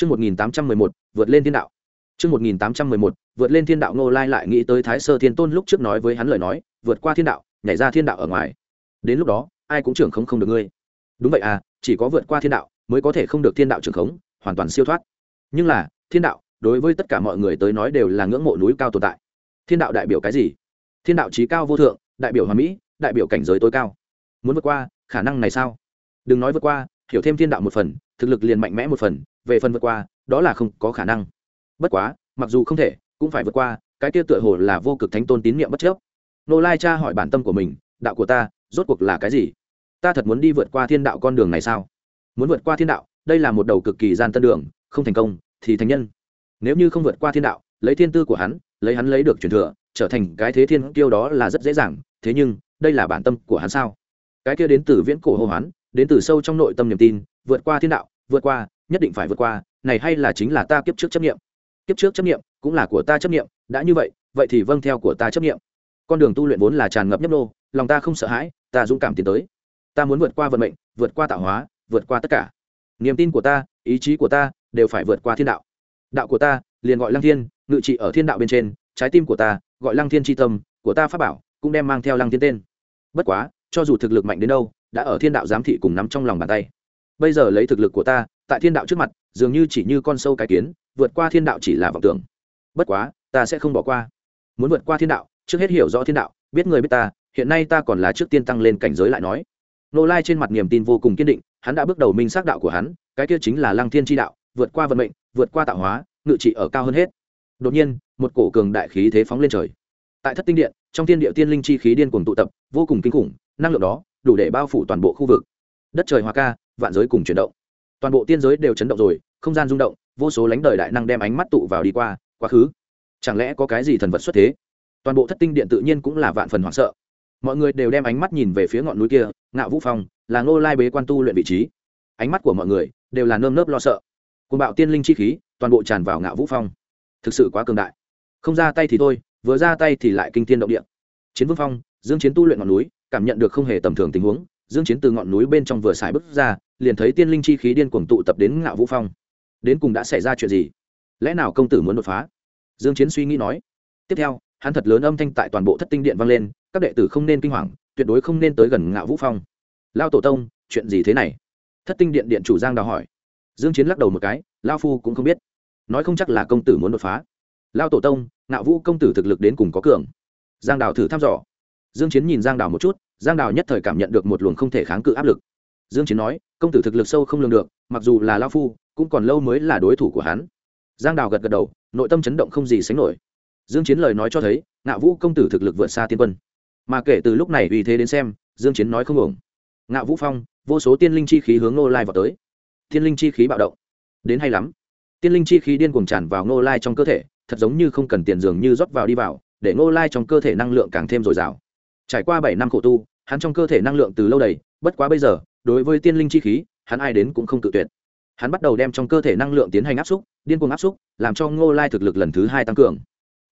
Chương 1811, vượt lên thiên đạo. Chương 1811, vượt lên thiên đạo Ngô Lai lại nghĩ tới Thái Sơ Thiên Tôn lúc trước nói với hắn lời nói, vượt qua thiên đạo, nhảy ra thiên đạo ở ngoài. Đến lúc đó, ai cũng trưởng không không được ngươi. Đúng vậy à, chỉ có vượt qua thiên đạo mới có thể không được thiên đạo trưởng khống, hoàn toàn siêu thoát. Nhưng là, thiên đạo, đối với tất cả mọi người tới nói đều là ngưỡng mộ núi cao tồn tại. Thiên đạo đại biểu cái gì? Thiên đạo chí cao vô thượng, đại biểu hoàn mỹ, đại biểu cảnh giới tối cao. Muốn vượt qua, khả năng này sao? Đừng nói vượt qua, hiểu thêm thiên đạo một phần, thực lực liền mạnh mẽ một phần, về phần vượt qua, đó là không có khả năng. Bất quá mặc dù không thể cũng phải vượt qua cái kia tựa hồ là vô cực thánh tôn tín nhiệm bất chấp nô lai cha hỏi bản tâm của mình đạo của ta rốt cuộc là cái gì? Ta thật muốn đi vượt qua thiên đạo con đường này sao? Muốn vượt qua thiên đạo đây là một đầu cực kỳ gian tân đường không thành công thì thành nhân. Nếu như không vượt qua thiên đạo lấy thiên tư của hắn lấy hắn lấy được truyền thừa trở thành cái thế thiên tiêu đó là rất dễ dàng thế nhưng đây là bản tâm của hắn sao? Cái kia đến từ viễn cổ hô hoán đến từ sâu trong nội tâm niềm tin vượt qua thiên đạo vượt qua, nhất định phải vượt qua, này hay là chính là ta kiếp trước chấp nghiệm kiếp trước chấp nghiệm cũng là của ta chấp nghiệm đã như vậy vậy thì vâng theo của ta chấp nghiệm con đường tu luyện vốn là tràn ngập nhấp nô, lòng ta không sợ hãi, ta dũng cảm tiến tới. Ta muốn vượt qua vận mệnh, vượt qua tạo hóa, vượt qua tất cả. Niềm tin của ta, ý chí của ta đều phải vượt qua thiên đạo. Đạo của ta liền gọi lăng thiên, ngự trị ở thiên đạo bên trên, trái tim của ta gọi lăng thiên tri tâm, của ta pháp bảo cũng đem mang theo lăng thiên tên. Bất quá, cho dù thực lực mạnh đến đâu, đã ở thiên đạo giám thị cùng nắm trong lòng bàn tay bây giờ lấy thực lực của ta, tại thiên đạo trước mặt, dường như chỉ như con sâu cái kiến, vượt qua thiên đạo chỉ là vọng tưởng. Bất quá, ta sẽ không bỏ qua. Muốn vượt qua thiên đạo, trước hết hiểu rõ thiên đạo, biết người biết ta, hiện nay ta còn là trước tiên tăng lên cảnh giới lại nói. Nô lai trên mặt niềm tin vô cùng kiên định, hắn đã bước đầu minh xác đạo của hắn, cái kia chính là lăng thiên tri đạo, vượt qua vận mệnh, vượt qua tạo hóa, ngự trị ở cao hơn hết. Đột nhiên, một cổ cường đại khí thế phóng lên trời. Tại thất tinh điện, trong thiên địa tiên linh chi khí điên cuồng tụ tập, vô cùng kinh khủng, năng lượng đó đủ để bao phủ toàn bộ khu vực. Đất trời hoa ca vạn giới cùng chuyển động. Toàn bộ tiên giới đều chấn động rồi, không gian rung động, vô số lánh đời đại năng đem ánh mắt tụ vào đi qua, quá khứ. Chẳng lẽ có cái gì thần vật xuất thế? Toàn bộ thất tinh điện tự nhiên cũng là vạn phần hoảng sợ. Mọi người đều đem ánh mắt nhìn về phía ngọn núi kia, ngạo vũ phong, là ngô lai bế quan tu luyện vị trí. Ánh mắt của mọi người đều là nơm nớp lo sợ. Côn bạo tiên linh chi khí, toàn bộ tràn vào ngạo vũ phong. Thực sự quá cường đại. Không ra tay thì thôi, vừa ra tay thì lại kinh thiên động địa. Chiến vương phong, dương chiến tu luyện ngọn núi, cảm nhận được không hề tầm thường tình huống. Dương chiến từ ngọn núi bên trong vừa xài bước ra liền thấy tiên linh chi khí điên cuồng tụ tập đến ngạo vũ phong. Đến cùng đã xảy ra chuyện gì? Lẽ nào công tử muốn đột phá? Dương chiến suy nghĩ nói. Tiếp theo, hắn thật lớn âm thanh tại toàn bộ thất tinh điện vang lên, các đệ tử không nên kinh hoàng, tuyệt đối không nên tới gần ngạo vũ phong. Lao tổ tông, chuyện gì thế này? Thất tinh điện điện chủ giang đào hỏi. Dương chiến lắc đầu một cái, lao phu cũng không biết. Nói không chắc là công tử muốn đột phá. Lao tổ tông, ngạo vũ công tử thực lực đến cùng có cường. Giang đào thử thăm dò. Dương chiến nhìn giang đào một chút, giang đào nhất thời cảm nhận được một luồng không thể kháng cự áp lực dương chiến nói, công tử thực lực sâu không lường được, mặc dù là lao phu, cũng còn lâu mới là đối thủ của hắn. Giang đào gật gật đầu, nội tâm chấn động không gì sánh nổi. Dương chiến lời nói cho thấy ngạo vũ công tử thực lực vượt xa tiên quân. Mà kể từ lúc này vì thế đến xem, dương chiến nói không ổng ngạo vũ phong, vô số tiên linh chi khí hướng nô lai vào tới. Tiên linh chi khí bạo động. Đến hay lắm. Tiên linh chi khí điên cuồng tràn vào nô lai trong cơ thể, thật giống như không cần tiền dường như rót vào đi vào, để nô lai trong cơ thể năng lượng càng thêm dồi dào. Trải qua bảy năm khổ tu, hắn trong cơ thể năng lượng từ lâu đầy, bất quá bây giờ đối với tiên linh chi khí, hắn ai đến cũng không tự tuyệt. Hắn bắt đầu đem trong cơ thể năng lượng tiến hành áp xúc, điên cuồng áp xúc, làm cho ngô lai thực lực lần thứ hai tăng cường.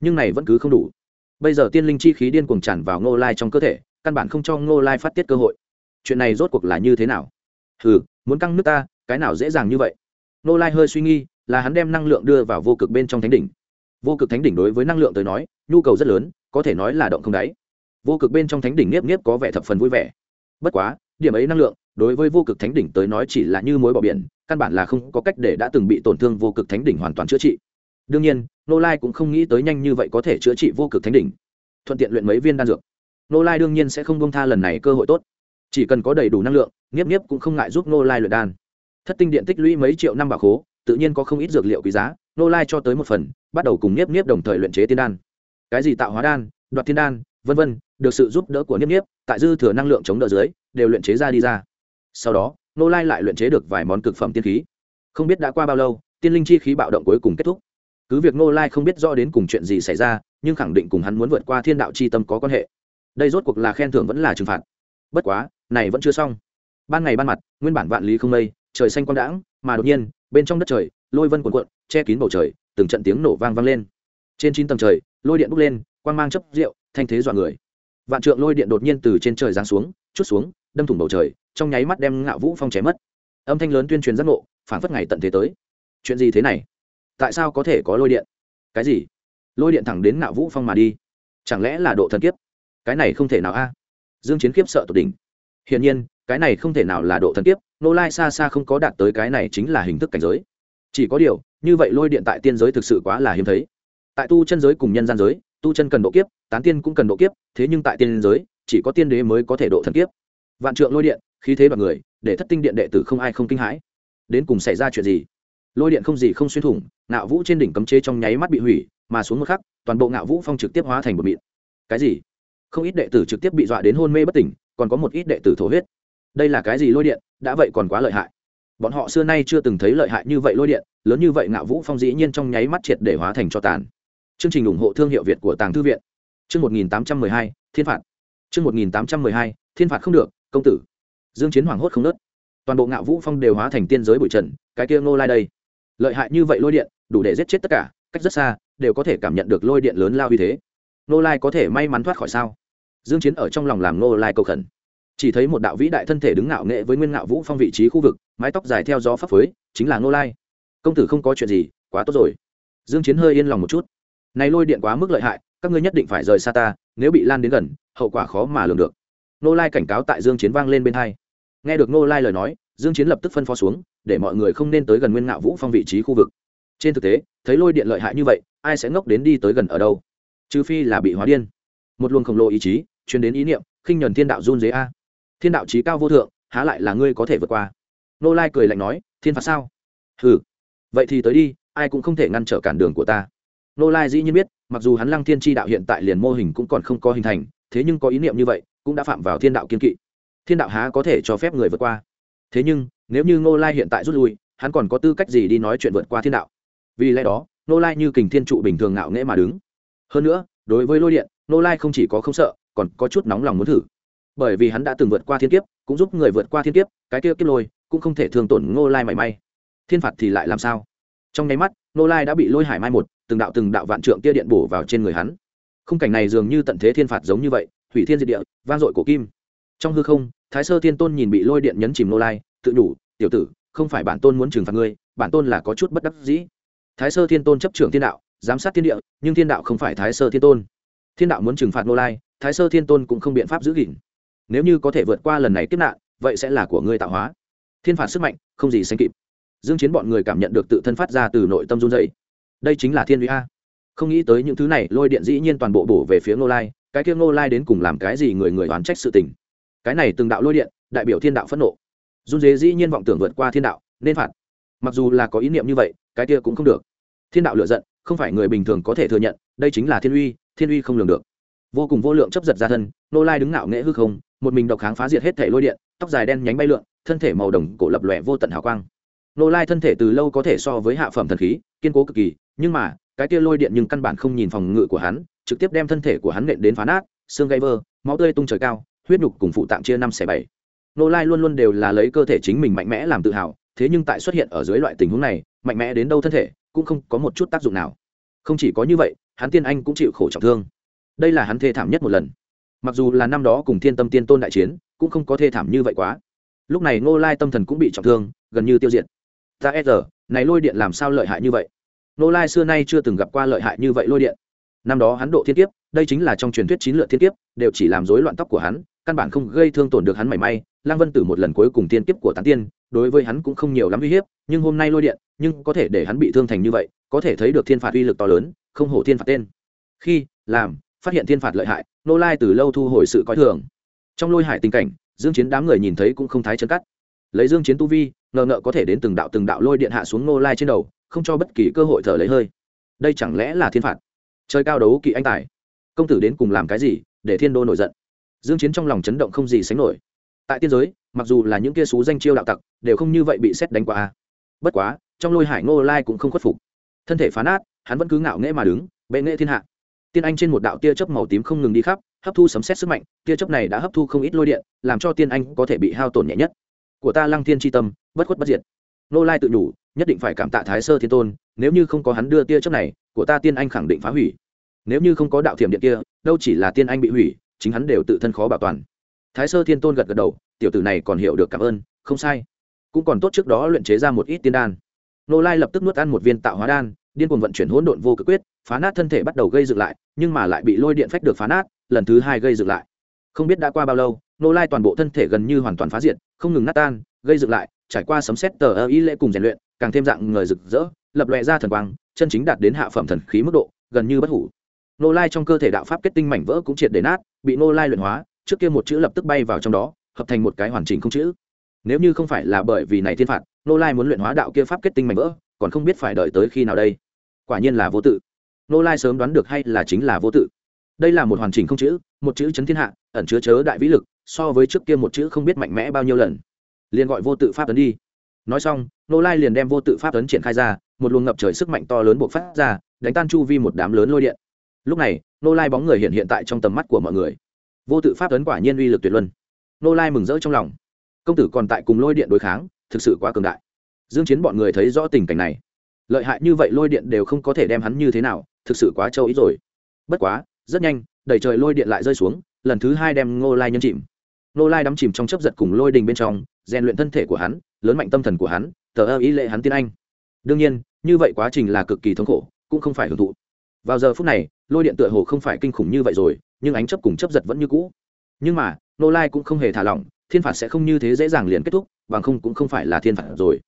Nhưng này vẫn cứ không đủ. Bây giờ tiên linh chi khí điên cuồng tràn vào ngô lai trong cơ thể, căn bản không cho ngô lai phát tiết cơ hội. Chuyện này rốt cuộc là như thế nào? Ừ muốn căng nước ta, cái nào dễ dàng như vậy? Ngô lai hơi suy nghi là hắn đem năng lượng đưa vào vô cực bên trong thánh đỉnh. Vô cực thánh đỉnh đối với năng lượng tới nói, nhu cầu rất lớn, có thể nói là động không đáy. Vô cực bên trong thánh đỉnh nếp nếp có vẻ thập phần vui vẻ. Bất quá, điểm ấy năng lượng đối với vô cực thánh đỉnh tới nói chỉ là như mối bỏ biển, căn bản là không có cách để đã từng bị tổn thương vô cực thánh đỉnh hoàn toàn chữa trị. Đương nhiên nô lai cũng không nghĩ tới nhanh như vậy có thể chữa trị vô cực thánh đỉnh. Thuận tiện luyện mấy viên đan dược. Nô lai đương nhiên sẽ không bông tha lần này cơ hội tốt. Chỉ cần có đầy đủ năng lượng, nghiếp nghiếp cũng không ngại giúp nô lai luyện đan. Thất tinh điện tích lũy mấy triệu năm bà khố, tự nhiên có không ít dược liệu quý giá nô lai cho tới một phần, bắt đầu cùng nghiếp nghiếp đồng thời luyện chế tiên đan. Cái gì tạo hóa đan, đoạt tiên đan, vân vân, được sự giúp đỡ của nghiếp nghiếp, tại dư thừa năng lượng chống đỡ dưới, đều luyện chế ra đi ra sau đó nô lai lại luyện chế được vài món cực phẩm tiên khí. Không biết đã qua bao lâu, tiên linh chi khí bạo động cuối cùng kết thúc. Cứ việc nô lai không biết rõ đến cùng chuyện gì xảy ra, nhưng khẳng định cùng hắn muốn vượt qua thiên đạo c h i tâm có quan hệ. Đây rốt cuộc là khen thưởng vẫn là trừng phạt. Bất quá, này vẫn chưa xong. Ban ngày ban mặt, nguyên bản vạn lý không mây, trời xanh quang đãng, mà đột nhiên, bên trong đất trời, lôi vân cuộn cuộn, che kín bầu trời, từng trận tiếng nổ vang vang lên. Trên chín tầng trời, lôi điện bốc lên, quang mang chấp rượu, thanh thế dọa người. Vạn trượng lôi điện đột nhiên từ trên trời giáng xuống, chút xuống, đâm thủng bầu trời trong nháy mắt đem ngạo vũ phong chém mất. Âm thanh lớn tuyên truyền giác ngộ phản phất ngày tận thế tới. Chuyện gì thế này? Tại sao có thể có lôi điện? Cái gì? Lôi điện thẳng đến ngạo vũ phong mà đi. Chẳng lẽ là độ thần kiếp? Cái này không thể nào a. Dương chiến kiếp sợ tột đỉnh. Hiển nhiên, cái này không thể nào là độ thần kiếp, nô lai xa xa không có đạt tới cái này chính là hình thức cảnh giới. Chỉ có điều, như vậy lôi điện tại tiên giới thực sự quá là hiếm thấy. Tại tu chân giới cùng nhân gian giới, tu chân cần độ kiếp, tán tiên cũng cần độ kiếp, thế nhưng tại tiên giới, chỉ có tiên đế mới có thể độ thần kiếp. Vạn trượng lôi điện khí thế bằng người, để thất tinh điện đệ tử không ai không kinh hãi. Đến cùng xảy ra chuyện gì? Lôi điện không gì không xuyên thủng, ngạo vũ trên đỉnh cấm chế trong nháy mắt bị hủy, mà xuống một khắc, toàn bộ ngạo vũ phong trực tiếp hóa thành một mịn. Cái gì? Không ít đệ tử trực tiếp bị dọa đến hôn mê bất tỉnh, còn có một ít đệ tử thổ huyết. Đây là cái gì lôi điện? Đã vậy còn quá lợi hại. Bọn họ xưa nay chưa từng thấy lợi hại như vậy lôi điện, lớn như vậy ngạo vũ phong dĩ nhiên trong nháy mắt triệt để hóa thành cho tàn. Chương trình ủng hộ thương hiệu việt của tàng thư viện. Chương một nghìn tám trăm mười hai, thiên phạt. Chương một nghìn tám trăm mười hai, thiên phạt không được, công tử dương chiến hoảng hốt không nớt. Toàn bộ ngạo vũ phong đều hóa thành tiên giới bụi trần, cái kia ngô lai đây. Lợi hại như vậy lôi điện, đủ để giết chết tất cả, cách rất xa, đều có thể cảm nhận được lôi điện lớn lao như thế. Ngô lai có thể may mắn thoát khỏi sao? Dương chiến ở trong lòng làm ngô lai cầu khẩn. Chỉ thấy một đạo vĩ đại thân thể đứng ngạo nghệ với nguyên ngạo vũ phong vị trí khu vực, mái tóc dài theo gió phấp phới, chính là ngô lai. Công tử không có chuyện gì, quá tốt rồi. Dương chiến hơi yên lòng một chút. Này lôi điện quá mức lợi hại, các ngươi nhất định phải rời xa ta, nếu bị lan đến gần, hậu quả khó mà lường được. Nô lai cảnh cáo tại dương chiến vang lên bên hai nghe được ngô lai lời nói dương chiến lập tức phân phó xuống để mọi người không nên tới gần nguyên ngạo vũ phong vị trí khu vực. Trên thực tế thấy lôi điện lợi hại như vậy ai sẽ ngốc đến đi tới gần ở đâu? Trừ phi là bị hóa điên. Một luồng khổng lồ ý chí truyền đến ý niệm khinh nhẫn thiên đạo run dế a. Thiên đạo trí cao vô thượng há lại là ngươi có thể vượt qua? Nô lai cười lạnh nói thiên phạt sao? Hừ, vậy thì tới đi ai cũng không thể ngăn trở cản đường của ta. Nô lai dĩ nhiên biết mặc dù hắn lăng thiên tri đạo hiện tại liền mô hình cũng còn không có hình thành thế nhưng có ý niệm như vậy cũng đã phạm vào thiên đạo kiên kỵ thiên đạo há có thể cho phép người vượt qua. Thế nhưng, nếu như Ngô lai hiện tại rút lui, hắn còn có tư cách gì đi nói chuyện vượt qua thiên đạo? Vì lẽ đó, Ngô lai như kình thiên trụ bình thường ngạo nghễ mà đứng. Hơn nữa, đối với lôi điện, Ngô lai không chỉ có không sợ, còn có chút nóng lòng muốn thử. Bởi vì hắn đã từng vượt qua thiên kiếp, cũng giúp người vượt qua thiên kiếp, cái kia kiếp lôi cũng không thể thường tổn ngô lai mảy may. Thiên phạt thì lại làm sao? Trong nháy mắt, ngô lai đã bị lôi hải mai một, từng đạo từng đạo vạn trượng tia điện bổ vào trên người hắn. Khung cảnh này dường như tận thế thiên phạt giống như vậy thủy thiên diệt địa, vang dội cổ kim trong hư không thái sơ thiên tôn nhìn bị lôi điện nhấn chìm nô lai tự nhủ, tiểu tử không phải bản tôn muốn trừng phạt ngươi bản tôn là có chút bất đắc dĩ. Thái sơ thiên tôn chấp trưởng thiên đạo giám sát thiên địa nhưng thiên đạo không phải thái sơ thiên tôn. Thiên đạo muốn trừng phạt nô lai thái sơ thiên tôn cũng không biện pháp giữ gìn. Nếu như có thể vượt qua lần này kiếp nạn vậy sẽ là của ngươi tạo hóa. Thiên phạt sức mạnh không gì sánh kịp. Dương chiến bọn người cảm nhận được tự thân phát ra từ nội tâm run dậy đây chính là thiên uy a. Không nghĩ tới những thứ này lôi điện dĩ nhiên toàn bộ bổ về phía Nô lai cái kia Nô lai đến cùng làm cái gì người người oán trách sự tình cái này từng đạo lôi điện, đại biểu thiên đạo phẫn nộ. Run dế dĩ nhiên vọng tưởng vượt qua thiên đạo, nên phạt. Mặc dù là có ý niệm như vậy, cái kia cũng không được. Thiên đạo lựa giận, không phải người bình thường có thể thừa nhận, đây chính là thiên uy thiên uy không lường được. Vô cùng vô lượng chấp giật ra thân, nô lai đứng ngạo nghễ hư không, một mình độc kháng phá diệt hết thể lôi điện, tóc dài đen nhánh bay lượn, thân thể màu đồng cổ lập lòe vô tận hào quang. Nô lai thân thể từ lâu có thể so với hạ phẩm thần khí, kiên cố cực kỳ, nhưng mà, cái kia lôi điện nhưng căn bản không nhìn phòng ngự của hắn, trực tiếp đem thân thể của hắn nện đến phá nát, xương gây vơ máu tươi tung trời cao huyết nhục cùng phụ tạng chia năm xẻ bảy. Nô lai luôn luôn đều là lấy cơ thể chính mình mạnh mẽ làm tự hào, thế nhưng tại xuất hiện ở dưới loại tình huống này, mạnh mẽ đến đâu thân thể cũng không có một chút tác dụng nào. Không chỉ có như vậy, hắn tiên anh cũng chịu khổ trọng thương. Đây là hắn thê thảm nhất một lần. Mặc dù là năm đó cùng thiên tâm tiên tôn đại chiến, cũng không có thê thảm như vậy quá. Lúc này ngô lai tâm thần cũng bị trọng thương, gần như tiêu diệt. Ta e giờ, này lôi điện làm sao lợi hại như vậy? Ngô lai xưa nay chưa từng gặp qua lợi hại như vậy lôi điện. Năm đó hắn độ thiên kiếp, đây chính là trong truyền thuyết chín lượt thiên kiếp, đều chỉ làm rối loạn tóc của hắn căn bản không gây thương tổn được hắn mảy may lang vân tử một lần cuối cùng tiên kiếp của tán tiên, đối với hắn cũng không nhiều lắm uy hiếp, nhưng hôm nay lôi điện, nhưng có thể để hắn bị thương thành như vậy, có thể thấy được thiên phạt uy lực to lớn, không hổ thiên phạt tên. Khi, làm, phát hiện thiên phạt lợi hại, nô lai từ lâu thu hồi sự coi thường. Trong lôi hải tình cảnh, dương chiến đám người nhìn thấy cũng không thái chân cắt. Lấy dương chiến tu vi, ngờ ngợ có thể đến từng đạo từng đạo lôi điện hạ xuống nô lai trên đầu, không cho bất kỳ cơ hội thở lấy hơi. Đây chẳng lẽ là thiên phạt? Chơi cao đấu kỵ anh tài. Công tử đến cùng làm cái gì để thiên đô nổi giận? Dương chiến trong lòng chấn động không gì sánh nổi. Tại tiên giới, mặc dù là những kia xú danh chiêu đạo tặc, đều không như vậy bị xét đánh qua bất quá, trong lôi hải ngô lai cũng không khuất phục. Thân thể phá nát hắn vẫn cứ ngạo nghễ mà đứng, bệ nghệ thiên hạ. Tiên anh trên một đạo tia chớp màu tím không ngừng đi khắp, hấp thu sấm xét sức mạnh, tia chớp này đã hấp thu không ít lôi điện, làm cho tiên anh có thể bị hao tổn nhẹ nhất. Của ta lăng thiên tri tâm, bất khuất bất diệt. Nô lai tự nhủ, nhất định phải cảm tạ thái sơ thiên tôn, nếu như không có hắn đưa tia chớp này, của ta tiên anh khẳng định phá hủy. Nếu như không có đạo thiểm điện kia, đâu chỉ là tiên anh bị hủy chính hắn đều tự thân khó bảo toàn. Thái sơ thiên tôn gật gật đầu, tiểu tử này còn hiểu được cảm ơn, không sai. Cũng còn tốt trước đó luyện chế ra một ít tiên đan. Nô lai lập tức nuốt ăn một viên tạo hóa đan, điên cuồng vận chuyển hỗn độn vô cực quyết, phá nát thân thể bắt đầu gây dựng lại, nhưng mà lại bị lôi điện phách được phá nát, lần thứ hai gây dựng lại. Không biết đã qua bao lâu, nô lai toàn bộ thân thể gần như hoàn toàn phá diện không ngừng nát tan, gây dựng lại, trải qua sấm xét tờ ơ ý lễ cùng rèn luyện, càng thêm dạng người rực rỡ, lập lòe ra thần quang, chân chính đạt đến hạ phẩm thần khí mức độ, gần như bất hủ nô lai trong cơ thể đạo pháp kết tinh mảnh vỡ cũng triệt để nát, bị nô lai luyện hóa, trước kia một chữ lập tức bay vào trong đó, hợp thành một cái hoàn chỉnh không chữ. Nếu như không phải là bởi vì này thiên phạt, nô lai muốn luyện hóa đạo kia pháp kết tinh mảnh vỡ, còn không biết phải đợi tới khi nào đây. Quả nhiên là vô tự. Nô lai sớm đoán được hay là chính là vô tự. Đây là một hoàn chỉnh không chữ, một chữ chấn thiên hạ, ẩn chứa chớ đại vĩ lực, so với trước kia một chữ không biết mạnh mẽ bao nhiêu lần. Liền gọi vô tự pháp tấn đi. Nói xong, nô lai liền đem vô tự pháp tấn triển khai ra, một luồng ngập trời sức mạnh to lớn buộc phát ra, đánh tan chu vi một đám lớn lôi điện lúc này, nô lai bóng người hiện hiện tại trong tầm mắt của mọi người. Vô tự pháp ấn quả nhiên uy lực tuyệt luân. Nô lai mừng rỡ trong lòng. Công tử còn tại cùng lôi điện đối kháng, thực sự quá cường đại. Dương chiến bọn người thấy rõ tình cảnh này. Lợi hại như vậy lôi điện đều không có thể đem hắn như thế nào, thực sự quá trâu ý rồi. Bất quá, rất nhanh đẩy trời lôi điện lại rơi xuống, lần thứ hai đem ngô lai nhấn chìm. Ngô lai đắm chìm trong chấp giật cùng lôi đình bên trong, rèn luyện thân thể của hắn, lớn mạnh tâm thần của hắn tờ ơ ý lệ hắn tiên anh. Đương nhiên, như vậy quá trình là cực kỳ thống khổ, cũng không phải hưởng thụ. Vào giờ phút này lôi điện tựa hồ không phải kinh khủng như vậy rồi, nhưng ánh chấp cùng chấp giật vẫn như cũ. Nhưng mà nô lai cũng không hề thả lỏng, thiên phạt sẽ không như thế dễ dàng liền kết thúc, bằng không cũng không phải là thiên phạt rồi.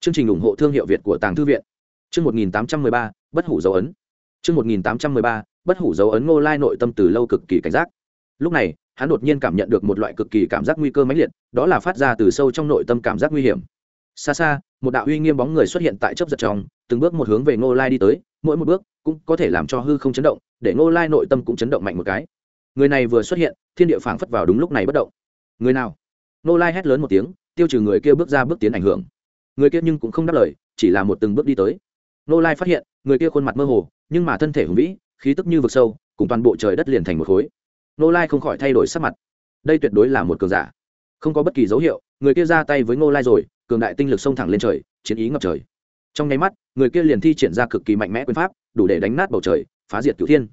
Chương trình ủng hộ thương hiệu việt của tàng thư viện. Chương một nghìn tám trăm mười ba, bất hủ dấu ấn. Chương một nghìn tám trăm mười ba, bất hủ dấu ấn Nô lai nội tâm từ lâu cực kỳ cảnh giác. Lúc này, hắn đột nhiên cảm nhận được một loại cực kỳ cảm giác nguy cơ mãnh liệt, đó là phát ra từ sâu trong nội tâm cảm giác nguy hiểm. Xa xa, một đạo uy nghiêm bóng người xuất hiện tại chấp giật trong, từng bước một hướng về ngô lai đi tới mỗi một bước cũng có thể làm cho hư không chấn động, để ngô lai nội tâm cũng chấn động mạnh một cái. Người này vừa xuất hiện, thiên địa phảng phất vào đúng lúc này bất động. Người nào? Ngô lai hét lớn một tiếng, tiêu trừ người kia bước ra bước tiến ảnh hưởng. Người kia nhưng cũng không đáp lời, chỉ là một từng bước đi tới. Ngô lai phát hiện, người kia khuôn mặt mơ hồ, nhưng mà thân thể hùng vĩ, khí tức như vực sâu, cùng toàn bộ trời đất liền thành một khối. Ngô lai không khỏi thay đổi sắc mặt. Đây tuyệt đối là một cường giả. Không có bất kỳ dấu hiệu, người kia ra tay với ngô lai rồi, cường đại tinh lực xông thẳng lên trời, chiến ý ngập trời trong nháy mắt, người kia liền thi triển ra cực kỳ mạnh mẽ quyền pháp, đủ để đánh nát bầu trời, phá diệt cửu thiên.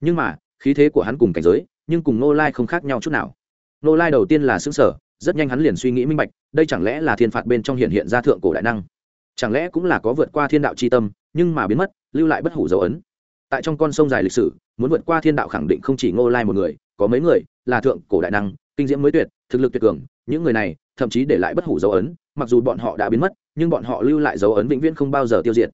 Nhưng mà, khí thế của hắn cùng cảnh giới, nhưng cùng nô lai không khác nhau chút nào. Nô lai đầu tiên là xứng sở rất nhanh hắn liền suy nghĩ minh bạch, đây chẳng lẽ là thiên phạt bên trong hiện hiện ra thượng cổ đại năng? Chẳng lẽ cũng là có vượt qua thiên đạo c h i tâm, nhưng mà biến mất, lưu lại bất hủ dấu ấn. Tại trong con sông dài lịch sử, muốn vượt qua thiên đạo khẳng định không chỉ ngô lai một người, có mấy người là thượng cổ đại năng, kinh diễm mới tuyệt, thực lực tuyệt cường, những người này thậm chí để lại bất hủ dấu ấn, mặc dù bọn họ đã biến mất nhưng bọn họ lưu lại dấu ấn vĩnh viễn không bao giờ tiêu diệt.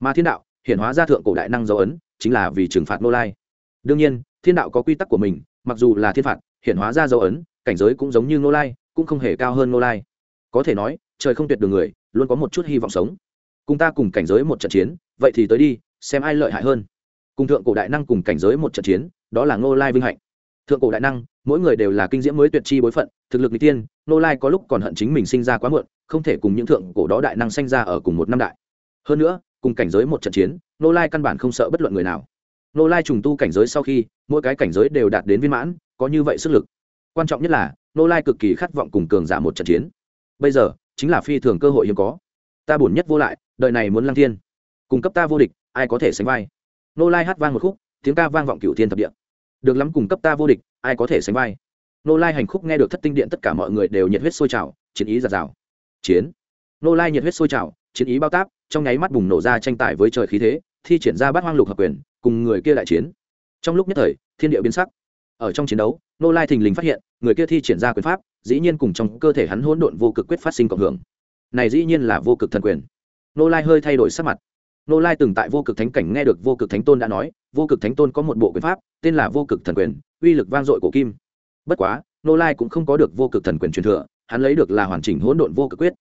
Mà thiên đạo, hiển hóa ra thượng cổ đại năng dấu ấn, chính là vì trừng phạt nô lai. Đương nhiên, thiên đạo có quy tắc của mình, mặc dù là thiên phạt, hiển hóa ra dấu ấn, cảnh giới cũng giống như nô lai, cũng không hề cao hơn nô lai. Có thể nói, trời không tuyệt đường người, luôn có một chút hy vọng sống. Cùng ta cùng cảnh giới một trận chiến, vậy thì tới đi, xem ai lợi hại hơn. Cùng thượng cổ đại năng cùng cảnh giới một trận chiến, đó là nô lai vinh hạnh. Thượng cổ đại năng, mỗi người đều là kinh diễm mới tuyệt chi bối phận, thực lực n tiên nô lai có lúc còn hận chính mình sinh ra quá muộn không thể cùng những thượng cổ đó đại năng sanh ra ở cùng một năm đại. Hơn nữa, cùng cảnh giới một trận chiến, nô lai căn bản không sợ bất luận người nào. Nô lai trùng tu cảnh giới sau khi, mỗi cái cảnh giới đều đạt đến viên mãn, có như vậy sức lực. Quan trọng nhất là, nô lai cực kỳ khát vọng cùng cường giả một trận chiến. Bây giờ, chính là phi thường cơ hội hiếm có. Ta bổn nhất vô lại, đời này muốn lăng thiên. Cung cấp ta vô địch, ai có thể sánh vai? Nô lai hát vang một khúc, tiếng ca vang vọng cửu thiên thập địa. Được lắm cung cấp ta vô địch, ai có thể sánh vai? Nô lai hành khúc nghe được thất tinh điện tất cả mọi người đều nhiệt huyết sôi trào, chiến ý giạt rào chiến. Nô lai nhiệt huyết sôi trào, chiến ý bao táp, trong nháy mắt bùng nổ ra tranh tài với trời khí thế, thi triển ra bát hoang lục hợp quyền, cùng người kia đại chiến. Trong lúc nhất thời, thiên địa biến sắc. Ở trong chiến đấu, nô lai thình lình phát hiện, người kia thi triển ra quyền pháp, dĩ nhiên cùng trong cơ thể hắn hỗn độn vô cực quyết phát sinh cộng hưởng. Này dĩ nhiên là vô cực thần quyền. Nô lai hơi thay đổi sắc mặt. Nô lai từng tại vô cực thánh cảnh nghe được vô cực thánh tôn đã nói, vô cực thánh tôn có một bộ quyền pháp, tên là vô cực thần quyền, uy lực vang dội của kim. Bất quá, nô lai cũng không có được vô cực thần quyền truyền thừa hắn lấy được là hoàn chỉnh hỗn độn vô cực quyết.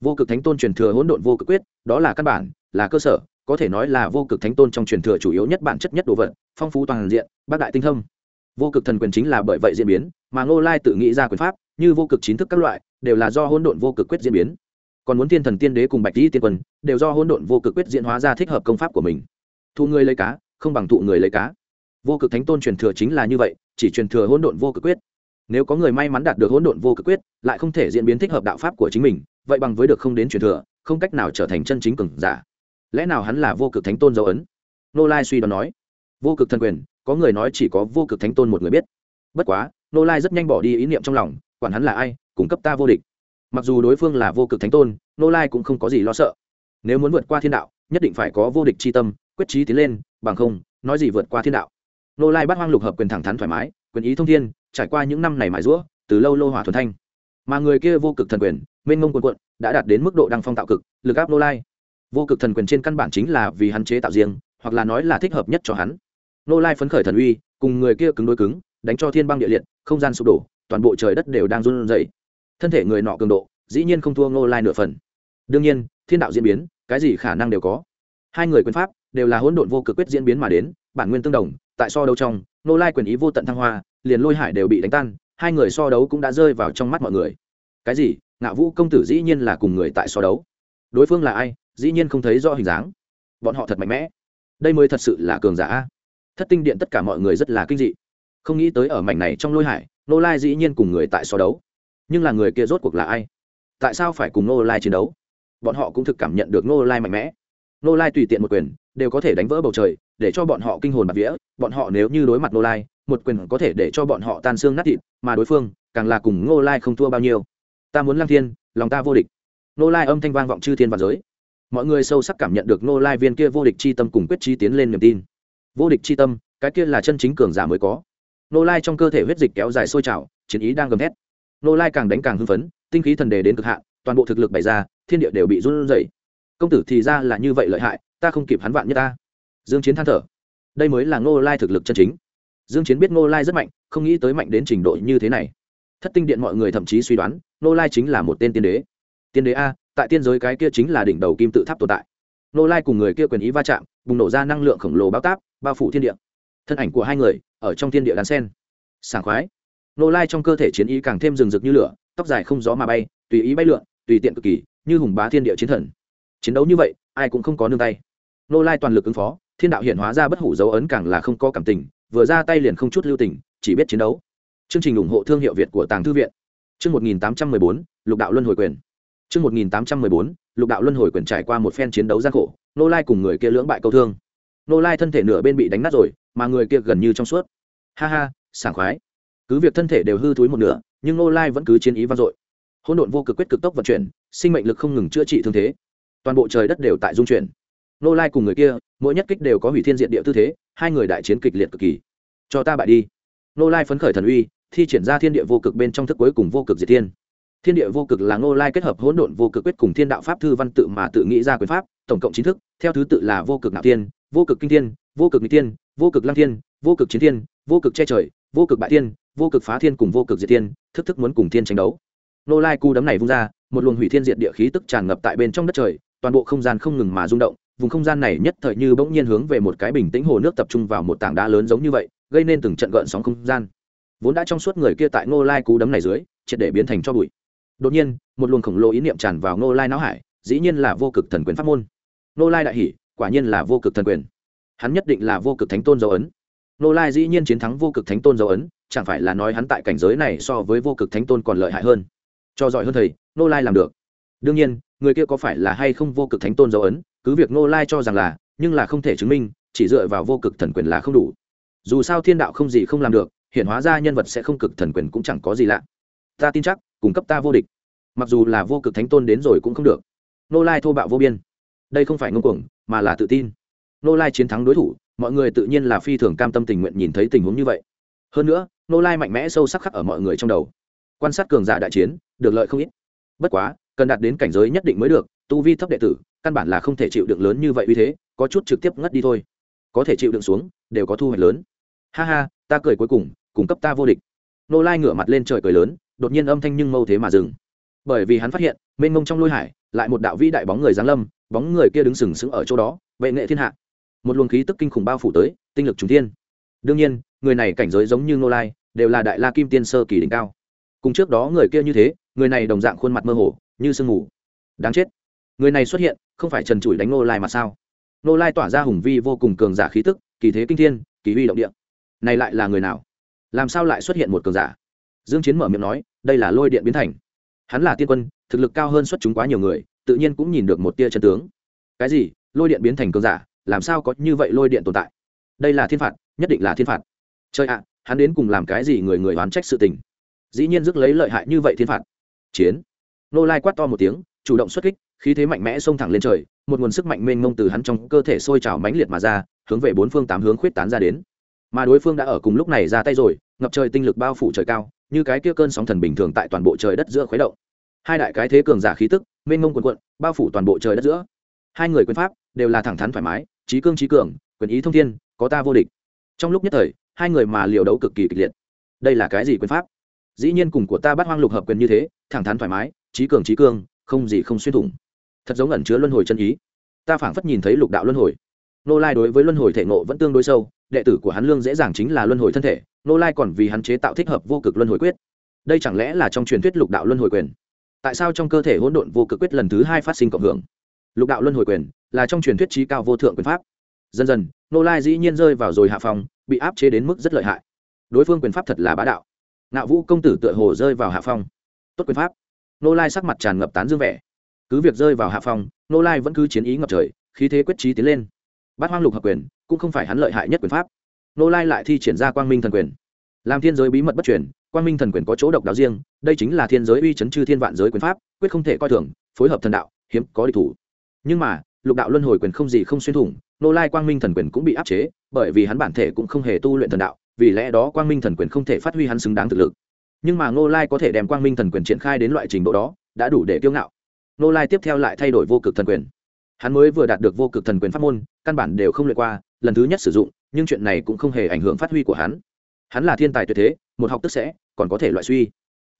Vô cực thánh tôn truyền thừa hỗn độn vô cực quyết, đó là căn bản, là cơ sở, có thể nói là vô cực thánh tôn trong truyền thừa chủ yếu nhất bản chất nhất đồ vật, phong phú toàn diện, bác đại tinh thông. Vô cực thần quyền chính là bởi vậy diễn biến, mà ngô lai tự nghĩ ra quyền pháp, như vô cực chính thức các loại, đều là do hỗn độn vô cực quyết diễn biến. Còn muốn thiên thần tiên đế cùng bạch tỷ tiên quân, đều do hỗn độn vô cực quyết diễn hóa ra thích hợp công pháp của mình. Thụ người lấy cá, không bằng thụ người lấy cá. Vô cực thánh tôn truyền thừa chính là như vậy, chỉ truyền thừa hỗn độn vô cực quyết nếu có người may mắn đạt được hỗn độn vô cực quyết, lại không thể diễn biến thích hợp đạo pháp của chính mình, vậy bằng với được không đến truyền thừa, không cách nào trở thành chân chính cường giả. Lẽ nào hắn là vô cực thánh tôn dấu ấn? Nô lai suy đoán nói. Vô cực thần quyền, có người nói chỉ có vô cực thánh tôn một người biết. Bất quá, nô lai rất nhanh bỏ đi ý niệm trong lòng, quản hắn là ai, cung cấp ta vô địch. Mặc dù đối phương là vô cực thánh tôn, nô lai cũng không có gì lo sợ. Nếu muốn vượt qua thiên đạo, nhất định phải có vô địch c h i tâm, quyết trí tiến lên, bằng không, nói gì vượt qua thiên đạo? Nô lai bắt hoang lục hợp quyền thẳng thắn thoải mái, quyền ý thông thiên trải qua những năm này mài rũa, từ lâu lô hỏa thuần thanh. Mà người kia vô cực thần quyền, mênh ngông quần quận đã đạt đến mức độ đăng phong tạo cực, lực áp nô lai. Vô cực thần quyền trên căn bản chính là vì hắn chế tạo riêng, hoặc là nói là thích hợp nhất cho hắn. Nô lai phấn khởi thần uy, cùng người kia cứng đối cứng, đánh cho thiên băng địa liệt, không gian sụp đổ, toàn bộ trời đất đều đang run rẩy. Thân thể người nọ cường độ, dĩ nhiên không thua nô lai nửa phần. Đương nhiên, thiên đạo diễn biến, cái gì khả năng đều có. Hai người quyền pháp, đều là hỗn độn vô cực quyết diễn biến mà đến, bản nguyên tương đồng, tại so đấu trong nô lai quyền ý vô tận thăng hoa liền lôi hải đều bị đánh tan, hai người so đấu cũng đã rơi vào trong mắt mọi người. Cái gì? Ngạo vũ công tử dĩ nhiên là cùng người tại so đấu. Đối phương là ai? Dĩ nhiên không thấy rõ hình dáng. Bọn họ thật mạnh mẽ. Đây mới thật sự là cường giả thất tinh điện tất cả mọi người rất là kinh dị. Không nghĩ tới ở mảnh này trong lôi hải nô lai dĩ nhiên cùng người tại so đấu. Nhưng là người kia rốt cuộc là ai? Tại sao phải cùng nô lai chiến đấu? Bọn họ cũng thực cảm nhận được nô lai mạnh mẽ. Nô lai tùy tiện một quyền, đều có thể đánh vỡ bầu trời, để cho bọn họ kinh hồn bạt vía. Bọn họ nếu như đối mặt nô lai một quyền có thể để cho bọn họ tan xương nát thịt, mà đối phương càng là cùng nô lai không thua bao nhiêu. Ta muốn lang thiên, lòng ta vô địch. Nô lai âm thanh vang vọng chư thiên và giới. Mọi người sâu sắc cảm nhận được nô lai viên kia vô địch c h i tâm cùng quyết trí tiến lên niềm tin. Vô địch c h i tâm, cái kia là chân chính cường giả mới có. Nô lai trong cơ thể huyết dịch kéo dài sôi trào, chiến ý đang gầm thét. Nô lai càng đánh càng hưng phấn, tinh khí thần đề đến cực hạn, toàn bộ thực lực bày ra, thiên địa đều bị run rẩy. Công tử thì ra là như vậy lợi hại, ta không kịp hắn vạn như ta. Dương chiến than thở. Đây mới là nô lai thực lực chân chính dương chiến biết Ngô lai rất mạnh, không nghĩ tới mạnh đến trình độ như thế này. Thất tinh điện mọi người thậm chí suy đoán, Ngô lai chính là một tên tiên đế. Tiên đế a, tại tiên giới cái kia chính là đỉnh đầu kim tự tháp tồn tại. Ngô lai cùng người kia quyền ý va chạm, bùng nổ ra năng lượng khổng lồ bao táp, bao phủ thiên địa. Thân ảnh của hai người, ở trong thiên địa đàn sen. Sảng khoái. Ngô lai trong cơ thể chiến ý càng thêm rừng rực như lửa, tóc dài không gió mà bay, tùy ý bay lượn, tùy tiện cực kỳ, như hùng bá thiên địa chiến thần. Chiến đấu như vậy, ai cũng không có nương tay. Nô lai toàn lực ứng phó, thiên đạo hiện hóa ra bất hủ dấu ấn càng là không có cảm tình vừa ra tay liền không chút lưu tình, chỉ biết chiến đấu. Chương trình ủng hộ thương hiệu việt của tàng thư viện. Chương một nghìn tám trăm mười bốn, lục đạo luân hồi quyền. Chương một nghìn tám trăm mười bốn, lục đạo luân hồi quyền trải qua một phen chiến đấu gian khổ, nô lai cùng người kia lưỡng bại câu thương. Nô lai thân thể nửa bên bị đánh nát rồi, mà người kia gần như trong suốt. Ha ha, sảng khoái. Cứ việc thân thể đều hư thúi một nửa, nhưng nô lai vẫn cứ chiến ý vang dội. Hỗn độn vô cực quyết cực tốc vận chuyển, sinh mệnh lực không ngừng chữa trị thương thế. Toàn bộ trời đất đều tại dung chuyển nô lai cùng người kia mỗi nhất kích đều có hủy thiên diện địa tư thế hai người đại chiến kịch liệt cực kỳ cho ta bại đi nô lai phấn khởi thần uy thi triển ra thiên địa vô cực bên trong thức cuối cùng vô cực diệt thiên thiên địa vô cực là Nô lai kết hợp hỗn độn vô cực quyết cùng thiên đạo pháp thư văn tự mà tự nghĩ ra quyền pháp tổng cộng chín thức theo thứ tự là vô cực nạo thiên vô cực kinh thiên vô cực mỹ thiên vô cực lăng thiên vô cực chiến thiên vô cực che trời vô cực bại thiên vô cực phá thiên cùng vô cực diệt thiên thức thức muốn cùng thiên tranh đấu Nô lai cu đấm này vung ra một luồng hủy thiên diệt địa khí tức tràn ngập tại bên trong đất trời toàn bộ không gian không ngừng mà rung động vùng không gian này nhất thời như bỗng nhiên hướng về một cái bình tĩnh hồ nước tập trung vào một tảng đá lớn giống như vậy, gây nên từng trận gợn sóng không gian. Vốn đã trong suốt người kia tại ngô lai cú đấm này dưới, triệt để biến thành cho bụi. Đột nhiên, một luồng khổng lồ ý niệm tràn vào ngô lai não hải, dĩ nhiên là vô cực thần quyền pháp môn. Ngô lai đại hỷ quả nhiên là vô cực thần quyền. Hắn nhất định là vô cực thánh tôn dấu ấn. Ngô lai dĩ nhiên chiến thắng vô cực thánh tôn dấu ấn, chẳng phải là nói hắn tại cảnh giới này so với vô cực thánh tôn còn lợi hại hơn. Cho giỏi hơn thầy, ngô lai làm được. Đương nhiên người kia có phải là hay không vô cực thánh tôn dấu ấn, cứ việc ngô lai cho rằng là, nhưng là không thể chứng minh, chỉ dựa vào vô cực thần quyền là không đủ. Dù sao thiên đạo không gì không làm được, hiện hóa ra nhân vật sẽ không cực thần quyền cũng chẳng có gì lạ. Ta tin chắc cung cấp ta vô địch. Mặc dù là vô cực thánh tôn đến rồi cũng không được. Nô lai thô bạo vô biên. Đây không phải ngông cuồng, mà là tự tin. Nô lai chiến thắng đối thủ, mọi người tự nhiên là phi thường cam tâm tình nguyện nhìn thấy tình huống như vậy. Hơn nữa nô lai mạnh mẽ sâu sắc khắc ở mọi người trong đầu. Quan sát cường giả đại chiến, được lợi không ít. Bất quá cần đạt đến cảnh giới nhất định mới được, tu vi thấp đệ tử, căn bản là không thể chịu đựng lớn như vậy uy thế, có chút trực tiếp ngất đi thôi. Có thể chịu đựng xuống, đều có thu hoạch lớn. Ha ha, ta cười cuối cùng, cung cấp ta vô địch. Nô lai ngửa mặt lên trời cười lớn, đột nhiên âm thanh nhưng mâu thế mà dừng. Bởi vì hắn phát hiện, mênh mông trong lôi hải, lại một đạo vĩ đại bóng người giáng lâm, bóng người kia đứng sừng sững ở chỗ đó, vệ nghệ thiên hạ. Một luồng khí tức kinh khủng bao phủ tới, tinh lực trùng thiên. Đương nhiên, người này cảnh giới giống như nô lai, đều là đại la kim tiên sơ kỳ đỉnh cao. Cùng trước đó người kia như thế, người này đồng dạng khuôn mặt mơ hồ như sương mù. Đáng chết. Người này xuất hiện, không phải trần trụi đánh nô lai mà sao? Nô lai tỏa ra hùng vi vô cùng cường giả khí tức, kỳ thế kinh thiên, kỳ huy động địa. Này lại là người nào? Làm sao lại xuất hiện một cường giả? Dương chiến mở miệng nói, đây là lôi điện biến thành. Hắn là tiên quân, thực lực cao hơn xuất chúng quá nhiều người, tự nhiên cũng nhìn được một tia chân tướng. Cái gì? Lôi điện biến thành cường giả, làm sao có như vậy lôi điện tồn tại? Đây là thiên phạt, nhất định là thiên phạt. Trời ạ, hắn đến cùng làm cái gì người người oán trách sự tình? Dĩ nhiên rước lấy lợi hại như vậy thiên phạt. Chiến nô lai quát to một tiếng, chủ động xuất kích, khí thế mạnh mẽ xông thẳng lên trời, một nguồn sức mạnh mênh mông từ hắn trong cơ thể sôi trào mãnh liệt mà ra, hướng về bốn phương tám hướng khuyết tán ra đến. Mà đối phương đã ở cùng lúc này ra tay rồi, ngập trời tinh lực bao phủ trời cao, như cái kia cơn sóng thần bình thường tại toàn bộ trời đất giữa khuấy động. Hai đại cái thế cường giả khí tức, mênh mông quần quận bao phủ toàn bộ trời đất giữa. Hai người quyền pháp đều là thẳng thắn thoải mái, trí cương trí cường, quyền ý thông thiên, có ta vô địch. Trong lúc nhất thời, hai người mà liều đấu cực kỳ kịch liệt. Đây là cái gì quyền pháp? Dĩ nhiên cùng của ta bắt hoang lục hợp quyền như thế, thẳng thắn thoải mái trí cường trí cương, không gì không xuyên thủng. Thật giống ẩn chứa luân hồi chân ý. Ta phảng phất nhìn thấy lục đạo luân hồi. Nô lai đối với luân hồi thể nộ vẫn tương đối sâu, đệ tử của hắn lương dễ dàng chính là luân hồi thân thể, nô lai còn vì hắn chế tạo thích hợp vô cực luân hồi quyết. Đây chẳng lẽ là trong truyền thuyết lục đạo luân hồi quyền? Tại sao trong cơ thể hỗn độn vô cực quyết lần thứ hai phát sinh cộng hưởng? Lục đạo luân hồi quyền là trong truyền thuyết trí cao vô thượng quyền pháp. Dần dần, nô lai dĩ nhiên rơi vào rồi hạ phòng bị áp chế đến mức rất lợi hại. Đối phương quyền pháp thật là bá đạo. Ngạo vũ công tử tựa hồ rơi vào hạ phong. Tốt quyền pháp nô lai sắc mặt tràn ngập tán dương vẻ. Cứ việc rơi vào hạ phong, nô lai vẫn cứ chiến ý ngập trời, khí thế quyết trí tiến lên. Bát hoang lục hợp quyền, cũng không phải hắn lợi hại nhất quyền pháp. Nô lai lại thi triển ra quang minh thần quyền. Làm thiên giới bí mật bất truyền, quang minh thần quyền có chỗ độc đáo riêng, đây chính là thiên giới uy chấn chư thiên vạn giới quyền pháp, quyết không thể coi thường, phối hợp thần đạo, hiếm có địch thủ. Nhưng mà, lục đạo luân hồi quyền không gì không xuyên thủng, nô lai quang minh thần quyền cũng bị áp chế, bởi vì hắn bản thể cũng không hề tu luyện thần đạo, vì lẽ đó quang minh thần quyền không thể phát huy hắn xứng đáng thực lực nhưng mà Ngô lai có thể đem quang minh thần quyền triển khai đến loại trình độ đó, đã đủ để kiêu ngạo. Ngô lai tiếp theo lại thay đổi vô cực thần quyền. Hắn mới vừa đạt được vô cực thần quyền pháp môn, căn bản đều không lượt qua, lần thứ nhất sử dụng, nhưng chuyện này cũng không hề ảnh hưởng phát huy của hắn. Hắn là thiên tài tuyệt thế, một học tức sẽ, còn có thể loại suy.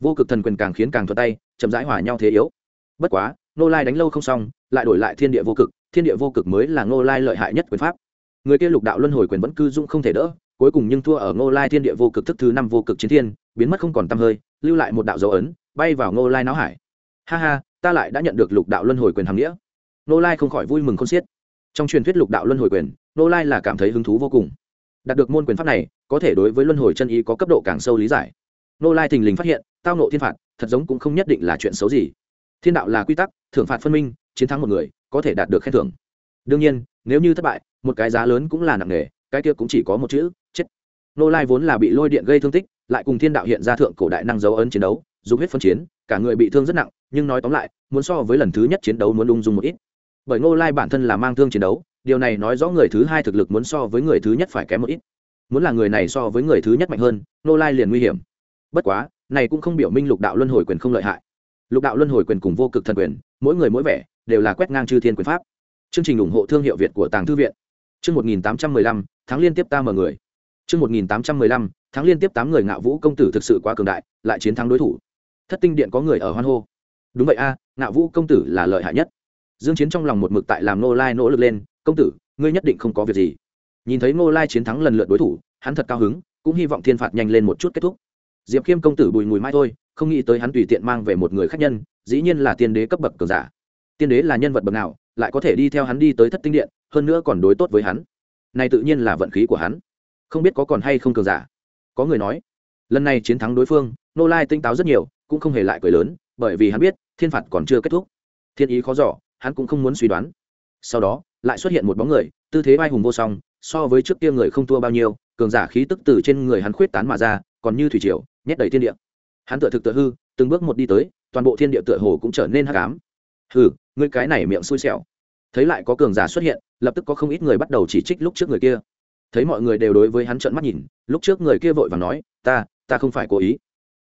Vô cực thần quyền càng khiến càng thuật tay, chậm rãi hòa nhau thế yếu. Bất quá, Ngô lai đánh lâu không xong, lại đổi lại thiên địa vô cực, thiên địa vô cực mới là Ngô lai lợi hại nhất quyền pháp. Người kia lục đạo luân hồi quyền vẫn cư dung không thể đỡ, cuối cùng nhưng thua ở Ngô lai thiên địa vô cực thức thứ năm vô cực chiến thiên biến mất không còn t hơi, lưu lại một đạo dấu ấn, bay vào Ngô lai náo hải. Ha ha, ta lại đã nhận được lục đạo luân hồi quyền hàm nghĩa. Ngô lai không khỏi vui mừng không xiết. Trong truyền thuyết lục đạo luân hồi quyền, Ngô lai là cảm thấy hứng thú vô cùng. Đạt được môn quyền pháp này, có thể đối với luân hồi chân ý có cấp độ càng sâu lý giải. Ngô lai thình lình phát hiện, tao nộ thiên phạt, thật giống cũng không nhất định là chuyện xấu gì. Thiên đạo là quy tắc, thưởng phạt phân minh, chiến thắng một người, có thể đạt được khen thưởng. Đương nhiên, nếu như thất bại, một cái giá lớn cũng là nặng nề, cái kia cũng chỉ có một chữ, chết. Nô lai vốn là bị lôi điện gây thương tích lại cùng thiên đạo hiện ra thượng cổ đại năng dấu ấn chiến đấu, dù huyết phân chiến, cả người bị thương rất nặng, nhưng nói tóm lại, muốn so với lần thứ nhất chiến đấu muốn ung dung một ít. Bởi ngô lai bản thân là mang thương chiến đấu, điều này nói rõ người thứ hai thực lực muốn so với người thứ nhất phải kém một ít. Muốn là người này so với người thứ nhất mạnh hơn, ngô lai liền nguy hiểm. Bất quá, này cũng không biểu minh lục đạo luân hồi quyền không lợi hại. Lục đạo luân hồi quyền cùng vô cực thần quyền, mỗi người mỗi vẻ, đều là quét ngang chư thiên quyền pháp. Chương trình ủng hộ thương hiệu việt của tàng thư viện. Chương một nghìn tám trăm mười lăm, tháng liên tiếp ta mở người. Chương một nghìn tám trăm mười lăm Thắng liên tiếp tám người ngạo vũ công tử thực sự quá cường đại, lại chiến thắng đối thủ. Thất tinh điện có người ở hoan hô. Đúng vậy a, ngạo vũ công tử là lợi hại nhất. Dương chiến trong lòng một mực tại làm nô lai nỗ lực lên, công tử, ngươi nhất định không có việc gì. Nhìn thấy nô lai chiến thắng lần lượt đối thủ, hắn thật cao hứng, cũng hy vọng thiên phạt nhanh lên một chút kết thúc. Diệp khiêm công tử bùi mùi mai thôi, không nghĩ tới hắn tùy tiện mang về một người khách nhân, dĩ nhiên là tiên đế cấp bậc cường giả. Tiên đế là nhân vật bậc nào, lại có thể đi theo hắn đi tới thất tinh điện, hơn nữa còn đối tốt với hắn. Này tự nhiên là vận khí của hắn. Không biết có còn hay không cường giả có người nói, lần này chiến thắng đối phương, nô lai tinh táo rất nhiều, cũng không hề lại cười lớn, bởi vì hắn biết, thiên phạt còn chưa kết thúc. Thiên ý khó giỏ hắn cũng không muốn suy đoán. Sau đó, lại xuất hiện một bóng người, tư thế vai hùng vô song, so với trước kia người không thua bao nhiêu, cường giả khí tức từ trên người hắn khuyết tán mà ra, còn như thủy triều, nhét đầy thiên địa. Hắn tựa thực tựa hư, từng bước một đi tới, toàn bộ thiên địa tựa hồ cũng trở nên hắc ám. Hừ, ngươi cái này miệng xui xẻo. Thấy lại có cường giả xuất hiện, lập tức có không ít người bắt đầu chỉ trích lúc trước người kia thấy mọi người đều đối với hắn trợn mắt nhìn, lúc trước người kia vội và nói, ta ta không phải cố ý.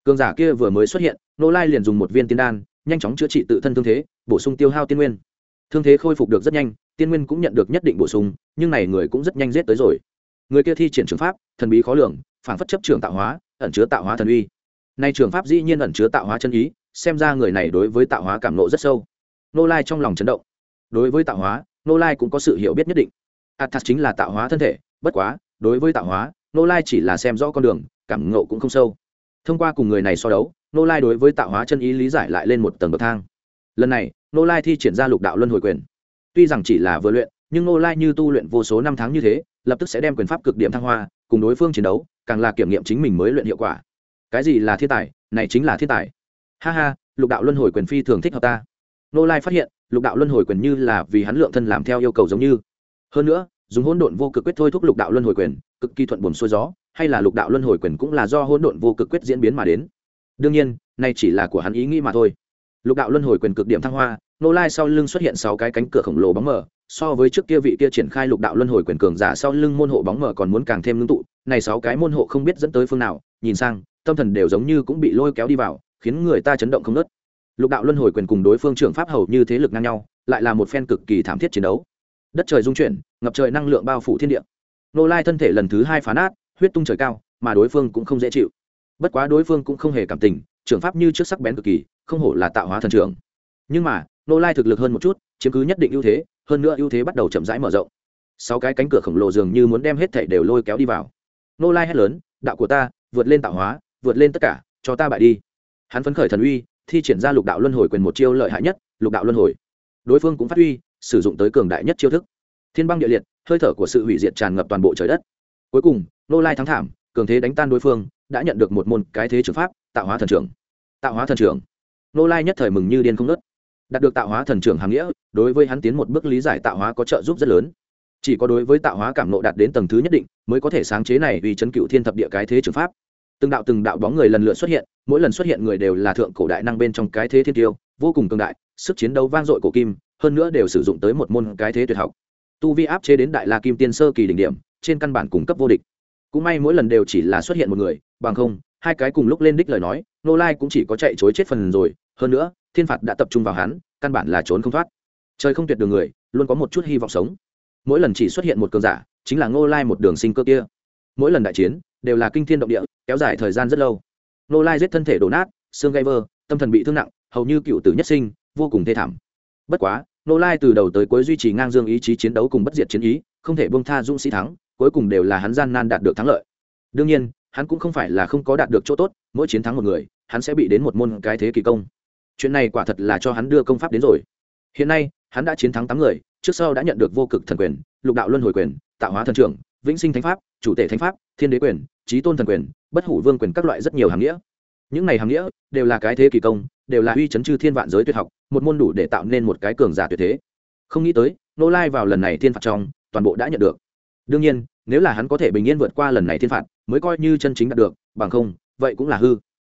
Cường giả kia vừa mới xuất hiện, nô lai liền dùng một viên tiên đan, nhanh chóng chữa trị tự thân thương thế, bổ sung tiêu hao tiên nguyên. Thương thế khôi phục được rất nhanh, tiên nguyên cũng nhận được nhất định bổ sung, nhưng này người cũng rất nhanh giết tới rồi. Người kia thi triển trường pháp, thần bí khó lường, phản phất chấp trường tạo hóa, ẩn chứa tạo hóa thần uy. Nay trường pháp dĩ nhiên ẩn chứa tạo hóa chân ý, xem ra người này đối với tạo hóa cảm nộ rất sâu. Nô lai trong lòng chấn động. Đối với tạo hóa, nô lai cũng có sự hiểu biết nhất định. Athas chính là tạo hóa thân thể bất quá, đối với tạo hóa nô lai chỉ là xem rõ con đường, cảm ngộ cũng không sâu. Thông qua cùng người này so đấu nô lai đối với tạo hóa chân ý lý giải lại lên một tầng bậc thang. Lần này nô lai thi triển ra lục đạo luân hồi quyền. Tuy rằng chỉ là vừa luyện, nhưng nô lai như tu luyện vô số năm tháng như thế, lập tức sẽ đem quyền pháp cực điểm thăng hoa, cùng đối phương chiến đấu, càng là kiểm nghiệm chính mình mới luyện hiệu quả. Cái gì là thiên tài, này chính là thiên tài. Ha ha, lục đạo luân hồi quyền phi thường thích hợp ta. Nô lai phát hiện, lục đạo luân hồi quyền như là vì hắn lượng thân làm theo yêu cầu giống như. Hơn nữa dùng hỗn độn vô cực quyết thôi thúc lục đạo luân hồi quyền, cực kỳ thuận buồm xuôi gió, hay là lục đạo luân hồi quyền cũng là do hỗn độn vô cực quyết diễn biến mà đến. Đương nhiên nay chỉ là của hắn ý nghĩ mà thôi. Lục đạo luân hồi quyền cực điểm thăng hoa nô lai sau lưng xuất hiện sáu cái cánh cửa khổng lồ bóng mờ, so với trước kia vị kia triển khai lục đạo luân hồi quyền cường giả sau lưng môn hộ bóng mờ còn muốn càng thêm ngưng tụ, này sáu cái môn hộ không biết dẫn tới phương nào, nhìn sang, tâm thần đều giống như cũng bị lôi kéo đi vào, khiến người ta chấn động không nớt lục đạo luân hồi quyền cùng đối phương trưởng pháp hầu như thế lực ngang nhau, lại là một phen cực kỳ thảm thiết chiến đấu đất trời dung chuyển, ngập trời năng lượng bao phủ thiên địa. Nô lai thân thể lần thứ hai phá nát, huyết tung trời cao, mà đối phương cũng không dễ chịu. Bất quá đối phương cũng không hề cảm tình, trưởng pháp như trước sắc bén cực kỳ, không hổ là tạo hóa thần trưởng. Nhưng mà, nô lai thực lực hơn một chút, chiếm cứ nhất định ưu thế, hơn nữa ưu thế bắt đầu chậm rãi mở rộng. Sáu cái cánh cửa khổng lồ dường như muốn đem hết thảy đều lôi kéo đi vào. Nô lai hét lớn, đạo của ta, vượt lên tạo hóa, vượt lên tất cả, cho ta bại đi. Hắn phấn khởi thần uy, thi triển ra lục đạo luân hồi quyền một chiêu lợi hại nhất, lục đạo luân hồi. Đối phương cũng phát huy sử dụng tới cường đại nhất chiêu thức. Thiên băng địa liệt, hơi thở của sự hủy diệt tràn ngập toàn bộ trời đất. Cuối cùng, nô lai thắng thảm, cường thế đánh tan đối phương, đã nhận được một môn cái thế trường pháp, tạo hóa thần trưởng. Tạo hóa thần trưởng. Nô lai nhất thời mừng như điên không nớt đạt được tạo hóa thần trưởng hàm nghĩa, đối với hắn tiến một bước lý giải tạo hóa có trợ giúp rất lớn. Chỉ có đối với tạo hóa cảm nộ đạt đến tầng thứ nhất định, mới có thể sáng chế này vì chấn cựu thiên thập địa cái thế trường pháp. Từng đạo từng đạo bóng người lần lượt xuất hiện, mỗi lần xuất hiện người đều là thượng cổ đại năng bên trong cái thế thiên tiêu, vô cùng cường đại, sức chiến đấu vang dội cổ kim hơn nữa đều sử dụng tới một môn cái thế tuyệt học. Tu vi áp chế đến đại la kim tiên sơ kỳ đỉnh điểm, trên căn bản cung cấp vô địch. Cũng may mỗi lần đều chỉ là xuất hiện một người, bằng không, hai cái cùng lúc lên đích lời nói, nô lai cũng chỉ có chạy chối chết phần rồi. Hơn nữa, thiên phạt đã tập trung vào hắn, căn bản là trốn không thoát. Trời không tuyệt đường người, luôn có một chút hy vọng sống. Mỗi lần chỉ xuất hiện một cường giả, chính là ngô lai một đường sinh cơ kia. Mỗi lần đại chiến, đều là kinh thiên động địa, kéo dài thời gian rất lâu. Ngô lai giết thân thể đổ nát, xương gây vơ tâm thần bị thương nặng, hầu như cựu tử nhất sinh, vô cùng thê thảm bất quá Nô lai từ đầu tới cuối duy trì ngang dương ý chí chiến đấu cùng bất diệt chiến ý, không thể bông tha dũng sĩ thắng, cuối cùng đều là hắn gian nan đạt được thắng lợi. Đương nhiên, hắn cũng không phải là không có đạt được chỗ tốt, mỗi chiến thắng một người, hắn sẽ bị đến một môn cái thế kỳ công. Chuyện này quả thật là cho hắn đưa công pháp đến rồi. Hiện nay, hắn đã chiến thắng tám người, trước sau đã nhận được vô cực thần quyền, lục đạo luân hồi quyền, tạo hóa thần trưởng, vĩnh sinh thánh pháp, chủ tể thánh pháp, thiên đế quyền trí tôn thần quyền, bất hủ vương quyền các loại rất nhiều hàng nghĩa. Những này hàng nghĩa đều là cái thế kỳ công đều là uy chấn chư thiên vạn giới tuyệt học, một môn đủ để tạo nên một cái cường giả tuyệt thế. Không nghĩ tới, nô lai vào lần này thiên phạt trong, toàn bộ đã nhận được. Đương nhiên, nếu là hắn có thể bình yên vượt qua lần này thiên phạt, mới coi như chân chính đạt được, bằng không, vậy cũng là hư.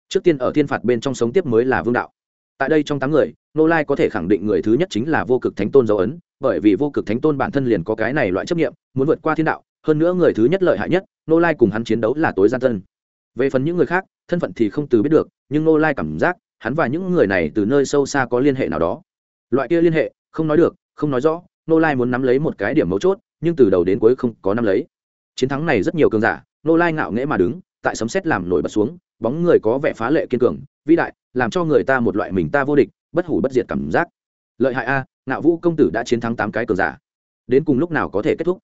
Trước tiên ở thiên phạt bên trong sống tiếp mới là vương đạo. Tại đây trong tám người, nô lai có thể khẳng định người thứ nhất chính là vô cực thánh tôn dấu ấn, bởi vì vô cực thánh tôn bản thân liền có cái này loại chấp nghiệm muốn vượt qua thiên đạo, hơn nữa người thứ nhất lợi hại nhất, nô lai cùng hắn chiến đấu là tối gian thân. về phần những người khác, thân phận thì không từ biết được, nhưng nô lai cảm giác hắn và những người này từ nơi sâu xa có liên hệ nào đó. Loại kia liên hệ, không nói được, không nói rõ, nô lai muốn nắm lấy một cái điểm mấu chốt, nhưng từ đầu đến cuối không có nắm lấy. Chiến thắng này rất nhiều cường giả, nô lai ngạo nghễ mà đứng, tại sấm xét làm nổi bật xuống, bóng người có vẻ phá lệ kiên cường, vĩ đại, làm cho người ta một loại mình ta vô địch, bất hủ bất diệt cảm giác. Lợi hại a, ngạo vũ công tử đã chiến thắng tám cái cường giả. Đến cùng lúc nào có thể kết thúc?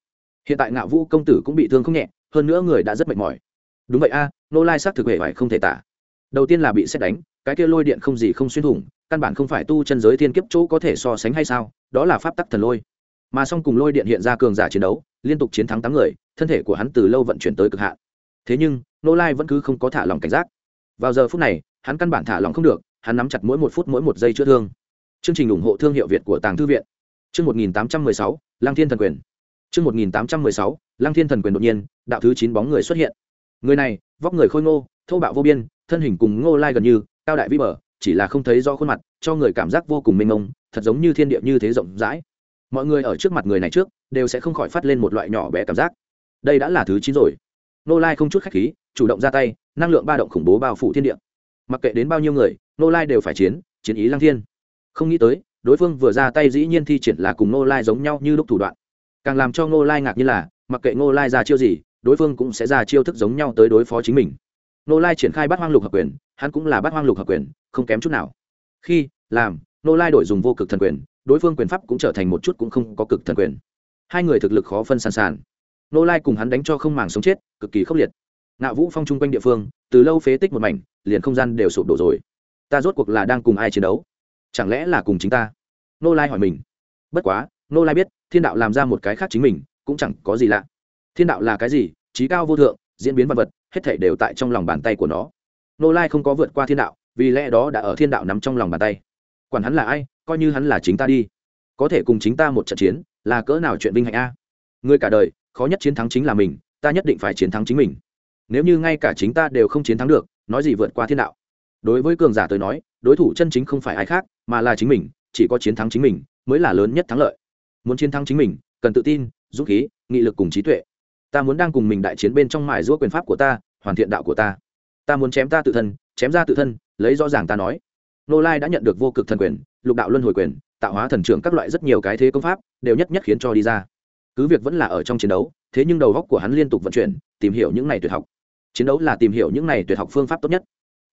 Hiện tại ngạo vũ công tử cũng bị thương không nhẹ, hơn nữa người đã rất mệt mỏi. Đúng vậy a, nô lai xác thực hệ phải không thể tả. Đầu tiên là bị xét đánh cái kia lôi điện không gì không xuyên thủng, căn bản không phải tu chân giới thiên kiếp chỗ có thể so sánh hay sao? Đó là pháp tắc thần lôi. Mà song cùng lôi điện hiện ra cường giả chiến đấu, liên tục chiến thắng tám người, thân thể của hắn từ lâu vận chuyển tới cực hạn. Thế nhưng, nô lai vẫn cứ không có thả lòng cảnh giác. Vào giờ phút này, hắn căn bản thả lòng không được, hắn nắm chặt mỗi một phút mỗi một giây chữa thương. Chương trình ủng hộ thương hiệu việt của tàng thư viện. Chương một nghìn tám trăm mười sáu lang thiên thần quyền. Chương một nghìn tám trăm mười sáu lang thiên thần quyền đột nhiên, đạo thứ chín bóng người xuất hiện. Người này, vóc người khôi ngô, thô bạo vô biên, thân hình cùng ngô lai gần như cao đại vi bờ, chỉ là không thấy rõ khuôn mặt, cho người cảm giác vô cùng mênh mông, thật giống như thiên địa như thế rộng rãi. Mọi người ở trước mặt người này trước, đều sẽ không khỏi phát lên một loại nhỏ bé cảm giác. Đây đã là thứ chín rồi. Nô lai không chút khách khí, chủ động ra tay, năng lượng ba động khủng bố bao phủ thiên địa. Mặc kệ đến bao nhiêu người, nô lai đều phải chiến chiến ý lăng thiên. Không nghĩ tới, đối phương vừa ra tay dĩ nhiên thi triển là cùng nô lai giống nhau như lúc thủ đoạn. Càng làm cho nô lai ngạc như là, mặc kệ nô lai ra chiêu gì, đối phương cũng sẽ ra chiêu thức giống nhau tới đối phó chính mình nô lai triển khai Bát hoang lục hợp quyền, hắn cũng là Bát hoang lục hợp quyền, không kém chút nào. Khi làm, nô lai đổi dùng vô cực thần quyền, đối phương quyền pháp cũng trở thành một chút cũng không có cực thần quyền. Hai người thực lực khó phân sàn sàn. Nô lai cùng hắn đánh cho không màng sống chết, cực kỳ khốc liệt. Nạo vũ phong chung quanh địa phương, từ lâu phế tích một mảnh, liền không gian đều sụp đổ rồi. Ta rốt cuộc là đang cùng ai chiến đấu? Chẳng lẽ là cùng chính ta? Nô lai hỏi mình. Bất quá, nô lai biết, thiên đạo làm ra một cái khác chính mình, cũng chẳng có gì lạ. Thiên đạo là cái gì? Trí cao vô thượng, diễn biến vật vật hết thảy đều tại trong lòng bàn tay của nó. Nô lai không có vượt qua thiên đạo, vì lẽ đó đã ở thiên đạo nắm trong lòng bàn tay. Quản hắn là ai, coi như hắn là chính ta đi. Có thể cùng chính ta một trận chiến, là cỡ nào chuyện vinh hạnh a? Người cả đời, khó nhất chiến thắng chính là mình, ta nhất định phải chiến thắng chính mình. Nếu như ngay cả chính ta đều không chiến thắng được, nói gì vượt qua thiên đạo? Đối với cường giả tới nói, đối thủ chân chính không phải ai khác, mà là chính mình, chỉ có chiến thắng chính mình, mới là lớn nhất thắng lợi. Muốn chiến thắng chính mình, cần tự tin, dũng khí, nghị lực cùng trí tuệ ta muốn đang cùng mình đại chiến bên trong mài giũa quyền pháp của ta, hoàn thiện đạo của ta. Ta muốn chém ta tự thân, chém ra tự thân, lấy rõ ràng ta nói. Nô lai đã nhận được vô cực thần quyền, lục đạo luân hồi quyền, tạo hóa thần trưởng các loại rất nhiều cái thế công pháp, đều nhất nhất khiến cho đi ra. Cứ việc vẫn là ở trong chiến đấu, thế nhưng đầu góc của hắn liên tục vận chuyển, tìm hiểu những này tuyệt học. Chiến đấu là tìm hiểu những này tuyệt học phương pháp tốt nhất.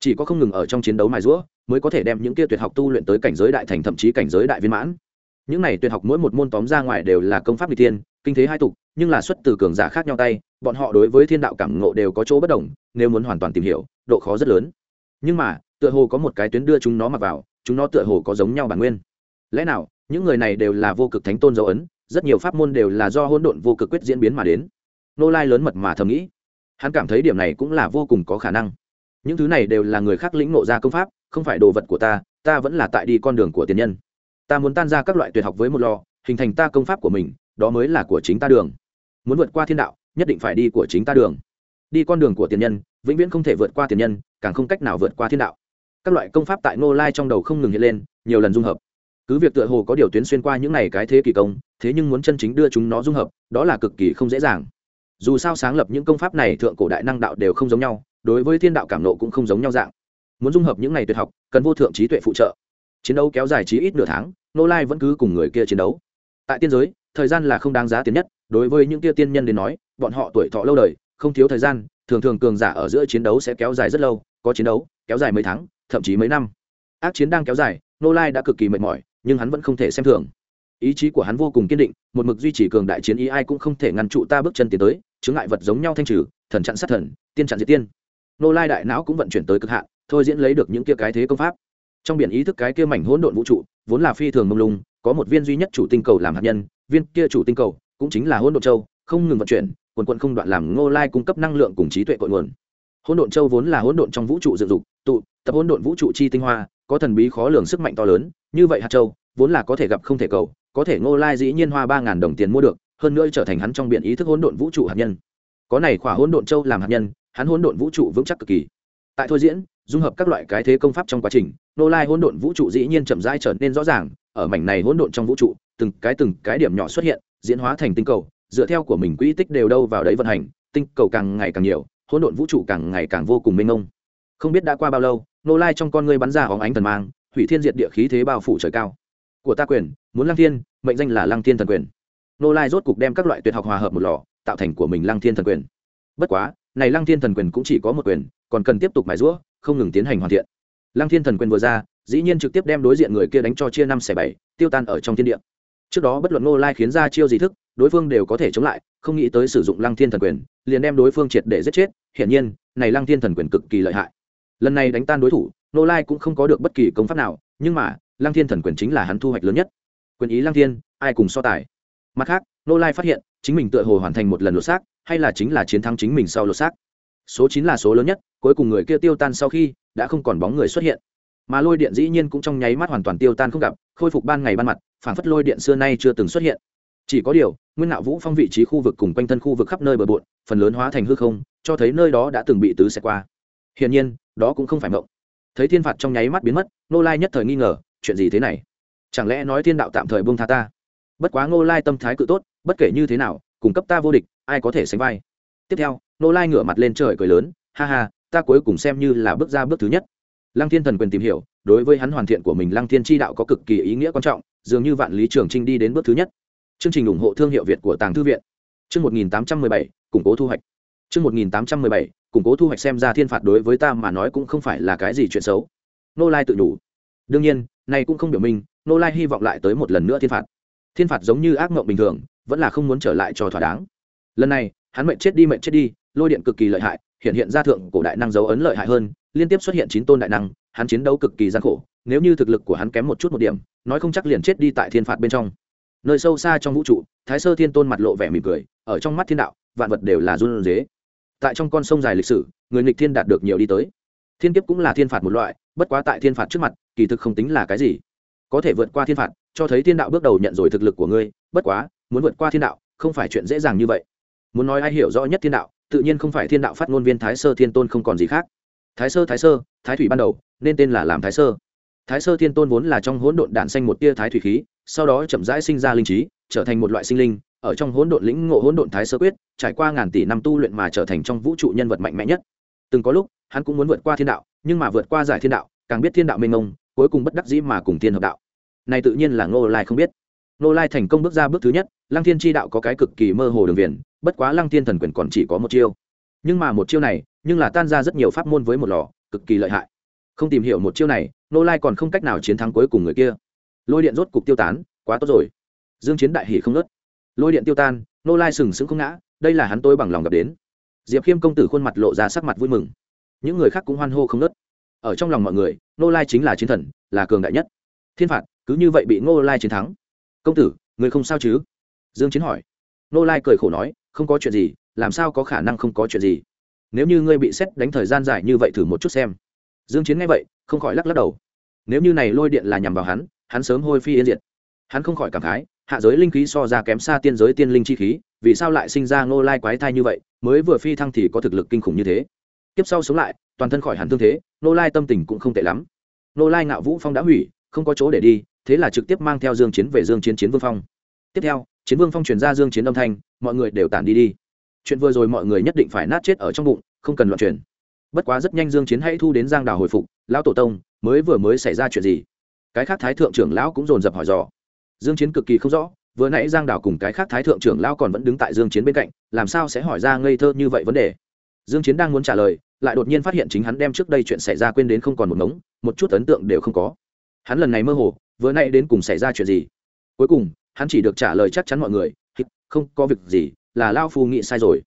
Chỉ có không ngừng ở trong chiến đấu mài rũa mới có thể đem những kia tuyệt học tu luyện tới cảnh giới đại thành thậm chí cảnh giới đại viên mãn. Những này tuyệt học mỗi một môn tóm ra ngoài đều là công pháp n g tiên kinh thế hai tục, nhưng là xuất từ cường giả khác nhau tay, bọn họ đối với thiên đạo cảm ngộ đều có chỗ bất đồng, nếu muốn hoàn toàn tìm hiểu, độ khó rất lớn. Nhưng mà, tựa hồ có một cái tuyến đưa chúng nó mặc vào, chúng nó tựa hồ có giống nhau bản nguyên. Lẽ nào, những người này đều là vô cực thánh tôn dấu ấn, rất nhiều pháp môn đều là do hỗn độn vô cực quyết diễn biến mà đến. Nô lai lớn mật mà thầm nghĩ. Hắn cảm thấy điểm này cũng là vô cùng có khả năng. Những thứ này đều là người khác lĩnh nộ ra công pháp, không phải đồ vật của ta ta vẫn là tại đi con đường của tiền nhân. Ta muốn tan ra các loại tuyệt học với một lò, hình thành ta công pháp của mình đó mới là của chính ta đường. Muốn vượt qua thiên đạo, nhất định phải đi của chính ta đường. Đi con đường của tiền nhân, vĩnh viễn không thể vượt qua tiền nhân, càng không cách nào vượt qua thiên đạo. Các loại công pháp tại ngô lai trong đầu không ngừng hiện lên, nhiều lần dung hợp. Cứ việc tựa hồ có điều tuyến xuyên qua những này cái thế kỳ công, thế nhưng muốn chân chính đưa chúng nó dung hợp, đó là cực kỳ không dễ dàng. Dù sao sáng lập những công pháp này thượng cổ đại năng đạo đều không giống nhau, đối với thiên đạo cảm nộ cũng không giống nhau dạng. Muốn dung hợp những này tuyệt học, cần vô thượng trí tuệ phụ trợ. Chiến đấu kéo dài chí ít nửa tháng nô lai vẫn cứ cùng người kia chiến đấu. Tại tiên giới thời gian là không đáng giá tiền nhất, đối với những kia tiên nhân đến nói, bọn họ tuổi thọ lâu đời, không thiếu thời gian, thường thường cường giả ở giữa chiến đấu sẽ kéo dài rất lâu, có chiến đấu, kéo dài mấy tháng, thậm chí mấy năm. Ác chiến đang kéo dài, nô lai đã cực kỳ mệt mỏi, nhưng hắn vẫn không thể xem thường. Ý chí của hắn vô cùng kiên định, một mực duy trì cường đại chiến ý ai cũng không thể ngăn trụ ta bước chân tiến tới chứng ngại vật giống nhau thanh trừ, thần chặn sát thần, tiên chặn diệt tiên. Nô lai đại não cũng vận chuyển tới cực hạn, thôi diễn lấy được những kia cái thế công pháp. Trong biển ý thức cái kia mảnh hỗn độn vũ trụ, vốn là phi thường mông lung có một viên duy nhất chủ tinh cầu làm hạt nhân, viên kia chủ tinh cầu cũng chính là hỗn độn châu, không ngừng vận chuyển, quần quận không đoạn làm ngô lai cung cấp năng lượng cùng trí tuệ cội nguồn. Hỗn độn châu vốn là hỗn độn trong vũ trụ dựng dục, tụ, tập hỗn độn vũ trụ chi tinh hoa, có thần bí khó lường sức mạnh to lớn, như vậy hạt châu vốn là có thể gặp không thể cầu, có thể ngô lai dĩ nhiên hoa ba ngàn đồng tiền mua được, hơn nữa trở thành hắn trong biện ý thức hỗn độn vũ trụ hạt nhân. Có này khỏa hỗn độn châu làm hạt nhân, hắn hỗn độn vũ trụ vững chắc cực kỳ. Tại thôi diễn, dung hợp các loại cái thế công pháp trong quá trình nô lai hỗn độn vũ trụ dĩ nhiên chậm rãi trở nên rõ ràng ở mảnh này hỗn độn trong vũ trụ, từng cái từng cái điểm nhỏ xuất hiện, diễn hóa thành tinh cầu, dựa theo của mình quỹ tích đều đâu vào đấy vận hành, tinh cầu càng ngày càng nhiều, hỗn độn vũ trụ càng ngày càng vô cùng mênh mông. Không biết đã qua bao lâu nô lai trong con ngươi bắn ra hóng ánh thần mang, hủy thiên diệt địa khí thế bao phủ trời cao. Của ta quyền, muốn lăng thiên, mệnh danh là lăng thiên thần quyền. Nô lai rốt cục đem các loại tuyệt học hòa hợp một lò, tạo thành của mình lăng thiên thần quyền. Bất quá, này lăng thiên thần quyền cũng chỉ có một quyền, còn cần tiếp tục mài rũa không ngừng tiến hành hoàn thiện. Lăng thiên thần quyền vừa ra dĩ nhiên trực tiếp đem đối diện người kia đánh cho chia năm xẻ bảy, tiêu tan ở trong thiên địa. Trước đó bất luận ngô lai khiến ra chiêu gì thức, đối phương đều có thể chống lại, không nghĩ tới sử dụng lăng thiên thần quyền, liền đem đối phương triệt để giết chết. Hiển nhiên, này lăng thiên thần quyền cực kỳ lợi hại. Lần này đánh tan đối thủ, ngô lai cũng không có được bất kỳ công pháp nào, nhưng mà, lăng thiên thần quyền chính là hắn thu hoạch lớn nhất. Quyền ý lăng thiên, ai cùng so tài? Mặt khác, ngô lai phát hiện, chính mình tựa hồ hoàn thành một lần lột xác, hay là chính là chiến thắng chính mình sau lột xác. Số chín là số lớn nhất, cuối cùng người kia tiêu tan sau khi, đã không còn bóng người xuất hiện mà lôi điện dĩ nhiên cũng trong nháy mắt hoàn toàn tiêu tan không gặp, khôi phục ban ngày ban mặt phản phất lôi điện xưa nay chưa từng xuất hiện. Chỉ có điều, nguyên nạo vũ phong vị trí khu vực cùng quanh thân khu vực khắp nơi bờ bộn, phần lớn hóa thành hư không, cho thấy nơi đó đã từng bị tứ xẹt qua. Hiển nhiên, đó cũng không phải mộng. Thấy thiên phạt trong nháy mắt biến mất nô lai nhất thời nghi ngờ, chuyện gì thế này? Chẳng lẽ nói thiên đạo tạm thời buông tha ta? Bất quá ngô lai tâm thái cự tốt, bất kể như thế nào cung cấp ta vô địch, ai có thể sánh vai? Tiếp theo nô lai ngửa mặt lên trời cười lớn, ha ha, ta cuối cùng xem như là bước ra bước thứ nhất lăng thiên thần quyền tìm hiểu, đối với hắn hoàn thiện của mình lăng thiên tri đạo có cực kỳ ý nghĩa quan trọng, dường như vạn lý trường trinh đi đến bước thứ nhất. Chương trình ủng hộ thương hiệu việt của tàng thư viện. Chương một nghìn tám trăm mười bảy, củng cố thu hoạch. Chương một nghìn tám trăm mười bảy, củng cố thu hoạch xem ra thiên phạt đối với ta mà nói cũng không phải là cái gì chuyện xấu. Nô lai tự đủ đương nhiên, này cũng không biểu minh, nô lai hy vọng lại tới một lần nữa thiên phạt. Thiên phạt giống như ác mộng bình thường, vẫn là không muốn trở lại cho thỏa đáng. Lần này, hắn mệnh chết đi mệnh chết đi, lôi điện cực kỳ lợi hại, hiện hiện ra thượng cổ đại năng dấu ấn lợi hại hơn liên tiếp xuất hiện chín tôn đại năng, hắn chiến đấu cực kỳ gian khổ, nếu như thực lực của hắn kém một chút một điểm, nói không chắc liền chết đi tại thiên phạt bên trong. Nơi sâu xa trong vũ trụ, thái sơ thiên tôn mặt lộ vẻ mỉm cười, ở trong mắt thiên đạo, vạn vật đều là run dế tại trong con sông dài lịch sử, người nghịch thiên đạt được nhiều đi tới. Thiên kiếp cũng là thiên phạt một loại, bất quá tại thiên phạt trước mặt, kỳ thực không tính là cái gì. Có thể vượt qua thiên phạt, cho thấy thiên đạo bước đầu nhận rồi thực lực của ngươi, bất quá, muốn vượt qua thiên đạo, không phải chuyện dễ dàng như vậy. Muốn nói ai hiểu rõ nhất thiên đạo, tự nhiên không phải thiên đạo phát ngôn viên thái sơ thiên tôn không còn gì khác thái sơ thái sơ, thái thủy ban đầu, nên tên là làm thái sơ. Thái sơ thiên tôn vốn là trong hỗn độn đạn xanh một tia thái thủy khí, sau đó chậm rãi sinh ra linh trí, trở thành một loại sinh linh, ở trong hỗn độn lĩnh ngộ hỗn độn thái sơ quyết, trải qua ngàn tỷ năm tu luyện mà trở thành trong vũ trụ nhân vật mạnh mẽ nhất. Từng có lúc, hắn cũng muốn vượt qua thiên đạo, nhưng mà vượt qua giải thiên đạo, càng biết thiên đạo mênh mông, cuối cùng bất đắc dĩ mà cùng thiên hợp đạo. Này tự nhiên là ngô lai không biết. Ngô lai thành công bước ra bước thứ nhất, lăng thiên tri đạo có cái cực kỳ mơ hồ đường viền, bất quá lăng thiên thần quyền còn chỉ có một chiêu. Nhưng mà một chiêu này nhưng là tan ra rất nhiều pháp môn với một lò, cực kỳ lợi hại. Không tìm hiểu một chiêu này, nô lai còn không cách nào chiến thắng cuối cùng người kia. Lôi điện rốt cục tiêu tán, quá tốt rồi. Dương chiến đại hỉ không nớt lôi điện tiêu tan, nô lai sừng sững không ngã, đây là hắn tôi bằng lòng gặp đến. Diệp khiêm công tử khuôn mặt lộ ra sắc mặt vui mừng. Những người khác cũng hoan hô không nớt ở trong lòng mọi người, nô lai chính là chiến thần, là cường đại nhất. Thiên phạt, cứ như vậy bị nô lai chiến thắng. Công tử, người không sao chứ? Dương chiến hỏi. Nô lai cười khổ nói, không có chuyện gì, làm sao có khả năng không có chuyện gì? Nếu như ngươi bị xét đánh thời gian dài như vậy thử một chút xem. Dương chiến nghe vậy, không khỏi lắc lắc đầu. Nếu như này lôi điện là nhằm vào hắn hắn sớm hôi phi yên diệt. Hắn không khỏi cảm khái, hạ giới linh khí so ra kém xa tiên giới tiên linh chi khí, vì sao lại sinh ra ngô lai quái thai như vậy, mới vừa phi thăng thì có thực lực kinh khủng như thế. Tiếp sau sống lại, toàn thân khỏi hẳn thương thế, ngô lai tâm tình cũng không tệ lắm. Ngô lai ngạo vũ phong đã hủy, không có chỗ để đi, thế là trực tiếp mang theo dương chiến về dương chiến chiến vương phong. Tiếp theo, chiến vương phong truyền ra dương chiến âm thanh, mọi người đều tản đi đi chuyện vừa rồi mọi người nhất định phải nát chết ở trong bụng, không cần loạn truyền. Bất quá rất nhanh dương chiến hãy thu đến giang đào hồi phục, lão tổ tông, mới vừa mới xảy ra chuyện gì? Cái khác thái thượng trưởng lão cũng dồn dập hỏi dò. Dương chiến cực kỳ không rõ, vừa nãy giang đào cùng cái khác thái thượng trưởng lão còn vẫn đứng tại dương chiến bên cạnh, làm sao sẽ hỏi ra ngây thơ như vậy vấn đề? Dương chiến đang muốn trả lời, lại đột nhiên phát hiện chính hắn đem trước đây chuyện xảy ra quên đến không còn một ngống, một chút ấn tượng đều không có. Hắn lần này mơ hồ, vừa nãy đến cùng xảy ra chuyện gì? Cuối cùng, hắn chỉ được trả lời chắc chắn mọi người không có việc gì là lao phu nghĩ sai rồi.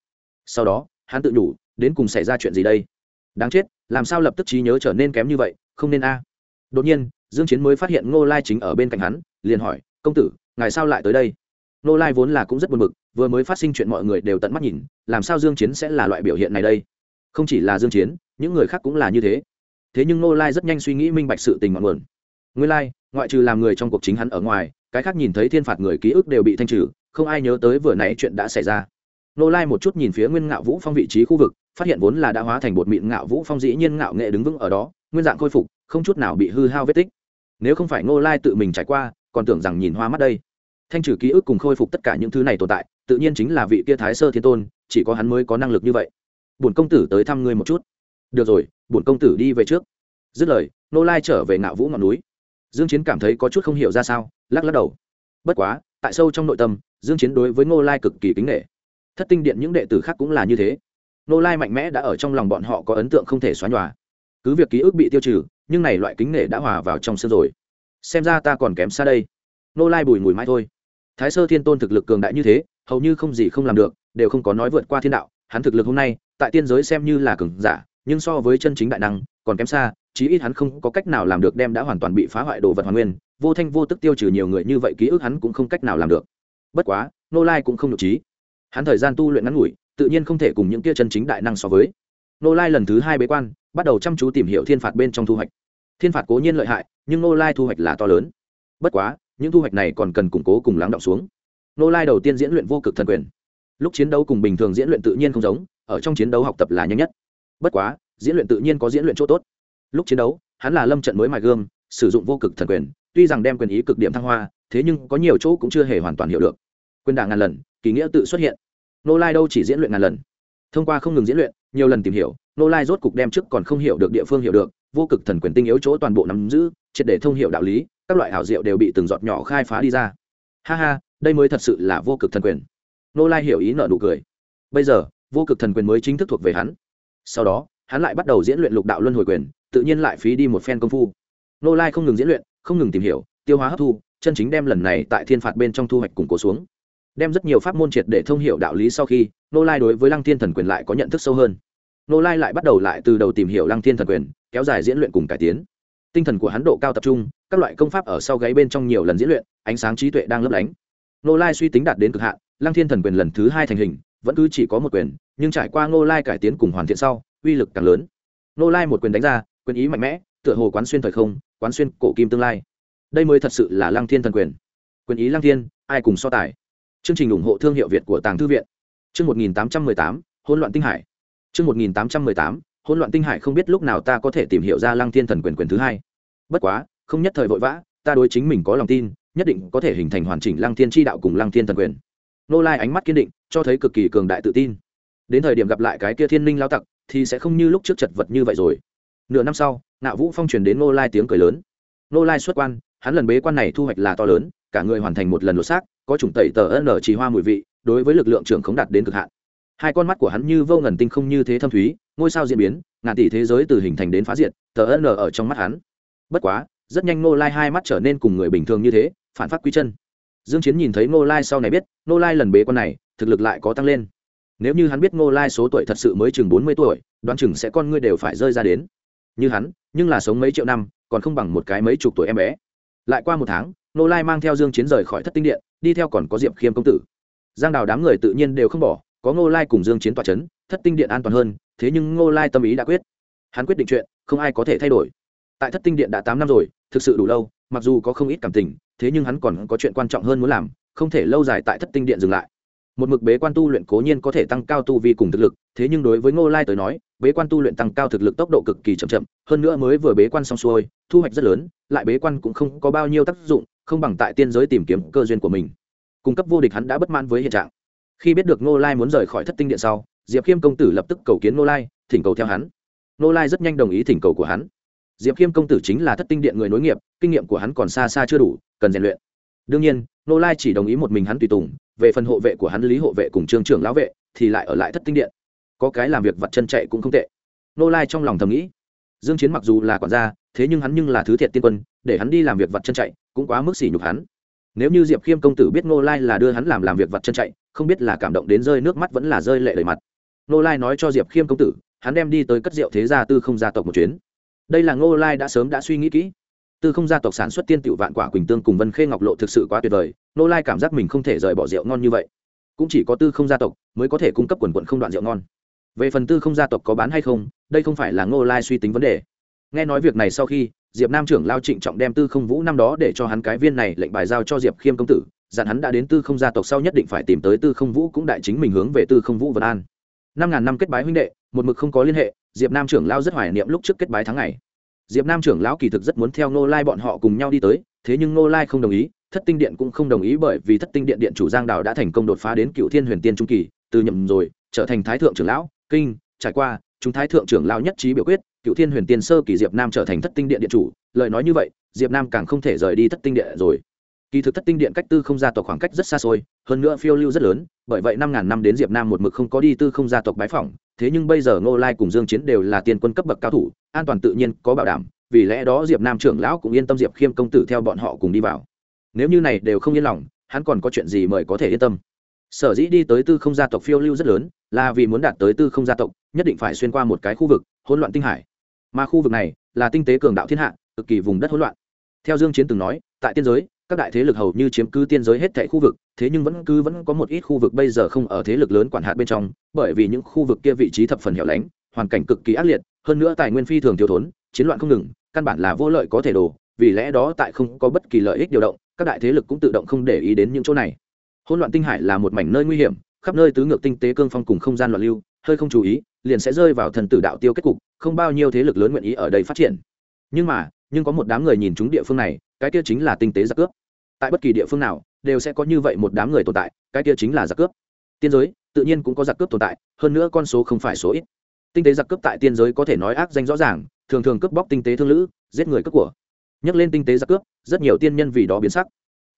Sau đó, hắn tự nhủ, đến cùng xảy ra chuyện gì đây? Đáng chết, làm sao lập tức trí nhớ trở nên kém như vậy, không nên a. Đột nhiên, dương chiến mới phát hiện ngô lai chính ở bên cạnh hắn, liền hỏi, công tử, ngài sao lại tới đây? Ngô lai vốn là cũng rất buồn bực, vừa mới phát sinh chuyện mọi người đều tận mắt nhìn, làm sao dương chiến sẽ là loại biểu hiện này đây? Không chỉ là dương chiến, những người khác cũng là như thế. Thế nhưng ngô lai rất nhanh suy nghĩ minh bạch sự tình ngọn nguồn. Nguyên lai, ngoại trừ làm người trong cuộc chính hắn ở ngoài, cái khác nhìn thấy thiên phạt người ký ức đều bị thanh trừ không ai nhớ tới vừa nãy chuyện đã xảy ra. Nô lai một chút nhìn phía nguyên ngạo vũ phong vị trí khu vực, phát hiện vốn là đã hóa thành bột mịn ngạo vũ phong dĩ nhiên ngạo nghệ đứng vững ở đó, nguyên dạng khôi phục, không chút nào bị hư hao vết tích. Nếu không phải nô lai tự mình trải qua, còn tưởng rằng nhìn hoa mắt đây. Thanh trừ ký ức cùng khôi phục tất cả những thứ này tồn tại, tự nhiên chính là vị kia thái sơ thiên tôn, chỉ có hắn mới có năng lực như vậy. Bổn công tử tới thăm ngươi một chút. Được rồi, bổn công tử đi về trước. Dứt lời, nô lai trở về ngạo vũ ngọn núi. Dương chiến cảm thấy có chút không hiểu ra sao, lắc lắc đầu. Bất quá, tại sâu trong nội tâm dương chiến đối với ngô lai cực kỳ kính nghệ thất tinh điện những đệ tử khác cũng là như thế. Ngô lai mạnh mẽ đã ở trong lòng bọn họ có ấn tượng không thể xóa nhòa. Cứ việc ký ức bị tiêu trừ, nhưng này loại kính nghệ đã hòa vào trong xương rồi. Xem ra ta còn kém xa đây. Ngô lai bùi mùi mãi thôi. Thái sơ thiên tôn thực lực cường đại như thế, hầu như không gì không làm được, đều không có nói vượt qua thiên đạo. Hắn thực lực hôm nay, tại tiên giới xem như là cường giả, nhưng so với chân chính đại năng, còn kém xa, chí ít hắn không có cách nào làm được đem đã hoàn toàn bị phá hoại đồ vật hoàn nguyên. Vô thanh vô tức tiêu trừ nhiều người như vậy, ký ức hắn cũng không cách nào làm được bất quá nô lai cũng không nhục trí. Hắn thời gian tu luyện ngắn ngủi, tự nhiên không thể cùng những kia chân chính đại năng so với. Nô lai lần thứ hai bế quan, bắt đầu chăm chú tìm hiểu thiên phạt bên trong thu hoạch. Thiên phạt cố nhiên lợi hại, nhưng nô lai thu hoạch là to lớn. Bất quá, những thu hoạch này còn cần củng cố cùng lắng động xuống. Nô lai đầu tiên diễn luyện vô cực thần quyền. Lúc chiến đấu cùng bình thường diễn luyện tự nhiên không giống, ở trong chiến đấu học tập là nhanh nhất. Bất quá, diễn luyện tự nhiên có diễn luyện chỗ tốt. Lúc chiến đấu, hắn là lâm trận mới mài gương sử dụng vô cực thần quyền, tuy rằng đem quyền ý cực điểm thăng hoa, thế nhưng có nhiều chỗ cũng chưa hề hoàn toàn hiểu được quyền đảng ngàn lần, kỳ nghĩa tự xuất hiện. Nô lai đâu chỉ diễn luyện ngàn lần. Thông qua không ngừng diễn luyện, nhiều lần tìm hiểu, nô lai rốt cục đem trước còn không hiểu được địa phương hiểu được, vô cực thần quyền tinh yếu chỗ toàn bộ nắm giữ, triệt để thông hiểu đạo lý, các loại hảo diệu đều bị từng giọt nhỏ khai phá đi ra. Ha ha, đây mới thật sự là vô cực thần quyền. Nô lai hiểu ý nợ nụ cười. Bây giờ, vô cực thần quyền mới chính thức thuộc về hắn. Sau đó, hắn lại bắt đầu diễn luyện lục đạo luân hồi quyền, tự nhiên lại phí đi một phen công phu. Nô lai không ngừng diễn luyện, không ngừng tìm hiểu, tiêu hóa hấp thu, chân chính đem lần này tại thiên phạt bên trong thu hoạch củng cố xuống đem rất nhiều pháp môn triệt để thông hiểu đạo lý sau khi nô lai đối với lăng thiên thần quyền lại có nhận thức sâu hơn. Nô lai lại bắt đầu lại từ đầu tìm hiểu lăng thiên thần quyền, kéo dài diễn luyện cùng cải tiến. Tinh thần của hắn độ cao tập trung, các loại công pháp ở sau gáy bên trong nhiều lần diễn luyện, ánh sáng trí tuệ đang lấp lánh. Nô lai suy tính đạt đến cực hạn, lăng thiên thần quyền lần thứ hai thành hình, vẫn cứ chỉ có một quyền, nhưng trải qua nô lai cải tiến cùng hoàn thiện sau, uy lực càng lớn. Nô lai một quyền đánh ra, quyền ý mạnh mẽ, tựa hồ quán xuyên thời không, quán xuyên cổ kim tương lai. Đây mới thật sự là lăng thiên thần quyền. Quyền ý lăng thiên, ai cùng so tài? Chương trình ủng hộ thương hiệu việt của tàng thư viện. Chương một nghìn tám trăm mười tám, hỗn loạn tinh hải. Chương một nghìn tám trăm mười tám, hỗn loạn tinh hải không biết lúc nào ta có thể tìm hiểu ra lăng thiên thần quyền quyền thứ hai. Bất quá, không nhất thời vội vã, ta đối chính mình có lòng tin, nhất định có thể hình thành hoàn chỉnh lăng thiên tri đạo cùng lăng thiên thần quyền. Nô lai ánh mắt kiên định, cho thấy cực kỳ cường đại tự tin. Đến thời điểm gặp lại cái kia thiên linh lao tặc, thì sẽ không như lúc trước chật vật như vậy rồi. Nửa năm sau nạo vũ phong truyền đến nô lai tiếng cười lớn. Nô lai xuất quan hắn lần bế quan này thu hoạch là to lớn, cả người hoàn thành một lần lột xác, có chủng tẩy tờ n trì hoa mùi vị, đối với lực lượng trưởng khống đạt đến cực hạn. Hai con mắt của hắn như vô ngần tinh không như thế thâm thúy, ngôi sao diễn biến, ngàn tỷ thế giới từ hình thành đến phá diệt, tờ n ở trong mắt hắn. Bất quá, rất nhanh nô lai hai mắt trở nên cùng người bình thường như thế, phản phát quy chân. Dương chiến nhìn thấy nô lai sau này biết nô lai lần bế quan này, thực lực lại có tăng lên. Nếu như hắn biết nô lai số tuổi thật sự mới chừng 40 tuổi, đoán chừng sẽ con ngươi đều phải rơi ra đến. Như hắn, nhưng là sống mấy triệu năm, còn không bằng một cái mấy chục tuổi em bé lại qua một tháng nô lai mang theo dương chiến rời khỏi thất tinh điện, đi theo còn có diệp khiêm công tử. Giang đào đám người tự nhiên đều không bỏ, có ngô lai cùng dương chiến tỏa chấn, thất tinh điện an toàn hơn, thế nhưng ngô lai tâm ý đã quyết. Hắn quyết định chuyện, không ai có thể thay đổi. Tại thất tinh điện đã tám năm rồi, thực sự đủ lâu, mặc dù có không ít cảm tình, thế nhưng hắn còn có chuyện quan trọng hơn muốn làm, không thể lâu dài tại thất tinh điện dừng lại một mực bế quan tu luyện cố nhiên có thể tăng cao tu vi cùng thực lực, thế nhưng đối với ngô lai tới nói, bế quan tu luyện tăng cao thực lực tốc độ cực kỳ chậm chậm, hơn nữa mới vừa bế quan xong xuôi, thu hoạch rất lớn, lại bế quan cũng không có bao nhiêu tác dụng, không bằng tại tiên giới tìm kiếm cơ duyên của mình. Cung cấp vô địch hắn đã bất mãn với hiện trạng. Khi biết được ngô lai muốn rời khỏi thất tinh điện sau, diệp khiêm công tử lập tức cầu kiến ngô lai, thỉnh cầu theo hắn. Ngô lai rất nhanh đồng ý thỉnh cầu của hắn. Diệp khiêm công tử chính là thất tinh điện người nối nghiệp, kinh nghiệm của hắn còn xa xa chưa đủ, cần rèn luyện. Đương nhiên, ngô lai chỉ đồng ý một mình hắn tùy tùng về phần hộ vệ của hắn lý hộ vệ cùng trương trưởng lão vệ, thì lại ở lại thất tinh điện. Có cái làm việc vặt chân chạy cũng không tệ. Nô lai trong lòng thầm nghĩ, dương chiến mặc dù là quản gia, thế nhưng hắn nhưng là thứ thiệt tiên quân, để hắn đi làm việc vặt chân chạy cũng quá mức sỉ nhục hắn. Nếu như diệp khiêm công tử biết nô lai là đưa hắn làm làm việc vặt chân chạy, không biết là cảm động đến rơi nước mắt vẫn là rơi lệ đầy mặt. Nô lai nói cho diệp khiêm công tử, hắn đem đi tới cất rượu thế gia tư không gia tộc một chuyến. Đây là ngô lai đã sớm đã suy nghĩ kỹ. Tư không gia tộc sản xuất tiên tiểu vạn quả quỳnh tương cùng vân khê ngọc lộ thực sự quá tuyệt vời Nô lai cảm giác mình không thể rời bỏ rượu ngon như vậy. Cũng chỉ có tư không gia tộc mới có thể cung cấp quần quận không đoạn rượu ngon. Về phần tư không gia tộc có bán hay không, đây không phải là ngô lai suy tính vấn đề. Nghe nói việc này sau khi, diệp nam trưởng lao trịnh trọng đem tư không vũ năm đó để cho hắn cái viên này lệnh bài giao cho diệp khiêm công tử, dặn hắn đã đến tư không gia tộc sau nhất định phải tìm tới tư không vũ cũng đại chính mình hướng về tư không vũ vân an. Năm ngàn năm kết bái huynh đệ, một mực không có liên hệ, diệp nam trưởng lao rất hoài niệm lúc trước kết bái tháng ngày. Diệp nam trưởng lão kỳ thực rất muốn theo nô lai bọn họ cùng nhau đi tới thế nhưng Ngô lai không đồng ý, thất tinh điện cũng không đồng ý bởi vì thất tinh điện điện chủ giang đào đã thành công đột phá đến cựu thiên huyền tiên trung kỳ, từ nhậm rồi, trở thành thái thượng trưởng lão, kinh, trải qua, chúng thái thượng trưởng lão nhất trí biểu quyết, cựu thiên huyền tiên sơ kỳ diệp nam trở thành thất tinh điện điện chủ. Lời nói như vậy, diệp nam càng không thể rời đi thất tinh điện rồi. Kỳ thực thất tinh điện cách tư không gia tộc khoảng cách rất xa xôi, hơn nữa phiêu lưu rất lớn, bởi vậy năm ngàn năm đến diệp nam một mực không có đi tư không gia tộc bái phỏng. Thế nhưng bây giờ ngô lai cùng dương chiến đều là tiền quân cấp bậc cao thủ, an toàn tự nhiên, có bảo đảm vì lẽ đó diệp nam trưởng lão cũng yên tâm diệp khiêm công tử theo bọn họ cùng đi vào. Nếu như này đều không yên lòng, hắn còn có chuyện gì mời có thể yên tâm? Sở dĩ đi tới tư không gia tộc phiêu lưu rất lớn, là vì muốn đạt tới tư không gia tộc, nhất định phải xuyên qua một cái khu vực, hỗn loạn tinh hải. Mà khu vực này, là tinh tế cường đạo thiên hạ, cực kỳ vùng đất hỗn loạn. Theo dương chiến từng nói, tại tiên giới, các đại thế lực hầu như chiếm cứ tiên giới hết thảy khu vực, thế nhưng vẫn cứ vẫn có một ít khu vực bây giờ không ở thế lực lớn quản hạt bên trong, bởi vì những khu vực kia vị trí thập phần hẻo lánh, hoàn cảnh cực kỳ ác liệt, hơn nữa tài nguyên phi thường thiếu thốn, chiến loạn không ngừng căn bản là vô lợi có thể đổ, vì lẽ đó tại không có bất kỳ lợi ích điều động, các đại thế lực cũng tự động không để ý đến những chỗ này. Hỗn loạn tinh hải là một mảnh nơi nguy hiểm, khắp nơi tứ ngược tinh tế cương phong cùng không gian loạn lưu, hơi không chú ý, liền sẽ rơi vào thần tử đạo tiêu kết cục, không bao nhiêu thế lực lớn nguyện ý ở đây phát triển. Nhưng mà, nhưng có một đám người nhìn chúng địa phương này, cái kia chính là tinh tế giặc cướp. Tại bất kỳ địa phương nào, đều sẽ có như vậy một đám người tồn tại, cái kia chính là giặc cướp. Tiên giới, tự nhiên cũng có giặc cướp tồn tại, hơn nữa con số không phải số ít. Tinh tế giặc cướp tại tiên giới có thể nói ác danh rõ ràng thường thường cướp bóc tinh tế thương lữ, giết người cướp của. Nhắc lên tinh tế giặc cướp, rất nhiều tiên nhân vì đó biến sắc.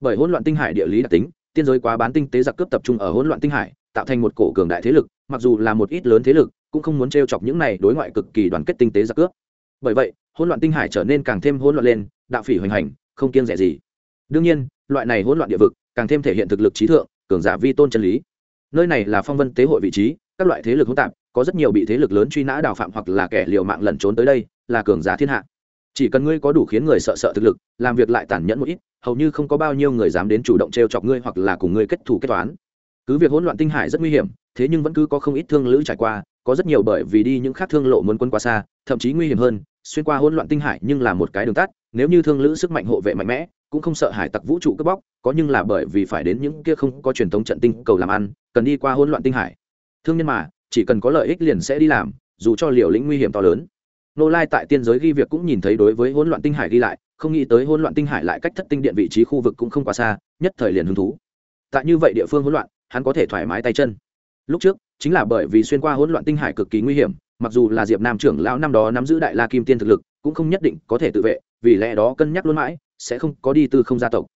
Bởi hỗn loạn tinh hải địa lý đặc tính, tiên giới quá bán tinh tế giặc cướp tập trung ở hỗn loạn tinh hải, tạo thành một cổ cường đại thế lực, mặc dù là một ít lớn thế lực, cũng không muốn t chọc những này đối ngoại cực kỳ đoàn kết tinh tế giặc cướp. Bởi vậy, hỗn loạn tinh hải trở nên càng thêm hỗn loạn lên, đạo phỉ hoành hành, không kiêng rẻ gì. Đương nhiên, loại này hỗn loạn địa vực càng thêm thể hiện thực lực trí thượng, cường giả vi tôn chân lý. Nơi này là phong vân tế hội vị trí, các loại thế lực hỗn tạp, có rất nhiều bị thế lực lớn truy nã đào phạm hoặc là kẻ liều mạng lẩn trốn tới đây là cường giả thiên hạ. Chỉ cần ngươi có đủ khiến người sợ sợ thực lực, làm việc lại tàn nhẫn một ít, hầu như không có bao nhiêu người dám đến chủ động t r e o chọc ngươi hoặc là cùng ngươi kết thù kết toán. Cứ việc hỗn loạn tinh hải rất nguy hiểm, thế nhưng vẫn cứ có không ít thương lữ trải qua, có rất nhiều bởi vì đi những khác thương lộ muốn quân qua xa, thậm chí nguy hiểm hơn, xuyên qua hỗn loạn tinh hải nhưng là một cái đường tắt, nếu như thương lữ sức mạnh hộ vệ mạnh mẽ, cũng không sợ hải tặc vũ trụ cướp bóc, có nhưng là bởi vì phải đến những kia không có truyền thống trận tinh cầu làm ăn, cần đi qua hỗn loạn tinh hải. Thương nhân mà, chỉ cần có lợi ích liền sẽ đi làm, dù cho liều lĩnh nguy hiểm to lớn nô lai tại tiên giới ghi việc cũng nhìn thấy đối với hỗn loạn tinh hải ghi lại, không nghĩ tới hỗn loạn tinh hải lại cách thất tinh điện vị trí khu vực cũng không quá xa, nhất thời liền hứng thú. Tại như vậy địa phương hỗn loạn, hắn có thể thoải mái tay chân. Lúc trước, chính là bởi vì xuyên qua hỗn loạn tinh hải cực kỳ nguy hiểm, mặc dù là diệp nam trưởng lão năm đó nắm giữ đại la kim tiên thực lực, cũng không nhất định có thể tự vệ, vì lẽ đó cân nhắc luôn mãi, sẽ không có đi tư không gia tộc.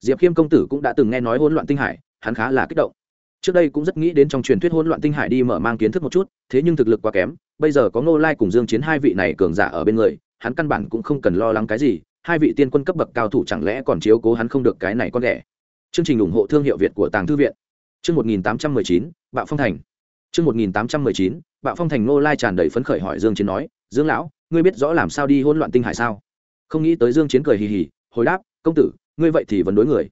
Diệp khiêm công tử cũng đã từng nghe nói hỗn loạn tinh hải, hắn khá là kích động. Trước đây cũng rất nghĩ đến trong truyền thuyết hỗn loạn tinh hải đi mở mang kiến thức một chút, thế nhưng thực lực quá kém bây giờ có ngô lai cùng dương chiến hai vị này cường giả ở bên người hắn căn bản cũng không cần lo lắng cái gì hai vị tiên quân cấp bậc cao thủ chẳng lẽ còn chiếu cố hắn không được cái này con ghẻ. Chương trình ủng hộ thương hiệu việt của tàng thư viện. Chương 1819, bạo phong thành. Chương 1819, bạo phong thành ngô lai tràn đầy phấn khởi hỏi dương chiến nói dương lão ngươi biết rõ làm sao đi hỗn loạn tinh hải sao? Không nghĩ tới dương chiến cười hì hì hồi đáp công tử ngươi vậy thì vẫn đối người.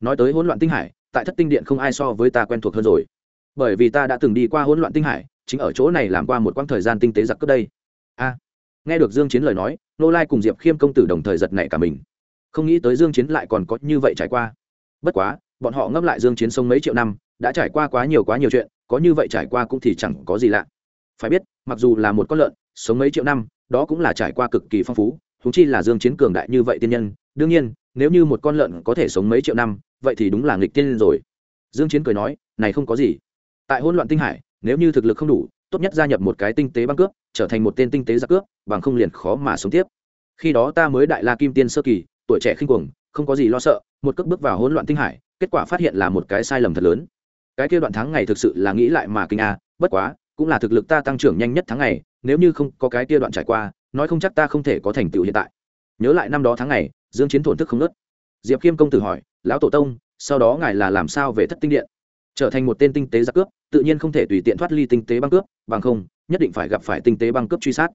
Nói tới hỗn loạn tinh hải tại thất tinh điện không ai so với ta quen thuộc hơn rồi. Bởi vì ta đã từng đi qua hỗn loạn tinh hải chính ở chỗ này làm qua một quãng thời gian tinh tế giặc cướp đây. A. Nghe được dương chiến lời nói, nô lai cùng diệp khiêm công tử đồng thời giật nảy cả mình. Không nghĩ tới dương chiến lại còn có như vậy trải qua. Bất quá, bọn họ ngấp lại dương chiến sống mấy triệu năm, đã trải qua quá nhiều quá nhiều chuyện, có như vậy trải qua cũng thì chẳng có gì lạ. Phải biết, mặc dù là một con lợn, sống mấy triệu năm, đó cũng là trải qua cực kỳ phong phú chúng chi là dương chiến cường đại như vậy tiên nhân. Đương nhiên, nếu như một con lợn có thể sống mấy triệu năm, vậy thì đúng là nghịch tiên rồi. Dương chiến cười nói, này không có gì. Tại hỗn loạn tinh hải nếu như thực lực không đủ, tốt nhất gia nhập một cái tinh tế băng cướp, trở thành một tên tinh tế giặc cướp, bằng không liền khó mà sống tiếp. Khi đó ta mới đại la kim tiên sơ kỳ, tuổi trẻ khinh cuồng, không có gì lo sợ, một cước bước vào hỗn loạn tinh hải, kết quả phát hiện là một cái sai lầm thật lớn. Cái kia đoạn tháng ngày thực sự là nghĩ lại mà kinh a, bất quá, cũng là thực lực ta tăng trưởng nhanh nhất tháng ngày, nếu như không có cái kia đoạn trải qua, nói không chắc ta không thể có thành tựu hiện tại. Nhớ lại năm đó tháng ngày, dương chiến thổn thức không nớt diệp khiêm công tử hỏi, lão tổ tông, sau đó ngài là làm sao về thất tinh điện? Trở thành một tên tinh tế giặc cướp, tự nhiên không thể tùy tiện thoát ly tinh tế băng cướp, bằng không, nhất định phải gặp phải tinh tế băng cướp truy sát.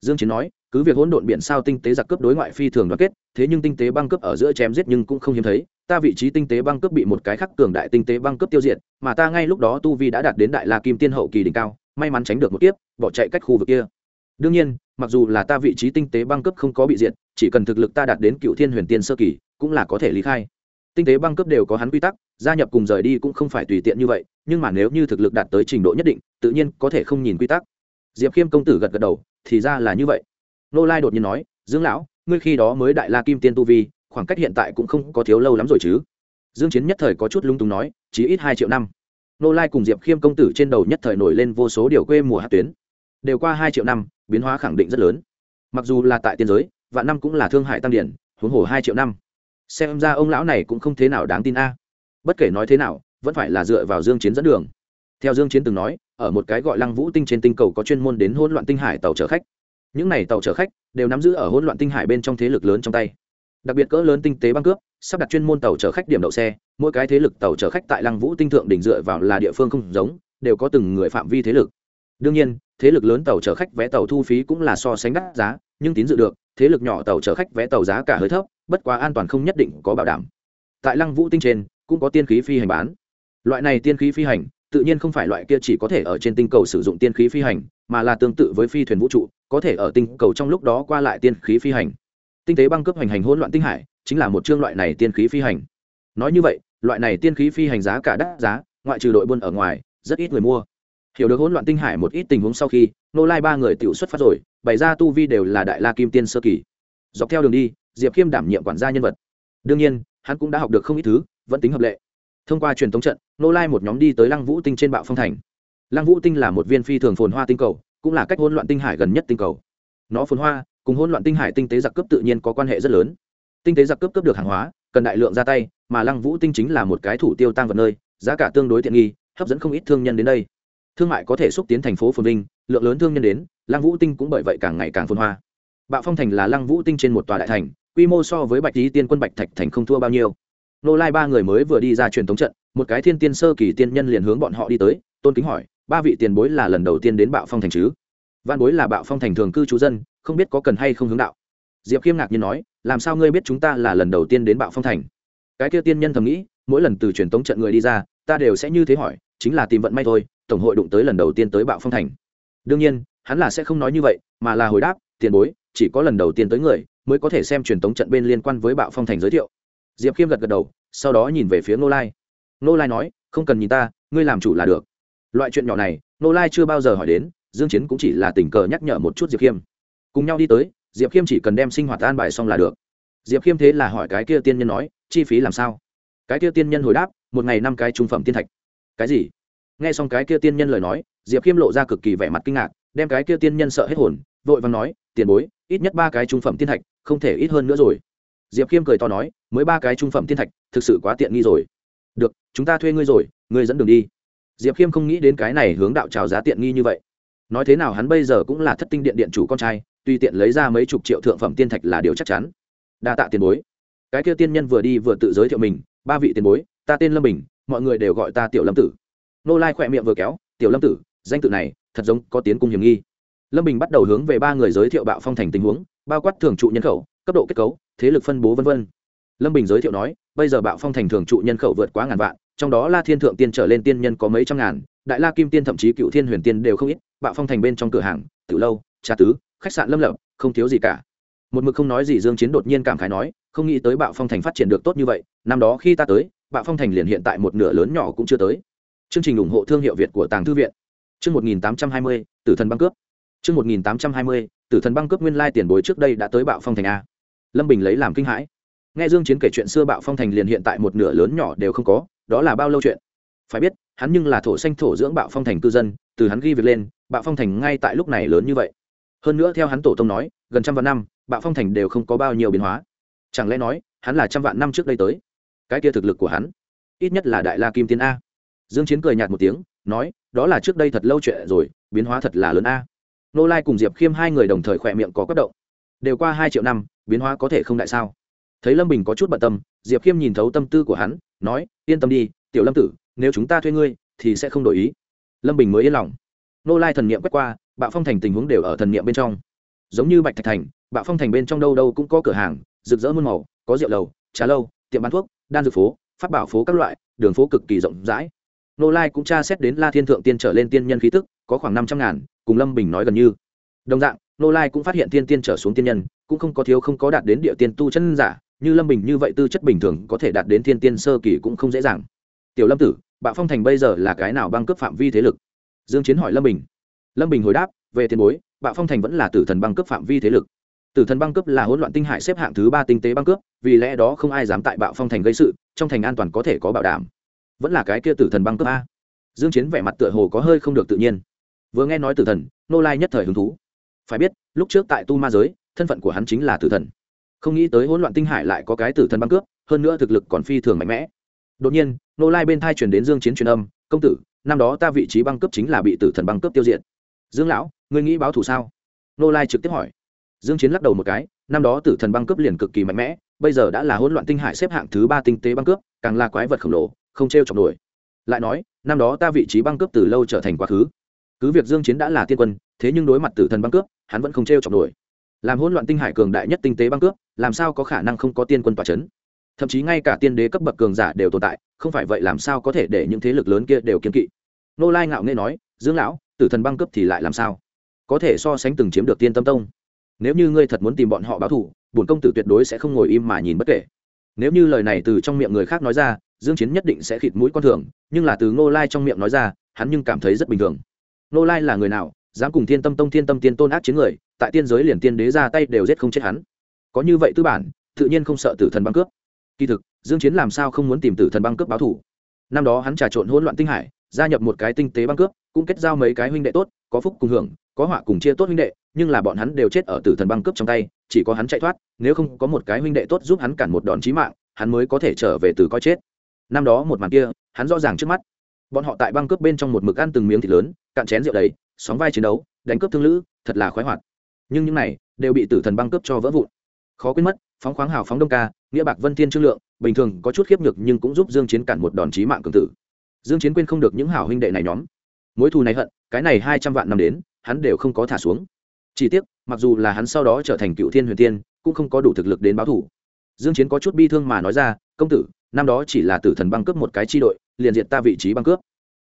Dương chiến nói, cứ việc hỗn độn biển sao tinh tế giặc cướp đối ngoại phi thường đoàn kết, thế nhưng tinh tế băng cướp ở giữa chém giết nhưng cũng không hiếm thấy, ta vị trí tinh tế băng cướp bị một cái khắc cường đại tinh tế băng cướp tiêu diệt, mà ta ngay lúc đó tu vi đã đạt đến đại la kim tiên hậu kỳ đỉnh cao, may mắn tránh được một kiếp, bỏ chạy cách khu vực kia. Đương nhiên, mặc dù là ta vị trí tinh tế băng cướp không có bị diệt, chỉ cần thực lực ta đạt đến cựu thiên huyền tiên sơ kỳ, cũng là có thể lý khai tinh tế băng cấp đều có hắn quy tắc, gia nhập cùng rời đi cũng không phải tùy tiện như vậy, nhưng mà nếu như thực lực đạt tới trình độ nhất định, tự nhiên có thể không nhìn quy tắc. Diệp khiêm công tử gật gật đầu, thì ra là như vậy. Nô lai đột nhiên nói, dương lão, ngươi khi đó mới đại la kim tiên tu vi, khoảng cách hiện tại cũng không có thiếu lâu lắm rồi chứ. Dương chiến nhất thời có chút lung tung nói chỉ ít hai triệu năm. Nô lai cùng diệp khiêm công tử trên đầu nhất thời nổi lên vô số điều quê mùa hát tuyến. Đều qua hai triệu năm, biến hóa khẳng định rất lớn. Mặc dù là tại tiên giới, vạn năm cũng là thương hại tăng điển, huống hồ hai triệu năm xem ra ông lão này cũng không thế nào đáng tin a. Bất kể nói thế nào, vẫn phải là dựa vào dương chiến dẫn đường. Theo dương chiến từng nói, ở một cái gọi lăng vũ tinh trên tinh cầu có chuyên môn đến hỗn loạn tinh hải tàu chở khách. Những này tàu chở khách đều nắm giữ ở hỗn loạn tinh hải bên trong thế lực lớn trong tay. Đặc biệt cỡ lớn tinh tế băng cướp, sắp đặt chuyên môn tàu chở khách điểm đậu xe, mỗi cái thế lực tàu chở khách tại lăng vũ tinh thượng đỉnh dựa vào là địa phương không giống, đều có từng người phạm vi thế lực. Đương nhiên, thế lực lớn tàu chở khách vé tàu thu phí cũng là so sánh đắt giá, nhưng tín dự được thế lực nhỏ tàu chở khách vé tàu giá cả hơi thấp, bất quá an toàn không nhất định có bảo đảm. Tại lăng vũ tinh trên, cũng có tiên khí phi hành bán. Loại này tiên khí phi hành, tự nhiên không phải loại kia chỉ có thể ở trên tinh cầu sử dụng tiên khí phi hành, mà là tương tự với phi thuyền vũ trụ, có thể ở tinh cầu trong lúc đó qua lại tiên khí phi hành. Tinh tế băng cấp hành hành hỗn loạn tinh hải, chính là một chương loại này tiên khí phi hành. Nói như vậy, loại này tiên khí phi hành giá cả đắt giá, ngoại trừ đội buôn ở ngoài, rất ít người mua hiểu được hỗn loạn tinh hải một ít tình huống sau khi, nô lai ba người tự xuất phát rồi, bày ra tu vi đều là đại la kim tiên sơ kỳ. Dọc theo đường đi, diệp khiêm đảm nhiệm quản gia nhân vật. Đương nhiên, hắn cũng đã học được không ít thứ, vẫn tính hợp lệ. Thông qua truyền thống trận, nô lai một nhóm đi tới lăng vũ tinh trên bạo phong thành. Lăng vũ tinh là một viên phi thường phồn hoa tinh cầu, cũng là cách hỗn loạn tinh hải gần nhất tinh cầu. Nó phồn hoa, cùng hỗn loạn tinh hải tinh tế giặc cướp tự nhiên có quan hệ rất lớn. Tinh tế giặc cướp cướp được hàng hóa, cần đại lượng ra tay, mà lăng vũ tinh chính là một cái thủ tiêu tăng vật nơi, giá cả tương đối tiện nghi, hấp dẫn không ít thương nhân đến đây thương mại có thể xúc tiến thành phố phồn vinh, lượng lớn thương nhân đến, lăng vũ tinh cũng bởi vậy càng ngày càng phồn hoa. Bạo phong thành là lăng vũ tinh trên một tòa đại thành, quy mô so với bạch lý tiên quân bạch thạch thành không thua bao nhiêu. Nô lai ba người mới vừa đi ra truyền thống trận, một cái thiên tiên sơ kỳ tiên nhân liền hướng bọn họ đi tới, tôn kính hỏi, ba vị tiền bối là lần đầu tiên đến bạo phong thành chứ? Văn bối là bạo phong thành thường cư trú dân, không biết có cần hay không hướng đạo. Diệp khiêm ngạc nhiên nói, làm sao ngươi biết chúng ta là lần đầu tiên đến bạo phong thành? Cái kia tiên nhân thầm nghĩ, mỗi lần từ truyền tống trận người đi ra, ta đều sẽ như thế hỏi, chính là tìm vận may thôi tổng hội đụng tới lần đầu tiên tới bạo phong thành. Đương nhiên, hắn là sẽ không nói như vậy, mà là hồi đáp, tiền bối, chỉ có lần đầu tiên tới người mới có thể xem truyền thống trận bên liên quan với bạo phong thành giới thiệu. Diệp khiêm gật gật đầu, sau đó nhìn về phía ngô lai. Ngô lai nói, không cần nhìn ta, ngươi làm chủ là được. Loại chuyện nhỏ này, ngô lai chưa bao giờ hỏi đến, dương chiến cũng chỉ là tình cờ nhắc nhở một chút diệp khiêm. Cùng nhau đi tới, diệp khiêm chỉ cần đem sinh hoạt an bài xong là được. Diệp khiêm thế là hỏi cái kia tiên nhân nói, chi phí làm sao? Cái kia tiên nhân hồi đáp, một ngày năm cái trung phẩm tiên thạch. Cái gì? Nghe xong cái kia tiên nhân lời nói, diệp khiêm lộ ra cực kỳ vẻ mặt kinh ngạc, đem cái kia tiên nhân sợ hết hồn, vội vàng nói, tiền bối, ít nhất ba cái trung phẩm tiên thạch, không thể ít hơn nữa rồi. Diệp khiêm cười to nói, mới ba cái trung phẩm tiên thạch, thực sự quá tiện nghi rồi. Được, chúng ta thuê ngươi rồi, ngươi dẫn đường đi. Diệp khiêm không nghĩ đến cái này hướng đạo trào giá tiện nghi như vậy. Nói thế nào hắn bây giờ cũng là thất tinh điện điện chủ con trai, tuy tiện lấy ra mấy chục triệu thượng phẩm tiên thạch là điều chắc chắn. Đa tạ tiền bối. Cái kia tiên nhân vừa đi vừa tự giới thiệu mình, ba vị tiền bối, ta tên lâm bình, mọi người đều gọi ta tiểu lâm tử nô lai khỏe miệng vừa kéo, tiểu lâm tử, danh tự này thật giống có tiến cung hiểm nghi. Lâm bình bắt đầu hướng về ba người giới thiệu bạo phong thành tình huống, bao quát thường trụ nhân khẩu, cấp độ kết cấu, thế lực phân bố v v lâm bình giới thiệu nói, bây giờ bạo phong thành thường trụ nhân khẩu vượt quá ngàn vạn, trong đó la thiên thượng tiên trở lên tiên nhân có mấy trăm ngàn, đại la kim tiên thậm chí cựu thiên huyền tiên đều không ít, bạo phong thành bên trong cửa hàng từ lâu, trà tứ, khách sạn lâm lập, không thiếu gì cả. Một mực không nói gì dương chiến đột nhiên cảm khái nói, không nghĩ tới bạo phong thành phát triển được tốt như vậy, năm đó khi ta tới, bạo phong thành liền hiện tại một nửa lớn nhỏ cũng chưa tới chương trình ủng hộ thương hiệu việt của tàng thư viện. Chương 1820, tử thần băng cướp. Chương 1820, tử thần băng cướp nguyên lai tiền bối trước đây đã tới bạo phong thành a. Lâm bình lấy làm kinh hãi. Nghe dương chiến kể chuyện xưa bạo phong thành liền hiện tại một nửa lớn nhỏ đều không có đó là bao lâu chuyện? Phải biết hắn nhưng là thổ xanh thổ dưỡng bạo phong thành cư dân từ hắn ghi việc lên bạo phong thành ngay tại lúc này lớn như vậy. Hơn nữa theo hắn tổ tông nói gần trăm vạn năm bạo phong thành đều không có bao nhiêu biến hóa. Chẳng lẽ nói hắn là trăm vạn năm trước đây tới? Cái kia thực lực của hắn ít nhất là đại la kim tiến a dương chiến cười nhạt một tiếng, nói, đó là trước đây thật lâu chuyện rồi, biến hóa thật là lớn a. Nô lai cùng diệp khiêm hai người đồng thời khỏe miệng có quất động. Đều qua hai triệu năm, biến hóa có thể không đại sao? Thấy lâm bình có chút bận tâm, diệp khiêm nhìn thấu tâm tư của hắn, nói, yên tâm đi, tiểu lâm tử, nếu chúng ta thuê ngươi, thì sẽ không đổi ý. Lâm bình mới yên lòng. Nô lai thần niệm quét qua, bạo phong thành tình huống đều ở thần niệm bên trong. Giống như bạch thạch thành, bạo phong thành bên trong đâu đâu cũng có cửa hàng, rực rỡ muôn màu, có rượu lầu, trà lâu, tiệm bán thuốc, đan dược phố phát bảo phố các loại, đường phố cực kỳ rộng rãi nô lai cũng tra xét đến la thiên thượng tiên trở lên tiên nhân khí tức, có khoảng năm trăm ngàn, cùng lâm bình nói gần như. Đồng dạng, nô lai cũng phát hiện tiên tiên trở xuống tiên nhân, cũng không có thiếu không có đạt đến địa tiên tu chân giả, như lâm bình như vậy tư chất bình thường có thể đạt đến thiên tiên sơ kỳ cũng không dễ dàng. Tiểu lâm tử, bạo phong thành bây giờ là cái nào băng cướp phạm vi thế lực? Dương chiến hỏi lâm bình. Lâm bình hồi đáp, về tiền bối, bạo phong thành vẫn là tử thần băng cướp phạm vi thế lực. Tử thần băng cướp là hỗn loạn tinh hải xếp hạng thứ ba tinh tế băng cướp, vì lẽ đó không ai dám tại bạo phong thành gây sự, trong thành an toàn có thể có bảo đảm vẫn là cái kia tử thần băng cướp a. Dương chiến vẻ mặt tựa hồ có hơi không được tự nhiên. Vừa nghe nói tử thần, nô lai nhất thời hứng thú. Phải biết, lúc trước tại tu ma giới, thân phận của hắn chính là tử thần. Không nghĩ tới hỗn loạn tinh hải lại có cái tử thần băng cướp hơn nữa thực lực còn phi thường mạnh mẽ. Đột nhiên, nô lai bên thai truyền đến dương chiến truyền âm, công tử, năm đó ta vị trí băng cướp chính là bị tử thần băng cướp tiêu diệt. Dương lão, ngươi nghĩ báo thù sao? Nô lai trực tiếp hỏi. Dương chiến lắc đầu một cái, năm đó tử thần băng cướp liền cực kỳ mạnh mẽ, bây giờ đã là hỗn loạn tinh hải xếp hạng thứ ba tinh tế băng cướp càng là quái vật khổng lồ không treo chọc nổi. Lại nói, năm đó ta vị trí băng cướp từ lâu trở thành quá khứ. Cứ việc dương chiến đã là tiên quân, thế nhưng đối mặt tử thần băng cướp, hắn vẫn không treo chọc nổi. Làm hỗn loạn tinh hải cường đại nhất tinh tế băng cướp, làm sao có khả năng không có tiên quân tỏa chấn? Thậm chí ngay cả tiên đế cấp bậc cường giả đều tồn tại, không phải vậy làm sao có thể để những thế lực lớn kia đều kiên kỵ? Nô lai ngạo nghễ nói, dương lão, tử thần băng cướp thì lại làm sao? Có thể so sánh từng chiếm được tiên tâm tông. Nếu như ngươi thật muốn tìm bọn họ báo thù, bổn công tử tuyệt đối sẽ không ngồi im mà nhìn bất kể nếu như lời này từ trong miệng người khác nói ra, dương chiến nhất định sẽ khịt mũi con thường, nhưng là từ ngô lai trong miệng nói ra, hắn nhưng cảm thấy rất bình thường. Ngô lai là người nào, dám cùng thiên tâm tông, thiên tâm tiên tôn ác chiến người, tại tiên giới liền tiên đế ra tay đều giết không chết hắn. Có như vậy tư bản, tự nhiên không sợ tử thần băng cướp. Kỳ thực, dương chiến làm sao không muốn tìm tử thần băng cướp báo thù? Năm đó hắn trà trộn hỗn loạn tinh hải, gia nhập một cái tinh tế băng cướp, cũng kết giao mấy cái huynh đệ tốt, có phúc cùng hưởng, có họa cùng chia tốt huynh đệ, nhưng là bọn hắn đều chết ở tử thần băng cướp trong tay chỉ có hắn chạy thoát, nếu không có một cái huynh đệ tốt giúp hắn cản một đòn chí mạng, hắn mới có thể trở về từ coi chết. Năm đó một màn kia, hắn rõ ràng trước mắt. Bọn họ tại băng cướp bên trong một mực ăn từng miếng thịt lớn, cạn chén rượu đầy, sóng vai chiến đấu, đánh cướp thương lữ, thật là khoái hoạt. Nhưng những này đều bị tử thần băng cướp cho vỡ vụn. Khó quên mất, phóng khoáng hào phóng đông ca, nghĩa bạc vân thiên trương lượng, bình thường có chút khiếp nhược nhưng cũng giúp dương chiến cản một đòn chí mạng cường tử. Dương chiến quên không được những hảo huynh đệ này nhóm. Mối thù này hận, cái này hai trăm vạn năm đến, hắn đều không có thả xuống. Chỉ tiếc mặc dù là hắn sau đó trở thành cựu thiên huyền tiên, cũng không có đủ thực lực đến báo thù dương chiến có chút bi thương mà nói ra, công tử, năm đó chỉ là tử thần băng cướp một cái chi đội, liền diệt ta vị trí băng cướp.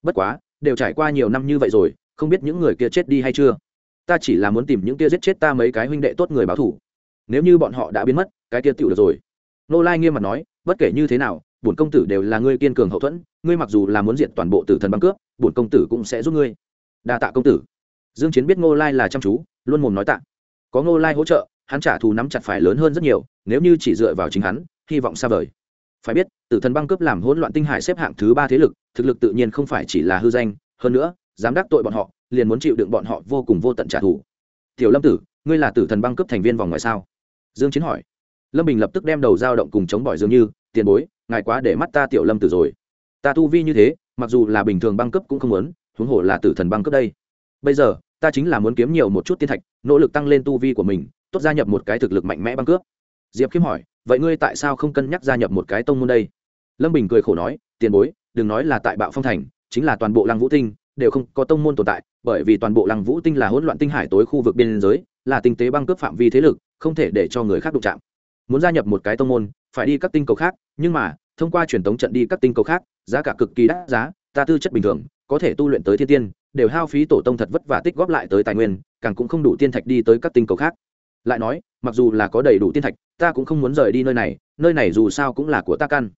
Bất quá, đều trải qua nhiều năm như vậy rồi, không biết những người kia chết đi hay chưa? Ta chỉ là muốn tìm những kia giết chết ta mấy cái huynh đệ tốt người báo thù nếu như bọn họ đã biến mất, cái kia tựu được rồi. Nô lai nghiêm mặt nói, bất kể như thế nào, bổn công tử đều là ngươi kiên cường hậu thuẫn, ngươi mặc dù là muốn diệt toàn bộ tử thần băng cướp, bổn công tử cũng sẽ giúp ngươi. Đa tạ công tử. Dương chiến biết nô lai là chăm chú, luôn mồm nói tạ có ngô lai hỗ trợ, hắn trả thù nắm chặt phải lớn hơn rất nhiều, nếu như chỉ dựa vào chính hắn, hy vọng xa vời. Phải biết, tử thần băng cướp làm hỗn loạn tinh hải xếp hạng thứ ba thế lực, thực lực tự nhiên không phải chỉ là hư danh, hơn nữa, dám đắc tội bọn họ, liền muốn chịu đựng bọn họ vô cùng vô tận trả thù. Tiểu lâm tử, ngươi là tử thần băng cướp thành viên vòng ngoài sao? Dương chiến hỏi. Lâm bình lập tức đem đầu dao động cùng chống bỏi dường như, tiền bối, ngài quá để mắt ta tiểu lâm tử rồi. Ta tu vi như thế, mặc dù là bình thường băng cấp cũng không muốn, huống hồ là tử thần băng cấp đây. Bây giờ, ta chính là muốn kiếm nhiều một chút tiên thạch nỗ lực tăng lên tu vi của mình, tốt gia nhập một cái thực lực mạnh mẽ băng cướp. Diệp kiếm hỏi, vậy ngươi tại sao không cân nhắc gia nhập một cái tông môn đây? Lâm bình cười khổ nói, tiền bối, đừng nói là tại bạo phong thành, chính là toàn bộ lăng vũ tinh đều không có tông môn tồn tại, bởi vì toàn bộ lăng vũ tinh là hỗn loạn tinh hải tối khu vực biên giới, là tinh tế băng cướp phạm vi thế lực, không thể để cho người khác đụng chạm. Muốn gia nhập một cái tông môn, phải đi các tinh cầu khác, nhưng mà, thông qua truyền thống trận đi các tinh cầu khác, giá cả cực kỳ đắt giá, ta tư chất bình thường, có thể tu luyện tới thiên tiên, đều hao phí tổ tông thật vất vả tích góp lại tới tài nguyên càng cũng không đủ tiên thạch đi tới các tinh cầu khác. Lại nói, mặc dù là có đầy đủ tiên thạch, ta cũng không muốn rời đi nơi này nơi này dù sao cũng là của ta căn.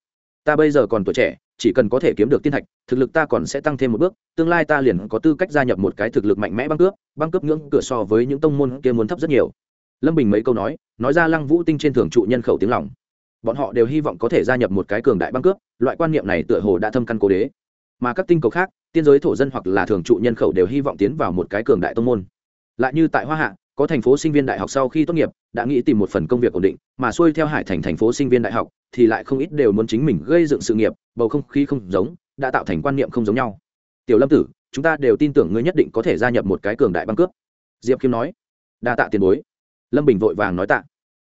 Ta bây giờ còn tuổi trẻ, chỉ cần có thể kiếm được tiên thạch, thực lực ta còn sẽ tăng thêm một bước, tương lai ta liền có tư cách gia nhập một cái thực lực mạnh mẽ băng cướp băng cướp ngưỡng cửa so với những tông môn kia muốn thấp rất nhiều. Lâm bình mấy câu nói nói ra lăng vũ tinh trên thường trụ nhân khẩu tiếng lòng. Bọn họ đều hy vọng có thể gia nhập một cái cường đại băng cướp, loại quan niệm này tựa hồ đã thâm căn cố đế. Mà các tinh cầu khác, tiên giới thổ dân hoặc là thường trụ nhân khẩu đều hy vọng tiến vào một cái cường đại tông môn lại như tại hoa hạ, có thành phố sinh viên đại học sau khi tốt nghiệp, đã nghĩ tìm một phần công việc ổn định, mà xuôi theo hải thành thành phố sinh viên đại học, thì lại không ít đều muốn chính mình gây dựng sự nghiệp, bầu không khí không giống, đã tạo thành quan niệm không giống nhau. Tiểu lâm tử, chúng ta đều tin tưởng ngươi nhất định có thể gia nhập một cái cường đại băng cướp. Diệp khiêm nói. Đa tạ tiền bối. Lâm bình vội vàng nói tạ.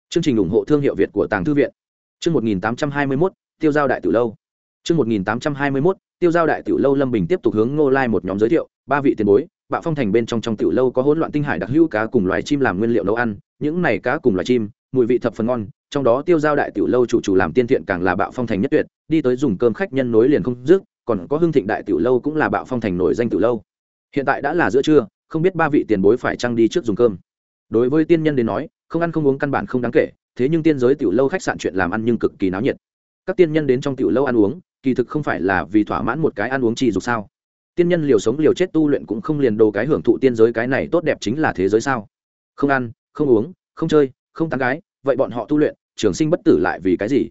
Chương trình ủng hộ thương hiệu việt của tàng thư viện. Chương một nghìn tám trăm hai mươi mốt, tiêu giao đại tử lâu. Chương một nghìn tám trăm hai mươi mốt, tiêu giao đại Tử lâu lâm bình tiếp tục hướng ngô lai một nhóm giới thiệu. Ba vị tiền bối bạo phong thành bên trong trong tiểu lâu có hỗn loạn tinh hải đặc hữu cá cùng loài chim làm nguyên liệu nấu ăn, những này cá cùng loài chim, mùi vị thập phần ngon, trong đó tiêu giao đại tiểu lâu chủ chủ làm tiên thiện càng là bạo phong thành nhất tuyệt, đi tới dùng cơm khách nhân nối liền không dứt, còn có hương thịnh đại tiểu lâu cũng là bạo phong thành nổi danh tiểu lâu. Hiện tại đã là giữa trưa, không biết ba vị tiền bối phải trăng đi trước dùng cơm. Đối với tiên nhân đến nói, không ăn không uống căn bản không đáng kể, thế nhưng tiên giới tiểu lâu khách sạn chuyện làm ăn nhưng cực kỳ náo nhiệt. Các tiên nhân đến trong tiểu lâu ăn uống, kỳ thực không phải là vì thỏa mãn một cái ăn uống chi dục sao? Tiên nhân liều sống liều chết tu luyện cũng không liền đồ cái hưởng thụ tiên giới cái này tốt đẹp chính là thế giới sao? Không ăn, không uống, không chơi, không tán gái, vậy bọn họ tu luyện, trường sinh bất tử lại vì cái gì?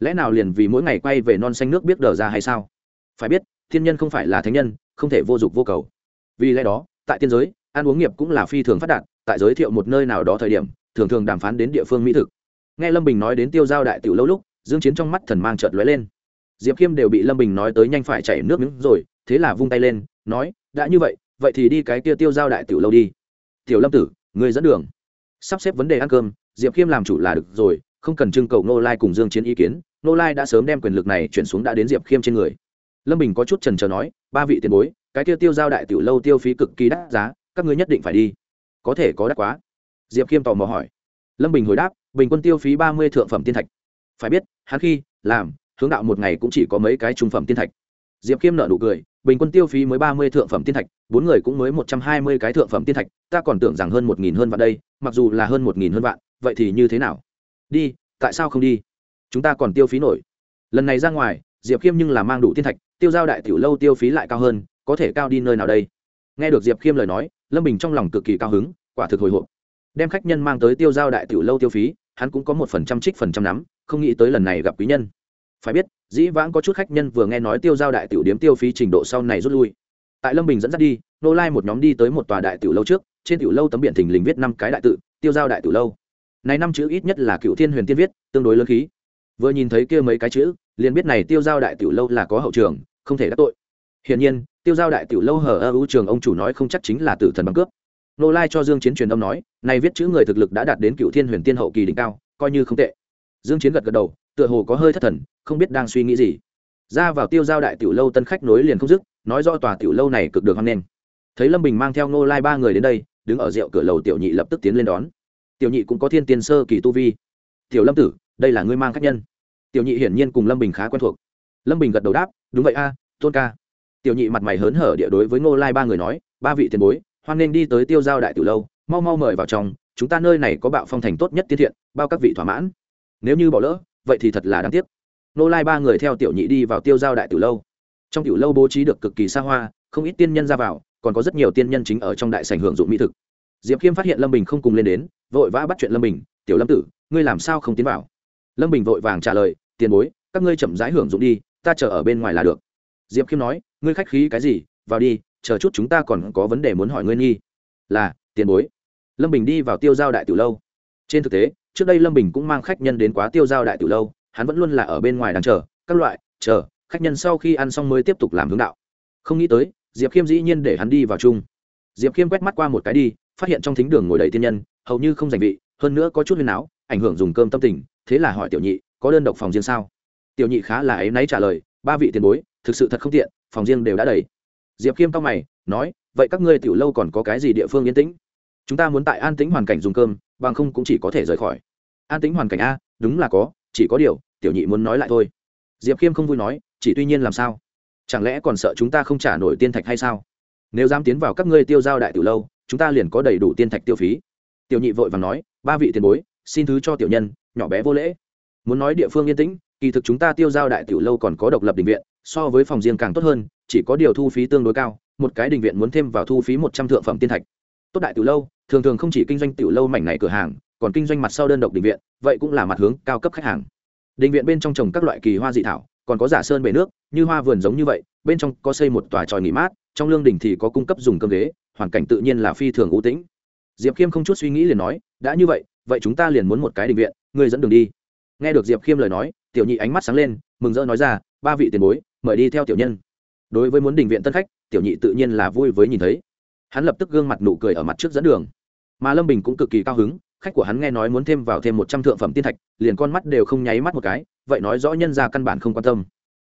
Lẽ nào liền vì mỗi ngày quay về non xanh nước biết đờ ra hay sao? Phải biết, thiên nhân không phải là thánh nhân, không thể vô dụng vô cầu. Vì lẽ đó, tại tiên giới, ăn uống nghiệp cũng là phi thường phát đạt, tại giới thiệu một nơi nào đó thời điểm, thường thường đàm phán đến địa phương mỹ thực. Nghe lâm bình nói đến tiêu giao đại tiểu lâu lúc, dương chiến trong mắt thần mang chợt lóe lên. Diệp khiêm đều bị lâm bình nói tới nhanh phải chảy nước miếng rồi thế là vung tay lên, nói, đã như vậy vậy thì đi cái kia tiêu giao đại tiểu lâu đi. Tiểu lâm tử, người dẫn đường. Sắp xếp vấn đề ăn cơm, diệp khiêm làm chủ là được rồi, không cần trưng cầu nô lai cùng dương chiến ý kiến nô lai đã sớm đem quyền lực này chuyển xuống đã đến diệp khiêm trên người. Lâm bình có chút trần trờ nói, ba vị tiền bối, cái kia tiêu giao đại tiểu lâu tiêu phí cực kỳ đắt giá, các ngươi nhất định phải đi. Có thể có đắt quá. Diệp khiêm tò mò hỏi. Lâm bình hồi đáp, bình quân tiêu phí ba mươi thượng phẩm tiên thạch. Phải biết, hắn khi làm, hướng đạo một ngày cũng chỉ có mấy cái trung phẩm tiên thạch diệp khiêm nợ nụ cười, bình quân tiêu phí mới ba mươi thượng phẩm tiên thạch, bốn người cũng mới một trăm hai mươi cái thượng phẩm tiên thạch, ta còn tưởng rằng hơn một nghìn hơn vạn đây, mặc dù là hơn một nghìn hơn vạn, vậy thì như thế nào? Đi, tại sao không đi? Chúng ta còn tiêu phí nổi. Lần này ra ngoài, diệp khiêm nhưng là mang đủ tiên thạch, tiêu giao đại tiểu lâu tiêu phí lại cao hơn, có thể cao đi nơi nào đây? Nghe được diệp khiêm lời nói, lâm bình trong lòng cực kỳ cao hứng, quả thực hồi hộp. Đem khách nhân mang tới tiêu giao đại tiểu lâu tiêu phí, hắn cũng có một phần trăm trích phần trăm nắm, không nghĩ tới lần này gặp quý nhân phải biết, dĩ vãng có chút khách nhân vừa nghe nói tiêu giao đại tiểu điếm tiêu phí trình độ sau này rút lui. Tại lâm bình dẫn dắt đi, nô lai một nhóm đi tới một tòa đại tiểu lâu trước, trên tiểu lâu tấm biển thình lình viết năm cái đại tự, tiêu giao đại tiểu lâu. Này năm chữ ít nhất là cựu thiên huyền tiên viết, tương đối lớn khí. Vừa nhìn thấy kia mấy cái chữ, liền biết này tiêu giao đại tiểu lâu là có hậu trường, không thể đắc tội. Hiển nhiên, tiêu giao đại tiểu lâu hở ơ ưu trường ông chủ nói không chắc chính là tử thần băng cướp. Nô lai cho dương chiến truyền âm nói, này viết chữ người thực lực đã đạt đến cựu thiên huyền tiên hậu kỳ đỉnh cao, coi như không tệ. Dương chiến gật gật đầu tựa hồ có hơi thất thần, không biết đang suy nghĩ gì. Ra vào tiêu giao đại tiểu lâu tân khách nối liền không dứt, nói do tòa tiểu lâu này cực được hoan nghênh. Thấy lâm bình mang theo ngô lai ba người đến đây, đứng ở rượu cửa lầu tiểu nhị lập tức tiến lên đón. Tiểu nhị cũng có thiên tiền sơ kỳ tu vi. Tiểu lâm tử, đây là ngươi mang khách nhân. Tiểu nhị hiển nhiên cùng lâm bình khá quen thuộc. Lâm bình gật đầu đáp, đúng vậy a, tôn ca. Tiểu nhị mặt mày hớn hở địa đối với ngô lai ba người nói, ba vị tiền bối, hoan nghênh đi tới tiêu giao đại tiểu lâu, mau mau mời vào trong, chúng ta nơi này có bạo phong thành tốt nhất tiên thiện, bao các vị thỏa mãn. Nếu như bỏ lỡ vậy thì thật là đáng tiếc. Nô lai ba người theo tiểu nhị đi vào tiêu giao đại tiểu lâu. Trong tiểu lâu bố trí được cực kỳ xa hoa, không ít tiên nhân ra vào, còn có rất nhiều tiên nhân chính ở trong đại sảnh hưởng dụng mỹ thực. Diệp khiêm phát hiện lâm bình không cùng lên đến, vội vã bắt chuyện lâm bình, tiểu lâm tử, ngươi làm sao không tiến vào? Lâm bình vội vàng trả lời, tiền bối, các ngươi chậm rãi hưởng dụng đi, ta chờ ở bên ngoài là được. Diệp khiêm nói, ngươi khách khí cái gì? Vào đi, chờ chút chúng ta còn có vấn đề muốn hỏi ngươi nghi. Là, tiền bối. Lâm bình đi vào tiêu giao đại tiểu lâu. Trên thực tế trước đây lâm bình cũng mang khách nhân đến quá tiêu giao đại tiểu lâu, hắn vẫn luôn là ở bên ngoài đang chờ, các loại, chờ, khách nhân sau khi ăn xong mới tiếp tục làm hướng đạo. Không nghĩ tới, diệp khiêm dĩ nhiên để hắn đi vào chung. Diệp khiêm quét mắt qua một cái đi, phát hiện trong thính đường ngồi đầy tiên nhân, hầu như không giành vị, hơn nữa có chút huyền áo ảnh hưởng dùng cơm tâm tình, thế là hỏi tiểu nhị, có đơn độc phòng riêng sao? Tiểu nhị khá là áy náy trả lời, ba vị tiền bối, thực sự thật không tiện, phòng riêng đều đã đầy. Diệp khiêm tóc mày, nói, vậy các ngươi tiểu lâu còn có cái gì địa phương yên tĩnh? Chúng ta muốn tại an tĩnh hoàn cảnh dùng cơm, bằng không cũng chỉ có thể rời khỏi. An tĩnh hoàn cảnh a, đúng là có, chỉ có điều, tiểu nhị muốn nói lại thôi. Diệp khiêm không vui nói, chỉ tuy nhiên làm sao? Chẳng lẽ còn sợ chúng ta không trả nổi tiên thạch hay sao? Nếu dám tiến vào các ngươi tiêu giao đại tiểu lâu, chúng ta liền có đầy đủ tiên thạch tiêu phí. Tiểu nhị vội và nói, ba vị tiền bối, xin thứ cho tiểu nhân, nhỏ bé vô lễ. Muốn nói địa phương yên tĩnh, kỳ thực chúng ta tiêu giao đại tiểu lâu còn có độc lập định viện, so với phòng riêng càng tốt hơn, chỉ có điều thu phí tương đối cao, một cái đình viện muốn thêm vào thu phí một trăm thượng phẩm tiên thạch tốt đại tiểu lâu, thường thường không chỉ kinh doanh tiểu lâu mảnh này cửa hàng, còn kinh doanh mặt sau đơn độc đình viện, vậy cũng là mặt hướng cao cấp khách hàng. Đình viện bên trong trồng các loại kỳ hoa dị thảo, còn có giả sơn bể nước, như hoa vườn giống như vậy, bên trong có xây một tòa tròi nghỉ mát, trong lương đình thì có cung cấp dùng cơm ghế, hoàn cảnh tự nhiên là phi thường ưu tĩnh. Diệp khiêm không chút suy nghĩ liền nói, đã như vậy vậy chúng ta liền muốn một cái định viện, người dẫn đường đi. Nghe được diệp khiêm lời nói, tiểu nhị ánh mắt sáng lên, mừng rỡ nói ra, ba vị tiền bối, mời đi theo tiểu nhân. Đối với muốn đình viện tân khách, tiểu nhị tự nhiên là vui với nhìn thấy hắn lập tức gương mặt nụ cười ở mặt trước dẫn đường. Mà lâm bình cũng cực kỳ cao hứng, khách của hắn nghe nói muốn thêm vào thêm một trăm thượng phẩm tiên thạch, liền con mắt đều không nháy mắt một cái, vậy nói rõ nhân ra căn bản không quan tâm.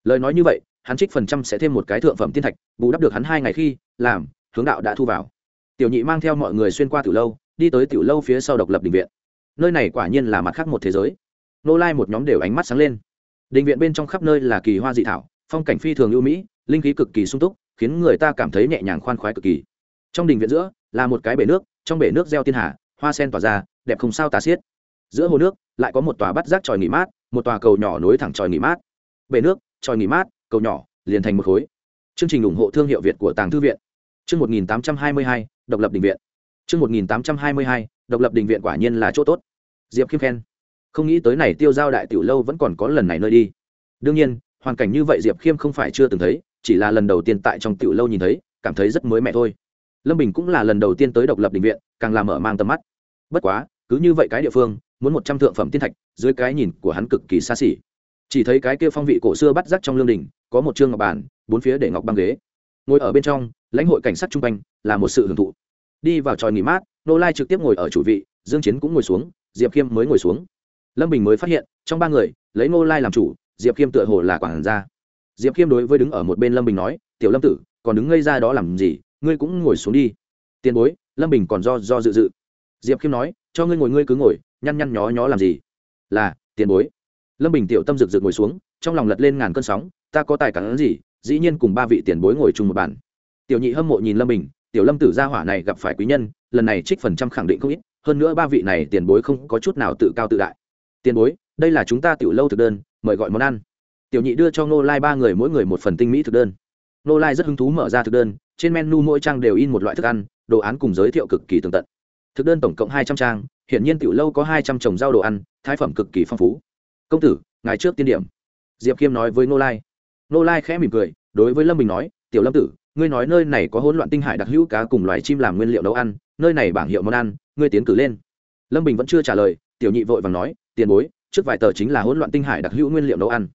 Lời nói như vậy, hắn trích phần trăm sẽ thêm một cái thượng phẩm tiên thạch, bù đắp được hắn hai ngày khi, làm, hướng đạo đã thu vào. Tiểu nhị mang theo mọi người xuyên qua tiểu lâu, đi tới tiểu lâu phía sau độc lập đình viện. Nơi này quả nhiên là mặt khác một thế giới. Nô lai một nhóm đều ánh mắt sáng lên. Đình viện bên trong khắp nơi là kỳ hoa dị thảo, phong cảnh phi thường ưu mỹ, linh khí cực kỳ sung túc, khiến người ta cảm thấy nhẹ nhàng khoan khoái cực kỳ trong đình viện giữa, là một cái bể nước, trong bể nước gieo tiên hà, hoa sen tỏa ra, đẹp không sao tà xiết. Giữa hồ nước, lại có một tòa bắt rác tròi nghỉ mát, một tòa cầu nhỏ nối thẳng tròi nghỉ mát. Bể nước, tròi nghỉ mát, cầu nhỏ, liền thành một khối. Chương trình ủng hộ thương hiệu việt của tàng thư viện. Chương một nghìn tám trăm hai mươi hai, độc lập đình viện. Chương một nghìn tám trăm hai mươi hai, độc lập đình viện quả nhiên là chỗ tốt. Diệp khiêm khen. Không nghĩ tới này tiêu giao đại tiểu lâu vẫn còn có lần này nơi đi. Đương nhiên, hoàn cảnh như vậy diệp khiêm không phải chưa từng thấy, chỉ là lần đầu tiên tại trong tiểu lâu nhìn thấy, cảm thấy rất mới mẻ thôi lâm bình cũng là lần đầu tiên tới độc lập định viện, càng làm mở mang tầm mắt. Bất quá, cứ như vậy cái địa phương, muốn một trăm thượng phẩm tiên thạch, dưới cái nhìn của hắn cực kỳ xa xỉ. Chỉ thấy cái kia phong vị cổ xưa bắt rắc trong lương đình, có một chương ngọc bàn, bốn phía để ngọc băng ghế. Ngồi ở bên trong, lãnh hội cảnh sát chung quanh, là một sự hưởng thụ. Đi vào tròi nghỉ mát, nô lai trực tiếp ngồi ở chủ vị, dương chiến cũng ngồi xuống, diệp khiêm mới ngồi xuống. Lâm bình mới phát hiện, trong ba người, lấy nô lai làm chủ, diệp khiêm tựa hồ là quản gia. Diệp khiêm đối với đứng ở một bên lâm bình nói, tiểu lâm tử, còn đứng ngây ra đó làm gì? Ngươi cũng ngồi xuống đi. Tiền bối, lâm bình còn do do dự dự. Diệp khiêm nói, cho ngươi ngồi, ngươi cứ ngồi, nhăn nhăn nhó nhó làm gì? Là, tiền bối. Lâm bình tiểu tâm rực rực ngồi xuống, trong lòng lật lên ngàn cơn sóng, ta có tài cản gì? Dĩ nhiên cùng ba vị tiền bối ngồi chung một bàn. Tiểu nhị hâm mộ nhìn lâm bình, tiểu lâm tử gia hỏa này gặp phải quý nhân, lần này trích phần trăm khẳng định không ít, hơn nữa ba vị này tiền bối không có chút nào tự cao tự đại. Tiền bối, đây là chúng ta tiểu lâu thực đơn, mời gọi món ăn. Tiểu nhị đưa cho ngô lai ba người, mỗi người một phần tinh mỹ thực đơn. Nô lai rất hứng thú mở ra thực đơn, trên menu mỗi trang đều in một loại thức ăn, đồ án cùng giới thiệu cực kỳ tường tận. Thực đơn tổng cộng hai trăm trang, hiển nhiên tiểu lâu có hai trăm trồng rau đồ ăn, thái phẩm cực kỳ phong phú. Công tử ngày trước tiên điểm. Diệp khiêm nói với Nô lai. Nô lai khẽ mỉm cười, đối với lâm bình nói, tiểu lâm tử, ngươi nói nơi này có hỗn loạn tinh hải đặc hữu cá cùng loài chim làm nguyên liệu nấu ăn, nơi này bảng hiệu món ăn, ngươi tiến cử lên. Lâm bình vẫn chưa trả lời, tiểu nhị vội vàng nói, tiền bối, trước vài tờ chính là hỗn loạn tinh hải đặc hữu nguyên liệu nấu ăn.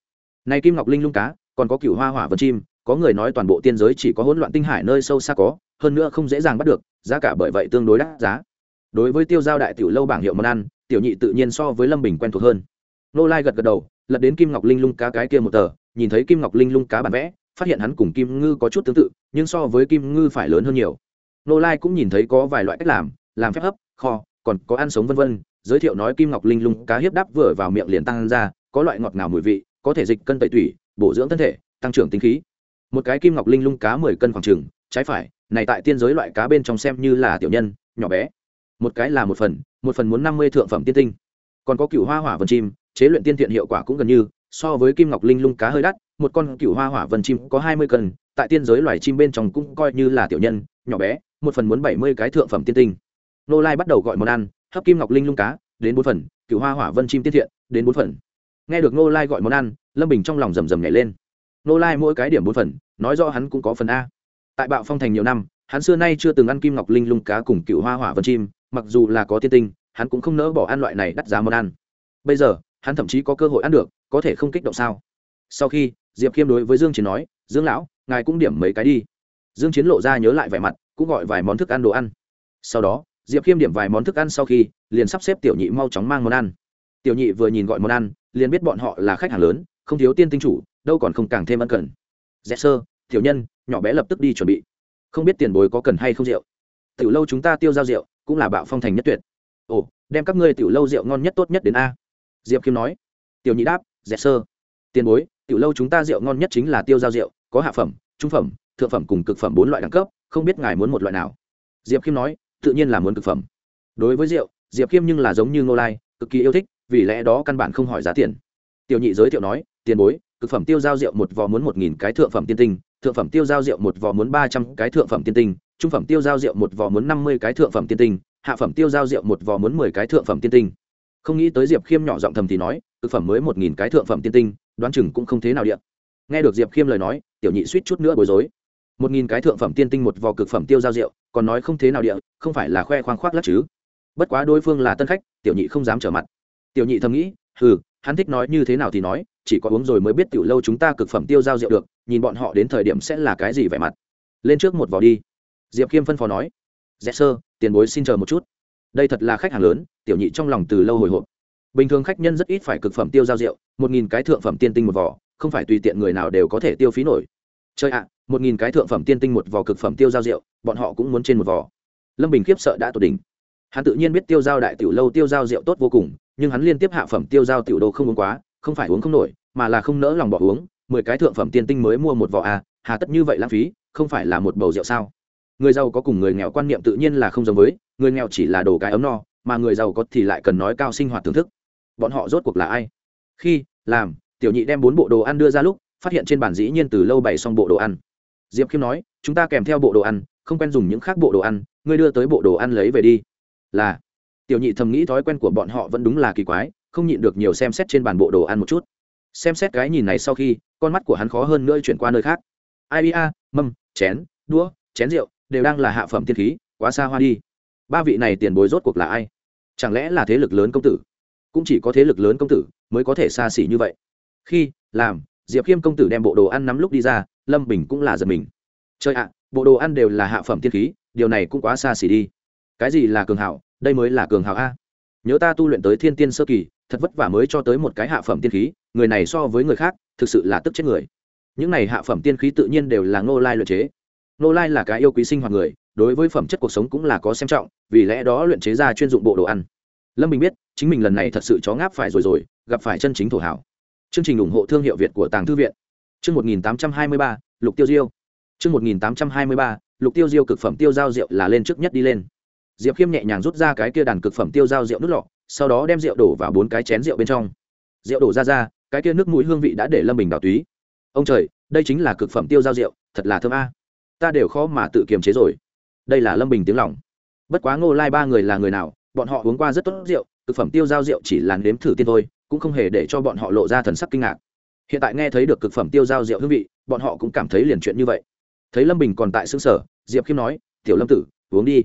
Này kim ngọc linh lung cá, còn có cửu hoa hỏa vân chim có người nói toàn bộ tiên giới chỉ có hỗn loạn tinh hải nơi sâu xa có, hơn nữa không dễ dàng bắt được, giá cả bởi vậy tương đối đắt giá. Đối với tiêu giao đại tiểu lâu bảng hiệu món ăn, tiểu nhị tự nhiên so với lâm bình quen thuộc hơn. Nô lai gật gật đầu, lật đến kim ngọc linh lung cá cái kia một tờ, nhìn thấy kim ngọc linh lung cá bản vẽ, phát hiện hắn cùng kim ngư có chút tương tự, nhưng so với kim ngư phải lớn hơn nhiều. Nô lai cũng nhìn thấy có vài loại cách làm làm phép hấp, kho, còn có ăn sống vân vân, giới thiệu nói kim ngọc linh lung cá hiếp đắp vừa vào miệng liền tăng ra, có loại ngọt ngào mùi vị, có thể dịch cân tẩy tủy, bổ dưỡng thân thể, tăng trưởng tinh khí một cái kim ngọc linh lung cá mười cân khoảng trừng trái phải, này tại tiên giới loại cá bên trong xem như là tiểu nhân, nhỏ bé. Một cái là một phần một phần muốn năm mươi thượng phẩm tiên tinh. Còn có cựu hoa hỏa vân chim, chế luyện tiên thiện hiệu quả cũng gần như, so với kim ngọc linh lung cá hơi đắt, một con cựu hoa hỏa vân chim có hai mươi cân, tại tiên giới loài chim bên trong cũng coi như là tiểu nhân, nhỏ bé, một phần muốn bảy mươi cái thượng phẩm tiên tinh. Nô lai bắt đầu gọi món ăn, hấp kim ngọc linh lung cá, đến bốn phần cựu hoa hỏa vân chim tiên thiện, đến bốn phần. Nghe được nô lai gọi món ăn, lâm bình trong lòng rầm rầm nhảy lên nô lai mỗi cái điểm bốn phần, nói do hắn cũng có phần a. Tại bạo phong thành nhiều năm, hắn xưa nay chưa từng ăn kim ngọc linh lung cá cùng cựu hoa hỏa vân chim, mặc dù là có tiên tinh, hắn cũng không nỡ bỏ ăn loại này đắt giá món ăn. Bây giờ, hắn thậm chí có cơ hội ăn được, có thể không kích động sao? Sau khi, diệp khiêm đối với dương chiến nói, dương lão, ngài cũng điểm mấy cái đi. Dương chiến lộ ra nhớ lại vẻ mặt, cũng gọi vài món thức ăn đồ ăn. Sau đó, diệp khiêm điểm vài món thức ăn sau khi, liền sắp xếp tiểu nhị mau chóng mang món ăn. Tiểu nhị vừa nhìn gọi món ăn, liền biết bọn họ là khách hàng lớn, không thiếu tiên tinh chủ đâu còn không càng thêm ân cần. Dẹp sơ, tiểu nhân, nhỏ bé lập tức đi chuẩn bị. Không biết tiền bối có cần hay không rượu? Tiểu lâu chúng ta tiêu giao rượu, cũng là bạo phong thành nhất tuyệt. Ồ, đem các ngươi tiểu lâu rượu ngon nhất tốt nhất đến a. Diệp khiêm nói. Tiểu nhị đáp dẹp sơ. Tiền bối, tiểu lâu chúng ta rượu ngon nhất chính là tiêu giao rượu, có hạ phẩm, trung phẩm, thượng phẩm cùng cực phẩm bốn loại đẳng cấp, không biết ngài muốn một loại nào. Diệp khiêm nói, tự nhiên là muốn cực phẩm. Đối với rượu, diệp khiêm nhưng là giống như ngô lai, cực kỳ yêu thích, vì lẽ đó căn bản không hỏi giá tiền. Tiểu nhị giới thiệu nói, tiền bối cực phẩm tiêu giao rượu một vò muốn một nghìn cái thượng phẩm tiên tinh, thượng phẩm tiêu giao rượu một vò muốn ba trăm cái thượng phẩm tiên tinh, trung phẩm tiêu giao rượu một vò muốn năm mươi cái thượng phẩm tiên tinh, hạ phẩm tiêu giao rượu một vò muốn mười cái thượng phẩm tiên tinh. Không nghĩ tới diệp khiêm nhỏ giọng thầm thì nói, cực phẩm mới một nghìn cái thượng phẩm tiên tinh, đoán chừng cũng không thế nào điện nghe được diệp khiêm lời nói, tiểu nhị suýt chút nữa bối rối. Một nghìn cái thượng phẩm tiên tinh một vò cực phẩm tiêu giao rượu, còn nói không thế nào địa, không phải là khoe khoang khoác lắc chứ. Bất quá đối phương là tân khách, tiểu nhị không dám trở mặt. Tiểu nhị thầm nghĩ ừ hắn thích nói như thế nào thì nói chỉ có uống rồi mới biết tiểu lâu chúng ta cực phẩm tiêu giao rượu được, nhìn bọn họ đến thời điểm sẽ là cái gì vẻ mặt. Lên trước một vò đi. Diệp khiêm phân phó nói. Dạ, Dễ sơ tiền bối xin chờ một chút. Đây thật là khách hàng lớn, tiểu nhị trong lòng từ lâu hồi hộp. Bình thường khách nhân rất ít phải cực phẩm tiêu giao rượu, một nghìn cái thượng phẩm tiên tinh một vỏ không phải tùy tiện người nào đều có thể tiêu phí nổi. Chơi ạ, một nghìn cái thượng phẩm tiên tinh một vỏ cực phẩm tiêu giao rượu, bọn họ cũng muốn trên một vỏ lâm bình khiếp sợ đã tột đỉnh. Hắn tự nhiên biết tiêu giao đại tiểu lâu tiêu giao rượu tốt vô cùng, nhưng hắn liên tiếp hạ phẩm tiêu giao tiểu đô không uống quá không phải uống không nổi, mà là không nỡ lòng bỏ uống, mười cái thượng phẩm tiên tinh mới mua một vỏ à hà tất như vậy lãng phí, không phải là một bầu rượu sao? Người giàu có cùng người nghèo quan niệm tự nhiên là không giống với, người nghèo chỉ là đồ cái ấm no, mà người giàu có thì lại cần nói cao sinh hoạt thưởng thức. Bọn họ rốt cuộc là ai? Khi, làm, tiểu nhị đem bốn bộ đồ ăn đưa ra lúc, phát hiện trên bàn dĩ nhiên từ lâu bày xong bộ đồ ăn. Diệp khiêm nói, chúng ta kèm theo bộ đồ ăn, không quen dùng những khác bộ đồ ăn, ngươi đưa tới bộ đồ ăn lấy về đi. Là, tiểu nhị thầm nghĩ thói quen của bọn họ vẫn đúng là kỳ quái không nhịn được nhiều xem xét trên bàn bộ đồ ăn một chút. Xem xét cái nhìn này sau khi, con mắt của hắn khó hơn nữa chuyển qua nơi khác. Ai bia mâm, chén, đũa, chén rượu đều đang là hạ phẩm tiên khí, quá xa hoa đi. Ba vị này tiền bối rốt cuộc là ai? Chẳng lẽ là thế lực lớn công tử? Cũng chỉ có thế lực lớn công tử mới có thể xa xỉ như vậy. Khi, làm, diệp khiêm công tử đem bộ đồ ăn nắm lúc đi ra, lâm bình cũng là giật mình. Chơi ạ, bộ đồ ăn đều là hạ phẩm tiên khí, điều này cũng quá xa xỉ đi. Cái gì là cường hảo, đây mới là cường hảo a nhớ ta tu luyện tới thiên tiên sơ kỳ, thật vất vả mới cho tới một cái hạ phẩm tiên khí, người này so với người khác, thực sự là tức chết người. Những này hạ phẩm tiên khí tự nhiên đều là ngô lai luyện chế. Ngô lai là cái yêu quý sinh hoạt người, đối với phẩm chất cuộc sống cũng là có xem trọng, vì lẽ đó luyện chế ra chuyên dụng bộ đồ ăn. Lâm bình biết, chính mình lần này thật sự chó ngáp phải rồi rồi, gặp phải chân chính thổ hảo. Chương trình ủng hộ thương hiệu việt của tàng thư viện. Chương một nghìn tám trăm hai mươi ba, lục tiêu diêu. Chương một nghìn tám trăm hai mươi ba, lục tiêu diêu cực phẩm tiêu giao rượu là lên trước nhất đi lên diệp khiêm nhẹ nhàng rút ra cái kia đàn cực phẩm tiêu giao rượu nước lọ, sau đó đem rượu đổ vào bốn cái chén rượu bên trong. Rượu đổ ra ra, cái kia nước mũi hương vị đã để lâm bình đào túy. Ông trời, đây chính là cực phẩm tiêu giao rượu, thật là thơm a. Ta đều khó mà tự kiềm chế rồi. Đây là lâm bình tiếng lòng. Bất quá ngô lai ba người là người nào, bọn họ uống qua rất tốt rượu thực phẩm tiêu giao rượu chỉ là nếm thử tiên thôi, cũng không hề để cho bọn họ lộ ra thần sắc kinh ngạc. Hiện tại nghe thấy được cực phẩm tiêu giao rượu hương vị, bọn họ cũng cảm thấy liền chuyện như vậy. Thấy lâm bình còn tại xương sở diệp khiêm nói, tiểu lâm tử, uống đi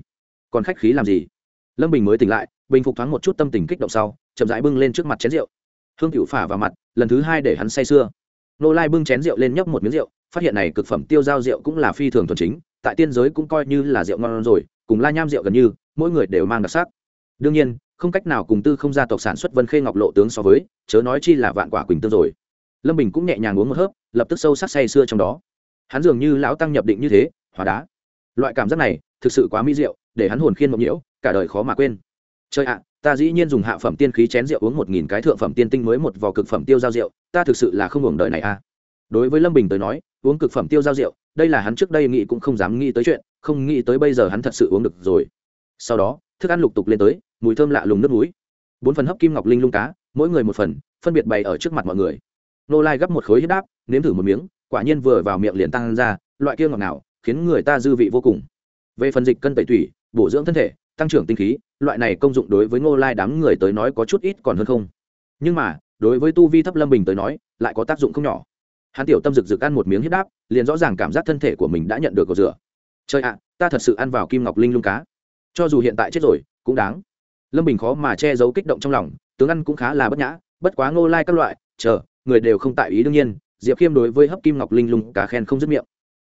còn khách khí làm gì? Lâm bình mới tỉnh lại, bình phục thoáng một chút tâm tình kích động sau, chậm rãi bưng lên trước mặt chén rượu. Hương cựu phả vào mặt, lần thứ hai để hắn say sưa. Nô lai bưng chén rượu lên nhấp một miếng rượu, phát hiện này cực phẩm tiêu giao rượu cũng là phi thường thuần chính, tại tiên giới cũng coi như là rượu ngon rồi, cùng la nham rượu gần như, mỗi người đều mang đặc sắc. Đương nhiên, không cách nào cùng tư không gia tộc sản xuất vân khê ngọc lộ tướng so với, chớ nói chi là vạn quả quỳnh tương rồi. Lâm bình cũng nhẹ nhàng uống một hớp, lập tức sâu sắc say sưa trong đó. Hắn dường như lão tăng nhập định như thế, hóa đá. Loại cảm giác này, thực sự quá mỹ diệu để hắn hồn khiên mộng nhiễu, cả đời khó mà quên. Chơi ạ, ta dĩ nhiên dùng hạ phẩm tiên khí chén rượu uống một nghìn cái thượng phẩm tiên tinh mới một vò cực phẩm tiêu giao rượu, ta thực sự là không hưởng đời này a đối với lâm bình tới nói, uống cực phẩm tiêu giao rượu, đây là hắn trước đây nghĩ cũng không dám nghĩ tới chuyện, không nghĩ tới bây giờ hắn thật sự uống được rồi. Sau đó, thức ăn lục tục lên tới, mùi thơm lạ lùng nước núi bốn phần hấp kim ngọc linh lung cá, mỗi người một phần, phân biệt bày ở trước mặt mọi người. Nô lai gấp một khối huyết đáp, nếm thử một miếng, quả nhiên vừa vào miệng liền tăng ra, loại kia ngọt nào khiến người ta dư vị vô cùng. Về phần dịch cân tẩy thủy bổ dưỡng thân thể, tăng trưởng tinh khí, loại này công dụng đối với ngô lai đám người tới nói có chút ít còn hơn không. Nhưng mà, đối với tu vi thấp lâm bình tới nói, lại có tác dụng không nhỏ. Hắn tiểu tâm rực rực ăn một miếng huyết đáp, liền rõ ràng cảm giác thân thể của mình đã nhận được cầu rửa. Trời ạ, ta thật sự ăn vào kim ngọc linh lung cá. Cho dù hiện tại chết rồi, cũng đáng. Lâm bình khó mà che giấu kích động trong lòng, tướng ăn cũng khá là bất nhã, bất quá ngô lai các loại, chờ, người đều không tại ý đương nhiên, diệp khiêm đối với hấp kim ngọc linh lung cá khen không dứt miệng.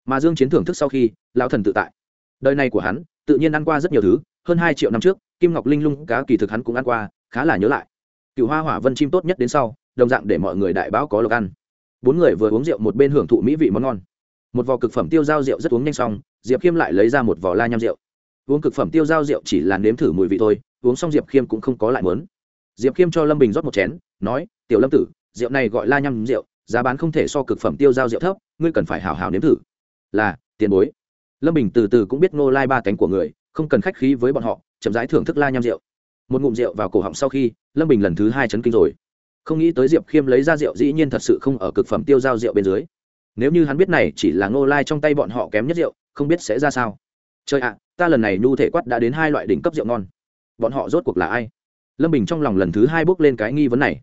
Mà dương chiến thưởng thức sau khi, lão thần tự tại. Đời này của hắn tự nhiên ăn qua rất nhiều thứ, hơn hai triệu năm trước, kim ngọc linh lung cá kỳ thực hắn cũng ăn qua, khá là nhớ lại. Cựu hoa hỏa vân chim tốt nhất đến sau, đồng dạng để mọi người đại báo có lộc ăn. Bốn người vừa uống rượu một bên hưởng thụ mỹ vị món ngon. Một vò cực phẩm tiêu giao rượu rất uống nhanh xong, diệp khiêm lại lấy ra một vò la nham rượu. Uống cực phẩm tiêu giao rượu chỉ là nếm thử mùi vị thôi, uống xong diệp khiêm cũng không có lại mớn diệp khiêm cho lâm bình rót một chén, nói, tiểu lâm tử, rượu này gọi la nham rượu, giá bán không thể so cực phẩm tiêu giao rượu thấp, ngươi cần phải hào hào nếm thử. Là, tiền bối lâm bình từ từ cũng biết ngô lai ba cánh của người, không cần khách khí với bọn họ, chậm rãi thưởng thức la nham rượu. Một ngụm rượu vào cổ họng sau khi, lâm bình lần thứ hai chấn kinh rồi. Không nghĩ tới diệp khiêm lấy ra rượu dĩ nhiên thật sự không ở cực phẩm tiêu giao rượu bên dưới. Nếu như hắn biết này chỉ là ngô lai trong tay bọn họ kém nhất rượu, không biết sẽ ra sao. Trời ạ, ta lần này nhu thể quát đã đến hai loại đỉnh cấp rượu ngon. Bọn họ rốt cuộc là ai? Lâm bình trong lòng lần thứ hai bước lên cái nghi vấn này.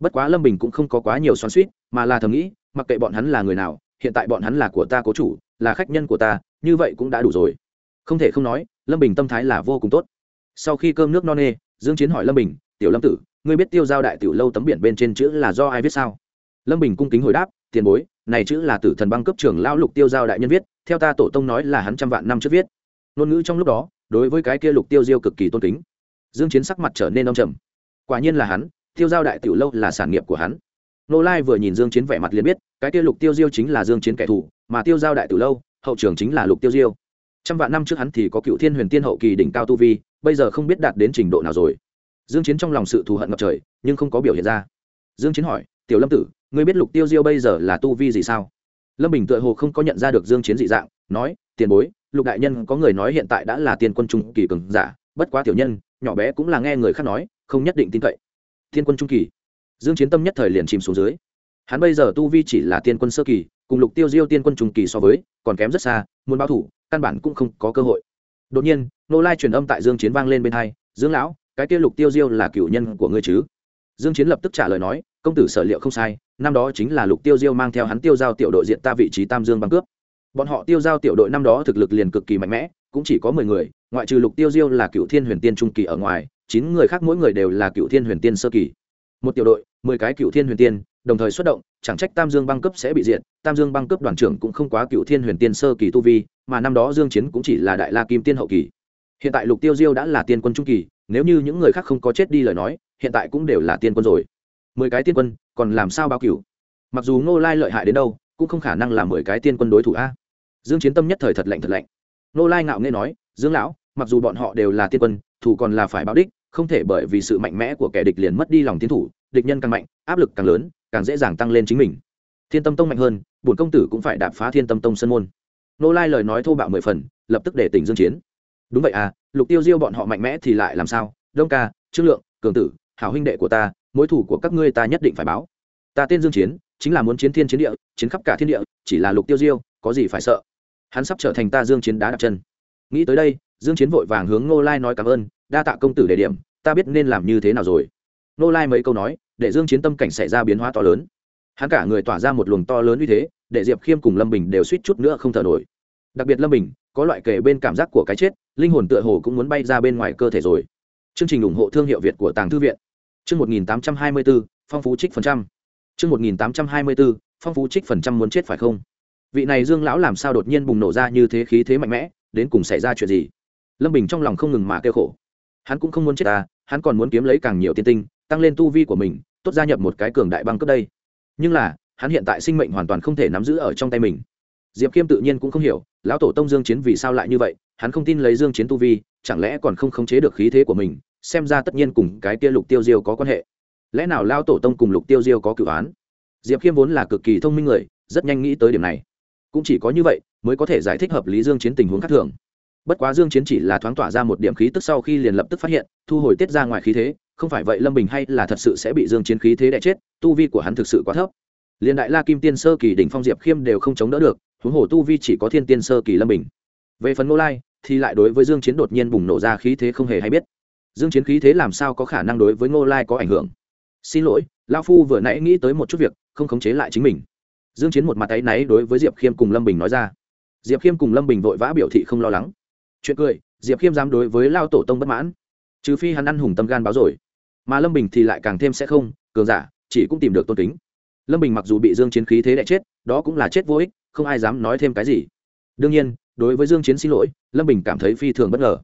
Bất quá lâm bình cũng không có quá nhiều xoắn suýt mà là thầm nghĩ, mặc kệ bọn hắn là người nào, hiện tại bọn hắn là của ta cố chủ, là khách nhân của ta như vậy cũng đã đủ rồi. Không thể không nói, lâm bình tâm thái là vô cùng tốt. Sau khi cơm nước no nê, dương chiến hỏi lâm bình, tiểu lâm tử, ngươi biết tiêu giao đại tiểu lâu tấm biển bên trên chữ là do ai viết sao? Lâm bình cung kính hồi đáp, tiền bối, này chữ là tử thần băng cấp trưởng lão lục tiêu giao đại nhân viết, theo ta tổ tông nói là hắn trăm vạn năm trước viết. Ngôn ngữ trong lúc đó, đối với cái kia lục tiêu diêu cực kỳ tôn kính. Dương chiến sắc mặt trở nên âm trầm. Quả nhiên là hắn, tiêu giao đại tiểu lâu là sản nghiệp của hắn. Nô lai vừa nhìn dương chiến vẻ mặt liền biết, cái kia lục tiêu diêu chính là dương chiến kẻ thù, mà tiêu giao đại tiểu lâu hậu trưởng chính là lục tiêu diêu. Trăm vạn năm trước hắn thì có cựu thiên huyền tiên hậu kỳ đỉnh cao tu vi, bây giờ không biết đạt đến trình độ nào rồi. Dương chiến trong lòng sự thù hận ngập trời, nhưng không có biểu hiện ra. Dương chiến hỏi, tiểu lâm tử, ngươi biết lục tiêu diêu bây giờ là tu vi gì sao? Lâm bình tựa hồ không có nhận ra được dương chiến dị dạng, nói, tiền bối, lục đại nhân có người nói hiện tại đã là tiên quân trung kỳ cường giả, bất quá tiểu nhân, nhỏ bé cũng là nghe người khác nói, không nhất định tin cậy. Tiên quân trung kỳ? Dương chiến tâm nhất thời liền chìm xuống dưới hắn bây giờ tu vi chỉ là tiên quân sơ kỳ, cùng lục tiêu diêu tiên quân trung kỳ so với, còn kém rất xa, muốn báo thủ, căn bản cũng không có cơ hội. Đột nhiên, nô lai truyền âm tại dương chiến vang lên bên hai, dương lão, cái kia lục tiêu diêu là cựu nhân của ngươi chứ? Dương chiến lập tức trả lời nói, công tử sở liệu không sai, năm đó chính là lục tiêu diêu mang theo hắn tiêu giao tiểu đội diện ta vị trí tam dương băng cướp. Bọn họ tiêu giao tiểu đội năm đó thực lực liền cực kỳ mạnh mẽ, cũng chỉ có mười người, ngoại trừ lục tiêu diêu là cựu thiên huyền tiên trung kỳ ở ngoài, chín người khác mỗi người đều là cựu thiên huyền tiên sơ kỳ. Một tiểu đội, mười cái cựu thiên huyền tiên đồng thời xuất động, chẳng trách tam dương băng cấp sẽ bị diệt, tam dương băng cấp đoàn trưởng cũng không quá cựu thiên huyền tiên sơ kỳ tu vi, mà năm đó dương chiến cũng chỉ là đại la kim tiên hậu kỳ. Hiện tại lục tiêu diêu đã là tiên quân trung kỳ, nếu như những người khác không có chết đi lời nói, hiện tại cũng đều là tiên quân rồi. Mười cái tiên quân, còn làm sao báo cửu? Mặc dù ngô lai lợi hại đến đâu, cũng không khả năng là mười cái tiên quân đối thủ a. Dương chiến tâm nhất thời thật lạnh thật lạnh. Ngô lai ngạo nghễ nói, dương lão, mặc dù bọn họ đều là tiên quân, thủ còn là phải báo đích, không thể bởi vì sự mạnh mẽ của kẻ địch liền mất đi lòng tiến thủ, địch nhân càng mạnh, áp lực càng lớn càng dễ dàng tăng lên chính mình. Thiên tâm tông mạnh hơn, bổn công tử cũng phải đạp phá thiên tâm tông sân môn. Nô lai lời nói thô bạo mười phần, lập tức để tỉnh dương chiến. Đúng vậy à lục tiêu diêu bọn họ mạnh mẽ thì lại làm sao? Đông ca, trương lượng, cường tử, hảo huynh đệ của ta, mối thủ của các ngươi ta nhất định phải báo. Ta tên dương chiến, chính là muốn chiến thiên chiến địa, chiến khắp cả thiên địa, chỉ là lục tiêu diêu, có gì phải sợ? Hắn sắp trở thành ta dương chiến đá đặt chân. Nghĩ tới đây, dương chiến vội vàng hướng ngô lai nói cảm ơn, đa tạ công tử đề điểm, ta biết nên làm như thế nào rồi. Ngô lai mấy câu nói để dương chiến tâm cảnh xảy ra biến hóa to lớn. Hắn cả người tỏa ra một luồng to lớn uy thế để diệp khiêm cùng lâm bình đều suýt chút nữa không thở nổi. Đặc biệt lâm bình có loại kể bên cảm giác của cái chết linh hồn tựa hồ cũng muốn bay ra bên ngoài cơ thể rồi. Chương trình ủng hộ thương hiệu việt của tàng thư viện. Chương 1824, phong phú trích phần trăm. Chương 1824, phong phú trích phần trăm muốn chết phải không? Vị này dương lão làm sao đột nhiên bùng nổ ra như thế khí thế mạnh mẽ đến cùng xảy ra chuyện gì? Lâm bình trong lòng không ngừng mà kêu khổ. Hắn cũng không muốn chết ta hắn còn muốn kiếm lấy càng nhiều tiên tinh tăng lên tu vi của mình tốt gia nhập một cái cường đại băng cấp đây. Nhưng là, hắn hiện tại sinh mệnh hoàn toàn không thể nắm giữ ở trong tay mình. Diệp khiêm tự nhiên cũng không hiểu, lão tổ tông dương chiến vì sao lại như vậy, hắn không tin lấy dương chiến tu vi, chẳng lẽ còn không khống chế được khí thế của mình, xem ra tất nhiên cùng cái kia lục tiêu diêu có quan hệ. Lẽ nào lão tổ tông cùng lục tiêu diêu có cửu án diệp khiêm vốn là cực kỳ thông minh người, rất nhanh nghĩ tới điểm này. Cũng chỉ có như vậy, mới có thể giải thích hợp lý dương chiến tình huống khác thường. Bất quá dương chiến chỉ là thoáng tỏa ra một điểm khí tức sau khi liền lập tức phát hiện, thu hồi tiết ra ngoài khí thế không phải vậy lâm bình hay là thật sự sẽ bị dương chiến khí thế đè chết, tu vi của hắn thực sự quá thấp. Liền đại la kim tiên sơ kỳ đỉnh phong diệp khiêm đều không chống đỡ được, huống hồ tu vi chỉ có thiên tiên sơ kỳ lâm bình. Về phần ngô lai, thì lại đối với dương chiến đột nhiên bùng nổ ra khí thế không hề hay biết. Dương chiến khí thế làm sao có khả năng đối với ngô lai có ảnh hưởng? Xin lỗi, lão phu vừa nãy nghĩ tới một chút việc, không khống chế lại chính mình. Dương chiến một mặt tay náy đối với diệp khiêm cùng lâm bình nói ra. Diệp khiêm cùng lâm bình vội vã biểu thị không lo lắng. Chuyện cười, diệp khiêm dám đối với lao tổ tông bất mãn. Trừ phi hắn ăn hùng tâm gan báo rồi mà lâm bình thì lại càng thêm sẽ không, cường giả, chỉ cũng tìm được tôn kính. Lâm bình mặc dù bị dương chiến khí thế đại chết, đó cũng là chết vô ích, không ai dám nói thêm cái gì. Đương nhiên, đối với dương chiến xin lỗi, lâm bình cảm thấy phi thường bất ngờ.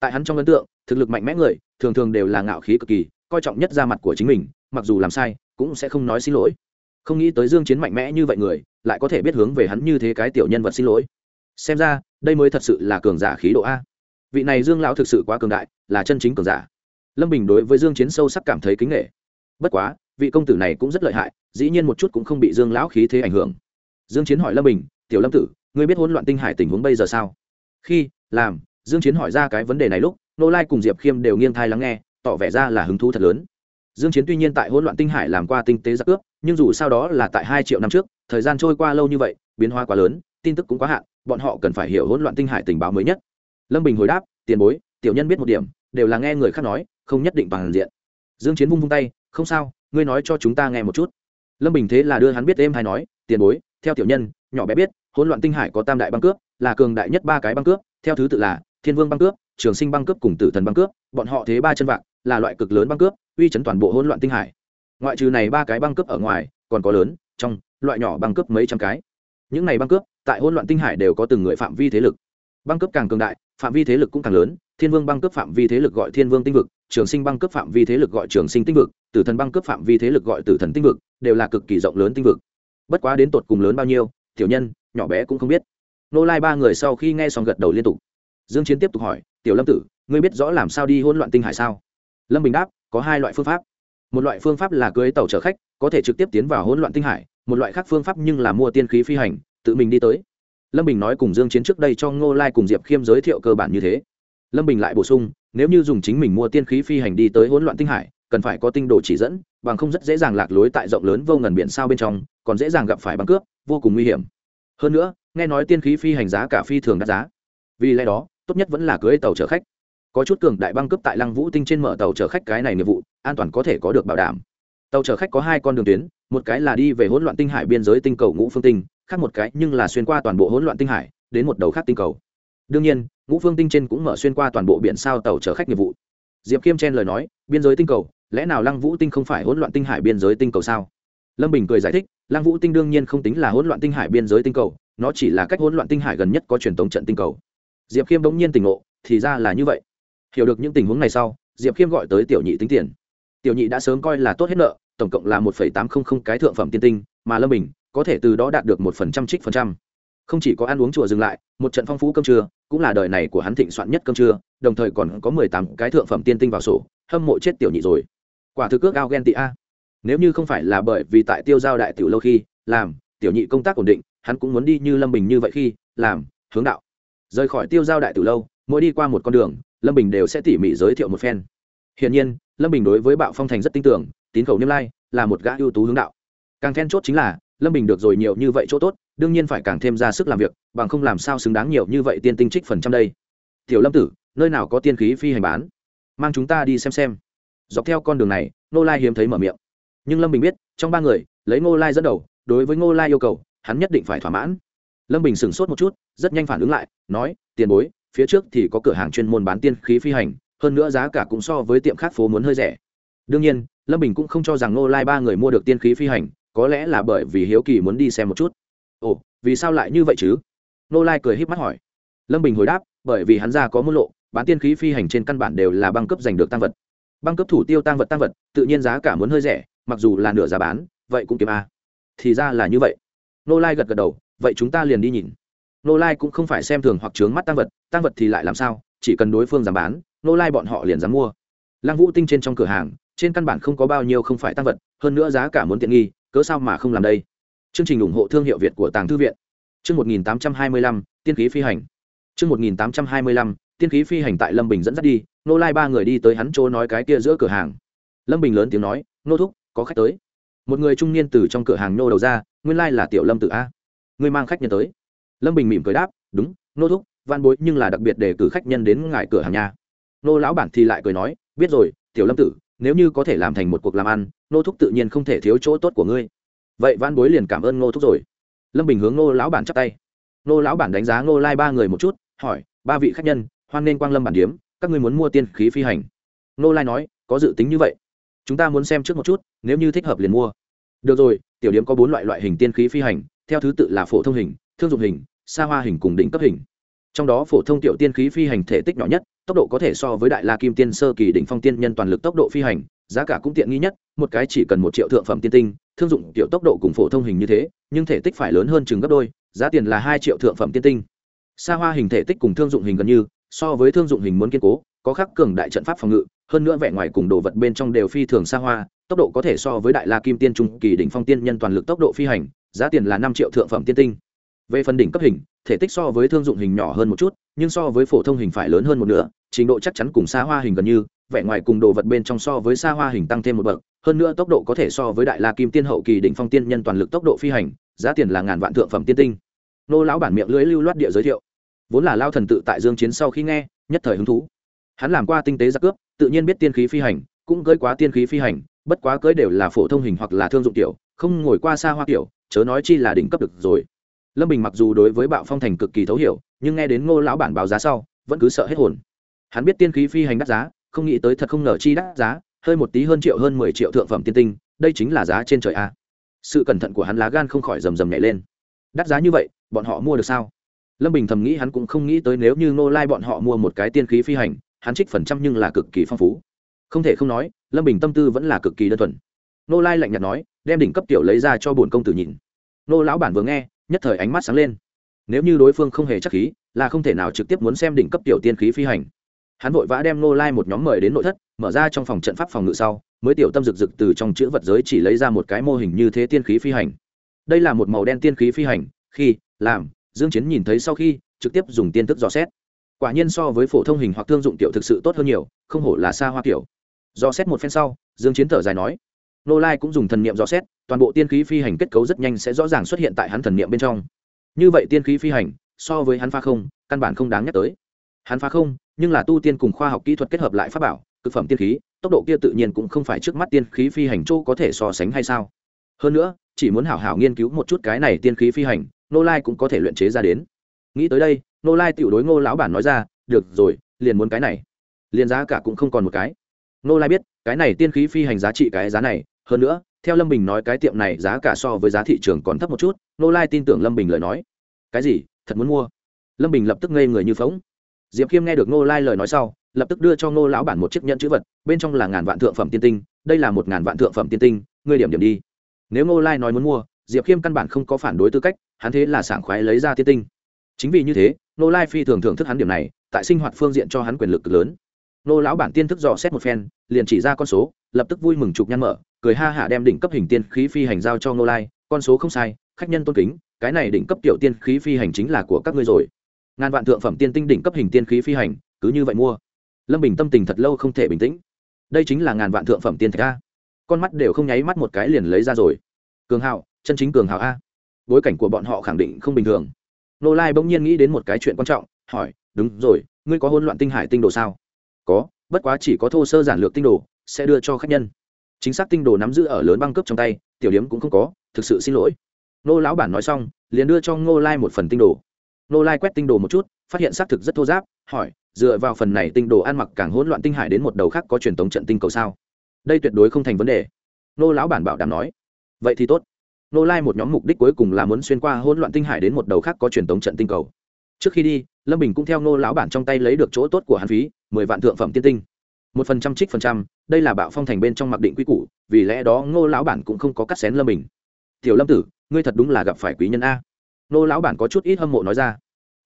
Tại hắn trong ấn tượng, thực lực mạnh mẽ người, thường thường đều là ngạo khí cực kỳ, coi trọng nhất ra mặt của chính mình, mặc dù làm sai, cũng sẽ không nói xin lỗi. Không nghĩ tới dương chiến mạnh mẽ như vậy người, lại có thể biết hướng về hắn như thế cái tiểu nhân vật xin lỗi. Xem ra, đây mới thật sự là cường giả khí độ a. Vị này dương lão thực sự quá cường đại, là chân chính cường giả lâm bình đối với dương chiến sâu sắc cảm thấy kính nghệ bất quá, vị công tử này cũng rất lợi hại, dĩ nhiên một chút cũng không bị dương lão khí thế ảnh hưởng. Dương chiến hỏi lâm bình, tiểu lâm tử, ngươi biết hỗn loạn tinh hải tình huống bây giờ sao? Khi, làm. Dương chiến hỏi ra cái vấn đề này lúc, nô lai cùng diệp khiêm đều nghiêng thai lắng nghe, tỏ vẻ ra là hứng thú thật lớn. Dương chiến tuy nhiên tại hỗn loạn tinh hải làm qua tinh tế giặc cướp, nhưng dù sao đó là tại hai triệu năm trước, thời gian trôi qua lâu như vậy, biến hóa quá lớn, tin tức cũng quá hạn, bọn họ cần phải hiểu hỗn loạn tinh hải tình báo mới nhất. Lâm bình hồi đáp, tiền bối, tiểu nhân biết một điểm, đều là nghe người khác nói không nhất định bằng diện. Dương chiến vung vung tay, không sao, ngươi nói cho chúng ta nghe một chút. Lâm bình thế là đưa hắn biết êm hay nói, tiền bối, theo tiểu nhân, nhỏ bé biết, hỗn loạn tinh hải có tam đại băng cướp, là cường đại nhất ba cái băng cướp, theo thứ tự là thiên vương băng cướp, trường sinh băng cướp cùng tử thần băng cướp, bọn họ thế ba chân vạc là loại cực lớn băng cướp, uy chấn toàn bộ hỗn loạn tinh hải. Ngoại trừ này ba cái băng cướp ở ngoài, còn có lớn, trong, loại nhỏ băng cướp mấy trăm cái. Những này băng cướp, tại hỗn loạn tinh hải đều có từng người phạm vi thế lực. Băng cướp càng cường đại, phạm vi thế lực cũng càng lớn, thiên vương băng cướp phạm vi thế lực gọi thiên vương tinh vực trường sinh băng cướp phạm vi thế lực gọi trường sinh tinh vực, tử thần băng cướp phạm vi thế lực gọi tử thần tinh vực, đều là cực kỳ rộng lớn tinh vực. Bất quá đến tột cùng lớn bao nhiêu, tiểu nhân, nhỏ bé cũng không biết. Nô lai ba người sau khi nghe xong gật đầu liên tục. Dương chiến tiếp tục hỏi, tiểu lâm tử, ngươi biết rõ làm sao đi hỗn loạn tinh hải sao? Lâm bình đáp, có hai loại phương pháp. Một loại phương pháp là cưới tàu chở khách, có thể trực tiếp tiến vào hỗn loạn tinh hải, một loại khác phương pháp nhưng là mua tiên khí phi hành, tự mình đi tới. Lâm bình nói cùng dương chiến trước đây cho ngô lai cùng diệp khiêm giới thiệu cơ bản như thế lâm bình lại bổ sung, nếu như dùng chính mình mua tiên khí phi hành đi tới hỗn loạn tinh hải, cần phải có tinh đồ chỉ dẫn, bằng không rất dễ dàng lạc lối tại rộng lớn vô ngần biển sao bên trong, còn dễ dàng gặp phải băng cướp, vô cùng nguy hiểm. Hơn nữa, nghe nói tiên khí phi hành giá cả phi thường đắt giá. Vì lẽ đó, tốt nhất vẫn là cưới tàu chở khách. Có chút cường đại băng cướp tại lăng vũ tinh trên mở tàu chở khách cái này nghiệp vụ, an toàn có thể có được bảo đảm. Tàu chở khách có hai con đường tuyến, một cái là đi về hỗn loạn tinh hải biên giới tinh cầu ngũ phương tinh, khác một cái nhưng là xuyên qua toàn bộ hỗn loạn tinh hải, đến một đầu khác tinh cầu đương nhiên, ngũ phương tinh trên cũng mở xuyên qua toàn bộ biển sao tàu chở khách nghiệp vụ. Diệp Kiêm chen lời nói, biên giới tinh cầu, lẽ nào lăng vũ tinh không phải hỗn loạn tinh hải biên giới tinh cầu sao? Lâm bình cười giải thích, lăng vũ tinh đương nhiên không tính là hỗn loạn tinh hải biên giới tinh cầu, nó chỉ là cách hỗn loạn tinh hải gần nhất có truyền thống trận tinh cầu. Diệp khiêm bỗng nhiên tỉnh ngộ, thì ra là như vậy. Hiểu được những tình huống này sau, diệp khiêm gọi tới tiểu nhị tính tiền. Tiểu nhị đã sớm coi là tốt hết nợ, tổng cộng là một tám trăm linh cái thượng phẩm tiên tinh, mà lâm bình có thể từ đó đạt được một phần trăm trích phần trăm không chỉ có ăn uống chùa dừng lại, một trận phong phú cơm trưa, cũng là đời này của hắn thịnh soạn nhất cơm trưa, đồng thời còn có mười tám cái thượng phẩm tiên tinh vào sổ, hâm mộ chết tiểu nhị rồi. Quả thực ước ao ghen tị a. Nếu như không phải là bởi vì tại tiêu giao đại tiểu lâu khi, làm, tiểu nhị công tác ổn định, hắn cũng muốn đi như lâm bình như vậy khi, làm, hướng đạo. Rời khỏi tiêu giao đại tiểu lâu, mỗi đi qua một con đường, lâm bình đều sẽ tỉ mỉ giới thiệu một phen. Hiển nhiên, lâm bình đối với bạo phong thành rất tin tưởng, tín khẩu niêm lai, là một gã ưu tú hướng đạo. Càng then chốt chính là, lâm bình được rồi nhiều như vậy chỗ tốt đương nhiên phải càng thêm ra sức làm việc, bằng không làm sao xứng đáng nhiều như vậy tiên tinh trích phần trăm đây. Tiểu lâm tử, nơi nào có tiên khí phi hành bán? Mang chúng ta đi xem xem. Dọc theo con đường này nô lai hiếm thấy mở miệng. Nhưng lâm bình biết, trong ba người, lấy ngô lai dẫn đầu, đối với ngô lai yêu cầu, hắn nhất định phải thỏa mãn. Lâm bình sửng sốt một chút, rất nhanh phản ứng lại, nói, tiền bối, phía trước thì có cửa hàng chuyên môn bán tiên khí phi hành, hơn nữa giá cả cũng so với tiệm khác phố muốn hơi rẻ. Đương nhiên, lâm bình cũng không cho rằng ngô lai ba người mua được tiên khí phi hành, có lẽ là bởi vì hiếu kỳ muốn đi xem một chút ồ, vì sao lại như vậy chứ? Nô lai cười h í p mắt hỏi. Lâm bình hồi đáp, bởi vì hắn ra có môn lộ, bán tiên khí phi hành trên căn bản đều là băng cấp giành được tăng vật. Băng cấp thủ tiêu tăng vật tăng vật, tự nhiên giá cả muốn hơi rẻ, mặc dù là nửa giá bán, vậy cũng kiếm a. Thì ra là như vậy. Nô lai gật gật đầu, vậy chúng ta liền đi nhìn. Nô lai cũng không phải xem thường hoặc trướng mắt tăng vật tăng vật thì lại làm sao, chỉ cần đối phương dám bán, nô lai bọn họ liền dám mua. Lăng vũ tinh trên trong cửa hàng, trên căn bản không có bao nhiêu không phải tăng vật, hơn nữa giá cả muốn tiện nghi, cớ sao mà không làm đây? Chương trình ủng hộ thương hiệu việt của tàng thư viện. Chương một nghìn tám trăm hai mươi lăm, tiên khí phi hành. Chương một nghìn tám trăm hai mươi lăm, tiên khí phi hành tại lâm bình dẫn dắt đi nô lai ba người đi tới hắn chỗ nói cái kia giữa cửa hàng. Lâm bình lớn tiếng nói nô thúc, có khách tới. Một người trung niên từ trong cửa hàng nô đầu ra, nguyên lai là tiểu lâm tự a. Ngươi mang khách nhân tới. Lâm bình mỉm cười đáp, đúng nô thúc văn bối nhưng là đặc biệt để cử khách nhân đến ngài cửa hàng nhà nô lão bản thì lại cười nói, biết rồi, tiểu lâm tử nếu như có thể làm thành một cuộc làm ăn nô thúc tự nhiên không thể thiếu chỗ tốt của ngươi vậy văn bối liền cảm ơn nô thúc rồi. Lâm bình hướng nô lão bản chắp tay. Nô lão bản đánh giá nô lai ba người một chút, hỏi, ba vị khách nhân, hoan nên quang lâm bản điếm, các ngươi muốn mua tiên khí phi hành? Nô lai nói, có dự tính như vậy. Chúng ta muốn xem trước một chút, nếu như thích hợp liền mua. Được rồi, tiểu điếm có bốn loại loại hình tiên khí phi hành, theo thứ tự là phổ thông hình, thương dụng hình xa hoa hình cùng đỉnh cấp hình. Trong đó phổ thông tiểu tiên khí phi hành thể tích nhỏ nhất, tốc độ có thể so với đại la kim tiên sơ kỳ đỉnh phong tiên nhân toàn lực tốc độ phi hành giá cả cũng tiện nghi nhất, một cái chỉ cần một triệu thượng phẩm tiên tinh, thương dụng tiểu tốc độ cùng phổ thông hình như thế, nhưng thể tích phải lớn hơn chừng gấp đôi, giá tiền là hai triệu thượng phẩm tiên tinh. Xa hoa hình thể tích cùng thương dụng hình gần như, so với thương dụng hình muốn kiên cố, có khắc cường đại trận pháp phòng ngự, hơn nữa vẻ ngoài cùng đồ vật bên trong đều phi thường xa hoa, tốc độ có thể so với đại la kim tiên trung kỳ đỉnh phong tiên nhân toàn lực tốc độ phi hành, giá tiền là năm triệu thượng phẩm tiên tinh. Về phần đỉnh cấp hình, thể tích so với thương dụng hình nhỏ hơn một chút, nhưng so với phổ thông hình phải lớn hơn một nửa, trình độ chắc chắn cùng xa hoa hình gần như vẻ ngoài cùng đồ vật bên trong so với xa hoa hình tăng thêm một bậc, hơn nữa tốc độ có thể so với đại la kim tiên hậu kỳ đỉnh phong tiên nhân toàn lực tốc độ phi hành, giá tiền là ngàn vạn thượng phẩm tiên tinh. Nô lão bản miệng lưới lưu loát địa giới thiệu. Vốn là lao thần tự tại dương chiến sau khi nghe, nhất thời hứng thú. Hắn làm qua tinh tế giặc cướp, tự nhiên biết tiên khí phi hành, cũng cưỡi quá tiên khí phi hành, bất quá cưỡi đều là phổ thông hình hoặc là thương dụng tiểu, không ngồi qua xa hoa tiểu, chớ nói chi là đỉnh cấp được rồi. Lâm bình mặc dù đối với bạo phong thành cực kỳ thấu hiểu, nhưng nghe đến ngô lão bản báo giá sau, vẫn cứ sợ hết hồn. Hắn biết tiên khí phi hành đắt giá không nghĩ tới thật không ngờ chi đắt giá, hơi một tí hơn triệu hơn mười triệu thượng phẩm tiên tinh, đây chính là giá trên trời a. Sự cẩn thận của hắn lá gan không khỏi rầm rầm nhảy lên. Đắt giá như vậy, bọn họ mua được sao? Lâm bình thầm nghĩ hắn cũng không nghĩ tới nếu như ngô lai bọn họ mua một cái tiên khí phi hành, hắn trích phần trăm nhưng là cực kỳ phong phú. Không thể không nói, lâm bình tâm tư vẫn là cực kỳ đơn thuần. Nô lai lạnh nhạt nói, đem đỉnh cấp tiểu lấy ra cho bổn công tử nhìn. Nô lão bản vừa nghe, nhất thời ánh mắt sáng lên. Nếu như đối phương không hề chắc khí, là không thể nào trực tiếp muốn xem đỉnh cấp tiểu tiên khí phi hành hắn vội vã đem nô lai một nhóm mời đến nội thất, mở ra trong phòng trận pháp phòng ngự sau, mới tiểu tâm rực rực từ trong chữ vật giới chỉ lấy ra một cái mô hình như thế tiên khí phi hành. Đây là một màu đen tiên khí phi hành, khi, làm, dương chiến nhìn thấy sau khi, trực tiếp dùng tiên thức dò xét. Quả nhiên so với phổ thông hình hoặc thương dụng tiểu thực sự tốt hơn nhiều, không hổ là xa hoa tiểu dò xét một phen sau, dương chiến thở dài nói nô lai cũng dùng thần niệm dò xét, toàn bộ tiên khí phi hành kết cấu rất nhanh sẽ rõ ràng xuất hiện tại hắn thần niệm bên trong. Như vậy tiên khí phi hành, so với hắn pha không, căn bản không đáng nhắc tới hắn phá không, nhưng là tu tiên cùng khoa học kỹ thuật kết hợp lại pháp bảo thực phẩm tiên khí, tốc độ kia tự nhiên cũng không phải trước mắt tiên khí phi hành châu có thể so sánh hay sao. Hơn nữa, chỉ muốn hảo hảo nghiên cứu một chút cái này tiên khí phi hành nô lai cũng có thể luyện chế ra đến. Nghĩ tới đây nô lai tiểu đối ngô lão bản nói ra, được rồi, liền muốn cái này. Liền giá cả cũng không còn một cái. Nô lai biết, cái này tiên khí phi hành giá trị cái giá này, hơn nữa, theo lâm bình nói cái tiệm này giá cả so với giá thị trường còn thấp một chút nô lai tin tưởng lâm bình lời nói. Cái gì? Thật muốn mua? Lâm bình lập tức ngây người như phóng diệp khiêm nghe được Ngô lai lời nói sau, lập tức đưa cho ngô lão bản một chiếc nhẫn chữ vật, bên trong là ngàn vạn thượng phẩm tiên tinh, đây là một ngàn vạn thượng phẩm tiên tinh, ngươi điểm điểm đi. Nếu ngô lai nói muốn mua, diệp khiêm căn bản không có phản đối tư cách, hắn thế là sảng khoái lấy ra tiên tinh. Chính vì như thế, Ngô lai phi thường thưởng thức hắn điểm này, tại sinh hoạt phương diện cho hắn quyền lực lớn. Ngô lão bản tiên thức dò xét một phen, liền chỉ ra con số, lập tức vui mừng chụp nhăn mở, cười ha hả đem đỉnh cấp hình tiên khí phi hành giao cho Ngô lai, con số không sai, khách nhân tôn kính, cái này đỉnh cấp tiểu tiên khí phi hành chính là của các ngươi rồi ngàn vạn thượng phẩm tiên tinh đỉnh cấp hình tiên khí phi hành cứ như vậy mua. Lâm bình tâm tình thật lâu không thể bình tĩnh. Đây chính là ngàn vạn thượng phẩm tiên thạch a. Con mắt đều không nháy mắt một cái liền lấy ra rồi. Cường Hạo, chân chính cường Hạo a. Bối cảnh của bọn họ khẳng định không bình thường. Nô lai bỗng nhiên nghĩ đến một cái chuyện quan trọng hỏi đúng rồi ngươi có hôn loạn tinh hải tinh đồ sao? Có bất quá chỉ có thô sơ giản lược tinh đồ sẽ đưa cho khách nhân. Chính xác tinh đồ nắm giữ ở lớn băng cấp trong tay tiểu điếm cũng không có thực sự xin lỗi. Nô lão bản nói xong liền đưa cho ngô lai một phần tinh đồ nô lai quét tinh đồ một chút, phát hiện xác thực rất thô giáp, hỏi, dựa vào phần này tinh đồ ăn mặc càng hỗn loạn tinh hải đến một đầu khác có truyền thống trận tinh cầu sao? Đây tuyệt đối không thành vấn đề. Nô lão bản bảo đảm nói. Vậy thì tốt. Nô lai một nhóm mục đích cuối cùng là muốn xuyên qua hỗn loạn tinh hải đến một đầu khác có truyền thống trận tinh cầu. Trước khi đi, lâm bình cũng theo nô lão bản trong tay lấy được chỗ tốt của hắn phí, mười vạn thượng phẩm tiên tinh. Một phần trăm trích phần trăm, đây là bạo phong thành bên trong mặc định quy củ, vì lẽ đó ngô lão bản cũng không có cắt xén lâm bình. Tiểu lâm tử, ngươi thật đúng là gặp phải quý nhân a. Nô lão bản có chút ít hâm mộ nói ra.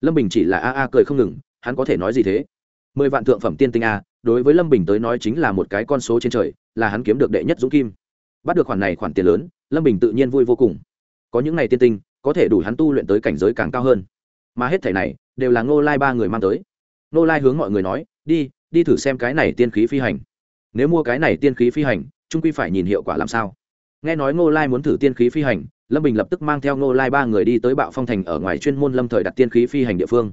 Lâm bình chỉ là a a cười không ngừng, hắn có thể nói gì thế? Mười vạn thượng phẩm tiên tinh a, đối với lâm bình tới nói chính là một cái con số trên trời, là hắn kiếm được đệ nhất dũng kim. Bắt được khoản này khoản tiền lớn, lâm bình tự nhiên vui vô cùng. Có những ngày tiên tinh, có thể đủ hắn tu luyện tới cảnh giới càng cao hơn. Mà hết thẻ này, đều là ngô lai ba người mang tới. Ngô lai hướng mọi người nói, đi đi thử xem cái này tiên khí phi hành. Nếu mua cái này tiên khí phi hành trung quy phải nhìn hiệu quả làm sao. Nghe nói ngô lai muốn thử tiên khí phi hành lâm bình lập tức mang theo ngô lai ba người đi tới bạo phong thành ở ngoài chuyên môn lâm thời đặt tiên khí phi hành địa phương.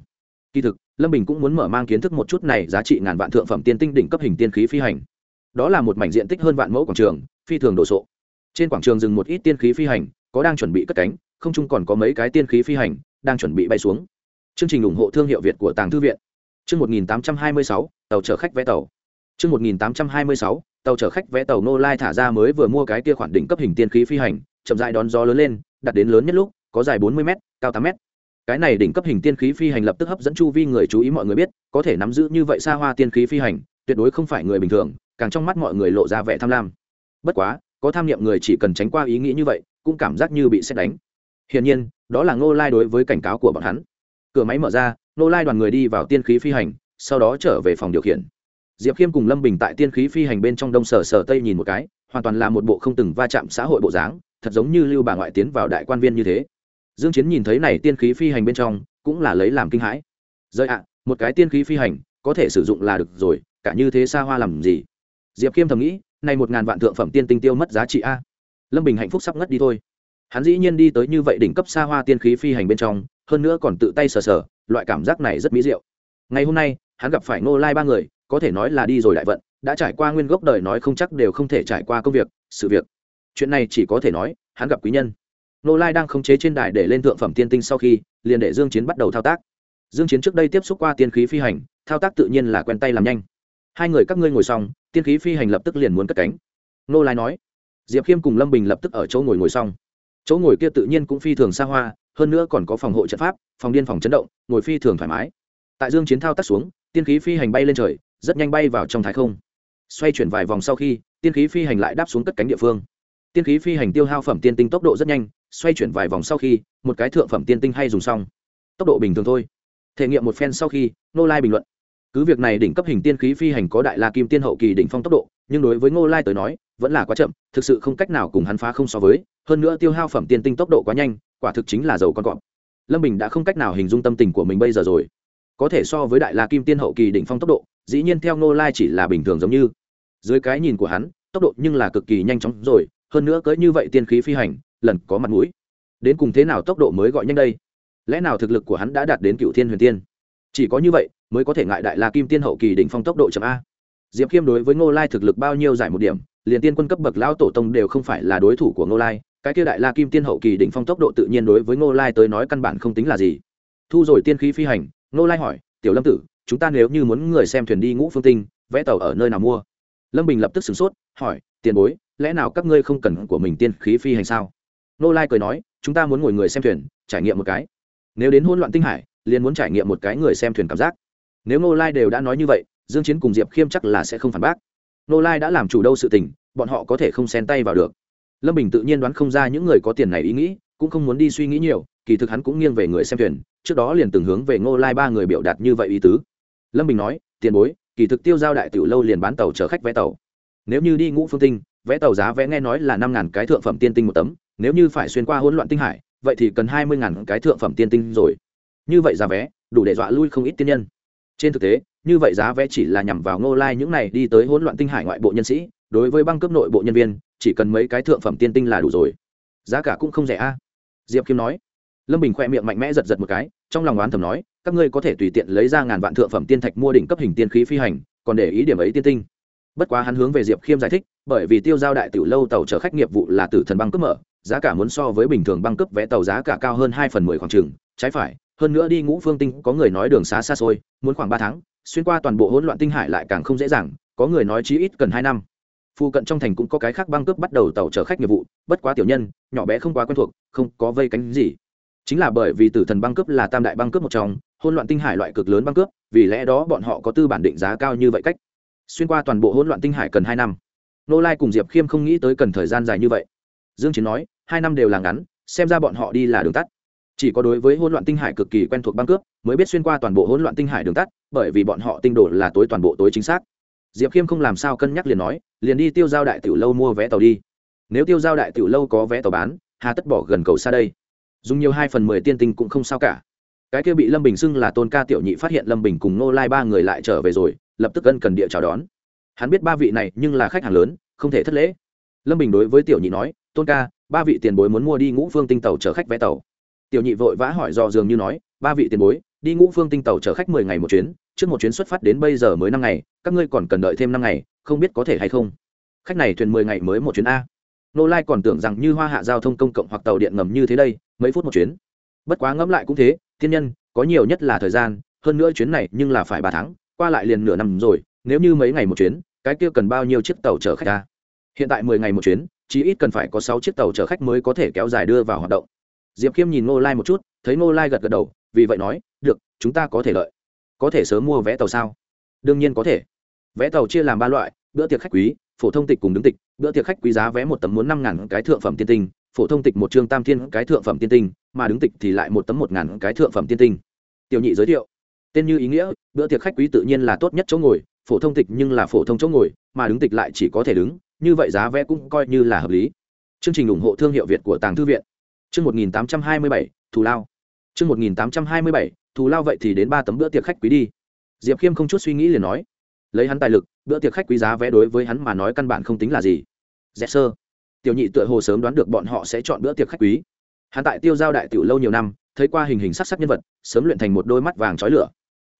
Kỳ thực lâm bình cũng muốn mở mang kiến thức một chút này giá trị ngàn vạn thượng phẩm tiên tinh đỉnh cấp hình tiên khí phi hành. Đó là một mảnh diện tích hơn vạn mẫu quảng trường phi thường đồ sộ. Trên quảng trường dừng một ít tiên khí phi hành có đang chuẩn bị cất cánh không chung còn có mấy cái tiên khí phi hành đang chuẩn bị bay xuống. Chương trình ủng hộ thương hiệu việt của tàng thư viện. Chương 1826, tàu chở khách vé tàu. Chương 1826, tàu chở khách vé tàu nô lai thả ra mới vừa mua cái kia khoản đỉnh cấp hình tiên khí phi hành chậm dài đón gió lớn lên đặt đến lớn nhất lúc, có dài 40 m cao 8 m cái này đỉnh cấp hình tiên khí phi hành lập tức hấp dẫn chu vi người chú ý mọi người biết, có thể nắm giữ như vậy xa hoa tiên khí phi hành, tuyệt đối không phải người bình thường, càng trong mắt mọi người lộ ra vẻ tham lam. Bất quá, có tham niệm người chỉ cần tránh qua ý nghĩ như vậy, cũng cảm giác như bị xét đánh. Hiển nhiên, đó là ngô lai đối với cảnh cáo của bọn hắn. Cửa máy mở ra, ngô lai đoàn người đi vào tiên khí phi hành, sau đó trở về phòng điều khiển. Diệp khiêm cùng lâm bình tại tiên khí phi hành bên trong đông sở sở tây nhìn một cái, hoàn toàn là một bộ không từng va chạm xã hội bộ dáng thật giống như lưu bà ngoại tiến vào đại quan viên như thế. Dương chiến nhìn thấy này tiên khí phi hành bên trong, cũng là lấy làm kinh hãi. Rơi ạ, một cái tiên khí phi hành, có thể sử dụng là được rồi, cả như thế xa hoa làm gì? Diệp khiêm thầm nghĩ, này một ngàn vạn thượng phẩm tiên tinh tiêu mất giá trị a. Lâm bình hạnh phúc sắp ngất đi thôi. Hắn dĩ nhiên đi tới như vậy đỉnh cấp xa hoa tiên khí phi hành bên trong, hơn nữa còn tự tay sờ sờ, loại cảm giác này rất mỹ diệu. Ngày hôm nay, hắn gặp phải ngô lai ba người, có thể nói là đi rồi đại vận, đã trải qua nguyên gốc đời nói không chắc đều không thể trải qua công việc, sự việc chuyện này chỉ có thể nói, hắn gặp quý nhân. Nô lai đang khống chế trên đài để lên thượng phẩm tiên tinh sau khi, liền để dương chiến bắt đầu thao tác. Dương chiến trước đây tiếp xúc qua tiên khí phi hành, thao tác tự nhiên là quen tay làm nhanh. Hai người các ngươi ngồi xong, tiên khí phi hành lập tức liền muốn cất cánh. Nô lai nói, diệp khiêm cùng lâm bình lập tức ở chỗ ngồi ngồi xong. Chỗ ngồi kia tự nhiên cũng phi thường xa hoa, hơn nữa còn có phòng hộ trận pháp, phòng điên phòng chấn động, ngồi phi thường thoải mái. Tại dương chiến thao tác xuống, tiên khí phi hành bay lên trời, rất nhanh bay vào trong thái không. Xoay chuyển vài vòng sau khi, tiên khí phi hành lại đáp xuống cất cánh địa phương tiên khí phi hành tiêu hao phẩm tiên tinh tốc độ rất nhanh, xoay chuyển vài vòng sau khi, một cái thượng phẩm tiên tinh hay dùng xong. Tốc độ bình thường thôi. Thể nghiệm một phen sau khi nô lai bình luận. Cứ việc này đỉnh cấp hình tiên khí phi hành có đại la kim tiên hậu kỳ đỉnh phong tốc độ, nhưng đối với ngô lai tới nói, vẫn là quá chậm, thực sự không cách nào cùng hắn phá không so với. Hơn nữa tiêu hao phẩm tiên tinh tốc độ quá nhanh, quả thực chính là dầu con cọp. Lâm bình đã không cách nào hình dung tâm tình của mình bây giờ rồi. Có thể so với đại la kim tiên hậu kỳ đỉnh phong tốc độ, dĩ nhiên theo ngô lai chỉ là bình thường giống như. Dưới cái nhìn của hắn, tốc độ nhưng là cực kỳ nhanh chóng rồi hơn nữa cỡ như vậy tiên khí phi hành, lần có mặt mũi. Đến cùng thế nào tốc độ mới gọi nhanh đây? Lẽ nào thực lực của hắn đã đạt đến cựu thiên huyền tiên? Chỉ có như vậy mới có thể ngại đại la kim tiên hậu kỳ đỉnh phong tốc độ chậm a. Diệp khiêm đối với ngô lai thực lực bao nhiêu giải một điểm, liền tiên quân cấp bậc lão tổ tông đều không phải là đối thủ của ngô lai, cái kia đại la kim tiên hậu kỳ đỉnh phong tốc độ tự nhiên đối với ngô lai tới nói căn bản không tính là gì. Thu rồi tiên khí phi hành, ngô lai hỏi, tiểu lâm tử, chúng ta nếu như muốn người xem thuyền đi ngũ phương tinh vẽ tàu ở nơi nào mua? Lâm bình lập tức sửng sốt, hỏi, tiền bối lẽ nào các ngươi không cần của mình tiên khí phi hành sao? Ngô lai cười nói, chúng ta muốn ngồi người xem thuyền, trải nghiệm một cái. Nếu đến hỗn loạn tinh hải, liền muốn trải nghiệm một cái người xem thuyền cảm giác. Nếu ngô lai đều đã nói như vậy, dương chiến cùng diệp khiêm chắc là sẽ không phản bác. Ngô lai đã làm chủ đâu sự tình, bọn họ có thể không xen tay vào được. Lâm bình tự nhiên đoán không ra những người có tiền này ý nghĩ, cũng không muốn đi suy nghĩ nhiều, kỳ thực hắn cũng nghiêng về người xem thuyền, trước đó liền từng hướng về ngô lai ba người biểu đạt như vậy ý tứ. Lâm bình nói, tiền bối, kỳ thực tiêu giao đại tiểu lâu liền bán tàu chở khách vé tàu. Nếu như đi ngũ phương tinh vé tàu giá vé nghe nói là năm ngàn cái thượng phẩm tiên tinh một tấm, nếu như phải xuyên qua hỗn loạn tinh hải, vậy thì cần hai mươi ngàn cái thượng phẩm tiên tinh rồi. Như vậy giá vé, đủ để dọa lui không ít tiên nhân. Trên thực tế, như vậy giá vé chỉ là nhằm vào ngô lai những này đi tới hỗn loạn tinh hải ngoại bộ nhân sĩ, đối với băng cấp nội bộ nhân viên, chỉ cần mấy cái thượng phẩm tiên tinh là đủ rồi. Giá cả cũng không rẻ a. Diệp kim nói. Lâm bình khoe miệng mạnh mẽ giật giật một cái, trong lòng oán thầm nói, các ngươi có thể tùy tiện lấy ra ngàn vạn thượng phẩm tiên thạch mua đỉnh cấp hình tiên khí phi hành, còn để ý điểm ấy tiên tinh bất quá hắn hướng về diệp khiêm giải thích, bởi vì tiêu giao đại tiểu lâu tàu chở khách nghiệp vụ là tử thần băng cướp mở, giá cả muốn so với bình thường băng cướp vé tàu giá cả cao hơn hai phần mười khoảng trừng trái phải, hơn nữa đi ngũ phương tinh có người nói đường xá xa xôi, muốn khoảng ba tháng, xuyên qua toàn bộ hỗn loạn tinh hải lại càng không dễ dàng, có người nói chí ít cần hai năm. Phụ cận trong thành cũng có cái khác băng cướp bắt đầu tàu chở khách nghiệp vụ, bất quá tiểu nhân, nhỏ bé không quá quen thuộc, không có vây cánh gì. Chính là bởi vì tử thần băng cướp là tam đại băng cướp một trong, hỗn loạn tinh hải loại cực lớn băng cướp vì lẽ đó bọn họ có tư bản định giá cao như vậy cách xuyên qua toàn bộ hỗn loạn tinh hải cần hai năm. Nô lai cùng diệp khiêm không nghĩ tới cần thời gian dài như vậy. Dương chiến nói, hai năm đều là ngắn, xem ra bọn họ đi là đường tắt. Chỉ có đối với hỗn loạn tinh hải cực kỳ quen thuộc băng cướp, mới biết xuyên qua toàn bộ hỗn loạn tinh hải đường tắt, bởi vì bọn họ tinh đổ là tối toàn bộ tối chính xác. Diệp khiêm không làm sao cân nhắc liền nói, liền đi tiêu giao đại tiểu lâu mua vé tàu đi. Nếu tiêu giao đại tiểu lâu có vé tàu bán, hà tất bỏ gần cầu xa đây. Dùng nhiều hai phần mười tiên tinh cũng không sao cả. Cái kia bị lâm bình xưng là tôn ca tiểu nhị phát hiện lâm bình cùng nô lai ba người lại trở về rồi lập tức ân cần địa chào đón. Hắn biết ba vị này nhưng là khách hàng lớn, không thể thất lễ. Lâm bình đối với tiểu nhị nói, tôn ca, ba vị tiền bối muốn mua đi ngũ phương tinh tàu chở khách vé tàu. Tiểu nhị vội vã hỏi dò dường như nói, ba vị tiền bối, đi ngũ phương tinh tàu chở khách mười ngày một chuyến, trước một chuyến xuất phát đến bây giờ mới năm ngày, các ngươi còn cần đợi thêm năm ngày, không biết có thể hay không? Khách này thuyền mười ngày mới một chuyến a. Nô lai còn tưởng rằng như hoa hạ giao thông công cộng hoặc tàu điện ngầm như thế đây, mấy phút một chuyến. Bất quá ngẫm lại cũng thế, thiên nhân, có nhiều nhất là thời gian, hơn nữa chuyến này nhưng là phải ba tháng qua lại liền nửa năm rồi, nếu như mấy ngày một chuyến, cái kia cần bao nhiêu chiếc tàu chở khách ta? Hiện tại mười ngày một chuyến chỉ ít cần phải có sáu chiếc tàu chở khách mới có thể kéo dài đưa vào hoạt động. Diệp khiêm nhìn ngô lai một chút, thấy ngô lai gật gật đầu, vì vậy nói, được, chúng ta có thể lợi có thể sớm mua vé tàu sao? Đương nhiên có thể. Vé tàu chia làm ba loại, bữa tiệc khách quý, phổ thông tịch cùng đứng tịch. Bữa tiệc khách quý giá vé một tấm muốn năm ngàn cái thượng phẩm tiên tinh, phổ thông tịch một chương tam thiên cái thượng phẩm tiên tinh, mà đứng tịch thì lại một tấm một ngàn cái thượng phẩm tiên tinh. Tiểu nhị giới thiệu tên như ý nghĩa, bữa tiệc khách quý tự nhiên là tốt nhất chỗ ngồi, phổ thông tịch nhưng là phổ thông chỗ ngồi, mà đứng tịch lại chỉ có thể đứng, như vậy giá vé cũng coi như là hợp lý. Chương trình ủng hộ thương hiệu việt của tàng thư viện. Chương một nghìn tám trăm hai mươi bảy, thù lao. Chương một nghìn tám trăm hai mươi bảy, thù lao vậy thì đến ba tấm bữa tiệc khách quý đi. Diệp khiêm không chút suy nghĩ liền nói. Lấy hắn tài lực, bữa tiệc khách quý giá vé đối với hắn mà nói căn bản không tính là gì. Dẹp sơ. Tiểu nhị tựa hồ sớm đoán được bọn họ sẽ chọn bữa tiệc khách quý. Hắn tại tiêu giao đại tiểu lâu nhiều năm, thấy qua hình hình sắc sắc nhân vật, sớm luyện thành một đôi mắt vàng trói lửa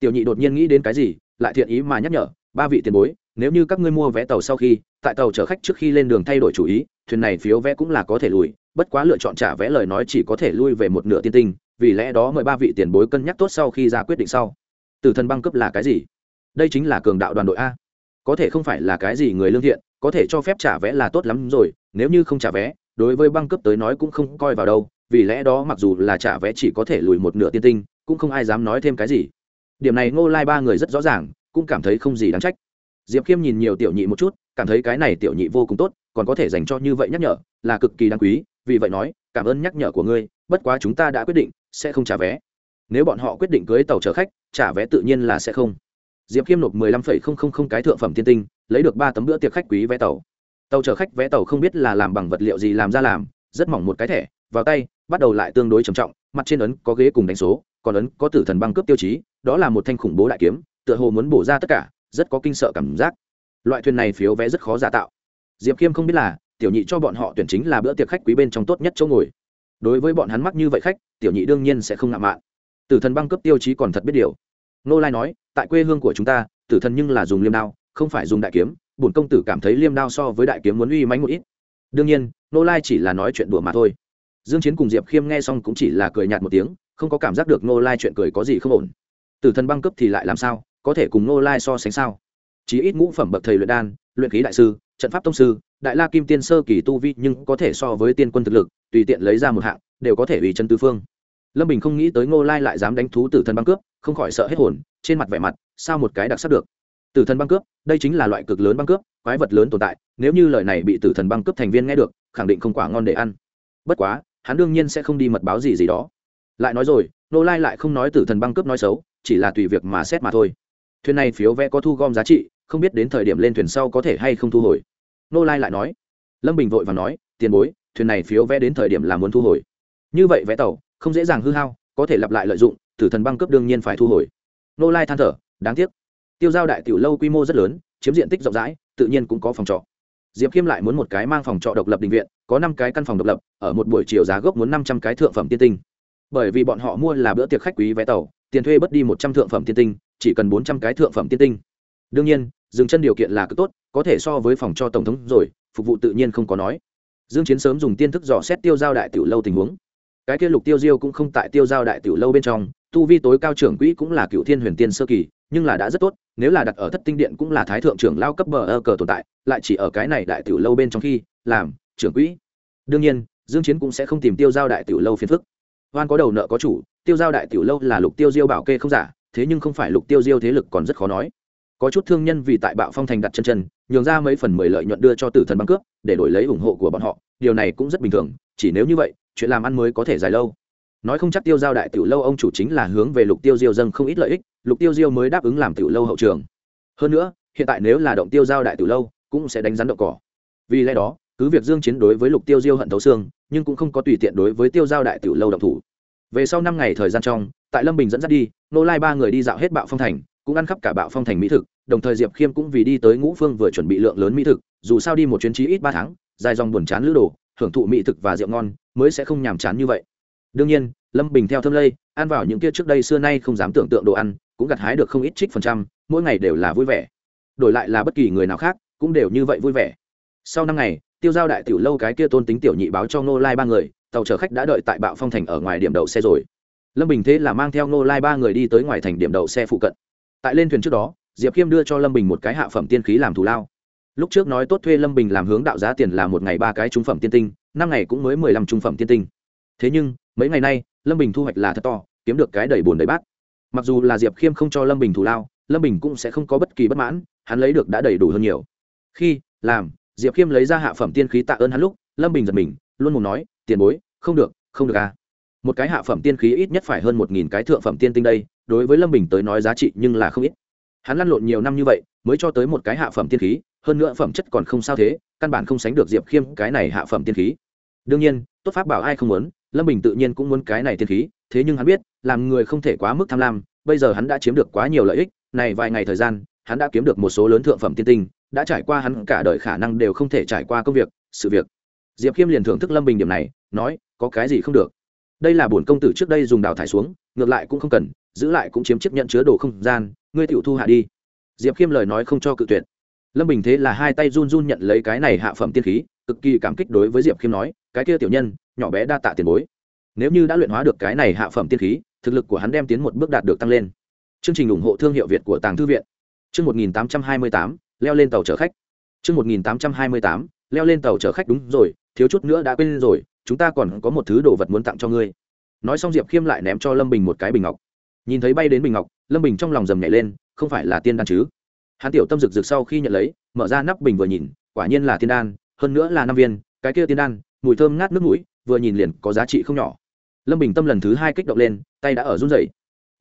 tiểu nhị đột nhiên nghĩ đến cái gì, lại thiện ý mà nhắc nhở, ba vị tiền bối, nếu như các ngươi mua vé tàu sau khi, tại tàu chở khách trước khi lên đường thay đổi chủ ý, thuyền này phiếu vé cũng là có thể lùi, bất quá lựa chọn trả vé lời nói chỉ có thể lui về một nửa tiên tinh, vì lẽ đó mời ba vị tiền bối cân nhắc tốt sau khi ra quyết định sau. Từ thần băng cấp là cái gì? Đây chính là cường đạo đoàn đội a. Có thể không phải là cái gì người lương thiện, có thể cho phép trả vé là tốt lắm rồi, nếu như không trả vé, đối với băng cấp tới nói cũng không coi vào đâu, vì lẽ đó mặc dù là trả vé chỉ có thể lùi một nửa tiên tinh, cũng không ai dám nói thêm cái gì điểm này ngô lai ba người rất rõ ràng, cũng cảm thấy không gì đáng trách. Diệp khiêm nhìn nhiều tiểu nhị một chút, cảm thấy cái này tiểu nhị vô cùng tốt, còn có thể dành cho như vậy nhắc nhở, là cực kỳ đáng quý, vì vậy nói, cảm ơn nhắc nhở của ngươi, bất quá chúng ta đã quyết định, sẽ không trả vé. Nếu bọn họ quyết định cưới tàu chở khách, trả vé tự nhiên là sẽ không. Diệp khiêm nộp mười lăm phẩy không không không cái thượng phẩm tiên tinh, lấy được ba tấm bữa tiệc khách quý vé tàu. Tàu chở khách vé tàu không biết là làm bằng vật liệu gì làm ra làm, rất mỏng một cái thẻ, vào tay, bắt đầu lại tương đối trầm trọng, mặt trên ấn có ghế cùng đánh số, còn ấn có tử thần băng cướp tiêu chí đó là một thanh khủng bố đại kiếm, tựa hồ muốn bổ ra tất cả, rất có kinh sợ cảm giác. Loại thuyền này phiếu vé rất khó giả tạo. Diệp khiêm không biết là, tiểu nhị cho bọn họ tuyển chính là bữa tiệc khách quý bên trong tốt nhất chỗ ngồi. Đối với bọn hắn mắc như vậy khách, tiểu nhị đương nhiên sẽ không ngạo mạn. Tử thần băng cấp tiêu chí còn thật biết điều. Nô lai nói, tại quê hương của chúng ta, tử thần nhưng là dùng liêm đao, không phải dùng đại kiếm, bổn công tử cảm thấy liêm đao so với đại kiếm muốn uy mánh một ít. Đương nhiên nô lai chỉ là nói chuyện đùa mà thôi. Dương chiến cùng diệp khiêm nghe xong cũng chỉ là cười nhạt một tiếng, không có cảm giác được nô lai chuyện cười có gì không ổn tử thần băng cấp thì lại làm sao? Có thể cùng nô lai so sánh sao? Chí ít ngũ phẩm bậc thầy luyện đan, luyện khí đại sư, trận pháp tông sư, đại la kim tiên sơ kỳ tu vi nhưng có thể so với tiên quân thực lực, tùy tiện lấy ra một hạng, đều có thể ủy chân tư phương. Lâm bình không nghĩ tới ngô lai lại dám đánh thú tử thần băng cướp không khỏi sợ hết hồn, trên mặt vẻ mặt, sao một cái đặc sắc được? Tử thần băng cướp đây chính là loại cực lớn băng cướp quái vật lớn tồn tại, nếu như lời này bị tử thần băng cướp thành viên nghe được, khẳng định không quả ngon để ăn. Bất quá, hắn đương nhiên sẽ không đi mật báo gì gì đó lại nói rồi nô lai lại không nói tử thần băng cướp nói xấu, chỉ là tùy việc mà xét mà thôi. Thuyền này phiếu vẽ có thu gom giá trị, không biết đến thời điểm lên thuyền sau có thể hay không thu hồi. Nô lai lại nói. Lâm bình vội và nói, tiền bối, thuyền này phiếu vẽ đến thời điểm là muốn thu hồi. Như vậy vẽ tàu, không dễ dàng hư hao, có thể lặp lại lợi dụng, tử thần băng cướp đương nhiên phải thu hồi. Nô lai than thở, đáng tiếc. Tiêu giao đại tiểu lâu quy mô rất lớn, chiếm diện tích rộng rãi, tự nhiên cũng có phòng trọ. Diệp khiêm lại muốn một cái mang phòng trọ độc lập định viện, có năm cái căn phòng độc lập, ở một buổi chiều giá gốc muốn năm trăm cái thượng phẩm tiên tinh bởi vì bọn họ mua là bữa tiệc khách quý vé tàu, tiền thuê bớt đi một trăm thượng phẩm tiên tinh, chỉ cần bốn trăm cái thượng phẩm tiên tinh. Đương nhiên, dừng chân điều kiện là cực tốt, có thể so với phòng cho tổng thống rồi, phục vụ tự nhiên không có nói. Dương chiến sớm dùng tiên thức dò xét tiêu giao đại tiểu lâu tình huống. Cái kia lục tiêu diêu cũng không tại tiêu giao đại tiểu lâu bên trong, tu vi tối cao trưởng quỹ cũng là cựu thiên huyền tiên sơ kỳ, nhưng là đã rất tốt, nếu là đặt ở thất tinh điện cũng là thái thượng trưởng lao cấp bờ ơ cờ tồn tại, lại chỉ ở cái này đại tiểu lâu bên trong khi, làm trưởng quỹ. Đương nhiên, dương chiến cũng sẽ không tìm tiêu giao đại tiểu lâu phiền phức oan có đầu nợ có chủ, tiêu giao đại tiểu lâu là lục tiêu diêu bảo kê không giả, thế nhưng không phải lục tiêu diêu thế lực còn rất khó nói. Có chút thương nhân vì tại bạo phong thành đặt chân chân, nhường ra mấy phần mười lợi nhuận đưa cho tử thần băng cướp, để đổi lấy ủng hộ của bọn họ, điều này cũng rất bình thường, chỉ nếu như vậy, chuyện làm ăn mới có thể dài lâu. Nói không chắc tiêu giao đại tiểu lâu ông chủ chính là hướng về lục tiêu diêu dâng không ít lợi ích, lục tiêu diêu mới đáp ứng làm tiểu lâu hậu trường. Hơn nữa, hiện tại nếu là động tiêu giao đại tiểu lâu, cũng sẽ đánh rắn động cỏ. Vì lẽ đó, cứ việc dương chiến đối với lục tiêu diêu hận thấu xương nhưng cũng không có tùy tiện đối với tiêu giao đại tiểu lâu động thủ. Về sau năm ngày thời gian trong, tại lâm bình dẫn dắt đi nô lai ba người đi dạo hết bạo phong thành, cũng ăn khắp cả bạo phong thành mỹ thực, đồng thời diệp khiêm cũng vì đi tới ngũ phương vừa chuẩn bị lượng lớn mỹ thực, dù sao đi một chuyến trí ít ba tháng, dài dòng buồn chán lữ đồ, hưởng thụ mỹ thực và rượu ngon, mới sẽ không nhàm chán như vậy. Đương nhiên, lâm bình theo Thâm lây, ăn vào những kia trước đây xưa nay không dám tưởng tượng đồ ăn, cũng gặt hái được không ít trích phần trăm, mỗi ngày đều là vui vẻ. Đổi lại là bất kỳ người nào khác, cũng đều như vậy vui vẻ. Sau năm ngày tiêu giao đại tiểu lâu cái kia tôn tính tiểu nhị báo cho ngô lai ba người, tàu chở khách đã đợi tại bạo phong thành ở ngoài điểm đậu xe rồi. Lâm bình thế là mang theo ngô lai ba người đi tới ngoài thành điểm đậu xe phụ cận. Tại lên thuyền trước đó, diệp khiêm đưa cho lâm bình một cái hạ phẩm tiên khí làm thù lao. Lúc trước nói tốt thuê lâm bình làm hướng đạo giá tiền là một ngày ba cái trung phẩm tiên tinh, năm ngày cũng mới mười lăm trung phẩm tiên tinh. Thế nhưng, mấy ngày nay, lâm bình thu hoạch là thật to, kiếm được cái đầy bồn đầy bát. Mặc dù là diệp khiêm không cho lâm bình thù lao, lâm bình cũng sẽ không có bất kỳ bất mãn, hắn lấy được đã đầy đủ hơn nhiều. Khi, làm diệp khiêm lấy ra hạ phẩm tiên khí tạ ơn hắn lúc, lâm bình giật mình, luôn muốn nói, tiền bối, không được không được à. Một cái hạ phẩm tiên khí ít nhất phải hơn một nghìn cái thượng phẩm tiên tinh đây, đối với lâm bình tới nói giá trị nhưng là không ít. Hắn lăn lộn nhiều năm như vậy, mới cho tới một cái hạ phẩm tiên khí, hơn nữa phẩm chất còn không sao thế, căn bản không sánh được diệp khiêm cái này hạ phẩm tiên khí. Đương nhiên, tốt pháp bảo ai không muốn, lâm bình tự nhiên cũng muốn cái này tiên khí, thế nhưng hắn biết, làm người không thể quá mức tham lam, bây giờ hắn đã chiếm được quá nhiều lợi ích, này vài ngày thời gian hắn đã kiếm được một số lớn thượng phẩm tiên tinh, đã trải qua hắn cả đời khả năng đều không thể trải qua công việc, sự việc. Diệp khiêm liền thưởng thức lâm bình điểm này, nói, có cái gì không được? Đây là bổn công tử trước đây dùng đào thải xuống, ngược lại cũng không cần, giữ lại cũng chiếm chấp nhận chứa đồ không gian, ngươi tiểu thu hạ đi. Diệp khiêm lời nói không cho cự tuyệt. Lâm bình thế là hai tay run run nhận lấy cái này hạ phẩm tiên khí, cực kỳ cảm kích đối với diệp khiêm nói, cái kia tiểu nhân, nhỏ bé đa tạ tiền bối. Nếu như đã luyện hóa được cái này hạ phẩm tiên khí, thực lực của hắn đem tiến một bước đạt được tăng lên. Chương trình ủng hộ thương hiệu việt của tàng thư viện chương một nghìn tám trăm hai mươi tám, leo lên tàu chở khách. Chương một nghìn tám trăm hai mươi tám, leo lên tàu chở khách đúng rồi, thiếu chút nữa đã quên rồi, chúng ta còn có một thứ đồ vật muốn tặng cho ngươi. Nói xong diệp khiêm lại ném cho lâm bình một cái bình ngọc. Nhìn thấy bay đến bình ngọc, lâm bình trong lòng rầm nhảy lên, không phải là tiên đan chứ? Hắn tiểu tâm rực rực sau khi nhận lấy, mở ra nắp bình vừa nhìn, quả nhiên là tiên đan, hơn nữa là năm viên, cái kia tiên đan, mùi thơm ngát nước mũi, vừa nhìn liền có giá trị không nhỏ. Lâm bình tâm lần thứ hai kích động lên, tay đã ở run rẩy.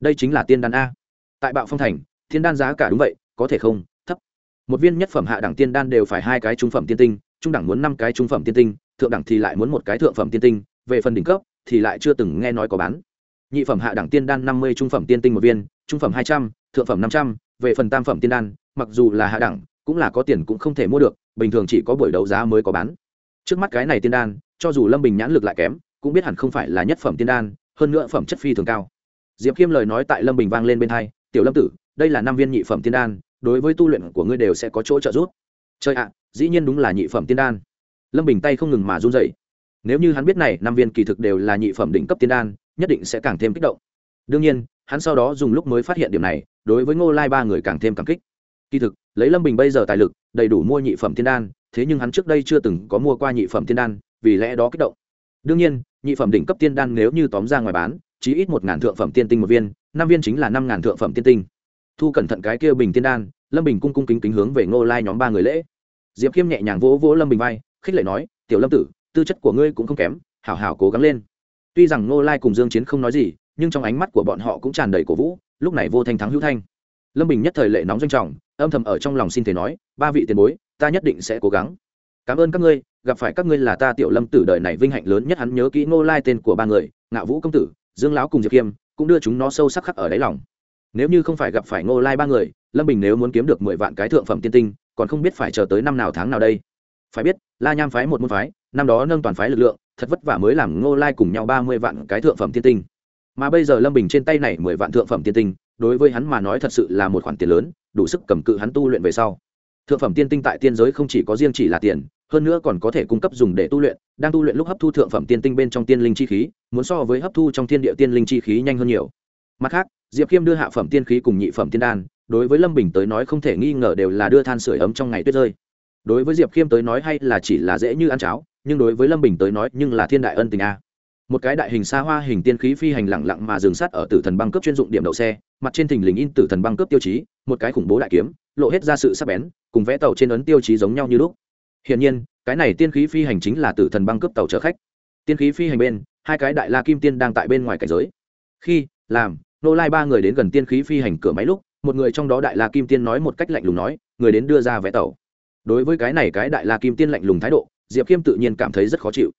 Đây chính là tiên đan a. Tại bạo phong thành, tiên đan giá cả đúng vậy có thể không? Thấp. Một viên nhất phẩm hạ đẳng tiên đan đều phải hai cái trung phẩm tiên tinh, trung đẳng muốn năm cái trung phẩm tiên tinh, thượng đẳng thì lại muốn một cái thượng phẩm tiên tinh. Về phần đỉnh cấp thì lại chưa từng nghe nói có bán. Nhị phẩm hạ đẳng tiên đan năm mươi, trung phẩm tiên tinh một viên, trung phẩm hai trăm, thượng phẩm năm trăm. Về phần tam phẩm tiên đan, mặc dù là hạ đẳng, cũng là có tiền cũng không thể mua được, bình thường chỉ có buổi đấu giá mới có bán. Trước mắt cái này tiên đan, cho dù lâm bình nhãn lực lại kém, cũng biết hẳn không phải là nhất phẩm tiên đan, hơn nữa phẩm chất phi thường cao. Diệp khiêm lời nói tại lâm bình vang lên bên hai tiểu lâm tử, đây là năm viên nhị phẩm tiên đan, đối với tu luyện của ngươi đều sẽ có chỗ trợ giúp. Chơi ạ, dĩ nhiên đúng là nhị phẩm tiên đan. Lâm bình tay không ngừng mà run dậy nếu như hắn biết này, năm viên kỳ thực đều là nhị phẩm đỉnh cấp tiên đan, nhất định sẽ càng thêm kích động. Đương nhiên, hắn sau đó dùng lúc mới phát hiện điểm này, đối với ngô lai ba người càng thêm cảm kích. Kỳ thực, lấy lâm bình bây giờ tài lực, đầy đủ mua nhị phẩm tiên đan, thế nhưng hắn trước đây chưa từng có mua qua nhị phẩm tiên đan, vì lẽ đó kích động. Đương nhiên, nhị phẩm đỉnh cấp tiên đan nếu như tóm ra ngoài bán chỉ ít một ngàn thượng phẩm tiên tinh một viên, năm viên chính là năm ngàn thượng phẩm tiên tinh. Thu cẩn thận cái kia bình tiên đan, lâm bình cung cung kính kính hướng về ngô lai nhóm ba người lễ. Diệp khiêm nhẹ nhàng vỗ vỗ lâm bình vai, khích lệ nói, tiểu lâm tử, tư chất của ngươi cũng không kém, hảo hảo cố gắng lên. Tuy rằng ngô lai cùng dương chiến không nói gì, nhưng trong ánh mắt của bọn họ cũng tràn đầy cổ vũ, lúc này vô thanh thắng hữu thanh. Lâm bình nhất thời lệ nóng doanh trọng, âm thầm ở trong lòng xin thể nói, ba vị tiền bối, ta nhất định sẽ cố gắng. Cảm ơn các ngươi, gặp phải các ngươi là ta tiểu lâm tử đời này vinh hạnh lớn nhất, hắn nhớ kỹ ngô lai tên của ba người, ngạo vũ công tử dương lão cùng diệp kiêm cũng đưa chúng nó sâu sắc khắc ở đáy lòng. Nếu như không phải gặp phải ngô lai ba người, lâm bình nếu muốn kiếm được mười vạn cái thượng phẩm tiên tinh, còn không biết phải chờ tới năm nào tháng nào đây. Phải biết, la nham phái một môn phái, năm đó nâng toàn phái lực lượng, thật vất vả mới làm ngô lai cùng nhau ba mươi vạn cái thượng phẩm tiên tinh. Mà bây giờ lâm bình trên tay này mười vạn thượng phẩm tiên tinh, đối với hắn mà nói thật sự là một khoản tiền lớn, đủ sức cầm cự hắn tu luyện về sau. Thượng phẩm tiên tinh tại tiên giới không chỉ có riêng chỉ là tiền hơn nữa còn có thể cung cấp dùng để tu luyện, đang tu luyện lúc hấp thu thượng phẩm tiên tinh bên trong tiên linh chi khí, muốn so với hấp thu trong thiên địa tiên linh chi khí nhanh hơn nhiều. Mặt khác, diệp khiêm đưa hạ phẩm tiên khí cùng nhị phẩm tiên đan, đối với lâm bình tới nói không thể nghi ngờ đều là đưa than sửa ấm trong ngày tuyết rơi. Đối với diệp khiêm tới nói hay là chỉ là dễ như ăn cháo, nhưng đối với lâm bình tới nói nhưng là thiên đại ân tình a. Một cái đại hình xa hoa hình tiên khí phi hành lặng lặng mà dừng sát ở tử thần băng cấp chuyên dụng điểm đậu xe, mặt trên thình lình in tử thần băng cấp tiêu chí, một cái khủng bố đại kiếm, lộ hết ra sự sắc bén, cùng vẽ tàu trên ấn tiêu chí giống nhau như lúc hiển nhiên, cái này tiên khí phi hành chính là tử thần băng cấp tàu chở khách. Tiên khí phi hành bên, hai cái đại la kim tiên đang tại bên ngoài cảnh giới. Khi, làm, nô lai ba người đến gần tiên khí phi hành cửa máy lúc, một người trong đó đại la kim tiên nói một cách lạnh lùng nói, người đến đưa ra vé tàu. Đối với cái này cái đại la kim tiên lạnh lùng thái độ, diệp Kiêm tự nhiên cảm thấy rất khó chịu.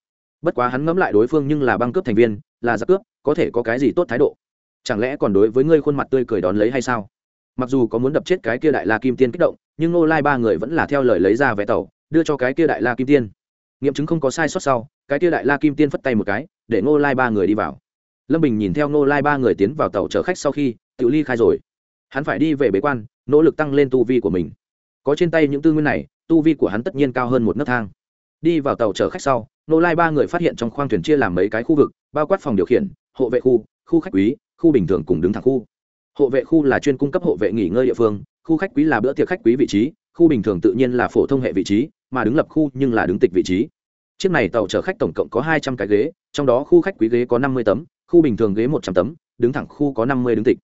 Bất quá hắn ngẫm lại đối phương nhưng là băng cướp thành viên, là giặc cướp, có thể có cái gì tốt thái độ? Chẳng lẽ còn đối với ngươi khuôn mặt tươi cười đón lấy hay sao? Mặc dù có muốn đập chết cái kia đại la kim tiên kích động, nhưng nô lai ba người vẫn là theo lời lấy ra vé tàu đưa cho cái kia đại la kim tiên. Nghiệm chứng không có sai sót sau, cái kia đại la kim tiên phất tay một cái, để ngô lai ba người đi vào. Lâm bình nhìn theo nô lai ba người tiến vào tàu chở khách sau khi tự ly khai rồi. Hắn phải đi về bế quan, nỗ lực tăng lên tu vi của mình. Có trên tay những tư nguyên này, tu vi của hắn tất nhiên cao hơn một nấc thang. Đi vào tàu chở khách sau nô lai ba người phát hiện trong khoang thuyền chia làm mấy cái khu vực, bao quát phòng điều khiển, hộ vệ khu khu khách quý, khu bình thường cùng đứng thẳng khu. Hộ vệ khu là chuyên cung cấp hộ vệ nghỉ ngơi địa phương, khu khách quý là bữa tiệc khách quý vị trí khu bình thường tự nhiên là phổ thông hệ vị trí, mà đứng lập khu nhưng là đứng tịch vị trí. Chiếc này tàu chở khách tổng cộng có hai trăm cái ghế, trong đó khu khách quý ghế có năm mươi tấm, khu bình thường ghế một trăm tấm, đứng thẳng khu có năm mươi đứng tịch.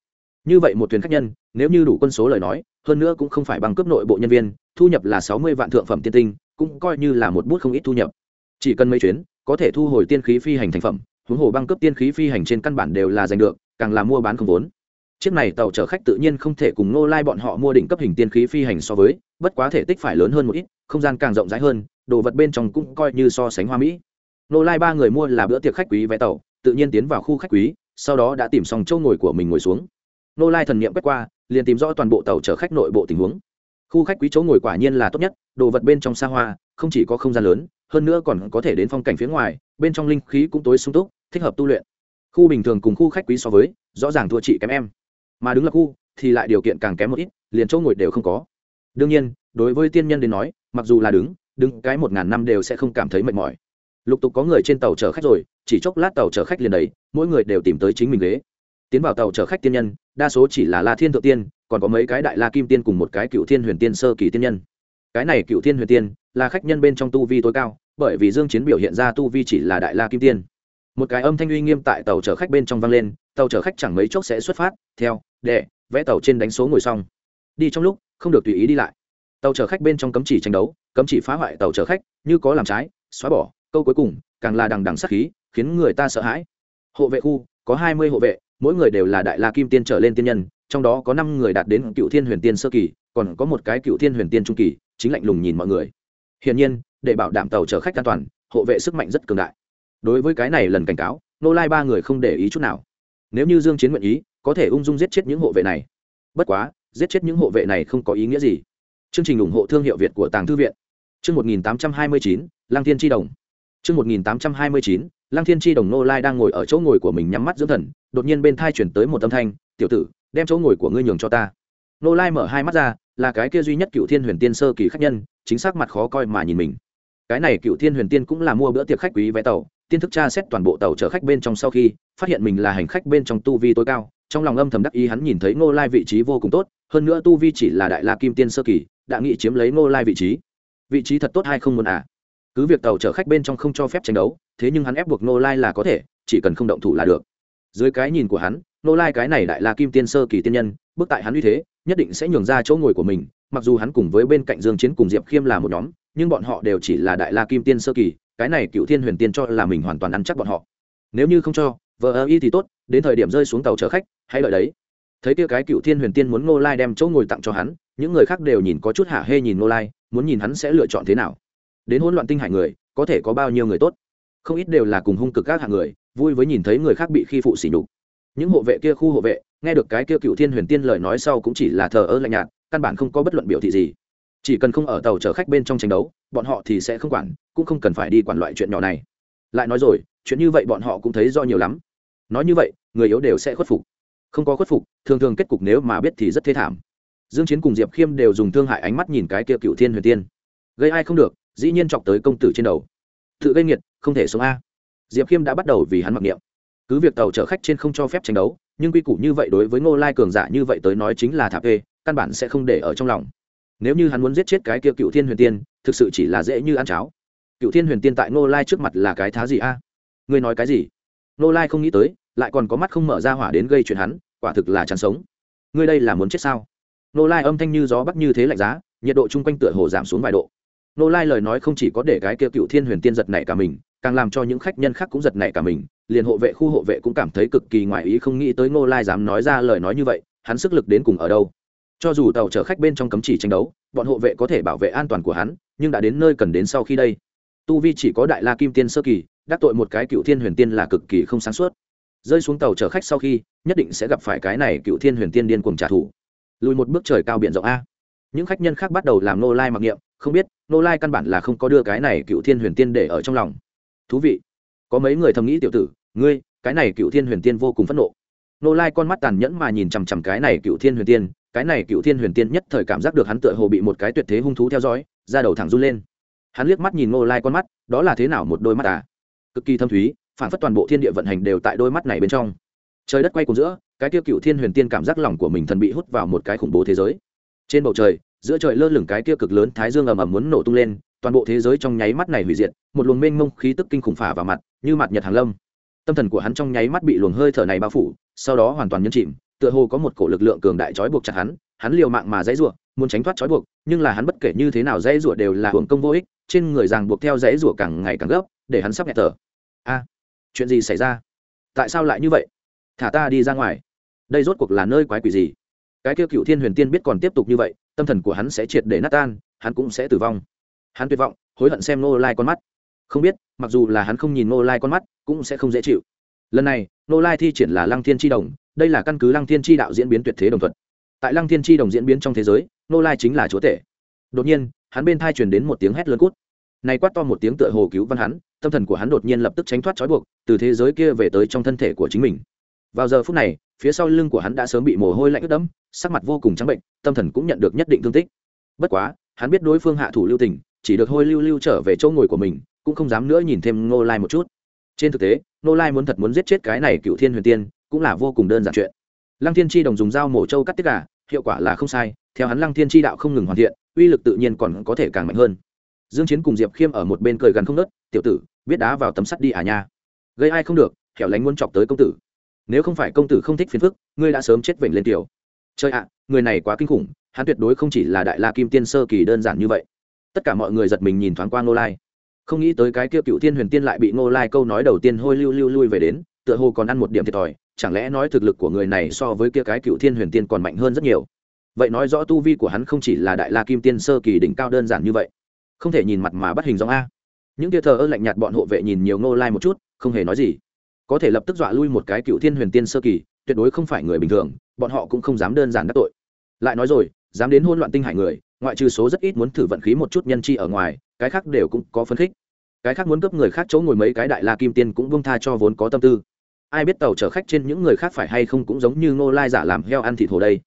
Như vậy một thuyền khách nhân, nếu như đủ quân số lời nói, hơn nữa cũng không phải bằng cấp nội bộ nhân viên, thu nhập là sáu mươi vạn thượng phẩm tiên tinh, cũng coi như là một bút không ít thu nhập. Chỉ cần mấy chuyến, có thể thu hồi tiên khí phi hành thành phẩm, huống hồ băng cấp tiên khí phi hành trên căn bản đều là giành được, càng là mua bán không vốn chiếc này tàu chở khách tự nhiên không thể cùng nô lai bọn họ mua đỉnh cấp hình tiên khí phi hành so với, bất quá thể tích phải lớn hơn một ít, không gian càng rộng rãi hơn, đồ vật bên trong cũng coi như so sánh hoa mỹ. Nô lai ba người mua là bữa tiệc khách quý vé tàu, tự nhiên tiến vào khu khách quý, sau đó đã tìm xong chỗ ngồi của mình ngồi xuống. Nô lai thần nghiệm quét qua, liền tìm rõ toàn bộ tàu chở khách nội bộ tình huống. Khu khách quý chỗ ngồi quả nhiên là tốt nhất, đồ vật bên trong xa hoa, không chỉ có không gian lớn, hơn nữa còn có thể đến phong cảnh phía ngoài, bên trong linh khí cũng tối sung túc, thích hợp tu luyện. Khu bình thường cùng khu khách quý so với, rõ ràng thua chị kém em mà đứng là khu thì lại điều kiện càng kém một ít, liền chỗ ngồi đều không có. Đương nhiên, đối với tiên nhân đến nói, mặc dù là đứng đứng cái một ngàn năm đều sẽ không cảm thấy mệt mỏi. Lục tục có người trên tàu chở khách rồi, chỉ chốc lát tàu chở khách liền đấy mỗi người đều tìm tới chính mình ghế. Tiến vào tàu chở khách tiên nhân, đa số chỉ là la thiên thượng tiên, còn có mấy cái đại la kim tiên cùng một cái cựu thiên huyền tiên sơ kỳ tiên nhân. Cái này cựu thiên huyền tiên là khách nhân bên trong tu vi tối cao, bởi vì dương chiến biểu hiện ra tu vi chỉ là đại la kim tiên một cái âm thanh uy nghiêm tại tàu chở khách bên trong vang lên, tàu chở khách chẳng mấy chốc sẽ xuất phát, theo đệ vẽ tàu trên đánh số ngồi xong. Đi trong lúc, không được tùy ý đi lại. Tàu chở khách bên trong cấm chỉ tranh đấu, cấm chỉ phá hoại tàu chở khách, như có làm trái, xóa bỏ, câu cuối cùng, càng là đằng đằng sắc khí, khiến người ta sợ hãi. Hộ vệ khu, có hai mươi hộ vệ, mỗi người đều là đại la kim tiên trở lên tiên nhân, trong đó có năm người đạt đến cựu thiên huyền tiên sơ kỳ, còn có một cái cựu thiên huyền tiên trung kỳ, chính lạnh lùng nhìn mọi người. Hiển nhiên, để bảo đảm tàu chở khách an toàn, hộ vệ sức mạnh rất cường đại đối với cái này lần cảnh cáo nô lai ba người không để ý chút nào. Nếu như dương chiến nguyện ý có thể ung dung giết chết những hộ vệ này. Bất quá giết chết những hộ vệ này không có ý nghĩa gì. Chương trình ủng hộ thương hiệu việt của tàng thư viện. Chương 1829, Lang thiên chi đồng. Chương 1829, Lang thiên chi đồng nô lai đang ngồi ở chỗ ngồi của mình nhắm mắt dưỡng thần đột nhiên bên thai chuyển tới một âm thanh tiểu tử đem chỗ ngồi của ngươi nhường cho ta. Nô lai mở hai mắt ra là cái kia duy nhất cựu thiên huyền tiên sơ kỳ khách nhân chính xác mặt khó coi mà nhìn mình. Cái này cựu thiên huyền tiên cũng là mua bữa tiệc khách quý vé tàu tiên thức tra xét toàn bộ tàu chở khách bên trong sau khi, phát hiện mình là hành khách bên trong tu vi tối cao, trong lòng âm thầm đắc ý hắn nhìn thấy ngô lai vị trí vô cùng tốt, hơn nữa tu vi chỉ là đại la kim tiên sơ kỳ, đã nghị chiếm lấy ngô lai vị trí. Vị trí thật tốt hay không muốn à? Cứ việc tàu chở khách bên trong không cho phép tranh đấu, thế nhưng hắn ép buộc ngô lai là có thể, chỉ cần không động thủ là được. Dưới cái nhìn của hắn, Ngô lai cái này đại la kim tiên sơ kỳ tiên nhân, bước tại hắn uy thế, nhất định sẽ nhường ra chỗ ngồi của mình, mặc dù hắn cùng với bên cạnh dương chiến cùng diệp khiêm là một nhóm, nhưng bọn họ đều chỉ là đại la kim tiên sơ kỳ cái này cựu thiên huyền tiên cho là mình hoàn toàn ăn chắc bọn họ. Nếu như không cho vợ ơ y thì tốt, đến thời điểm rơi xuống tàu chở khách, hãy đợi đấy. Thấy kia cái cựu thiên huyền tiên muốn ngô lai đem chỗ ngồi tặng cho hắn, những người khác đều nhìn có chút hạ hê nhìn ngô lai, muốn nhìn hắn sẽ lựa chọn thế nào. Đến hỗn loạn tinh hải người, có thể có bao nhiêu người tốt? Không ít đều là cùng hung cực các hạng người, vui với nhìn thấy người khác bị khi phụ sỉ nhục. Những hộ vệ kia khu hộ vệ, nghe được cái kia cựu thiên huyền tiên lời nói sau cũng chỉ là thờ ơ lạnh nhạt, căn bản không có bất luận biểu thị gì chỉ cần không ở tàu chở khách bên trong tranh đấu, bọn họ thì sẽ không quản, cũng không cần phải đi quản loại chuyện nhỏ này. Lại nói rồi, chuyện như vậy bọn họ cũng thấy do nhiều lắm. Nói như vậy, người yếu đều sẽ khuất phục. Không có khuất phục, thường thường kết cục nếu mà biết thì rất thê thảm. Dương chiến cùng diệp khiêm đều dùng thương hại ánh mắt nhìn cái kia cựu thiên huyền tiên. Gây ai không được, dĩ nhiên chọc tới công tử trên đầu. Tự gây nghiệt, không thể sống a. Diệp khiêm đã bắt đầu vì hắn mặc niệm. Cứ việc tàu chở khách trên không cho phép tranh đấu, nhưng quy củ như vậy đối với ngô lai cường giả như vậy tới nói chính là thả ê căn bản sẽ không để ở trong lòng nếu như hắn muốn giết chết cái kia cựu thiên huyền tiên, thực sự chỉ là dễ như ăn cháo. Cựu thiên huyền tiên tại ngô lai trước mặt là cái thá gì a? Ngươi nói cái gì? Ngô lai không nghĩ tới, lại còn có mắt không mở ra hỏa đến gây chuyện hắn, quả thực là chán sống. Ngươi đây là muốn chết sao? Ngô lai âm thanh như gió bắc như thế lạnh giá, nhiệt độ chung quanh tựa hồ giảm xuống vài độ. Ngô lai lời nói không chỉ có để cái kia cựu thiên huyền tiên giật nảy cả mình, càng làm cho những khách nhân khác cũng giật nảy cả mình, liền hộ vệ khu hộ vệ cũng cảm thấy cực kỳ ngoại ý không nghĩ tới ngô lai dám nói ra lời nói như vậy, hắn sức lực đến cùng ở đâu? Cho dù tàu chở khách bên trong cấm chỉ tranh đấu, bọn hộ vệ có thể bảo vệ an toàn của hắn, nhưng đã đến nơi cần đến sau khi đây. Tu vi chỉ có đại la kim tiên sơ kỳ, đắc tội một cái cựu thiên huyền tiên là cực kỳ không sáng suốt. Rơi xuống tàu chở khách sau khi, nhất định sẽ gặp phải cái này cựu thiên huyền tiên điên cuồng trả thù. Lùi một bước trời cao biển rộng a. Những khách nhân khác bắt đầu làm nô lai mặc niệm, không biết, nô lai căn bản là không có đưa cái này cựu thiên huyền tiên để ở trong lòng. Thú vị. Có mấy người thầm nghĩ, tiểu tử, ngươi, cái này cựu thiên huyền tiên vô cùng phẫn nộ. Nô lai con mắt tàn nhẫn mà nhìn chằm chằm cái này cựu thiên huyền tiên cái này cựu thiên huyền tiên nhất thời cảm giác được hắn tựa hồ bị một cái tuyệt thế hung thú theo dõi ra đầu thẳng run lên. Hắn liếc mắt nhìn Ngô lai con mắt, đó là thế nào một đôi mắt à? Cực kỳ thâm thúy, phản phất toàn bộ thiên địa vận hành đều tại đôi mắt này bên trong. Trời đất quay cùng giữa, cái tiêu cựu thiên huyền tiên cảm giác lòng của mình thần bị hút vào một cái khủng bố thế giới. Trên bầu trời, giữa trời lơ lửng cái kia cực lớn thái dương ầm ầm muốn nổ tung lên, toàn bộ thế giới trong nháy mắt này hủy diệt, một luồng mênh mông khí tức kinh khủng phả vào mặt, như mặt nhật hàng lâm. Tâm thần của hắn trong nháy mắt bị luồng hơi thở này bao phủ, sau đó hoàn toàn nhấn chìm tựa hồ có một cổ lực lượng cường đại trói buộc chặt hắn hắn liều mạng mà dãy rủa, muốn tránh thoát trói buộc, nhưng là hắn bất kể như thế nào dãy rủa đều là hưởng công vô ích, trên người ràng buộc theo dãy rủa càng ngày càng gấp, để hắn sắp nghẹt thở. A, chuyện gì xảy ra? Tại sao lại như vậy? Thả ta đi ra ngoài. Đây rốt cuộc là nơi quái quỷ gì? Cái kêu cựu thiên huyền tiên biết còn tiếp tục như vậy, tâm thần của hắn sẽ triệt để nát tan, hắn cũng sẽ tử vong. Hắn tuyệt vọng, hối hận xem nô lai con mắt. Không biết, mặc dù là hắn không nhìn nô lai con mắt, cũng sẽ không dễ chịu. Lần này nô lai thi triển là lăng thiên tri đồng đây là căn cứ lăng thiên tri đạo diễn biến tuyệt thế đồng thuận. Tại lăng thiên tri đồng diễn biến trong thế giới nô lai chính là chúa tể. Đột nhiên, hắn bên thai truyền đến một tiếng hét lớn cút. Này quát to một tiếng tựa hồ cứu văn hắn, tâm thần của hắn đột nhiên lập tức tránh thoát trói buộc, từ thế giới kia về tới trong thân thể của chính mình. Vào giờ phút này, phía sau lưng của hắn đã sớm bị mồ hôi lạnh ướt đẫm, sắc mặt vô cùng trắng bệnh, tâm thần cũng nhận được nhất định thương tích. Bất quá, hắn biết đối phương hạ thủ lưu tình, chỉ được hôi lưu lưu trở về chỗ ngồi của mình, cũng không dám nữa nhìn thêm ngô lai một chút. Trên thực tế, ngô lai muốn thật muốn giết chết cái này cựu thiên huyền tiên cũng là vô cùng đơn giản chuyện. Lăng thiên tri đồng dùng dao mổ trâu cắt tiết gà, hiệu quả là không sai, theo hắn lăng thiên tri đạo không ngừng hoàn thiện, uy lực tự nhiên còn có thể càng mạnh hơn. Dương chiến cùng diệp khiêm ở một bên cười gần không nớt tiểu tử, biết đá vào tấm sắt đi à nha. Gây ai không được, hẻo lánh muốn chọc tới công tử. Nếu không phải công tử không thích phiền phức, ngươi đã sớm chết vểnh lên tiểu. Trời ạ, người này quá kinh khủng, hắn tuyệt đối không chỉ là đại la kim tiên sơ kỳ đơn giản như vậy. Tất cả mọi người giật mình nhìn thoáng qua ngô lai. Không nghĩ tới cái kia cựu tiên huyền tiên lại bị ngô lai câu nói đầu tiên hôi lưu lưu lui về đến, tựa hồ còn ăn một điểm thiệt thòi chẳng lẽ nói thực lực của người này so với kia cái cựu thiên huyền tiên còn mạnh hơn rất nhiều? Vậy nói rõ tu vi của hắn không chỉ là đại la kim tiên sơ kỳ đỉnh cao đơn giản như vậy, không thể nhìn mặt mà bắt hình dòng a. Những kia thờ ơ lạnh nhạt bọn hộ vệ nhìn nhiều ngô lai một chút, không hề nói gì. Có thể lập tức dọa lui một cái cựu thiên huyền tiên sơ kỳ, tuyệt đối không phải người bình thường, bọn họ cũng không dám đơn giản đắc tội. Lại nói rồi, dám đến hôn loạn tinh hải người, ngoại trừ số rất ít muốn thử vận khí một chút nhân chi ở ngoài, cái khác đều cũng có phấn khích. Cái khác muốn cướp người khác chỗ ngồi mấy cái đại la kim tiên cũng bông tha cho vốn có tâm tư ai biết tàu chở khách trên những người khác phải hay không cũng giống như ngô lai giả làm heo ăn thịt hồ đây.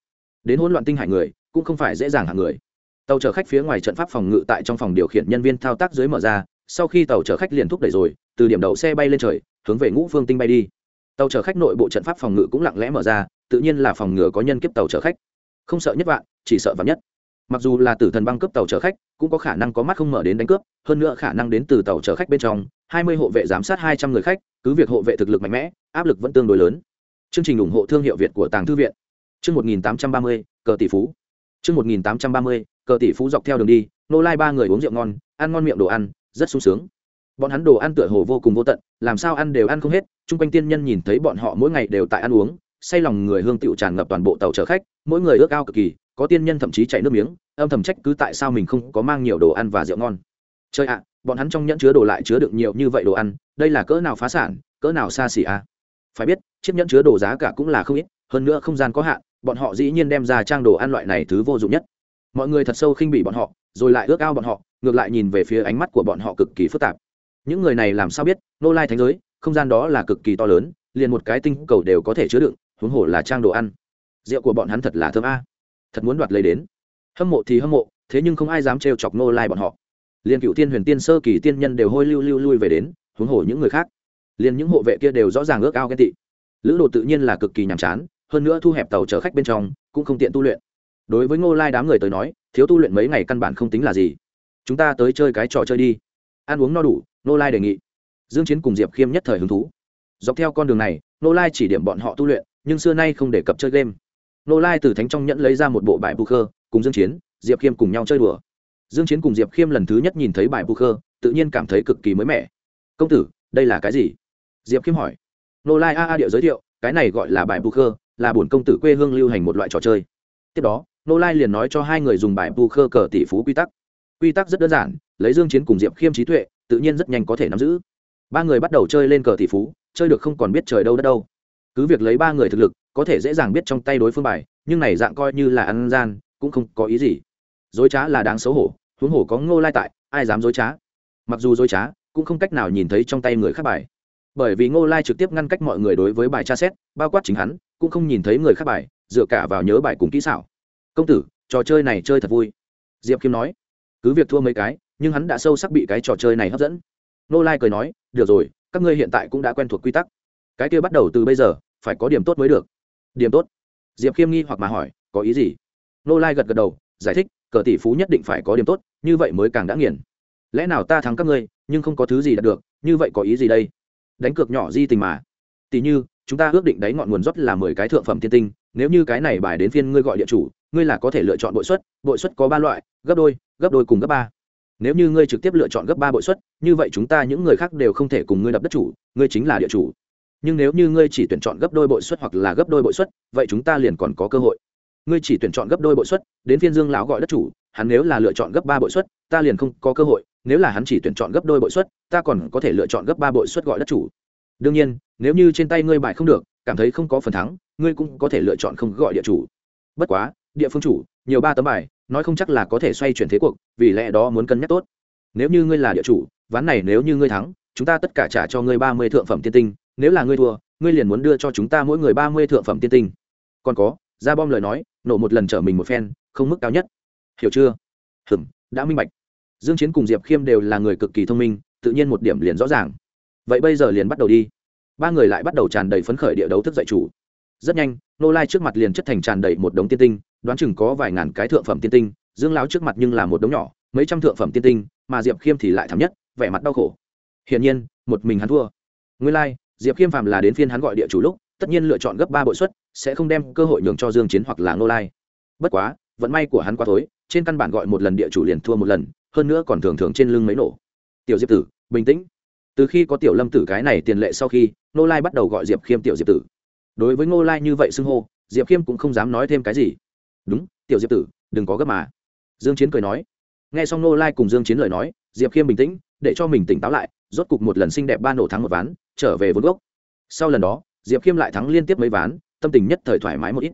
Đến hỗn loạn tinh hải người, cũng không phải dễ dàng hạng người. Tàu chở khách phía ngoài trận pháp phòng ngự tại trong phòng điều khiển nhân viên thao tác dưới mở ra, sau khi tàu chở khách liền thúc đẩy rồi, từ điểm đậu xe bay lên trời, hướng về ngũ phương tinh bay đi. Tàu chở khách nội bộ trận pháp phòng ngự cũng lặng lẽ mở ra, tự nhiên là phòng ngừa có nhân kiếp tàu chở khách. Không sợ nhất vạn, chỉ sợ vạn nhất. Mặc dù là tử thần băng cướp tàu chở khách cũng có khả năng có mắt không mở đến đánh cướp, hơn nữa khả năng đến từ tàu chở khách bên trong, hai mươi hộ vệ giám sát hai trăm người khách, cứ việc hộ vệ thực lực mạnh mẽ, áp lực vẫn tương đối lớn. Chương trình ủng hộ thương hiệu việt của tàng thư viện. Chương một nghìn tám trăm ba mươi, cờ tỷ phú. Chương một nghìn tám trăm ba mươi, cờ tỷ phú dọc theo đường đi, nô lai ba người uống rượu ngon, ăn ngon miệng đồ ăn, rất sung sướng. Bọn hắn đồ ăn tựa hồ vô cùng vô tận, làm sao ăn đều ăn không hết, chung quanh tiên nhân nhìn thấy bọn họ mỗi ngày đều tại ăn uống, say lòng người hương tựu tràn ngập toàn bộ tàu chở khách, mỗi người ước ao cực kỳ có tiên nhân thậm chí chảy nước miếng, âm thầm trách cứ tại sao mình không có mang nhiều đồ ăn và rượu ngon. Chơi ạ, bọn hắn trong nhẫn chứa đồ lại chứa được nhiều như vậy đồ ăn, đây là cỡ nào phá sản, cỡ nào xa xỉ à? Phải biết, chiếc nhẫn chứa đồ giá cả cũng là không ít, hơn nữa không gian có hạn, bọn họ dĩ nhiên đem ra trang đồ ăn loại này thứ vô dụng nhất. Mọi người thật sâu khinh bỉ bọn họ, rồi lại ước ao bọn họ, ngược lại nhìn về phía ánh mắt của bọn họ cực kỳ phức tạp. Những người này làm sao biết, nô lai thánh giới, không gian đó là cực kỳ to lớn, liền một cái tinh cầu đều có thể chứa đựng, huống hồ là trang đồ ăn. Rượu của bọn hắn thật là thơm a thật muốn đoạt lấy đến. Hâm mộ thì hâm mộ, thế nhưng không ai dám trêu chọc nô lai bọn họ. Liền cựu tiên, huyền tiên, sơ kỳ tiên nhân đều hôi lưu lưu lui về đến, huống hồ những người khác. Liền những hộ vệ kia đều rõ ràng ước ao ghen tị. Lữ đồ tự nhiên là cực kỳ nhàm chán, hơn nữa thu hẹp tàu chở khách bên trong, cũng không tiện tu luyện. Đối với ngô lai đám người tới nói, thiếu tu luyện mấy ngày căn bản không tính là gì. Chúng ta tới chơi cái trò chơi đi. Ăn uống no đủ, ngô lai đề nghị. Dương chiến cùng diệp khiêm nhất thời hứng thú. Dọc theo con đường này, ngô lai chỉ điểm bọn họ tu luyện, nhưng xưa nay không đề cập chơi game. Nô lai từ thánh trong nhẫn lấy ra một bộ bài bù khơ, cùng dương chiến, diệp khiêm cùng nhau chơi đùa. Dương chiến cùng diệp khiêm lần thứ nhất nhìn thấy bài bù khơ, tự nhiên cảm thấy cực kỳ mới mẻ. Công tử, đây là cái gì? Diệp khiêm hỏi. Nô lai a a điệu giới thiệu, cái này gọi là bài bù khơ, là bổn công tử quê hương lưu hành một loại trò chơi. Tiếp đó, nô lai liền nói cho hai người dùng bài bù khơ cờ tỷ phú quy tắc. Quy tắc rất đơn giản, lấy dương chiến cùng diệp khiêm trí tuệ, tự nhiên rất nhanh có thể nắm giữ. Ba người bắt đầu chơi lên cờ tỷ phú, chơi được không còn biết trời đâu đất đâu cứ việc lấy ba người thực lực, có thể dễ dàng biết trong tay đối phương bài, nhưng này dạng coi như là ăn gian, cũng không có ý gì. Dối trá là đáng xấu hổ, huống hổ có ngô lai tại, ai dám dối trá? Mặc dù dối trá, cũng không cách nào nhìn thấy trong tay người khác bài. Bởi vì ngô lai trực tiếp ngăn cách mọi người đối với bài tra xét, bao quát chính hắn, cũng không nhìn thấy người khác bài, dựa cả vào nhớ bài cùng kỹ xảo. Công tử, trò chơi này chơi thật vui. Diệp khiêm nói. Cứ việc thua mấy cái, nhưng hắn đã sâu sắc bị cái trò chơi này hấp dẫn. Ngô lai cười nói. Được rồi, các ngươi hiện tại cũng đã quen thuộc quy tắc cái kia bắt đầu từ bây giờ, phải có điểm tốt mới được. Điểm tốt? Diệp khiêm nghi hoặc mà hỏi, có ý gì? Nô lai gật gật đầu, giải thích, cờ tỷ phú nhất định phải có điểm tốt, như vậy mới càng đã nghiền. Lẽ nào ta thắng các ngươi, nhưng không có thứ gì đạt được, như vậy có ý gì đây? Đánh cược nhỏ di tình mà. Tỷ như, chúng ta ước định đáy ngọn nguồn rót là mười cái thượng phẩm thiên tinh, nếu như cái này bài đến phiên ngươi gọi địa chủ, ngươi là có thể lựa chọn bội suất bội suất có ba loại, gấp đôi gấp đôi cùng gấp ba. Nếu như ngươi trực tiếp lựa chọn gấp ba bội suất, như vậy chúng ta những người khác đều không thể cùng ngươi đập đất chủ, ngươi chính là địa chủ nhưng nếu như ngươi chỉ tuyển chọn gấp đôi bội suất hoặc là gấp đôi bội suất, vậy chúng ta liền còn có cơ hội. Ngươi chỉ tuyển chọn gấp đôi bội suất, đến phiên dương lão gọi đất chủ, hắn nếu là lựa chọn gấp ba bội suất, ta liền không có cơ hội. Nếu là hắn chỉ tuyển chọn gấp đôi bội suất, ta còn có thể lựa chọn gấp ba bội suất gọi đất chủ. Đương nhiên, nếu như trên tay ngươi bài không được, cảm thấy không có phần thắng, ngươi cũng có thể lựa chọn không gọi địa chủ. Bất quá, địa phương chủ, nhiều ba tấm bài, nói không chắc là có thể xoay chuyển thế cuộc, vì lẽ đó muốn cân nhắc tốt. Nếu như ngươi là địa chủ, ván này nếu như ngươi thắng, chúng ta tất cả trả cho ngươi ba mươi thượng phẩm tiên tinh nếu là ngươi thua, ngươi liền muốn đưa cho chúng ta mỗi người ba mươi thượng phẩm tiên tinh. Còn có, ra bom lời nói, nổ một lần trở mình một phen, không mức cao nhất. Hiểu chưa? Hừm đã minh bạch. Dương chiến cùng diệp khiêm đều là người cực kỳ thông minh, tự nhiên một điểm liền rõ ràng. Vậy bây giờ liền bắt đầu đi. Ba người lại bắt đầu tràn đầy phấn khởi địa đấu thức dạy chủ. Rất nhanh, nô lai trước mặt liền chất thành tràn đầy một đống tiên tinh, đoán chừng có vài ngàn cái thượng phẩm tiên tinh, dương lão trước mặt nhưng là một đống nhỏ, mấy trăm thượng phẩm tiên tinh, mà diệp khiêm thì lại thảm nhất, vẻ mặt đau khổ. Hiển nhiên, một mình hắn thua. Nguyên lai diệp khiêm phàm là đến phiên hắn gọi địa chủ lúc, tất nhiên lựa chọn gấp ba bội suất, sẽ không đem cơ hội nhường cho dương chiến hoặc là Ngô lai. Bất quá, vận may của hắn quá tối trên căn bản gọi một lần địa chủ liền thua một lần, hơn nữa còn thường thường trên lưng mấy nổ. Tiểu diệp tử, bình tĩnh. Từ khi có tiểu lâm tử cái này tiền lệ sau khi, Ngô lai bắt đầu gọi diệp khiêm tiểu diệp tử. Đối với ngô lai như vậy xưng hô, diệp khiêm cũng không dám nói thêm cái gì. Đúng, tiểu diệp tử, đừng có gấp mà. Dương chiến cười nói. Nghe xong ngô lai cùng dương chiến lời nói, diệp khiêm bình tĩnh, để cho mình tỉnh táo lại rốt cục một lần xinh đẹp ba nổ thắng một ván, trở về vốn gốc. Sau lần đó, diệp khiêm lại thắng liên tiếp mấy ván, tâm tình nhất thời thoải mái một ít.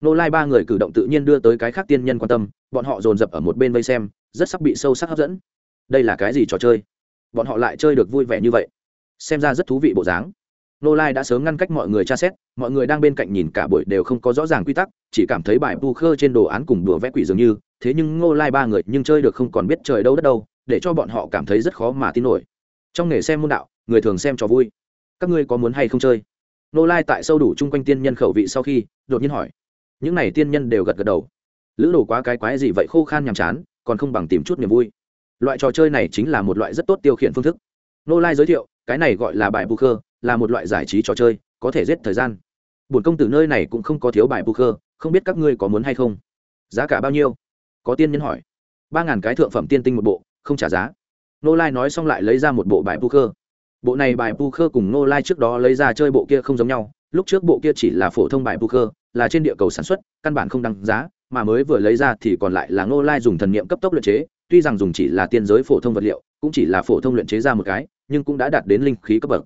Nô lai ba người cử động tự nhiên đưa tới cái khác tiên nhân quan tâm, bọn họ dồn dập ở một bên vây xem, rất sắc bị sâu sắc hấp dẫn. Đây là cái gì trò chơi? Bọn họ lại chơi được vui vẻ như vậy. Xem ra rất thú vị bộ dáng. Nô lai đã sớm ngăn cách mọi người tra xét, mọi người đang bên cạnh nhìn cả buổi đều không có rõ ràng quy tắc, chỉ cảm thấy bài pu khơ trên đồ án cùng đùa vẽ quỷ dường như, thế nhưng ngô lai ba người nhưng chơi được không còn biết trời đâu đất đâu, để cho bọn họ cảm thấy rất khó mà tin nổi trong nghề xem môn đạo, người thường xem cho vui. Các ngươi có muốn hay không chơi? Nô lai tại sâu đủ chung quanh tiên nhân khẩu vị sau khi, đột nhiên hỏi. Những n à y tiên nhân đều gật gật đầu. Lữ đồ quá cái quái gì vậy khô khan nhàm chán, còn không bằng tìm chút niềm vui. Loại trò chơi này chính là một loại rất tốt tiêu khiển phương thức. Nô lai giới thiệu, cái này gọi là bài poker, là một loại giải trí trò chơi, có thể giết thời gian. Bổn công tử nơi này cũng không có thiếu bài poker, không biết các ngươi có muốn hay không? Giá cả bao nhiêu? Có tiên nhân hỏi. Ba ngàn cái thượng phẩm tiên tinh một bộ, không trả giá nô lai nói xong lại lấy ra một bộ bài poker bộ này bài poker cùng nô lai trước đó lấy ra chơi bộ kia không giống nhau. Lúc trước bộ kia chỉ là phổ thông bài poker là trên địa cầu sản xuất, căn bản không đăng giá, mà mới vừa lấy ra thì còn lại là nô lai dùng thần niệm cấp tốc luyện chế, tuy rằng dùng chỉ là tiên giới phổ thông vật liệu, cũng chỉ là phổ thông luyện chế ra một cái, nhưng cũng đã đạt đến linh khí cấp bậc.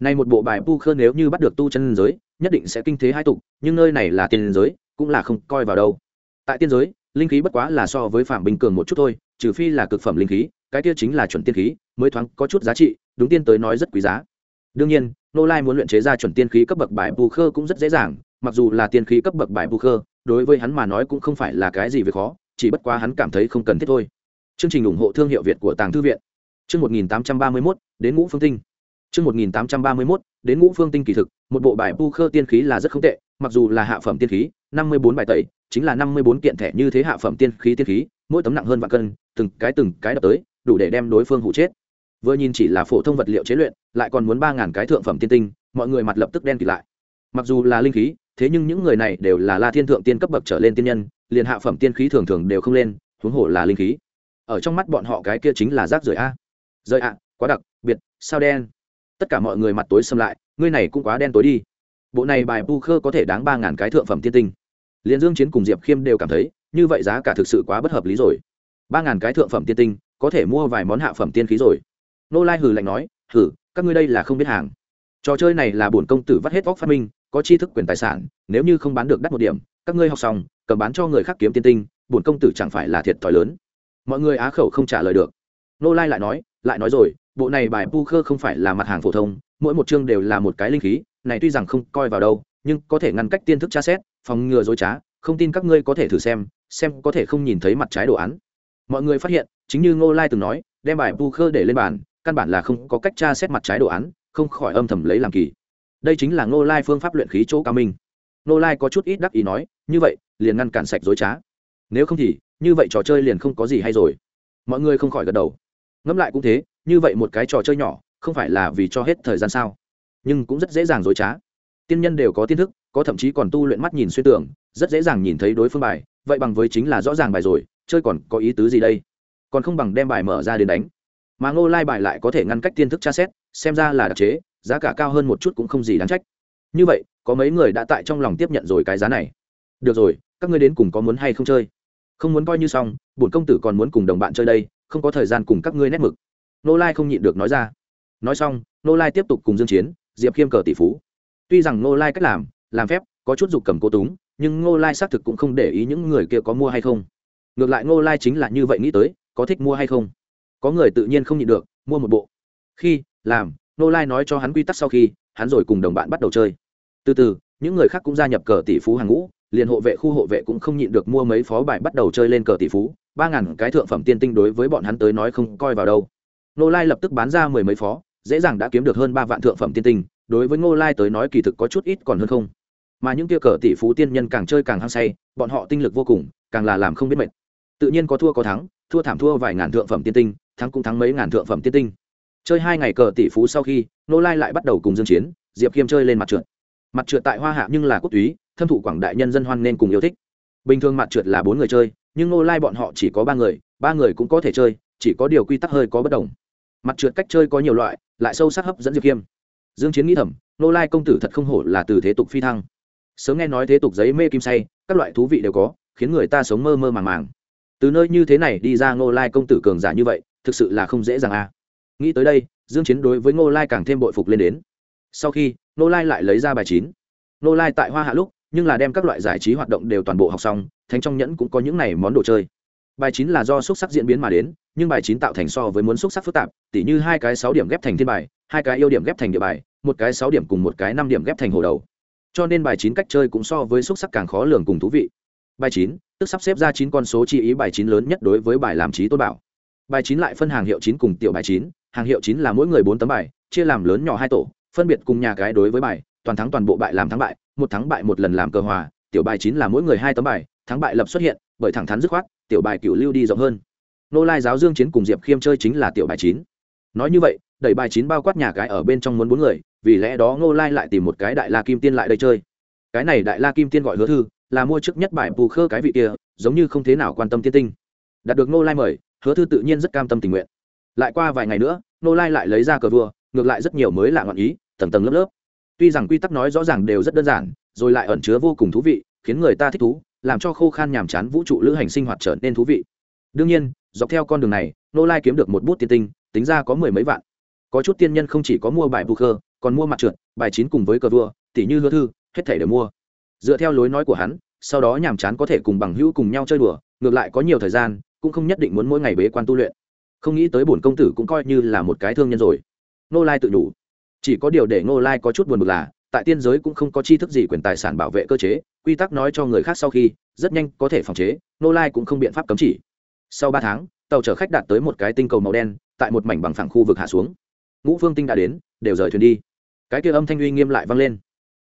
Này một bộ bài poker nếu như bắt được tu chân giới, nhất định sẽ kinh thế hai tục, nhưng nơi này là tiên giới, cũng là không coi vào đâu. Tại tiên giới, linh khí bất quá là so với phạm bình cường một chút thôi, trừ phi là cực phẩm linh khí cái kia chính là chuẩn tiên khí, mới thoáng có chút giá trị, đúng tiên tới nói rất quý giá. Đương nhiên nô lai muốn luyện chế ra chuẩn tiên khí cấp bậc bài bù khơ cũng rất dễ dàng, mặc dù là tiên khí cấp bậc bài bù khơ, đối với hắn mà nói cũng không phải là cái gì về khó, chỉ bất quá hắn cảm thấy không cần thiết thôi. Chương trình ủng hộ thương hiệu việt của tàng thư viện. Chương một nghìn tám trăm ba mươi mốt, đến ngũ phương tinh. Chương một nghìn tám trăm ba mươi mốt, đến ngũ phương tinh kỳ thực, một bộ bài pu khơ tiên khí là rất không tệ, mặc dù là hạ phẩm tiên khí, năm mươi bốn bài tẩy, chính là năm mươi bốn kiện thẻ như thế hạ phẩm tiên khí tiên khí, mỗi tấm nặng hơn vạn cân, từng cái từng cái đập tới đủ để đem đối phương hụ chết. Vừa nhìn chỉ là phổ thông vật liệu chế luyện, lại còn muốn ba ngàn cái thượng phẩm tiên tinh, mọi người mặt lập tức đen kịt lại. Mặc dù là linh khí, thế nhưng những người này đều là la thiên thượng tiên cấp bậc trở lên tiên nhân, liền hạ phẩm tiên khí thường thường đều không lên, huống hồ là linh khí. Ở trong mắt bọn họ cái kia chính là rác rưởi a. Rơi ạ, quá đặc, biệt, sao đen? Tất cả mọi người mặt tối xâm lại, ngươi này cũng quá đen tối đi. Bộ này bài pu khơ có thể đáng ba ngàn cái thượng phẩm tiên tinh. Liền dương chiến cùng diệp khiêm đều cảm thấy, như vậy giá cả thực sự quá bất hợp lý rồi. Ba ngàn cái thượng phẩm tiên tinh có thể mua vài món hạ phẩm tiên khí rồi. Nô lai hừ lạnh nói, hừ, các ngươi đây là không biết hàng. Trò chơi này là bổn công tử vắt hết óc phát minh, có tri thức quyền tài sản, nếu như không bán được đắt một điểm, các ngươi học xong, cầm bán cho người khác kiếm tiên tinh, bổn công tử chẳng phải là thiệt thòi lớn. Mọi người á khẩu không trả lời được. Nô lai lại nói lại nói rồi, bộ này bài pu khơ không phải là mặt hàng phổ thông, mỗi một chương đều là một cái linh khí, này tuy rằng không coi vào đâu, nhưng có thể ngăn cách tiên thức tra xét, phòng ngừa dối trá, không tin các ngươi có thể thử xem xem có thể không nhìn thấy mặt trái đồ án. Mọi người phát hiện chính như ngô lai từng nói, đem bài pu khơ để lên bàn, căn bản là không có cách tra xét mặt trái đồ án, không khỏi âm thầm lấy làm kỳ. Đây chính là ngô lai phương pháp luyện khí chỗ cao minh. Ngô lai có chút ít đắc ý nói, như vậy, liền ngăn cản sạch dối trá. Nếu không thì, như vậy trò chơi liền không có gì hay rồi. Mọi người không khỏi gật đầu. Ngẫm lại cũng thế, như vậy một cái trò chơi nhỏ, không phải là vì cho hết thời gian sao? Nhưng cũng rất dễ dàng dối trá. Tiên nhân đều có tiên thức, có thậm chí còn tu luyện mắt nhìn xuyên tưởng rất dễ dàng nhìn thấy đối phương bài, vậy bằng với chính là rõ ràng bài rồi, chơi còn có ý tứ gì đây? Còn không bằng đem bài mở ra đến đánh. Mà ngô lai bài lại có thể ngăn cách tiên thức tra xét, xem ra là đặc chế, giá cả cao hơn một chút cũng không gì đáng trách. Như vậy, có mấy người đã tại trong lòng tiếp nhận rồi cái giá này. Được rồi, các ngươi đến cùng có muốn hay không chơi? Không muốn coi như xong, bổn công tử còn muốn cùng đồng bạn chơi đây, không có thời gian cùng các ngươi nét mực. Nô lai không nhịn được nói ra. Nói xong nô lai tiếp tục cùng dương chiến, diệp khiêm cờ tỷ phú. Tuy rằng nô lai cách làm làm phép, có chút dục cầm cố túng, nhưng nô lai xác thực cũng không để ý những người kia có mua hay không. Ngược lại nô lai chính là như vậy nghĩ tới có thích mua hay không? Có người tự nhiên không nhịn được, mua một bộ. Khi, làm nô lai nói cho hắn quy tắc sau khi, hắn rồi cùng đồng bạn bắt đầu chơi. Từ từ, những người khác cũng gia nhập cờ tỷ phú hàng ngũ, liền hộ vệ khu hộ vệ cũng không nhịn được mua mấy phó bài bắt đầu chơi lên cờ tỷ phú, ba ngàn cái thượng phẩm tiên tinh đối với bọn hắn tới nói không coi vào đâu. Nô lai lập tức bán ra mười mấy phó, dễ dàng đã kiếm được hơn ba vạn thượng phẩm tiên tinh, đối với ngô lai tới nói kỳ thực có chút ít còn hơn không. Mà những kia cờ tỷ phú tiên nhân càng chơi càng hăng say, bọn họ tinh lực vô cùng, càng là làm không biết mệt. Tự nhiên có thua có thắng thua thảm thua vài ngàn thượng phẩm tiên tinh, thắng cũng thắng mấy ngàn thượng phẩm tiên tinh. Chơi hai ngày cờ tỷ phú sau khi, nô lai lại bắt đầu cùng dương chiến, diệp kiêm chơi lên mặt trượt. Mặt trượt tại hoa hạ nhưng là quốc túy, thâm thụ quảng đại nhân dân hoan nên cùng yêu thích. Bình thường mặt trượt là bốn người chơi, nhưng nô lai bọn họ chỉ có ba người ba người cũng có thể chơi, chỉ có điều quy tắc hơi có bất đồng. Mặt trượt cách chơi có nhiều loại, lại sâu sắc hấp dẫn diệp kiêm dương chiến nghĩ thầm, nô lai công tử thật không hổ là từ thế tục phi thăng. Sớm nghe nói thế tục giấy mê kim say, các loại thú vị đều có, khiến người ta sống mơ mơ màng màng từ nơi như thế này đi ra ngô lai công tử cường giả như vậy, thực sự là không dễ dàng a à. nghĩ tới đây, dương chiến đối với ngô lai càng thêm bội phục lên đến. Sau khi, ngô lai lại lấy ra bài chín. Ngô lai tại hoa hạ lúc, nhưng là đem các loại giải trí hoạt động đều toàn bộ học xong, thánh trong nhẫn cũng có những này món đồ chơi. Bài chín là do xúc sắc diễn biến mà đến, nhưng bài chín tạo thành so với muốn xúc sắc phức tạp, tỉ như hai cái sáu điểm ghép thành thiên bài, hai cái yêu điểm ghép thành địa bài, một cái sáu điểm cùng một cái năm điểm ghép thành hồ đầu. Cho nên bài chín cách chơi cũng so với xúc sắc càng khó lường cùng thú vị. Bài chín tức sắp xếp ra chín con số chi ý bài chín lớn nhất đối với bài làm trí tôn bảo. Bài chín lại phân hàng hiệu chín cùng tiểu bài chín, hàng hiệu chín là mỗi người bốn tấm bài, chia làm lớn nhỏ hai tổ, phân biệt cùng nhà cái đối với bài, toàn thắng toàn bộ bại làm thắng bại, một thắng bại một lần làm cơ hòa, tiểu bài chín là mỗi người hai tấm bài, thắng bại lập xuất hiện, bởi thẳng thắn dứt khoát, tiểu bài cựu lưu đi rộng hơn. Nô lai giáo dương chiến cùng diệp khiêm chơi chính là tiểu bài chín. Nói như vậy, đẩy bài chín bao quát nhà cái ở bên trong muốn bốn người, vì lẽ đó ngô lai lại tìm một cái đại la kim tiên lại đây chơi. Cái này đại la kim tiên gọi hứa thư là mua trước nhất bài bù khơ cái vị kia, giống như không thế nào quan tâm tiên tinh. Đạt được nô lai mời, hứa thư tự nhiên rất cam tâm tình nguyện. Lại qua vài ngày nữa nô lai lại lấy ra cờ vua, ngược lại rất nhiều mới lạ ngọn ý, tầng tầng lớp lớp. Tuy rằng quy tắc nói rõ ràng đều rất đơn giản, rồi lại ẩn chứa vô cùng thú vị, khiến người ta thích thú, làm cho khô khan nhàm chán vũ trụ lữ hành sinh hoạt trở nên thú vị. Đương nhiên, dọc theo con đường này nô lai kiếm được một bút tiên tinh, tính ra có mười mấy vạn. Có chút tiên nhân không chỉ có mua bài bù khơ, còn mua mặt trượt, bài chín cùng với cờ vua tỷ như hứa thư, hết thể đều mua dựa theo lối nói của hắn, sau đó nhàm chán có thể cùng bằng hữu cùng nhau chơi đùa, ngược lại có nhiều thời gian, cũng không nhất định muốn mỗi ngày bế quan tu luyện. Không nghĩ tới bổn công tử cũng coi như là một cái thương nhân rồi. Nô lai tự đủ. Chỉ có điều để nô lai có chút buồn bực là, tại tiên giới cũng không có chi thức gì quyền tài sản bảo vệ cơ chế, quy tắc nói cho người khác sau khi, rất nhanh có thể phòng chế nô lai cũng không biện pháp cấm chỉ. Sau ba tháng, tàu chở khách đạt tới một cái tinh cầu màu đen, tại một mảnh bằng phẳng khu vực hạ xuống. Ngũ phương tinh đã đến, đều rời thuyền đi. Cái kia âm thanh uy nghiêm lại vang lên.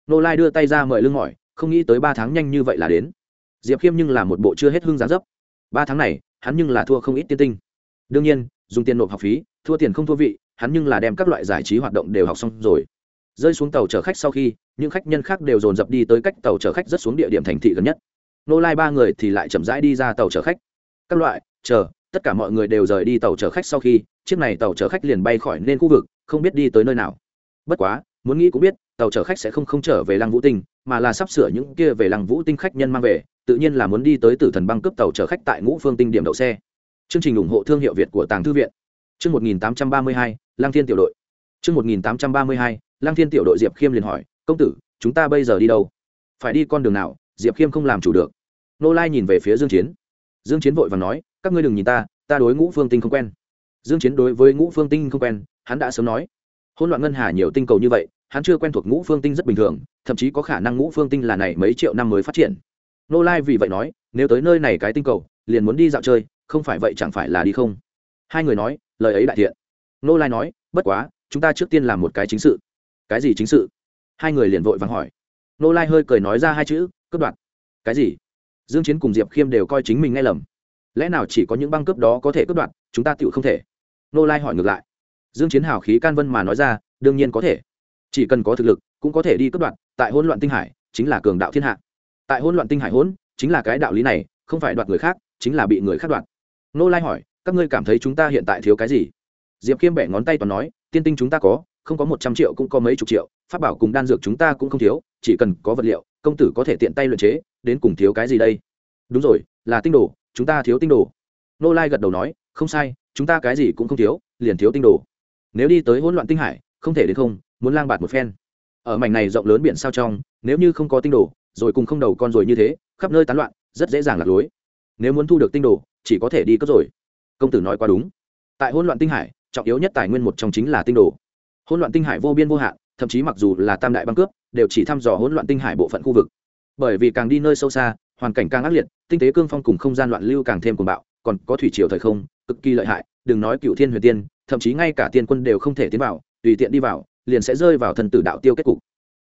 Nô lai đưa tay ra mời lưng mỏi không nghĩ tới ba tháng nhanh như vậy là đến. Diệp khiêm nhưng là một bộ chưa hết hương giá dấp. Ba tháng này, hắn nhưng là thua không ít tiên tinh. Đương nhiên, dùng tiền nộp học phí, thua tiền không thua vị, hắn nhưng là đem các loại giải trí hoạt động đều học xong rồi. Rơi xuống tàu chở khách sau khi, những khách nhân khác đều dồn dập đi tới cách tàu chở khách rất xuống địa điểm thành thị gần nhất. Nô lai ba người thì lại chậm rãi đi ra tàu chở khách. Các loại, chờ, tất cả mọi người đều rời đi tàu chở khách sau khi, chiếc này tàu chở khách liền bay khỏi nên khu vực, không biết đi tới nơi nào. Bất quá, muốn nghĩ cũng biết, tàu chở khách sẽ không không trở về lăng vũ tinh mà là sắp sửa những kia về lăng vũ tinh khách nhân mang về, tự nhiên là muốn đi tới tử thần băng cướp tàu chở khách tại ngũ phương tinh điểm đậu xe. Chương trình ủng hộ thương hiệu việt của tàng thư viện. Chương một nghìn tám trăm ba mươi hai lang thiên tiểu đội. Chương một nghìn tám trăm ba mươi hai lang thiên tiểu đội diệp khiêm liền hỏi, công tử, chúng ta bây giờ đi đâu? Phải đi con đường nào? Diệp khiêm không làm chủ được. Nô lai nhìn về phía dương chiến. Dương chiến vội và nói, các ngươi đừng nhìn ta ta đối ngũ phương tinh không quen. Dương chiến đối với ngũ phương tinh không quen, hắn đã sớm nói, hỗn loạn ngân hà nhiều tinh cầu như vậy hắn chưa quen thuộc ngũ phương tinh rất bình thường, thậm chí có khả năng ngũ phương tinh là này mấy triệu năm mới phát triển. Nô lai vì vậy nói, nếu tới nơi này cái tinh cầu, liền muốn đi dạo chơi, không phải vậy chẳng phải là đi không? Hai người nói, lời ấy đại thiện. Nô lai nói, bất quá, chúng ta trước tiên làm một cái chính sự. Cái gì chính sự? Hai người liền vội vàng hỏi. Nô lai hơi cười nói ra hai chữ, cướp đoạt. Cái gì? Dương chiến cùng diệp khiêm đều coi chính mình nghe lầm. Lẽ nào chỉ có những băng cướp đó có thể cướp đoạt, chúng ta tựu không thể? Nô lai hỏi ngược lại. Dương chiến hào khí can vân mà nói ra, đương nhiên có thể chỉ cần có thực lực, cũng có thể đi cướp đoạn tại hỗn loạn tinh hải, chính là cường đạo thiên hạ. Tại hỗn loạn tinh hải hỗn, chính là cái đạo lý này, không phải đoạt người khác, chính là bị người khác đoạt. Nô lai hỏi, các ngươi cảm thấy chúng ta hiện tại thiếu cái gì? Diệp khiêm bẻ ngón tay toàn nói, tiên tinh chúng ta có, không có một trăm triệu cũng có mấy chục triệu phát bảo cùng đan dược chúng ta cũng không thiếu, chỉ cần có vật liệu, công tử có thể tiện tay luyện chế, đến cùng thiếu cái gì đây? Đúng rồi, là tinh đồ, chúng ta thiếu tinh đồ. Nô lai gật đầu nói, không sai, chúng ta cái gì cũng không thiếu, liền thiếu tinh đồ. Nếu đi tới hỗn loạn tinh hải, không thể đến không muốn lang bạt một phen. Ở mảnh này rộng lớn biển sao trong, nếu như không có tinh đồ, rồi cùng không đầu con rồi như thế, khắp nơi tán loạn, rất dễ dàng lạc lối. Nếu muốn thu được tinh đồ, chỉ có thể đi cấp rồi. Công tử nói quá đúng. Tại hỗn loạn tinh hải, trọng yếu nhất tài nguyên một trong chính là tinh đồ. Hỗn loạn tinh hải vô biên vô hạn, thậm chí mặc dù là tam đại băng cướp, đều chỉ thăm dò hỗn loạn tinh hải bộ phận khu vực. Bởi vì càng đi nơi sâu xa, hoàn cảnh càng ác liệt, tinh tế cương phong cùng không gian loạn lưu càng thêm cuồng bạo, còn có thủy triều thời không, cực kỳ lợi hại, đừng nói cựu thiên huyền tiên, thậm chí ngay cả tiên quân đều không thể tiến vào, tùy tiện đi vào liền sẽ rơi vào thần tử đạo tiêu kết cục.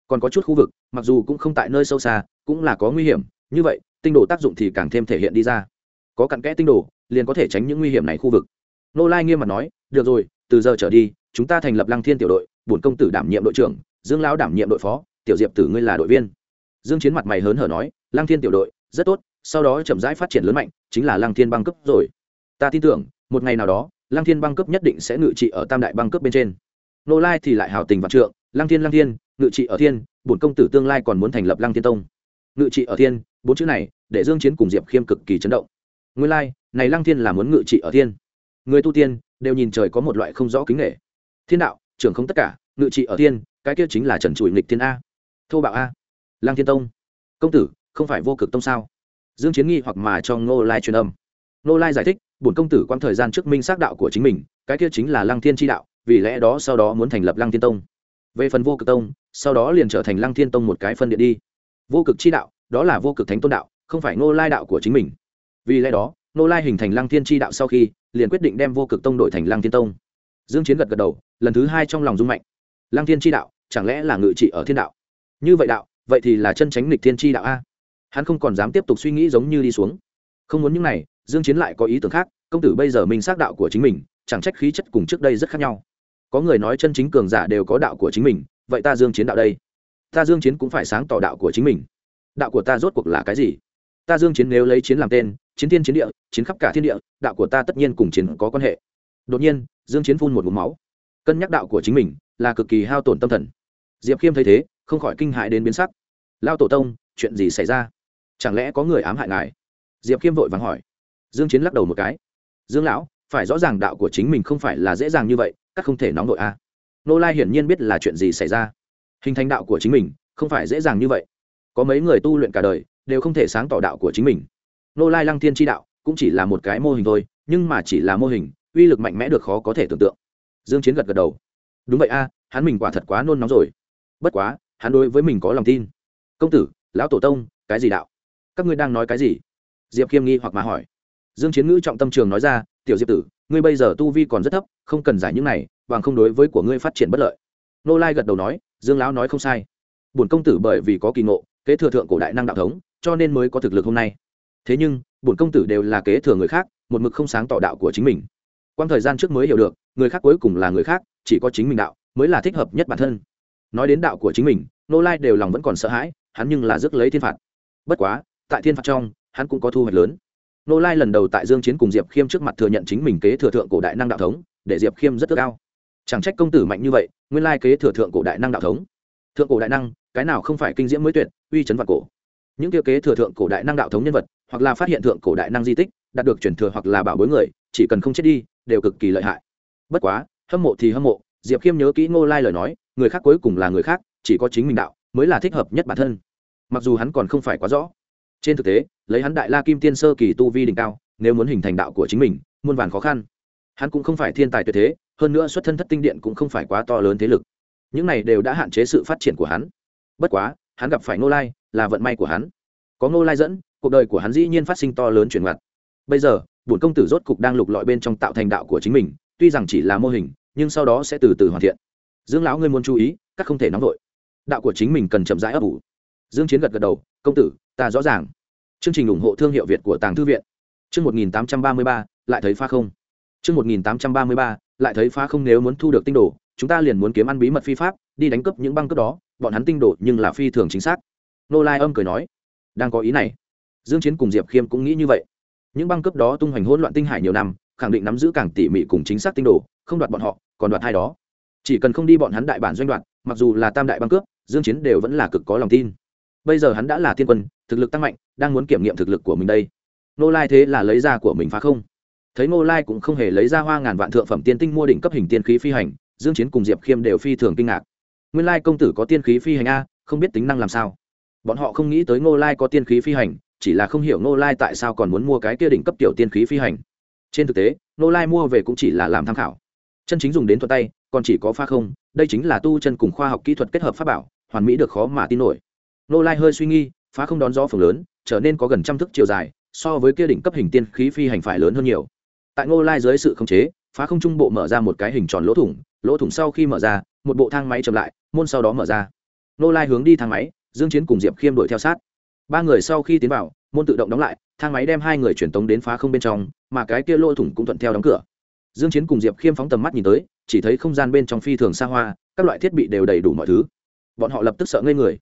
Còn có chút khu vực, mặc dù cũng không tại nơi sâu xa, cũng là có nguy hiểm, như vậy, tinh đồ tác dụng thì càng thêm thể hiện đi ra. Có cặn kẽ tinh đồ, liền có thể tránh những nguy hiểm này khu vực. Nô lai nghiêm mặt nói, được rồi, từ giờ trở đi, chúng ta thành lập lăng thiên tiểu đội, bổn công tử đảm nhiệm đội trưởng, dương lão đảm nhiệm đội phó, tiểu diệp tử ngươi là đội viên. Dương chiến mặt mày hớn hở nói, lăng thiên tiểu đội, rất tốt, sau đó chậm rãi phát triển lớn mạnh, chính là lăng thiên băng cấp rồi. Ta tin tưởng, một ngày nào đó, lăng thiên băng cấp nhất định sẽ ngự trị ở tam đại băng cấp bên trên nô lai thì lại hào tình vạn trượng, lăng thiên lăng thiên, ngự trị ở thiên, bổn công tử tương lai còn muốn thành lập lăng thiên tông. Ngự trị ở thiên, bốn chữ này, để dương chiến cùng diệp khiêm cực kỳ chấn động. Nguyên lai, này lăng thiên là muốn ngự trị ở thiên. Người tu tiên, đều nhìn trời có một loại không rõ kính nghệ thiên đạo, trưởng không tất cả, ngự trị ở thiên, cái kia chính là trần trụi nghịch thiên a. Thô bạo a. Lăng thiên tông. Công tử, không phải vô cực tông sao? Dương chiến nghi hoặc mà cho ngô lai truyền âm. Ngô lai giải thích, bổn công tử quan thời gian trước minh xác đạo của chính mình, cái kia chính là lăng thiên chi đạo vì lẽ đó sau đó muốn thành lập lăng thiên tông. Về phần vô cực tông, sau đó liền trở thành lăng thiên tông một cái phân địa đi. Vô cực chi đạo, đó là vô cực thánh tôn đạo, không phải ngô lai đạo của chính mình. Vì lẽ đó, ngô lai hình thành lăng thiên chi đạo sau khi, liền quyết định đem vô cực tông đổi thành lăng thiên tông. Dương chiến gật gật đầu, lần thứ hai trong lòng rung mạnh. Lăng thiên chi đạo, chẳng lẽ là ngự trị ở thiên đạo? Như vậy đạo, vậy thì là chân tránh lịch thiên chi đạo a. Hắn không còn dám tiếp tục suy nghĩ giống như đi xuống. Không muốn những này, dương chiến lại có ý tưởng khác, công tử bây giờ mình xác đạo của chính mình, chẳng trách khí chất cùng trước đây rất khác nhau có người nói chân chính cường giả đều có đạo của chính mình, vậy ta dương chiến đạo đây? Ta dương chiến cũng phải sáng tỏ đạo của chính mình. Đạo của ta rốt cuộc là cái gì? Ta dương chiến nếu lấy chiến làm tên, chiến thiên chiến địa, chiến khắp cả thiên địa, đạo của ta tất nhiên cùng chiến có quan hệ. Đột nhiên, dương chiến phun một ngụm máu. Cân nhắc đạo của chính mình là cực kỳ hao tổn tâm thần. Diệp khiêm thấy thế, không khỏi kinh hãi đến biến sắc. Lao tổ tông, chuyện gì xảy ra? Chẳng lẽ có người ám hại ngài? Diệp khiêm vội vàng hỏi. Dương chiến lắc đầu một cái. Dương lão, phải rõ ràng đạo của chính mình không phải là dễ dàng như vậy các không thể nóng nội a à. nô lai hiển nhiên biết là chuyện gì xảy ra. Hình thành đạo của chính mình, không phải dễ dàng như vậy. Có mấy người tu luyện cả đời, đều không thể sáng tỏ đạo của chính mình. Nô lai lăng thiên tri đạo, cũng chỉ là một cái mô hình thôi, nhưng mà chỉ là mô hình, uy lực mạnh mẽ được khó có thể tưởng tượng. Dương chiến gật gật đầu. Đúng vậy a, hắn mình quả thật quá nôn nóng rồi. Bất quá, hắn đối với mình có lòng tin. Công tử, lão tổ tông, cái gì đạo? Các ngươi đang nói cái gì? Diệp khiêm nghi hoặc mà hỏi dương chiến ngữ trọng tâm trường nói ra, tiểu diệp tử, ngươi bây giờ tu vi còn rất thấp, không cần giải những này, bằng không đối với của ngươi phát triển bất lợi. Nô lai gật đầu nói, dương lão nói không sai. Bổn công tử bởi vì có kỳ ngộ, kế thừa thượng cổ đại năng đạo thống, cho nên mới có thực lực hôm nay. Thế nhưng, bổn công tử đều là kế thừa người khác, một mực không sáng tỏ đạo của chính mình. Quang thời gian trước mới hiểu được, người khác cuối cùng là người khác, chỉ có chính mình đạo, mới là thích hợp nhất bản thân. Nói đến đạo của chính mình, nô lai đều lòng vẫn còn sợ hãi, hắn nhưng là rước lấy thiên phạt. Bất quá, tại thiên phạt trong, hắn cũng có thu hoạch lớn nô lai lần đầu tại dương chiến cùng diệp khiêm trước mặt thừa nhận chính mình kế thừa thượng cổ đại năng đạo thống, để diệp khiêm rất cao chẳng trách công tử mạnh như vậy, nguyên lai kế thừa thượng cổ đại năng đạo thống. Thượng cổ đại năng, cái nào không phải kinh diễm mới tuyệt, uy chấn vạn cổ. Những tiêu kế thừa thượng cổ đại năng đạo thống nhân vật, hoặc là phát hiện thượng cổ đại năng di tích, đạt được truyền thừa hoặc là bảo bối người, chỉ cần không chết đi, đều cực kỳ lợi hại. Bất quá, hâm mộ thì hâm mộ, diệp khiêm nhớ kỹ ngô lai lời nói, người khác cuối cùng là người khác, chỉ có chính mình đạo, mới là thích hợp nhất bản thân. Mặc dù hắn còn không phải quá rõ trên thực tế, lấy hắn đại la kim tiên sơ kỳ tu vi đỉnh cao, nếu muốn hình thành đạo của chính mình, muôn vàn khó khăn. Hắn cũng không phải thiên tài tuyệt thế, hơn nữa xuất thân thất tinh điện cũng không phải quá to lớn thế lực. Những này đều đã hạn chế sự phát triển của hắn. Bất quá, hắn gặp phải ngô lai, là vận may của hắn. Có ngô lai dẫn, cuộc đời của hắn dĩ nhiên phát sinh to lớn chuyển ngặt bây giờ, bổn công tử rốt cục đang lục lọi bên trong tạo thành đạo của chính mình, tuy rằng chỉ là mô hình, nhưng sau đó sẽ từ từ hoàn thiện. Dương lão, ngươi muốn chú ý, các không thể nóng vội. Đạo của chính mình cần chậm rãi ấp ủ dương chiến gật gật đầu công tử ta rõ ràng. Chương trình ủng hộ thương hiệu việt của tàng thư viện. Chương 1833, lại thấy phá không. Chương 1833, lại thấy phá không nếu muốn thu được tinh đồ chúng ta liền muốn kiếm ăn bí mật phi pháp đi đánh cướp những băng cướp đó bọn hắn tinh đồ nhưng là phi thường chính xác. Nô lai âm cười nói đang có ý này. Dương chiến cùng diệp khiêm cũng nghĩ như vậy. Những băng cướp đó tung hoành hỗn loạn tinh hải nhiều năm khẳng định nắm giữ càng tỉ mỉ cùng chính xác tinh đồ không đoạt bọn họ còn đoạt hai đó. Chỉ cần không đi bọn hắn đại bản doanh đoạt mặc dù là tam đại băng cướp dương chiến đều vẫn là cực có lòng tin bây giờ hắn đã là tiên quân, thực lực tăng mạnh, đang muốn kiểm nghiệm thực lực của mình đây. Nô lai thế là lấy ra của mình phá không. Thấy nô lai cũng không hề lấy ra hoa ngàn vạn thượng phẩm tiên tinh mua đỉnh cấp hình tiên khí phi hành, dương chiến cùng diệp khiêm đều phi thường kinh ngạc. Nguyên lai công tử có tiên khí phi hành a, không biết tính năng làm sao. Bọn họ không nghĩ tới ngô lai có tiên khí phi hành, chỉ là không hiểu ngô lai tại sao còn muốn mua cái kia đỉnh cấp tiểu tiên khí phi hành. Trên thực tế, ngô lai mua về cũng chỉ là làm tham khảo. Chân chính dùng đến thuật tay, còn chỉ có pha không, đây chính là tu chân cùng khoa học kỹ thuật kết hợp pháp bảo, hoàn mỹ được khó mà tin nổi. Nô lai hơi suy nghi, phá không đón gió phường lớn, trở nên có gần trăm thước chiều dài, so với kia đỉnh cấp hình tiên khí phi hành phải lớn hơn nhiều. Tại ngô lai dưới sự khống chế, phá không trung bộ mở ra một cái hình tròn lỗ thủng lỗ thủng sau khi mở ra, một bộ thang máy chậm lại, môn sau đó mở ra. Nô lai hướng đi thang máy, dương chiến cùng diệp khiêm đuổi theo sát. Ba người sau khi tiến vào, môn tự động đóng lại, thang máy đem hai người chuyển tống đến phá không bên trong, mà cái kia lỗ thủng cũng thuận theo đóng cửa. Dương chiến cùng diệp khiêm phóng tầm mắt nhìn tới, chỉ thấy không gian bên trong phi thường xa hoa, các loại thiết bị đều đầy đủ mọi thứ. Bọn họ lập tức sợ ngây người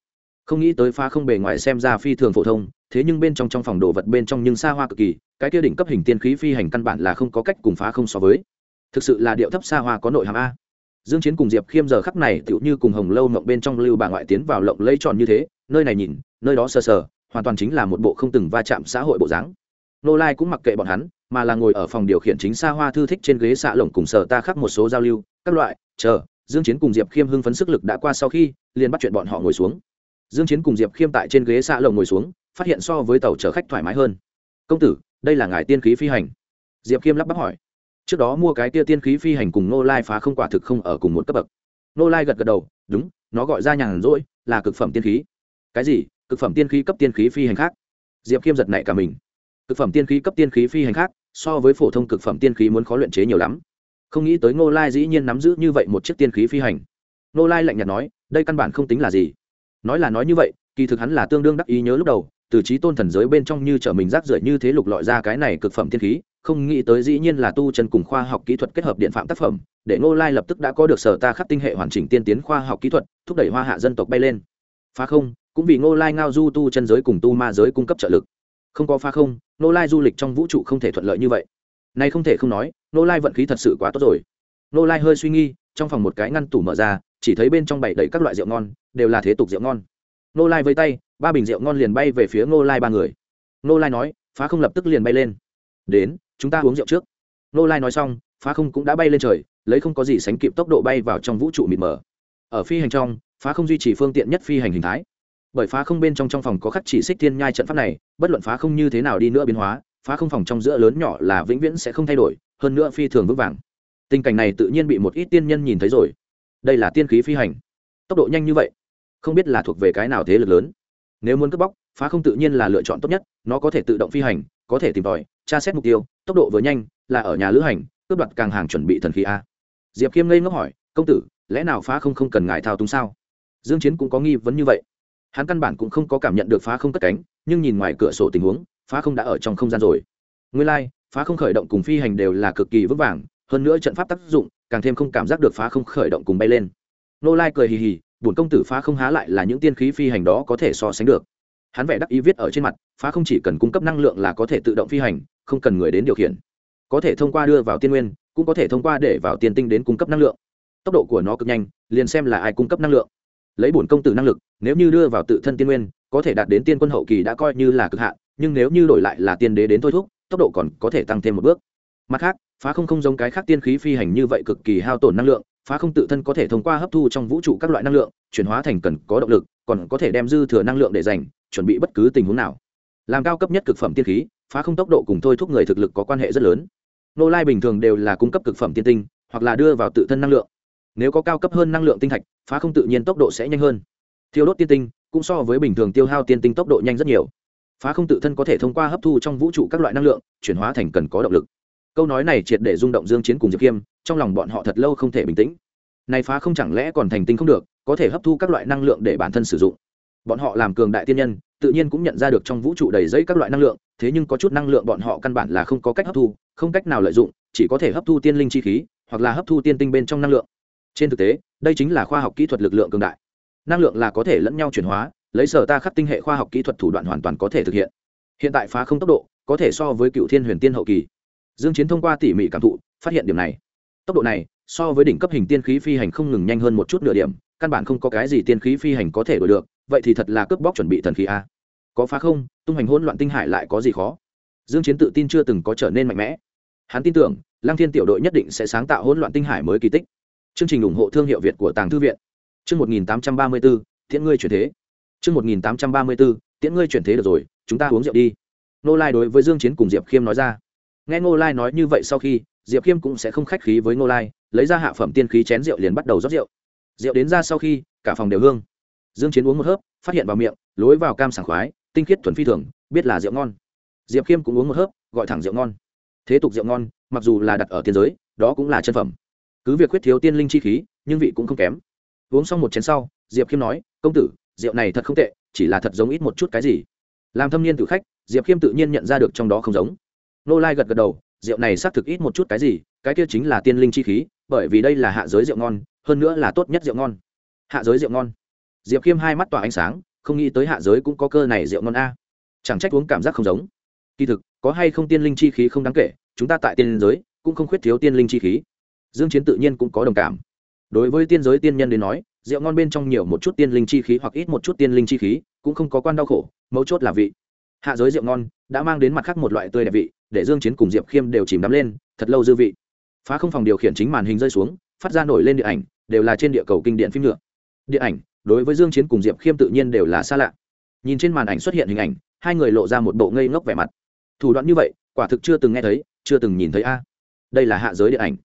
không nghĩ tới phá không bề ngoài xem ra phi thường phổ thông, thế nhưng bên trong trong phòng đồ vật bên trong nhưng xa hoa cực kỳ, cái kia đỉnh cấp hình tiên khí phi hành căn bản là không có cách cùng phá không so với. Thực sự là điệu thấp xa hoa có nội hàm a. Dương chiến cùng diệp khiêm giờ khắc này tựu như cùng hồng lâu mộng bên trong lưu bà ngoại tiến vào lộng lây tròn như thế, nơi này nhìn, nơi đó sờ sờ, hoàn toàn chính là một bộ không từng va chạm xã hội bộ dáng. Nô lai cũng mặc kệ bọn hắn, mà là ngồi ở phòng điều khiển chính xa hoa thư thích trên ghế xạ lồng cùng sở ta khắc một số giao lưu, các loại, chờ, dương chiến cùng diệp khiêm hưng phấn sức lực đã qua sau khi, liền bắt chuyện bọn họ ngồi xuống dương chiến cùng diệp khiêm tại trên ghế xạ lồng ngồi xuống, phát hiện so với tàu chở khách thoải mái hơn. Công tử, đây là ngài tiên khí phi hành. Diệp khiêm lắp bắp hỏi. Trước đó mua cái tia tiên khí phi hành cùng nô lai phá không quả thực không ở cùng một cấp bậc. Nô lai gật gật đầu, đúng, nó gọi ra nhàn rỗi, là cực phẩm tiên khí. Cái gì? Cực phẩm tiên khí cấp tiên khí phi hành khác? Diệp khiêm giật nảy cả mình. Cực phẩm tiên khí cấp tiên khí phi hành khác, so với phổ thông cực phẩm tiên khí muốn khó luyện chế nhiều lắm. Không nghĩ tới ngô lai dĩ nhiên nắm giữ như vậy một chiếc tiên khí phi hành. Nô lai lạnh nhạt nói, đây căn bản không tính là gì nói là nói như vậy, kỳ thực hắn là tương đương đắc ý nhớ lúc đầu, từ trí tôn thần giới bên trong như trở mình rác rưởi như thế lục lọi ra cái này cực phẩm thiên khí, không nghĩ tới dĩ nhiên là tu chân cùng khoa học kỹ thuật kết hợp điện phạm tác phẩm, để ngô lai lập tức đã có được sở ta khắc tinh hệ hoàn chỉnh tiên tiến khoa học kỹ thuật, thúc đẩy hoa hạ dân tộc bay lên. Phá không, cũng vì ngô lai ngao du tu chân giới cùng tu ma giới cung cấp trợ lực. Không có phá không, ngô lai du lịch trong vũ trụ không thể thuận lợi như vậy. Nay không thể không nói, ngô lai vận khí thật sự quá tốt rồi. Ngô lai hơi suy nghi trong phòng một cái ngăn tủ mở ra, chỉ thấy bên trong bày đầy các loại rượu ngon, đều là thế tục rượu ngon. Ngô lai vây tay, ba bình rượu ngon liền bay về phía ngô lai ba người. Ngô lai nói, phá không lập tức liền bay lên. Đến, chúng ta uống rượu trước. Ngô lai nói xong, phá không cũng đã bay lên trời, lấy không có gì sánh kịp tốc độ bay vào trong vũ trụ mịt mờ. Ở phi hành trong, phá không duy trì phương tiện nhất phi hành hình thái. Bởi phá không bên trong trong phòng có khắc chỉ xích thiên nhai trận pháp này, bất luận phá không như thế nào đi nữa biến hóa, phá không phòng trong giữa lớn nhỏ là vĩnh viễn sẽ không thay đổi, hơn nữa phi thường vững vàng tình cảnh này tự nhiên bị một ít tiên nhân nhìn thấy rồi. Đây là tiên khí phi hành. Tốc độ nhanh như vậy không biết là thuộc về cái nào thế lực lớn. Nếu muốn cướp bóc phá không tự nhiên là lựa chọn tốt nhất nó có thể tự động phi hành có thể tìm tòi tra xét mục tiêu tốc độ vừa nhanh là ở nhà lữ hành cướp đoạt càng hàng chuẩn bị thần khí a. Diệp khiêm ngây ngốc hỏi công tử lẽ nào phá không không cần ngài thao túng sao? Dương chiến cũng có nghi vấn như vậy. Hắn căn bản cũng không có cảm nhận được phá không cất cánh nhưng nhìn ngoài cửa sổ tình huống phá không đã ở trong không gian rồi. Nguyên lai、like, phá không khởi động cùng phi hành đều là cực kỳ vững vàng hơn nữa trận pháp tác dụng, càng thêm không cảm giác được phá không khởi động cùng bay lên. Nô lai cười hì hì, bổn công tử phá không há lại là những tiên khí phi hành đó có thể so sánh được. Hắn vẻ đắc ý viết ở trên mặt, phá không chỉ cần cung cấp năng lượng là có thể tự động phi hành, không cần người đến điều khiển. Có thể thông qua đưa vào tiên nguyên, cũng có thể thông qua để vào tiên tinh đến cung cấp năng lượng. Tốc độ của nó cực nhanh, liền xem là ai cung cấp năng lượng. Lấy bổn công tử năng lực, nếu như đưa vào tự thân tiên nguyên, có thể đạt đến tiên quân hậu kỳ đã coi như là cực hạn, nhưng nếu như đổi lại là tiên đế đến thôi thúc, tốc độ còn có thể tăng thêm một bước. Mặt khác phá không không giống cái khác tiên khí phi hành như vậy cực kỳ hao tổn năng lượng, phá không tự thân có thể thông qua hấp thu trong vũ trụ các loại năng lượng, chuyển hóa thành cần có động lực, còn có thể đem dư thừa năng lượng để dành, chuẩn bị bất cứ tình huống nào. Làm cao cấp nhất cực phẩm tiên khí, phá không tốc độ cùng thôi thúc người thực lực có quan hệ rất lớn. Nô lai bình thường đều là cung cấp cực phẩm tiên tinh, hoặc là đưa vào tự thân năng lượng. Nếu có cao cấp hơn năng lượng tinh thạch, phá không tự nhiên tốc độ sẽ nhanh hơn. Thiêu đốt tiên tinh, cũng so với bình thường tiêu hao tiên tinh tốc độ nhanh rất nhiều. Phá không tự thân có thể thông qua hấp thu trong vũ trụ các loại năng lượng, chuyển hóa thành cần có động lực câu nói này triệt để rung động dương chiến cùng diệp kiêm, trong lòng bọn họ thật lâu không thể bình tĩnh. Này phá không chẳng lẽ còn thành tinh không được, có thể hấp thu các loại năng lượng để bản thân sử dụng. Bọn họ làm cường đại tiên nhân, tự nhiên cũng nhận ra được trong vũ trụ đầy dẫy các loại năng lượng, thế nhưng có chút năng lượng bọn họ căn bản là không có cách hấp thu, không cách nào lợi dụng, chỉ có thể hấp thu tiên linh chi khí, hoặc là hấp thu tiên tinh bên trong năng lượng. Trên thực tế, đây chính là khoa học kỹ thuật lực lượng cường đại. Năng lượng là có thể lẫn nhau chuyển hóa, lấy sở ta khắc tinh hệ khoa học kỹ thuật thủ đoạn hoàn toàn có thể thực hiện. Hiện tại phá không tốc độ, có thể so với cựu thiên huyền tiên hậu kỳ dương chiến thông qua tỉ mỉ cảm thụ phát hiện điểm này. Tốc độ này so với đỉnh cấp hình tiên khí phi hành không ngừng nhanh hơn một chút nửa điểm căn bản không có cái gì tiên khí phi hành có thể đổi được vậy thì thật là cướp bóc chuẩn bị thần khí a. Có phá không tung hành hỗn loạn tinh hải lại có gì khó? Dương chiến tự tin chưa từng có trở nên mạnh mẽ. Hắn tin tưởng lăng thiên tiểu đội nhất định sẽ sáng tạo hỗn loạn tinh hải mới kỳ tích. Chương trình ủng hộ thương hiệu việt của tàng thư viện. Chương 1834, tiễn ngươi chuyển thế. Chương 1834, tiễn ngươi chuyển thế được rồi chúng ta uống rượu đi. Nô lai đối với dương chiến cùng diệp khiêm nói ra nghe ngô lai nói như vậy sau khi, diệp khiêm cũng sẽ không khách khí với ngô lai, lấy ra hạ phẩm tiên khí chén rượu liền bắt đầu rót rượu. Rượu đến ra sau khi, cả phòng đều hương. Dương chiến uống một hớp, phát hiện vào miệng, lối vào cam sảng khoái, tinh khiết thuần phi thường, biết là rượu ngon. Diệp khiêm cũng uống một hớp, gọi thẳng rượu ngon. Thế tục rượu ngon, mặc dù là đặt ở tiên giới, đó cũng là chân phẩm. Cứ việc khuyết thiếu tiên linh chi khí, nhưng vị cũng không kém. Uống xong một chén sau, diệp khiêm nói, công tử, rượu này thật không tệ, chỉ là thật giống ít một chút cái gì. Làm thâm niên tử khách, diệp khiêm tự nhiên nhận ra được trong đó không giống nô lai gật gật đầu, rượu này xác thực ít một chút cái gì, cái kia chính là tiên linh chi khí, bởi vì đây là hạ giới rượu ngon, hơn nữa là tốt nhất rượu ngon. Hạ giới rượu ngon. Diệp khiêm hai mắt tỏa ánh sáng, không nghĩ tới hạ giới cũng có cơ này rượu ngon a. Chẳng trách uống cảm giác không giống. Kỳ thực, có hay không tiên linh chi khí không đáng kể, chúng ta tại tiên giới, cũng không khuyết thiếu tiên linh chi khí. Dương chiến tự nhiên cũng có đồng cảm. Đối với tiên giới tiên nhân đến nói, rượu ngon bên trong nhiều một chút tiên linh chi khí hoặc ít một chút tiên linh chi khí, cũng không có quan đau khổ, mấu chốt là vị hạ giới rượu ngon đã mang đến mặt khác một loại tươi đẹp vị, để dương chiến cùng diệp khiêm đều chìm đắm lên, thật lâu dư vị. Phá không phòng điều khiển chính màn hình rơi xuống, phát ra nổi lên điện ảnh, đều là trên địa cầu kinh điện phim nhựa điện ảnh, đối với dương chiến cùng diệp khiêm tự nhiên đều là xa lạ. Nhìn trên màn ảnh xuất hiện hình ảnh, hai người lộ ra một bộ ngây ngốc vẻ mặt. Thủ đoạn như vậy, quả thực chưa từng nghe thấy, chưa từng nhìn thấy a. Đây là hạ giới điện ảnh.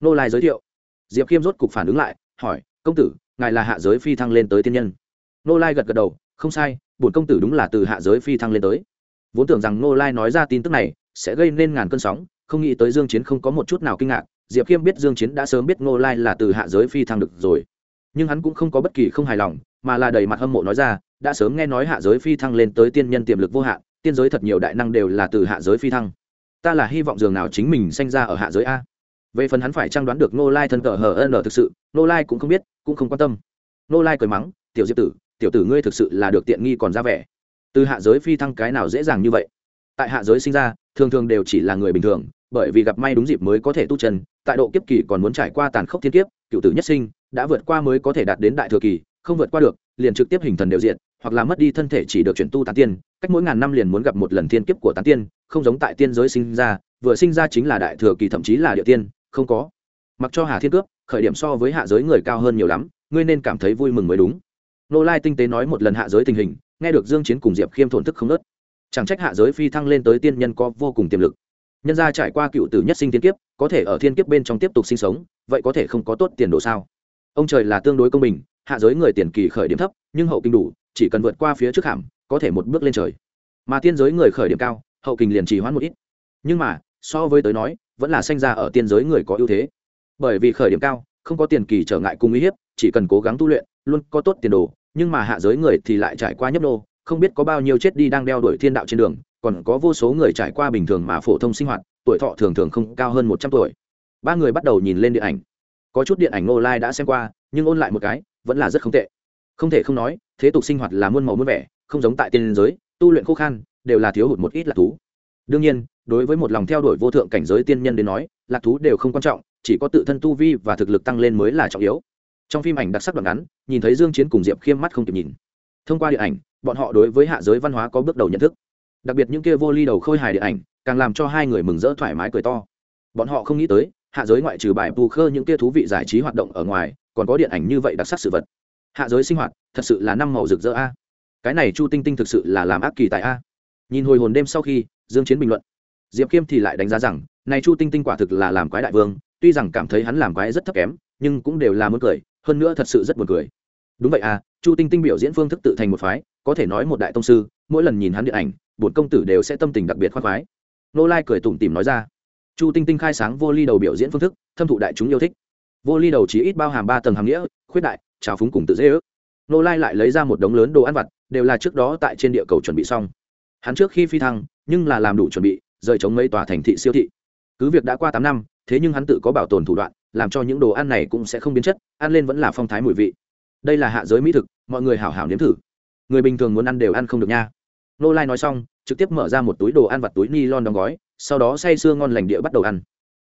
Nô lai giới thiệu. Diệp khiêm rốt cục phản ứng lại, hỏi, công tử, ngài là hạ giới phi thăng lên tới tiên nhân? Nô lai gật gật đầu, không sai bổn công tử đúng là từ hạ giới phi thăng lên tới. Vốn tưởng rằng nô lai nói ra tin tức này sẽ gây nên ngàn cơn sóng, không nghĩ tới dương chiến không có một chút nào kinh ngạc, diệp khiêm biết dương chiến đã sớm biết nô lai là từ hạ giới phi thăng được rồi. Nhưng hắn cũng không có bất kỳ không hài lòng, mà là đầy mặt hâm mộ nói ra, đã sớm nghe nói hạ giới phi thăng lên tới tiên nhân tiềm lực vô hạn, tiên giới thật nhiều đại năng đều là từ hạ giới phi thăng. Ta là hy vọng dường nào chính mình sinh ra ở hạ giới a. Về phần hắn phải trang đoán được nô lai thân cờ hờ ân thực sự nô lai cũng không biết, cũng không quan tâm. Nô lai cười mắng, tiểu diệp tử tiểu tử ngươi thực sự là được tiện nghi còn ra vẻ. Từ hạ giới phi thăng cái nào dễ dàng như vậy? Tại hạ giới sinh ra, thường thường đều chỉ là người bình thường, bởi vì gặp may đúng dịp mới có thể tu chân, tại độ kiếp kỳ còn muốn trải qua tàn khốc thiên kiếp, cựu tử nhất sinh, đã vượt qua mới có thể đạt đến đại thừa kỳ, không vượt qua được, liền trực tiếp hình thần đều diện hoặc là mất đi thân thể chỉ được chuyển tu tán tiên, cách mỗi ngàn năm liền muốn gặp một lần thiên kiếp của tán tiên, không giống tại tiên giới sinh ra, vừa sinh ra chính là đại thừa kỳ thậm chí là địa tiên, không có. Mặc cho hà thiên cướp, khởi điểm so với hạ giới người cao hơn nhiều lắm, ngươi nên cảm thấy vui mừng mới đúng nô lai tinh tế nói một lần hạ giới tình hình, nghe được dương chiến cùng diệp khiêm thổn thức không nớt. Chẳng trách hạ giới phi thăng lên tới tiên nhân có vô cùng tiềm lực. Nhân gia trải qua cựu tử nhất sinh thiên kiếp, có thể ở thiên kiếp bên trong tiếp tục sinh sống, vậy có thể không có tốt tiền đồ sao? Ông trời là tương đối công bình, hạ giới người tiền kỳ khởi điểm thấp, nhưng hậu kinh đủ, chỉ cần vượt qua phía trước hàm, có thể một bước lên trời. Mà tiên giới người khởi điểm cao, hậu kinh liền trì hoãn một ít. Nhưng mà, so với tới nói, vẫn là sinh ra ở tiên giới người có ưu thế. Bởi vì khởi điểm cao, không có tiền kỳ trở ngại cùng uy hiếp, chỉ cần cố gắng tu luyện, luôn có tốt tiền đồ nhưng mà hạ giới người thì lại trải qua nhấp nô, không biết có bao nhiêu chết đi đang đeo đuổi thiên đạo trên đường, còn có vô số người trải qua bình thường mà phổ thông sinh hoạt, tuổi thọ thường thường không cao hơn một trăm tuổi. Ba người bắt đầu nhìn lên điện ảnh. Có chút điện ảnh ngô lai đã xem qua, nhưng ôn lại một cái, vẫn là rất không tệ. Không thể không nói, thế tục sinh hoạt là muôn màu muôn vẻ, không giống tại tiên giới, tu luyện khô khan, đều là thiếu hụt một ít lạc thú. Đương nhiên, đối với một lòng theo đuổi vô thượng cảnh giới tiên nhân đến nói, lạc thú đều không quan trọng, chỉ có tự thân tu vi và thực lực tăng lên mới là trọng yếu trong phim ảnh đặc sắc đoạn ngắn, nhìn thấy dương chiến cùng diệp khiêm mắt không kịp nhìn. Thông qua điện ảnh, bọn họ đối với hạ giới văn hóa có bước đầu nhận thức. Đặc biệt những kia vô ly đầu khôi hài điện ảnh, càng làm cho hai người mừng rỡ thoải mái cười to. Bọn họ không nghĩ tới, hạ giới ngoại trừ bài bù khơ những kia thú vị giải trí hoạt động ở ngoài, còn có điện ảnh như vậy đặc sắc sự vật. Hạ giới sinh hoạt, thật sự là năm màu rực rỡ a. Cái này chu tinh tinh thực sự là làm ác kỳ tại a. Nhìn hồi hồn đêm sau khi, dương chiến bình luận. Diệp khiêm thì lại đánh giá rằng, này chu tinh tinh quả thực là làm quái đại vương, tuy rằng cảm thấy hắn làm quái rất thấp kém, nhưng cũng đều là muốn cười hơn nữa thật sự rất buồn cười. Đúng vậy à chu tinh tinh biểu diễn phương thức tự thành một phái, có thể nói một đại tông sư, mỗi lần nhìn hắn điện ảnh bổn công tử đều sẽ tâm tình đặc biệt khoác khoái. Nô lai cười tủm tỉm nói ra. Chu tinh tinh khai sáng vô ly đầu biểu diễn phương thức, thâm thụ đại chúng yêu thích. Vô ly đầu chỉ ít bao hàm ba tầng hàm nghĩa, khuyết đại, trào phúng cùng tự dễ ước. Nô lai lại lấy ra một đống lớn đồ ăn vặt, đều là trước đó tại trên địa cầu chuẩn bị xong. Hắn trước khi phi thăng, nhưng là làm đủ chuẩn bị, rời chống mấy tòa thành thị siêu thị. Cứ việc đã qua tám năm thế nhưng hắn tự có bảo tồn thủ đoạn, làm cho những đồ ăn này cũng sẽ không biến chất, ăn lên vẫn là phong thái mùi vị. Đây là hạ giới mỹ thực, mọi người hảo hảo nếm thử. Người bình thường muốn ăn đều ăn không được nha. Nô lai nói xong, trực tiếp mở ra một túi đồ ăn vặt túi ni lon đóng gói, sau đó say sưa ngon lành địa bắt đầu ăn.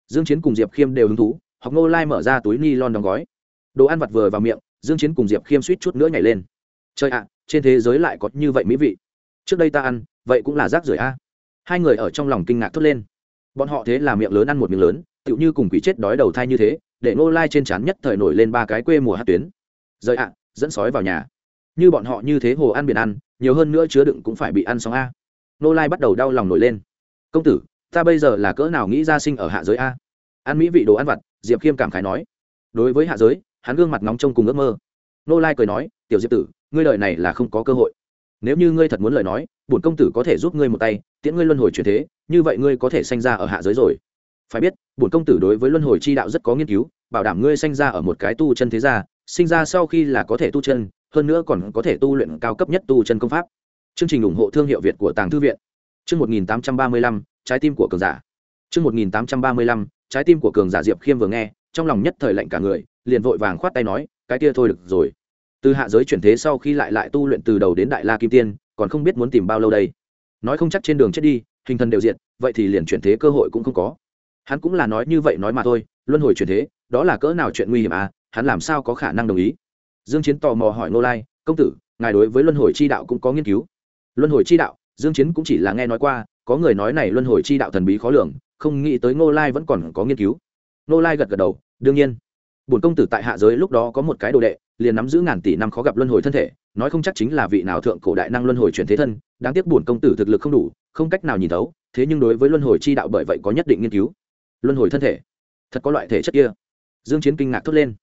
Dương chiến cùng diệp khiêm đều hứng thú, học nô lai mở ra túi ni lon đóng gói. Đồ ăn vặt vừa vào miệng, dương chiến cùng diệp khiêm suýt chút nữa nhảy lên. Trời ạ, trên thế giới lại có như vậy mỹ vị. Trước đây ta ăn, vậy cũng là rác rưởi a. Hai người ở trong lòng kinh ngạc thốt lên. Bọn họ thế là miệng lớn ăn một miệng lớn tựu như cùng quỷ chết đói đầu thai như thế, để nô lai trên trán nhất thời nổi lên ba cái quê mùa hát tuyến. Rời ạ, dẫn sói vào nhà. Như bọn họ như thế hồ ăn biển ăn, nhiều hơn nữa chứa đựng cũng phải bị ăn xong a. Nô lai bắt đầu đau lòng nổi lên. Công tử, ta bây giờ là cỡ nào nghĩ ra sinh ở hạ giới a? Ăn mỹ vị đồ ăn vặt, diệp khiêm cảm khái nói. Đối với hạ giới, hắn gương mặt nóng trông cùng ước mơ. Nô lai cười nói, tiểu diệp tử, ngươi lời này là không có cơ hội. Nếu như ngươi thật muốn lời nói, bổn công tử có thể giúp ngươi một tay, tiễn ngươi luân hồi chuyển thế, như vậy ngươi có thể sanh ra ở hạ giới rồi phải biết, bổn công tử đối với luân hồi chi đạo rất có nghiên cứu, bảo đảm ngươi sanh ra ở một cái tu chân thế gia, sinh ra sau khi là có thể tu chân, hơn nữa còn có thể tu luyện cao cấp nhất tu chân công pháp. Chương trình ủng hộ thương hiệu việt của tàng thư viện. Chương một nghìn tám trăm ba mươi lăm, trái tim của cường giả. Chương một nghìn tám trăm ba mươi lăm, trái tim của cường giả diệp khiêm vừa nghe, trong lòng nhất thời lạnh cả người, liền vội vàng khoát tay nói, cái kia thôi được rồi. Từ hạ giới chuyển thế sau khi lại lại tu luyện từ đầu đến đại la kim tiên, còn không biết muốn tìm bao lâu đây. Nói không chắc trên đường chết đi, hình thần đều diện vậy thì liền chuyển thế cơ hội cũng không có hắn cũng là nói như vậy nói mà thôi, luân hồi chuyển thế, đó là cỡ nào chuyện nguy hiểm à hắn làm sao có khả năng đồng ý? Dương chiến tò mò hỏi nô lai, công tử, ngài đối với luân hồi chi đạo cũng có nghiên cứu? Luân hồi chi đạo? Dương chiến cũng chỉ là nghe nói qua, có người nói này luân hồi chi đạo thần bí khó lường, không nghĩ tới nô lai vẫn còn có nghiên cứu. Nô lai gật gật đầu, đương nhiên. Bổn công tử tại hạ giới lúc đó có một cái đồ đệ, liền nắm giữ ngàn tỷ năm khó gặp luân hồi thân thể, nói không chắc chính là vị nào thượng cổ đại năng luân hồi chuyển thế thân, đáng tiếc bổn công tử thực lực không đủ, không cách nào nhìn thấu, thế nhưng đối với luân hồi chi đạo bởi vậy có nhất định nghiên cứu luân hồi thân thể. Thật có loại thể chất kia. Dương chiến kinh ngạc thốt lên.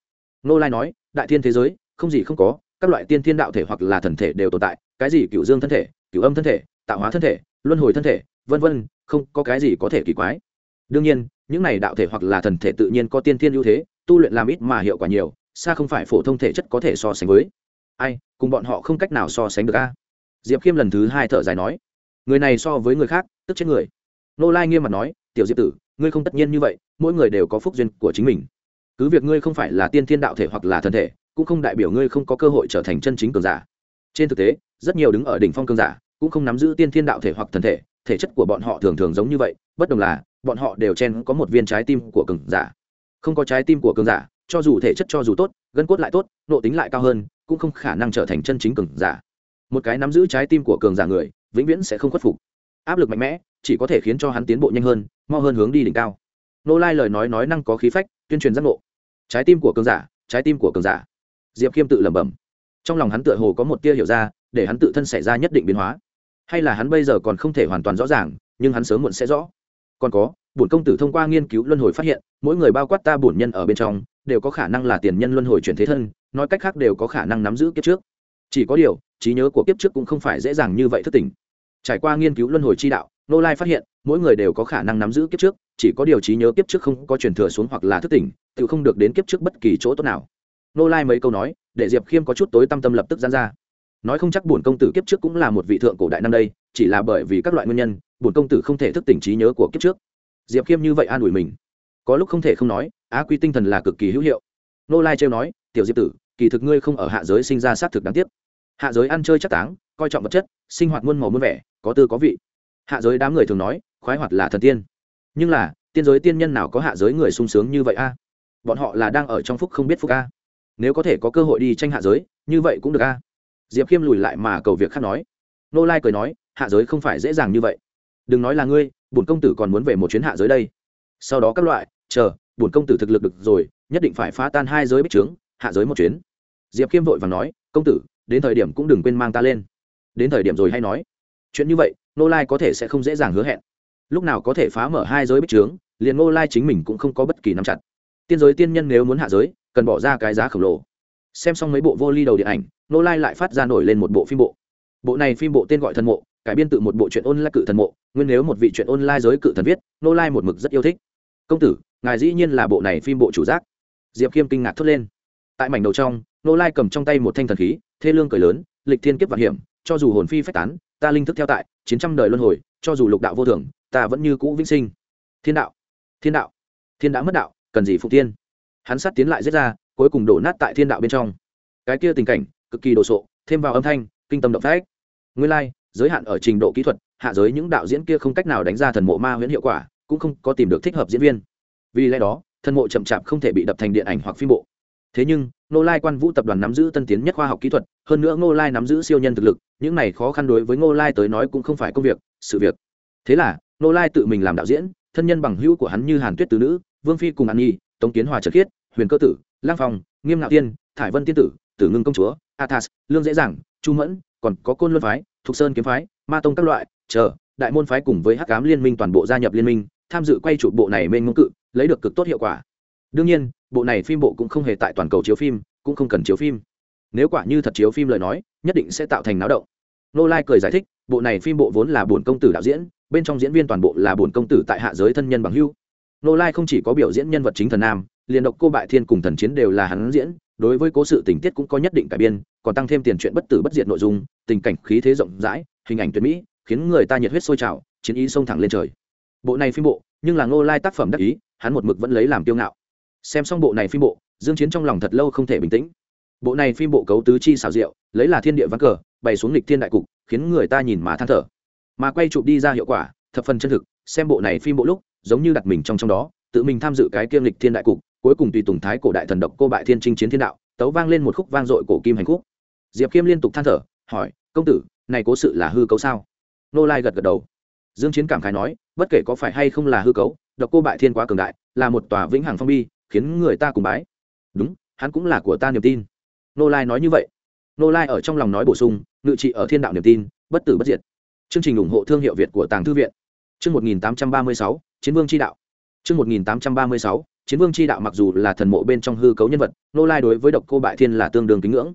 Nô lai nói, đại thiên thế giới, không gì không có, các loại tiên thiên đạo thể hoặc là thần thể đều tồn tại, cái gì cựu dương thân thể cựu âm thân thể, tạo hóa thân thể, luân hồi thân thể, vân vân, không có cái gì có thể kỳ quái. Đương nhiên, những này đạo thể hoặc là thần thể tự nhiên có tiên thiên ưu thế, tu luyện làm ít mà hiệu quả nhiều, xa không phải phổ thông thể chất có thể so sánh với. Ai, cùng bọn họ không cách nào so sánh được a. Diệp khiêm lần thứ hai thở dài nói, người này so với người khác, tức chết người. Nô lai nghiêm mặt nói, tiểu diệp tử ngươi không tất nhiên như vậy, mỗi người đều có phúc duyên của chính mình. Cứ việc ngươi không phải là tiên thiên đạo thể hoặc là thân thể, cũng không đại biểu ngươi không có cơ hội trở thành chân chính cường giả. Trên thực tế, rất nhiều đứng ở đỉnh phong cường giả cũng không nắm giữ tiên thiên đạo thể hoặc thần thể thể chất của bọn họ thường thường giống như vậy, bất đồng là, bọn họ đều chen có một viên trái tim của cường giả. Không có trái tim của cường giả, cho dù thể chất cho dù tốt, gân cốt lại tốt nộ tính lại cao hơn, cũng không khả năng trở thành chân chính cường giả. Một cái nắm giữ trái tim của cường giả người, vĩnh viễn sẽ không khuất phục. Áp lực mạnh mẽ chỉ có thể khiến cho hắn tiến bộ nhanh hơn mo hơn hướng đi đỉnh cao. Nô lai lời nói nói năng có khí phách, tuyên truyền giác ngộ. Trái tim của cường giả, trái tim của cường giả. Diệp khiêm tự lẩm bẩm. Trong lòng hắn tựa hồ có một tia hiểu ra, để hắn tự thân xảy ra nhất định biến hóa. Hay là hắn bây giờ còn không thể hoàn toàn rõ ràng, nhưng hắn sớm muộn sẽ rõ. Còn có, bổn công tử thông qua nghiên cứu luân hồi phát hiện, mỗi người bao quát ta bổn nhân ở bên trong, đều có khả năng là tiền nhân luân hồi chuyển thế thân, nói cách khác đều có khả năng nắm giữ kiếp trước. Chỉ có điều, trí nhớ của kiếp trước cũng không phải dễ dàng như vậy thất tình trải qua nghiên cứu luân hồi chi đạo nô lai phát hiện, mỗi người đều có khả năng nắm giữ kiếp trước, chỉ có điều trí nhớ kiếp trước không có truyền thừa xuống hoặc là thức tỉnh, tự không được đến kiếp trước bất kỳ chỗ tốt nào. Nô lai mấy câu nói, để diệp khiêm có chút tối tâm tâm lập tức gian ra. Nói không chắc bổn công tử kiếp trước cũng là một vị thượng cổ đại năm đây, chỉ là bởi vì các loại nguyên nhân, bổn công tử không thể thức tỉnh trí nhớ của kiếp trước. Diệp khiêm như vậy an ủi mình. Có lúc không thể không nói, á quy tinh thần là cực kỳ hữu hiệu. Nô lai trêu nói, tiểu diệp tử, kỳ thực ngươi không ở hạ giới sinh ra xác thực đáng tiếc. Hạ giới ăn chơi chắc táng, coi trọng vật chất, sinh hoạt muôn màu muôn vẻ, có tư có vị hạ giới đám người thường nói, khoái hoạt là thần tiên. Nhưng là, tiên giới tiên nhân nào có hạ giới người sung sướng như vậy a? Bọn họ là đang ở trong phúc không biết phúc a. Nếu có thể có cơ hội đi tranh hạ giới, như vậy cũng được a. Diệp khiêm lùi lại mà cầu việc khác nói. Nô lai cười nói, hạ giới không phải dễ dàng như vậy. Đừng nói là ngươi, bổn công tử còn muốn về một chuyến hạ giới đây. Sau đó các loại, chờ, bổn công tử thực lực được rồi, nhất định phải phá tan hai giới bích trướng, hạ giới một chuyến. Diệp khiêm vội và nói, công tử, đến thời điểm cũng đừng quên mang ta lên. Đến thời điểm rồi hay nói. Chuyện như vậy nô lai có thể sẽ không dễ dàng hứa hẹn. Lúc nào có thể phá mở hai giới bích trướng, liền Nô lai chính mình cũng không có bất kỳ nắm chặt. Tiên giới tiên nhân nếu muốn hạ giới, cần bỏ ra cái giá khổng lồ. Xem xong mấy bộ vô ly đầu điện ảnh Nô lai lại phát ra nổi lên một bộ phim bộ. Bộ này phim bộ tên gọi thần mộ, cải biên tự một bộ truyện online cự thần mộ, nguyên nếu một vị truyện online giới cự thần viết Nô lai một mực rất yêu thích. Công tử, ngài dĩ nhiên là bộ này phim bộ chủ giác. Diệp khiêm kinh ngạc thốt lên. Tại mảnh đầu trong Nô lai cầm trong tay một thanh thần khí, thê lương cười lớn, lịch thiên kiếp vạn hiểm, cho dù hồn phi phách tán ta linh thức theo tại, chiến trăm đời luân hồi, cho dù lục đạo vô thường, ta vẫn như cũ vĩnh sinh. Thiên đạo thiên đạo, thiên đã mất đạo, cần gì phụ tiên hắn sát tiến lại giết ra, cuối cùng đổ nát tại thiên đạo bên trong. Cái kia tình cảnh, cực kỳ đồ sộ, thêm vào âm thanh, kinh tâm động phách. Nguyên lai, giới hạn ở trình độ kỹ thuật, hạ giới những đạo diễn kia không cách nào đánh ra thần mộ ma huyễn hiệu quả, cũng không có tìm được thích hợp diễn viên. Vì lẽ đó, thần mộ chậm chạp không thể bị đập thành điện ảnh hoặc phim bộ. Thế nhưng Ngô lai quan vũ tập đoàn nắm giữ tân tiến nhất khoa học kỹ thuật, hơn nữa ngô lai nắm giữ siêu nhân thực lực, những này khó khăn đối với ngô lai tới nói cũng không phải công việc, sự việc. Thế là, Ngô lai tự mình làm đạo diễn, thân nhân bằng hữu của hắn như hàn tuyết tứ nữ, vương phi cùng an nhi, tống kiến hòa trật khiết, huyền cơ tử lang phong, nghiêm ngạo tiên, thải vân tiên tử tử ngưng công chúa, athas, lương dễ dàng chu mẫn, còn có côn luân phái, thục sơn kiếm phái, ma tông các loại, chờ, đại môn phái cùng với hắc cám liên minh toàn bộ gia nhập liên minh, tham dự quay chụp bộ này mênh mông cự, lấy được cực tốt hiệu quả đương nhiên, bộ này phim bộ cũng không hề tại toàn cầu chiếu phim, cũng không cần chiếu phim. Nếu quả như thật chiếu phim lời nói, nhất định sẽ tạo thành náo động. Nô lai cười giải thích, bộ này phim bộ vốn là bổn công tử đạo diễn, bên trong diễn viên toàn bộ là bổn công tử tại hạ giới thân nhân bằng hưu nô lai không chỉ có biểu diễn nhân vật chính thần nam, liền độc cô bại thiên cùng thần chiến đều là hắn diễn, đối với cố sự tình tiết cũng có nhất định cải biên, còn tăng thêm tiền chuyện bất tử bất diệt nội dung, tình cảnh khí thế rộng rãi, hình ảnh tuyệt mỹ, khiến người ta nhiệt huyết sôi trào, chiến ý xông thẳng lên trời. Bộ này phim bộ, nhưng là ngô lai tác phẩm đắc ý, hắn một mực vẫn lấy làm kiêu ngạo xem xong bộ này phim bộ, dương chiến trong lòng thật lâu không thể bình tĩnh. Bộ này phim bộ cấu tứ chi xảo diệu, lấy là thiên địa văn cờ, bày xuống lịch thiên đại cục, khiến người ta nhìn mà than thở. Mà quay chụp đi ra hiệu quả, thập phần chân thực, xem bộ này phim bộ lúc, giống như đặt mình trong trong đó, tự mình tham dự cái kiêm lịch thiên đại cục, cuối cùng tùy tùng thái cổ đại thần độc cô bại thiên trinh chiến thiên đạo, tấu vang lên một khúc vang dội cổ kim hành khúc. Diệp khiêm liên tục than thở, hỏi, công tử, này cố sự là hư cấu sao? Nô lai gật gật đầu. Dương chiến cảm khái nói, bất kể có phải hay không là hư cấu, độc cô bại thiên quá cường đại, là một tòa vĩnh hằng phong bi khiến người ta cùng bái. Đúng, hắn cũng là của ta niềm tin. Nô lai nói như vậy. Nô lai ở trong lòng nói bổ sung, ngự trị ở thiên đạo niềm tin, bất tử bất diệt. Chương trình ủng hộ thương hiệu việt của tàng thư viện. Chương một nghìn tám trăm ba mươi sáu, chiến vương tri đạo. Chương một nghìn tám trăm ba mươi sáu, chiến vương tri đạo mặc dù là thần mộ bên trong hư cấu nhân vật, nô lai đối với độc cô bại thiên là tương đương kính ngưỡng.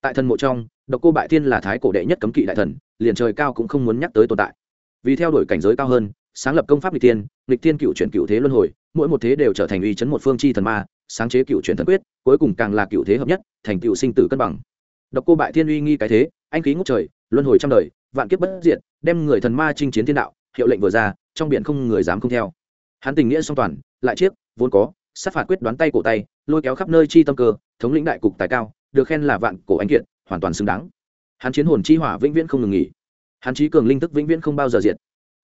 Tại thần mộ trong, độc cô bại thiên là thái cổ đệ nhất cấm kỵ đại thần, liền trời cao cũng không muốn nhắc tới tồn tại. Vì theo đuổi cảnh giới cao hơn, sáng lập công pháp lịch tiên lịch tiên cựu chuyển cựu thế luân hồi mỗi một thế đều trở thành uy chấn một phương chi thần ma, sáng chế cựu chuyển thần quyết, cuối cùng càng là cựu thế hợp nhất, thành cựu sinh tử cân bằng. Độc cô bại thiên uy nghi cái thế, anh khí ngút trời, luân hồi trăm đời, vạn kiếp bất diệt, đem người thần ma chinh chiến thiên đạo, hiệu lệnh vừa ra, trong biển không người dám không theo. Hắn tình nghĩa song toàn, lại chiếc, vốn có, sát phạt quyết đoán tay cổ tay, lôi kéo khắp nơi chi tâm cơ, thống lĩnh đại cục tài cao, được khen là vạn cổ anh kiện hoàn toàn xứng đáng. Hắn chiến hồn chi hỏa vĩnh viễn không ngừng nghỉ. Hắn trí cường linh tức vĩnh viễn không bao giờ diệt.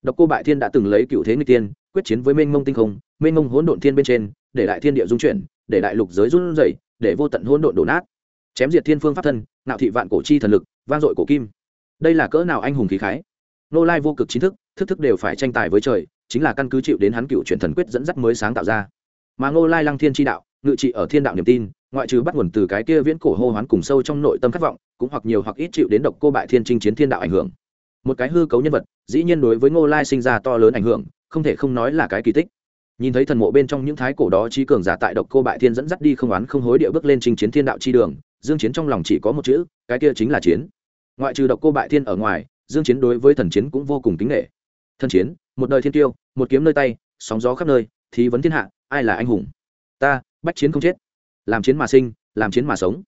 Độc cô bại thiên đã từng lấy cựu thế người tiên quyết chiến với mênh mông tinh không, mênh mông hỗn độn thiên bên trên, để đại thiên địa dung chuyển, để đại lục giới run rẩy, để vô tận hỗn độn đổ nát. Chém diệt thiên phương pháp thân nạo thị vạn cổ chi thần lực, vang dội cổ kim. Đây là cỡ nào anh hùng khí khái? Nô lai vô cực chính thức thức thức đều phải tranh tài với trời, chính là căn cứ chịu đến hắn cựu truyền thần quyết dẫn dắt mới sáng tạo ra. Mà ngô lai lăng thiên tri đạo, ngự trị ở thiên đạo niềm tin, ngoại trừ bắt nguồn từ cái kia viễn cổ hô hoán cùng sâu trong nội tâm khát vọng, cũng hoặc nhiều hoặc ít chịu đến độc cô bại thiên trinh chiến thiên đạo ảnh hưởng. Một cái hư cấu nhân vật, dĩ nhiên đối với ngô lai sinh ra to lớn ảnh hưởng không thể không nói là cái kỳ tích. Nhìn thấy thần mộ bên trong những thái cổ đó trí cường giả tại độc cô bại thiên dẫn dắt đi không oán không hối địa bước lên chinh chiến thiên đạo chi đường, dương chiến trong lòng chỉ có một chữ, cái kia chính là chiến. Ngoại trừ độc cô bại thiên ở ngoài, dương chiến đối với thần chiến cũng vô cùng kính nể. Thần chiến, một đời thiên tiêu, một kiếm nơi tay, sóng gió khắp nơi thì vấn thiên hạ, ai là anh hùng? Ta, bách chiến không chết. Làm chiến mà sinh, làm chiến mà sống.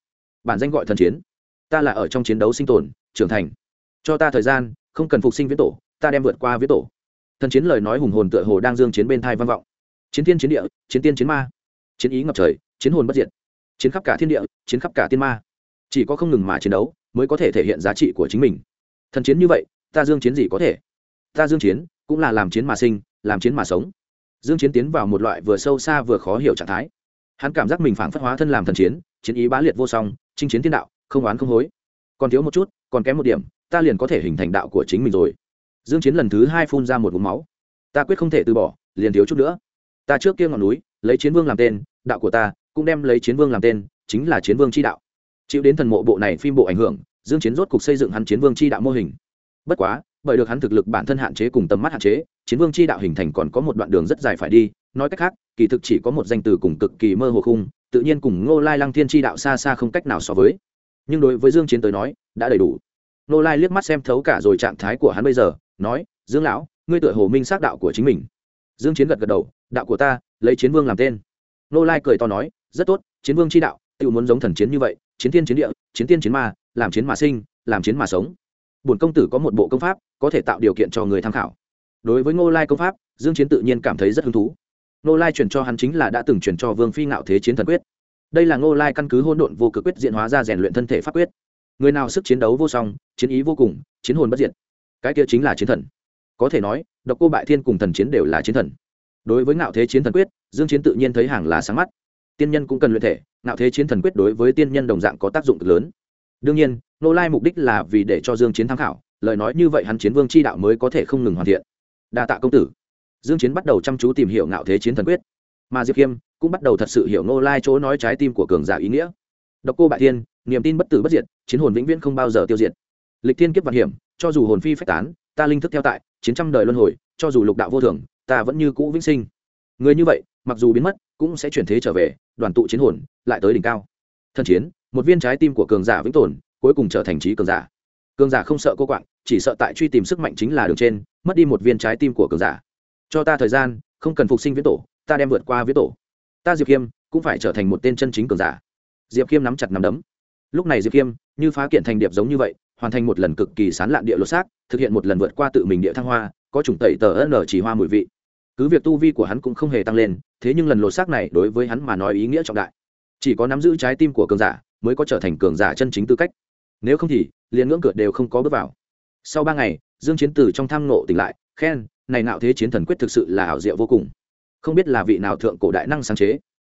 Bản danh gọi thần chiến. Ta là ở trong chiến đấu sinh tồn, trưởng thành. Cho ta thời gian, không cần phục sinh viễn tổ, ta đem vượt qua viễn tổ thần chiến lời nói hùng hồn tựa hồ đang dương chiến bên thai vang vọng. Chiến thiên chiến địa, chiến tiên chiến ma. Chiến ý ngập trời, chiến hồn bất diệt. Chiến khắp cả thiên địa, chiến khắp cả tiên ma. Chỉ có không ngừng mà chiến đấu mới có thể thể hiện giá trị của chính mình. Thần chiến như vậy, ta dương chiến gì có thể? Ta dương chiến cũng là làm chiến mà sinh, làm chiến mà sống. Dương chiến tiến vào một loại vừa sâu xa vừa khó hiểu trạng thái. Hắn cảm giác mình phản phất hóa thân làm thần chiến chiến ý bá liệt vô song, chinh chiến thiên đạo, không oán không hối. Còn thiếu một chút, còn kém một điểm, ta liền có thể hình thành đạo của chính mình rồi dương chiến lần thứ hai phun ra một ngụm máu. Ta quyết không thể từ bỏ, liền thiếu chút nữa. Ta trước kia ngọn núi, lấy chiến vương làm tên, đạo của ta cũng đem lấy chiến vương làm tên, chính là chiến vương chi đạo. Chịu đến thần mộ bộ này phim bộ ảnh hưởng, dương chiến rốt cục xây dựng hắn chiến vương chi đạo mô hình. Bất quá, bởi được hắn thực lực bản thân hạn chế cùng tầm mắt hạn chế, chiến vương chi đạo hình thành còn có một đoạn đường rất dài phải đi. Nói cách khác, kỳ thực chỉ có một danh từ cùng cực kỳ mơ hồ khung, tự nhiên cùng ngô lai lăng thiên chi đạo xa xa không cách nào so với. Nhưng đối với dương chiến tới nói, đã đầy đủ. Ngô lai liếc mắt xem thấu cả rồi trạng thái của hắn bây giờ nói, dương lão, ngươi tựa hồ minh xác đạo của chính mình. Dương chiến gật gật đầu, đạo của ta, lấy chiến vương làm tên. Ngô lai cười to nói, rất tốt, chiến vương chi đạo tự muốn giống thần chiến như vậy, chiến thiên chiến địa, chiến tiên chiến ma, làm chiến mà sinh, làm chiến mà sống. Bổn công tử có một bộ công pháp, có thể tạo điều kiện cho người tham khảo. Đối với ngô lai công pháp, dương chiến tự nhiên cảm thấy rất hứng thú. Ngô lai chuyển cho hắn chính là đã từng chuyển cho vương phi ngạo thế chiến thần quyết. Đây là ngô lai căn cứ hỗn độn vô cực quyết diện hóa ra rèn luyện thân thể pháp quyết. Người nào sức chiến đấu vô song, chiến ý vô cùng, chiến hồn bất diệt cái kia chính là chiến thần. Có thể nói, độc cô bại thiên cùng thần chiến đều là chiến thần. Đối với ngạo thế chiến thần quyết, dương chiến tự nhiên thấy hàng là sáng mắt. Tiên nhân cũng cần luyện thể, ngạo thế chiến thần quyết đối với tiên nhân đồng dạng có tác dụng cực lớn. Đương nhiên, nô lai mục đích là vì để cho dương chiến tham khảo, lời nói như vậy hắn chiến vương chi đạo mới có thể không ngừng hoàn thiện. Đa tạ công tử. Dương chiến bắt đầu chăm chú tìm hiểu ngạo thế chiến thần quyết. Mà diệp khiêm cũng bắt đầu thật sự hiểu nô lai chỗ nói trái tim của cường giả ý nghĩa. Độc cô bại thiên, niềm tin bất tử bất diệt, chiến hồn vĩnh viễn không bao giờ tiêu diệt. Lịch thiên kiếp vạn hiểm cho dù hồn phi phách tán, ta linh thức theo tại, chiến trăm đời luân hồi, cho dù lục đạo vô thường, ta vẫn như cũ vĩnh sinh. Người như vậy, mặc dù biến mất, cũng sẽ chuyển thế trở về, đoàn tụ chiến hồn, lại tới đỉnh cao. Thân chiến, một viên trái tim của cường giả vĩnh tồn, cuối cùng trở thành trí cường giả. Cường giả không sợ cô quạng, chỉ sợ tại truy tìm sức mạnh chính là đường trên, mất đi một viên trái tim của cường giả. Cho ta thời gian, không cần phục sinh viễn tổ, ta đem vượt qua viễn tổ. Ta diệp khiêm cũng phải trở thành một tên chân chính cường giả. Diệp khiêm nắm chặt nắm đấm. Lúc này diệp khiêm như phá kiện thành điệp giống như vậy hoàn thành một lần cực kỳ sán lạn địa lột xác, thực hiện một lần vượt qua tự mình địa thăng hoa, có chủng tẩy tờ n chỉ hoa mùi vị. Cứ việc tu vi của hắn cũng không hề tăng lên, thế nhưng lần lột xác này đối với hắn mà nói ý nghĩa trọng đại. Chỉ có nắm giữ trái tim của cường giả mới có trở thành cường giả chân chính tư cách. Nếu không thì, liền ngưỡng cửa đều không có bước vào. Sau ba ngày, dương chiến từ trong tham nộ tỉnh lại, khen, này nạo thế chiến thần quyết thực sự là ảo diệu vô cùng. Không biết là vị nào thượng cổ đại năng sáng chế.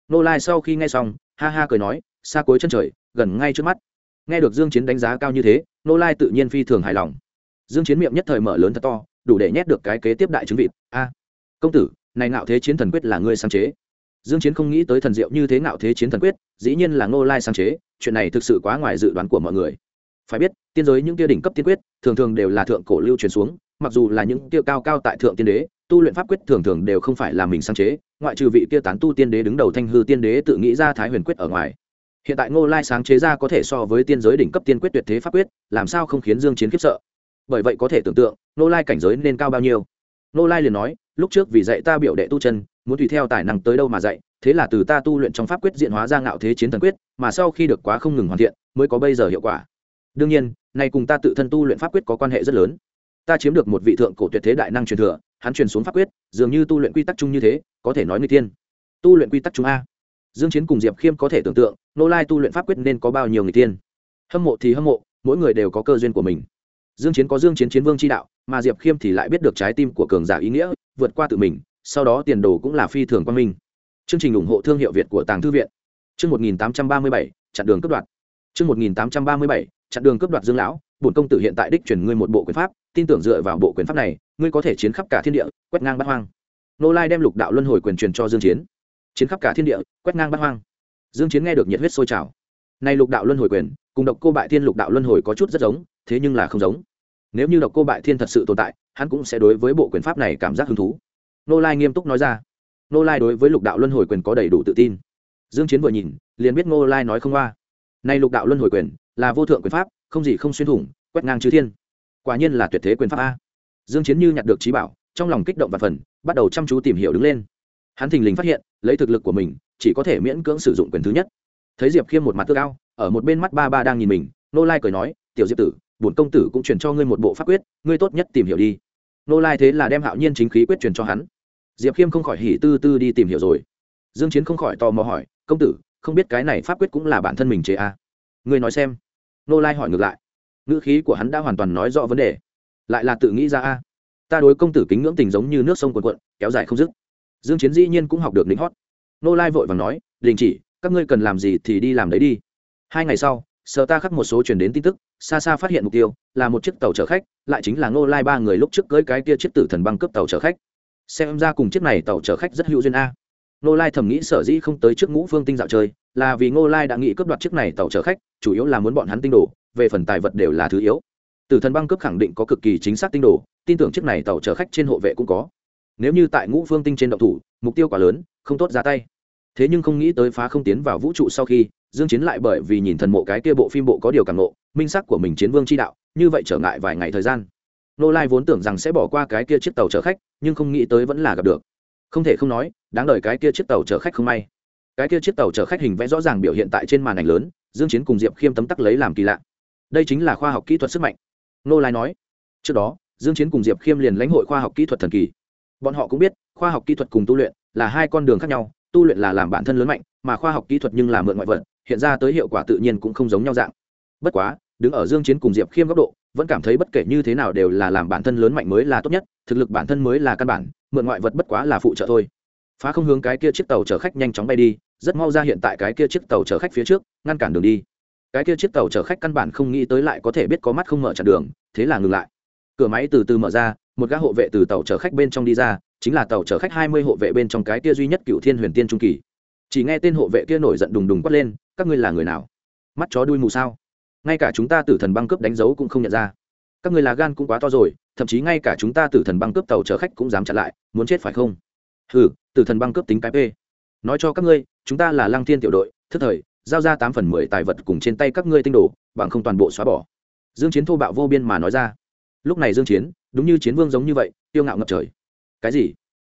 Nô lai sau khi nghe xong, ha ha cười nói, xa cuối chân trời, gần ngay trước mắt. Nghe được dương chiến đánh giá cao như thế nô lai tự nhiên phi thường hài lòng. Dương chiến miệng nhất thời mở lớn thật to, đủ để nhét được cái kế tiếp đại chứng vịt. A, công tử, này nạo thế chiến thần quyết là ngươi sáng chế. Dương chiến không nghĩ tới thần diệu như thế nạo thế chiến thần quyết, dĩ nhiên là nô lai sáng chế, chuyện này thực sự quá ngoài dự đoán của mọi người. Phải biết, tiên giới những tiêu đỉnh cấp tiên quyết, thường thường đều là thượng cổ lưu truyền xuống, mặc dù là những tiêu cao cao tại thượng tiên đế, tu luyện pháp quyết thường thường đều không phải là mình sáng chế, ngoại trừ vị kia tán tu tiên đế đứng đầu thanh hư tiên đế tự nghĩ ra thái huyền quyết ở ngoài hiện tại ngô lai sáng chế ra có thể so với tiên giới đỉnh cấp tiên quyết tuyệt thế pháp quyết, làm sao không khiến dương chiến khiếp sợ? Bởi vậy có thể tưởng tượng, ngô lai cảnh giới nên cao bao nhiêu? Ngô lai liền nói, lúc trước vì dạy ta biểu đệ tu chân, muốn tùy theo tài năng tới đâu mà dạy, thế là từ ta tu luyện trong pháp quyết diện hóa ra ngạo thế chiến thần quyết, mà sau khi được quá không ngừng hoàn thiện, mới có bây giờ hiệu quả. Đương nhiên, nay cùng ta tự thân tu luyện pháp quyết có quan hệ rất lớn. Ta chiếm được một vị thượng cổ tuyệt thế đại năng truyền thừa, hắn truyền xuống pháp quyết, dường như tu luyện quy tắc chung như thế, có thể nói người tiên tu luyện quy tắc chung a dương chiến cùng diệp khiêm có thể tưởng tượng nô lai tu luyện pháp quyết nên có bao nhiêu người tiên hâm mộ thì hâm mộ mỗi người đều có cơ duyên của mình. Dương chiến có dương chiến chiến vương chi đạo mà diệp khiêm thì lại biết được trái tim của cường giả ý nghĩa vượt qua tự mình sau đó tiền đồ cũng là phi thường quan minh. Chương trình ủng hộ thương hiệu việt của tàng thư viện. Chương 1837, chặn đường cấp đoạt. chương 1837, chặn đường cướp đoạt dương lão bổn công tử hiện tại đích truyền ngươi một bộ quyền pháp tin tưởng dựa vào bộ quyền pháp này ngươi có thể chiến khắp cả thiên địa quét ngang bát hoang. Nô lai đem lục đạo luân hồi quyền truyền cho dương chiến chiến khắp cả thiên địa, quét ngang bát hoang. Dương chiến nghe được nhiệt huyết sôi trào. Nay lục đạo luân hồi quyền, cùng độc cô bại thiên lục đạo luân hồi có chút rất giống, thế nhưng là không giống. Nếu như độc cô bại thiên thật sự tồn tại, hắn cũng sẽ đối với bộ quyền pháp này cảm giác hứng thú. Nô lai nghiêm túc nói ra. Nô lai đối với lục đạo luân hồi quyền có đầy đủ tự tin. Dương chiến vừa nhìn, liền biết nô lai nói không qua. Nay lục đạo luân hồi quyền là vô thượng quyền pháp, không gì không xuyên thủng, quét ngang chư thiên. Quả nhiên là tuyệt thế quyền pháp a. Dương chiến như nhặt được trí bảo, trong lòng kích động và phần, bắt đầu chăm chú tìm hiểu đứng lên hắn thình lình phát hiện, lấy thực lực của mình, chỉ có thể miễn cưỡng sử dụng quyền thứ nhất. Thấy diệp khiêm một mặt tước ao, ở một bên mắt ba ba đang nhìn mình, nô lai cười nói, tiểu diệp tử, bổn công tử cũng truyền cho ngươi một bộ pháp quyết, ngươi tốt nhất tìm hiểu đi. Nô lai thế là đem hạo nhiên chính khí quyết truyền cho hắn. Diệp khiêm không khỏi hỉ tư tư đi tìm hiểu rồi. Dương chiến không khỏi tò mò hỏi, công tử, không biết cái này pháp quyết cũng là bản thân mình chế à? ngươi nói xem. Nô lai hỏi ngược lại. Ngữ khí của hắn đã hoàn toàn nói rõ vấn đề. Lại là tự nghĩ ra a ta đối công tử kính ngưỡng tình giống như nước sông quần quận kéo dài không dứt dương chiến dĩ nhiên cũng học được lính hót. Nô lai vội vàng nói, đình chỉ, các ngươi cần làm gì thì đi làm đấy đi. Hai ngày sau, sở ta khắc một số truyền đến tin tức, xa xa phát hiện mục tiêu là một chiếc tàu chở khách, lại chính là nô lai ba người lúc trước cưới cái kia chiếc tử thần băng cướp tàu chở khách. Xem ra cùng chiếc này tàu chở khách rất hữu duyên a. Nô lai thầm nghĩ sở dĩ không tới trước ngũ phương tinh dạo chơi, là vì ngô lai đã nghĩ cướp đoạt chiếc này tàu chở khách, chủ yếu là muốn bọn hắn tinh đồ, về phần tài vật đều là thứ yếu. Tử thần băng cướp khẳng định có cực kỳ chính xác tinh đồ, tin tưởng chiếc này tàu chở khách trên hộ vệ cũng có nếu như tại ngũ phương tinh trên động thủ, mục tiêu quá lớn, không tốt ra tay. Thế nhưng không nghĩ tới phá không tiến vào vũ trụ sau khi, dương chiến lại bởi vì nhìn thần mộ cái kia bộ phim bộ có điều cảm ngộ, minh sắc của mình chiến vương chi đạo, như vậy trở ngại vài ngày thời gian. Nô lai vốn tưởng rằng sẽ bỏ qua cái kia chiếc tàu chở khách, nhưng không nghĩ tới vẫn là gặp được. Không thể không nói, đáng đời cái kia chiếc tàu chở khách không may. Cái kia chiếc tàu chở khách hình vẽ rõ ràng biểu hiện tại trên màn ảnh lớn, dương chiến cùng diệp khiêm tấm tắc lấy làm kỳ lạ. Đây chính là khoa học kỹ thuật sức mạnh. Nô lai nói, trước đó, dương chiến cùng diệp khiêm liền lãnh hội khoa học kỹ thuật thần kỳ bọn họ cũng biết, khoa học kỹ thuật cùng tu luyện là hai con đường khác nhau, tu luyện là làm bản thân lớn mạnh, mà khoa học kỹ thuật nhưng là mượn ngoại vật, hiện ra tới hiệu quả tự nhiên cũng không giống nhau dạng. Bất quá, đứng ở dương chiến cùng diệp khiêm góc độ, vẫn cảm thấy bất kể như thế nào đều là làm bản thân lớn mạnh mới là tốt nhất, thực lực bản thân mới là căn bản, mượn ngoại vật bất quá là phụ trợ thôi. Phá không hướng cái kia chiếc tàu chở khách nhanh chóng bay đi, rất mau ra hiện tại cái kia chiếc tàu chở khách phía trước, ngăn cản đường đi. Cái kia chiếc tàu chở khách căn bản không nghĩ tới lại có thể biết có mắt không mở chặn đường, thế là ngừng lại. Cửa máy từ từ mở ra một gã hộ vệ từ tàu chở khách bên trong đi ra, chính là tàu chở khách hai mươi hộ vệ bên trong cái kia duy nhất cựu thiên huyền tiên trung kỳ. Chỉ nghe tên hộ vệ kia nổi giận đùng đùng quát lên, các ngươi là người nào? Mắt chó đuôi mù sao? Ngay cả chúng ta tử thần băng cướp đánh dấu cũng không nhận ra. Các người là gan cũng quá to rồi, thậm chí ngay cả chúng ta tử thần băng cướp tàu chở khách cũng dám chặn lại, muốn chết phải không? Hừ, tử thần băng cướp tính cái p. Nói cho các ngươi, chúng ta là lăng thiên tiểu đội, thức thời, giao ra tám phần mười tài vật cùng trên tay các ngươi tinh đồ, bằng không toàn bộ xóa bỏ. Dương chiến thô bạo vô biên mà nói ra. Lúc này dương chiến đúng như chiến vương giống như vậy tiêu ngạo ngập trời. Cái gì?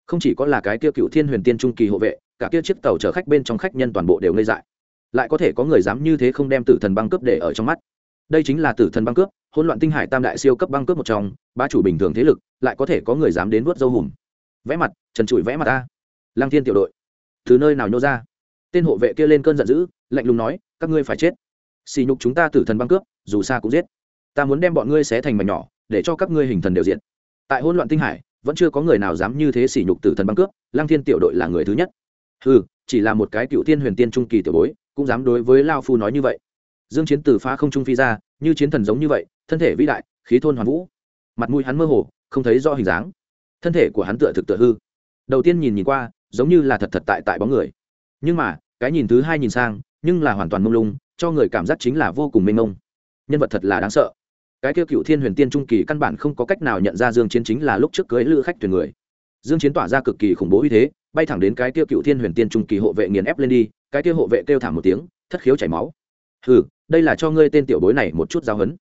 Không chỉ có là cái kia cựu thiên huyền tiên trung kỳ hộ vệ, cả kia chiếc tàu chở khách bên trong khách nhân toàn bộ đều ngây dại. Lại có thể có người dám như thế không đem tử thần băng cướp để ở trong mắt. Đây chính là tử thần băng cướp, hỗn loạn tinh hải tam đại siêu cấp băng cướp một trong ba chủ bình thường thế lực, lại có thể có người dám đến vớt dâu hùm. Vẽ mặt, trần trụi vẽ mặt ta. Lang thiên tiểu đội, từ nơi nào nhô ra? Tên hộ vệ kia lên cơn giận dữ, lạnh lùng nói, các ngươi phải chết. Xì nhục chúng ta tử thần băng cướp, dù xa cũng giết. Ta muốn đem bọn ngươi xé thành mảnh nhỏ để cho các ngươi hình thần đều diện tại hỗn loạn tinh hải, vẫn chưa có người nào dám như thế sỉ nhục tử thần băng cướp, lăng thiên tiểu đội là người thứ nhất. Ừ chỉ là một cái cựu tiên huyền tiên trung kỳ tiểu bối, cũng dám đối với lao phu nói như vậy. Dương chiến từ phá không trung phi ra, như chiến thần giống như vậy, thân thể vĩ đại, khí thôn hoàn vũ. Mặt mũi hắn mơ hồ, không thấy rõ hình dáng. Thân thể của hắn tựa thực tựa hư. Đầu tiên nhìn nhìn qua, giống như là thật thật tại tại bóng người. Nhưng mà, cái nhìn thứ hai nhìn sang, nhưng là hoàn toàn mông lung, cho người cảm giác chính là vô cùng mênh mông. Nhân vật thật là đáng sợ cái kia cựu thiên huyền tiên trung kỳ căn bản không có cách nào nhận ra dương chiến chính là lúc trước cưới lữ khách thuyền người. Dương chiến tỏa ra cực kỳ khủng bố uy thế, bay thẳng đến cái kia cựu thiên huyền tiên trung kỳ hộ vệ nghiền ép lên đi, cái kia hộ vệ kêu thảm một tiếng, thất khiếu chảy máu. Hừ, đây là cho ngươi tên tiểu bối này một chút giáo hấn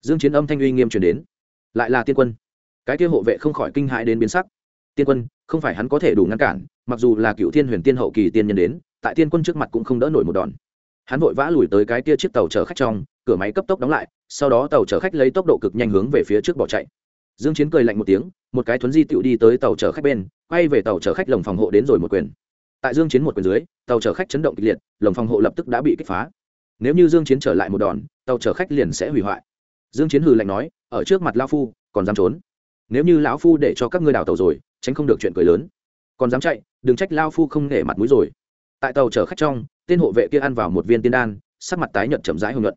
dương chiến âm thanh uy nghiêm truyền đến. Lại là tiên quân. Cái kia hộ vệ không khỏi kinh hãi đến biến sắc. Tiên quân, không phải hắn có thể đủ ngăn cản, mặc dù là cựu thiên huyền tiên hậu kỳ tiên nhân đến, tại tiên quân trước mặt cũng không đỡ nổi một đòn. Hắn vội vã lùi tới cái kia chiếc tàu chở khách trong cửa máy cấp tốc đóng lại, sau đó tàu chở khách lấy tốc độ cực nhanh hướng về phía trước bỏ chạy. Dương chiến cười lạnh một tiếng, một cái thuấn di tựu đi tới tàu chở khách bên, quay về tàu chở khách lồng phòng hộ đến rồi một quyền. Tại dương chiến một quyền dưới, tàu chở khách chấn động kịch liệt, lồng phòng hộ lập tức đã bị kích phá. Nếu như dương chiến trở lại một đòn, tàu chở khách liền sẽ hủy hoại. Dương chiến hừ lạnh nói, ở trước mặt lão phu, còn dám trốn? Nếu như lão phu để cho các ngươi đào tàu rồi, tránh không được chuyện cười lớn. Còn dám chạy, đừng trách lão phu không nể mặt mũi rồi. Tại tàu chở khách trong, tên hộ vệ kia ăn vào một viên tiên đan, sắc mặt tái nhợt chậm rãi hồng nhuận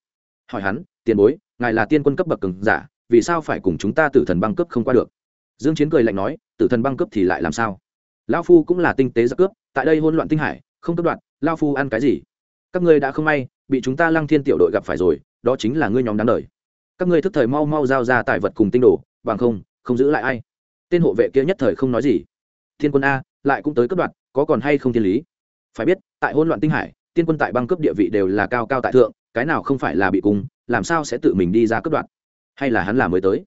hỏi hắn, tiền bối, ngài là tiên quân cấp bậc cường giả, vì sao phải cùng chúng ta tử thần băng cấp không qua được? Dương chiến cười lạnh nói, tử thần băng cấp thì lại làm sao? Lão phu cũng là tinh tế giặc cướp, tại đây hỗn loạn tinh hải, không cấp đoạn, lão phu ăn cái gì? Các ngươi đã không may, bị chúng ta lăng thiên tiểu đội gặp phải rồi, đó chính là ngươi nhóm đáng đời. Các ngươi thức thời mau mau giao ra tài vật cùng tinh đồ, bằng không không giữ lại ai. Tên hộ vệ kia nhất thời không nói gì. Thiên quân a, lại cũng tới cấp đoạn, có còn hay không thiên lý? Phải biết, tại hỗn loạn tinh hải, tiên quân tại băng cấp địa vị đều là cao cao tại thượng cái nào không phải là bị cung làm sao sẽ tự mình đi ra cấp đoạn hay là hắn là mới tới?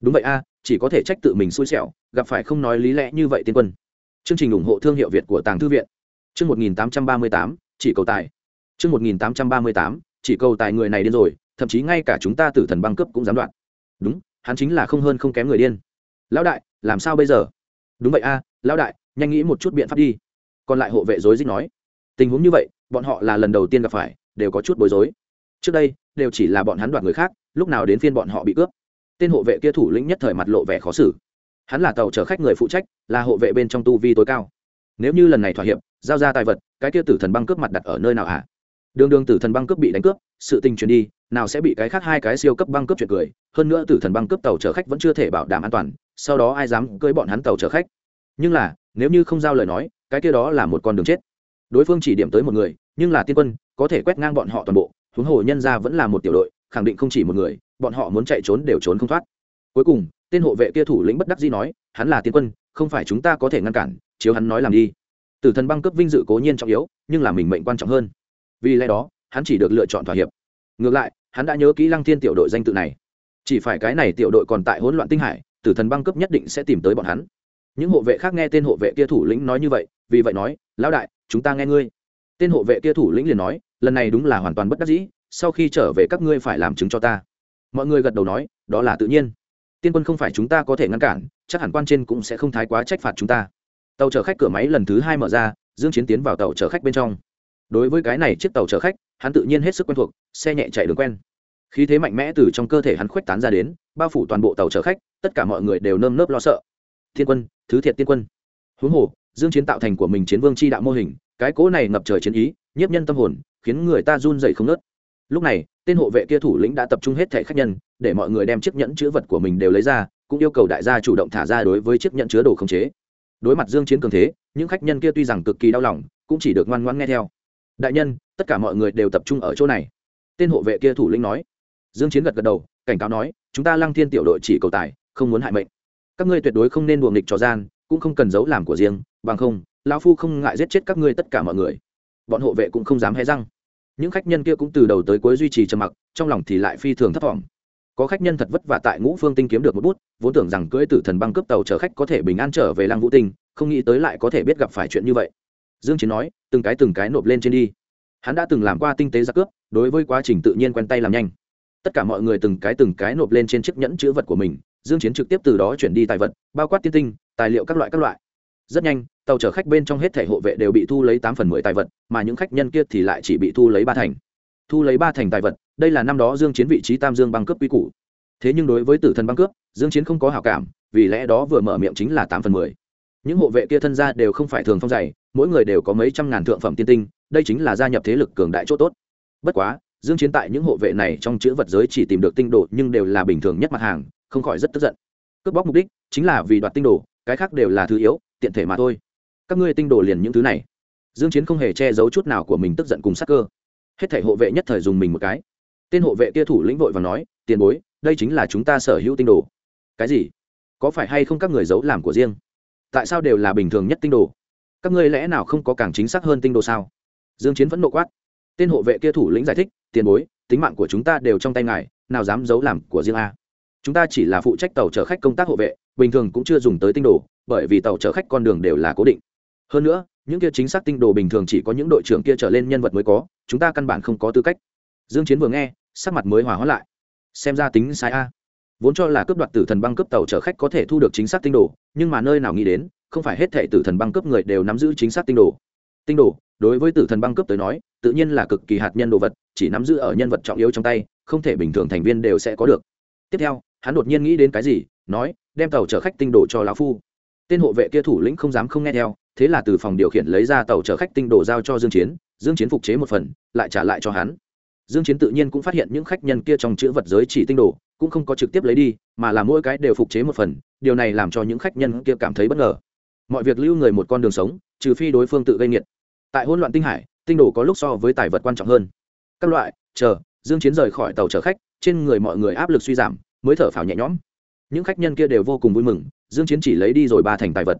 Đúng vậy a, chỉ có thể trách tự mình xui xẻo, gặp phải không nói lý lẽ như vậy tiên quân. Chương trình ủng hộ thương hiệu việt của tàng thư viện. Chương một nghìn tám trăm ba mươi tám, chỉ cầu tài. Chương một nghìn tám trăm ba mươi tám, chỉ cầu tài người này điên rồi, thậm chí ngay cả chúng ta tử thần băng cướp cũng dám đoạn đúng, hắn chính là không hơn không kém người điên. Lão đại, làm sao bây giờ? Đúng vậy a, lão đại, nhanh nghĩ một chút biện pháp đi. Còn lại hộ vệ dối dích nói. Tình huống như vậy, bọn họ là lần đầu tiên gặp phải, đều có chút bối rối trước đây, đều chỉ là bọn hắn đoạt người khác, lúc nào đến phiên bọn họ bị cướp. Tên hộ vệ kia thủ lĩnh nhất thời mặt lộ vẻ khó xử. Hắn là tàu chở khách người phụ trách, là hộ vệ bên trong tu vi tối cao. Nếu như lần này thỏa hiệp, giao ra tài vật, cái kia tử thần băng cướp mặt đặt ở nơi nào hả? Đường đường tử thần băng cướp bị đánh cướp, sự tình truyền đi, nào sẽ bị cái khác hai cái siêu cấp băng cướp chuyện cười. Hơn nữa tử thần băng cướp tàu chở khách vẫn chưa thể bảo đảm an toàn, sau đó ai dám cưới bọn hắn tàu chở khách? Nhưng là, nếu như không giao lời nói, cái kia đó là một con đường chết. Đối phương chỉ điểm tới một người, nhưng là tiên quân, có thể quét ngang bọn họ toàn bộ huống hồ nhân ra vẫn là một tiểu đội, khẳng định không chỉ một người, bọn họ muốn chạy trốn đều trốn không thoát. Cuối cùng, tên hộ vệ kia thủ lĩnh bất đắc dĩ nói, hắn là tiên quân, không phải chúng ta có thể ngăn cản, chiếu hắn nói làm đi. Tử thần băng cấp vinh dự cố nhiên trọng yếu, nhưng là mình mệnh quan trọng hơn. Vì lẽ đó, hắn chỉ được lựa chọn thỏa hiệp. Ngược lại, hắn đã nhớ kỹ lăng thiên tiểu đội danh tự này. Chỉ phải cái này tiểu đội còn tại hỗn loạn tinh hải, tử thần băng cấp nhất định sẽ tìm tới bọn hắn. Những hộ vệ khác nghe tên hộ vệ kia thủ lĩnh nói như vậy, vì vậy nói, lão đại, chúng ta nghe ngươi. Tên hộ vệ kia thủ lĩnh liền nói lần này đúng là hoàn toàn bất đắc dĩ, sau khi trở về các ngươi phải làm chứng cho ta. Mọi người gật đầu nói, đó là tự nhiên. Tiên quân không phải chúng ta có thể ngăn cản, chắc hẳn quan trên cũng sẽ không thái quá trách phạt chúng ta. Tàu chở khách cửa máy lần thứ hai mở ra, dương chiến tiến vào tàu chở khách bên trong. Đối với cái này chiếc tàu chở khách, hắn tự nhiên hết sức quen thuộc, xe nhẹ chạy đường quen. Khí thế mạnh mẽ từ trong cơ thể hắn khuếch tán ra đến, bao phủ toàn bộ tàu chở khách, tất cả mọi người đều nơm nớp lo sợ. Thiên quân, thứ thiệt tiên quân. Huống hồ, dương chiến tạo thành của mình chiến vương chi đạo mô hình cái cố này ngập trời chiến ý, nhiếp nhân tâm hồn, khiến người ta run rẩy không nớt lúc này, tên hộ vệ kia thủ lĩnh đã tập trung hết thẻ khách nhân, để mọi người đem chiếc nhẫn chứa vật của mình đều lấy ra, cũng yêu cầu đại gia chủ động thả ra đối với chiếc nhẫn chứa đồ khống chế. Đối mặt dương chiến cường thế, những khách nhân kia tuy rằng cực kỳ đau lòng, cũng chỉ được ngoan ngoãn nghe theo. Đại nhân, tất cả mọi người đều tập trung ở chỗ này. Tên hộ vệ kia thủ lĩnh nói. Dương chiến gật gật đầu, cảnh cáo nói, chúng ta lăng thiên tiểu đội chỉ cầu tài, không muốn hại mệnh. Các ngươi tuyệt đối không nên đùa nghịch trò gian, cũng không cần giấu làm của riêng, bằng không lão phu không ngại giết chết các ngươi tất cả mọi người. Bọn hộ vệ cũng không dám hé răng. Những khách nhân kia cũng từ đầu tới cuối duy trì trầm mặc, trong lòng thì lại phi thường thất vọng có khách nhân thật vất vả tại ngũ phương tinh kiếm được một bút, vốn tưởng rằng cưỡi tử thần băng cướp tàu chở khách có thể bình an trở về lăng vũ tinh, không nghĩ tới lại có thể biết gặp phải chuyện như vậy. Dương chiến nói, từng cái từng cái nộp lên trên đi. Hắn đã từng làm qua tinh tế giặc cướp, đối với quá trình tự nhiên quen tay làm nhanh. Tất cả mọi người từng cái từng cái nộp lên trên chiếc nhẫn chữ vật của mình, dương chiến trực tiếp từ đó chuyển đi tài vật, bao quát tiên tinh, tài liệu các loại các loại. Rất nhanh tàu chở khách bên trong hết thể hộ vệ đều bị thu lấy tám phần mười tài vật, mà những khách nhân kia thì lại chỉ bị thu lấy ba thành. Thu lấy ba thành tài vật, đây là năm đó dương chiến vị trí tam dương băng cướp quy củ. Thế nhưng đối với tử thần băng cướp, dương chiến không có hảo cảm, vì lẽ đó vừa mở miệng chính là tám phần mười. Những hộ vệ kia thân gia đều không phải thường phong dày, mỗi người đều có mấy trăm ngàn thượng phẩm tiên tinh, đây chính là gia nhập thế lực cường đại chỗ tốt. Bất quá, dương chiến tại những hộ vệ này trong chữ vật giới chỉ tìm được tinh đồ nhưng đều là bình thường nhất mặt hàng, không khỏi rất tức giận. Cướp bóc mục đích chính là vì đoạt tinh đồ, cái khác đều là thứ yếu, tiện thể mà thôi các ngươi tinh đồ liền những thứ này. Dương chiến không hề che giấu chút nào của mình tức giận cùng sát cơ. Hết thảy hộ vệ nhất thời dùng mình một cái. Tên hộ vệ kia thủ lĩnh vội và nói, tiền bối, đây chính là chúng ta sở hữu tinh đồ. Cái gì? Có phải hay không các người giấu làm của riêng? Tại sao đều là bình thường nhất tinh đồ? Các ngươi lẽ nào không có càng chính xác hơn tinh đồ sao? Dương chiến vẫn nộ quát. Tên hộ vệ kia thủ lĩnh giải thích, tiền bối, tính mạng của chúng ta đều trong tay ngài, nào dám giấu làm của riêng a? Chúng ta chỉ là phụ trách tàu chở khách công tác hộ vệ, bình thường cũng chưa dùng tới tinh đồ, bởi vì tàu chở khách con đường đều là cố định hơn nữa, những kia chính xác tinh đồ bình thường chỉ có những đội trưởng kia trở lên nhân vật mới có, chúng ta căn bản không có tư cách. Dương chiến vừa nghe, sắc mặt mới hòa hóa lại. Xem ra tính sai a. Vốn cho là cướp đoạt tử thần băng cướp tàu chở khách có thể thu được chính xác tinh đồ, nhưng mà nơi nào nghĩ đến, không phải hết thệ tử thần băng cướp người đều nắm giữ chính xác tinh đồ. Tinh đồ, đối với tử thần băng cướp tới nói, tự nhiên là cực kỳ hạt nhân đồ vật, chỉ nắm giữ ở nhân vật trọng yếu trong tay, không thể bình thường thành viên đều sẽ có được. Tiếp theo, hắn đột nhiên nghĩ đến cái gì, nói, đem tàu chở khách tinh đồ cho lão phu. Tên hộ vệ kia thủ lĩnh không dám không nghe theo thế là từ phòng điều khiển lấy ra tàu chở khách tinh đồ giao cho dương chiến dương chiến phục chế một phần, lại trả lại cho hắn. Dương chiến tự nhiên cũng phát hiện những khách nhân kia trong chữ vật giới chỉ tinh đồ, cũng không có trực tiếp lấy đi, mà là mỗi cái đều phục chế một phần, điều này làm cho những khách nhân kia cảm thấy bất ngờ. Mọi việc lưu người một con đường sống, trừ phi đối phương tự gây nghiệt. Tại hỗn loạn tinh hải, tinh đồ có lúc so với tài vật quan trọng hơn. Các loại, chờ, dương chiến rời khỏi tàu chở khách, trên người mọi người áp lực suy giảm, mới thở phào nhẹ nhõm. Những khách nhân kia đều vô cùng vui mừng, dương chiến chỉ lấy đi rồi ba thành tài vật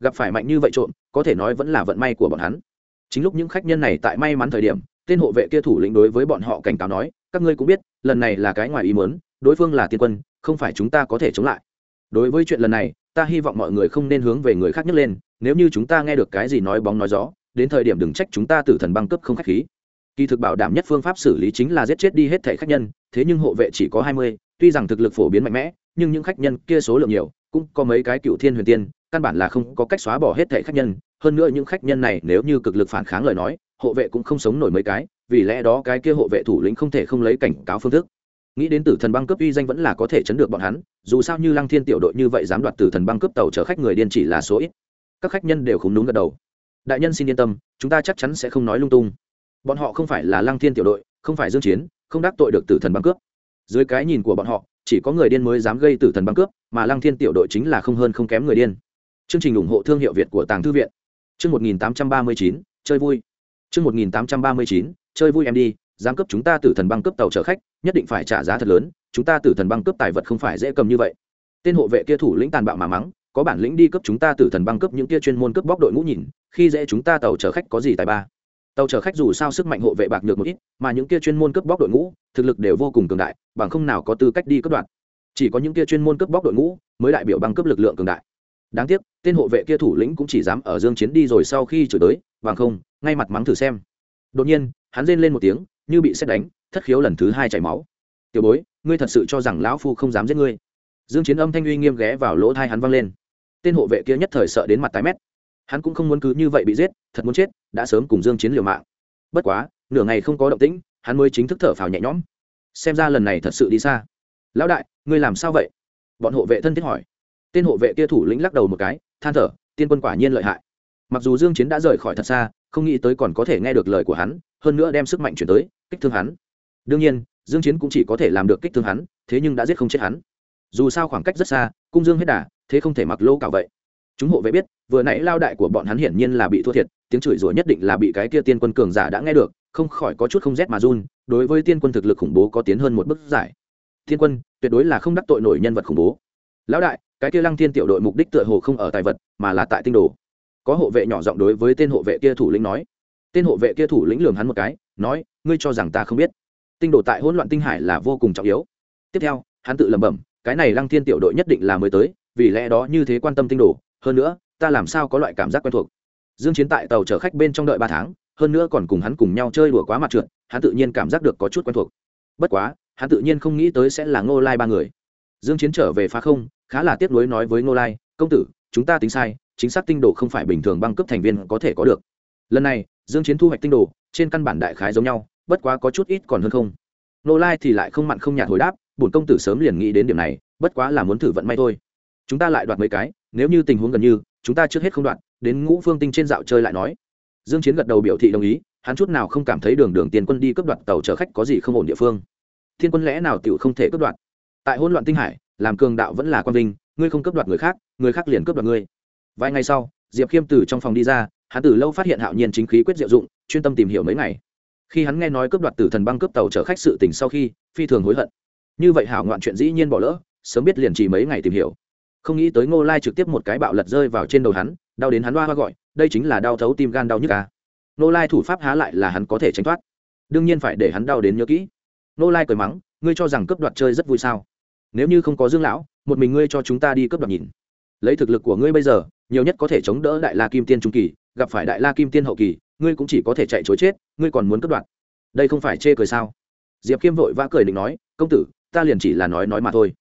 gặp phải mạnh như vậy trộm, có thể nói vẫn là vận may của bọn hắn. Chính lúc những khách nhân này tại may mắn thời điểm, tên hộ vệ kia thủ lĩnh đối với bọn họ cảnh cáo nói, các ngươi cũng biết, lần này là cái ngoài ý muốn, đối phương là tiên quân, không phải chúng ta có thể chống lại. Đối với chuyện lần này, ta hy vọng mọi người không nên hướng về người khác nhấc lên, nếu như chúng ta nghe được cái gì nói bóng nói gió, đến thời điểm đừng trách chúng ta tử thần băng cấp không khách khí. Kỳ thực bảo đảm nhất phương pháp xử lý chính là giết chết đi hết thẻ khách nhân, thế nhưng hộ vệ chỉ có hai mươi, tuy rằng thực lực phổ biến mạnh mẽ, nhưng những khách nhân kia số lượng nhiều, cũng có mấy cái cựu thiên huyền tiên căn bản là không có cách xóa bỏ hết thẻ khách nhân, hơn nữa những khách nhân này nếu như cực lực phản kháng lời nói, hộ vệ cũng không sống nổi mấy cái, vì lẽ đó cái kia hộ vệ thủ lĩnh không thể không lấy cảnh cáo phương thức. Nghĩ đến tử thần băng cướp uy danh vẫn là có thể chấn được bọn hắn, dù sao như lăng thiên tiểu đội như vậy dám đoạt tử thần băng cướp tàu chở khách người điên chỉ là số ít. Các khách nhân đều không đúng gật đầu. Đại nhân xin yên tâm, chúng ta chắc chắn sẽ không nói lung tung. Bọn họ không phải là lăng thiên tiểu đội, không phải dương chiến, không đắc tội được tử thần băng cướp. Dưới cái nhìn của bọn họ, chỉ có người điên mới dám gây tử thần băng cướp, mà lăng thiên tiểu đội chính là không hơn không kém người điên chương trình ủng hộ thương hiệu việt của tàng thư viện. Chương 1839, chơi vui. Chương 1839, chơi vui em đi giám cấp chúng ta tử thần băng cấp tàu chở khách nhất định phải trả giá thật lớn chúng ta tử thần băng cấp tài vật không phải dễ cầm như vậy. Tên hộ vệ kia thủ lĩnh tàn bạo mà mắng có bản lĩnh đi cấp chúng ta tử thần băng cấp những kia chuyên môn cấp bóc đội ngũ nhìn khi dễ chúng ta tàu chở khách có gì tài ba. Tàu chở khách dù sao sức mạnh hộ vệ bạc được một ít mà những kia chuyên môn cướp bóc đội ngũ thực lực đều vô cùng cường đại bằng không nào có tư cách đi cướp đoạt. Chỉ có những kia chuyên môn cướp bóc đội ngũ mới đại biểu băng cướp lực lượng cường đại đáng tiếc, tên hộ vệ kia thủ lĩnh cũng chỉ dám ở dương chiến đi rồi sau khi chửi tới bằng không, ngay mặt mắng thử xem. Đột nhiên, hắn rên lên một tiếng, như bị xét đánh, thất khiếu lần thứ hai chảy máu. Tiểu bối, ngươi thật sự cho rằng lão phu không dám giết ngươi? Dương chiến âm thanh uy nghiêm ghé vào lỗ tai hắn vang lên. Tên hộ vệ kia nhất thời sợ đến mặt tái mét. Hắn cũng không muốn cứ như vậy bị giết, thật muốn chết, đã sớm cùng dương chiến liều mạng. Bất quá, nửa ngày không có động tĩnh, hắn mới chính thức thở phào nhẹ nhõm. Xem ra lần này thật sự đi xa. Lão đại, ngươi làm sao vậy? Bọn hộ vệ thân thiết hỏi tên hộ vệ kia thủ lĩnh lắc đầu một cái, than thở, tiên quân quả nhiên lợi hại. Mặc dù dương chiến đã rời khỏi thật xa, không nghĩ tới còn có thể nghe được lời của hắn, hơn nữa đem sức mạnh chuyển tới, kích thương hắn. Đương nhiên, dương chiến cũng chỉ có thể làm được kích thương hắn, thế nhưng đã giết không chết hắn. Dù sao khoảng cách rất xa, cung dương hết đà, thế không thể mặc lô cạo vậy. Chúng hộ vệ biết, vừa nãy lao đại của bọn hắn hiển nhiên là bị thua thiệt, tiếng chửi rủa nhất định là bị cái kia tiên quân cường giả đã nghe được, không khỏi có chút không rét mà run, đối với tiên quân thực lực khủng bố có tiến hơn một bước giải. Tiên quân, tuyệt đối là không đắc tội nổi nhân vật khủng bố. Lão đại cái kia lăng thiên tiểu đội mục đích tựa hồ không ở tài vật, mà là tại tinh đồ. Có hộ vệ nhỏ giọng đối với tên hộ vệ kia thủ lĩnh nói. Tên hộ vệ kia thủ lĩnh lường hắn một cái, nói, ngươi cho rằng ta không biết. Tinh đồ tại hỗn loạn tinh hải là vô cùng trọng yếu. Tiếp theo, hắn tự lẩm bẩm, cái này lăng thiên tiểu đội nhất định là mới tới, vì lẽ đó như thế quan tâm tinh đồ, hơn nữa, ta làm sao có loại cảm giác quen thuộc. Dương chiến tại tàu chở khách bên trong đợi ba tháng, hơn nữa còn cùng hắn cùng nhau chơi đùa quá mặt trượt, hắn tự nhiên cảm giác được có chút quen thuộc. Bất quá, hắn tự nhiên không nghĩ tới sẽ là ngô lai ba người. Dương chiến trở về phá không khá là tiếc nuối nói với ngô lai, công tử, chúng ta tính sai, chính xác tinh đồ không phải bình thường băng cấp thành viên có thể có được. Lần này, dương chiến thu hoạch tinh đồ, trên căn bản đại khái giống nhau, bất quá có chút ít còn hơn không. Ngô lai thì lại không mặn không nhạt hồi đáp, bổn công tử sớm liền nghĩ đến điểm này, bất quá là muốn thử vận may thôi. Chúng ta lại đoạt mấy cái, nếu như tình huống gần như, chúng ta trước hết không đoạt. Đến ngũ phương tinh trên dạo chơi lại nói. Dương chiến gật đầu biểu thị đồng ý, hắn chút nào không cảm thấy đường đường tiền quân đi cướp đoạt tàu chở khách có gì không ổn địa phương. Thiên quân lẽ nào tiểu không thể cướp đoạt? Tại hỗn loạn tinh hải làm cường đạo vẫn là quan vinh, ngươi không cướp đoạt người khác người khác liền cướp đoạt ngươi. Vài ngày sau, diệp khiêm từ trong phòng đi ra, hắn từ lâu phát hiện hạo nhiên chính khí quyết diệu dụng, chuyên tâm tìm hiểu mấy ngày. Khi hắn nghe nói cướp đoạt tử thần băng cướp tàu chở khách sự tình sau khi, phi thường hối hận. Như vậy hảo ngoạn chuyện dĩ nhiên bỏ lỡ, sớm biết liền chỉ mấy ngày tìm hiểu. Không nghĩ tới ngô lai trực tiếp một cái bạo lật rơi vào trên đầu hắn, đau đến hắn hoa hoa gọi, đây chính là đau thấu tim gan đau nhức ca ngô lai thủ pháp há lại là hắn có thể tránh thoát. Đương nhiên phải để hắn đau đến nhớ kỹ. Ngô lai cười mắng, ngươi cho rằng cướp đoạt chơi rất vui sao? Nếu như không có dương lão, một mình ngươi cho chúng ta đi cướp đoạt nhìn. Lấy thực lực của ngươi bây giờ, nhiều nhất có thể chống đỡ đại la kim tiên trung kỳ, gặp phải đại la kim tiên hậu kỳ, ngươi cũng chỉ có thể chạy chối chết, ngươi còn muốn cướp đoạt. Đây không phải chê cười sao? Diệp khiêm vội vã cười định nói, công tử, ta liền chỉ là nói nói mà thôi.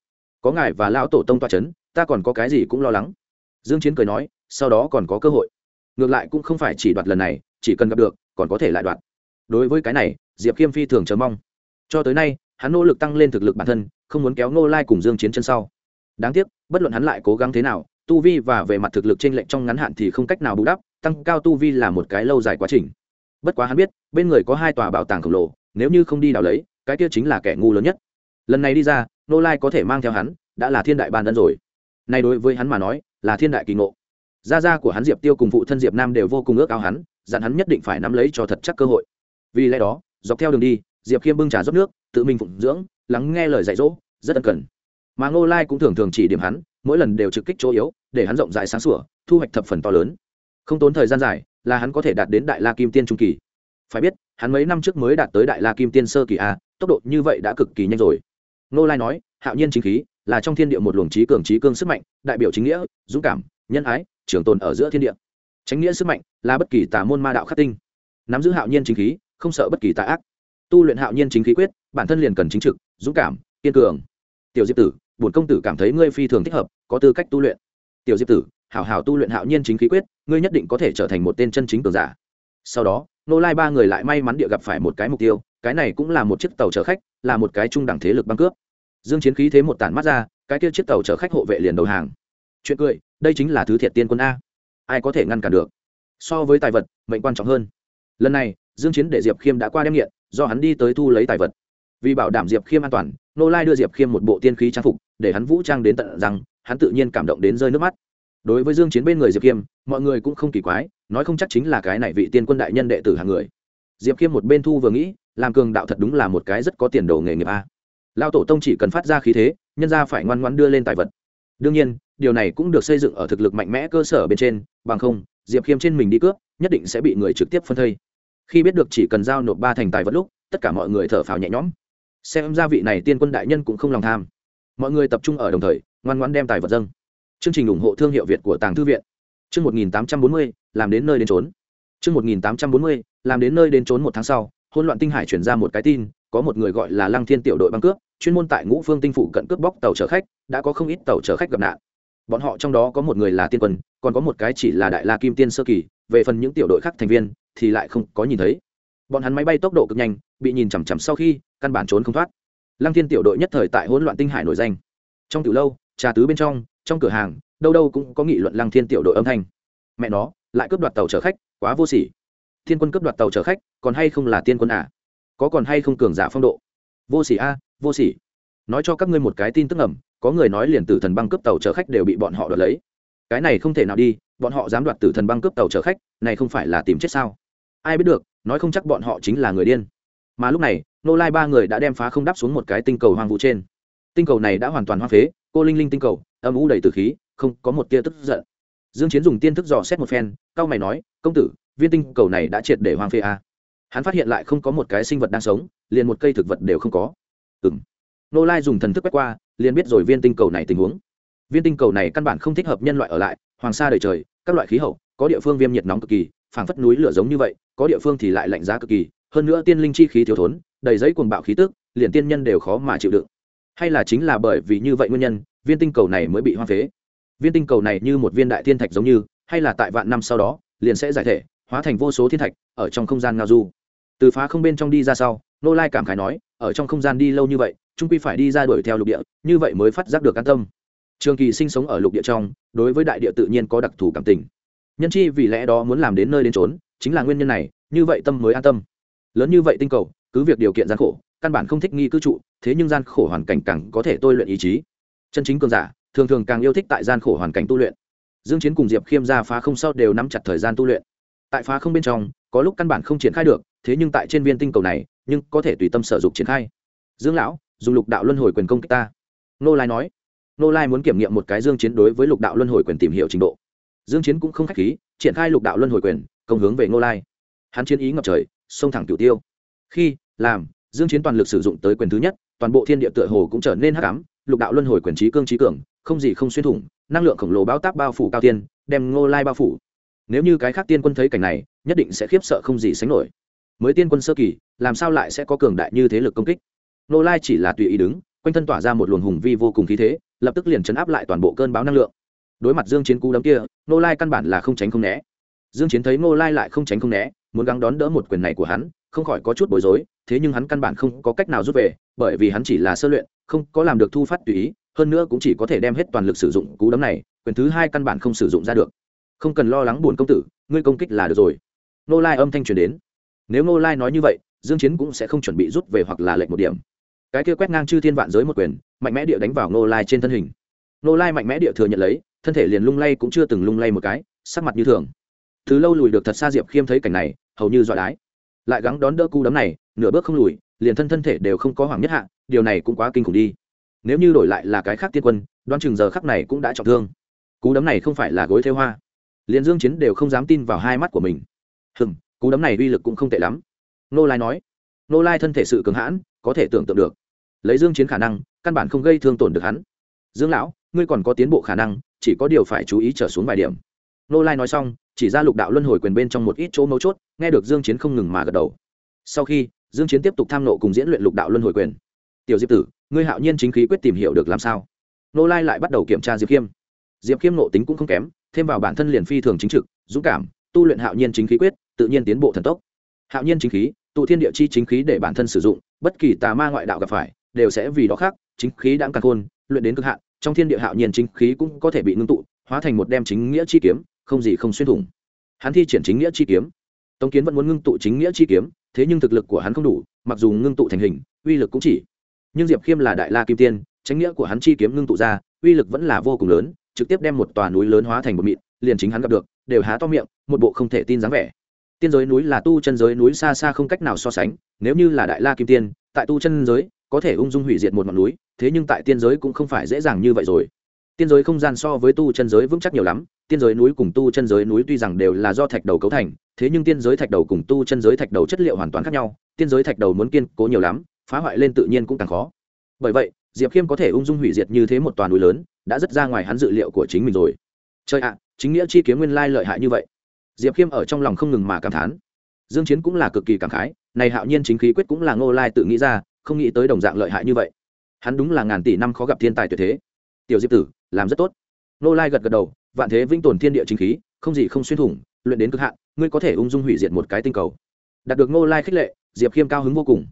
Có ngài và lão tổ tông toa c h ấ n ta còn có cái gì cũng lo lắng. Dương chiến cười nói, sau đó còn có cơ hội. Ngược lại cũng không phải chỉ đoạt lần này, chỉ cần gặp được, còn có thể lại đoạt. Đối với cái này, diệp khiêm phi thường chờ mong. Cho tới nay hắn nỗ lực tăng lên thực lực bản thân, không muốn kéo ngô lai cùng dương chiến chân sau. Đáng tiếc, bất luận hắn lại cố gắng thế nào, tu vi và về mặt thực lực trên lệnh trong ngắn hạn thì không cách nào bù đắp, tăng cao tu vi là một cái lâu dài quá trình. Bất quá hắn biết, bên người có hai tòa bảo tàng khổng lồ, nếu như không đi đào lấy, cái kia chính là kẻ ngu lớn nhất. Lần này đi ra nô lai có thể mang theo hắn, đã là thiên đại ban ân rồi. Nay đối với hắn mà nói, là thiên đại kỳ ngộ. Gia gia của hắn diệp tiêu cùng phụ thân diệp nam đều vô cùng ước ao hắn, dặn hắn nhất định phải nắm lấy cho thật chắc cơ hội. Vì lẽ đó, dọc theo đường đi, diệp khiêm bưng trà rót nước tự mình phụng dưỡng, lắng nghe lời dạy dỗ, rất ân cần. Mà ngô lai cũng thường thường chỉ điểm hắn, mỗi lần đều trực kích chỗ yếu, để hắn rộng rãi sáng sủa, thu hoạch thập phần to lớn. Không tốn thời gian dài, là hắn có thể đạt đến đại la kim tiên trung kỳ. Phải biết, hắn mấy năm trước mới đạt tới đại la kim tiên sơ kỳ a, tốc độ như vậy đã cực kỳ nhanh rồi. Ngô lai nói, hạo nhiên chính khí, là trong thiên địa một luồng trí cường trí cương sức mạnh, đại biểu chính nghĩa, dũng cảm, nhân ái, trường tồn ở giữa thiên địa. Tránh nghĩa sức mạnh là bất kỳ tà môn ma đạo khắc tinh. Nắm giữ hạo nhiên chính khí, không sợ bất kỳ tà ác tu luyện hạo nhiên chính khí quyết, bản thân liền cần chính trực, dũng cảm, kiên cường. Tiểu diệp tử, bổn công tử cảm thấy ngươi phi thường thích hợp, có tư cách tu luyện. Tiểu diệp tử, hảo hảo tu luyện hạo nhiên chính khí quyết, ngươi nhất định có thể trở thành một tên chân chính cường giả. Sau đó nô lai ba người lại may mắn địa gặp phải một cái mục tiêu, cái này cũng là một chiếc tàu chở khách, là một cái trung đẳng thế lực băng cướp. Dương chiến khí thế một tản mắt ra, cái kia chiếc tàu chở khách hộ vệ liền đầu hàng. Chuyện cười, đây chính là thứ thiệt tiên quân a. Ai có thể ngăn cản được? So với tài vật, mệnh quan trọng hơn. Lần này, dương chiến để diệp khiêm đã qua đem nghiện do hắn đi tới thu lấy tài vật. Vì bảo đảm diệp khiêm an toàn, nô lai đưa diệp khiêm một bộ tiên khí trang phục, để hắn vũ trang đến tận rằng hắn tự nhiên cảm động đến rơi nước mắt. Đối với dương chiến bên người diệp khiêm, mọi người cũng không kỳ quái, nói không chắc chính là cái này vị tiên quân đại nhân đệ tử hàng người. Diệp khiêm một bên thu vừa nghĩ, làm cường đạo thật đúng là một cái rất có tiền đồ nghề nghiệp a. Lao tổ tông chỉ cần phát ra khí thế, nhân ra phải ngoan ngoan đưa lên tài vật. Đương nhiên, điều này cũng được xây dựng ở thực lực mạnh mẽ cơ sở bên trên, bằng không, diệp khiêm trên mình đi cướp, nhất định sẽ bị người trực tiếp phân thây khi biết được chỉ cần giao nộp ba thành tài vật lúc, tất cả mọi người thở phào nhẹ nhõm. Xem ra vị này tiên quân đại nhân cũng không lòng tham. Mọi người tập trung ở đồng thời, ngoan ngoan đem tài vật dâng. Chương trình ủng hộ thương hiệu việt của tàng thư viện. Chương một nghìn tám trăm bốn mươi, làm đến nơi đến trốn chương một nghìn tám trăm bốn mươi, làm đến nơi đến trốn một tháng sau hôn loạn tinh hải chuyển ra một cái tin, có một người gọi là lăng thiên tiểu đội băng cướp, chuyên môn tại ngũ phương tinh phủ cận cướp bóc tàu chở khách, đã có không ít tàu chở khách gặp nạn. Bọn họ trong đó có một người là tiên quân, còn có một cái chỉ là đại la kim tiên sơ kỳ, về phần những tiểu đội khác thành viên thì lại không có nhìn thấy. Bọn hắn máy bay tốc độ cực nhanh, bị nhìn chằm chằm sau khi, căn bản trốn không thoát. Lăng thiên tiểu đội nhất thời tại hỗn loạn tinh hải nổi danh. Trong từ lâu, trà tứ bên trong trong cửa hàng, đâu đâu cũng có nghị luận lăng thiên tiểu đội âm thanh. Mẹ nó, lại cướp đoạt tàu chở khách, quá vô sỉ. Thiên quân cướp đoạt tàu chở khách, còn hay không là tiên quân à? Có còn hay không cường giả phong độ? Vô sỉ a, vô sỉ. Nói cho các ngươi một cái tin tức ẩm có người nói liền tử thần băng cướp tàu chở khách đều bị bọn họ đoạt lấy. Cái này không thể nào đi bọn họ dám đoạt tử thần băng cướp tàu chở khách, này không phải là tìm chết sao? Ai biết được, nói không chắc bọn họ chính là người điên. Mà lúc này, nô lai ba người đã đem phá không đáp xuống một cái tinh cầu hoang vũ trên. Tinh cầu này đã hoàn toàn hoang phế, cô linh linh tinh cầu, âm u đầy từ khí, không có một tia tức giận. Dương chiến dùng tiên thức dò xét một phen, cao mày nói, công tử, viên tinh cầu này đã triệt để hoang phế à. hắn phát hiện lại không có một cái sinh vật đang sống, liền một cây thực vật đều không có. Ừm. Nô lai dùng thần thức quét qua, liền biết rồi viên tinh cầu này tình huống. Viên tinh cầu này căn bản không thích hợp nhân loại ở lại, hoàng sa đời trời các loại khí hậu, có địa phương viêm nhiệt nóng cực kỳ, phảng phất núi lửa giống như vậy, có địa phương thì lại lạnh giá cực kỳ, hơn nữa tiên linh chi khí thiếu thốn, đầy giấy cuồng bạo khí tức, liền tiên nhân đều khó mà chịu đựng. Hay là chính là bởi vì như vậy nguyên nhân, viên tinh cầu này mới bị hoang phế? Viên tinh cầu này như một viên đại thiên thạch giống như, hay là tại vạn năm sau đó, liền sẽ giải thể, hóa thành vô số thiên thạch, ở trong không gian ngao du. Từ phá không bên trong đi ra sau, nô lai cảm khái nói, ở trong không gian đi lâu như vậy trung quy phải đi ra đuổi theo lục địa, như vậy mới phát giác được an tâm trường kỳ sinh sống ở lục địa trong, đối với đại địa tự nhiên có đặc thù cảm tình. Nhân chi vì lẽ đó muốn làm đến nơi đến trốn chính là nguyên nhân này, như vậy tâm mới an tâm. Lớn như vậy tinh cầu, cứ việc điều kiện gian khổ, căn bản không thích nghi cư trụ, thế nhưng gian khổ hoàn cảnh càng có thể tôi luyện ý chí. Chân chính cường giả, thường thường càng yêu thích tại gian khổ hoàn cảnh tu luyện. Dương chiến cùng diệp khiêm ra phá không sau đều nắm chặt thời gian tu luyện. Tại phá không bên trong, có lúc căn bản không triển khai được, thế nhưng tại trên viên tinh cầu này, nhưng có thể tùy tâm sở dục triển khai. Dương lão, dùng lục đạo luân hồi quyền công kích ta. Nô lai nói nô lai muốn kiểm nghiệm một cái dương chiến đối với lục đạo luân hồi quyền tìm hiểu trình độ. Dương chiến cũng không khách khí, triển khai lục đạo luân hồi quyền, công hướng về nô lai. Hắn chiến ý ngập trời, xông thẳng cửu tiêu. Khi, làm, dương chiến toàn lực sử dụng tới quyền thứ nhất, toàn bộ thiên địa tựa hồ cũng trở nên hắc ám, lục đạo luân hồi quyền trí cương trí cường, không gì không xuyên thủng, năng lượng khổng lồ bao tác bao phủ cao tiên, đem ngô lai bao phủ. Nếu như cái khác tiên quân thấy cảnh này, nhất định sẽ khiếp sợ không gì sánh nổi. Mới tiên quân sơ kỳ, làm sao lại sẽ có cường đại như thế lực công kích? Nô lai chỉ là tùy ý đứng quanh thân tỏa ra một luồng hùng vi vô cùng khí thế, lập tức liền chấn áp lại toàn bộ cơn báo năng lượng. Đối mặt dương chiến cú đấm kia, ngô lai căn bản là không tránh không né. Dương chiến thấy ngô lai lại không tránh không né, muốn gắng đón đỡ một quyền này của hắn, không khỏi có chút bối rối, thế nhưng hắn căn bản không có cách nào rút về, bởi vì hắn chỉ là sơ luyện, không có làm được thu phát tùy ý, hơn nữa cũng chỉ có thể đem hết toàn lực sử dụng cú đấm này, quyền thứ hai căn bản không sử dụng ra được. Không cần lo lắng buồn công tử, ngươi công kích là được rồi. Nô lai âm thanh truyền đến. Nếu nô lai nói như vậy, dương chiến cũng sẽ không chuẩn bị rút về hoặc là lệnh một điểm cái kia quét ngang chư thiên vạn giới một quyền, mạnh mẽ địa đánh vào nô lai trên thân hình. Nô lai mạnh mẽ địa thừa nhận lấy, thân thể liền lung lay cũng chưa từng lung lay một cái, sắc mặt như thường. Thứ lâu lùi được thật xa diệp khiêm thấy cảnh này, hầu như dọa đái. Lại gắng đón đỡ cú đấm này, nửa bước không lùi, liền thân thân thể đều không có hoàng nhất hạ, điều này cũng quá kinh khủng đi. Nếu như đổi lại là cái khác tiên quân, đoán chừng giờ khắc này cũng đã trọng thương. Cú đấm này không phải là gối theo hoa. Liền dương chiến đều không dám tin vào hai mắt của mình. Hừm, cú đấm này uy lực cũng không tệ lắm. Nô lai nói. Nô lai thân thể sự cường hãn, có thể tưởng tượng được lấy dương chiến khả năng, căn bản không gây thương tổn được hắn. Dương lão, ngươi còn có tiến bộ khả năng, chỉ có điều phải chú ý trở xuống vài điểm. Nô lai nói xong, chỉ ra lục đạo luân hồi quyền bên trong một ít chỗ mấu chốt, nghe được dương chiến không ngừng mà gật đầu. Sau khi, dương chiến tiếp tục tham nộ cùng diễn luyện lục đạo luân hồi quyền. Tiểu diệp tử, ngươi hạo nhiên chính khí quyết tìm hiểu được làm sao? Nô lai lại bắt đầu kiểm tra diệp khiêm. Diệp khiêm nộ tính cũng không kém, thêm vào bản thân liền phi thường chính trực, dũng cảm, tu luyện hạo nhiên chính khí quyết, tự nhiên tiến bộ thần tốc. Hạo nhiên chính khí, tụ thiên địa chi chính khí để bản thân sử dụng, bất kỳ tà ma ngoại đạo gặp phải đều sẽ vì đó khác, chính khí đã càng khôn, luyện đến cực hạn, trong thiên địa hạo nhiên chính khí cũng có thể bị ngưng tụ, hóa thành một đem chính nghĩa chi kiếm, không gì không xuyên thủng. Hắn thi triển chính nghĩa chi kiếm. Tống kiến vẫn muốn ngưng tụ chính nghĩa chi kiếm, thế nhưng thực lực của hắn không đủ, mặc dù ngưng tụ thành hình, uy lực cũng chỉ. Nhưng diệp khiêm là đại la kim tiên tránh nghĩa của hắn chi kiếm ngưng tụ ra, uy lực vẫn là vô cùng lớn, trực tiếp đem một tòa núi lớn hóa thành một mịn, liền chính hắn gặp được, đều há to miệng, một bộ không thể tin dáng vẻ. Tiên giới núi là tu chân giới núi xa xa không cách nào so sánh, nếu như là đại la kim tiên, tại tu chân giới có thể ung dung hủy diệt một ngọn núi, thế nhưng tại tiên giới cũng không phải dễ dàng như vậy rồi. Tiên giới không gian so với tu chân giới vững chắc nhiều lắm, tiên giới núi cùng tu chân giới núi tuy rằng đều là do thạch đầu cấu thành, thế nhưng tiên giới thạch đầu cùng tu chân giới thạch đầu chất liệu hoàn toàn khác nhau, tiên giới thạch đầu muốn kiên cố nhiều lắm, phá hoại lên tự nhiên cũng càng khó. Bởi vậy, diệp khiêm có thể ung dung hủy diệt như thế một toàn núi lớn, đã rất ra ngoài hắn dự liệu của chính mình rồi. Chơi ạ à, chính nghĩa chi kiếm nguyên lai lợi hại như vậy. Diệp khiêm ở trong lòng không ngừng mà cảm thán. Dương chiến cũng là cực kỳ cảm khái, này hạo nhiên chính khí quyết cũng là ngô lai tự nghĩ ra không nghĩ tới đồng dạng lợi hại như vậy. Hắn đúng là ngàn tỷ năm khó gặp thiên tài tuyệt thế. Tiểu diệp tử, làm rất tốt. Ngô lai gật gật đầu, vạn thế vĩnh tồn thiên địa chính khí, không gì không xuyên thủng, luyện đến cực hạn, ngươi có thể ung dung hủy diệt một cái tinh cầu. Đạt được ngô lai khích lệ, diệp khiêm cao hứng vô cùng.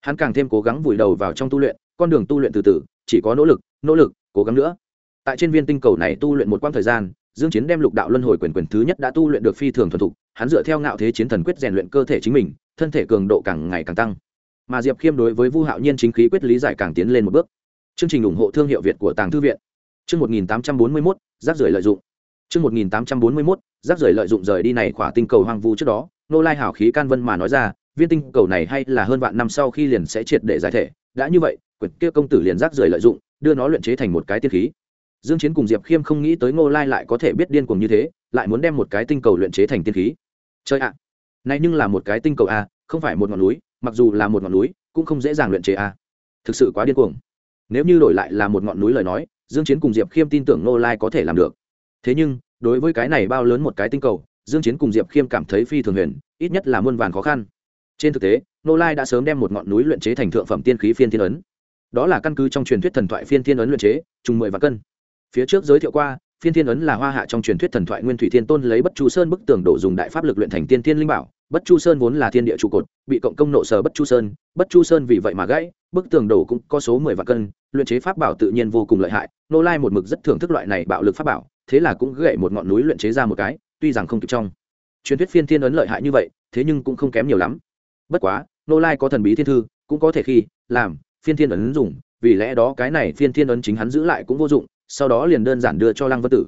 Hắn càng thêm cố gắng vùi đầu vào trong tu luyện, con đường tu luyện từ từ, chỉ có nỗ lực nỗ lực, cố gắng nữa. Tại trên viên tinh cầu này tu luyện một quãng thời gian, dương chiến đem lục đạo luân hồi quyền quyền thứ nhất đã tu luyện được phi thường thuần thục, hắn dựa theo ngạo thế chiến thần quyết rèn luyện cơ thể chính mình, thân thể cường độ càng ngày càng tăng mà diệp khiêm đối với vu hạo nhiên chính khí quyết lý giải càng tiến lên một bước. Chương trình ủng hộ thương hiệu việt của tàng thư viện. Chương 1841, rác rưởi lợi dụng. Chương 1841, rác rưởi lợi dụng rời đi này khỏa tinh cầu hoang vu trước đó nô lai hảo khí can vân mà nói ra viên tinh cầu này hay là hơn vạn năm sau khi liền sẽ triệt để giải thể. Đã như vậy quyển kia công tử liền rác rưởi lợi dụng đưa nó luyện chế thành một cái tiên khí. Dương chiến cùng diệp khiêm không nghĩ tới ngô lai lại có thể biết điên cuồng như thế lại muốn đem một cái tinh cầu luyện chế thành tiên khí. Chơi ạ! Này nhưng là một cái tinh cầu a không phải một ngọn núi mặc dù là một ngọn núi, cũng không dễ dàng luyện chế a. Thực sự quá điên cuồng. Nếu như đổi lại là một ngọn núi lời nói, dương chiến cùng diệp khiêm tin tưởng Nô lai có thể làm được. Thế nhưng, đối với cái này bao lớn một cái tinh cầu, dương chiến cùng diệp khiêm cảm thấy phi thường huyền, ít nhất là muôn vàn khó khăn. Trên thực tế Nô lai đã sớm đem một ngọn núi luyện chế thành thượng phẩm tiên khí phiên thiên ấn. Đó là căn cứ trong truyền thuyết thần thoại phiên thiên ấn luyện chế, trùng mười vạn cân. Phía trước giới thiệu qua, phiên thiên ấn là hoa hạ trong truyền thuyết thần thoại nguyên thủy thiên tôn lấy bất chu sơn bức tường đổ dùng đại pháp lực luyện thành tiên thiên linh bảo bất chu sơn vốn là thiên địa trụ cột, bị cộng công nộ sở bất chu sơn, bất chu sơn vì vậy mà gãy, bức tường đổ cũng có số mười vạn cân, luyện chế pháp bảo tự nhiên vô cùng lợi hại, nô lai một mực rất thưởng thức loại này bạo lực pháp bảo, thế là cũng gãy một ngọn núi luyện chế ra một cái, tuy rằng không kịp trong. Truyền thuyết phiên thiên ấn lợi hại như vậy, thế nhưng cũng không kém nhiều lắm. Bất quá, nô lai có thần bí thiên thư, cũng có thể khi, làm, phiên thiên ấn dùng, vì lẽ đó cái này phiên thiên ấn chính hắn giữ lại cũng vô dụng, sau đó liền đơn giản đưa cho lăng vân tử.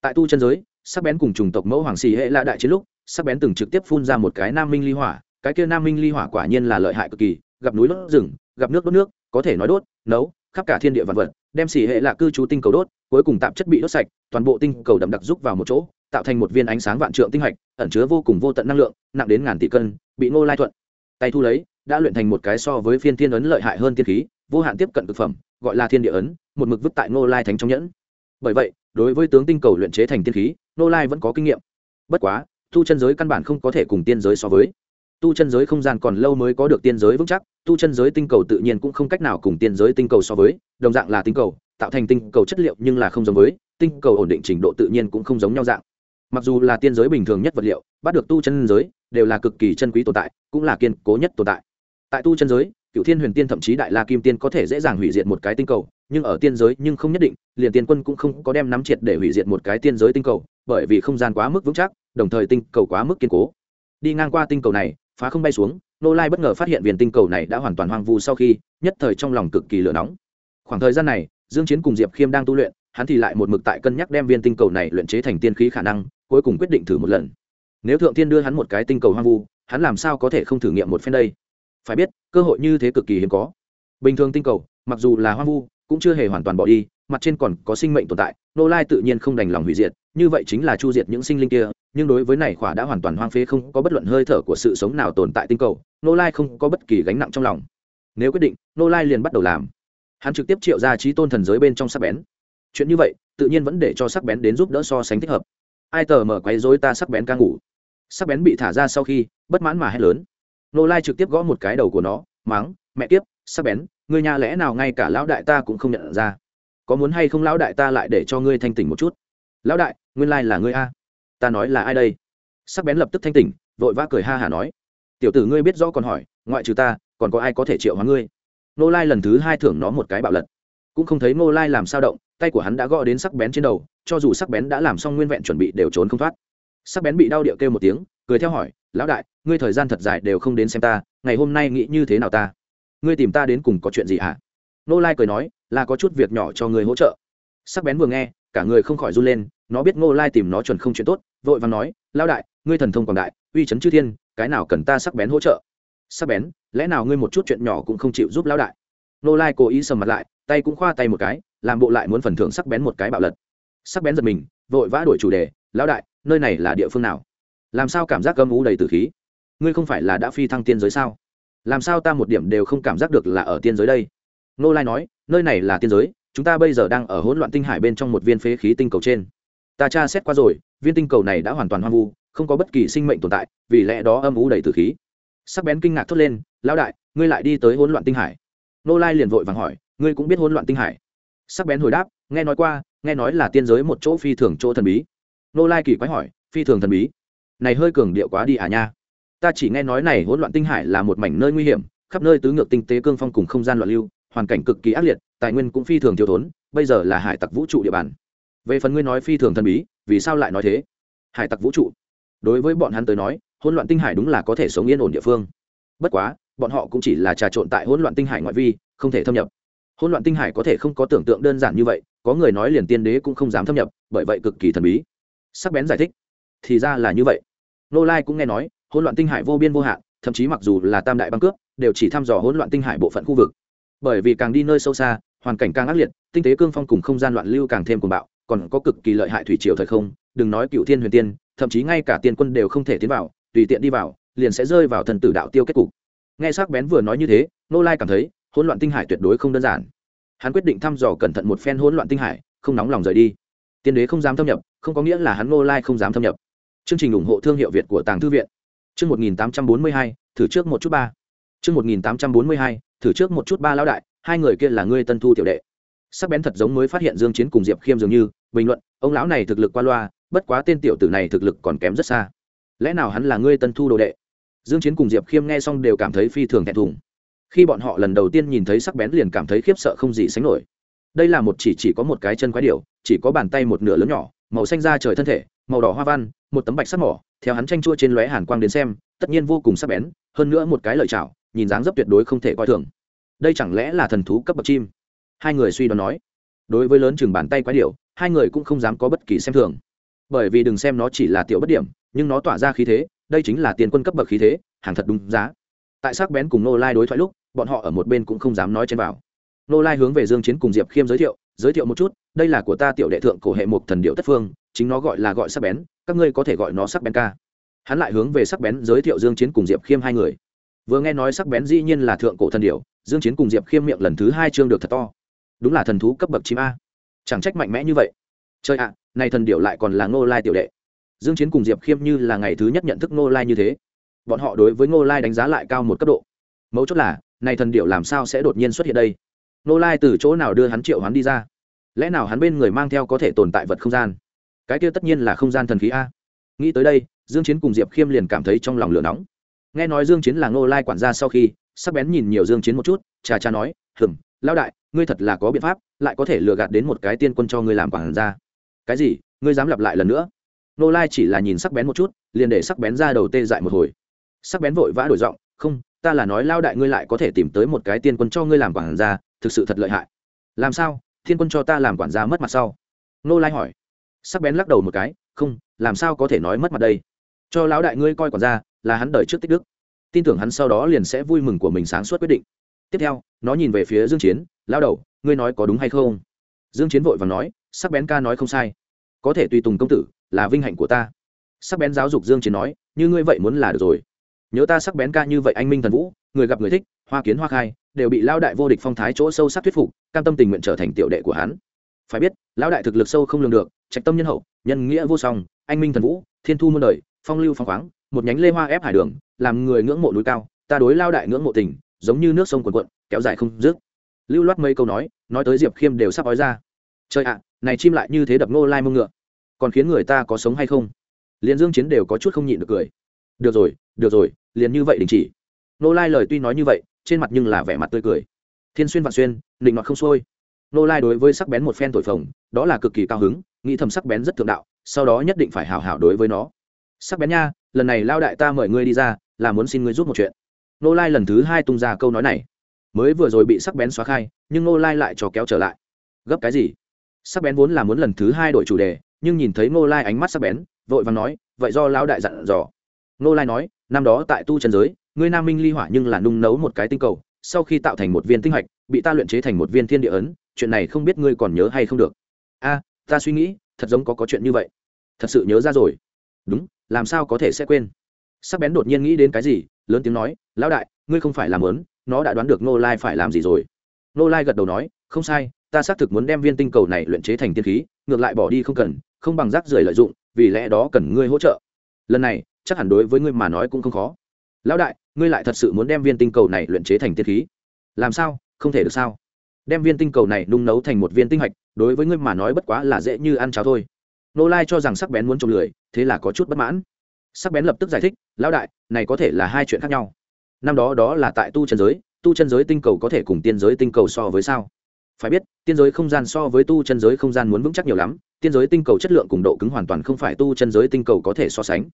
Tại tu chân giới sắc bén cùng chủng tộc mẫu hoàng xì hệ là đại chiến lúc, sắc bén từng trực tiếp phun ra một cái nam minh ly hỏa, cái kia nam minh ly hỏa quả nhiên là lợi hại cực kỳ, gặp núi đốt rừng, gặp nước đốt nước, có thể nói đốt, nấu, khắp cả thiên địa vạn vật, đem xì hệ là cư trú tinh cầu đốt, cuối cùng tạp chất bị đốt sạch, toàn bộ tinh cầu đậm đặc rúc vào một chỗ, tạo thành một viên ánh sáng vạn trượng tinh hạch, ẩn chứa vô cùng vô tận năng lượng, nặng đến ngàn tỷ cân, bị ngô lai thuận tay thu lấy, đã luyện thành một cái so với phiên thiên ấn lợi hại hơn tiên khí, vô hạn tiếp cận thực phẩm, gọi là thiên địa ấn, một mực vứt tại ngô lai thánh trong nhẫn. Bởi vậy, đối với tướng tinh cầu luyện chế thành tiên khí Nô lai vẫn có kinh nghiệm. Bất quá, tu chân giới căn bản không có thể cùng tiên giới so với. Tu chân giới không gian còn lâu mới có được tiên giới vững chắc, tu chân giới tinh cầu tự nhiên cũng không cách nào cùng tiên giới tinh cầu so với, đồng dạng là tinh cầu, tạo thành tinh cầu chất liệu nhưng là không giống với, tinh cầu ổn định trình độ tự nhiên cũng không giống nhau dạng. Mặc dù là tiên giới bình thường nhất vật liệu, bắt được tu chân giới, đều là cực kỳ chân quý tồn tại, cũng là kiên cố nhất tồn tại. Tại tu chân giới cựu thiên huyền tiên thậm chí đại la kim tiên có thể dễ dàng hủy diệt một cái tinh cầu, nhưng ở tiên giới nhưng không nhất định, liền tiên quân cũng không có đem nắm triệt để hủy diệt một cái tiên giới tinh cầu, bởi vì không gian quá mức vững chắc, đồng thời tinh cầu quá mức kiên cố. Đi ngang qua tinh cầu này, phá không bay xuống, nô lai bất ngờ phát hiện viên tinh cầu này đã hoàn toàn hoang vu sau khi, nhất thời trong lòng cực kỳ lửa nóng. Khoảng thời gian này, dương chiến cùng diệp khiêm đang tu luyện, hắn thì lại một mực tại cân nhắc đem viên tinh cầu này luyện chế thành tiên khí khả năng, cuối cùng quyết định thử một lần. Nếu thượng tiên đưa hắn một cái tinh cầu hoang vu, hắn làm sao có thể không thử nghiệm một phen đây? Phải biết, cơ hội như thế cực kỳ hiếm có. Bình thường tinh cầu, mặc dù là hoang vu, cũng chưa hề hoàn toàn bỏ đi, mặt trên còn có sinh mệnh tồn tại, nô lai tự nhiên không đành lòng hủy diệt, như vậy chính là chu diệt những sinh linh kia, nhưng đối với này khỏa đã hoàn toàn hoang phế không có bất luận hơi thở của sự sống nào tồn tại tinh cầu, nô lai không có bất kỳ gánh nặng trong lòng. Nếu quyết định, nô lai liền bắt đầu làm. Hắn trực tiếp triệu ra trí tôn thần giới bên trong sắc bén. Chuyện như vậy, tự nhiên vẫn để cho sắc bén đến giúp đỡ so sánh thích hợp. Ai tờ mở quấy dối ta sắc bén ca ngủ. Sắc bén bị thả ra sau khi, bất mãn mà hét lớn nô lai trực tiếp gõ một cái đầu của nó máng mẹ kiếp sắc bén người nhà lẽ nào ngay cả lão đại ta cũng không nhận ra. Có muốn hay không lão đại ta lại để cho ngươi thanh tỉnh một chút? Lão đại, nguyên lai là ngươi a. Ta nói là ai đây? Sắc bén lập tức thanh tỉnh, vội vã cười ha hả nói, tiểu tử ngươi biết rõ còn hỏi, ngoại trừ ta, còn có ai có thể triệu hóa ngươi? Nô lai lần thứ hai thưởng nó một cái bạo lật. Cũng không thấy nô lai làm sao động, tay của hắn đã gõ đến sắc bén trên đầu, cho dù sắc bén đã làm xong nguyên vẹn chuẩn bị đều trốn không thoát sắc bén bị đau điệu kêu một tiếng, cười theo hỏi, lão đại, ngươi thời gian thật dài đều không đến xem ta, ngày hôm nay nghĩ như thế nào ta? Ngươi tìm ta đến cùng có chuyện gì hả? Nô lai cười nói, là có chút việc nhỏ cho ngươi hỗ trợ. Sắc bén vừa nghe, cả người không khỏi run lên, nó biết ngô lai tìm nó chuẩn không chuyện tốt, vội và nói, Lão đại, ngươi thần thông quảng đại, uy c chư thiên, cái nào cần ta sắc bén hỗ trợ? Sắc bén, lẽ nào ngươi một chút chuyện nhỏ cũng không chịu giúp lão đại? Nô lai cố ý sầm mặt lại, tay cũng khoa tay một cái, làm bộ lại muốn phần thưởng sắc bén một cái bạo lật. Sắc bén giật mình, vội vã đổi chủ đề lão đại, nơi này là địa phương nào? Làm sao cảm giác gâm ú đầy tử khí? Ngươi không phải là đã phi thăng tiên giới sao? Làm sao ta một điểm đều không cảm giác được là ở tiên giới đây? Nô lai nói, nơi này là tiên giới, chúng ta bây giờ đang ở hỗn loạn tinh hải bên trong một viên phế khí tinh cầu trên. Ta tra xét qua rồi, viên tinh cầu này đã hoàn toàn hoang vu, không có bất kỳ sinh mệnh tồn tại, vì lẽ đó âm ú đầy tử khí. Sắc bén kinh ngạc thốt lên, lão đại, ngươi lại đi tới hỗn loạn tinh hải? Nô lai liền vội vàng hỏi, ngươi cũng biết hỗn loạn tinh hải? Sắc bén hồi đáp, nghe nói qua, nghe nói là tiên giới một chỗ phi thường chỗ thần bí nô lai kỳ quái hỏi, phi thường thần bí. Này hơi cường điệu quá đi à nha. Ta chỉ nghe nói này hỗn loạn tinh hải là một mảnh nơi nguy hiểm, khắp nơi tứ ngược tinh tế cương phong cùng không gian loạn lưu, hoàn cảnh cực kỳ ác liệt, tài nguyên cũng phi thường thiếu thốn, bây giờ là hải tặc vũ trụ địa bàn. Về phần ngươi nói phi thường thần bí, vì sao lại nói thế? Hải tặc vũ trụ. Đối với bọn hắn tới nói, hỗn loạn tinh hải đúng là có thể sống yên ổn địa phương. Bất quá, bọn họ cũng chỉ là trà trộn tại hỗn loạn tinh hải ngoại vi, không thể thâm nhập. Hỗn loạn tinh hải có thể không có tưởng tượng đơn giản như vậy, có người nói liền tiên đế cũng không dám thâm nhập, bởi vậy cực kỳ thần bí sắc bén giải thích. Thì ra là như vậy. Nô lai cũng nghe nói, hỗn loạn tinh hải vô biên vô hạn, thậm chí mặc dù là tam đại băng cướp, đều chỉ thăm dò hỗn loạn tinh hải bộ phận khu vực. Bởi vì càng đi nơi sâu xa, hoàn cảnh càng ác liệt, tinh tế cương phong cùng không gian loạn lưu càng thêm cuồng bạo, còn có cực kỳ lợi hại thủy triều thời không, đừng nói cựu thiên huyền tiên, thậm chí ngay cả tiên quân đều không thể tiến vào, tùy tiện đi vào, liền sẽ rơi vào thần tử đạo tiêu kết cục. Nghe sắc bén vừa nói như thế nô lai cảm thấy, hỗn loạn tinh hải tuyệt đối không đơn giản. Hắn quyết định thăm dò cẩn thận một phen hỗn loạn tinh hải, không nóng lòng rời đi tiên đế không dám thâm nhập, không có nghĩa là hắn Ngô lai không dám thâm nhập. Chương trình ủng hộ thương hiệu việt của tàng thư viện. Chương một nghìn tám trăm bốn mươi hai, thử trước một chút ba. Chương một nghìn tám trăm bốn mươi hai, thử trước một chút ba lão đại, hai người kia là ngươi tân thu tiểu đệ. Sắc bén thật giống mới phát hiện dương chiến cùng diệp khiêm dường như, bình luận, ông lão này thực lực qua loa, bất quá tên tiểu tử này thực lực còn kém rất xa. Lẽ nào hắn là ngươi tân thu đồ đệ? Dương chiến cùng diệp khiêm nghe xong đều cảm thấy phi thường thẹn thùng. Khi bọn họ lần đầu tiên nhìn thấy sắc bén liền cảm thấy khiếp sợ không gì sánh nổi đây là một chỉ chỉ có một cái chân quái điểu, chỉ có bàn tay một nửa lớn nhỏ, màu xanh da trời thân thể, màu đỏ hoa văn, một tấm bạch sắt mỏ, theo hắn tranh chua trên lóe hàn quang đến xem, tất nhiên vô cùng sắc bén, hơn nữa một cái lợi chảo, nhìn dáng dấp tuyệt đối không thể coi thường. Đây chẳng lẽ là thần thú cấp bậc chim? Hai người suy đoán nói. Đối với lớn chừng bàn tay quái điểu, hai người cũng không dám có bất kỳ xem thường. Bởi vì đừng xem nó chỉ là tiểu bất điểm, nhưng nó tỏa ra khí thế, đây chính là tiền quân cấp bậc khí thế, hàng thật đúng giá. Tại sắc bén cùng nô lai đối thoại lúc, bọn họ ở một bên cũng không dám nói trên vào nô lai hướng về dương chiến cùng diệp khiêm giới thiệu giới thiệu một chút, đây là của ta tiểu đệ thượng cổ hệ một thần điệu tất phương, chính nó gọi là gọi sắc bén, các ngươi có thể gọi nó sắc bén ca. Hắn lại hướng về sắc bén giới thiệu dương chiến cùng diệp khiêm hai người. Vừa nghe nói sắc bén dĩ nhiên là thượng cổ thần điệu, dương chiến cùng diệp khiêm miệng lần thứ hai trương được thật to. Đúng là thần thú cấp bậc chim a. Chẳng trách mạnh mẽ như vậy. Trời ạ, này thần điệu lại còn là ngô lai tiểu đệ. Dương chiến cùng diệp khiêm như là ngày thứ nhất nhận thức ngô lai như thế. Bọn họ đối với ngô lai đánh giá lại cao một cấp độ. Mấu chốt là, này thần điệu làm sao sẽ đột nhiên xuất hiện đây? Nô lai từ chỗ nào đưa hắn triệu hắn đi ra? Lẽ nào hắn bên người mang theo có thể tồn tại vật không gian? Cái kia tất nhiên là không gian thần khí a. Nghĩ tới đây, dương chiến cùng diệp khiêm liền cảm thấy trong lòng lửa nóng. Nghe nói dương chiến là Nô lai quản gia sau khi, sắc bén nhìn nhiều dương chiến một chút cha cha nói, hừm, lão đại, ngươi thật là có biện pháp, lại có thể lừa gạt đến một cái tiên quân cho ngươi làm quản gia. Cái gì? Ngươi dám lặp lại lần nữa? Nô lai chỉ là nhìn sắc bén một chút, liền để sắc bén ra đầu tê dại một hồi. Sắc bén vội vã đổi giọng, không ta là nói lao đại ngươi lại có thể tìm tới một cái tiên quân cho ngươi làm quản gia, thực sự thật lợi hại. Làm sao? Thiên quân cho ta làm quản gia mất mặt sau. Nô lai hỏi. Sắc bén lắc đầu một cái. Không, làm sao có thể nói mất mặt đây? Cho lão đại ngươi coi quản gia, là hắn đời trước tích đức. Tin tưởng hắn sau đó liền sẽ vui mừng của mình sáng suốt quyết định. Tiếp theo, nó nhìn về phía dương chiến. Lao đầu, ngươi nói có đúng hay không? Dương chiến vội vàng nói. Sắc bén ca nói không sai. Có thể tùy tùng công tử, là vinh hạnh của ta. Sắc bén giáo dục dương chiến nói. Như ngươi vậy muốn là được rồi nhớ ta sắc bén ca như vậy anh minh thần vũ, người gặp người thích, hoa kiến hoa khai, đều bị lao đại vô địch phong thái chỗ sâu sắc thuyết phục, cam tâm tình nguyện trở thành tiểu đệ của hắn. Phải biết, lão đại thực lực sâu không lường được, trạch tâm nhân hậu, nhân nghĩa vô song, anh minh thần vũ, thiên thu muôn đời, phong lưu phong khoáng, một nhánh lê hoa ép hải đường, làm người ngưỡng mộ núi cao, ta đối lao đại ngưỡng mộ tình, giống như nước sông quần quận kéo dài không dứt. Lưu loát mấy câu nói nói tới diệp khiêm đều sắp ói ra. Trời ạ, này chim lại như thế đập ngô lai mông ngựa, còn khiến người ta có sống hay không? Liền dương chiến đều có chút không nhịn được cười được rồi được rồi, liền như vậy đình chỉ. Nô lai lời tuy nói như vậy, trên mặt nhưng là vẻ mặt tươi cười. Thiên xuyên vạn xuyên định mặt không xuôi. Nô lai đối với sắc bén một phen thổi phồng, đó là cực kỳ cao hứng, nghĩ thầm sắc bén rất thượng đạo, sau đó nhất định phải hào hảo đối với nó. Sắc bén nha, lần này lao đại ta mời ngươi đi ra, là muốn xin ngươi giúp một chuyện. Nô lai lần thứ hai tung ra câu nói này. Mới vừa rồi bị sắc bén xóa khai, nhưng nô lai lại cho kéo trở lại. Gấp cái gì? Sắc bén vốn là muốn lần thứ hai đổi chủ đề, nhưng nhìn thấy nô lai ánh mắt sắc bén, vội và nói, vậy do lao đại dặn dò nô lai nói, năm đó tại tu trần giới, ngươi nam minh ly hỏa nhưng là nung nấu một cái tinh cầu, sau khi tạo thành một viên tinh hạch, bị ta luyện chế thành một viên thiên địa ấn, chuyện này không biết ngươi còn nhớ hay không được. A, ta suy nghĩ, thật giống có có chuyện như vậy. Thật sự nhớ ra rồi. Đúng, làm sao có thể sẽ quên? Sắc bén đột nhiên nghĩ đến cái gì, lớn tiếng nói, lão đại, ngươi không phải làm lớn nó đã đoán được nô lai phải làm gì rồi. Nô lai gật đầu nói, không sai, ta xác thực muốn đem viên tinh cầu này luyện chế thành tiên khí, ngược lại bỏ đi không cần, không bằng rác rưởi lợi dụng, vì lẽ đó cần ngươi hỗ trợ. Lần này chắc hẳn đối với ngươi mà nói cũng không khó. Lão đại, ngươi lại thật sự muốn đem viên tinh cầu này luyện chế thành tiên khí? Làm sao? Không thể được sao? Đem viên tinh cầu này nung nấu thành một viên tinh hạch, đối với ngươi mà nói bất quá là dễ như ăn cháo thôi. Nô lai cho rằng sắc bén muốn trộm lười, thế là có chút bất mãn. Sắc bén lập tức giải thích, lão đại, này có thể là hai chuyện khác nhau. Năm đó đó là tại tu chân giới, tu chân giới tinh cầu có thể cùng tiên giới tinh cầu so với sao? Phải biết, tiên giới không gian so với tu chân giới không gian muốn vững chắc nhiều lắm, tiên giới tinh cầu chất lượng cùng độ cứng hoàn toàn không phải tu chân giới tinh cầu có thể so sánh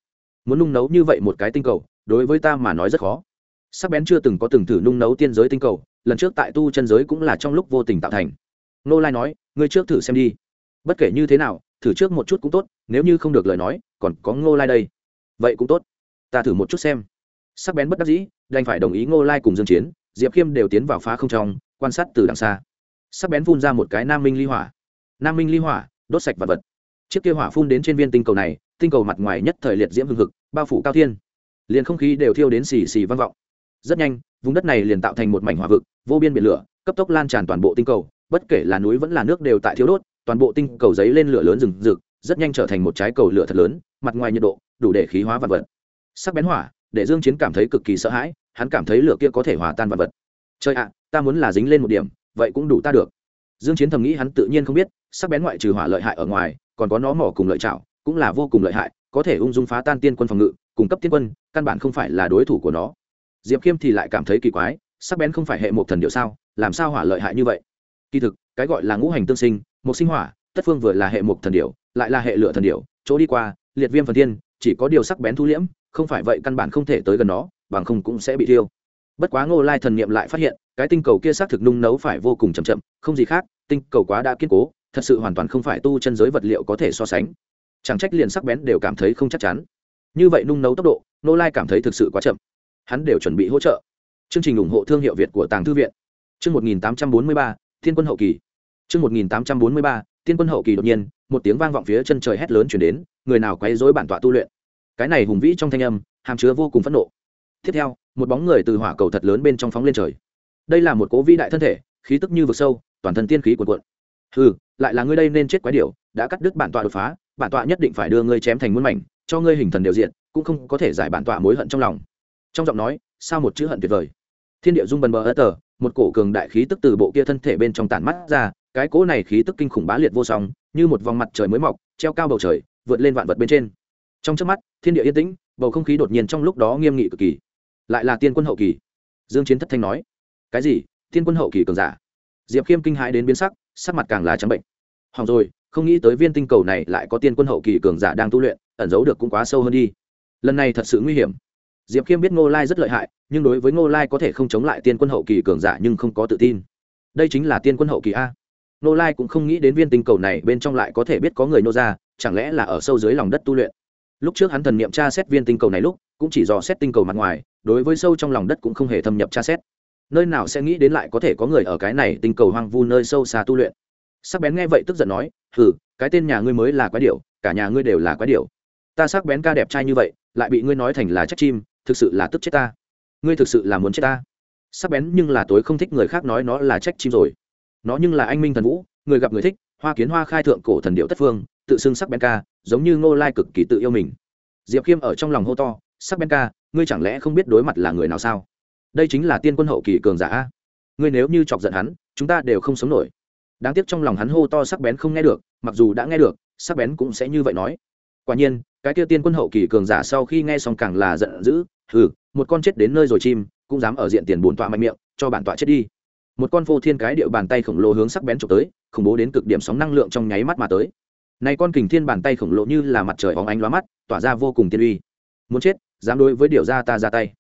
muốn nung nấu như vậy một cái tinh cầu, đối với ta mà nói rất khó. Sắc bén chưa từng có từng thử nung nấu tiên giới tinh cầu, lần trước tại tu chân giới cũng là trong lúc vô tình tạo thành. Nô lai nói, ngươi trước thử xem đi. Bất kể như thế nào, thử trước một chút cũng tốt, nếu như không được lời nói, còn có ngô lai đây. Vậy cũng tốt. Ta thử một chút xem. Sắc bén bất đắc dĩ, đành phải đồng ý ngô lai cùng dương chiến, diệp khiêm đều tiến vào phá không trong, quan sát từ đằng xa. Sắc bén phun ra một cái nam minh ly hỏa. Nam minh ly hỏa, đốt sạch vật vật. Chiếc kia hỏa phun đến trên viên tinh cầu này tinh cầu mặt ngoài nhất thời liệt diễm hưng hực, bao phủ cao thiên. Liền không khí đều thiêu đến xì xì vang vọng. Rất nhanh, vùng đất này liền tạo thành một mảnh hỏa vực, vô biên biển lửa, cấp tốc lan tràn toàn bộ tinh cầu. Bất kể là núi vẫn là nước đều tại thiếu đốt, toàn bộ tinh cầu giấy lên lửa lớn rừng rực, rất nhanh trở thành một trái cầu lửa thật lớn, mặt ngoài nhiệt độ đủ để khí hóa vật vật. Sắc bén hỏa, để dương chiến cảm thấy cực kỳ sợ hãi, hắn cảm thấy lửa kia có thể hòa tan vật vật. Trời ạ, ta muốn là dính lên một điểm, vậy cũng đủ ta được. Dương chiến thầm nghĩ hắn tự nhiên không biết, sắc bén ngoại trừ hỏa lợi hại ở ngoài, còn có nó mỏ cùng lợi chảo cũng là vô cùng lợi hại, có thể ung dung phá tan tiên quân phòng ngự, cung cấp tiên quân, căn bản không phải là đối thủ của nó. Diệp khiêm thì lại cảm thấy kỳ quái, sắc bén không phải hệ một thần điệu sao, làm sao hỏa lợi hại như vậy? Kỳ thực, cái gọi là ngũ hành tương sinh một sinh hỏa, tất phương vừa là hệ một thần điệu, lại là hệ lửa thần điệu, chỗ đi qua, liệt viêm phần thiên chỉ có điều sắc bén thu liễm, không phải vậy căn bản không thể tới gần nó, bằng không cũng sẽ bị thiêu. Bất quá ngô lai thần niệm lại phát hiện, cái tinh cầu kia xác thực nung nấu phải vô cùng chậm chậm, không gì khác, tinh cầu quá đã kiên cố, thật sự hoàn toàn không phải tu chân giới vật liệu có thể so sánh chẳng trách liền sắc bén đều cảm thấy không chắc chắn. Như vậy nung nấu tốc độ, nô lai cảm thấy thực sự quá chậm. Hắn đều chuẩn bị hỗ trợ. Chương trình ủng hộ thương hiệu việt của tàng thư viện. Chương một nghìn tám trăm bốn mươi ba, thiên quân hậu kỳ. Chương một nghìn tám trăm bốn mươi ba, thiên quân hậu kỳ đột nhiên, một tiếng vang vọng phía chân trời hét lớn chuyển đến, người nào quấy dối bản tọa tu luyện. Cái này hùng vĩ trong thanh âm, hàm chứa vô cùng phẫn nộ. Tiếp theo, một bóng người từ hỏa cầu thật lớn bên trong phóng lên trời. Đây là một cố vĩ đại thân thể, khí tức như vực sâu, toàn thân tiên khí cuồn cuộn. Ừ lại là ngươi đây nên chết quái điểu đã cắt đứt bản tọa đột phá, bản tọa nhất định phải đưa ngươi chém thành muôn mảnh, cho ngươi hình thần đều diện cũng không có thể giải bản tọa mối hận trong lòng. Trong giọng nói, sao một chữ hận tuyệt vời. Thiên địa dung bần bờ ớt tờ, một cổ cường đại khí tức từ bộ kia thân thể bên trong tản mắt ra, cái cỗ này khí tức kinh khủng bá liệt vô song, như một vòng mặt trời mới mọc, treo cao bầu trời, vượt lên vạn vật bên trên. Trong trước mắt, thiên địa yên tĩnh, bầu không khí đột nhiên trong lúc đó nghiêm nghị cực kỳ. Lại là tiên quân hậu kỳ. Dương chiến thất thanh nói, cái gì? Tiên quân hậu kỳ cường giả? Diệp khiêm kinh hãi đến biến sắc sắc mặt càng là trắng bệnh. Hỏng rồi không nghĩ tới viên tinh cầu này lại có tiên quân hậu kỳ cường giả đang tu luyện, ẩn giấu được cũng quá sâu hơn đi. Lần này thật sự nguy hiểm. Diệp khiêm biết ngô lai rất lợi hại, nhưng đối với ngô lai có thể không chống lại tiên quân hậu kỳ cường giả nhưng không có tự tin. Đây chính là tiên quân hậu kỳ a. Ngô lai cũng không nghĩ đến viên tinh cầu này bên trong lại có thể biết có người nô ra, chẳng lẽ là ở sâu dưới lòng đất tu luyện. Lúc trước hắn thần niệm tra xét viên tinh cầu này lúc, cũng chỉ dò xét tinh cầu mặt ngoài, đối với sâu trong lòng đất cũng không hề thâm nhập tra xét. Nơi nào sẽ nghĩ đến lại có thể có người ở cái này tinh cầu hoang vu nơi sâu xa tu luyện. Sắc bén nghe vậy tức giận nói hừ, cái tên nhà ngươi mới là quái điệu cả nhà ngươi đều là quái điệu ta sắc bén ca đẹp trai như vậy, lại bị ngươi nói thành là trách chim, thực sự là tức chết ta. Ngươi thực sự là muốn chết ta. Sắc bén nhưng là tối không thích người khác nói nó là trách chim rồi. Nó nhưng là anh minh thần vũ, người gặp người thích, hoa kiến hoa khai thượng cổ thần điệu tất phương, tự xưng sắc bén ca, giống như ngô lai cực kỳ tự yêu mình. Diệp khiêm ở trong lòng hô to, sắc bén ca, ngươi chẳng lẽ không biết đối mặt là người nào sao? Đây chính là tiên quân hậu kỳ cường giả ngươi nếu như chọc giận hắn, chúng ta đều không sống nổi đáng tiếc trong lòng hắn hô to sắc bén không nghe được, mặc dù đã nghe được, sắc bén cũng sẽ như vậy nói. Quả nhiên, cái kia tiên quân hậu kỳ cường giả sau khi nghe xong càng là giận dữ, hừ, một con chết đến nơi rồi chim, cũng dám ở diện tiền bổn tọa mạnh miệng, cho bản tọa chết đi. Một con vô thiên cái điệu bàn tay khổng lồ hướng sắc bén trộm tới, khủng bố đến cực điểm sóng năng lượng trong nháy mắt mà tới. Này con kình thiên bàn tay khổng lồ như là mặt trời óng ánh lóa mắt, tỏa ra vô cùng tiên uy. Muốn chết, dám đối với điều ra ta ra tay.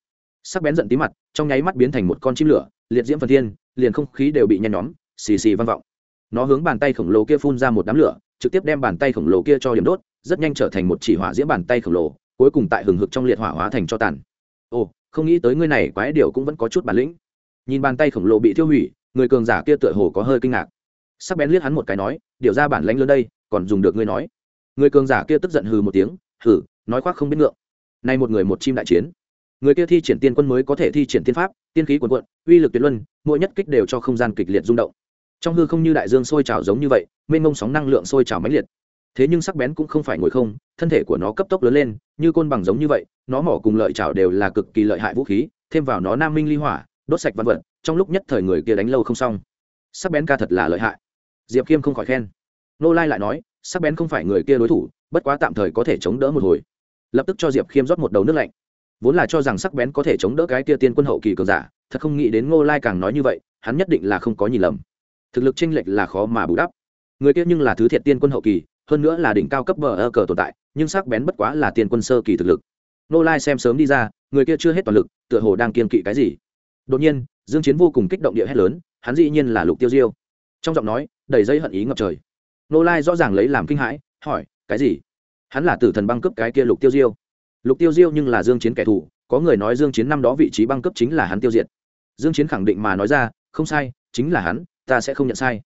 Sắc bén giận tí mặt, trong nháy mắt biến thành một con chim lửa, liệt diễm phần thiên, liền không khí đều bị nhen nhóm, xì xì vang vọng nó hướng bàn tay khổng lồ kia phun ra một đám lửa, trực tiếp đem bàn tay khổng lồ kia cho điểm đốt, rất nhanh trở thành một chỉ hỏa diễm bàn tay khổng lồ, cuối cùng tại hừng hực trong liệt hỏa hóa thành cho tàn. Ồ, không nghĩ tới ngươi này quái điều cũng vẫn có chút bản lĩnh. Nhìn bàn tay khổng lồ bị thiêu hủy, người cường giả kia tựa hồ có hơi kinh ngạc. Sắc bén liếc hắn một cái nói, điều ra bản lãnh lớn đây, còn dùng được ngươi nói. Người cường giả kia tức giận hừ một tiếng, hừ, nói khoác không biết ngượng. Nay một người một chim đại chiến. Người kia thi triển tiên quân mới có thể thi triển tiên pháp, tiên khí quần quận uy lực tuyệt luân, mỗi nhất kích đều cho không gian kịch liệt rung động trong hư không như đại dương sôi trào giống như vậy, mênh mông sóng năng lượng sôi trào mãnh liệt. Thế nhưng sắc bén cũng không phải ngồi không, thân thể của nó cấp tốc lớn lên, như côn bằng giống như vậy, nó mỏ cùng lợi trào đều là cực kỳ lợi hại vũ khí, thêm vào nó nam minh ly hỏa, đốt sạch văn vật, trong lúc nhất thời người kia đánh lâu không xong. Sắc bén ca thật là lợi hại. Diệp khiêm không khỏi khen. Nô lai lại nói, sắc bén không phải người kia đối thủ, bất quá tạm thời có thể chống đỡ một hồi. Lập tức cho diệp khiêm rót một đầu nước lạnh. Vốn là cho rằng sắc bén có thể chống đỡ cái kia tiên quân hậu kỳ cường giả, thật không nghĩ đến ngô lai càng nói như vậy, hắn nhất định là không có nhìn lầm thực lực chênh lệch là khó mà bù đắp. Người kia nhưng là thứ thiệt tiên quân hậu kỳ, hơn nữa là đỉnh cao cấp bờ ơ cờ tồn tại, nhưng sắc bén bất quá là tiên quân sơ kỳ thực lực. Nô lai xem sớm đi ra, người kia chưa hết toàn lực, tựa hồ đang kiên kỵ cái gì. Đột nhiên, dương chiến vô cùng kích động địa hét lớn, hắn dĩ nhiên là lục tiêu diêu. Trong giọng nói, đầy dây hận ý ngập trời. Nô lai rõ ràng lấy làm kinh hãi, hỏi, cái gì? Hắn là tử thần băng cấp cái kia lục tiêu diêu. Lục tiêu diêu nhưng là dương chiến kẻ thù, có người nói dương chiến năm đó vị trí băng cấp chính là hắn tiêu diệt. Dương chiến khẳng định mà nói ra, không sai, chính là hắn ta sẽ không nhận sai.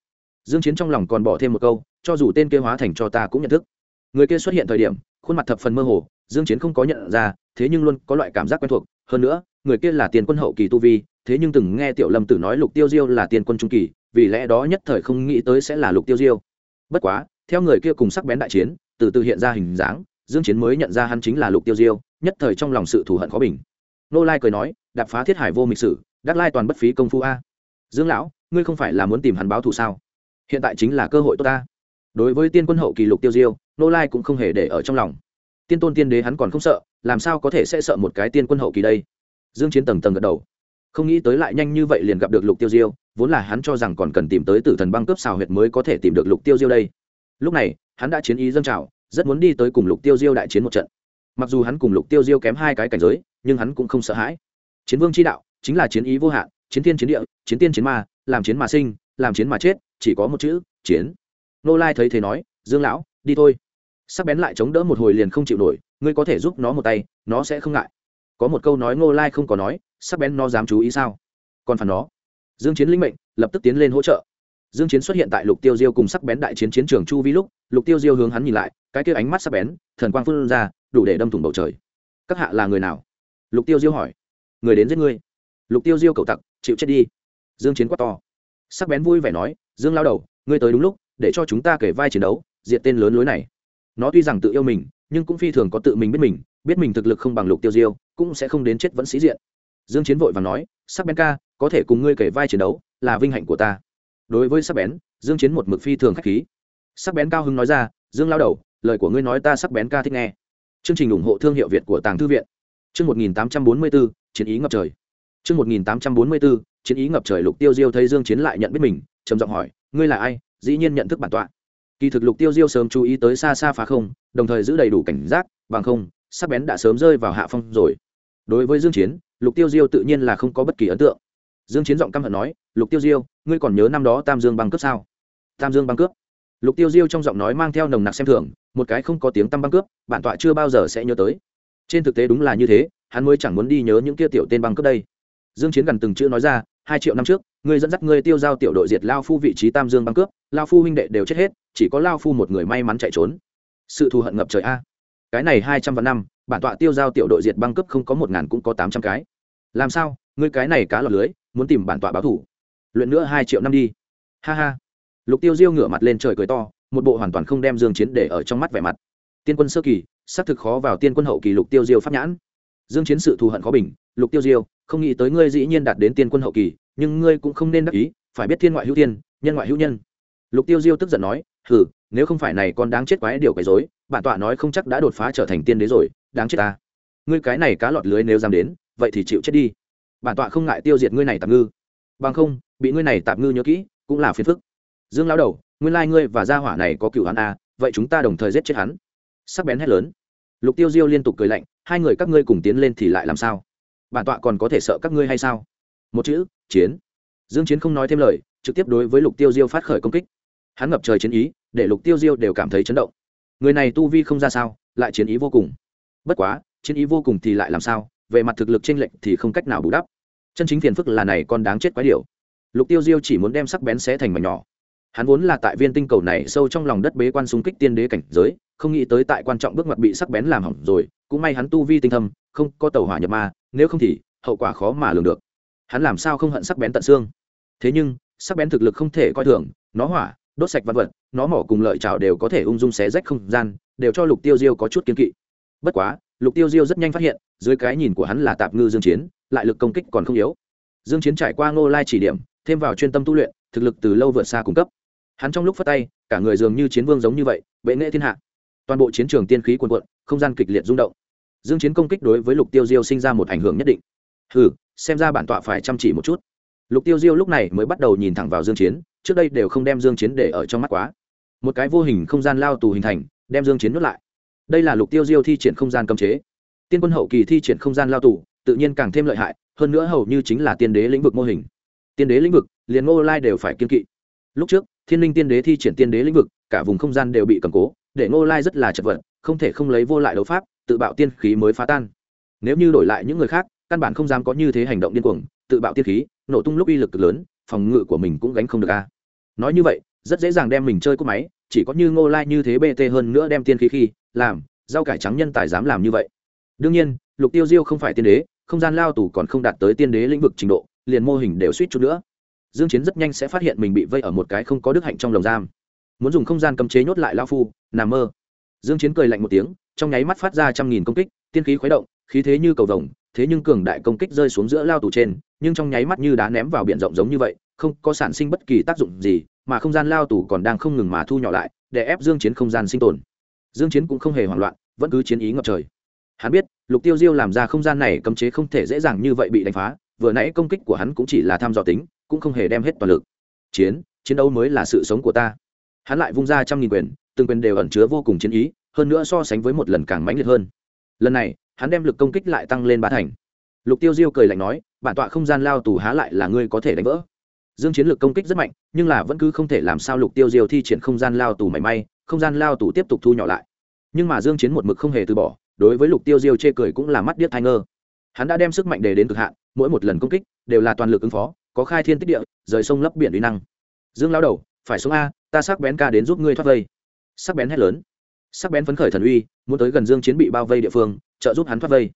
Dương chiến trong lòng còn bỏ thêm một câu, cho dù tên kia hóa thành cho ta cũng nhận thức. Người kia xuất hiện thời điểm, khuôn mặt thập phần mơ hồ, dương chiến không có nhận ra, thế nhưng luôn có loại cảm giác quen thuộc. Hơn nữa, người kia là tiền quân hậu kỳ tu vi, thế nhưng từng nghe tiểu lâm tử nói lục tiêu diêu là tiền quân trung kỳ, vì lẽ đó nhất thời không nghĩ tới sẽ là lục tiêu diêu. Bất quá, theo người kia cùng sắc bén đại chiến, từ từ hiện ra hình dáng, dương chiến mới nhận ra hắn chính là lục tiêu diêu, nhất thời trong lòng sự thù hận khó bình. Nô lai cười nói, đạp phá thiết hải vô mịch sử, đắc lai toàn bất phí công phu a. Dương lão ngươi không phải là muốn tìm hắn báo thù sao? Hiện tại chính là cơ hội tốt ta. Đối với tiên quân hậu kỳ lục tiêu diêu, nô lai cũng không hề để ở trong lòng. Tiên tôn tiên đế hắn còn không sợ, làm sao có thể sẽ sợ một cái tiên quân hậu kỳ đây? Dương chiến tầng tầng gật đầu. Không nghĩ tới lại nhanh như vậy liền gặp được lục tiêu diêu, vốn là hắn cho rằng còn cần tìm tới tử thần băng cướp xào huyệt mới có thể tìm được lục tiêu diêu đây. Lúc này, hắn đã chiến ý dâng trào, rất muốn đi tới cùng lục tiêu diêu đại chiến một trận. Mặc dù hắn cùng lục tiêu diêu kém hai cái cảnh giới, nhưng hắn cũng không sợ hãi. Chiến vương chi đạo, chính là chiến ý vô hạn, chiến thiên chiến địa, chiến tiên chiến ma làm chiến mà sinh, làm chiến mà chết, chỉ có một chữ, chiến. Nô lai thấy thế nói, dương lão, đi thôi. Sắc bén lại chống đỡ một hồi liền không chịu nổi, ngươi có thể giúp nó một tay, nó sẽ không ngại. Có một câu nói ngô lai không có nói, sắc bén nó dám chú ý sao? Còn phản nó. Dương chiến linh mệnh, lập tức tiến lên hỗ trợ. Dương chiến xuất hiện tại lục tiêu diêu cùng sắc bén đại chiến chiến trường chu vi lúc, lục tiêu diêu hướng hắn nhìn lại, cái kia ánh mắt sắc bén, thần quang phun ra, đủ để đâm thủng bầu trời. Các hạ là người nào? Lục tiêu diêu hỏi. Người đến giết ngươi. Lục tiêu diêu cầu tặc, chịu chết đi dương chiến quát to. Sắc bén vui vẻ nói, dương lao đầu, ngươi tới đúng lúc, để cho chúng ta kể vai chiến đấu, diệt tên lớn lối này. Nó tuy rằng tự yêu mình, nhưng cũng phi thường có tự mình biết mình biết mình thực lực không bằng lục tiêu diêu, cũng sẽ không đến chết vẫn sĩ diện. Dương chiến vội và nói, sắc bén ca, có thể cùng ngươi kể vai chiến đấu, là vinh hạnh của ta. Đối với sắc bén, dương chiến một mực phi thường khách khí. Sắc bén cao hưng nói ra, dương lao đầu, lời của ngươi nói ta sắc bén ca thích nghe. Chương trình ủng hộ thương hiệu việt của tàng thư viện. Chương 1844 chiến ý ngập trời chương 1844 chiến ý ngập trời lục tiêu diêu thấy dương chiến lại nhận biết mình, trầm giọng hỏi, ngươi là ai? Dĩ nhiên nhận thức bản tọa. Kỳ thực lục tiêu diêu sớm chú ý tới xa xa phá không, đồng thời giữ đầy đủ cảnh giác, bằng không, sắc bén đã sớm rơi vào hạ phong rồi. Đối với dương chiến, lục tiêu diêu tự nhiên là không có bất kỳ ấn tượng. Dương chiến giọng căm hận nói, lục tiêu diêu, ngươi còn nhớ năm đó tam dương băng cướp sao? Tam dương băng cướp? Lục tiêu diêu trong giọng nói mang theo nồng nặc xem thường, một cái không có tiếng tam băng cướp, bản tọa chưa bao giờ sẽ nhớ tới. Trên thực tế đúng là như thế, hắn mới chẳng muốn đi nhớ những kia tiểu tên băng cướp đây dương chiến gần từng chữ nói ra, hai triệu năm trước, ngươi dẫn dắt ngươi tiêu giao tiểu đội diệt lao phu vị trí tam dương băng cướp, lao phu huynh đệ đều chết hết, chỉ có lao phu một người may mắn chạy trốn. Sự thù hận ngập trời a. Cái này hai trăm vạn năm, bản tọa tiêu giao tiểu đội diệt băng cướp không có một ngàn cũng có tám trăm cái. Làm sao, ngươi cái này cá lọt lưới, muốn tìm bản tọa báo thủ luyện nữa hai triệu năm đi. Ha ha. Lục tiêu diêu ngửa mặt lên trời cười to, một bộ hoàn toàn không đem dương chiến để ở trong mắt vẻ mặt. Tiên quân sơ kỳ, xác thực khó vào tiên quân hậu kỳ lục tiêu diêu pháp nhãn dương chiến sự thù hận khó bình lục tiêu diêu không nghĩ tới ngươi dĩ nhiên đạt đến tiên quân hậu kỳ nhưng ngươi cũng không nên đắc ý phải biết thiên ngoại hữu thiên, nhân ngoại hữu nhân. Lục tiêu diêu tức giận nói hừ nếu không phải này con đáng chết quái điều quấy rối bản tọa nói không chắc đã đột phá trở thành tiên đế rồi đáng chết ta. Ngươi cái này cá lọt lưới nếu dám đến vậy thì chịu chết đi. Bản tọa không ngại tiêu diệt ngươi này tạm ngư. Bằng không bị ngươi này tạm ngư nhớ kỹ cũng là phiền phức. Dương lão đầu nguyên lai ngươi và gia hỏa này có cựu hắn à, vậy chúng ta đồng thời giết chết hắn. Sắc bén hét lớn lục tiêu diêu liên tục cười lạnh, hai người các ngươi cùng tiến lên thì lại làm sao? Bản tọa còn có thể sợ các ngươi hay sao? Một chữ, chiến. Dương chiến không nói thêm lời, trực tiếp đối với lục tiêu diêu phát khởi công kích. Hắn ngập trời chiến ý, để lục tiêu diêu đều cảm thấy chấn động. Người này tu vi không ra sao, lại chiến ý vô cùng. Bất quá, chiến ý vô cùng thì lại làm sao? Về mặt thực lực trên lệnh lệch thì không cách nào bù đắp. Chân chính phiền phức là này còn đáng chết quái điều lục tiêu diêu chỉ muốn đem sắc bén xé thành mảnh nhỏ hắn vốn là tại viên tinh cầu này sâu trong lòng đất bế quan xung kích tiên đế cảnh giới, không nghĩ tới tại quan trọng bước mặt bị sắc bén làm hỏng rồi, cũng may hắn tu vi tinh thâm, không có tàu hỏa nhập ma, nếu không thì, hậu quả khó mà lường được. Hắn làm sao không hận sắc bén tận xương? Thế nhưng, sắc bén thực lực không thể coi thường, nó hỏa, đốt sạch văn vật, nó mỏ cùng lợi trào đều có thể ung dung xé rách không gian, đều cho lục tiêu diêu có chút kiên kỵ. Bất quá, lục tiêu diêu rất nhanh phát hiện, dưới cái nhìn của hắn là tạp ngư dương chiến, lại lực công kích còn không yếu. Dương chiến trải qua ngô lai chỉ điểm, thêm vào chuyên tâm tu luyện, thực lực từ lâu vượt xa cung cấp hắn trong lúc phát tay, cả người dường như chiến vương giống như vậy, bệ nghệ thiên hạ. Toàn bộ chiến trường tiên khí cuồn cuộn, không gian kịch liệt rung động. Dương chiến công kích đối với lục tiêu diêu sinh ra một ảnh hưởng nhất định. Hừ, xem ra bản tọa phải chăm chỉ một chút. Lục tiêu diêu lúc này mới bắt đầu nhìn thẳng vào dương chiến, trước đây đều không đem dương chiến để ở trong mắt quá. Một cái vô hình không gian lao tù hình thành, đem dương chiến nuốt lại. Đây là lục tiêu diêu thi triển không gian cấm chế. Tiên quân hậu kỳ thi triển không gian lao tù, tự nhiên càng thêm lợi hại, hơn nữa hầu như chính là tiên đế lĩnh vực mô hình. Tiên đế lĩnh vực, liền ngô lai đều phải kiên kỵ. Lúc trước thiên linh tiên đế thi triển tiên đế lĩnh vực, cả vùng không gian đều bị cầm cố, để ngô lai rất là chật vật, không thể không lấy vô lại đấu pháp, tự bạo tiên khí mới phá tan. Nếu như đổi lại những người khác, căn bản không dám có như thế hành động điên cuồng, tự bạo tiên khí, nổ tung lúc uy lực cực lớn, phòng ngự của mình cũng gánh không được a. Nói như vậy, rất dễ dàng đem mình chơi cúp máy, chỉ có như ngô lai như thế bt hơn nữa đem tiên khí khi, làm, rau cải trắng nhân tài dám làm như vậy. Đương nhiên, lục tiêu diêu không phải tiên đế, không gian lao tù còn không đạt tới tiên đế lĩnh vực trình độ, liền mô hình đều suýt chút nữa dương chiến rất nhanh sẽ phát hiện mình bị vây ở một cái không có đức hạnh trong lồng giam. Muốn dùng không gian cấm chế nhốt lại lao phu, nằm mơ. Dương chiến cười lạnh một tiếng, trong nháy mắt phát ra trăm nghìn công kích, tiên khí khuấy động, khí thế như cầu vồng, thế nhưng cường đại công kích rơi xuống giữa lao tù trên, nhưng trong nháy mắt như đá ném vào biển rộng giống như vậy, không có sản sinh bất kỳ tác dụng gì, mà không gian lao tù còn đang không ngừng mà thu nhỏ lại, để ép dương chiến không gian sinh tồn. Dương chiến cũng không hề hoảng loạn, vẫn cứ chiến ý ngập trời. Hắn biết, lục tiêu diêu làm ra không gian này cấm chế không thể dễ dàng như vậy bị đánh phá, vừa nãy công kích của hắn cũng chỉ là tham dò tính cũng không hề đem hết toàn lực. Chiến chiến đấu mới là sự sống của ta. Hắn lại vung ra trăm nghìn quyền, từng quyền đều ẩn chứa vô cùng chiến ý, hơn nữa so sánh với một lần càng mãnh liệt hơn. Lần này, hắn đem lực công kích lại tăng lên ba thành. Lục tiêu diêu cười lạnh nói, bản tọa không gian lao tù há lại là ngươi có thể đánh vỡ? Dương chiến lực công kích rất mạnh, nhưng là vẫn cứ không thể làm sao lục tiêu diêu thi triển không gian lao tù mảy may, không gian lao tù tiếp tục thu nhỏ lại. Nhưng mà dương chiến một mực không hề từ bỏ, đối với lục tiêu diêu chê cười cũng là mắt điếc thay ngơ. Hắn đã đem sức mạnh đề đến cực hạn, mỗi một lần công kích đều là toàn lực ứng phó có khai thiên tích địa, rời sông lấp biển uy năng. Dương lao đầu, phải xuống a, ta sắc bén ca đến giúp ngươi thoát vây. Sắc bén hét lớn. Sắc bén phấn khởi thần uy, muốn tới gần dương chiến bị bao vây địa phương, trợ giúp hắn thoát vây.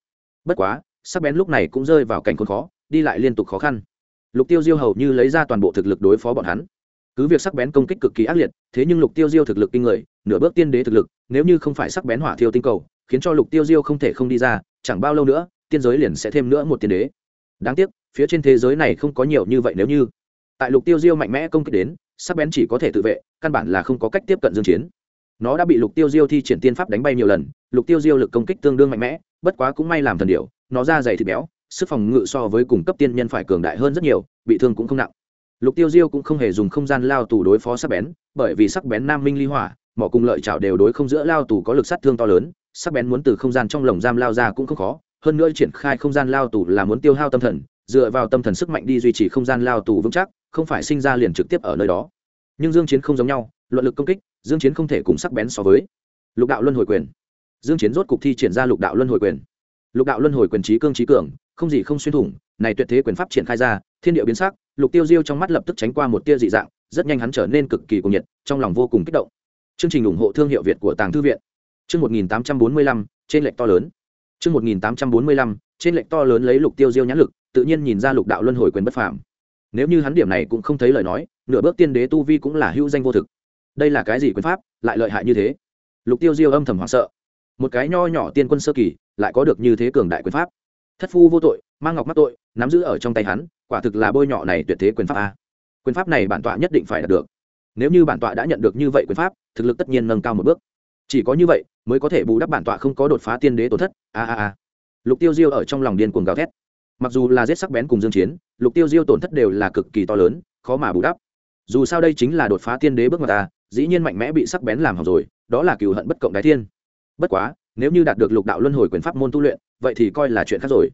Bất quá, sắc bén lúc này cũng rơi vào cảnh khốn khó, đi lại liên tục khó khăn. Lục tiêu diêu hầu như lấy ra toàn bộ thực lực đối phó bọn hắn. Cứ việc sắc bén công kích cực kỳ ác liệt, thế nhưng lục tiêu diêu thực lực kinh người, nửa bước tiên đế thực lực, nếu như không phải sắc bén hỏa thiêu tinh cầu, khiến cho lục tiêu diêu không thể không đi ra, chẳng bao lâu nữa, tiên giới liền sẽ thêm nữa một tiên đế. Đáng tiếc phía trên thế giới này không có nhiều như vậy nếu như. Tại lục tiêu diêu mạnh mẽ công kích đến, sắc bén chỉ có thể tự vệ, căn bản là không có cách tiếp cận dương chiến. Nó đã bị lục tiêu diêu thi triển tiên pháp đánh bay nhiều lần, lục tiêu diêu lực công kích tương đương mạnh mẽ, bất quá cũng may làm thần điểu, nó ra dày thịt béo, sức phòng ngự so với cùng cấp tiên nhân phải cường đại hơn rất nhiều, bị thương cũng không nặng. Lục tiêu diêu cũng không hề dùng không gian lao tù đối phó sắc bén, bởi vì sắc bén nam minh ly hỏa, mỏ cùng lợi chảo đều đối không giữa lao tù có lực sát thương to lớn, sắc bén muốn từ không gian trong lồng giam lao ra cũng không khó, hơn nữa triển khai không gian lao tù là muốn tiêu hao tâm thần dựa vào tâm thần sức mạnh đi duy trì không gian lao tù vững chắc, không phải sinh ra liền trực tiếp ở nơi đó. Nhưng dương chiến không giống nhau, luận lực công kích, dương chiến không thể cùng sắc bén so với. Lục đạo luân hồi quyền. Dương chiến rốt cục thi triển ra lục đạo luân hồi quyền. Lục đạo luân hồi quyền trí cương trí cường, không gì không xuyên thủng, này tuyệt thế quyền pháp triển khai ra, thiên địa biến sắc, lục tiêu diêu trong mắt lập tức tránh qua một tia dị dạng, rất nhanh hắn trở nên cực kỳ cuồng nhiệt, trong lòng vô cùng kích động. Chương trình ủng hộ thương hiệu việt của tàng thư viện. Chương 1845 trên lệnh to lớn. Chương 1845 trên lệnh to lớn lấy lục tiêu diêu nhãn lực tự nhiên nhìn ra lục đạo luân hồi quyền bất phàm. Nếu như hắn điểm này cũng không thấy lời nói, nửa bước tiên đế tu vi cũng là hữu danh vô thực. Đây là cái gì quyền pháp, lại lợi hại như thế? Lục tiêu diêu âm thầm hoảng sợ. Một cái nho nhỏ tiên quân sơ kỳ, lại có được như thế cường đại quyền pháp. Thất phu vô tội, mang ngọc mắc tội, nắm giữ ở trong tay hắn, quả thực là bôi nhọ này tuyệt thế quyền pháp a. Quyền pháp này bản tọa nhất định phải đạt được. Nếu như bản tọa đã nhận được như vậy quyền pháp, thực lực tất nhiên nâng cao một bước. Chỉ có như vậy, mới có thể bù đắp bản tọa không có đột phá tiên đế tổn thất. A a a. Lục tiêu diêu ở trong lòng điên cuồng gào thét mặc dù là giết sắc bén cùng dương chiến, lục tiêu diêu tổn thất đều là cực kỳ to lớn, khó mà bù đắp. Dù sao đây chính là đột phá tiên đế bước ngoặt ta, dĩ nhiên mạnh mẽ bị sắc bén làm hỏng rồi, đó là cừu hận bất cộng đái thiên. Bất quá, nếu như đạt được lục đạo luân hồi quyền pháp môn tu luyện, vậy thì coi là chuyện khác rồi.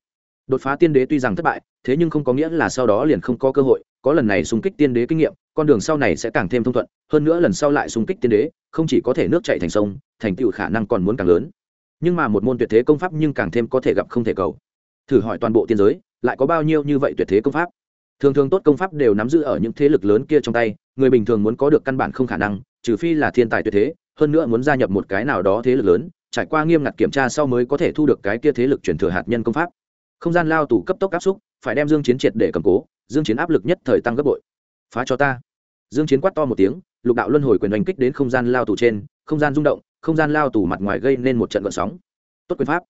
Đột phá tiên đế tuy rằng thất bại, thế nhưng không có nghĩa là sau đó liền không có cơ hội, có lần này xung kích tiên đế kinh nghiệm, con đường sau này sẽ càng thêm thông thuận, hơn nữa lần sau lại xung kích tiên đế, không chỉ có thể nước chạy thành sông, thành tựu khả năng còn muốn càng lớn. Nhưng mà một môn tuyệt thế công pháp nhưng càng thêm có thể gặp không thể cầu thử hỏi toàn bộ tiên giới, lại có bao nhiêu như vậy tuyệt thế công pháp? Thường thường tốt công pháp đều nắm giữ ở những thế lực lớn kia trong tay, người bình thường muốn có được căn bản không khả năng, trừ phi là thiên tài tuyệt thế, hơn nữa muốn gia nhập một cái nào đó thế lực lớn, trải qua nghiêm ngặt kiểm tra sau mới có thể thu được cái kia thế lực chuyển thừa hạt nhân công pháp. Không gian lao tù cấp tốc áp xúc, phải đem dương chiến triệt để cầm cố, dương chiến áp lực nhất thời tăng gấp bội. Phá cho ta. Dương chiến quát to một tiếng, lục đạo luân hồi quyền đánh kích đến không gian lao tù trên, không gian rung động, không gian lao tù mặt ngoài gây nên một trận gợn sóng. Tốt quyền pháp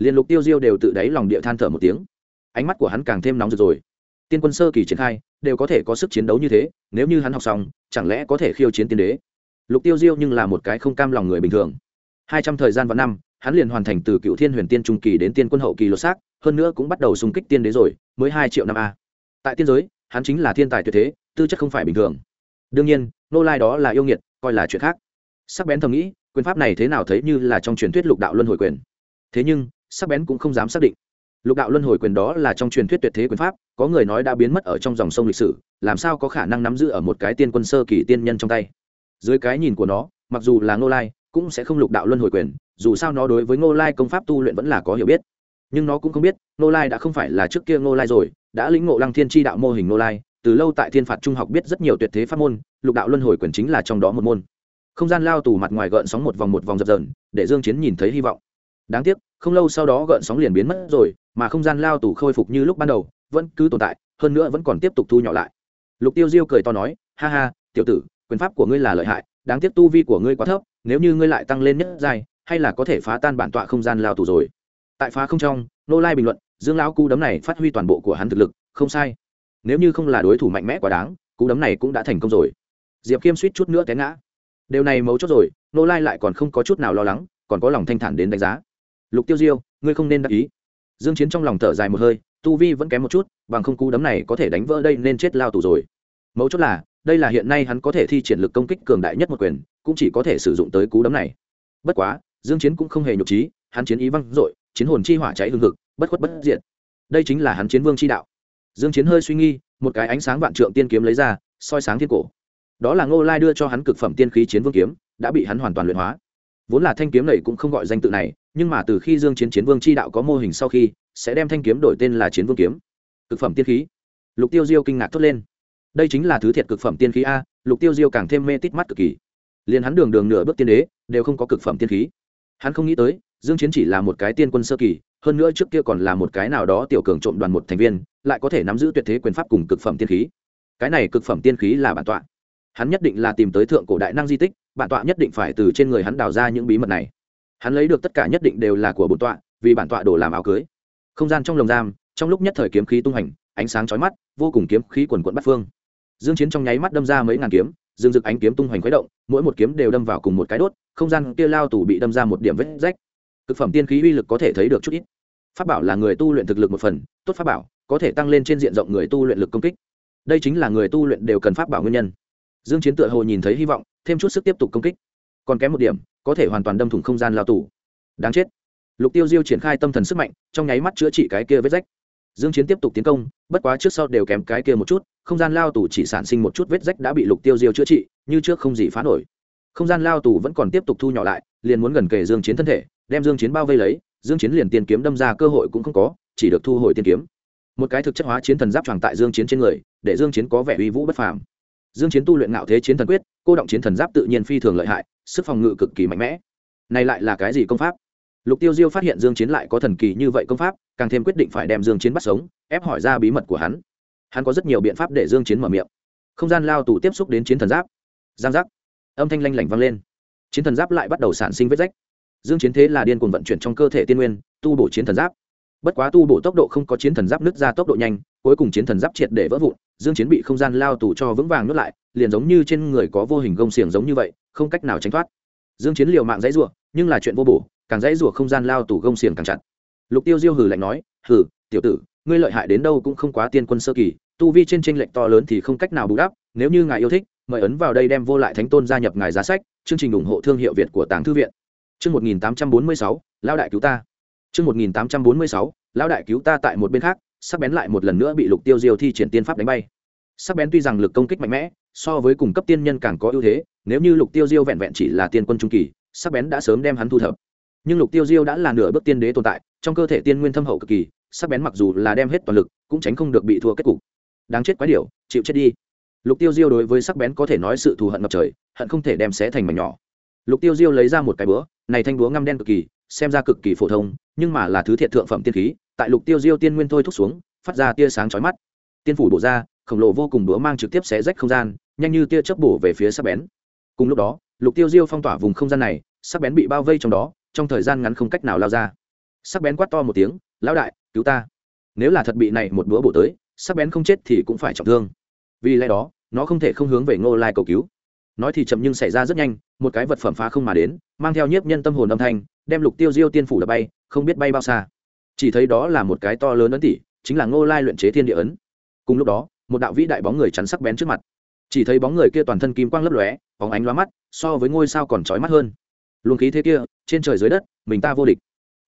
liên lục tiêu diêu đều tự đáy lòng địa than thở một tiếng. Ánh mắt của hắn càng thêm nóng rực rồi. Tiên quân sơ kỳ triển khai, đều có thể có sức chiến đấu như thế, nếu như hắn học xong, chẳng lẽ có thể khiêu chiến tiên đế? Lục tiêu diêu nhưng là một cái không cam lòng người bình thường. Hai trăm thời gian và năm, hắn liền hoàn thành từ cựu thiên huyền tiên trung kỳ đến tiên quân hậu kỳ lột xác, hơn nữa cũng bắt đầu xung kích tiên đế rồi, mới hai triệu năm a. Tại tiên giới, hắn chính là thiên tài tuyệt thế, tư chất không phải bình thường. Đương nhiên, nô lai đó là yêu nghiệt, coi là chuyện khác. Sắc bén thầm nghĩ, quyền pháp này thế nào thấy như là trong truyền thuyết lục đạo luân hồi quyền. Thế nhưng sắc bén cũng không dám xác định. Lục đạo luân hồi quyền đó là trong truyền thuyết tuyệt thế quyền pháp, có người nói đã biến mất ở trong dòng sông lịch sử, làm sao có khả năng nắm giữ ở một cái tiên quân sơ kỳ tiên nhân trong tay? Dưới cái nhìn của nó, mặc dù là ngô lai, cũng sẽ không lục đạo luân hồi quyền, dù sao nó đối với ngô lai công pháp tu luyện vẫn là có hiểu biết. Nhưng nó cũng không biết, ngô lai đã không phải là trước kia ngô lai rồi, đã lĩnh ngộ lăng thiên tri đạo mô hình ngô lai, từ lâu tại thiên phạt trung học biết rất nhiều tuyệt thế pháp môn, lục đạo luân hồi quyền chính là trong đó một môn. Không gian lao tù mặt ngoài gợn sóng một vòng một vòng dập dờn, để dương chiến nhìn thấy hy vọng. Đáng tiếc không lâu sau đó gợn sóng liền biến mất rồi, mà không gian lao tù khôi phục như lúc ban đầu, vẫn cứ tồn tại, hơn nữa vẫn còn tiếp tục thu nhỏ lại. Lục tiêu diêu cười to nói, ha ha, tiểu tử, quyền pháp của ngươi là lợi hại, đáng tiếc tu vi của ngươi quá thấp, nếu như ngươi lại tăng lên nhất giai, hay là có thể phá tan bản tọa không gian lao tù rồi. Tại phá không trong, nô lai bình luận, dương lão cú đấm này phát huy toàn bộ của hắn thực lực, không sai. Nếu như không là đối thủ mạnh mẽ quá đáng, cú đấm này cũng đã thành công rồi. Diệp khiêm suýt chút nữa té ngã. Điều này mấu chốt rồi, nô lai lại còn không có chút nào lo lắng, còn có lòng thanh thản đến đánh giá lục tiêu diêu, ngươi không nên đắc ý. Dương chiến trong lòng thở dài một hơi, tu vi vẫn kém một chút, bằng không cú đấm này có thể đánh vỡ đây nên chết lao tù rồi. Mấu chốt là, đây là hiện nay hắn có thể thi triển lực công kích cường đại nhất một quyền, cũng chỉ có thể sử dụng tới cú đấm này. Bất quá, dương chiến cũng không hề nhục trí, hắn chiến ý văng dội, chiến hồn chi hỏa cháy hương hực, bất khuất bất diệt. Đây chính là hắn chiến vương chi đạo. Dương chiến hơi suy nghi một cái ánh sáng vạn trượng tiên kiếm lấy ra, soi sáng thiên cổ. Đó là ngô lai đưa cho hắn cực phẩm tiên khí chiến vương kiếm, đã bị hắn hoàn toàn luyện hóa. Vốn là thanh kiếm này cũng không gọi danh tự này nhưng mà từ khi dương chiến chiến vương chi đạo có mô hình sau khi, sẽ đem thanh kiếm đổi tên là chiến vương kiếm. Cực phẩm tiên khí. Lục tiêu diêu kinh ngạc thốt lên. Đây chính là thứ thiệt cực phẩm tiên khí a, lục tiêu diêu càng thêm mê tít mắt cực kỳ. Liền hắn đường đường nửa bước tiên đế, đều không có cực phẩm tiên khí. Hắn không nghĩ tới, dương chiến chỉ là một cái tiên quân sơ kỳ, hơn nữa trước kia còn là một cái nào đó tiểu cường trộm đoàn một thành viên, lại có thể nắm giữ tuyệt thế quyền pháp cùng cực phẩm tiên khí. Cái này cực phẩm tiên khí là bản tọa. Hắn nhất định là tìm tới thượng cổ đại năng di tích, bản tọa nhất định phải từ trên người hắn đào ra những bí mật này hắn lấy được tất cả nhất định đều là của bổn tọa, vì bản tọa đổ làm áo cưới. Không gian trong lồng giam, trong lúc nhất thời kiếm khí tung hành, ánh sáng chói mắt, vô cùng kiếm khí quần quận bắt phương. Dương chiến trong nháy mắt đâm ra mấy ngàn kiếm, dương dực ánh kiếm tung hoành khuấy động, mỗi một kiếm đều đâm vào cùng một cái đốt, không gian kia lao tù bị đâm ra một điểm vết rách. Cực phẩm tiên khí uy lực có thể thấy được chút ít. Pháp bảo là người tu luyện thực lực một phần, tốt pháp bảo, có thể tăng lên trên diện rộng người tu luyện lực công kích. Đây chính là người tu luyện đều cần pháp bảo nguyên nhân. Dương chiến tựa hồ nhìn thấy hy vọng, thêm chút sức tiếp tục công kích còn kém một điểm, có thể hoàn toàn đâm thủng không gian lao tù. Đáng chết. Lục tiêu diêu triển khai tâm thần sức mạnh, trong nháy mắt chữa trị cái kia vết rách. Dương chiến tiếp tục tiến công, bất quá trước sau đều kém cái kia một chút, không gian lao tù chỉ sản sinh một chút vết rách đã bị lục tiêu diêu chữa trị, như trước không gì phá nổi. Không gian lao tù vẫn còn tiếp tục thu nhỏ lại, liền muốn gần kề dương chiến thân thể, đem dương chiến bao vây lấy, dương chiến liền tiền kiếm đâm ra cơ hội cũng không có, chỉ được thu hồi tiền kiếm. Một cái thực chất hóa chiến thần giáp tròn tại dương chiến trên người, để dương chiến có vẻ uy vũ bất phàm. Dương chiến tu luyện ngạo thế chiến thần quyết, cô động chiến thần giáp tự nhiên phi thường lợi hại sức phòng ngự cực kỳ mạnh mẽ. Này lại là cái gì công pháp? Lục tiêu diêu phát hiện dương chiến lại có thần kỳ như vậy công pháp, càng thêm quyết định phải đem dương chiến bắt sống, ép hỏi ra bí mật của hắn. Hắn có rất nhiều biện pháp để dương chiến mở miệng. Không gian lao tù tiếp xúc đến chiến thần giáp. Giang giác. Âm thanh lanh lảnh vang lên. Chiến thần giáp lại bắt đầu sản sinh vết rách. Dương chiến thế là điên cuồng vận chuyển trong cơ thể tiên nguyên, tu bổ chiến thần giáp. Bất quá tu bổ tốc độ không có chiến thần giáp nứt ra tốc độ nhanh, cuối cùng chiến thần giáp triệt để vỡ vụn, dương chiến bị không gian lao tù cho vững vàng nuốt lại, liền giống như trên người có vô hình gông xiềng giống như vậy không cách nào tránh thoát. Dương chiến liều mạng dãy rủa, nhưng là chuyện vô bổ, càng dãy rủa không gian lao tủ gông xiềng càng chặt. Lục tiêu diêu hừ lạnh nói, hừ, tiểu tử, ngươi lợi hại đến đâu cũng không quá tiên quân sơ kỳ, tu vi trên tranh lệch to lớn thì không cách nào bù đắp, nếu như ngài yêu thích, mời ấn vào đây đem vô lại thánh tôn gia nhập ngài giá sách, chương trình ủng hộ thương hiệu việt của tàng thư viện. Chương 1846 lao đại cứu ta. Chương 1846 lao đại cứu ta tại một bên khác, sắc bén lại một lần nữa bị lục tiêu diêu thi triển tiên pháp đánh bay. Sắc bén tuy rằng lực công kích mạnh mẽ, so với cùng cấp tiên nhân càng có ưu thế nếu như lục tiêu diêu vẹn vẹn chỉ là tiên quân trung kỳ, sắc bén đã sớm đem hắn thu thập. Nhưng lục tiêu diêu đã là nửa bước tiên đế tồn tại, trong cơ thể tiên nguyên thâm hậu cực kỳ, sắc bén mặc dù là đem hết toàn lực, cũng tránh không được bị thua kết cục. Đáng chết quái điểu, chịu chết đi. Lục tiêu diêu đối với sắc bén có thể nói sự thù hận ngập trời, hận không thể đem xé thành mảnh nhỏ. Lục tiêu diêu lấy ra một cái búa, này thanh búa ngăm đen cực kỳ, xem ra cực kỳ phổ thông, nhưng mà là thứ thiệt thượng phẩm tiên khí, tại lục tiêu diêu tiên nguyên thôi thúc xuống, phát ra tia sáng chói mắt. Tiên phủ đổ ra, khổng lồ vô cùng búa mang trực tiếp xé rách không gian, nhanh như tia chớp bổ về phía sắc bén cùng lúc đó, lục tiêu diêu phong tỏa vùng không gian này, sắc bén bị bao vây trong đó, trong thời gian ngắn không cách nào lao ra. Sắc bén quát to một tiếng, lão đại, cứu ta. Nếu là thật bị này một búa bổ tới, sắc bén không chết thì cũng phải trọng thương. Vì lẽ đó, nó không thể không hướng về ngô lai cầu cứu. Nói thì chậm nhưng xảy ra rất nhanh, một cái vật phẩm phá không mà đến, mang theo nhiếp nhân tâm hồn âm thanh, đem lục tiêu diêu tiên phủ đập bay, không biết bay bao xa. Chỉ thấy đó là một cái to lớn ấn tỷ chính là ngô lai luyện chế thiên địa ấn. Cùng lúc đó, một đạo vĩ đại bóng người chắn sắc bén trước mặt chỉ thấy bóng người kia toàn thân kim quang lấp lóe, bóng ánh lóa mắt, so với ngôi sao còn trói mắt hơn. Luồng khí thế kia, trên trời dưới đất, mình ta vô địch.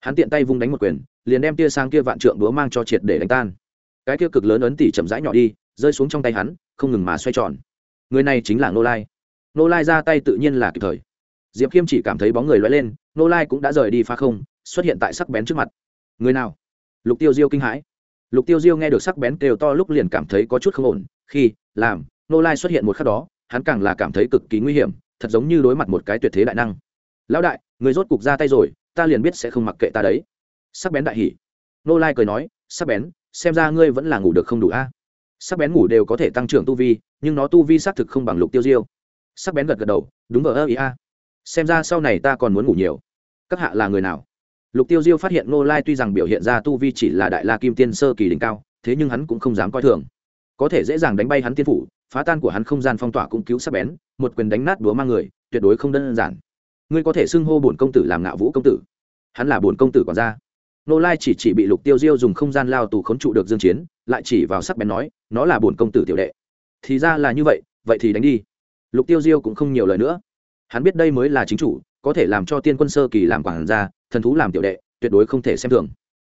Hắn tiện tay vung đánh một quyền, liền đem tia sang kia vạn trượng búa mang cho triệt để đánh tan. Cái kia cực lớn ấn tỷ chậm rãi nhỏ đi, rơi xuống trong tay hắn, không ngừng mà xoay tròn. Người này chính là nô lai. Nô lai ra tay tự nhiên là kịp thời. Diệp khiêm chỉ cảm thấy bóng người loay lên nô lai cũng đã rời đi phá không, xuất hiện tại sắc bén trước mặt. Người nào? Lục tiêu diêu kinh hãi. Lục tiêu diêu nghe được sắc bén kêu to lúc liền cảm thấy có chút không ổn, khi, làm nô lai xuất hiện một khắc đó, hắn càng là cảm thấy cực kỳ nguy hiểm, thật giống như đối mặt một cái tuyệt thế đại năng. Lão đại, người rốt cục ra tay rồi, ta liền biết sẽ không mặc kệ ta đấy. Sắc bén đại hỉ. Nô lai cười nói, sắc bén, xem ra ngươi vẫn là ngủ được không đủ a. Sắc bén ngủ đều có thể tăng trưởng tu vi, nhưng nó tu vi xác thực không bằng lục tiêu diêu. Sắc bén gật gật đầu, đúng vờ ơ, ý a. Xem ra sau này ta còn muốn ngủ nhiều. Các hạ là người nào? Lục tiêu diêu phát hiện nô lai tuy rằng biểu hiện ra tu vi chỉ là đại la kim tiên sơ kỳ đỉnh cao, thế nhưng hắn cũng không dám coi thường. Có thể dễ dàng đánh bay hắn tiên phủ phá tan của hắn không gian phong tỏa cũng cứu sắp bén, một quyền đánh nát búa mang người, tuyệt đối không đơn giản. Ngươi có thể xưng hô bổn công tử làm ngạo vũ công tử. Hắn là bổn công tử còn ra nô lai chỉ chỉ bị lục tiêu diêu dùng không gian lao tù khốn trụ được dương chiến, lại chỉ vào sắc bén nói, nó là bổn công tử tiểu đệ. Thì ra là như vậy vậy thì đánh đi. Lục tiêu diêu cũng không nhiều lời nữa. Hắn biết đây mới là chính chủ, có thể làm cho tiên quân sơ kỳ làm quản gia, thần thú làm tiểu đệ, tuyệt đối không thể xem thường.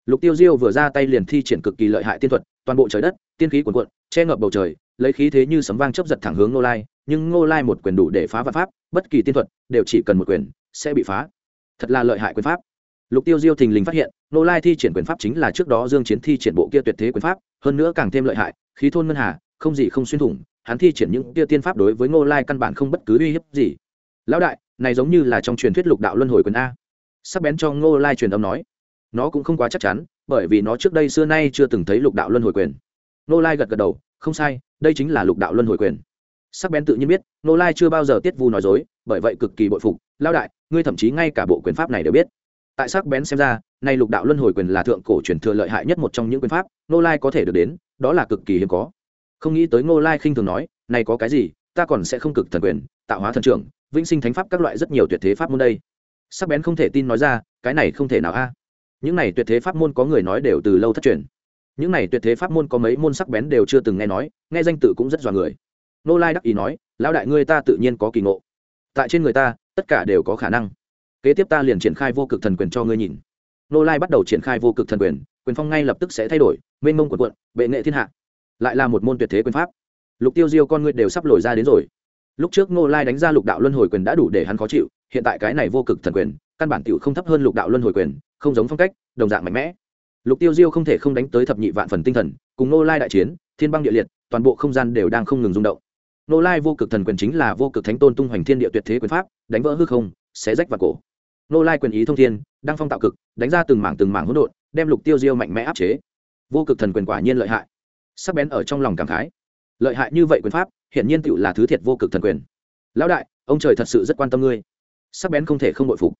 Lục tiêu diêu vừa ra tay liền thi triển cực kỳ lợi hại tiên thuật, toàn bộ trời đất, tiên khí cuồn cuộn, che ngập bầu trời lấy khí thế như sấm vang chớp giật thẳng hướng ngô lai, nhưng ngô lai một quyền đủ để phá vạn pháp, bất kỳ tiên thuật đều chỉ cần một quyền sẽ bị phá. Thật là lợi hại quyền pháp. Lục tiêu diêu thình lình phát hiện, ngô lai thi triển quyền pháp chính là trước đó dương chiến thi triển bộ kia tuyệt thế quyền pháp, hơn nữa càng thêm lợi hại, khí thôn ngân hà, không gì không xuyên thủng, hắn thi triển những kia tiên pháp đối với ngô lai căn bản không bất cứ uy hiếp gì. Lão đại, này giống như là trong truyền thuyết lục đạo luân hồi quyền a. Sắp bén cho ngô lai truyền âm nói. Nó cũng không quá chắc chắn, bởi vì nó trước đây xưa nay chưa từng thấy lục đạo luân hồi quyền. Ngô lai gật gật đầu không sai, đây chính là lục đạo luân hồi quyền. Sắc bén tự nhiên biết, nô lai chưa bao giờ tiết vu nói dối, bởi vậy cực kỳ bội phục. Lao đại, ngươi thậm chí ngay cả bộ quyền pháp này đều biết. Tại sắc bén xem ra, nay lục đạo luân hồi quyền là thượng cổ truyền thừa lợi hại nhất một trong những quyền pháp, nô lai có thể được đến, đó là cực kỳ hiếm có. Không nghĩ tới nô lai khinh thường nói, này có cái gì, ta còn sẽ không cực thần quyền, tạo hóa thần trưởng, vĩnh sinh thánh pháp các loại rất nhiều tuyệt thế pháp môn đây. Sắc bén không thể tin nói ra, cái này không thể nào a. Những này tuyệt thế pháp môn có người nói đều từ lâu thất truyền những này tuyệt thế pháp môn có mấy môn sắc bén đều chưa từng nghe nói, nghe danh tự cũng rất dọa người. Nô lai đắc ý nói, lão đại ngươi ta tự nhiên có kỳ ngộ. Tại trên người ta, tất cả đều có khả năng. Kế tiếp ta liền triển khai vô cực thần quyền cho ngươi nhìn. Nô lai bắt đầu triển khai vô cực thần quyền quyền phong ngay lập tức sẽ thay đổi, mênh mông quần quận, bệ nghệ thiên hạ. Lại là một môn tuyệt thế quyền pháp. Lục tiêu diêu con ngươi đều sắp lồi ra đến rồi. Lúc trước nô lai đánh ra lục đạo luân hồi quyền đã đủ để hắn khó chịu, hiện tại cái này vô cực thần quyền, căn bản tiểu không thấp hơn lục đạo luân hồi quyền, không giống phong cách, đồng dạng mạnh mẽ lục tiêu diêu không thể không đánh tới thập nhị vạn phần tinh thần, cùng nô lai đại chiến, thiên băng địa liệt, toàn bộ không gian đều đang không ngừng rung động. Nô lai vô cực thần quyền chính là vô cực thánh tôn tung hoành thiên địa tuyệt thế quyền pháp, đánh vỡ hư không, xé rách và cổ. Nô lai quyền ý thông thiên, đang phong tạo cực, đánh ra từng mảng từng mảng hỗn độn, đem lục tiêu diêu mạnh mẽ áp chế. Vô cực thần quyền quả nhiên lợi hại. Sắc bén ở trong lòng cảm khái. Lợi hại như vậy quyền pháp hiện nhiên tựu là thứ thiệt vô cực thần quyền. Lão đại, ông trời thật sự rất quan tâm ngươi. Sắc bén không thể không bội phục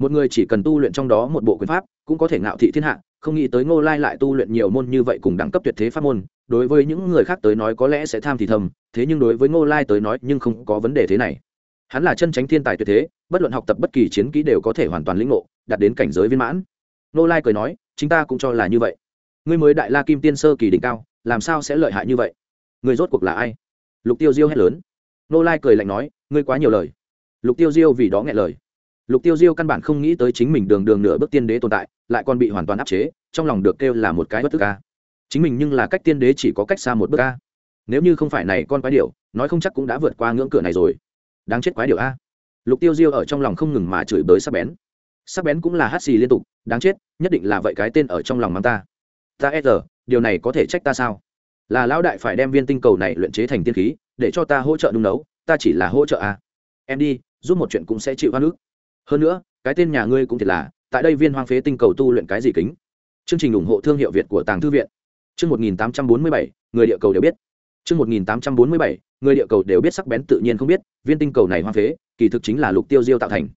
một người chỉ cần tu luyện trong đó một bộ quyền pháp, cũng có thể ngạo thị thiên hạ, không nghĩ tới ngô lai lại tu luyện nhiều môn như vậy cùng đẳng cấp tuyệt thế pháp môn, đối với những người khác tới nói có lẽ sẽ tham thì thầm, thế nhưng đối với ngô lai tới nói nhưng không có vấn đề thế này. Hắn là chân tránh thiên tài tuyệt thế, bất luận học tập bất kỳ chiến kỹ đều có thể hoàn toàn lĩnh ngộ, đạt đến cảnh giới viên mãn. Ngô lai cười nói chúng ta cũng cho là như vậy. Ngươi mới đại la kim tiên sơ kỳ đỉnh cao, làm sao sẽ lợi hại như vậy? Người rốt cuộc là ai? Lục tiêu diêu hét lớn. Ngô lai cười lạnh nói, ngươi quá nhiều lời. Lục tiêu diêu vì đó nghe lời lục tiêu diêu căn bản không nghĩ tới chính mình đường đường nửa bước tiên đế tồn tại, lại còn bị hoàn toàn áp chế, trong lòng được kêu là một cái bất tức ca chính mình nhưng là cách tiên đế chỉ có cách xa một bước ca nếu như không phải này con quái điệu nói không chắc cũng đã vượt qua ngưỡng cửa này rồi. Đáng chết quái điệu a. Lục tiêu diêu ở trong lòng không ngừng mà chửi bới sắc bén. Sắc bén cũng là hát xì liên tục, đáng chết, nhất định là vậy cái tên ở trong lòng mang ta. Ta e giờ điều này có thể trách ta sao? Là lão đại phải đem viên tinh cầu này luyện chế thành tiên khí, để cho ta hỗ trợ đun nấu, ta chỉ là hỗ trợ a. em đi, giúp một chuyện cũng sẽ chịu hoa nước hơn nữa cái tên nhà ngươi cũng thiệt là tại đây viên hoang phế tinh cầu tu luyện cái gì kính? Chương trình ủng hộ thương hiệu việt của tàng thư viện. Chương 1847, người địa cầu đều biết. Chương 1847, người địa cầu đều biết sắc bén tự nhiên không biết viên tinh cầu này hoang phế kỳ thực chính là lục tiêu diêu tạo thành.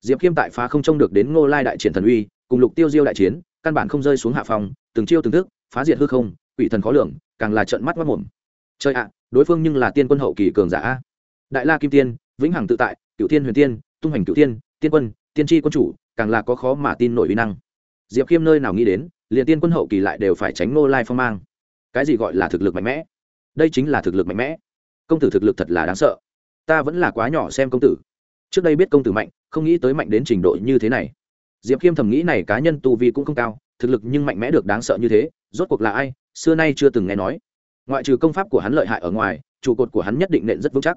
Diệp khiêm tại phá không trông được đến ngô lai đại triển thần uy cùng lục tiêu diêu đại chiến căn bản không rơi xuống hạ phòng từng chiêu từng thức phá diệt hư không quỷ thần khó lường càng là trận mắt mất mồm. Chơi ạ đối phương nhưng là tiên quân hậu kỳ cường giả đại la kim tiên vĩnh hằng tự tại cựu thiên huyền tiên tung hành cựu tiên tiên quân, tiên tri quân chủ, càng là có khó mà tin nổi uy năng. Diệp khiêm nơi nào nghĩ đến, liền tiên quân hậu kỳ lại đều phải tránh nô lai phong mang. Cái gì gọi là thực lực mạnh mẽ? Đây chính là thực lực mạnh mẽ. Công tử thực lực thật là đáng sợ. Ta vẫn là quá nhỏ xem công tử. Trước đây biết công tử mạnh, không nghĩ tới mạnh đến trình độ như thế này. Diệp khiêm thầm nghĩ này cá nhân tu vi cũng không cao, thực lực nhưng mạnh mẽ được đáng sợ như thế, rốt cuộc là ai, xưa nay chưa từng nghe nói. Ngoại trừ công pháp của hắn lợi hại ở ngoài, trụ cột của hắn nhất định nện rất vững chắc.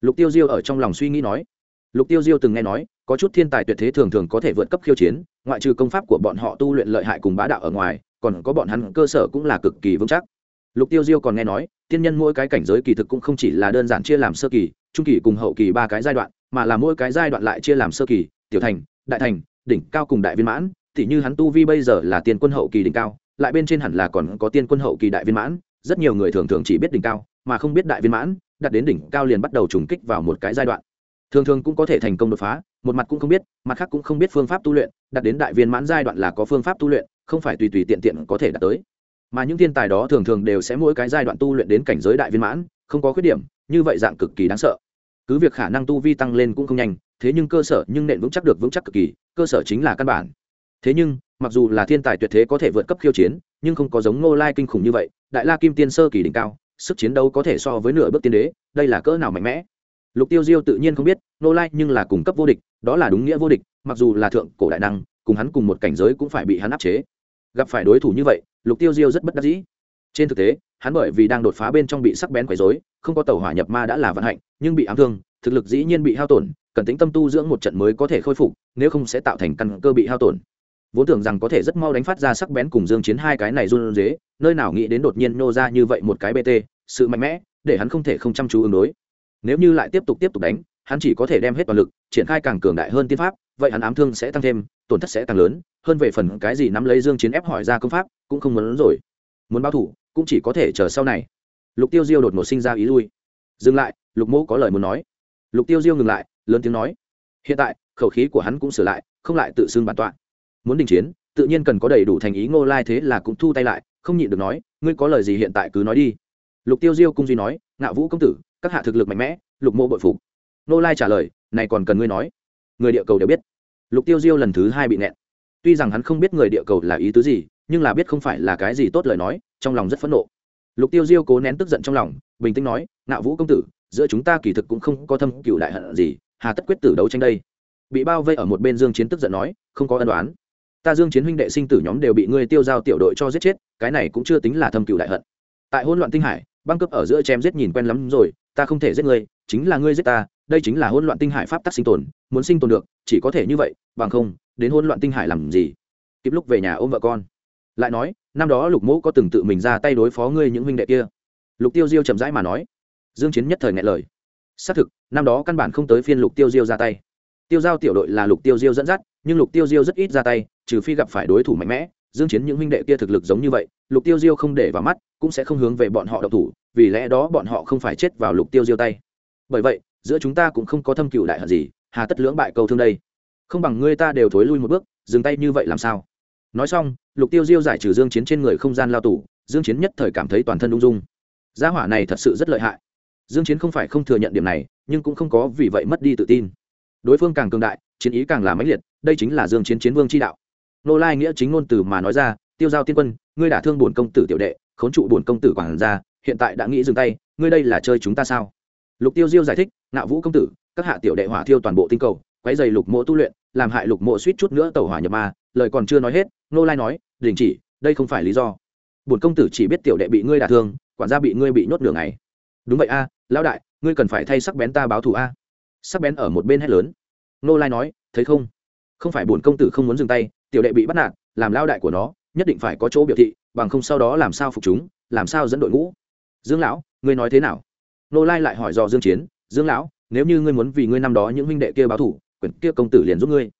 Lục tiêu diêu ở trong lòng suy nghĩ nói lục tiêu diêu từng nghe nói, có chút thiên tài tuyệt thế thường thường có thể vượt cấp khiêu chiến, ngoại trừ công pháp của bọn họ tu luyện lợi hại cùng bá đạo ở ngoài, còn có bọn hắn cơ sở cũng là cực kỳ vững chắc. Lục tiêu diêu còn nghe nói, tiên nhân mỗi cái cảnh giới kỳ thực cũng không chỉ là đơn giản chia làm sơ kỳ, trung kỳ cùng hậu kỳ ba cái giai đoạn, mà là mỗi cái giai đoạn lại chia làm sơ kỳ, tiểu thành, đại thành, đỉnh, cao cùng đại viên mãn. Thì như hắn tu vi bây giờ là tiên quân hậu kỳ đỉnh cao, lại bên trên hẳn là còn có tiên quân hậu kỳ đại viên mãn. Rất nhiều người thường thường chỉ biết đỉnh cao, mà không biết đại viên mãn đặt đến đỉnh cao liền bắt đầu trùng kích vào một cái giai đoạn thường thường cũng có thể thành công đột phá, một mặt cũng không biết, mặt khác cũng không biết phương pháp tu luyện, đặt đến đại viên mãn giai đoạn là có phương pháp tu luyện, không phải tùy tùy tiện tiện có thể đạt tới. Mà những thiên tài đó thường thường đều sẽ mỗi cái giai đoạn tu luyện đến cảnh giới đại viên mãn, không có khuyết điểm, như vậy dạng cực kỳ đáng sợ. Cứ việc khả năng tu vi tăng lên cũng không nhanh, thế nhưng cơ sở, nhưng nện vững chắc được vững chắc cực kỳ, cơ sở chính là căn bản. Thế nhưng, mặc dù là thiên tài tuyệt thế có thể vượt cấp khiêu chiến, nhưng không có giống ngô lai kinh khủng như vậy, đại la kim tiên sơ kỳ đỉnh cao, sức chiến đấu có thể so với nửa bước tiên đế, đây là cỡ nào mạnh mẽ? Lục tiêu diêu tự nhiên không biết, nô lai nhưng là cùng cấp vô địch, đó là đúng nghĩa vô địch, mặc dù là thượng cổ đại năng, cùng hắn cùng một cảnh giới cũng phải bị hắn áp chế. Gặp phải đối thủ như vậy, lục tiêu diêu rất bất đắc dĩ. Trên thực tế, hắn bởi vì đang đột phá bên trong bị sắc bén quấy rối, không có tàu hỏa nhập ma đã là vận hạnh, nhưng bị ám thương, thực lực dĩ nhiên bị hao tổn, cần tính tâm tu dưỡng một trận mới có thể khôi phục, nếu không sẽ tạo thành căn cơ bị hao tổn. Vốn tưởng rằng có thể rất mau đánh phát ra sắc bén cùng dương chiến hai cái này run rế, nơi nào nghĩ đến đột nhiên nô ra như vậy một cái bt sự mạnh mẽ, để hắn không thể không chăm chú ứng đối nếu như lại tiếp tục tiếp tục đánh, hắn chỉ có thể đem hết toàn lực, triển khai càng cường đại hơn tiên pháp, vậy hắn ám thương sẽ tăng thêm, tổn thất sẽ càng lớn, hơn về phần cái gì nắm lấy dương chiến ép hỏi ra công pháp, cũng không muốn rồi. Muốn báo thủ, cũng chỉ có thể chờ sau này. Lục tiêu diêu đột ngột sinh ra ý lui. Dừng lại, lục mẫu có lời muốn nói. Lục tiêu diêu ngừng lại, lớn tiếng nói. Hiện tại, khẩu khí của hắn cũng sửa lại, không lại tự xưng bản tọa. Muốn đình chiến, tự nhiên cần có đầy đủ thành ý ngô lai thế là cũng thu tay lại, không nhịn được nói, ngươi có lời gì hiện tại cứ nói đi. Lục tiêu diêu cung duy nói, ngạo vũ công tử các hạ thực lực mạnh mẽ, lục mộ bội phục. Nô lai trả lời, này còn cần ngươi nói. Người địa cầu đều biết. Lục tiêu diêu lần thứ hai bị nẹn tuy rằng hắn không biết người địa cầu là ý tứ gì, nhưng là biết không phải là cái gì tốt lời nói, trong lòng rất phẫn nộ. Lục tiêu diêu cố nén tức giận trong lòng, bình tĩnh nói, ngạo vũ công tử, giữa chúng ta kỳ thực cũng không có thâm cựu đại hận gì, hà tất quyết tử đấu tranh đây. Bị bao vây ở một bên dương chiến tức giận nói, không có ân đoán ta dương chiến huynh đệ sinh tử nhóm đều bị ngươi tiêu giao tiểu đội cho giết chết, cái này cũng chưa tính là thâm cựu đại hận. Tại hỗn loạn tinh hải, băng cấp ở giữa chém giết nhìn quen lắm rồi ta không thể giết ngươi, chính là ngươi giết ta, đây chính là hỗn loạn tinh hải pháp tắc sinh tồn, muốn sinh tồn được, chỉ có thể như vậy, bằng không, đến hỗn loạn tinh hải làm gì? Kịp lúc về nhà ôm vợ con. Lại nói, năm đó lục mẫu có từng tự mình ra tay đối phó ngươi những huynh đệ kia. Lục tiêu diêu chậm rãi mà nói. Dương chiến nhất thời ngại lời. Xác thực, năm đó căn bản không tới phiên lục tiêu diêu ra tay. Tiêu giao tiểu đội là lục tiêu diêu dẫn dắt, nhưng lục tiêu diêu rất ít ra tay, trừ phi gặp phải đối thủ mạnh mẽ. Dương chiến những huynh đệ kia thực lực giống như vậy, lục tiêu diêu không để vào mắt, cũng sẽ không hướng về bọn họ động thủ vì lẽ đó bọn họ không phải chết vào lục tiêu diêu tay. Bởi vậy, giữa chúng ta cũng không có thâm cựu đại hận gì, hà tất lưỡng bại câu thương đây. Không bằng ngươi ta đều thối lui một bước, dừng tay như vậy làm sao? Nói xong, lục tiêu diêu giải trừ dương chiến trên người không gian lao tù, dương chiến nhất thời cảm thấy toàn thân ung dung. Gia hỏa này thật sự rất lợi hại. Dương chiến không phải không thừa nhận điểm này, nhưng cũng không có vì vậy mất đi tự tin. Đối phương càng cường đại, chiến ý càng là mãnh liệt, đây chính là dương chiến chiến vương chi đạo. Nô lai nghĩa chính ngôn từ mà nói ra, tiêu giao tiên quân, ngươi đả thương bổn công tử tiểu đệ, khốn trụ bổn công tử quảng gia hiện tại đã nghĩ dừng tay, ngươi đây là chơi chúng ta sao? Lục tiêu diêu giải thích nạo vũ công tử, các hạ tiểu đệ hỏa thiêu toàn bộ tinh cầu, quấy dày lục mộ tu luyện, làm hại lục mộ suýt chút nữa tẩu hỏa nhập ma, lời còn chưa nói hết nô lai nói, đình chỉ, đây không phải lý do. Bổn công tử chỉ biết tiểu đệ bị ngươi đả thương, quản gia bị ngươi bị nhốt đường này đúng vậy a, lão đại, ngươi cần phải thay sắc bén ta báo thù a. Sắc bén ở một bên hét lớn. Nô lai nói, thấy không? Không phải bổn công tử không muốn dừng tay, tiểu đệ bị bắt nạt, làm lao đại của nó, nhất định phải có chỗ biểu thị, bằng không sau đó làm sao phục chúng, làm sao dẫn đội ngũ? Dương lão, ngươi nói thế nào? Nô lai lại hỏi dò dương chiến, dương lão, nếu như ngươi muốn vì ngươi năm đó những huynh đệ kia báo thủ, quyển kia công tử liền giúp ngươi.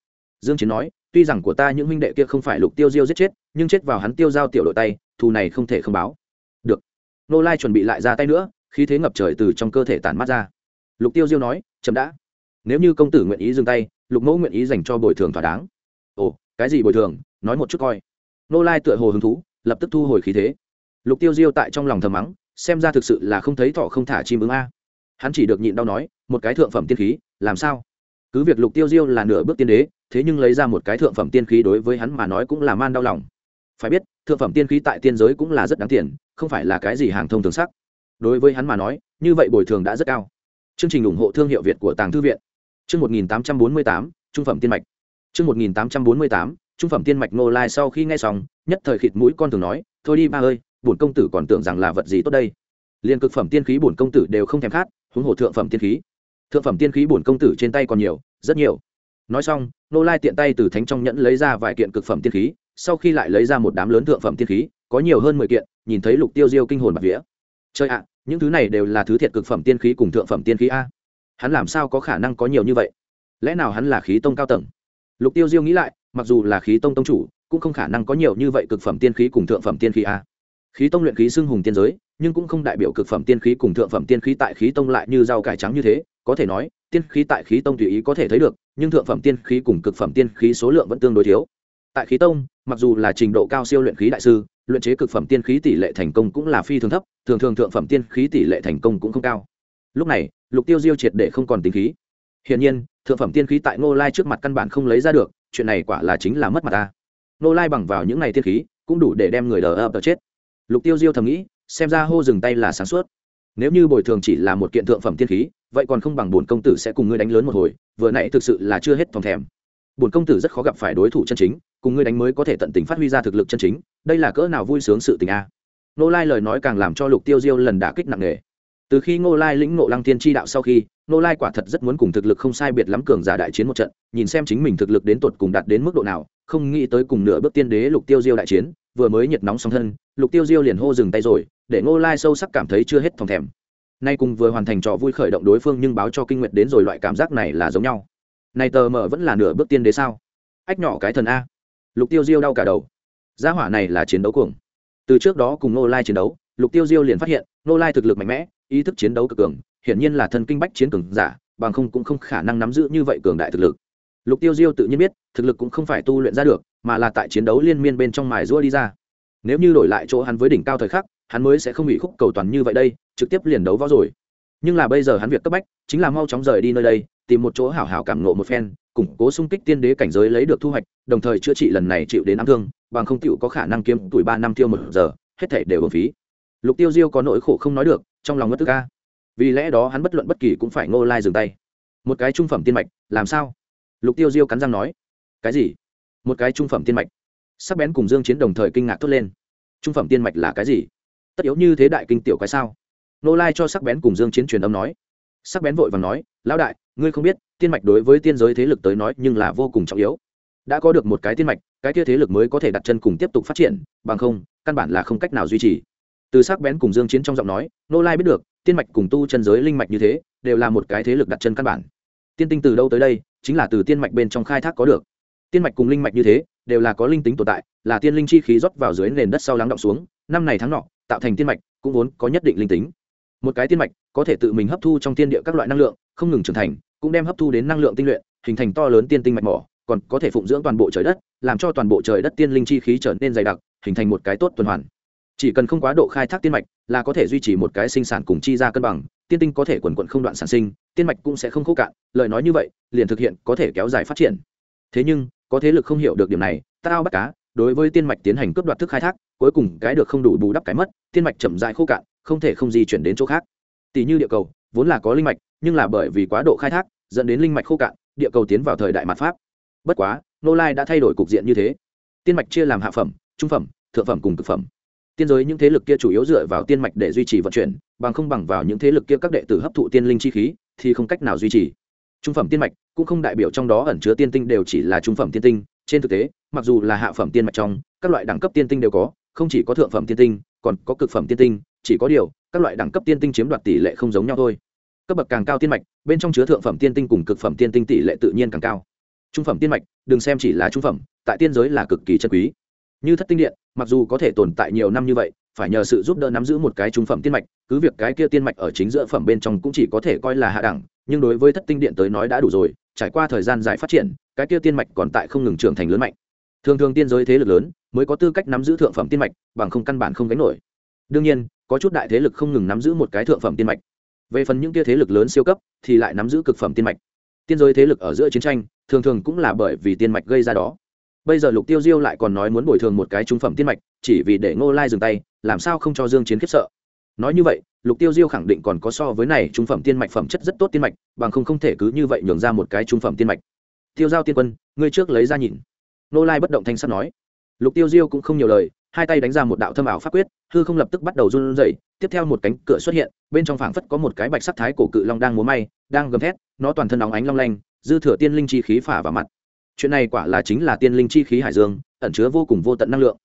Dương chiến nói, tuy rằng của ta những huynh đệ kia không phải lục tiêu diêu giết chết, nhưng chết vào hắn tiêu giao tiểu đội tay, thù này không thể không báo. Được. Nô lai chuẩn bị lại ra tay nữa, khí thế ngập trời từ trong cơ thể tản mát ra. Lục tiêu diêu nói, chậm đã. Nếu như công tử nguyện ý dừng tay, lục mẫu nguyện ý dành cho bồi thường thỏa đáng. Ồ, cái gì bồi thường? Nói một chút coi. Nô lai tựa hồ hứng thú, lập tức thu hồi khí thế. Lục tiêu diêu tại trong lòng thầm mắng xem ra thực sự là không thấy thọ không thả chim ứng a. Hắn chỉ được nhịn đau nói, một cái thượng phẩm tiên khí, làm sao? Cứ việc lục tiêu diêu là nửa bước tiên đế, thế nhưng lấy ra một cái thượng phẩm tiên khí đối với hắn mà nói cũng là man đau lòng. Phải biết, thượng phẩm tiên khí tại tiên giới cũng là rất đáng tiền, không phải là cái gì hàng thông thường sắc. Đối với hắn mà nói, như vậy bồi thường đã rất cao. Chương trình ủng hộ thương hiệu việt của tàng thư viện. Chương một nghìn tám trăm bốn mươi tám, trung phẩm tiên mạch. Chương một nghìn tám trăm bốn mươi tám, trung phẩm tiên mạch nô lai sau khi nghe xong, nhất thời khịt mũi con thường nói, thôi đi ba ơi bổn công tử còn tưởng rằng là vật gì tốt đây. Liên cực phẩm tiên khí bổn công tử đều không thèm khát, huống hồ thượng phẩm tiên khí. Thượng phẩm tiên khí bổn công tử trên tay còn nhiều, rất nhiều. Nói xong, nô lai tiện tay từ thánh trong nhẫn lấy ra vài kiện cực phẩm tiên khí, sau khi lại lấy ra một đám lớn thượng phẩm tiên khí, có nhiều hơn mười kiện, nhìn thấy lục tiêu diêu kinh hồn bạc vía. Chơi ạ, những thứ này đều là thứ thiệt cực phẩm tiên khí cùng thượng phẩm tiên khí a. Hắn làm sao có khả năng có nhiều như vậy? Lẽ nào hắn là khí tông cao tầng? Lục tiêu diêu nghĩ lại, mặc dù là khí tông tông chủ, cũng không khả năng có nhiều như vậy cực phẩm tiên khí cùng thượng phẩm tiên khí a khí tông luyện khí xưng hùng tiên giới, nhưng cũng không đại biểu cực phẩm tiên khí cùng thượng phẩm tiên khí tại khí tông lại như rau cải trắng như thế, có thể nói, tiên khí tại khí tông tùy ý có thể thấy được, nhưng thượng phẩm tiên khí cùng cực phẩm tiên khí số lượng vẫn tương đối thiếu. Tại khí tông, mặc dù là trình độ cao siêu luyện khí đại sư, luyện chế cực phẩm tiên khí tỷ lệ thành công cũng là phi thường thấp, thường thường thượng phẩm tiên khí tỷ lệ thành công cũng không cao. Lúc này, lục tiêu diêu triệt để không còn tính khí. Hiển nhiên, thượng phẩm tiên khí tại ngô lai trước mặt căn bản không lấy ra được, chuyện này quả là chính là mất mặt ta. Ngô lai bằng vào những ngày tiên khí, cũng đủ để đem người đờ ập chết lục tiêu diêu thầm nghĩ, xem ra hô dừng tay là sáng suốt. Nếu như bồi thường chỉ là một kiện thượng phẩm tiên khí, vậy còn không bằng bổn công tử sẽ cùng ngươi đánh lớn một hồi, vừa nãy thực sự là chưa hết phòng thèm. Bổn công tử rất khó gặp phải đối thủ chân chính, cùng ngươi đánh mới có thể tận tình phát huy ra thực lực chân chính, đây là cỡ nào vui sướng sự tình a. Nô lai lời nói càng làm cho lục tiêu diêu lần đả kích nặng nề từ khi ngô lai lĩnh ngộ lăng tiên tri đạo sau khi, Ngô lai quả thật rất muốn cùng thực lực không sai biệt lắm cường giả đại chiến một trận, nhìn xem chính mình thực lực đến tột cùng đạt đến mức độ nào, không nghĩ tới cùng nửa bước tiên đế lục tiêu diêu đại chiến, vừa mới nhiệt nóng song thân, lục tiêu diêu liền hô dừng tay rồi, để ngô lai sâu sắc cảm thấy chưa hết thòng thèm. Nay cùng vừa hoàn thành trò vui khởi động đối phương nhưng báo cho kinh nguyệt đến rồi loại cảm giác này là giống nhau. Này tờ mở vẫn là nửa bước tiên đế sao? Ách nhỏ cái thần a. Lục tiêu diêu đau cả đầu. Gia hỏa này là chiến đấu cuồng. Từ trước đó cùng nô lai chiến đấu, lục tiêu diêu liền phát hiện nô lai thực lực mạnh mẽ ý thức chiến đấu cực cường, hiển nhiên là thân kinh bách chiến cường giả, bằng không cũng không khả năng nắm giữ như vậy cường đại thực lực. Lục tiêu diêu tự nhiên biết, thực lực cũng không phải tu luyện ra được, mà là tại chiến đấu liên miên bên trong mài rũa đi ra. Nếu như đổi lại chỗ hắn với đỉnh cao thời khắc, hắn mới sẽ không bị khúc cầu toàn như vậy đây, trực tiếp liền đấu võ rồi. Nhưng là bây giờ hắn việc cấp bách, chính là mau chóng rời đi nơi đây, tìm một chỗ hảo hảo cảm ngộ một phen, củng cố xung kích tiên đế cảnh giới lấy được thu hoạch, đồng thời chữa trị lần này chịu đến ám thương, bằng không chịu có khả năng kiếm tuổi ba năm tiêu một giờ, hết thể đều bổng phí lục tiêu diêu có nỗi khổ không nói được, trong lòng ngất tức ca. Vì lẽ đó hắn bất luận bất kỳ cũng phải ngô lai dừng tay. Một cái trung phẩm tiên mạch, làm sao? Lục tiêu diêu cắn răng nói. Cái gì? Một cái trung phẩm tiên mạch. Sắc bén cùng dương chiến đồng thời kinh ngạc thốt lên. Trung phẩm tiên mạch là cái gì? Tất yếu như thế đại kinh tiểu cái sao? Nô lai cho sắc bén cùng dương chiến truyền âm nói. Sắc bén vội vàng nói, lão đại, ngươi không biết, tiên mạch đối với tiên giới thế lực tới nói nhưng là vô cùng trọng yếu. Đã có được một cái tiên mạch, cái kia thế lực mới có thể đặt chân cùng tiếp tục phát triển, bằng không, căn bản là không cách nào duy trì từ sắc bén cùng dương chiến trong giọng nói, nô lai biết được, tiên mạch cùng tu chân giới linh mạch như thế, đều là một cái thế lực đặt chân căn bản. Tiên tinh từ đâu tới đây, chính là từ tiên mạch bên trong khai thác có được. Tiên mạch cùng linh mạch như thế, đều là có linh tính tồn tại, là tiên linh chi khí rót vào dưới nền đất sau lắng động xuống, năm này tháng nọ, tạo thành tiên mạch, cũng vốn có nhất định linh tính. Một cái tiên mạch, có thể tự mình hấp thu trong tiên địa các loại năng lượng, không ngừng trưởng thành, cũng đem hấp thu đến năng lượng tinh luyện, hình thành to lớn tiên tinh mạch mỏ, còn có thể phụng dưỡng toàn bộ trời đất, làm cho toàn bộ trời đất tiên linh chi khí trở nên dày đặc, hình thành một cái tốt tuần hoàn chỉ cần không quá độ khai thác tiên mạch, là có thể duy trì một cái sinh sản cùng chi ra cân bằng, tiên tinh có thể quần quận không đoạn sản sinh, tiên mạch cũng sẽ không khô cạn, lời nói như vậy, liền thực hiện, có thể kéo dài phát triển. Thế nhưng, có thế lực không hiểu được điểm này, tao bắt cá, đối với tiên mạch tiến hành cướp đoạt thức khai thác, cuối cùng cái được không đủ bù đắp cái mất, tiên mạch chậm dại khô cạn, không thể không di chuyển đến chỗ khác. Tỷ như địa cầu, vốn là có linh mạch, nhưng là bởi vì quá độ khai thác, dẫn đến linh mạch khô cạn, địa cầu tiến vào thời đại mặt pháp. Bất quá, nô lai đã thay đổi cục diện như thế. Tiên mạch chia làm hạ phẩm, trung phẩm, thượng phẩm cùng cực phẩm tiên giới những thế lực kia chủ yếu dựa vào tiên mạch để duy trì vận chuyển, bằng không bằng vào những thế lực kia các đệ tử hấp thụ tiên linh chi khí, thì không cách nào duy trì. Trung phẩm tiên mạch cũng không đại biểu trong đó ẩn chứa tiên tinh đều chỉ là trung phẩm tiên tinh, trên thực tế, mặc dù là hạ phẩm tiên mạch trong, các loại đẳng cấp tiên tinh đều có, không chỉ có thượng phẩm tiên tinh, còn có cực phẩm tiên tinh, chỉ có điều, các loại đẳng cấp tiên tinh chiếm đoạt tỷ lệ không giống nhau thôi. Cấp bậc càng cao tiên mạch, bên trong chứa thượng phẩm tiên tinh cùng cực phẩm tiên tinh tỷ lệ tự nhiên càng cao. Trung phẩm tiên mạch, đừng xem chỉ là trung phẩm, tại tiên giới là cực kỳ chân quý như thất tinh điện, mặc dù có thể tồn tại nhiều năm như vậy, phải nhờ sự giúp đỡ nắm giữ một cái trung phẩm tiên mạch, cứ việc cái kia tiên mạch ở chính giữa phẩm bên trong cũng chỉ có thể coi là hạ đẳng, nhưng đối với thất tinh điện tới nói đã đủ rồi, trải qua thời gian dài phát triển, cái kia tiên mạch còn tại không ngừng trưởng thành lớn mạnh. Thường thường tiên giới thế lực lớn mới có tư cách nắm giữ thượng phẩm tiên mạch, bằng không căn bản không gánh nổi. Đương nhiên, có chút đại thế lực không ngừng nắm giữ một cái thượng phẩm tiên mạch. Về phần những kia thế lực lớn siêu cấp thì lại nắm giữ cực phẩm tiên mạch. Tiên giới thế lực ở giữa chiến tranh thường thường cũng là bởi vì tiên mạch gây ra đó bây giờ lục tiêu diêu lại còn nói muốn bồi thường một cái trung phẩm tiên mạch, chỉ vì để ngô lai dừng tay, làm sao không cho dương chiến khiếp sợ? Nói như vậy, lục tiêu diêu khẳng định còn có so với này trung phẩm tiên mạch phẩm chất rất tốt tiên mạch, bằng không không thể cứ như vậy nhường ra một cái trung phẩm tiên mạch. Tiêu giao tiên quân, ngươi trước lấy ra nhìn. Ngô lai bất động thanh sắt nói. Lục tiêu diêu cũng không nhiều lời, hai tay đánh ra một đạo thâm ảo pháp quyết, hư không lập tức bắt đầu run rẩy, tiếp theo một cánh cửa xuất hiện, bên trong phảng phất có một cái bạch sắc thái cổ cự long đang múa may, đang gầm thét, nó toàn thân óng ánh long lanh, dư thừa tiên linh chi khí phả vào mặt chuyện này quả là chính là tiên linh chi khí hải dương ẩn chứa vô cùng vô tận năng lượng.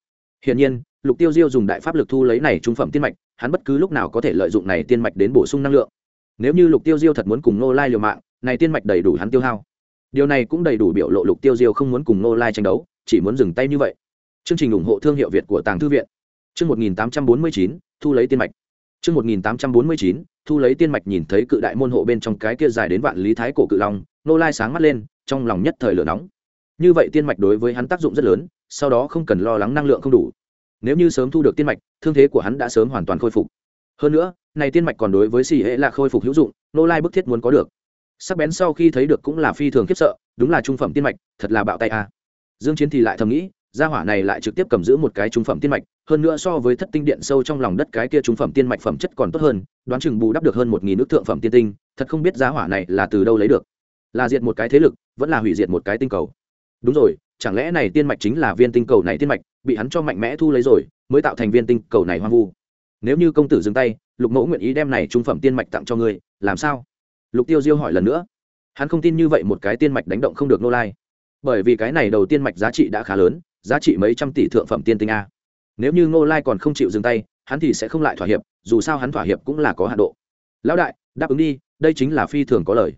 Hiển nhiên lục tiêu diêu dùng đại pháp lực thu lấy này trung phẩm tiên mạch hắn bất cứ lúc nào có thể lợi dụng này tiên mạch đến bổ sung năng lượng. Nếu như lục tiêu diêu thật muốn cùng nô lai liều mạng này tiên mạch đầy đủ hắn tiêu hao. Điều này cũng đầy đủ biểu lộ lục tiêu diêu không muốn cùng nô lai tranh đấu chỉ muốn dừng tay như vậy. Chương trình ủng hộ thương hiệu việt của tàng thư viện. Chương 1849, thu lấy tiên mạch. Chương 1849, thu lấy tiên mạch nhìn thấy cự đại môn hộ bên trong cái kia dài đến vạn lý thái cổ cự long nô lai sáng mắt lên trong lòng nhất thời lửa nóng như vậy tiên mạch đối với hắn tác dụng rất lớn, sau đó không cần lo lắng năng lượng không đủ. Nếu như sớm thu được tiên mạch, thương thế của hắn đã sớm hoàn toàn khôi phục. Hơn nữa, này tiên mạch còn đối với xì hệ là khôi phục hữu dụng, nô lai bức thiết muốn có được. Sắc bén sau khi thấy được cũng là phi thường khiếp sợ, đúng là trung phẩm tiên mạch, thật là bạo tay a. Dương chiến thì lại thầm nghĩ, gia hỏa này lại trực tiếp cầm giữ một cái trung phẩm tiên mạch, hơn nữa so với thất tinh điện sâu trong lòng đất cái kia trung phẩm tiên mạch phẩm chất còn tốt hơn, đoán chừng bù đắp được hơn một nghìn nước thượng phẩm tiên tinh, thật không biết gia hỏa này là từ đâu lấy được. Là diệt một cái thế lực, vẫn là hủy diệt một cái tinh cầu đúng rồi, chẳng lẽ này tiên mạch chính là viên tinh cầu này tiên mạch, bị hắn cho mạnh mẽ thu lấy rồi, mới tạo thành viên tinh cầu này hoang vu. Nếu như công tử dừng tay, lục mẫu nguyện ý đem này trung phẩm tiên mạch tặng cho ngươi, làm sao? Lục tiêu diêu hỏi lần nữa. Hắn không tin như vậy một cái tiên mạch đánh động không được nô lai. Bởi vì cái này đầu tiên mạch giá trị đã khá lớn, giá trị mấy trăm tỷ thượng phẩm tiên tinh a. Nếu như ngô lai còn không chịu dừng tay, hắn thì sẽ không lại thỏa hiệp, dù sao hắn thỏa hiệp cũng là có hạ độ. Lão đại, đáp ứng đi, đây chính là phi thường có lời.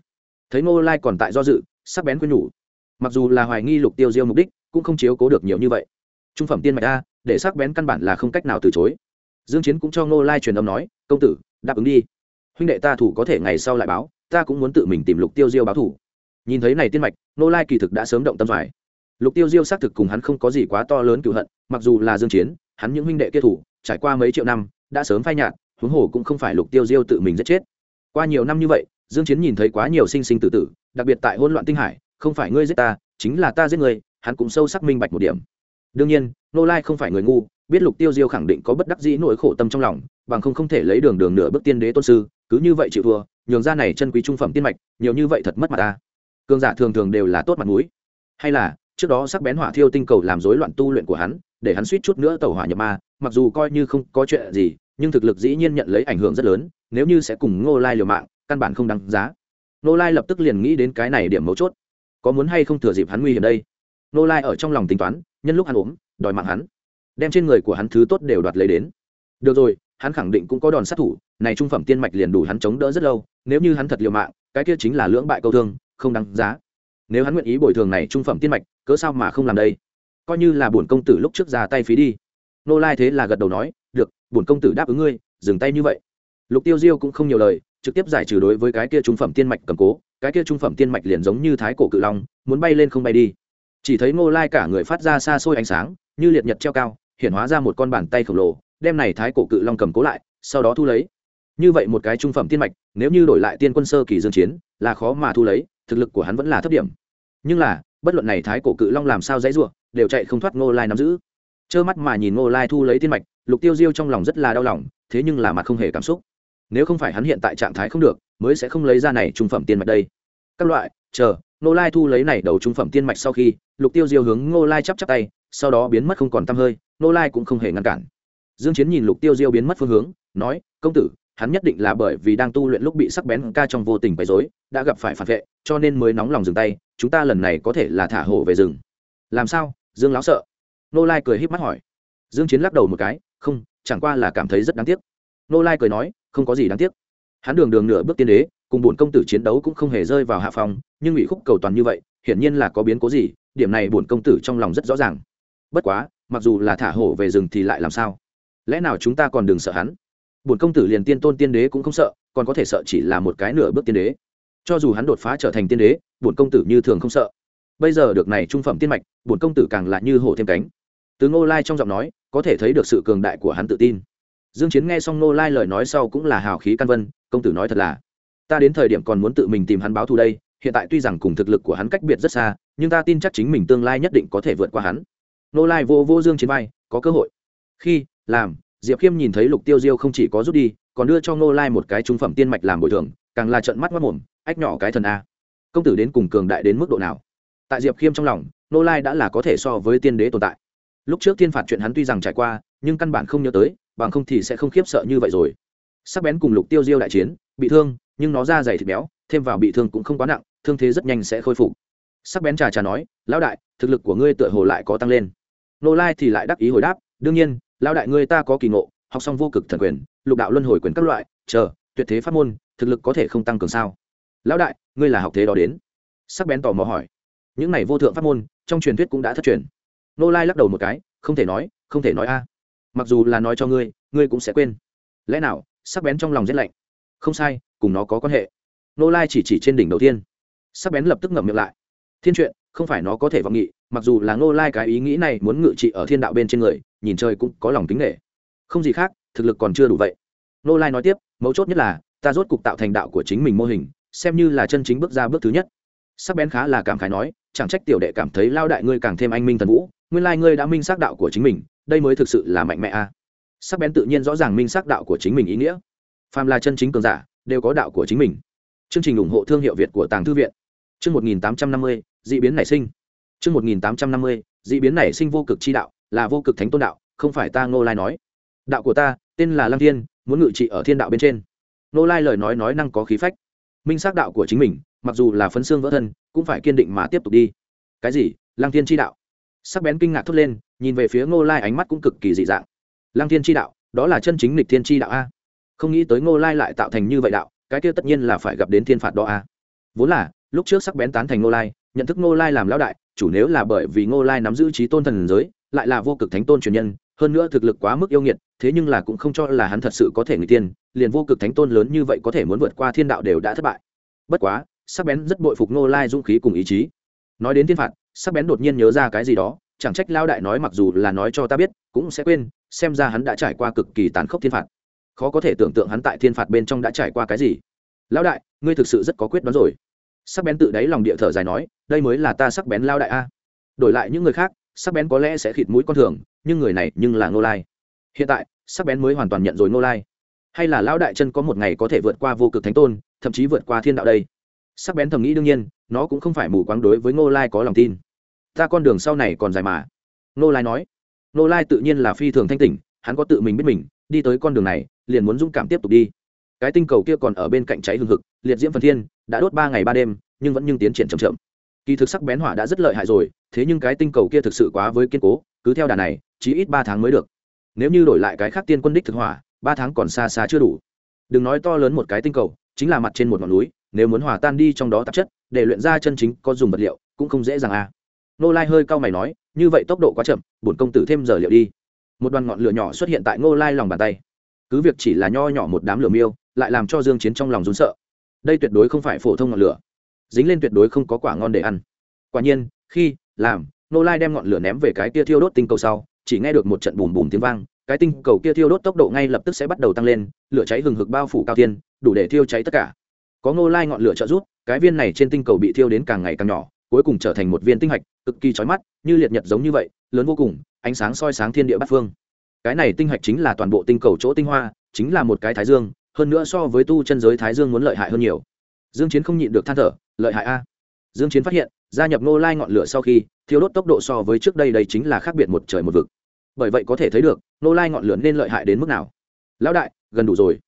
Thấy ngô lai còn tại do dự, sắc bén quên nhủ mặc dù là hoài nghi lục tiêu diêu mục đích, cũng không chiếu cố được nhiều như vậy. Trung phẩm tiên mạch a, để sắc bén căn bản là không cách nào từ chối. Dương chiến cũng cho ngô lai truyền âm nói, công tử, đáp ứng đi. Huynh đệ ta thủ có thể ngày sau lại báo, ta cũng muốn tự mình tìm lục tiêu diêu báo thủ. Nhìn thấy này tiên mạch, ngô lai kỳ thực đã sớm động tâm phải. Lục tiêu diêu xác thực cùng hắn không có gì quá to lớn cựu hận, mặc dù là dương chiến, hắn những huynh đệ kia thủ, trải qua mấy triệu năm, đã sớm phai nhạt, huống hồ cũng không phải lục tiêu diêu tự mình giết chết. Qua nhiều năm như vậy, dương chiến nhìn thấy quá nhiều sinh sinh tử tử, đặc biệt tại hỗn loạn tinh hải không phải ngươi giết ta, chính là ta giết ngươi, hắn cũng sâu sắc minh bạch một điểm. Đương nhiên nô lai không phải người ngu, biết lục tiêu diêu khẳng định có bất đắc dĩ nỗi khổ tâm trong lòng, bằng không không thể lấy đường đường nửa bước tiên đế tôn sư, cứ như vậy chịu thua, nhường ra này chân quý trung phẩm tiên mạch, nhiều như vậy thật mất mặt ta. Cương giả thường thường đều là tốt mặt mũi. Hay là, trước đó sắc bén hỏa thiêu tinh cầu làm rối loạn tu luyện của hắn, để hắn suýt chút nữa tẩu hỏa nhập ma, mặc dù coi như không có chuyện gì, nhưng thực lực dĩ nhiên nhận lấy ảnh hưởng rất lớn, nếu như sẽ cùng ngô lai liều mạng, căn bản không đáng giá. Ngô lai lập tức liền nghĩ đến cái này điểm mấu chốt có muốn hay không thừa dịp hắn nguy hiểm đây? Nô lai ở trong lòng tính toán, nhân lúc hắn ốm, đòi mạng hắn, đem trên người của hắn thứ tốt đều đoạt lấy đến. Được rồi, hắn khẳng định cũng có đòn sát thủ, này trung phẩm tiên mạch liền đủ hắn chống đỡ rất lâu, nếu như hắn thật liều mạng, cái kia chính là lưỡng bại câu thương, không đáng giá. Nếu hắn nguyện ý bồi thường này trung phẩm tiên mạch, cớ sao mà không làm đây? Coi như là bổn công tử lúc trước ra tay phí đi. Nô lai thế là gật đầu nói, được, bổn công tử đáp ứng ngươi, dừng tay như vậy. Lục tiêu diêu cũng không nhiều lời trực tiếp giải trừ đối với cái kia trung phẩm tiên mạch cầm cố, cái kia trung phẩm tiên mạch liền giống như thái cổ cự long, muốn bay lên không bay đi. Chỉ thấy Ngô lai cả người phát ra xa xôi ánh sáng, như liệt nhật treo cao, hiện hóa ra một con bàn tay khổng lồ, đem này thái cổ cự long cầm cố lại, sau đó thu lấy. Như vậy một cái trung phẩm tiên mạch, nếu như đổi lại tiên quân sơ kỳ dương chiến, là khó mà thu lấy, thực lực của hắn vẫn là thấp điểm. Nhưng là, bất luận này thái cổ cự long làm sao dãy rủa, đều chạy không thoát ngô lai nắm giữ. Trơ mắt mà nhìn ngô lai thu lấy tiên mạch, lục tiêu diêu trong lòng rất là đau lòng, thế nhưng là mặt không hề cảm xúc nếu không phải hắn hiện tại trạng thái không được, mới sẽ không lấy ra này trung phẩm tiên mạch đây. Các loại, chờ, ngô lai thu lấy này đầu trung phẩm tiên mạch sau khi, lục tiêu diêu hướng ngô lai chắp chắp tay, sau đó biến mất không còn t hơi, ngô lai cũng không hề ngăn cản. Dương chiến nhìn lục tiêu diêu biến mất phương hướng, nói, công tử, hắn nhất định là bởi vì đang tu luyện lúc bị sắc bén ca trong vô tình quấy rối, đã gặp phải phản vệ, cho nên mới nóng lòng dừng tay, chúng ta lần này có thể là thả hổ về rừng. Làm sao? Dương lão sợ. Nô lai cười híp mắt hỏi. Dương chiến lắc đầu một cái, không, chẳng qua là cảm thấy rất đáng tiếc. Nô lai cười nói không có gì đáng tiếc. Hắn đường đường nửa bước tiên đế, cùng bổn công tử chiến đấu cũng không hề rơi vào hạ phòng nhưng ủy khúc cầu toàn như vậy, hiển nhiên là có biến cố gì, điểm này bổn công tử trong lòng rất rõ ràng. Bất quá, mặc dù là thả hổ về rừng thì lại làm sao? Lẽ nào chúng ta còn đừng sợ hắn? Bổn công tử liền tiên tôn tiên đế cũng không sợ, còn có thể sợ chỉ là một cái nửa bước tiên đế. Cho dù hắn đột phá trở thành tiên đế, bổn công tử như thường không sợ. Bây giờ được này trung phẩm tiên mạch, bổn công tử càng lại như hổ thêm cánh. Từ ngô lai trong giọng nói, có thể thấy được sự cường đại của hắn tự tin dương chiến nghe xong Nô lai lời nói sau cũng là hào khí căn vân, công tử nói thật là, ta đến thời điểm còn muốn tự mình tìm hắn báo thù đây, hiện tại tuy rằng cùng thực lực của hắn cách biệt rất xa, nhưng ta tin chắc chính mình tương lai nhất định có thể vượt qua hắn. Nô lai vô vô dương chiến vai, có cơ hội. Khi, làm. Diệp khiêm nhìn thấy lục tiêu diêu không chỉ có rút đi, còn đưa cho Nô lai một cái trung phẩm tiên mạch làm bồi thường, càng là trận mắt mắt mồm ách nhỏ cái thần a, công tử đến cùng cường đại đến mức độ nào? Tại diệp khiêm trong lòng Nô lai đã là có thể so với tiên đế tồn tại. Lúc trước tiên phạt chuyện hắn tuy rằng trải qua, nhưng căn bản không nhớ tới bằng không thì sẽ không khiếp sợ như vậy rồi. Sắc bén cùng lục tiêu diêu đại chiến, bị thương, nhưng nó da dày thịt béo, thêm vào bị thương cũng không quá nặng, thương thế rất nhanh sẽ khôi phục. Sắc bén trà trà nói, lão đại, thực lực của ngươi tựa hồ lại có tăng lên. Nô lai thì lại đắc ý hồi đáp, đương nhiên, lão đại ngươi ta có kỳ ngộ, học xong vô cực thần quyền, lục đạo luân hồi quyền các loại, chờ, tuyệt thế pháp môn, thực lực có thể không tăng cường sao? Lão đại, ngươi là học thế đó đến. Sắc bén tò mò hỏi. Những này vô thượng pháp môn, trong truyền thuyết cũng đã thất truyền. Nô lai lắc đầu một cái, không thể nói, không thể nói a mặc dù là nói cho ngươi ngươi cũng sẽ quên. Lẽ nào, sắc bén trong lòng rét lạnh? Không sai, cùng nó có quan hệ. Nô lai chỉ chỉ trên đỉnh đầu tiên sắc bén lập tức ngậm miệng lại. Thiên truyện không phải nó có thể vọng nghị, mặc dù là nô lai cái ý nghĩ này muốn ngự trị ở thiên đạo bên trên người, nhìn chơi cũng có lòng tính nghệ không gì khác, thực lực còn chưa đủ vậy. Nô lai nói tiếp, mấu chốt nhất là, ta rốt cục tạo thành đạo của chính mình mô hình, xem như là chân chính bước ra bước thứ nhất. Sắc bén khá là cảm khái nói, chẳng trách tiểu đệ cảm thấy lao đại ngươi càng thêm anh minh thần vũ, nguyên lai ngươi đã minh xác đạo của chính mình đây mới thực sự là mạnh mẽ a. Sắc bén tự nhiên rõ ràng minh xác đạo của chính mình ý nghĩa. Phàm là chân chính cường giả, đều có đạo của chính mình. Chương trình ủng hộ thương hiệu việt của tàng thư viện. Chương một nghìn tám trăm năm mươi d ị biến nảy sinh. Chương một nghìn tám trăm năm mươi d ị biến nảy sinh vô cực chi đạo, là vô cực thánh tôn đạo, không phải ta ngô lai nói. Đạo của ta, tên là lăng thiên, muốn ngự trị ở thiên đạo bên trên. Ngô lai lời nói nói năng có khí phách. Minh xác đạo của chính mình, mặc dù là phấn xương vỡ thân, cũng phải kiên định mà tiếp tục đi. Cái gì? Lăng thiên chi đạo. Sắc bén kinh ngạc thốt lên nhìn về phía ngô lai ánh mắt cũng cực kỳ dị dạng. Lăng thiên chi đạo, đó là chân chính lịch thiên chi đạo a. Không nghĩ tới ngô lai lại tạo thành như vậy đạo, cái kia tất nhiên là phải gặp đến thiên phạt đó a. Vốn là, lúc trước sắc bén tán thành ngô lai, nhận thức ngô lai làm lão đại, chủ nếu là bởi vì ngô lai nắm giữ trí tôn thần giới, lại là vô cực thánh tôn truyền nhân, hơn nữa thực lực quá mức yêu nghiệt, thế nhưng là cũng không cho là hắn thật sự có thể người tiên liền vô cực thánh tôn lớn như vậy có thể muốn vượt qua thiên đạo đều đã thất bại. Bất quá, sắc bén rất bội phục ngô lai dũng khí cùng ý chí. Nói đến thiên phạt, sắc bén đột nhiên nhớ ra cái gì đó chẳng trách lao đại nói mặc dù là nói cho ta biết, cũng sẽ quên, xem ra hắn đã trải qua cực kỳ tàn khốc thiên phạt. Khó có thể tưởng tượng hắn tại thiên phạt bên trong đã trải qua cái gì. Lão đại, ngươi thực sự rất có quyết đoán rồi. Sắc bén tự đáy lòng địa thở dài nói, đây mới là ta sắc bén lao đại a. Đổi lại những người khác, sắc bén có lẽ sẽ khịt mũi con thường, nhưng người này nhưng là ngô lai. Hiện tại, sắc bén mới hoàn toàn nhận rồi ngô lai. Hay là lão đại chân có một ngày có thể vượt qua vô cực thánh tôn, thậm chí vượt qua thiên đạo đây? Sắc bén thầm nghĩ đương nhiên, nó cũng không phải mù quáng đối với ngô lai có lòng tin ta con đường sau này còn dài mà. Nô lai nói. Nô lai tự nhiên là phi thường thanh tỉnh hắn có tự mình biết mình đi tới con đường này liền muốn dũng cảm tiếp tục đi. Cái tinh cầu kia còn ở bên cạnh cháy hương thực, liệt diễm phần thiên đã đốt ba ngày ba đêm nhưng vẫn nhưng tiến triển chậm chậm. Kỳ thực sắc bén hỏa đã rất lợi hại rồi thế nhưng cái tinh cầu kia thực sự quá với kiên cố cứ theo đà này chỉ ít ba tháng mới được. Nếu như đổi lại cái khác tiên quân đích thực hỏa ba tháng còn xa xa chưa đủ. Đừng nói to lớn một cái tinh cầu chính là mặt trên một ngọn núi nếu muốn hòa tan đi trong đó tạp chất để luyện ra chân chính có dùng vật liệu cũng không dễ dàng à nô lai hơi cau mày nói, như vậy tốc độ quá chậm, bổn công tử thêm giờ liệu đi. Một đoàn ngọn lửa nhỏ xuất hiện tại ngô lai lòng bàn tay. Cứ việc chỉ là nho nhỏ một đám lửa miêu, lại làm cho dương chiến trong lòng run sợ. Đây tuyệt đối không phải phổ thông ngọn lửa. Dính lên tuyệt đối không có quả ngon để ăn. Quả nhiên, khi, làm nô lai đem ngọn lửa ném về cái kia thiêu đốt tinh cầu sau, chỉ nghe được một trận bùm bùm tiếng vang, cái tinh cầu kia thiêu đốt tốc độ ngay lập tức sẽ bắt đầu tăng lên, lửa cháy hừng hực bao phủ cao thiên, đủ để thiêu cháy tất cả. Có ngô lai ngọn lửa trợ giúp, cái viên này trên tinh cầu bị thiêu đến càng ngày càng nhỏ cuối cùng trở thành một viên tinh hạch, cực kỳ chói mắt, như liệt nhật giống như vậy, lớn vô cùng, ánh sáng soi sáng thiên địa bát phương. Cái này tinh hạch chính là toàn bộ tinh cầu chỗ tinh hoa, chính là một cái thái dương, hơn nữa so với tu chân giới thái dương muốn lợi hại hơn nhiều. Dương chiến không nhịn được than thở, lợi hại a. Dương chiến phát hiện, gia nhập Nô lai ngọn lửa sau khi thiếu đốt tốc độ so với trước đây đây chính là khác biệt một trời một vực. Bởi vậy có thể thấy được Nô lai ngọn lửa nên lợi hại đến mức nào. Lão đại, gần đủ rồi.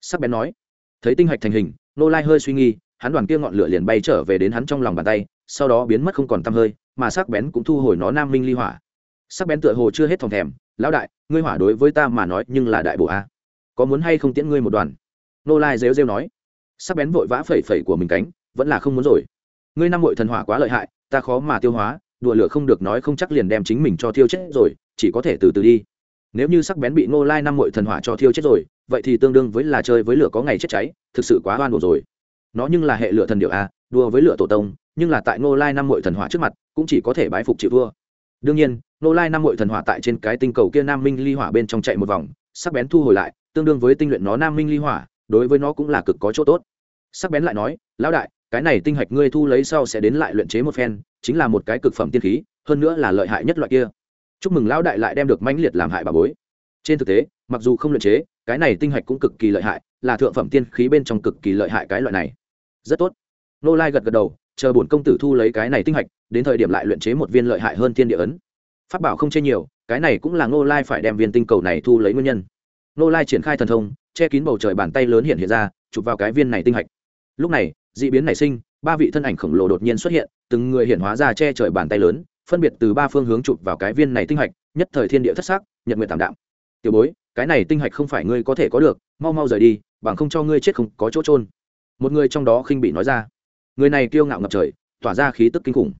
Sắc bén nói. Thấy tinh hạch thành hình Nô lai hơi suy nghi, hắn đoàn kia ngọn lửa liền bay trở về đến hắn trong lòng bàn tay sau đó biến mất không còn tăm hơi, mà sắc bén cũng thu hồi nó nam minh ly hỏa. Sắc bén tựa hồ chưa hết thòng thèm, lão đại, ngươi hỏa đối với ta mà nói nhưng là đại bổ a. Có muốn hay không tiễn ngươi một đoàn? Nô lai rêu rêu nói. Sắc bén vội vã phẩy phẩy của mình cánh, vẫn là không muốn rồi. Ngươi năm hội thần hỏa quá lợi hại, ta khó mà tiêu hóa, đùa lửa không được nói không chắc liền đem chính mình cho thiêu chết rồi, chỉ có thể từ từ đi. Nếu như sắc bén bị nô lai năm hội thần hỏa cho thiêu chết rồi, vậy thì tương đương với là chơi với lửa có ngày chết cháy, thực sự quá oan hồn rồi. Nó nhưng là hệ lửa thần điệu a, đùa với lửa tổ tông nhưng là tại nô lai năm hội thần hỏa trước mặt, cũng chỉ có thể bái phục chịu thua. Đương nhiên nô lai năm hội thần hỏa tại trên cái tinh cầu kia nam minh ly hỏa bên trong chạy một vòng, sắc bén thu hồi lại, tương đương với tinh luyện nó nam minh ly hỏa, đối với nó cũng là cực có chỗ tốt. Sắc bén lại nói, lão đại, cái này tinh hạch ngươi thu lấy sau sẽ đến lại luyện chế một phen, chính là một cái cực phẩm tiên khí, hơn nữa là lợi hại nhất loại kia. Chúc mừng lão đại lại đem được mãnh liệt làm hại bà bối. Trên thực tế, mặc dù không luyện chế, cái này tinh hạch cũng cực kỳ lợi hại, là thượng phẩm tiên khí bên trong cực kỳ lợi hại cái loại này. Rất tốt. Nô lai gật gật đầu chờ bổn công tử thu lấy cái này tinh hạch, đến thời điểm lại luyện chế một viên lợi hại hơn thiên địa ấn. Pháp bảo không chê nhiều, cái này cũng là nô lai phải đem viên tinh cầu này thu lấy nguyên nhân. Nô lai triển khai thần thông, che kín bầu trời bàn tay lớn hiện hiện ra, chụp vào cái viên này tinh hạch. Lúc này d ị biến nảy sinh, ba vị thân ảnh khổng lồ đột nhiên xuất hiện, từng người hiện hóa ra che trời bàn tay lớn, phân biệt từ ba phương hướng chụp vào cái viên này tinh hạch, nhất thời thiên địa thất xác nhật nguyện tảm đạm. Tiểu bối, cái này tinh hạch không phải ngươi có thể có được, mau mau rời đi, bằng không cho ngươi chết không có chỗ trôn một người trong đó khinh bị nói ra người này kiêu ngạo ngập trời, tỏa ra khí tức kinh khủng.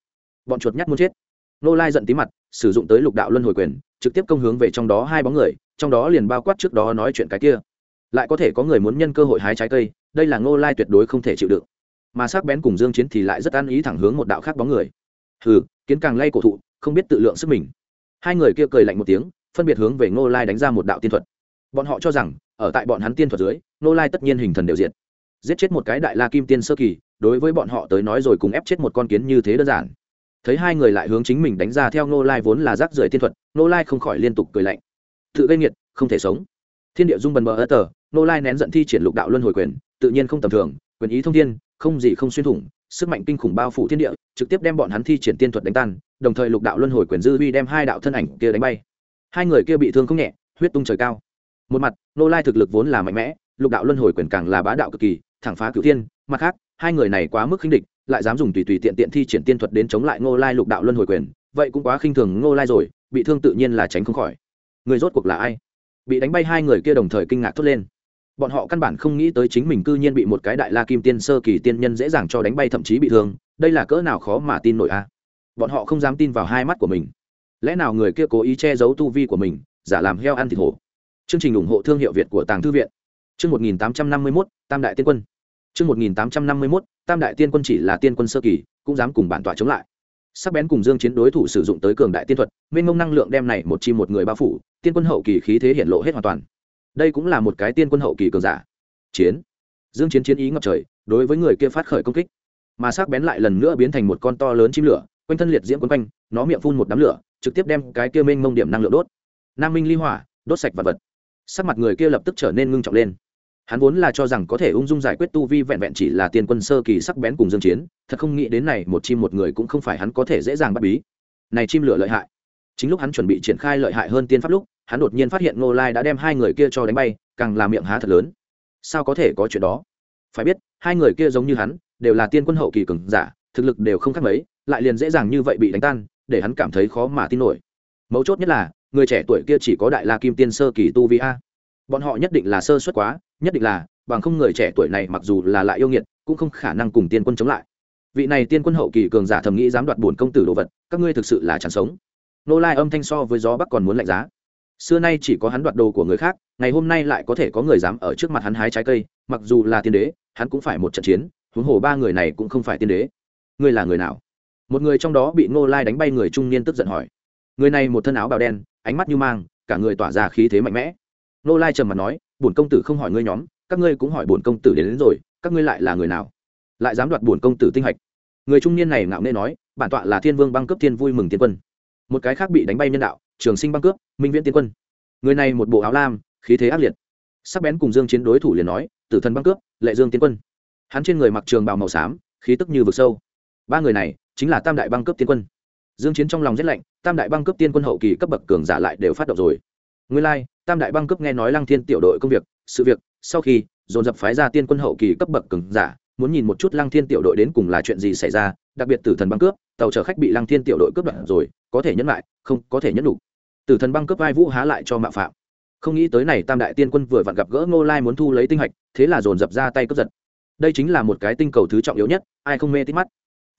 Bọn chuột nhắt muốn chết. Nô lai giận tí mặt, sử dụng tới lục đạo luân hồi quyền, trực tiếp công hướng về trong đó hai bóng người, trong đó liền bao quát trước đó nói chuyện cái kia. Lại có thể có người muốn nhân cơ hội hái trái cây, đây là ngô lai tuyệt đối không thể chịu đựng. Mà sắc bén cùng dương chiến thì lại rất ăn ý thẳng hướng một đạo khác bóng người. Hừ, kiến càng lay cổ thụ, không biết tự lượng sức mình. Hai người kia cười lạnh một tiếng, phân biệt hướng về ngô lai đánh ra một đạo tiên thuật. Bọn họ cho rằng, ở tại bọn hắn tiên thuật dưới, ngô lai tất nhiên hình thần đều diện giết chết một cái đại la kim tiên sơ kỳ đối với bọn họ tới nói rồi cùng ép chết một con kiến như thế đơn giản. Thấy hai người lại hướng chính mình đánh ra theo Nô lai vốn là rác rưởi thiên thuật Nô lai không khỏi liên tục cười lạnh. Tự gây nghiệt, không thể sống. Thiên địa dung bần bờ ơ tờ Nô lai nén giận thi triển lục đạo luân hồi quyền, tự nhiên không tầm thường, quyền ý thông thiên, không gì không xuyên thủng, sức mạnh kinh khủng bao phủ thiên địa, trực tiếp đem bọn hắn thi triển tiên thuật đánh tan, đồng thời lục đạo luân hồi quyền dư vi đem hai đạo thân ảnh kia đánh bay. Hai người kia bị thương không nhẹ, huyết tung trời cao. Một mặt nô lai thực lực vốn là mạnh mẽ, lục đạo luân hồi quyền càng là bá đạo cực kỳ, thẳng phá cửu thiên, mặt khác hai người này quá mức khinh địch, lại dám dùng tùy tùy tiện tiện thi triển tiên thuật đến chống lại ngô lai lục đạo luân hồi quyền, vậy cũng quá khinh thường ngô lai rồi, bị thương tự nhiên là tránh không khỏi. Người rốt cuộc là ai? Bị đánh bay hai người kia đồng thời kinh ngạc thốt lên. Bọn họ căn bản không nghĩ tới chính mình cư nhiên bị một cái đại la kim tiên sơ kỳ tiên nhân dễ dàng cho đánh bay thậm chí bị thương, đây là cỡ nào khó mà tin nổi a. Bọn họ không dám tin vào hai mắt của mình. Lẽ nào người kia cố ý che giấu tu vi của mình, giả làm heo ăn thịt hổ? Chương trình ủng hộ thương hiệu việt của tàng thư viện. Chương một nghìn tám trăm năm mươi mốt, tam đại tiên quân chương một nghìn tám trăm năm mươi mốt, tam đại tiên quân chỉ là tiên quân sơ kỳ, cũng dám cùng bản tọa chống lại. Sắc bén cùng dương chiến đối thủ sử dụng tới cường đại tiên thuật, mênh mông năng lượng đem này một chi một người bao phủ, tiên quân hậu kỳ khí thế hiện lộ hết hoàn toàn. Đây cũng là một cái tiên quân hậu kỳ cường giả. Chiến. Dương chiến chiến ý ngập trời, đối với người kia phát khởi công kích. Mà sắc bén lại lần nữa biến thành một con to lớn chim lửa, quanh thân liệt diễm quấn quanh, nó miệng phun một đám lửa, trực tiếp đem cái kia mênh mông điểm năng lượng đốt. Nam minh ly hỏa, đốt sạch vật vật. Sắc mặt người kia lập tức trở nên ngưng trọng lên hắn vốn là cho rằng có thể ung dung giải quyết tu vi vẹn vẹn chỉ là tiên quân sơ kỳ sắc bén cùng dương chiến, thật không nghĩ đến này một chim một người cũng không phải hắn có thể dễ dàng bắt bí. Này chim lửa lợi hại. Chính lúc hắn chuẩn bị triển khai lợi hại hơn tiên pháp lúc, hắn đột nhiên phát hiện ngô lai đã đem hai người kia cho đánh bay, càng làm miệng há thật lớn. Sao có thể có chuyện đó? Phải biết, hai người kia giống như hắn, đều là tiên quân hậu kỳ cường giả, thực lực đều không khác mấy, lại liền dễ dàng như vậy bị đánh tan, để hắn cảm thấy khó mà tin nổi. Mấu chốt nhất là, người trẻ tuổi kia chỉ có đại la kim tiên sơ kỳ tu vi a bọn họ nhất định là sơ suất quá, nhất định là, bằng không người trẻ tuổi này mặc dù là lại yêu nghiệt, cũng không khả năng cùng tiên quân chống lại. Vị này tiên quân hậu kỳ cường giả thầm nghĩ dám đoạt bổn công tử đồ vật, các ngươi thực sự là chẳng sống. Nô lai âm thanh so với gió bắc còn muốn lạnh giá. Xưa nay chỉ có hắn đoạt đồ của người khác, ngày hôm nay lại có thể có người dám ở trước mặt hắn hái trái cây, mặc dù là tiên đế, hắn cũng phải một trận chiến, huống hồ ba người này cũng không phải tiên đế. Ngươi là người nào? Một người trong đó bị ngô lai đánh bay người trung niên tức giận hỏi. Người này một thân áo bào đen, ánh mắt như mang, cả người tỏa ra khí thế mạnh mẽ nô lai trầm mặt nói bổn công tử không hỏi ngươi nhóm các ngươi cũng hỏi bổn công tử đến, đến rồi các ngươi lại là người nào? Lại dám đoạt bổn công tử tinh hạch. Người trung niên này ngạo nghễ nói bản tọa là thiên vương băng cướp thiên vui mừng tiên quân. Một cái khác bị đánh bay nhân đạo trường sinh băng cướp minh viễn tiên quân. Người này một bộ áo lam khí thế ác liệt. Sắc bén cùng dương chiến đối thủ liền nói tử thần băng cướp lệ dương tiên quân. Hắn trên người mặc trường bào màu xám khí tức như vực sâu. Ba người này chính là tam đại băng cướp tiên quân. Dương chiến trong lòng rất lạnh tam đại băng cướp tiên quân hậu kỳ cấp bậc cường giả lại đều phát động rồi nguyên lai like, tam đại băng cướp nghe nói lăng thiên tiểu đội công việc sự việc sau khi dồn dập phái ra tiên quân hậu kỳ cấp bậc cường giả muốn nhìn một chút lăng thiên tiểu đội đến cùng là chuyện gì xảy ra đặc biệt tử thần băng cướp tàu chở khách bị lăng thiên tiểu đội cướp đoạt rồi có thể nhẫn lại không có thể nhẫn đủ. Tử thần băng cướp vai vũ há lại cho mạo phạm. Không nghĩ tới này tam đại tiên quân vừa vặn gặp gỡ ngô lai muốn thu lấy tinh hạch thế là dồn dập ra tay cướp giật. Đây chính là một cái tinh cầu thứ trọng yếu nhất ai không mê tít mắt.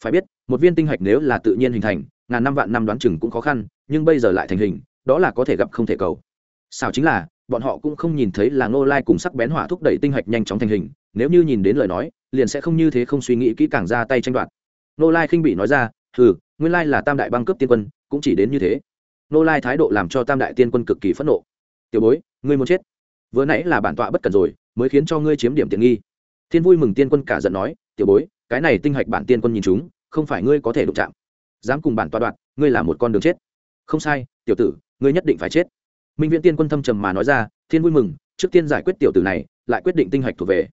Phải biết một viên tinh hạch nếu là tự nhiên hình thành ngàn năm vạn năm đoán chừng cũng khó khăn nhưng bây giờ lại thành hình đó là có thể gặp không thể cầu sao chính là, bọn họ cũng không nhìn thấy là ngô lai cùng sắc bén hỏa thúc đẩy tinh hạch nhanh chóng thành hình, nếu như nhìn đến lời nói, liền sẽ không như thế không suy nghĩ kỹ càng ra tay tranh đoạt. Ngô lai khinh bị nói ra ừ nguyên lai là tam đại băng cấp tiên quân, cũng chỉ đến như thế. Ngô lai thái độ làm cho tam đại tiên quân cực kỳ phẫn nộ. Tiểu bối, ngươi muốn chết? Vừa nãy là bản tọa bất cần rồi, mới khiến cho ngươi chiếm điểm tiện nghi. Thiên vui mừng tiên quân cả giận nói, tiểu bối, cái này tinh hạch bản tiên quân nhìn chúng, không phải ngươi có thể đụng chạm. Dám cùng bản tọa đoạt, ngươi là một con đường chết. Không sai, tiểu tử, ngươi nhất định phải chết minh viễn tiên quân thâm trầm mà nói ra, thiên vui mừng, trước tiên giải quyết tiểu tử này, lại quyết định tinh hạch thuộc về.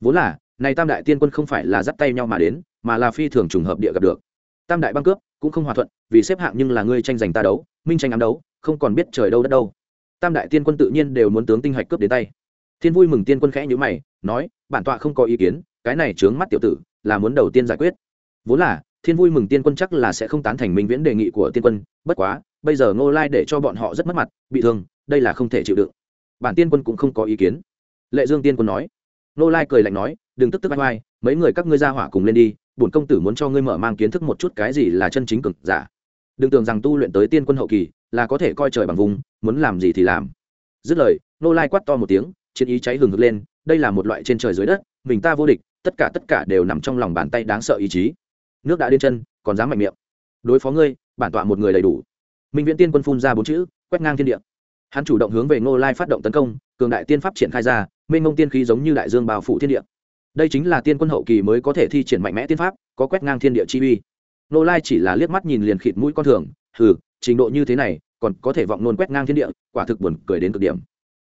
Vốn là, này tam đại tiên quân không phải là dắt tay nhau mà đến, mà là phi thường trùng hợp địa gặp được. Tam đại băng cướp cũng không hòa thuận, vì xếp hạng nhưng là ngươi tranh giành ta đấu, minh tranh ám đấu, không còn biết trời đâu đất đâu. Tam đại tiên quân tự nhiên đều muốn tướng tinh hạch cướp đến tay. Thiên vui mừng tiên quân khẽ nhữ mày, nói, bản tọa không có ý kiến, cái này trướng mắt tiểu tử, là muốn đầu tiên giải quyết. Vốn là, thiên vui mừng tiên quân chắc là sẽ không tán thành minh viễn đề nghị của tiên quân, bất quá bây giờ ngô lai để cho bọn họ rất mất mặt, bị thương, đây là không thể chịu đựng. Bản tiên quân cũng không có ý kiến. Lệ dương tiên quân nói. Ngô lai cười lạnh nói, đừng tức tức vai vai mấy người các ngươi ra hỏa cùng lên đi, bổn công tử muốn cho ngươi mở mang kiến thức một chút cái gì là chân chính cực giả. Đừng tưởng rằng tu luyện tới tiên quân hậu kỳ là có thể coi trời bằng vùng, muốn làm gì thì làm. Dứt lời nô lai quát to một tiếng, chiến ý cháy hừng hực lên, đây là một loại trên trời dưới đất, mình ta vô địch, tất cả tất cả đều nằm trong lòng bàn tay đáng sợ ý chí. Nước đã đến chân, còn dám mạnh miệng. Đối phó ngươi, bản tọa một người đầy đủ minh viễn tiên quân phun ra bốn chữ, quét ngang thiên địa. Hắn chủ động hướng về ngô lai phát động tấn công, cường đại tiên pháp triển khai ra minh ngông tiên khí giống như đại dương bao phủ thiên địa. Đây chính là tiên quân hậu kỳ mới có thể thi triển mạnh mẽ tiên pháp, có quét ngang thiên địa chi uy. Ngô lai chỉ là liếc mắt nhìn liền khịt mũi con thường, hừ, trình độ như thế này, còn có thể vọng nôn quét ngang thiên địa, quả thực buồn cười đến cực điểm.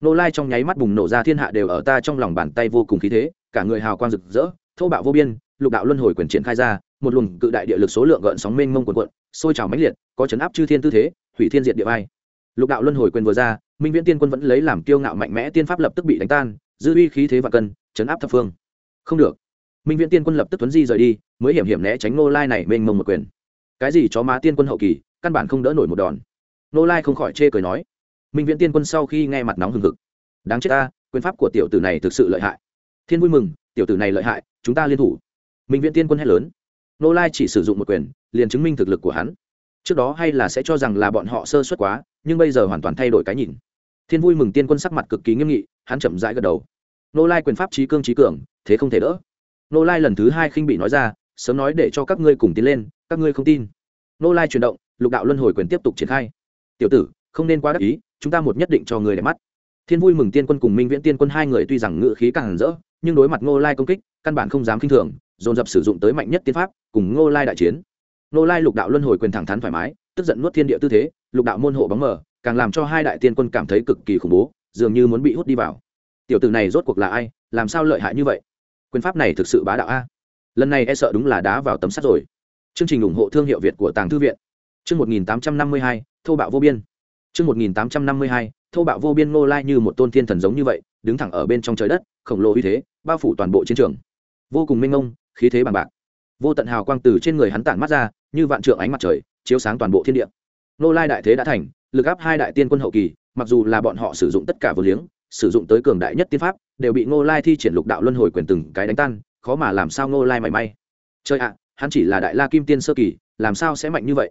Nô lai trong nháy mắt bùng nổ ra thiên hạ đều ở ta trong lòng bàn tay vô cùng khí thế, cả người hào quang rực rỡ, thô bạo vô biên, lục đạo luân hồi quyền triển khai ra một luồng cự đại địa lực số lượng gợn sóng mênh mông quần quận sôi trào mãnh liệt, có chấn áp chư thiên tư thế, hủy thiên diệt địa vai. Lục đạo luân hồi quyền vừa ra, minh viễn tiên quân vẫn lấy làm kiêu ngạo mạnh mẽ tiên pháp lập tức bị đánh tan, dư uy khí thế và cân, chấn áp thập phương. Không được. Minh viễn tiên quân lập tức tuấn di rời đi, mới hiểm hiểm né tránh nô lai này mênh mông một quyền. Cái gì chó má tiên quân hậu kỳ, căn bản không đỡ nổi một đòn. Nô lai không khỏi chê cười nói. Minh viễn tiên quân sau khi nghe mặt nóng hừng hực. Đáng chết ta, quyền pháp của tiểu tử này thực sự lợi hại. Thiên vui mừng, tiểu tử này lợi hại, chúng ta liên thủ. Minh viễn tiên quân hét lớn nô lai chỉ sử dụng một quyền, liền chứng minh thực lực của hắn. Trước đó hay là sẽ cho rằng là bọn họ sơ suất quá, nhưng bây giờ hoàn toàn thay đổi cái nhìn. Thiên vui mừng tiên quân sắc mặt cực kỳ nghiêm nghị, hắn chậm rãi gật đầu. Nô lai quyền pháp trí cương trí cường, thế không thể đỡ. Nô lai lần thứ hai khinh bị nói ra, sớm nói để cho các ngươi cùng tiến lên, các ngươi không tin. Nô lai chuyển động, lục đạo luân hồi quyền tiếp tục triển khai. Tiểu tử, không nên quá đắc ý, chúng ta một nhất định cho người để mắt. Thiên vui mừng tiên quân cùng minh viễn tiên quân hai người tuy rằng ngự khí càng rỡ, nhưng đối mặt Nô lai công kích, căn bản không dám k i n h thường dồn dập sử dụng tới mạnh nhất tiên pháp, cùng ngô lai đại chiến. Ngô lai lục đạo luân hồi quyền thẳng thắn thoải mái, tức giận nuốt thiên địa tư thế, lục đạo môn hộ bóng mờ, càng làm cho hai đại tiên quân cảm thấy cực kỳ khủng bố, dường như muốn bị hút đi vào. Tiểu tử này rốt cuộc là ai, làm sao lợi hại như vậy? Quyền pháp này thực sự bá đạo a. Lần này e sợ đúng là đá vào tấm sắt rồi. Chương trình ủng hộ thương hiệu việt của tàng thư viện. Chương một nghìn tám trăm năm mươi hai, thô bạo vô biên. Chương một nghìn tám trăm năm mươi hai, thô bạo vô biên ngô lai như một tôn thiên thần giống như vậy, đứng thẳng ở bên trong trời đất, khổng lồ uy thế, bao phủ toàn bộ chiến trường. Vô cùng minh ông khí thế bằng bạc. Vô tận hào quang từ trên người hắn tản mắt ra, như vạn trượng ánh mặt trời, chiếu sáng toàn bộ thiên địa. Ngô lai đại thế đã thành, lực áp hai đại tiên quân hậu kỳ, mặc dù là bọn họ sử dụng tất cả vừa liếng, sử dụng tới cường đại nhất tiên pháp, đều bị ngô lai thi triển lục đạo luân hồi quyền từng cái đánh tan, khó mà làm sao ngô lai mảy may. Chơi ạ, hắn chỉ là đại la kim tiên sơ kỳ, làm sao sẽ mạnh như vậy?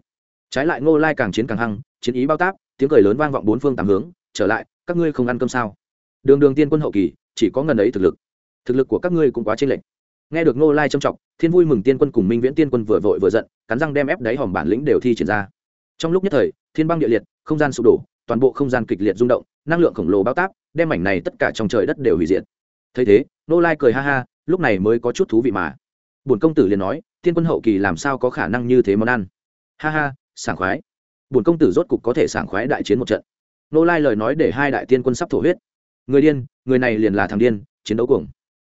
Trái lại ngô lai càng chiến càng hăng, chiến ý bao táp tiếng cười lớn vang vọng bốn phương tám hướng, trở lại, các ngươi không ăn cơm sao? Đường đường tiên quân hậu kỳ, chỉ có ngần ấy thực lực. Thực lực của các ngươi cũng quá chênh lệch nghe được ngô lai trâm trọng thiên vui mừng tiên quân cùng minh viễn tiên quân vừa vội vừa giận, cắn răng đem ép đáy hòm bản lĩnh đều thi triển ra. Trong lúc nhất thời, thiên băng địa liệt, không gian sụp đổ, toàn bộ không gian kịch liệt rung động, năng lượng khổng lồ bao tác, đem mảnh này tất cả trong trời đất đều hủy diệt. Thấy thế, Ngô lai cười ha ha, lúc này mới có chút thú vị mà. Bổn công tử liền nói, tiên quân hậu kỳ làm sao có khả năng như thế món ăn? Ha ha, sảng khoái. Bổn công tử rốt cục có thể sảng khoái đại chiến một trận. Nô lai lời nói để hai đại tiên quân sắp thổ huyết. Người điên, người này liền là thằng điên, chiến đấu cuồng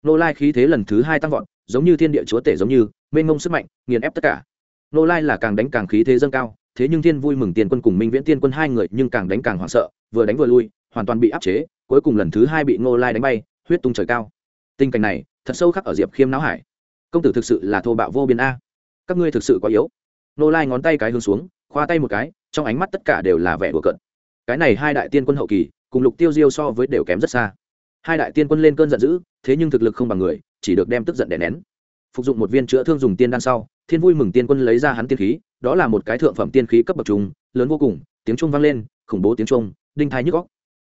nô lai khí thế lần thứ hai tăng vọt, giống như thiên địa chúa tể giống như, mênh mông sức mạnh, nghiền ép tất cả. Nô lai là càng đánh càng khí thế dâng cao, thế nhưng thiên vui mừng tiền quân cùng minh viễn tiên quân hai người nhưng càng đánh càng hoảng sợ, vừa đánh vừa lui, hoàn toàn bị áp chế, cuối cùng lần thứ hai bị nô lai đánh bay, huyết tung trời cao. Tình cảnh này, thật sâu khắc ở diệp khiêm não hải. Công tử thực sự là thô bạo vô biên a. Các ngươi thực sự quá yếu. Nô lai ngón tay cái hướng xuống, khoa tay một cái, trong ánh mắt tất cả đều là vẻ đùa cận cái này hai đại tiên quân hậu kỳ, cùng lục tiêu diêu so với đều kém rất xa hai đại tiên quân lên cơn giận dữ thế nhưng thực lực không bằng người chỉ được đem tức giận đè nén. Phục dụng một viên chữa thương dùng tiên đan sau thiên vui mừng tiên quân lấy ra hắn tiên khí đó là một cái thượng phẩm tiên khí cấp bậc trung, lớn vô cùng tiếng trung vang lên khủng bố tiếng trung đinh thai nhức góc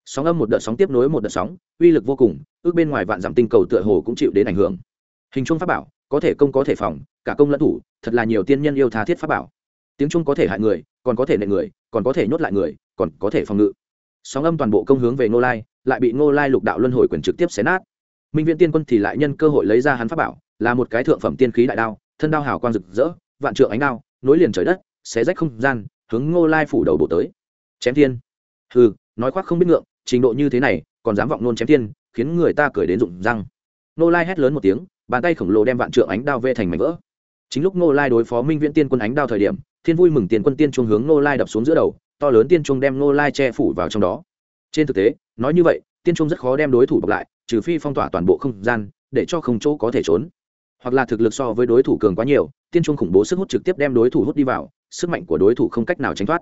sóng âm một đợt sóng tiếp nối một đợt sóng uy lực vô cùng ước bên ngoài vạn dặm tinh cầu tựa hồ cũng chịu đến ảnh hưởng. Hình trung pháp bảo có thể công có thể phòng cả công lẫn thủ thật là nhiều tiên nhân yêu tha thiết pháp bảo. Tiếng trung có thể hại người còn có thể nệ người còn có thể nhốt lại người còn có thể phòng ngự sóng âm toàn bộ công hướng về ngô lai, lại bị ngô lai lục đạo luân hồi quyền trực tiếp xé nát. Minh viễn tiên quân thì lại nhân cơ hội lấy ra hắn pháp bảo, là một cái thượng phẩm tiên khí đại đao, thân đao hào quang rực rỡ, vạn trượng ánh đao, nối liền trời đất, xé rách không gian, hướng ngô lai phủ đầu bộ tới. Chém thiên. Hừ, nói khoác không biết ngượng, trình độ như thế này, còn dám vọng nôn chém thiên, khiến người ta cười đến rụng răng. Ngô lai hét lớn một tiếng, bàn tay khổng lồ đem vạn trượng ánh đao vê thành mảnh vỡ. Chính lúc ngô lai đối phó minh viễn tiên quân ánh đao thời điểm, thiên vui mừng tiền quân tiên trung hướng ngô lai đập xuống giữa đầu to lớn tiên trung đem ngô lai che phủ vào trong đó. Trên thực tế, nói như vậy, tiên trung rất khó đem đối thủ bọc lại, trừ phi phong tỏa toàn bộ không gian, để cho không chỗ có thể trốn. Hoặc là thực lực so với đối thủ cường quá nhiều, tiên trung khủng bố sức hút trực tiếp đem đối thủ hút đi vào, sức mạnh của đối thủ không cách nào tránh thoát.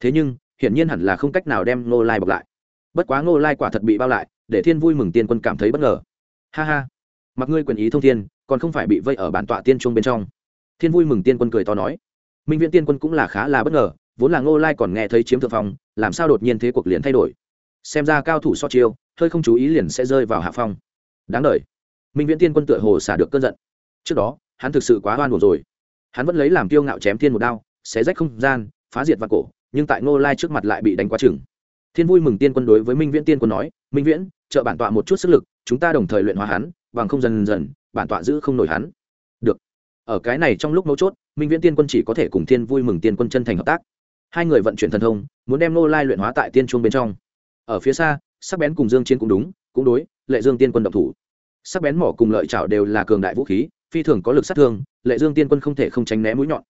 Thế nhưng, hiển nhiên hẳn là không cách nào đem ngô lai bọc lại. Bất quá ngô lai quả thật bị bao lại, để thiên vui mừng tiên quân cảm thấy bất ngờ. Ha ha. Mặc ngươi quyền ý thông thiên, còn không phải bị vây ở bản tọa tiên trung bên trong. Thiên vui mừng tiên quân cười to nói. Minh viễn tiên quân cũng là khá là bất ngờ vốn là ngô lai còn nghe thấy chiếm thượng phong, làm sao đột nhiên thế cuộc liền thay đổi? Xem ra cao thủ so chiêu, hơi không chú ý liền sẽ rơi vào hạ phong. Đáng đ minh viễn tiên quân tựa hồ xả được cơn giận. Trước đó, hắn thực sự quá oan buồn rồi. Hắn vẫn lấy làm tiêu ngạo chém thiên một đao, xé rách không gian, phá diệt và cổ, nhưng tại ngô lai trước mặt lại bị đánh quá chừng. Thiên vui mừng tiên quân đối với minh viễn tiên quân nói, minh viễn, trợ bản tọa một chút sức lực, chúng ta đồng thời luyện hóa hắn, bằng không dần dần, bản tọa giữ không nổi hắn. Được. Ở cái này trong lúc mấu chốt, minh viễn tiên quân chỉ có thể cùng thiên vui mừng tiên quân chân thành hợp tác hai người vận chuyển thần thông, muốn đem nô lai luyện hóa tại tiên chuông bên trong. Ở phía xa, sắc bén cùng dương chiến cũng đúng, cũng đối, lệ dương tiên quân động thủ. Sắc bén mỏ cùng lợi chảo đều là cường đại vũ khí, phi thường có lực sát thương, lệ dương tiên quân không thể không tránh né mũi nhọn.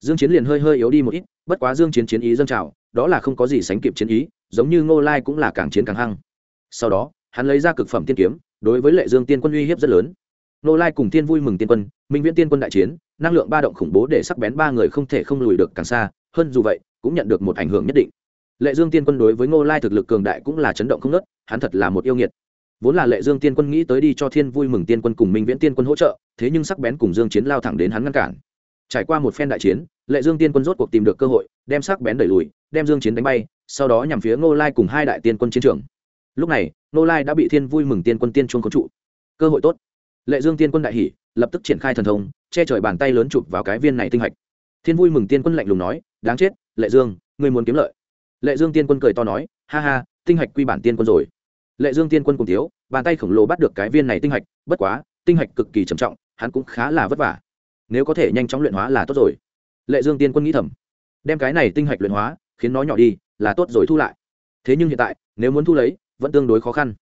Dương chiến liền hơi hơi yếu đi một ít, bất quá dương chiến chiến ý dâng trào, đó là không có gì sánh kịp chiến ý, giống như ngô lai cũng là càng chiến càng hăng. Sau đó, hắn lấy ra cực phẩm tiên kiếm, đối với lệ dương tiên quân uy hiếp rất lớn. Nô lai cùng tiên vui mừng tiên quân, minh viễn tiên quân đại chiến, năng lượng ba động khủng bố để sắc bén ba người không thể không lùi được càng xa, hơn dù vậy cũng nhận được một ảnh hưởng nhất định. Lệ dương tiên quân đối với ngô lai thực lực cường đại cũng là chấn động không nớt hắn thật là một yêu nghiệt. Vốn là lệ dương tiên quân nghĩ tới đi cho thiên vui mừng tiên quân cùng minh viễn tiên quân hỗ trợ, thế nhưng sắc bén cùng dương chiến lao thẳng đến hắn ngăn cản. Trải qua một phen đại chiến, lệ dương tiên quân rốt cuộc tìm được cơ hội, đem sắc bén đẩy lùi, đem dương chiến đánh bay, sau đó nhằm phía ngô lai cùng hai đại tiên quân chiến trường. Lúc này, ngô lai đã bị thiên vui mừng tiên quân tiên chuông có trụ. Cơ hội tốt. Lệ dương tiên quân đại hỷ lập tức triển khai thần thông, che trời bàn tay lớn chụp vào cái viên này tinh hạch. Thiên vui mừng tiên quân lạnh lùng nói, đáng chết lệ dương, ngươi muốn kiếm lợi. Lệ dương tiên quân cười to nói, ha ha, tinh hạch quy bản tiên quân rồi. Lệ dương tiên quân cùng thiếu, bàn tay khổng lồ bắt được cái viên này tinh hạch, bất quá, tinh hạch cực kỳ trầm trọng, hắn cũng khá là vất vả. Nếu có thể nhanh chóng luyện hóa là tốt rồi. Lệ dương tiên quân nghĩ thầm. Đem cái này tinh hạch luyện hóa, khiến nó nhỏ đi, là tốt rồi thu lại. Thế nhưng hiện tại, nếu muốn thu lấy, vẫn tương đối khó khăn.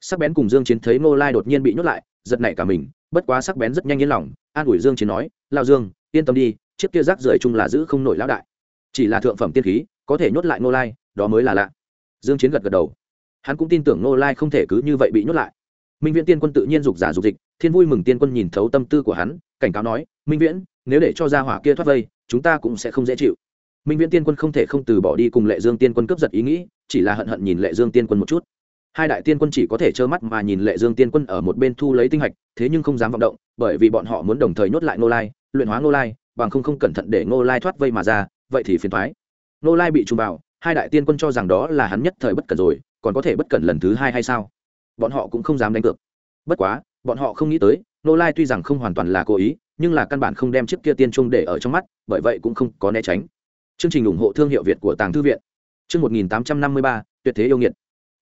Sắc bén cùng dương chiến thấy ngô lai đột nhiên bị nhốt lại, giật nảy cả mình, bất quá sắc bén rất nhanh yên lòng, an ủi dương chiến nói lao dương, yên tâm đi, chiếc kia rác rưởi chung là giữ không nổi lão đại chỉ là thượng phẩm tiên khí, có thể nhốt lại Nô lai, đó mới là lạ. Dương chiến gật gật đầu. Hắn cũng tin tưởng Nô lai không thể cứ như vậy bị nhốt lại. Minh viễn tiên quân tự nhiên dục giả dục dịch, thiên vui mừng tiên quân nhìn thấu tâm tư của hắn, cảnh cáo nói, minh viễn, nếu để cho gia hỏa kia thoát vây, chúng ta cũng sẽ không dễ chịu. Minh viễn tiên quân không thể không từ bỏ đi cùng lệ dương tiên quân cướp giật ý nghĩ, chỉ là hận hận nhìn lệ dương tiên quân một chút. Hai đại tiên quân chỉ có thể trơ mắt mà nhìn lệ dương tiên quân ở một bên thu lấy tinh hạch, thế nhưng không dám vọng động, bởi vì bọn họ muốn đồng thời nhốt lại ngô lai, luyện hóa ngô lai, bằng không không cẩn thận để ngô lai thoát vây mà ra vậy thì phiền thoái. Nô lai bị trùng vào hai đại tiên quân cho rằng đó là hắn nhất thời bất cẩn rồi còn có thể bất cẩn lần thứ hai hay sao? Bọn họ cũng không dám đánh cược. Bất quá bọn họ không nghĩ tới nô lai tuy rằng không hoàn toàn là cố ý nhưng là căn bản không đem chiếc kia tiên trung để ở trong mắt bởi vậy cũng không có né tránh. Chương trình ủng hộ thương hiệu việt của tàng thư viện. Chương một nghìn tám trăm năm mươi ba tuyệt thế yêu nghiệt.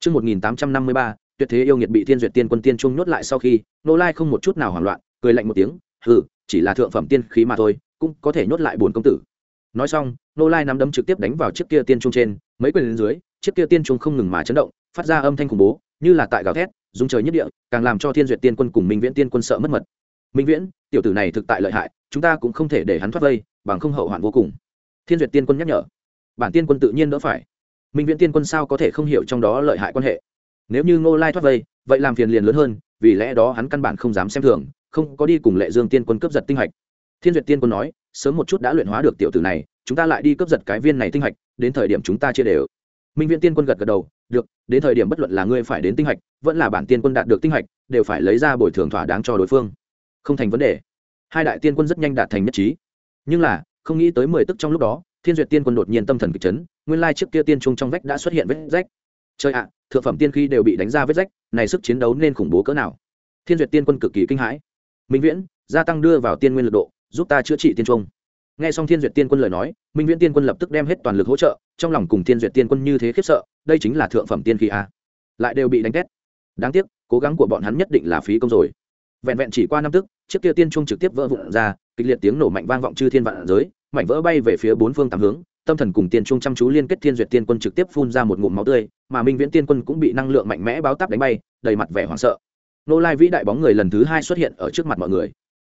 Chương một nghìn tám trăm năm mươi ba, tuyệt thế yêu nghiệt bị thiên duyệt tiên quân tiên trung nhốt lại sau khi, nô lai không một chút nào hoảng loạn, cười lạnh một tiếng, hừ, chỉ là thượng phẩm tiên khí mà thôi, cũng có thể nhốt lại bốn công tử. Nói xong, nô lai nắm đấm trực tiếp đánh vào chiếc kia tiên trung trên, mấy quyền lên dưới, chiếc kia tiên trung không ngừng mà chấn động, phát ra âm thanh khủng bố, như là tại gào thét, dùng trời nhất địa, càng làm cho thiên duyệt tiên quân cùng minh viễn tiên quân sợ mất mật. Minh viễn, tiểu tử này thực tại lợi hại, chúng ta cũng không thể để hắn thoát vây, bằng không hậu hoạn vô cùng. Thiên duyệt tiên quân nhắc nhở. Bản tiên quân tự nhiên đỡ phải minh viễn tiên quân sao có thể không hiểu trong đó lợi hại quan hệ nếu như ngô lai thoát vây vậy làm phiền liền lớn hơn vì lẽ đó hắn căn bản không dám xem thường không có đi cùng lệ dương tiên quân cướp giật tinh hạch thiên duyệt tiên quân nói sớm một chút đã luyện hóa được tiểu tử này, chúng ta lại đi cướp giật cái viên này tinh hạch, đến thời điểm chúng ta chia đều. Minh viễn tiên quân gật gật đầu, được, đến thời điểm bất luận là ngươi phải đến tinh hạch, vẫn là bản tiên quân đạt được tinh hạch, đều phải lấy ra bồi thường thỏa đáng cho đối phương. Không thành vấn đề. Hai đại tiên quân rất nhanh đạt thành nhất trí. Nhưng là, không nghĩ tới mười tức trong lúc đó, thiên duyệt tiên quân đột nhiên tâm thần kịch chấn, nguyên lai trước kia tiên trung trong vách đã xuất hiện vết rách. Trời ạ, thượng phẩm tiên khí đều bị đánh ra vết rách, này sức chiến đấu nên khủng bố cỡ nào. Thiên duyệt tiên quân cực kỳ kinh hãi. Minh viễn, gia tăng đưa vào tiên nguyên lực độ giúp ta chữa trị tiên trung. Nghe xong thiên duyệt tiên quân lời nói, minh viễn tiên quân lập tức đem hết toàn lực hỗ trợ, trong lòng cùng thiên duyệt tiên quân như thế khiếp sợ, đây chính là thượng phẩm tiên khí a. Lại đều bị đánh tét. Đáng tiếc, cố gắng của bọn hắn nhất định là phí công rồi. Vẹn vẹn chỉ qua năm tức, chiếc kia tiên trung trực tiếp vỡ vụn ra, kịch liệt tiếng nổ mạnh vang vọng chư thiên vạn giới, mảnh vỡ bay về phía bốn phương tám hướng, tâm thần cùng tiên trung chăm chú liên kết thiên duyệt tiên quân trực tiếp phun ra một ngụm máu tươi, mà minh viễn tiên quân cũng bị năng lượng mạnh mẽ báo táp đánh bay, đầy mặt vẻ hoảng sợ. Nô lai vĩ đại bóng người lần thứ hai xuất hiện ở trước mặt mọi người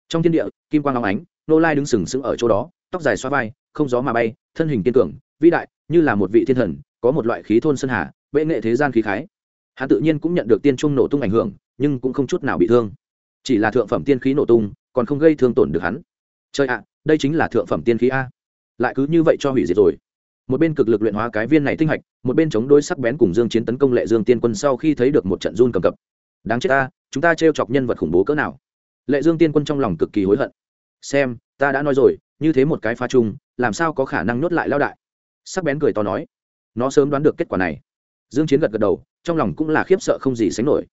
trong thiên địa, kim quang long ánh, nô lai đứng sừng sững ở chỗ đó, tóc dài xoa vai, không gió mà bay, thân hình kiên cường, vĩ đại, như là một vị thiên thần, có một loại khí thôn sơn hà, bệ nghệ thế gian khí khái. Hắn tự nhiên cũng nhận được tiên trung nổ tung ảnh hưởng, nhưng cũng không chút nào bị thương. Chỉ là thượng phẩm tiên khí nổ tung, còn không gây thương tổn được hắn. Chơi ạ, đây chính là thượng phẩm tiên khí a. Lại cứ như vậy cho hủy diệt rồi. Một bên cực lực luyện hóa cái viên này tinh hạch, một bên chống đôi sắc bén cùng dương chiến tấn công lệ dương tiên quân sau khi thấy được một trận run cầm cập. Đáng chết ta, chúng ta trêu chọc nhân vật khủng bố cỡ nào? Lệ dương tiên quân trong lòng cực kỳ hối hận. Xem, ta đã nói rồi, như thế một cái pha chung làm sao có khả năng nhốt lại lao đại? Sắc bén cười to nói. Nó sớm đoán được kết quả này. Dương chiến gật gật đầu, trong lòng cũng là khiếp sợ không gì sánh nổi.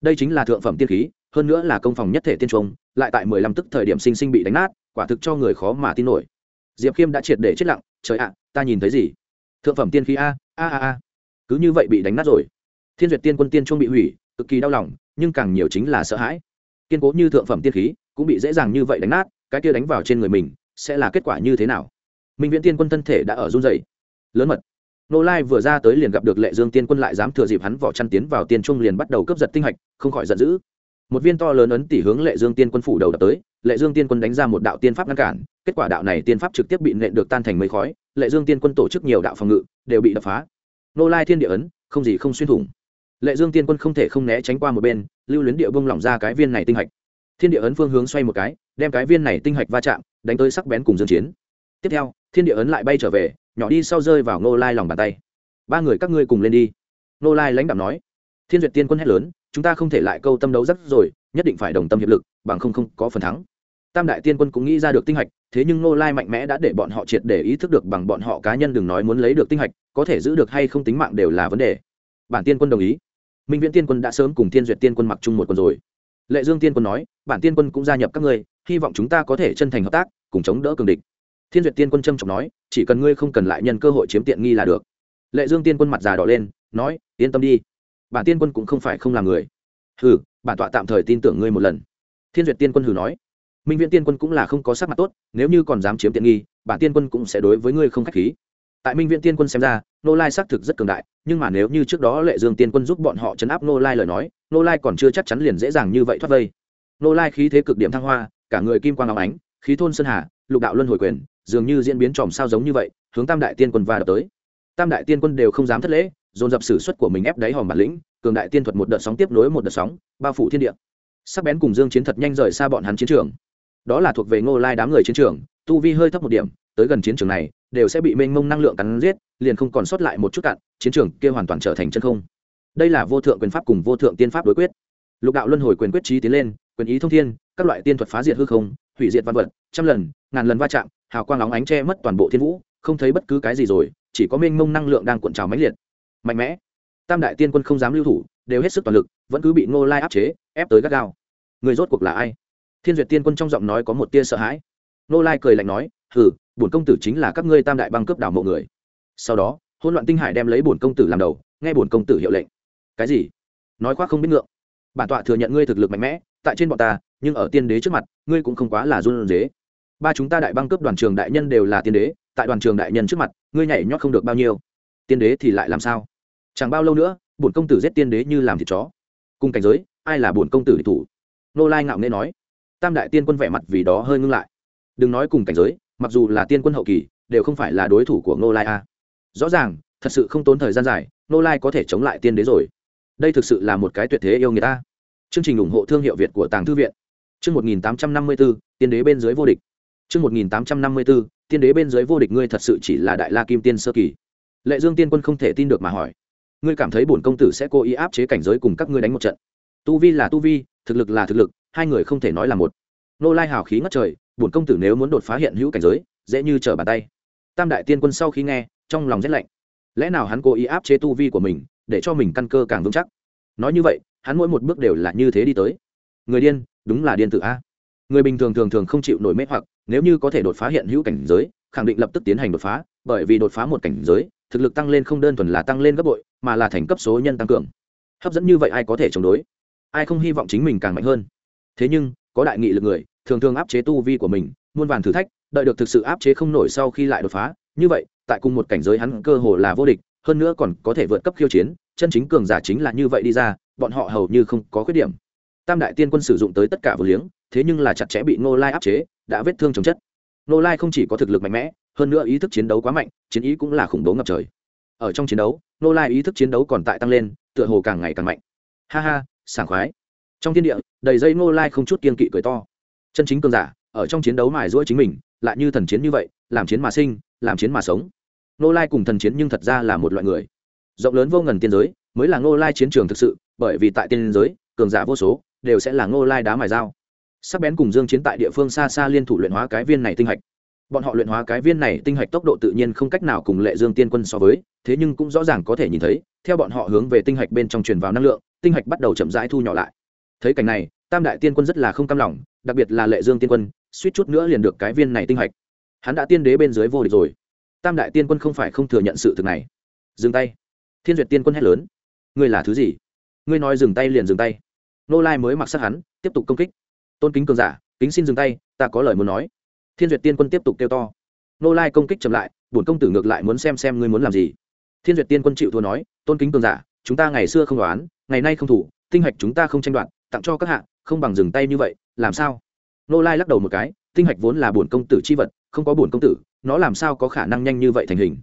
Đây chính là thượng phẩm tiên khí, hơn nữa là công phòng nhất thể tiên trung lại tại mười lăm tức thời điểm sinh sinh bị đánh nát, quả thực cho người khó mà tin nổi. Diệp khiêm đã triệt để chết lặng, trời ạ, ta nhìn thấy gì? Thượng phẩm tiên khí a a a a. Cứ như vậy bị đánh nát rồi. Thiên duyệt tiên quân tiên trung bị hủy, cực kỳ đau lòng, nhưng càng nhiều chính là sợ hãi kiên cố như thượng phẩm tiên khí, cũng bị dễ dàng như vậy đánh nát, cái kia đánh vào trên người mình, sẽ là kết quả như thế nào? Minh viễn tiên quân thân thể đã ở run dày lớn mật. Nô lai vừa ra tới liền gặp được lệ dương tiên quân lại dám thừa dịp hắn vỏ chăn tiến vào tiên trung liền bắt đầu cướp giật tinh hạch, không khỏi giận dữ. Một viên to lớn ấn tỷ hướng lệ dương tiên quân phủ đầu đập tới, lệ dương tiên quân đánh ra một đạo tiên pháp ngăn cản, kết quả đạo này tiên pháp trực tiếp bị nện được tan thành mấy khói, lệ dương tiên quân tổ chức nhiều đạo phòng ngự, đều bị đập phá. Nô lai thiên địa ấn, không gì không xuyên thủng lệ dương tiên quân không thể không né tránh qua một bên, lưu luyến địa bông lỏng ra cái viên này tinh hạch. Thiên địa ấn phương hướng xoay một cái, đem cái viên này tinh hạch va chạm, đánh tới sắc bén cùng dương chiến. Tiếp theo, thiên địa ấn lại bay trở về, nhỏ đi sau rơi vào nô lai lòng bàn tay. Ba người các ngươi cùng lên đi. Nô lai lãnh đạo nói. Thiên duyệt tiên quân hét lớn, chúng ta không thể lại câu tâm đấu rất rồi, nhất định phải đồng tâm hiệp lực, bằng không không có phần thắng. Tam đại tiên quân cũng nghĩ ra được tinh hạch, thế nhưng nô lai mạnh mẽ đã để bọn họ triệt để ý thức được bằng bọn họ cá nhân đừng nói muốn lấy được tinh hạch, có thể giữ được hay không tính mạng đều là vấn đề. Bản tiên quân đồng ý minh viễn tiên quân đã sớm cùng thiên duyệt tiên quân mặc chung một quân rồi lệ dương tiên quân nói bản tiên quân cũng gia nhập các ngươi hy vọng chúng ta có thể chân thành hợp tác cùng chống đỡ cường địch thiên duyệt tiên quân trâm trọng nói chỉ cần ngươi không cần lại nhân cơ hội chiếm tiện nghi là được lệ dương tiên quân mặt già đỏ lên nói yên tâm đi bản tiên quân cũng không phải không làm người hừ bản tọa tạm thời tin tưởng ngươi một lần thiên duyệt tiên quân hừ nói minh viễn tiên quân cũng là không có sắc mặt tốt nếu như còn dám chiếm tiện nghi bản tiên quân cũng sẽ đối với ngươi không k h á c h khí tại minh viện tiên quân xem ra nô lai xác thực rất cường đại, nhưng mà nếu như trước đó lệ dương tiên quân giúp bọn họ chấn áp nô lai lời nói nô lai còn chưa chắc chắn liền dễ dàng như vậy thoát vây. Nô lai khí thế cực điểm thăng hoa, cả người kim quang áo ánh, khí thôn sơn hà, lục đạo luân hồi quyền, dường như diễn biến tròm sao giống như vậy, hướng tam đại tiên quân va đập tới. Tam đại tiên quân đều không dám thất lễ, dồn dập sử xuất của mình ép đáy hòm bản lĩnh, cường đại tiên thuật một đợt sóng tiếp nối một đợt sóng, bao phủ thiên địa. Sắc bén cùng dương chiến thật nhanh rời xa bọn hắn chiến trường đó là thuộc về ngô lai đám người chiến trường, tu vi hơi thấp một điểm, tới gần chiến trường này, đều sẽ bị mênh mông năng lượng cắn giết, liền không còn sót lại một chút cạn, chiến trường kia hoàn toàn trở thành chân không. Đây là vô thượng quyền pháp cùng vô thượng tiên pháp đối quyết. Lục đạo luân hồi quyền quyết trí tiến lên, quyền ý thông thiên, các loại tiên thuật phá diệt hư không, hủy diệt văn vật, trăm lần, ngàn lần va chạm, hào quang óng ánh che mất toàn bộ thiên vũ, không thấy bất cứ cái gì rồi, chỉ có mênh mông năng lượng đang cuộn trào mãnh liệt. Mạnh mẽ. Tam đại tiên quân không dám lưu thủ, đều hết sức toàn lực, vẫn cứ bị ngô lai áp chế, ép tới gắt gao. Người rốt cuộc là ai? Thiên duyệt tiên quân trong giọng nói có một tia sợ hãi. Nô lai cười lạnh nói, hừ, bổn công tử chính là các ngươi tam đại băng cướp đảo mộ người. Sau đó hôn loạn tinh hải đem lấy bổn công tử làm đầu, nghe bổn công tử hiệu lệnh. Cái gì? Nói khoác không biết ngượng. Bản tọa thừa nhận ngươi thực lực mạnh mẽ, tại trên bọn ta, nhưng ở tiên đế trước mặt, ngươi cũng không quá là run dế ba chúng ta đại băng cướp đoàn trường đại nhân đều là tiên đế, tại đoàn trường đại nhân trước mặt, ngươi nhảy nhót không được bao nhiêu. Tiên đế thì lại làm sao? Chẳng bao lâu nữa, bổn công tử giết tiên đế như làm thịt chó. Cùng cảnh giới, ai là bổn công tử địch thủ? Nô lai ngạo nghễ nói tam đại tiên quân vẻ mặt vì đó hơi ngưng lại. Đừng nói cùng cảnh giới, mặc dù là tiên quân hậu kỳ, đều không phải là đối thủ của ngô lai a. Rõ ràng, thật sự không tốn thời gian dài, ngô lai có thể chống lại tiên đế rồi. Đây thực sự là một cái tuyệt thế yêu người ta chương trình ủng hộ thương hiệu việt của tàng thư viện. Chương một nghìn tám trăm năm mươi bốn tiên đế bên dưới vô địch. Chương một nghìn tám trăm năm mươi bốn tiên đế bên dưới vô địch ngươi thật sự chỉ là đại la kim tiên sơ kỳ. Lệ dương tiên quân không thể tin được mà hỏi. Ngươi cảm thấy bổn công tử sẽ cố ý áp chế cảnh giới cùng các ngươi đánh một trận. Tu vi là tu vi, thực lực là thực lực hai người không thể nói là một. Nô lai hào khí ngất trời, bổn công tử nếu muốn đột phá hiện hữu cảnh giới, dễ như trở bàn tay. Tam đại tiên quân sau khi nghe, trong lòng rét lạnh. Lẽ nào hắn cố ý áp chế tu vi của mình, để cho mình căn cơ càng vững chắc? Nói như vậy, hắn mỗi một bước đều là như thế đi tới. Người điên, đúng là điên tử a. Người bình thường thường thường không chịu nổi mê hoặc, nếu như có thể đột phá hiện hữu cảnh giới, khẳng định lập tức tiến hành đột phá, bởi vì đột phá một cảnh giới, thực lực tăng lên không đơn thuần là tăng lên gấp bội, mà là thành cấp số nhân tăng cường. Hấp dẫn như vậy ai có thể chống đối? Ai không hy vọng chính mình càng mạnh hơn? Thế nhưng, có đại nghị lực người, thường thường áp chế tu vi của mình, muôn vàn thử thách, đợi được thực sự áp chế không nổi sau khi lại đột phá. Như vậy, tại cùng một cảnh giới hắn cơ hồ là vô địch, hơn nữa còn có thể vượt cấp khiêu chiến, chân chính cường giả chính là như vậy đi ra, bọn họ hầu như không có khuyết điểm. Tam đại tiên quân sử dụng tới tất cả vừa liếng, thế nhưng là chặt chẽ bị ngô lai áp chế, đã vết thương chồng chất. Ngô lai không chỉ có thực lực mạnh mẽ, hơn nữa ý thức chiến đấu quá mạnh, chiến ý cũng là khủng bố ngập trời. Ở trong chiến đấu, ngô lai ý thức chiến đấu còn tại tăng lên, tựa hồ càng ngày càng mạnh. Ha ha, sảng khoái. Trong thiên địa đầy dây ngô lai không chút kiên kỵ cười to. Chân chính cường giả, ở trong chiến đấu mài giũa chính mình, lại như thần chiến như vậy, làm chiến mà sinh, làm chiến mà sống. Ngô lai cùng thần chiến nhưng thật ra là một loại người. Rộng lớn vô ngần tiên giới, mới là ngô lai chiến trường thực sự, bởi vì tại tiên giới, cường giả vô số, đều sẽ là ngô lai đá mài dao. Sắc bén cùng dương chiến tại địa phương xa xa liên thủ luyện hóa cái viên này tinh hạch. Bọn họ luyện hóa cái viên này tinh hạch tốc độ tự nhiên không cách nào cùng lệ dương tiên quân so với, thế nhưng cũng rõ ràng có thể nhìn thấy, theo bọn họ hướng về tinh hạch bên trong truyền vào năng lượng, tinh hạch bắt đầu chậm rãi thu nhỏ lại thấy cảnh này, tam đại tiên quân rất là không cam lòng, đặc biệt là lệ dương tiên quân, suýt chút nữa liền được cái viên này tinh hạch. Hắn đã tiên đế bên dưới vô địch rồi. Tam đại tiên quân không phải không thừa nhận sự thực này. Dừng tay. Thiên duyệt tiên quân hét lớn. Ngươi là thứ gì? Ngươi nói dừng tay liền dừng tay. Nô lai mới mặc sắc hắn, tiếp tục công kích. Tôn kính cường giả, kính xin dừng tay, ta có lời muốn nói. Thiên duyệt tiên quân tiếp tục kêu to. Nô lai công kích chậm lại, bổn công tử ngược lại muốn xem xem ngươi muốn làm gì. Thiên duyệt tiên quân chịu thua nói, tôn kính cường giả, chúng ta ngày xưa không đoán, ngày nay không thủ, tinh hạch chúng ta không tranh đoạt tặng cho các hạ, không bằng dừng tay như vậy, làm sao? Nô lai lắc đầu một cái, tinh hạch vốn là bổn công tử c h i vật, không có bổn công tử, nó làm sao có khả năng nhanh như vậy thành hình?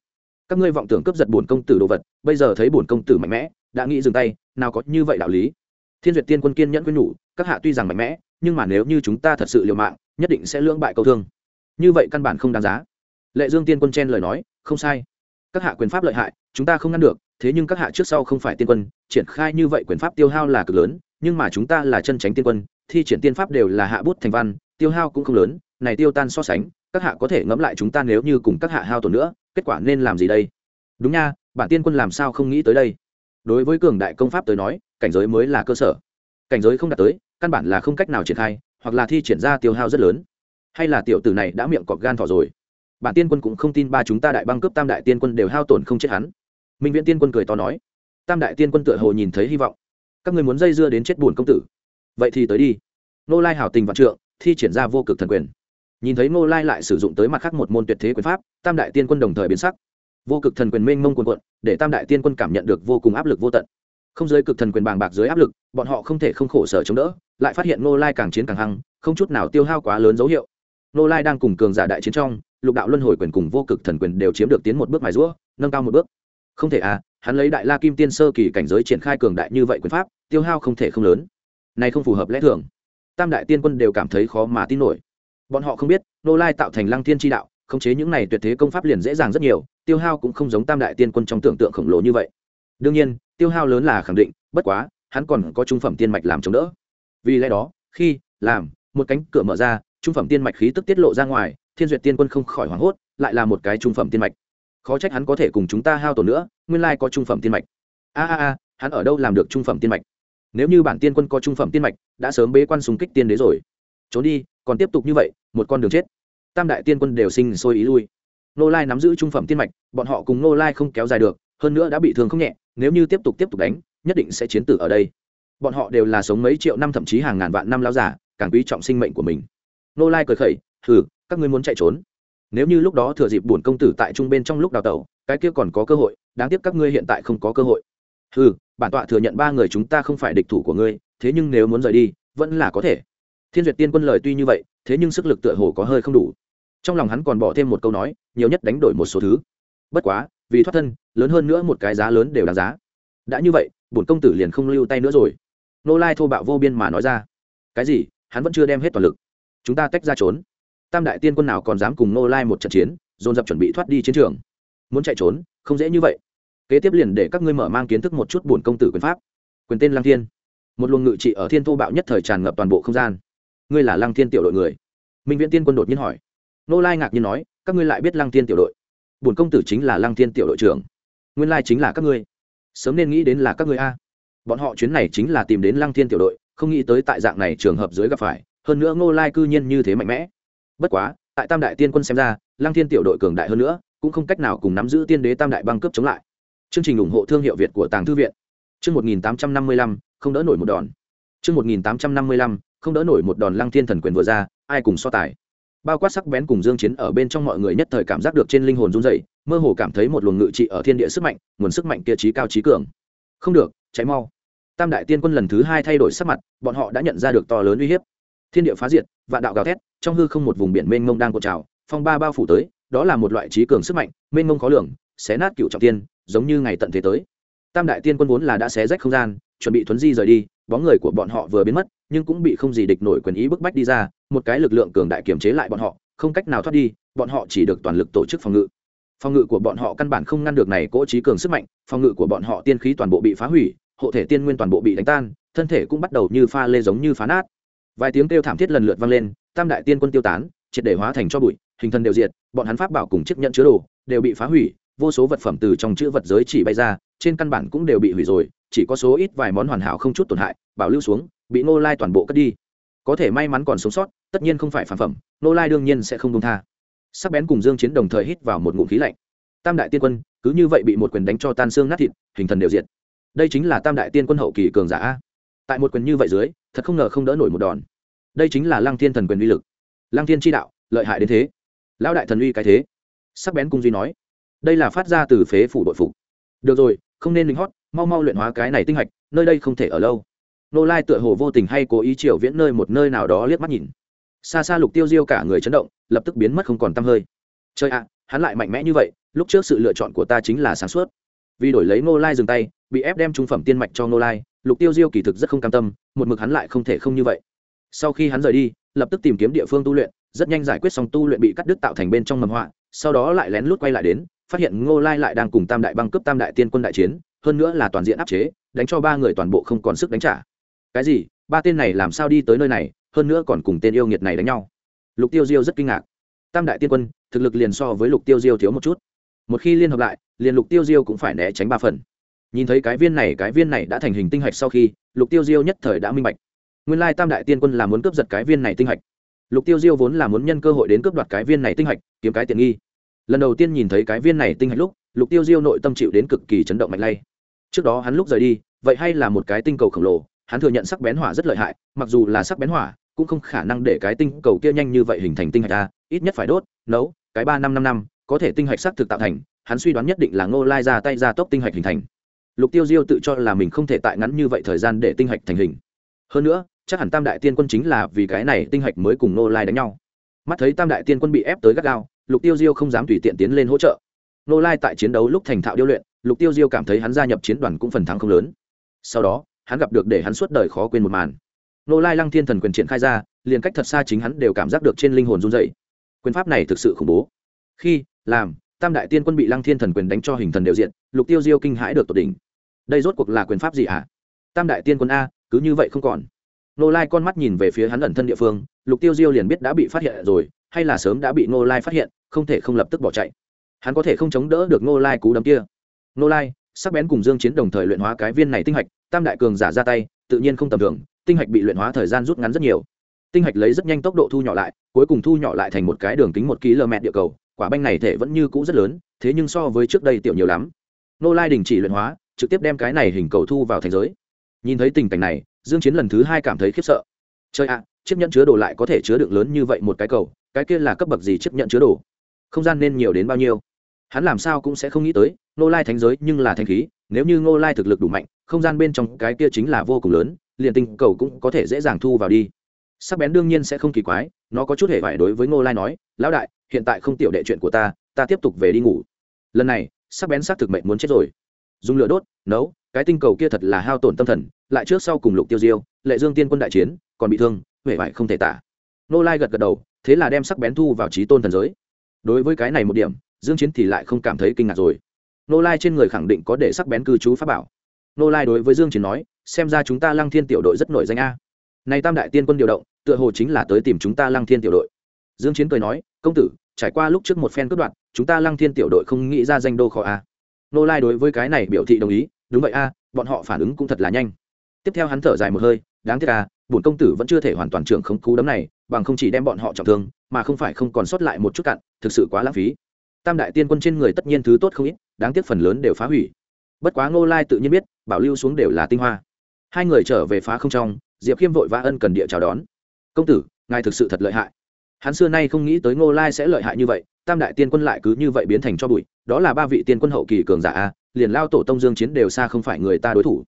Các ngươi vọng tưởng cướp giật bổn công tử đồ vật, bây giờ thấy bổn công tử mạnh mẽ, đã nghĩ dừng tay, nào có như vậy đạo lý. Thiên duyệt tiên quân kiên nhẫn quyên nhủ, các hạ tuy rằng mạnh mẽ, nhưng mà nếu như chúng ta thật sự liều mạng, nhất định sẽ lưỡng bại câu thương. Như vậy căn bản không đáng giá. Lệ dương tiên quân chen lời nói, không sai. Các hạ quyền pháp lợi hại, chúng ta không ngăn được, thế nhưng các hạ trước sau không phải tiên quân, triển khai như vậy quyền pháp tiêu hao là cực lớn nhưng mà chúng ta là chân tránh tiên quân, thi triển tiên pháp đều là hạ bút thành văn, tiêu hao cũng không lớn, này tiêu tan so sánh, các hạ có thể ngẫm lại chúng ta nếu như cùng các hạ hao tổn nữa, kết quả nên làm gì đây? Đúng nha, bản tiên quân làm sao không nghĩ tới đây? Đối với cường đại công pháp tới nói, cảnh giới mới là cơ sở. Cảnh giới không đạt tới, căn bản là không cách nào triển khai, hoặc là thi triển ra tiêu hao rất lớn. Hay là tiểu tử này đã miệng cọp gan thỏ rồi. Bản tiên quân cũng không tin ba chúng ta đại băng cướp tam đại tiên quân đều hao tổn không chết hắn. Minh viễn tiên quân cười to nói. Tam đại tiên quân tựa hồ nhìn thấy hy vọng các người muốn dây dưa đến chết buồn công tử. Vậy thì tới đi. Nô lai hảo tình vạn trượng, thi triển ra vô cực thần quyền. Nhìn thấy nô lai lại sử dụng tới mặt khác một môn tuyệt thế quyền pháp, tam đại tiên quân đồng thời biến sắc. Vô cực thần quyền mênh mông quần quận để tam đại tiên quân cảm nhận được vô cùng áp lực vô tận. Không giới cực thần quyền bàng bạc dưới áp lực, bọn họ không thể không khổ sở chống đỡ, lại phát hiện nô lai càng chiến càng hăng, không chút nào tiêu hao quá lớn dấu hiệu. Nô lai đang cùng cường giả đại chiến trong, lục đạo luân hồi quyền cùng vô cực thần quyền đều chiếm được tiến một bước mài rũa, nâng cao một bước không thể à hắn lấy đại la kim tiên sơ kỳ cảnh giới triển khai cường đại như vậy quyền pháp, tiêu hao không thể không lớn. Này không phù hợp lẽ thường. Tam đại tiên quân đều cảm thấy khó mà tin nổi. Bọn họ không biết, nô lai tạo thành lăng thiên tri đạo, khống chế những này tuyệt thế công pháp liền dễ dàng rất nhiều, tiêu hao cũng không giống tam đại tiên quân trong tưởng tượng khổng lồ như vậy. Đương nhiên, tiêu hao lớn là khẳng định, bất quá, hắn còn có trung phẩm tiên mạch làm chống đỡ. Vì lẽ đó, khi, làm, một cánh cửa mở ra, trung phẩm tiên mạch khí tức tiết lộ ra ngoài, thiên duyệt tiên quân không khỏi hoảng hốt, lại là một cái trung phẩm tiên mạch khó trách hắn có thể cùng chúng ta hao tổn nữa, nguyên lai có trung phẩm tiên mạch. A a a, hắn ở đâu làm được trung phẩm tiên mạch? Nếu như bản tiên quân có trung phẩm tiên mạch, đã sớm bế quan súng kích tiên đế rồi. Trốn đi, còn tiếp tục như vậy, một con đường chết. Tam đại tiên quân đều sinh sôi ý lui. Nô lai nắm giữ trung phẩm tiên mạch, bọn họ cùng nô lai không kéo dài được, hơn nữa đã bị thương không nhẹ, nếu như tiếp tục tiếp tục đánh, nhất định sẽ chiến tử ở đây. Bọn họ đều là sống mấy triệu năm thậm chí hàng ngàn vạn năm lao giả càng quý trọng sinh mệnh của mình. Nô lai cười khẩy thử các ngươi muốn chạy trốn? Nếu như lúc đó thừa dịp bổn công tử tại trung bên trong lúc đào tẩu, cái kia còn có cơ hội, đáng tiếc các ngươi hiện tại không có cơ hội. Ừ bản tọa thừa nhận ba người chúng ta không phải địch thủ của ngươi, thế nhưng nếu muốn rời đi, vẫn là có thể. Thiên duyệt tiên quân lời tuy như vậy, thế nhưng sức lực tựa hồ có hơi không đủ. Trong lòng hắn còn bỏ thêm một câu nói, nhiều nhất đánh đổi một số thứ. Bất quá, vì thoát thân, lớn hơn nữa một cái giá lớn đều đáng giá. Đã như vậy bổn công tử liền không lưu tay nữa rồi. Nô lai thô bạo vô biên mà nói ra. Cái gì? Hắn vẫn chưa đem hết toàn lực. Chúng ta tách ra trốn tam đại tiên quân nào còn dám cùng nô lai một trận chiến, dồn dập chuẩn bị thoát đi chiến trường? Muốn chạy trốn, không dễ như vậy. Kế tiếp liền để các ngươi mở mang kiến thức một chút bổn công tử quyền pháp. Quyền tên lăng thiên. Một luồng ngự trị ở thiên thô bạo nhất thời tràn ngập toàn bộ không gian. Ngươi là lăng thiên tiểu đội người? Minh viễn tiên quân đột nhiên hỏi. Nô lai ngạc nhiên nói, các ngươi lại biết lăng thiên tiểu đội? Bổn công tử chính là lăng thiên tiểu đội trưởng. Nguyên lai chính là các ngươi. Sớm nên nghĩ đến là các ngươi a. Bọn họ chuyến này chính là tìm đến lăng thiên tiểu đội, không nghĩ tới tại dạng này trường hợp dưới gặp phải, hơn nữa ngô lai cư nhiên như thế mạnh mẽ bất quá, tại tam đại tiên quân xem ra, lăng thiên tiểu đội cường đại hơn nữa, cũng không cách nào cùng nắm giữ tiên đế tam đại băng cướp chống lại. Chương trình ủng hộ thương hiệu việt của tàng thư viện. Chương một nghìn tám trăm năm mươi lăm, không đỡ nổi một đòn. Chương một nghìn tám trăm năm mươi lăm, không đỡ nổi một đòn lăng thiên thần quyền vừa ra, ai cùng so tài. Bao quát sắc bén cùng dương chiến ở bên trong mọi người nhất thời cảm giác được trên linh hồn run rẩy, mơ hồ cảm thấy một luồng ngự trị ở thiên địa sức mạnh, nguồn sức mạnh kia trí cao trí cường. Không được cháy mau. Tam đại tiên quân lần thứ hai thay đổi sắc mặt, bọn họ đã nhận ra được to lớn uy hiếp. Thiên địa phá diệt, vạn đạo gào thét trong hư không một vùng biển mênh mông đang cột trào, phong ba bao phủ tới, đó là một loại trí cường sức mạnh, mênh mông khó lường, xé nát cựu trọng tiên, giống như ngày tận thế tới. Tam đại tiên quân vốn là đã xé rách không gian, chuẩn bị thuấn di rời đi, bóng người của bọn họ vừa biến mất, nhưng cũng bị không gì địch nổi quyền ý bức bách đi ra, một cái lực lượng cường đại kiềm chế lại bọn họ, không cách nào thoát đi, bọn họ chỉ được toàn lực tổ chức phòng ngự. Phòng ngự của bọn họ căn bản không ngăn được này cỗ trí cường sức mạnh, phòng ngự của bọn họ tiên khí toàn bộ bị phá hủy, hộ thể tiên nguyên toàn bộ bị đánh tan, thân thể cũng bắt đầu như pha lê giống như phá nát. Vài tiếng kêu thảm thiết lần lượt vang lên tam đại tiên quân tiêu tán, triệt để hóa thành cho bụi, hình thân đều diệt, bọn hắn pháp bảo cùng chiếc nhận chứa đồ đều bị phá hủy, vô số vật phẩm từ trong chữ vật giới chỉ bay ra, trên căn bản cũng đều bị hủy rồi, chỉ có số ít vài món hoàn hảo không chút tổn hại, bảo lưu xuống, bị nô lai toàn bộ cất đi. Có thể may mắn còn sống sót, tất nhiên không phải phản phẩm nô lai đương nhiên sẽ không công tha. Sắc bén cùng dương chiến đồng thời hít vào một ngụm khí lạnh. Tam đại tiên quân, cứ như vậy bị một quyền đánh cho tan xương nát thịt, hình thần đều diệt. Đây chính là tam đại tiên quân hậu kỳ cường giả tại một quyền như vậy dưới, thật không ngờ không đỡ nổi một đòn đây chính là lăng thiên thần quyền uy lực. Lăng thiên chi đạo, lợi hại đến thế. Lão đại thần uy cái thế. Sắc bén cung duy nói, đây là phát ra từ phế phủ đội phục. Được rồi, không nên lính hót, mau mau luyện hóa cái này tinh hạch, nơi đây không thể ở lâu. Nô lai tựa hồ vô tình hay cố ý triều viễn nơi một nơi nào đó liếc mắt nhìn. Xa xa lục tiêu diêu cả người chấn động, lập tức biến mất không còn t hơi. Chơi ạ, hắn lại mạnh mẽ như vậy, lúc trước sự lựa chọn của ta chính là sáng suốt. Vì đổi lấy nô lai dừng tay, bị ép đem trung phẩm tiên mạch cho nô lai, lục tiêu diêu kỳ thực rất không cam tâm, một mực hắn lại không thể không như vậy sau khi hắn rời đi, lập tức tìm kiếm địa phương tu luyện, rất nhanh giải quyết xong tu luyện bị cắt đứt tạo thành bên trong mầm họa, sau đó lại lén lút quay lại đến, phát hiện ngô lai lại đang cùng tam đại băng cấp tam đại tiên quân đại chiến, hơn nữa là toàn diện áp chế, đánh cho ba người toàn bộ không còn sức đánh trả. Cái gì? Ba tên này làm sao đi tới nơi này, hơn nữa còn cùng tên yêu nghiệt này đánh nhau. Lục tiêu diêu rất kinh ngạc. Tam đại tiên quân, thực lực liền so với lục tiêu diêu thiếu một chút. Một khi liên hợp lại, liền lục tiêu diêu cũng phải né tránh ba phần. Nhìn thấy cái viên này, cái viên này đã thành hình tinh hạch sau khi, lục tiêu diêu nhất thời đã minh bạch nguyên lai tam đại tiên quân là muốn cướp giật cái viên này tinh hạch. Lục tiêu diêu vốn là muốn nhân cơ hội đến cướp đoạt cái viên này tinh hạch, kiếm cái tiện nghi. Lần đầu tiên nhìn thấy cái viên này tinh hạch lúc, lục tiêu diêu nội tâm chịu đến cực kỳ chấn động mạnh lay. Trước đó hắn lúc rời đi, vậy hay là một cái tinh cầu khổng lồ, hắn thừa nhận sắc bén hỏa rất lợi hại, mặc dù là sắc bén hỏa, cũng không khả năng để cái tinh cầu kia nhanh như vậy hình thành tinh hạch ta ít nhất phải đốt, nấu, cái ba năm năm năm, có thể tinh hạch sắc thực tạo thành, hắn suy đoán nhất định là ngô lai ra tay ra tốc tinh hạch hình thành. Lục tiêu diêu tự cho là mình không thể tại ngắn như vậy thời gian để tinh hạch thành hình. Hơn nữa chắc hẳn tam đại tiên quân chính là vì cái này tinh hạch mới cùng nô lai đánh nhau. Mắt thấy tam đại tiên quân bị ép tới gắt gao, lục tiêu diêu không dám tùy tiện tiến lên hỗ trợ. Nô lai tại chiến đấu lúc thành thạo điêu luyện, lục tiêu diêu cảm thấy hắn gia nhập chiến đoàn cũng phần thắng không lớn. Sau đó, hắn gặp được để hắn suốt đời khó quên một màn. Nô lai lăng thiên thần quyền triển khai ra, liền cách thật xa chính hắn đều cảm giác được trên linh hồn run dậy quyền pháp này thực sự khủng bố. Khi, làm, tam đại tiên quân bị lăng thiên thần quyền đánh cho hình thần đều diện, lục tiêu diêu kinh hãi được tột đỉnh. Đây rốt cuộc là quyền pháp gì ạ à? tam đại tiên quân a, cứ như vậy không còn nô lai con mắt nhìn về phía hắn ẩn thân địa phương, lục tiêu diêu liền biết đã bị phát hiện rồi, hay là sớm đã bị nô lai phát hiện, không thể không lập tức bỏ chạy. Hắn có thể không chống đỡ được nô lai cú đấm kia. Nô lai, sắc bén cùng dương chiến đồng thời luyện hóa cái viên này tinh hạch, tam đại cường giả ra tay, tự nhiên không tầm thường, tinh hạch bị luyện hóa thời gian rút ngắn rất nhiều. Tinh hạch lấy rất nhanh tốc độ thu nhỏ lại, cuối cùng thu nhỏ lại thành một cái đường kính một km địa cầu, quả banh này thể vẫn như cũ rất lớn, thế nhưng so với trước đây tiểu nhiều lắm. Nô lai đình chỉ luyện hóa, trực tiếp đem cái này hình cầu thu vào thành giới. Nhìn thấy tình cảnh này dương chiến lần thứ hai cảm thấy khiếp sợ. Trời ạ, chiếc nhẫn chứa đồ lại có thể chứa được lớn như vậy một cái cầu, cái kia là cấp bậc gì chiếc nhẫn chứa đồ? Không gian nên nhiều đến bao nhiêu? Hắn làm sao cũng sẽ không nghĩ tới nô lai thánh giới nhưng là thanh khí, nếu như nô lai thực lực đủ mạnh, không gian bên trong cái kia chính là vô cùng lớn, liền tinh cầu cũng có thể dễ dàng thu vào đi. Sắc bén đương nhiên sẽ không kỳ quái, nó có chút hề vải đối với ngô lai nói, lão đại, hiện tại không tiểu đệ chuyện của ta ta tiếp tục về đi ngủ. Lần này, sắc bén xác thực mệnh muốn chết rồi dùng lửa đốt, nấu, cái tinh cầu kia thật là hao tổn tâm thần, lại trước sau cùng lục tiêu diêu, lệ dương tiên quân đại chiến, còn bị thương huệ vải không thể tả. Nô lai gật gật đầu, thế là đem sắc bén thu vào trí tôn thần giới. Đối với cái này một điểm, dương chiến thì lại không cảm thấy kinh ngạc rồi. Nô lai trên người khẳng định có để sắc bén cư trú pháp bảo. Nô lai đối với dương chiến nói, xem ra chúng ta lăng thiên tiểu đội rất nổi danh a. Này tam đại tiên quân điều động, tựa hồ chính là tới tìm chúng ta lăng thiên tiểu đội. Dương chiến cười nói, công tử, trải qua lúc trước một phen cướp đoạt, chúng ta lăng thiên tiểu đội không nghĩ ra danh đô khó a nô lai đối với cái này biểu thị đồng ý đúng vậy a bọn họ phản ứng cũng thật là nhanh. Tiếp theo hắn thở dài một hơi đáng tiếc à, bổn công tử vẫn chưa thể hoàn toàn trưởng không cú đấm này bằng không chỉ đem bọn họ trọng thương mà không phải không còn sót lại một chút cặn thực sự quá lãng phí. Tam đại tiên quân trên người tất nhiên thứ tốt không ít đáng tiếc phần lớn đều phá hủy. Bất quá ngô lai tự nhiên biết bảo lưu xuống đều là tinh hoa. Hai người trở về phá không trong diệp khiêm vội vã ân cần địa chào đón. Công tử ngài thực sự thật lợi hại. Hắn xưa nay không nghĩ tới ngô lai sẽ lợi hại như vậy tam đại tiên quân lại cứ như vậy biến thành cho bụi đó là ba vị tiên quân hậu kỳ cường giả a, liền lao tổ tông dương chiến đều xa không phải người ta đối thủ.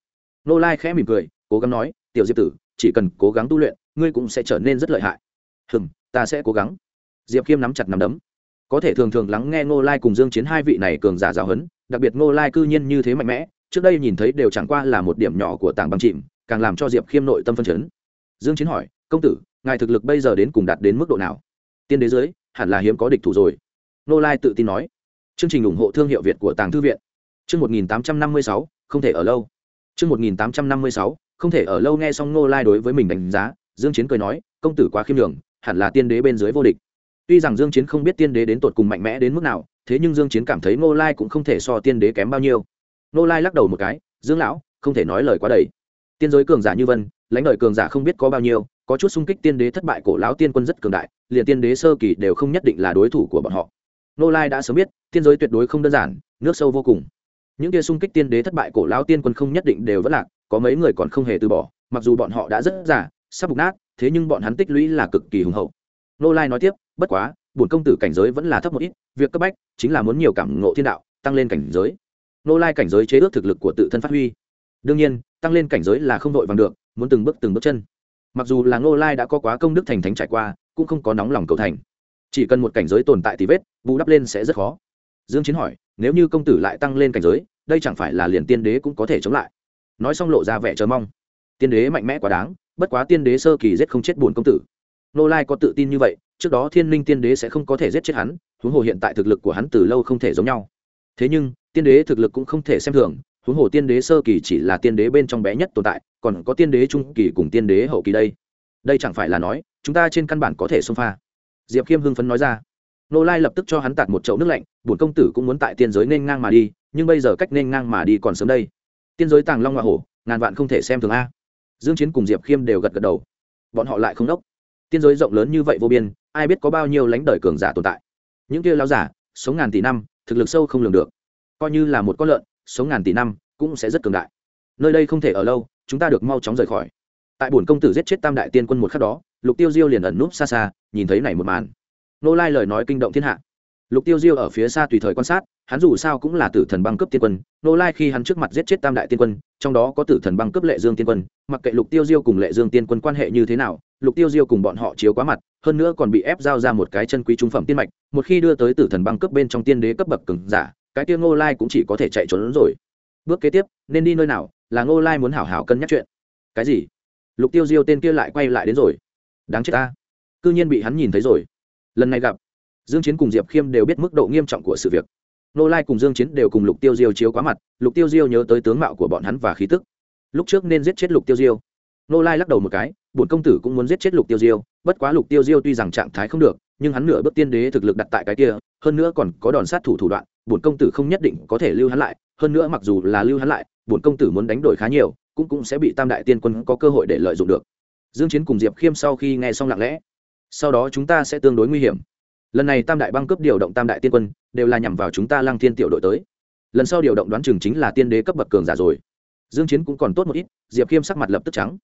Ngô lai khẽ mỉm cười, cố gắng nói, tiểu diệp tử, chỉ cần cố gắng tu luyện, ngươi cũng sẽ trở nên rất lợi hại. Hừm, ta sẽ cố gắng. Diệp khiêm nắm chặt nắm đấm. Có thể thường thường lắng nghe ngô lai cùng dương chiến hai vị này cường giả giáo huấn, đặc biệt ngô lai cư nhiên như thế mạnh mẽ, trước đây nhìn thấy đều chẳng qua là một điểm nhỏ của tảng băng chìm, càng làm cho diệp khiêm nội tâm phân chấn. Dương chiến hỏi, công tử, ngài thực lực bây giờ đến cùng đạt đến mức độ nào? Tiên đế dưới, hẳn là hiếm có địch thủ rồi. Ngô lai tự tin nói chương trình ủng hộ thương hiệu việt của tàng thư viện. Chương 1856 không thể ở lâu. Chương 1856 không thể ở lâu nghe xong ngô lai đối với mình đánh giá, dương chiến cười nói, công tử quá khiêm nhường, hẳn là tiên đế bên dưới vô địch. Tuy rằng dương chiến không biết tiên đế đến tột cùng mạnh mẽ đến mức nào, thế nhưng dương chiến cảm thấy ngô lai cũng không thể so tiên đế kém bao nhiêu. Ngô lai lắc đầu một cái, dương lão, không thể nói lời quá đầy. Tiên giới cường giả như vân, lãnh đời cường giả không biết có bao nhiêu, có chút xung kích tiên đế thất bại cổ lão tiên quân rất cường đại, liền tiên đế sơ kỳ đều không nhất định là đối thủ của bọn họ. Nô lai đã sớm biết, tiên giới tuyệt đối không đơn giản, nước sâu vô cùng. Những kia xung kích tiên đế thất bại cổ lão tiên quân không nhất định đều vất lạc, có mấy người còn không hề từ bỏ, mặc dù bọn họ đã rất giả sắp bục nát, thế nhưng bọn hắn tích lũy là cực kỳ hùng hậu. Nô lai nói tiếp, bất quá, bổn công tử cảnh giới vẫn là thấp một ít, việc cấp bách chính là muốn nhiều cảm ngộ thiên đạo, tăng lên cảnh giới. Nô lai cảnh giới chế ước thực lực của tự thân phát huy. Đương nhiên, tăng lên cảnh giới là không đội vàng được, muốn từng bước từng bước chân. Mặc dù là nô lai đã có quá công đức thành thánh trải qua, cũng không có nóng lòng cầu thành chỉ cần một cảnh giới tồn tại thì vết, bù đắp lên sẽ rất khó. Dương chiến hỏi, nếu như công tử lại tăng lên cảnh giới, đây chẳng phải là liền tiên đế cũng có thể chống lại? Nói xong lộ ra vẻ chờ mong. Tiên đế mạnh mẽ quá đáng, bất quá tiên đế sơ kỳ giết không chết buồn công tử. Nô lai có tự tin như vậy, trước đó thiên linh tiên đế sẽ không có thể giết chết hắn, huống hồ hiện tại thực lực của hắn từ lâu không thể giống nhau. Thế nhưng, tiên đế thực lực cũng không thể xem thường, huống hồ tiên đế sơ kỳ chỉ là tiên đế bên trong bé nhất tồn tại, còn có tiên đế trung kỳ cùng tiên đế hậu kỳ đây. Đây chẳng phải là nói, chúng ta trên căn bản có thể xông pha diệp khiêm hưng phấn nói ra. Nô lai lập tức cho hắn tạt một chậu nước lạnh, bổn công tử cũng muốn tại tiên giới nên ngang mà đi, nhưng bây giờ cách nên ngang mà đi còn sớm đây. Tiên giới tàng long hoa hổ, ngàn vạn không thể xem thường a. Dương chiến cùng diệp khiêm đều gật gật đầu. Bọn họ lại không đốc. Tiên giới rộng lớn như vậy vô biên, ai biết có bao nhiêu lãnh đời cường giả tồn tại. Những kia lão giả, sống ngàn tỷ năm, thực lực sâu không lường được. Coi như là một con lợn, sống ngàn tỷ năm, cũng sẽ rất cường đại. Nơi đây không thể ở lâu, chúng ta được mau chóng rời khỏi tại bổn công tử giết chết tam đại tiên quân một khắc đó, lục tiêu diêu liền ẩn núp xa xa, nhìn thấy này một màn. Nô lai lời nói kinh động thiên hạ. Lục tiêu diêu ở phía xa tùy thời quan sát, hắn dù sao cũng là tử thần băng cấp tiên quân nô lai khi hắn trước mặt giết chết tam đại tiên quân, trong đó có tử thần băng cấp lệ dương tiên quân, mặc kệ lục tiêu diêu cùng lệ dương tiên quân quan hệ như thế nào, lục tiêu diêu cùng bọn họ chiếu quá mặt, hơn nữa còn bị ép giao ra một cái chân quý trung phẩm tiên mạch, một khi đưa tới tử thần băng cấp bên trong tiên đế cấp bậc cứng giả, cái tiêu ngô lai cũng chỉ có thể chạy trốn rồi. Bước kế tiếp, nên đi nơi nào, là ngô lai muốn hảo hảo cân nhắc chuyện. Cái gì? Lục tiêu diêu tên kia lại quay lại đến rồi. Đáng chết ta. C nhiên bị hắn nhìn thấy rồi. Lần này gặp, dương chiến cùng diệp khiêm đều biết mức độ nghiêm trọng của sự việc. Nô lai cùng dương chiến đều cùng lục tiêu diêu chiếu quá mặt, lục tiêu diêu nhớ tới tướng mạo của bọn hắn và khí tức. Lúc trước nên giết chết lục tiêu diêu. Nô lai lắc đầu một cái, bổn công tử cũng muốn giết chết lục tiêu diêu, bất quá lục tiêu diêu tuy rằng trạng thái không được, nhưng hắn nửa bước tiên đế thực lực đặt tại cái kia, hơn nữa còn có đòn sát thủ thủ đoạn, bổn công tử không nhất định có thể lưu hắn lại, hơn nữa mặc dù là lưu hắn lại, bổn công tử muốn đánh đổi khá nhiều cũng cũng sẽ bị tam đại tiên quân có cơ hội để lợi dụng được. Dương chiến cùng diệp khiêm sau khi nghe xong lặng lẽ, sau đó chúng ta sẽ tương đối nguy hiểm. Lần này tam đại băng cấp điều động tam đại tiên quân đều là nhằm vào chúng ta lăng thiên tiểu đội tới. Lần sau điều động đoán chừng chính là tiên đế cấp bậc cường giả rồi. Dương chiến cũng còn tốt một ít, diệp khiêm sắc mặt lập tức trắng.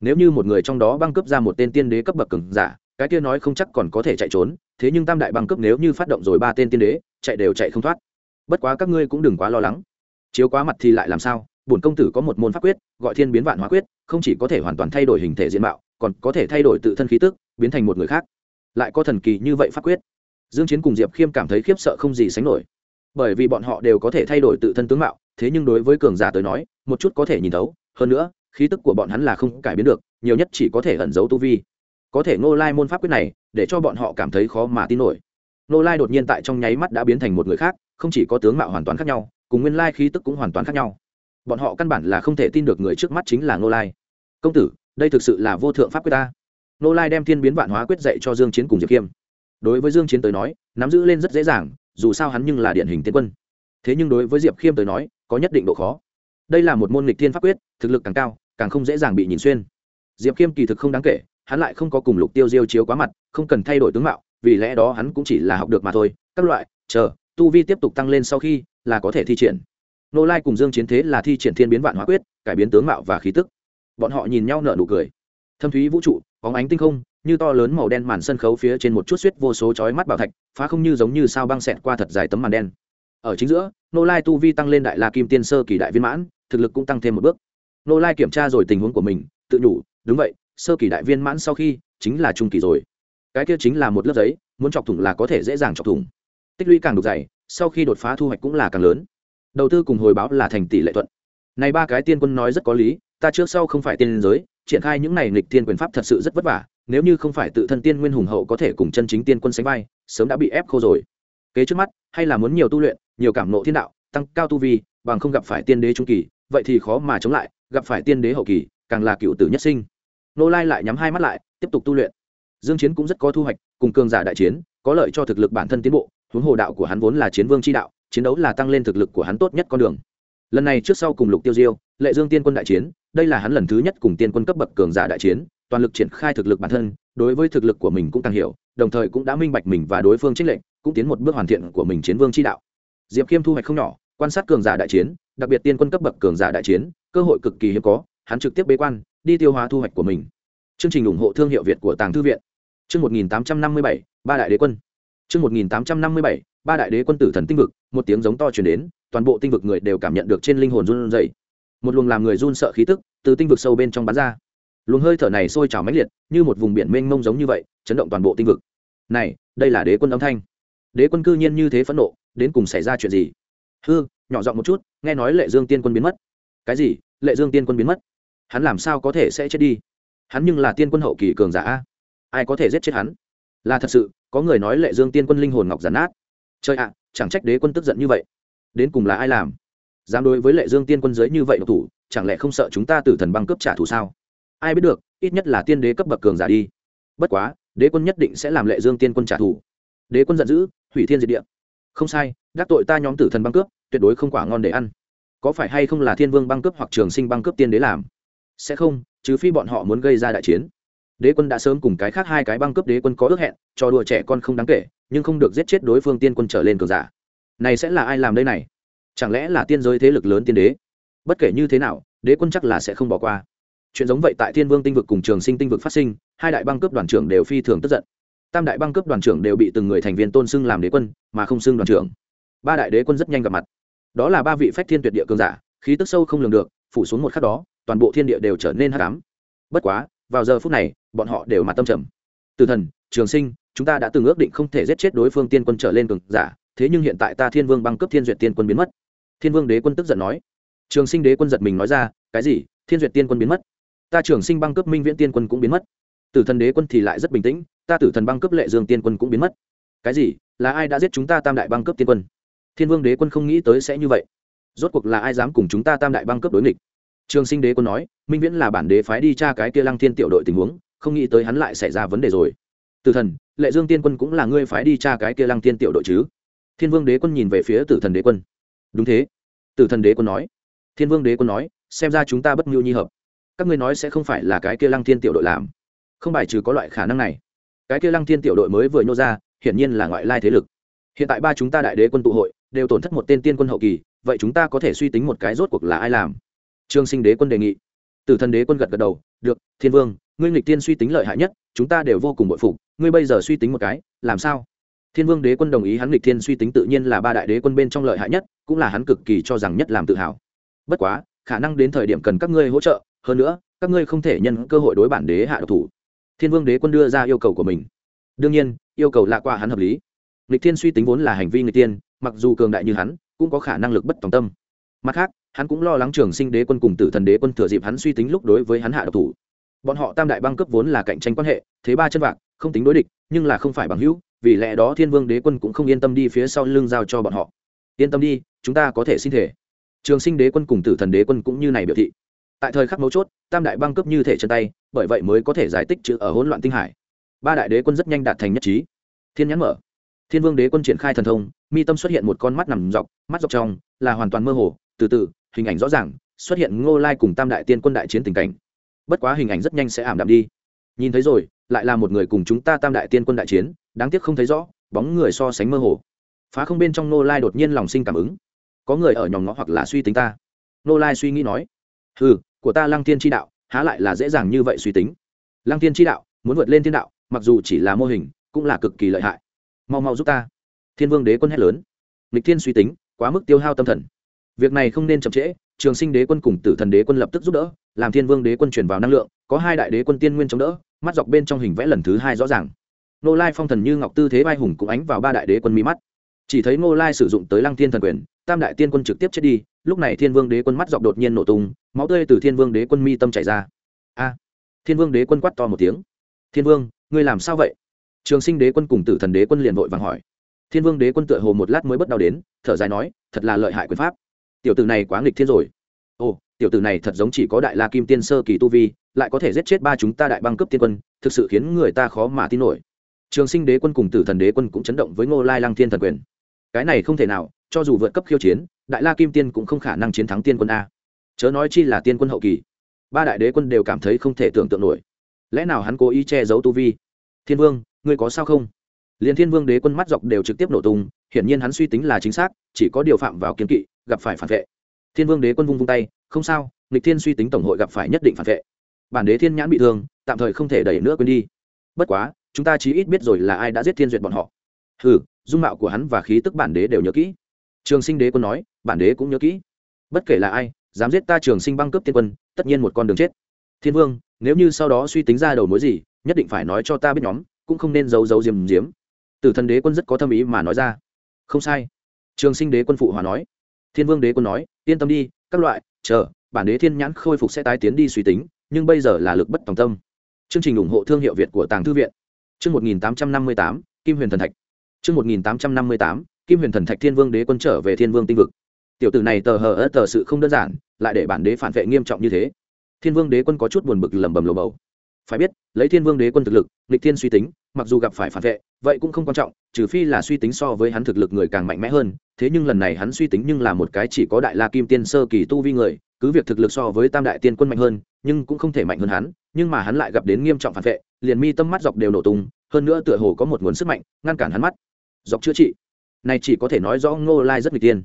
Nếu như một người trong đó băng cấp ra một tên tiên đế cấp bậc cường giả, cái kia nói không chắc còn có thể chạy trốn, thế nhưng tam đại băng cấp nếu như phát động rồi ba tên tiên đế, chạy đều chạy không thoát. Bất quá các ngươi cũng đừng quá lo lắng. Chiếu quá mặt thì lại làm sao? Bổn công tử có một môn pháp quyết, gọi thiên biến vạn hóa quyết, không chỉ có thể hoàn toàn thay đổi hình thể diện mạo, còn có thể thay đổi tự thân khí tức, biến thành một người khác. Lại có thần kỳ như vậy pháp quyết. Dương chiến cùng diệp khiêm cảm thấy khiếp sợ không gì sánh nổi. Bởi vì bọn họ đều có thể thay đổi tự thân tướng mạo, thế nhưng đối với cường giả tới nói, một chút có thể nhìn thấu. Hơn nữa, khí tức của bọn hắn là không cải biến được, nhiều nhất chỉ có thể ẩn giấu tu vi. Có thể ngô lai môn pháp quyết này, để cho bọn họ cảm thấy khó mà tin nổi. Ngô lai đột nhiên tại trong nháy mắt đã biến thành một người khác, không chỉ có tướng mạo hoàn toàn khác nhau, cùng nguyên lai khí tức cũng hoàn toàn khác nhau bọn họ căn bản là không thể tin được người trước mắt chính là ngô lai. Công tử, đây thực sự là vô thượng pháp quyết ta. Ngô lai đem thiên biến vạn hóa quyết dạy cho dương chiến cùng diệp khiêm đối với dương chiến tới nói, nắm giữ lên rất dễ dàng, dù sao hắn nhưng là điển hình tiên quân. Thế nhưng đối với diệp khiêm tới nói, có nhất định độ khó. Đây là một môn lịch thiên pháp quyết, thực lực càng cao, càng không dễ dàng bị nhìn xuyên. Diệp khiêm kỳ thực không đáng kể, hắn lại không có cùng lục tiêu diêu chiếu quá mặt, không cần thay đổi tướng mạo, vì lẽ đó hắn cũng chỉ là học được mà thôi. Các loại, chờ, tu vi tiếp tục tăng lên sau khi là có thể thi triển nô lai cùng dương chiến thế là thi triển thiên biến vạn hóa quyết, cải biến tướng mạo và khí tức. Bọn họ nhìn nhau nở nụ cười. Thâm thúy vũ trụ, bóng ánh tinh không, như to lớn màu đen màn sân khấu phía trên một chút suýt vô số chói mắt bảo thạch, phá không như giống như sao băng xẹt qua thật dài tấm màn đen. Ở chính giữa, nô lai tu vi tăng lên đại la kim tiên sơ kỳ đại viên mãn, thực lực cũng tăng thêm một bước. Nô lai kiểm tra rồi tình huống của mình, tự nhủ, đúng vậy, sơ kỳ đại viên mãn sau khi, chính là trung kỳ rồi. Cái kia chính là một lớp giấy, muốn chọc thủng là có thể dễ dàng chọc thủng. Tích lũy càng đục dày, sau khi đột phá thu hoạch cũng là càng lớn đầu tư cùng hồi báo là thành tỷ lệ thuận. Này ba cái tiên quân nói rất có lý, ta trước sau không phải tiên giới, triển khai những này nghịch tiên quyền pháp thật sự rất vất vả, nếu như không phải tự thân tiên nguyên hùng hậu có thể cùng chân chính tiên quân sánh vai, sớm đã bị ép khô rồi. Kế trước mắt, hay là muốn nhiều tu luyện, nhiều cảm nộ thiên đạo, tăng cao tu vi, bằng không gặp phải tiên đế trung kỳ, vậy thì khó mà chống lại, gặp phải tiên đế hậu kỳ, càng là cựu tử nhất sinh. Nô lai lại nhắm hai mắt lại, tiếp tục tu luyện. Dương chiến cũng rất có thu hoạch, cùng cường giả đại chiến, có lợi cho thực lực bản thân tiến bộ, huống hồ đạo của hắn vốn là chiến vương chi đạo chiến đấu là tăng lên thực lực của hắn tốt nhất con đường. Lần này trước sau cùng lục tiêu diêu, lệ dương tiên quân đại chiến, đây là hắn lần thứ nhất cùng tiên quân cấp bậc cường giả đại chiến, toàn lực triển khai thực lực bản thân, đối với thực lực của mình cũng càng hiểu, đồng thời cũng đã minh bạch mình và đối phương trích lệnh cũng tiến một bước hoàn thiện của mình chiến vương chi đạo. Diệp khiêm thu hoạch không nhỏ, quan sát cường giả đại chiến, đặc biệt tiên quân cấp bậc cường giả đại chiến, cơ hội cực kỳ hiếm có, hắn trực tiếp bế quan, đi tiêu hóa thu hoạch của mình. Chương trình ủng hộ thương hiệu việt của tàng thư viện. Chương một nghìn tám trăm năm mươi bảy, ba đại đế quân. Chương một nghìn tám trăm năm mươi bảy ba đại đế quân tử thần tinh vực, một tiếng giống to chuyển đến, toàn bộ tinh vực người đều cảm nhận được trên linh hồn run dày một luồng làm người run sợ khí tức từ tinh vực sâu bên trong bắn ra. Luồng hơi thở này sôi trào mãnh liệt, như một vùng biển mênh mông giống như vậy, chấn động toàn bộ tinh vực. Này, đây là đế quân âm thanh. Đế quân cư nhiên như thế phẫn nộ, đến cùng xảy ra chuyện gì? Hư, nhỏ giọng một chút, nghe nói lệ dương tiên quân biến mất. Cái gì? Lệ dương tiên quân biến mất? Hắn làm sao có thể sẽ chết đi? Hắn nhưng là tiên quân hậu kỳ cường giả ai có thể giết chết hắn? Là thật sự, có người nói lệ dương tiên quân linh hồn ngọc giản nát trời ạ, chẳng trách đế quân tức giận như vậy. Đến cùng là ai làm? Dám đối với lệ dương tiên quân giới như vậy độc thủ, chẳng lẽ không sợ chúng ta tử thần băng cướp trả thù sao? Ai biết được, ít nhất là tiên đế cấp bậc cường giả đi. Bất quá, đế quân nhất định sẽ làm lệ dương tiên quân trả thù. Đế quân giận dữ, hủy thiên diệt địa. Không sai, đắc tội ta nhóm tử thần băng cướp, tuyệt đối không quả ngon để ăn. Có phải hay không là thiên vương băng cướp hoặc trường sinh băng cướp tiên đế làm? Sẽ không, trừ phi bọn họ muốn gây ra đại chiến. Đế quân đã sớm cùng cái khác hai cái băng cướp đế quân có ước hẹn cho đùa trẻ con không đáng kể nhưng không được giết chết đối phương tiên quân trở lên cường giả. Này sẽ là ai làm đây này? Chẳng lẽ là tiên giới thế lực lớn tiên đế? Bất kể như thế nào, đế quân chắc là sẽ không bỏ qua. Chuyện giống vậy tại thiên vương tinh vực cùng trường sinh tinh vực phát sinh, hai đại băng cướp đoàn trưởng đều phi thường tức giận. Tam đại băng cướp đoàn trưởng đều bị từng người thành viên tôn xưng làm đế quân, mà không xưng đoàn trưởng. Ba đại đế quân rất nhanh gặp mặt. Đó là ba vị phách thiên tuyệt địa cường giả, khí tức sâu không lường được, phủ xuống một khắc đó, toàn bộ thiên địa đều trở nên hắc ám. Bất quá, vào giờ phút này, bọn họ đều mặt tâm trầm. Từ thần, trường sinh chúng ta đã từng ước định không thể giết chết đối phương tiên quân trở lên cường giả, thế nhưng hiện tại ta thiên vương băng cấp thiên duyệt tiên quân biến mất. Thiên vương đế quân tức giận nói. Trường sinh đế quân giật mình nói ra, cái gì? Thiên duyệt tiên quân biến mất? Ta trường sinh băng cấp minh viễn tiên quân cũng biến mất. Tử thần đế quân thì lại rất bình tĩnh, ta tử thần băng cấp lệ dương tiên quân cũng biến mất. Cái gì? Là ai đã giết chúng ta tam đại băng cấp tiên quân? Thiên vương đế quân không nghĩ tới sẽ như vậy. Rốt cuộc là ai dám cùng chúng ta tam đại băng cấp đối nghịch? Trường sinh đế quân nói, minh viễn là bản đế phái đi tra cái kia lăng thiên tiểu đội tình huống, không nghĩ tới hắn lại xảy ra vấn đề rồi. Tử thần lệ dương tiên quân cũng là ngươi phái đi tra cái kia lăng thiên tiểu đội chứ? Thiên vương đế quân nhìn về phía tử thần đế quân. Đúng thế. Tử thần đế quân nói. Thiên vương đế quân nói, xem ra chúng ta bất ngưu nhi hợp. Các ngươi nói sẽ không phải là cái kia lăng thiên tiểu đội làm. Không bài trừ có loại khả năng này. Cái kia lăng thiên tiểu đội mới vừa nhô ra, hiển nhiên là ngoại lai thế lực. Hiện tại ba chúng ta đại đế quân tụ hội, đều tổn thất một tên tiên quân hậu kỳ, vậy chúng ta có thể suy tính một cái rốt cuộc là ai làm? Trương sinh đế quân đề nghị. Tử thần đế quân gật gật đầu, được, thiên vương, ngươi nghịch tiên suy tính lợi hại nhất, chúng ta đều vô cùng bội phục ngươi bây giờ suy tính một cái, làm sao? Thiên vương đế quân đồng ý hắn nghịch thiên suy tính tự nhiên là ba đại đế quân bên trong lợi hại nhất, cũng là hắn cực kỳ cho rằng nhất làm tự hào. Bất quá, khả năng đến thời điểm cần các ngươi hỗ trợ, hơn nữa, các ngươi không thể nhân cơ hội đối bản đế hạ độc thủ. Thiên vương đế quân đưa ra yêu cầu của mình. Đương nhiên, yêu cầu lạ qua hắn hợp lý. Nghịch thiên suy tính vốn là hành vi người tiên mặc dù cường đại như hắn, cũng có khả năng lực bất tòng tâm. Mặt khác, hắn cũng lo lắng trường sinh đế quân cùng tử thần đế quân thừa dịp hắn suy tính lúc đối với hắn hạ độc thủ. Bọn họ tam đại băng cấp vốn là cạnh tranh quan hệ, thế ba chân vạc không tính đối địch, nhưng là không phải bằng hữu, vì lẽ đó thiên vương đế quân cũng không yên tâm đi phía sau lưng giao cho bọn họ. Yên tâm đi, chúng ta có thể xin thể. Trường sinh đế quân cùng tử thần đế quân cũng như này biểu thị. Tại thời khắc mấu chốt, tam đại băng cấp như thể chân tay, bởi vậy mới có thể giải tích chữ ở hỗn loạn tinh hải. Ba đại đế quân rất nhanh đạt thành nhất trí. Thiên nhãn mở. Thiên vương đế quân triển khai thần thông, mi tâm xuất hiện một con mắt nằm dọc, mắt dọc trong, là hoàn toàn mơ hồ, từ từ, hình ảnh rõ ràng, xuất hiện ngô lai cùng tam đại tiên quân đại chiến tình cảnh. Bất quá hình ảnh rất nhanh sẽ ảm đạm đi. Nhìn thấy rồi lại là một người cùng chúng ta tam đại tiên quân đại chiến, đáng tiếc không thấy rõ, bóng người so sánh mơ hồ. Phá không bên trong nô lai đột nhiên lòng sinh cảm ứng. Có người ở nhòm ngõ hoặc là suy tính ta. Nô lai suy nghĩ nói ừ của ta lăng tiên tri đạo, há lại là dễ dàng như vậy suy tính. Lăng tiên tri đạo, muốn vượt lên thiên đạo, mặc dù chỉ là mô hình, cũng là cực kỳ lợi hại. Mau mau giúp ta. Thiên vương đế quân hét lớn. Lịch thiên suy tính, quá mức tiêu hao tâm thần. Việc này không nên chậm trễ, trường sinh đế quân cùng tử thần đế quân lập tức giúp đỡ, làm thiên vương đế quân chuyển vào năng lượng, có hai đại đế quân tiên nguyên chống đỡ mắt dọc bên trong hình vẽ lần thứ hai rõ ràng. Nô lai phong thần như ngọc tư thế vai hùng cũng ánh vào ba đại đế quân mi mắt. Chỉ thấy nô lai sử dụng tới lăng thiên thần quyền, tam đại tiên quân trực tiếp chết đi, lúc này thiên vương đế quân mắt dọc đột nhiên nổ tung, máu tươi từ thiên vương đế quân mi tâm chảy ra. A! Thiên vương đế quân quát to một tiếng. Thiên vương, ngươi làm sao vậy? Trường sinh đế quân cùng tử thần đế quân liền vội vàng hỏi. Thiên vương đế quân tựa hồ một lát mới bất đau đến, thở dài nói, thật là lợi hại quyền pháp. Tiểu tử này quá nghịch thiên rồi ồ, tiểu tử này thật giống chỉ có đại la kim tiên sơ kỳ tu vi, lại có thể giết chết ba chúng ta đại băng cấp tiên quân, thực sự khiến người ta khó mà tin nổi. Trường sinh đế quân cùng tử thần đế quân cũng chấn động với ngô lai lăng thiên thần quyền. Cái này không thể nào, cho dù vượt cấp khiêu chiến, đại la kim tiên cũng không khả năng chiến thắng tiên quân a. Chớ nói chi là tiên quân hậu kỳ. Ba đại đế quân đều cảm thấy không thể tưởng tượng nổi. Lẽ nào hắn cố ý che giấu tu vi? Thiên vương, ngươi có sao không? Liền thiên vương đế quân mắt dọc đều trực tiếp nổ tung, hiển nhiên hắn suy tính là chính xác, chỉ có điều phạm vào kiến kỵ, gặp phải phản vệ thiên vương đế quân vung vung tay, không sao, nghịch thiên suy tính tổng hội gặp phải nhất định phản vệ. Bản đế thiên nhãn bị thương, tạm thời không thể đẩy nữa quên đi. Bất quá, chúng ta chí ít biết rồi là ai đã giết thiên duyệt bọn họ. Ừ dung mạo của hắn và khí tức bản đế đều nhớ kỹ. Trường sinh đế quân nói, bản đế cũng nhớ kỹ. Bất kể là ai, dám giết ta trường sinh băng cướp tiên quân, tất nhiên một con đường chết. Thiên vương, nếu như sau đó suy tính ra đầu mối gì, nhất định phải nói cho ta biết nhóm, cũng không nên giấu giấu diềm diếm tử thần đế quân rất có tâm ý mà nói ra. Không sai. Trường sinh đế quân phụ hòa nói thiên vương đế quân nói, yên tâm đi, các loại, chờ, bản đế thiên nhãn khôi phục sẽ tái tiến đi suy tính, nhưng bây giờ là lực bất tòng tâm. Chương trình ủng hộ thương hiệu việt của tàng thư viện. Chương một nghìn tám trăm năm mươi tám, kim huyền thần thạch. Chương một nghìn tám trăm năm mươi tám, kim huyền thần thạch thiên vương đế quân trở về thiên vương tinh vực. Tiểu tử này tờ hờ ớt tờ sự không đơn giản, lại để bản đế phản vệ nghiêm trọng như thế. Thiên vương đế quân có chút buồn bực lẩm bẩm lồ bầu phải biết, lấy thiên vương đế quân thực lực, nghịch thiên suy tính, mặc dù gặp phải phản vệ, vậy cũng không quan trọng, trừ phi là suy tính so với hắn thực lực người càng mạnh mẽ hơn, thế nhưng lần này hắn suy tính nhưng là một cái chỉ có đại la kim tiên sơ kỳ tu vi người, cứ việc thực lực so với tam đại tiên quân mạnh hơn, nhưng cũng không thể mạnh hơn hắn, nhưng mà hắn lại gặp đến nghiêm trọng phản vệ, liền mi tâm mắt dọc đều nổ tung, hơn nữa tựa hồ có một nguồn sức mạnh, ngăn cản hắn mắt. Dọc chữa trị. Này chỉ có thể nói rõ ngô lai rất nghịch tiên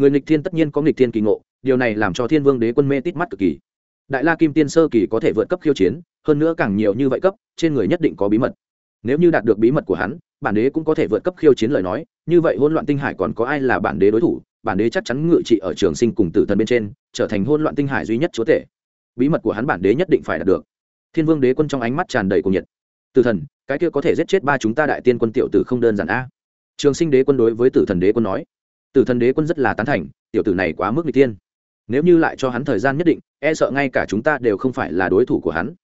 người nghịch thiên tất nhiên có nghịch thiên kỳ ngộ, điều này làm cho thiên vương đế quân mê tít mắt cực kỳ. Đại la kim tiên sơ kỳ có thể vượt cấp khiêu chiến hơn nữa càng nhiều như vậy cấp, trên người nhất định có bí mật. Nếu như đạt được bí mật của hắn, bản đế cũng có thể vượt cấp khiêu chiến lời nói, như vậy hôn loạn tinh hải còn có ai là bản đế đối thủ? Bản đế chắc chắn ngự trị ở trường sinh cùng tử thần bên trên, trở thành hôn loạn tinh hải duy nhất chúa tể. Bí mật của hắn bản đế nhất định phải đạt được. Thiên vương đế quân trong ánh mắt tràn đầy cuồng nhiệt. Tử thần, cái kia có thể giết chết ba chúng ta đại tiên quân tiểu tử không đơn giản a? Trường sinh đế quân đối với tử thần đế quân nói. Tử thần đế quân rất là tán thành, tiểu tử này quá mức n g tiên nếu như lại cho hắn thời gian nhất định e sợ ngay cả chúng ta đều không phải là đối thủ của hắn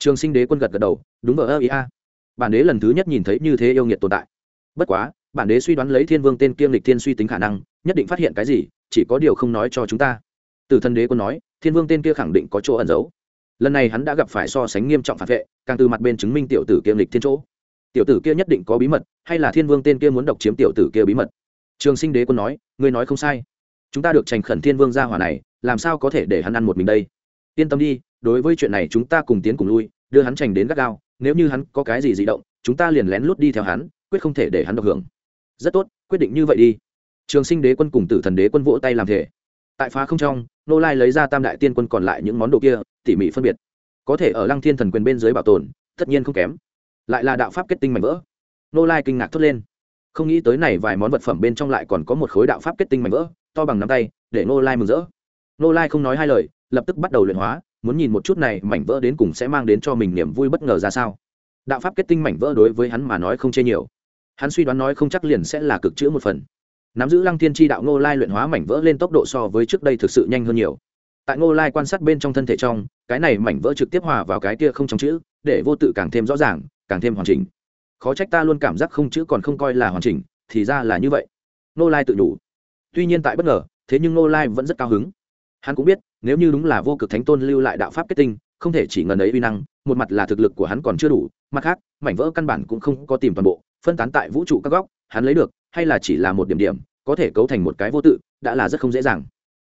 trường sinh đế quân gật gật đầu, đúng vờ ơ, ý a. Bản đế lần thứ nhất nhìn thấy như thế yêu nghiệt tồn tại. Bất quá, bản đế suy đoán lấy thiên vương tên kiêm lịch thiên suy tính khả năng, nhất định phát hiện cái gì, chỉ có điều không nói cho chúng ta. Từ thân đế quân nói, thiên vương tên kia khẳng định có chỗ ẩn giấu. Lần này hắn đã gặp phải so sánh nghiêm trọng phản vệ, càng từ mặt bên chứng minh tiểu tử kiêm lịch thiên chỗ. Tiểu tử kia nhất định có bí mật, hay là thiên vương tên kia muốn độc chiếm tiểu tử kia bí mật? Trường sinh đế quân nói, ngươi nói không sai. Chúng ta được trành khẩn thiên vương gia hỏa này, làm sao có thể để hắn ăn một mình đây? Yên tâm đi, đối với chuyện này chúng ta cùng tiến cùng lui, đưa hắn trành đến gắt gao, nếu như hắn có cái gì di động, chúng ta liền lén lút đi theo hắn, quyết không thể để hắn độc hưởng. Rất tốt, quyết định như vậy đi. Trường sinh đế quân cùng tử thần đế quân vỗ tay làm thể. Tại phá không trong, nô lai lấy ra tam đại tiên quân còn lại những món đồ kia, tỉ mỉ phân biệt. Có thể ở lăng thiên thần quyền bên dưới bảo tồn, tất nhiên không kém. Lại là đạo pháp kết tinh mảnh vỡ. Nô lai kinh ngạc thốt lên. Không nghĩ tới này vài món vật phẩm bên trong lại còn có một khối đạo pháp kết tinh mảnh vỡ, to bằng nắm tay, để nô lai mừng rỡ. Nô lai không nói hai lời lập tức bắt đầu luyện hóa, muốn nhìn một chút này mảnh vỡ đến cùng sẽ mang đến cho mình niềm vui bất ngờ ra sao. Đạo pháp kết tinh mảnh vỡ đối với hắn mà nói không chê nhiều. Hắn suy đoán nói không chắc liền sẽ là cực chữ một phần. Nắm giữ lăng thiên tri đạo ngô lai luyện hóa mảnh vỡ lên tốc độ so với trước đây thực sự nhanh hơn nhiều. Tại ngô lai quan sát bên trong thân thể trong, cái này mảnh vỡ trực tiếp hòa vào cái kia không trong chữ, để vô tự càng thêm rõ ràng, càng thêm hoàn chỉnh. Khó trách ta luôn cảm giác không chữ còn không coi là hoàn chỉnh, thì ra là như vậy. Ngô lai tự đủ. Tuy nhiên tại bất ngờ, thế nhưng Ngô lai vẫn rất cao hứng. Hắn cũng biết nếu như đúng là vô cực thánh tôn lưu lại đạo pháp kết tinh, không thể chỉ ngần ấy uy năng, một mặt là thực lực của hắn còn chưa đủ, mặt khác, mảnh vỡ căn bản cũng không có tìm toàn bộ, phân tán tại vũ trụ các góc, hắn lấy được, hay là chỉ là một điểm điểm, có thể cấu thành một cái vô tự, đã là rất không dễ dàng.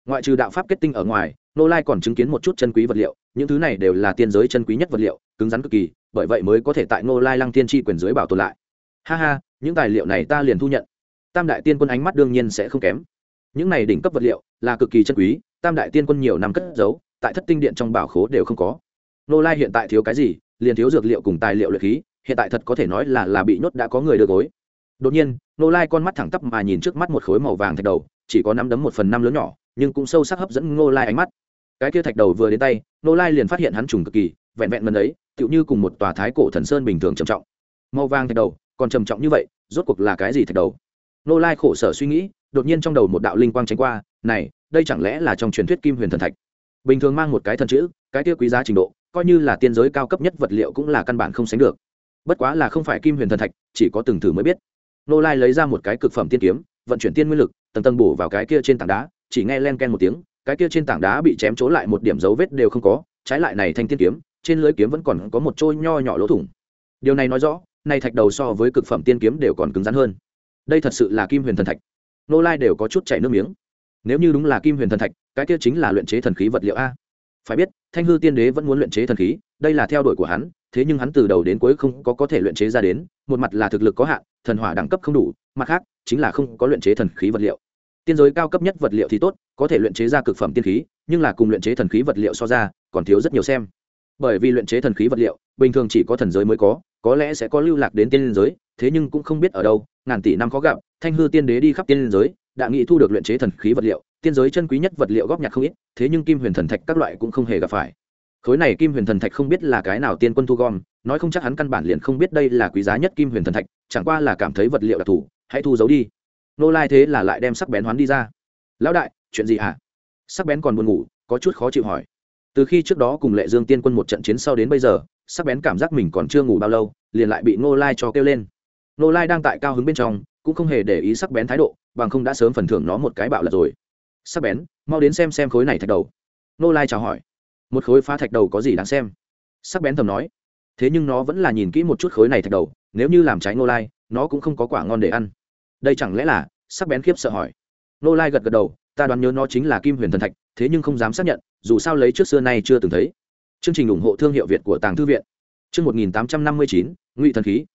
Ngoại trừ đạo pháp kết tinh ở ngoài, nô lai còn chứng kiến một chút chân quý vật liệu, những thứ này đều là tiên giới chân quý nhất vật liệu, cứng rắn cực kỳ, bởi vậy mới có thể tại nô lai lăng tiên tri quyền giới bảo tồn lại. Ha ha, những tài liệu này ta liền thu nhận. Tam đại tiên quân ánh mắt đương nhiên sẽ không kém. Những này đỉnh cấp vật liệu là cực kỳ chân quý tam đại tiên quân nhiều năm cất giấu, tại thất tinh điện trong bảo khố đều không có. Nô lai hiện tại thiếu cái gì, liền thiếu dược liệu cùng tài liệu luyện khí, hiện tại thật có thể nói là là bị nhốt đã có người đưa gối. Đột nhiên, nô lai con mắt thẳng tắp mà nhìn trước mắt một khối màu vàng thạch đầu, chỉ có nắm đấm một phần năm lớn nhỏ, nhưng cũng sâu sắc hấp dẫn nô lai ánh mắt. Cái kia thạch đầu vừa đến tay, nô lai liền phát hiện hắn trùng cực kỳ, vẹn vẹn lần ấy, tựu như cùng một tòa thái cổ thần sơn bình thường trầm trọng. Màu vàng thạch đầu, còn trầm trọng như vậy, rốt cuộc là cái gì thạch đầu? Nô lai khổ sở suy nghĩ, đột nhiên trong đầu một đạo linh quang tránh qua, này đây chẳng lẽ là trong truyền thuyết kim huyền thần thạch? Bình thường mang một cái thần chữ, cái kia quý giá trình độ, coi như là tiên giới cao cấp nhất vật liệu cũng là căn bản không sánh được. Bất quá là không phải kim huyền thần thạch, chỉ có từng thử mới biết. Nô lai lấy ra một cái cực phẩm tiên kiếm, vận chuyển tiên nguyên lực, tầng tầng bổ vào cái kia trên tảng đá, chỉ nghe len ken một tiếng, cái kia trên tảng đá bị chém trố lại một điểm dấu vết đều không có, trái lại này thanh tiên kiếm, trên lưới kiếm vẫn còn có một trôi nho nhỏ lỗ thủng. Điều này nói rõ, này thạch đầu so với cực phẩm tiên kiếm đều còn cứng rắn hơn. Đây thật sự là kim huyền thần thạch. Nô lai đều có chút chảy nước miếng nếu như đúng là kim huyền thần thạch, cái kia chính là luyện chế thần khí vật liệu a. Phải biết, thanh hư tiên đế vẫn muốn luyện chế thần khí, đây là theo đuổi của hắn, thế nhưng hắn từ đầu đến cuối không có có thể luyện chế ra đến, một mặt là thực lực có hạn, thần hỏa đẳng cấp không đủ, mặt khác, chính là không có luyện chế thần khí vật liệu. Tiên giới cao cấp nhất vật liệu thì tốt, có thể luyện chế ra cực phẩm tiên khí, nhưng là cùng luyện chế thần khí vật liệu so ra, còn thiếu rất nhiều xem. Bởi vì luyện chế thần khí vật liệu, bình thường chỉ có thần giới mới có có lẽ sẽ có lưu lạc đến tiên giới, thế nhưng cũng không biết ở đâu, ngàn tỷ năm khó gặp, thanh hư tiên đế đi khắp tiên giới đã nghĩ thu được luyện chế thần khí vật liệu, tiên giới chân quý nhất vật liệu góp nhặt không ít, thế nhưng kim huyền thần thạch các loại cũng không hề gặp phải. Khối này kim huyền thần thạch không biết là cái nào tiên quân thu gom, nói không chắc hắn căn bản liền không biết đây là quý giá nhất kim huyền thần thạch, chẳng qua là cảm thấy vật liệu đặc thù, hãy thu giấu đi. Nô lai thế là lại đem sắc bén hoán đi ra. Lão đại, chuyện gì hả? Sắc bén còn buồn ngủ, có chút khó chịu hỏi. Từ khi trước đó cùng lệ dương tiên quân một trận chiến sau đến bây giờ, sắc bén cảm giác mình còn chưa ngủ bao lâu, liền lại bị nô lai cho kêu lên. Nô lai đang tại cao hứng bên trong cũng không hề để ý sắc bén thái độ, bằng không đã sớm phần thưởng nó một cái bạo lật rồi. Sắc bén, mau đến xem xem khối này thạch đầu. Nô lai chào hỏi. Một khối phá thạch đầu có gì đáng xem? Sắc bén thầm nói. Thế nhưng nó vẫn là nhìn kỹ một chút khối này thạch đầu, nếu như làm trái nô lai, nó cũng không có quả ngon để ăn. Đây chẳng lẽ là? Sắc bén khiếp sợ hỏi. Nô lai gật gật đầu, ta đoán nhớ nó chính là kim huyền thần thạch, thế nhưng không dám xác nhận, dù sao lấy trước xưa nay chưa từng thấy. Chương trình ủng hộ thương hiệu việt của tàng thư viện. Chương một nghìn tám trăm năm mươi chín, ngụy thần khí.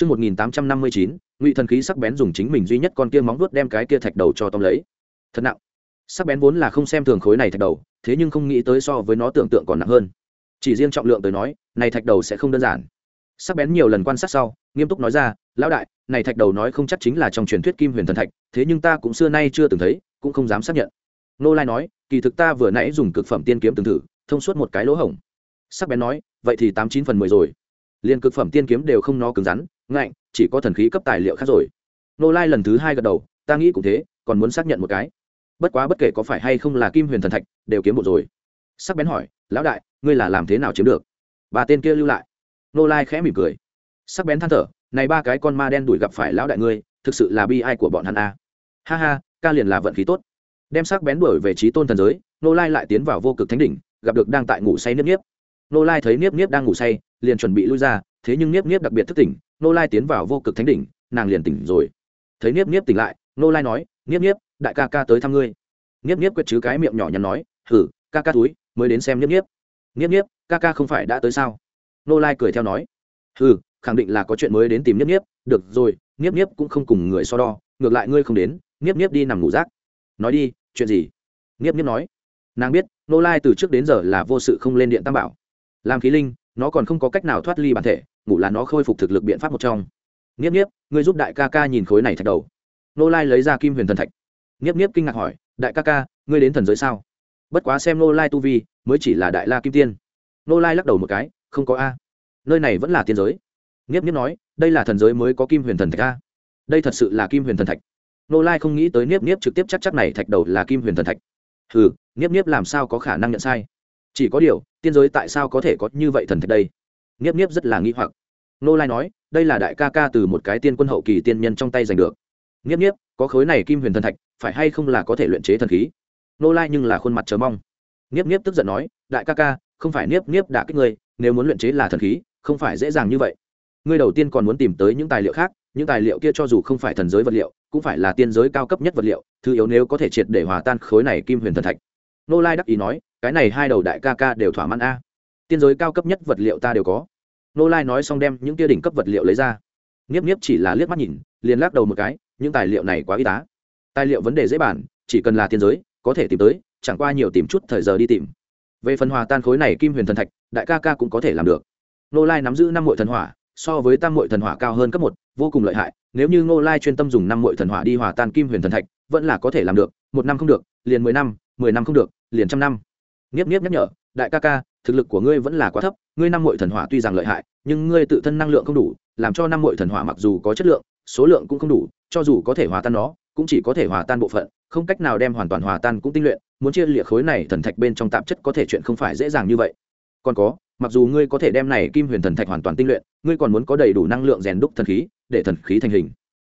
Trước 1859, ngụy thần khí sắc bén dùng chính mình duy nhất con kia móng vuốt đem cái kia thạch đầu cho tóm lấy. Thật nặng. Sắc bén vốn là không xem thường khối này thạch đầu thế nhưng không nghĩ tới so với nó tưởng tượng còn nặng hơn. Chỉ riêng trọng lượng tới nói này thạch đầu sẽ không đơn giản. Sắc bén nhiều lần quan sát sau nghiêm túc nói ra lão đại này thạch đầu nói không chắc chính là trong truyền thuyết kim huyền thần thạch thế nhưng ta cũng xưa nay chưa từng thấy cũng không dám xác nhận. Nô lai nói kỳ thực ta vừa nãy dùng cực phẩm tiên kiếm từng thử thông suốt một cái lỗ hổng. Sắc bén nói vậy thì tám chín phần mười rồi. Liền cực phẩm tiên kiếm đều không nó cứng rắn ngạnh, chỉ có thần khí cấp tài liệu khác rồi. Nô lai lần thứ hai gật đầu, ta nghĩ cũng thế, còn muốn xác nhận một cái. Bất quá bất kể có phải hay không là kim huyền thần thạch, đều kiếm một rồi. Sắc bén hỏi, lão đại, ngươi là làm thế nào chiếm được? Bà tên kia lưu lại. Nô lai khẽ mỉm cười. Sắc bén than thở, này ba cái con ma đen đuổi gặp phải lão đại ngươi, thực sự là bi ai của bọn hắn a? Ha ha, ca liền là vận khí tốt. Đem sắc bén đuổi về trí tôn thần giới nô lai lại tiến vào vô cực thánh đỉnh, gặp được đang tại ngủ say niếp niếp. Nô lai thấy niếp niếp đang ngủ say, liền chuẩn bị lui ra thế nhưng niếp niếp đặc biệt thức tỉnh nô lai tiến vào vô cực thánh đỉnh, nàng liền tỉnh rồi. Thấy niếp niếp tỉnh lại nô lai nói, niếp niếp, đại ca ca tới thăm ngươi. Niếp niếp quyết chứ cái miệng nhỏ nhắn nói, hử, ca ca túi, mới đến xem niếp niếp. Niếp niếp, ca ca không phải đã tới sao? Nô lai cười theo nói, hử, khẳng định là có chuyện mới đến tìm niếp niếp, được rồi, niếp niếp cũng không cùng người so đo, ngược lại ngươi không đến, niếp niếp đi nằm ngủ rác. Nói đi, chuyện gì? Niếp niếp nói, nàng biết nô lai từ trước đến giờ là vô sự không lên điện tam bảo. Làm khí linh, nó còn không có cách nào thoát ly bản thể ngủ là nó khôi phục thực lực biện pháp một trong. Nghiếp nghiếp, ngươi giúp đại ca ca nhìn khối này thạch đầu. Nô lai lấy ra kim huyền thần thạch. Nghiếp nghiếp kinh ngạc hỏi, đại ca ca, ngươi đến thần giới sao? Bất quá xem nô lai tu vi, mới chỉ là đại la kim tiên. Nô lai lắc đầu một cái, không có a. Nơi này vẫn là tiên giới. Nghiếp nghiếp nói, đây là thần giới mới có kim huyền thần thạch a. Đây thật sự là kim huyền thần thạch. Nô lai không nghĩ tới nghiếp nghiếp trực tiếp chắc chắc này thạch đầu là kim huyền thần thạch. Hừ, nghiếp nghiếp làm sao có khả năng nhận sai? Chỉ có điều, tiên giới tại sao có thể có như vậy thần thạch đây? Nghiếp nghiếp rất là nghi hoặc. Nô lai nói, đây là đại ca ca từ một cái tiên quân hậu kỳ tiên nhân trong tay giành được. Nghiếp nghiếp, có khối này kim huyền thần thạch, phải hay không là có thể luyện chế thần khí? Nô lai nhưng là khuôn mặt chờ mong. Niếp niếp tức giận nói, đại ca ca, không phải niếp niếp đã kích ngươi, nếu muốn luyện chế là thần khí, không phải dễ dàng như vậy. Ngươi đầu tiên còn muốn tìm tới những tài liệu khác, những tài liệu kia cho dù không phải thần giới vật liệu, cũng phải là tiên giới cao cấp nhất vật liệu, thứ yếu nếu có thể triệt để hòa tan khối này kim huyền thần thạch. Nô lai đắc ý nói, cái này hai đầu đại ca ca đều thỏa mãn a. Tiên giới cao cấp nhất vật liệu ta đều có nô lai nói xong đem những kia đỉnh cấp vật liệu lấy ra. Nghiếp nghiếp chỉ là liếc mắt nhìn, liền lắc đầu một cái, những tài liệu này quá y tá. Tài liệu vấn đề dễ bản chỉ cần là tiên giới, có thể tìm tới, chẳng qua nhiều tìm chút thời giờ đi tìm. Về phần hòa tan khối này kim huyền thần thạch, đại ca ca cũng có thể làm được. Nô lai nắm giữ năm mội thần hỏa, so với tam mội thần hỏa cao hơn cấp một, vô cùng lợi hại. Nếu như nô lai chuyên tâm dùng năm mội thần hỏa đi hòa tan kim huyền thần thạch, vẫn là có thể làm được. Một năm không được, liền mười năm mười năm không được, liền trăm năm. Nghiếp nghiếp nhắc nhở, đại ca ca thực lực của ngươi vẫn là quá thấp, ngươi năm mội thần hỏa tuy rằng lợi hại, nhưng ngươi tự thân năng lượng không đủ, làm cho năm mội thần hỏa mặc dù có chất lượng, số lượng cũng không đủ, cho dù có thể hòa tan nó, cũng chỉ có thể hòa tan bộ phận, không cách nào đem hoàn toàn hòa tan cũng tinh luyện, muốn chia liệt khối này thần thạch bên trong tạp chất có thể chuyện không phải dễ dàng như vậy. Còn có, mặc dù ngươi có thể đem này kim huyền thần thạch hoàn toàn tinh luyện, ngươi còn muốn có đầy đủ năng lượng rèn đúc thần khí, để thần khí thành hình.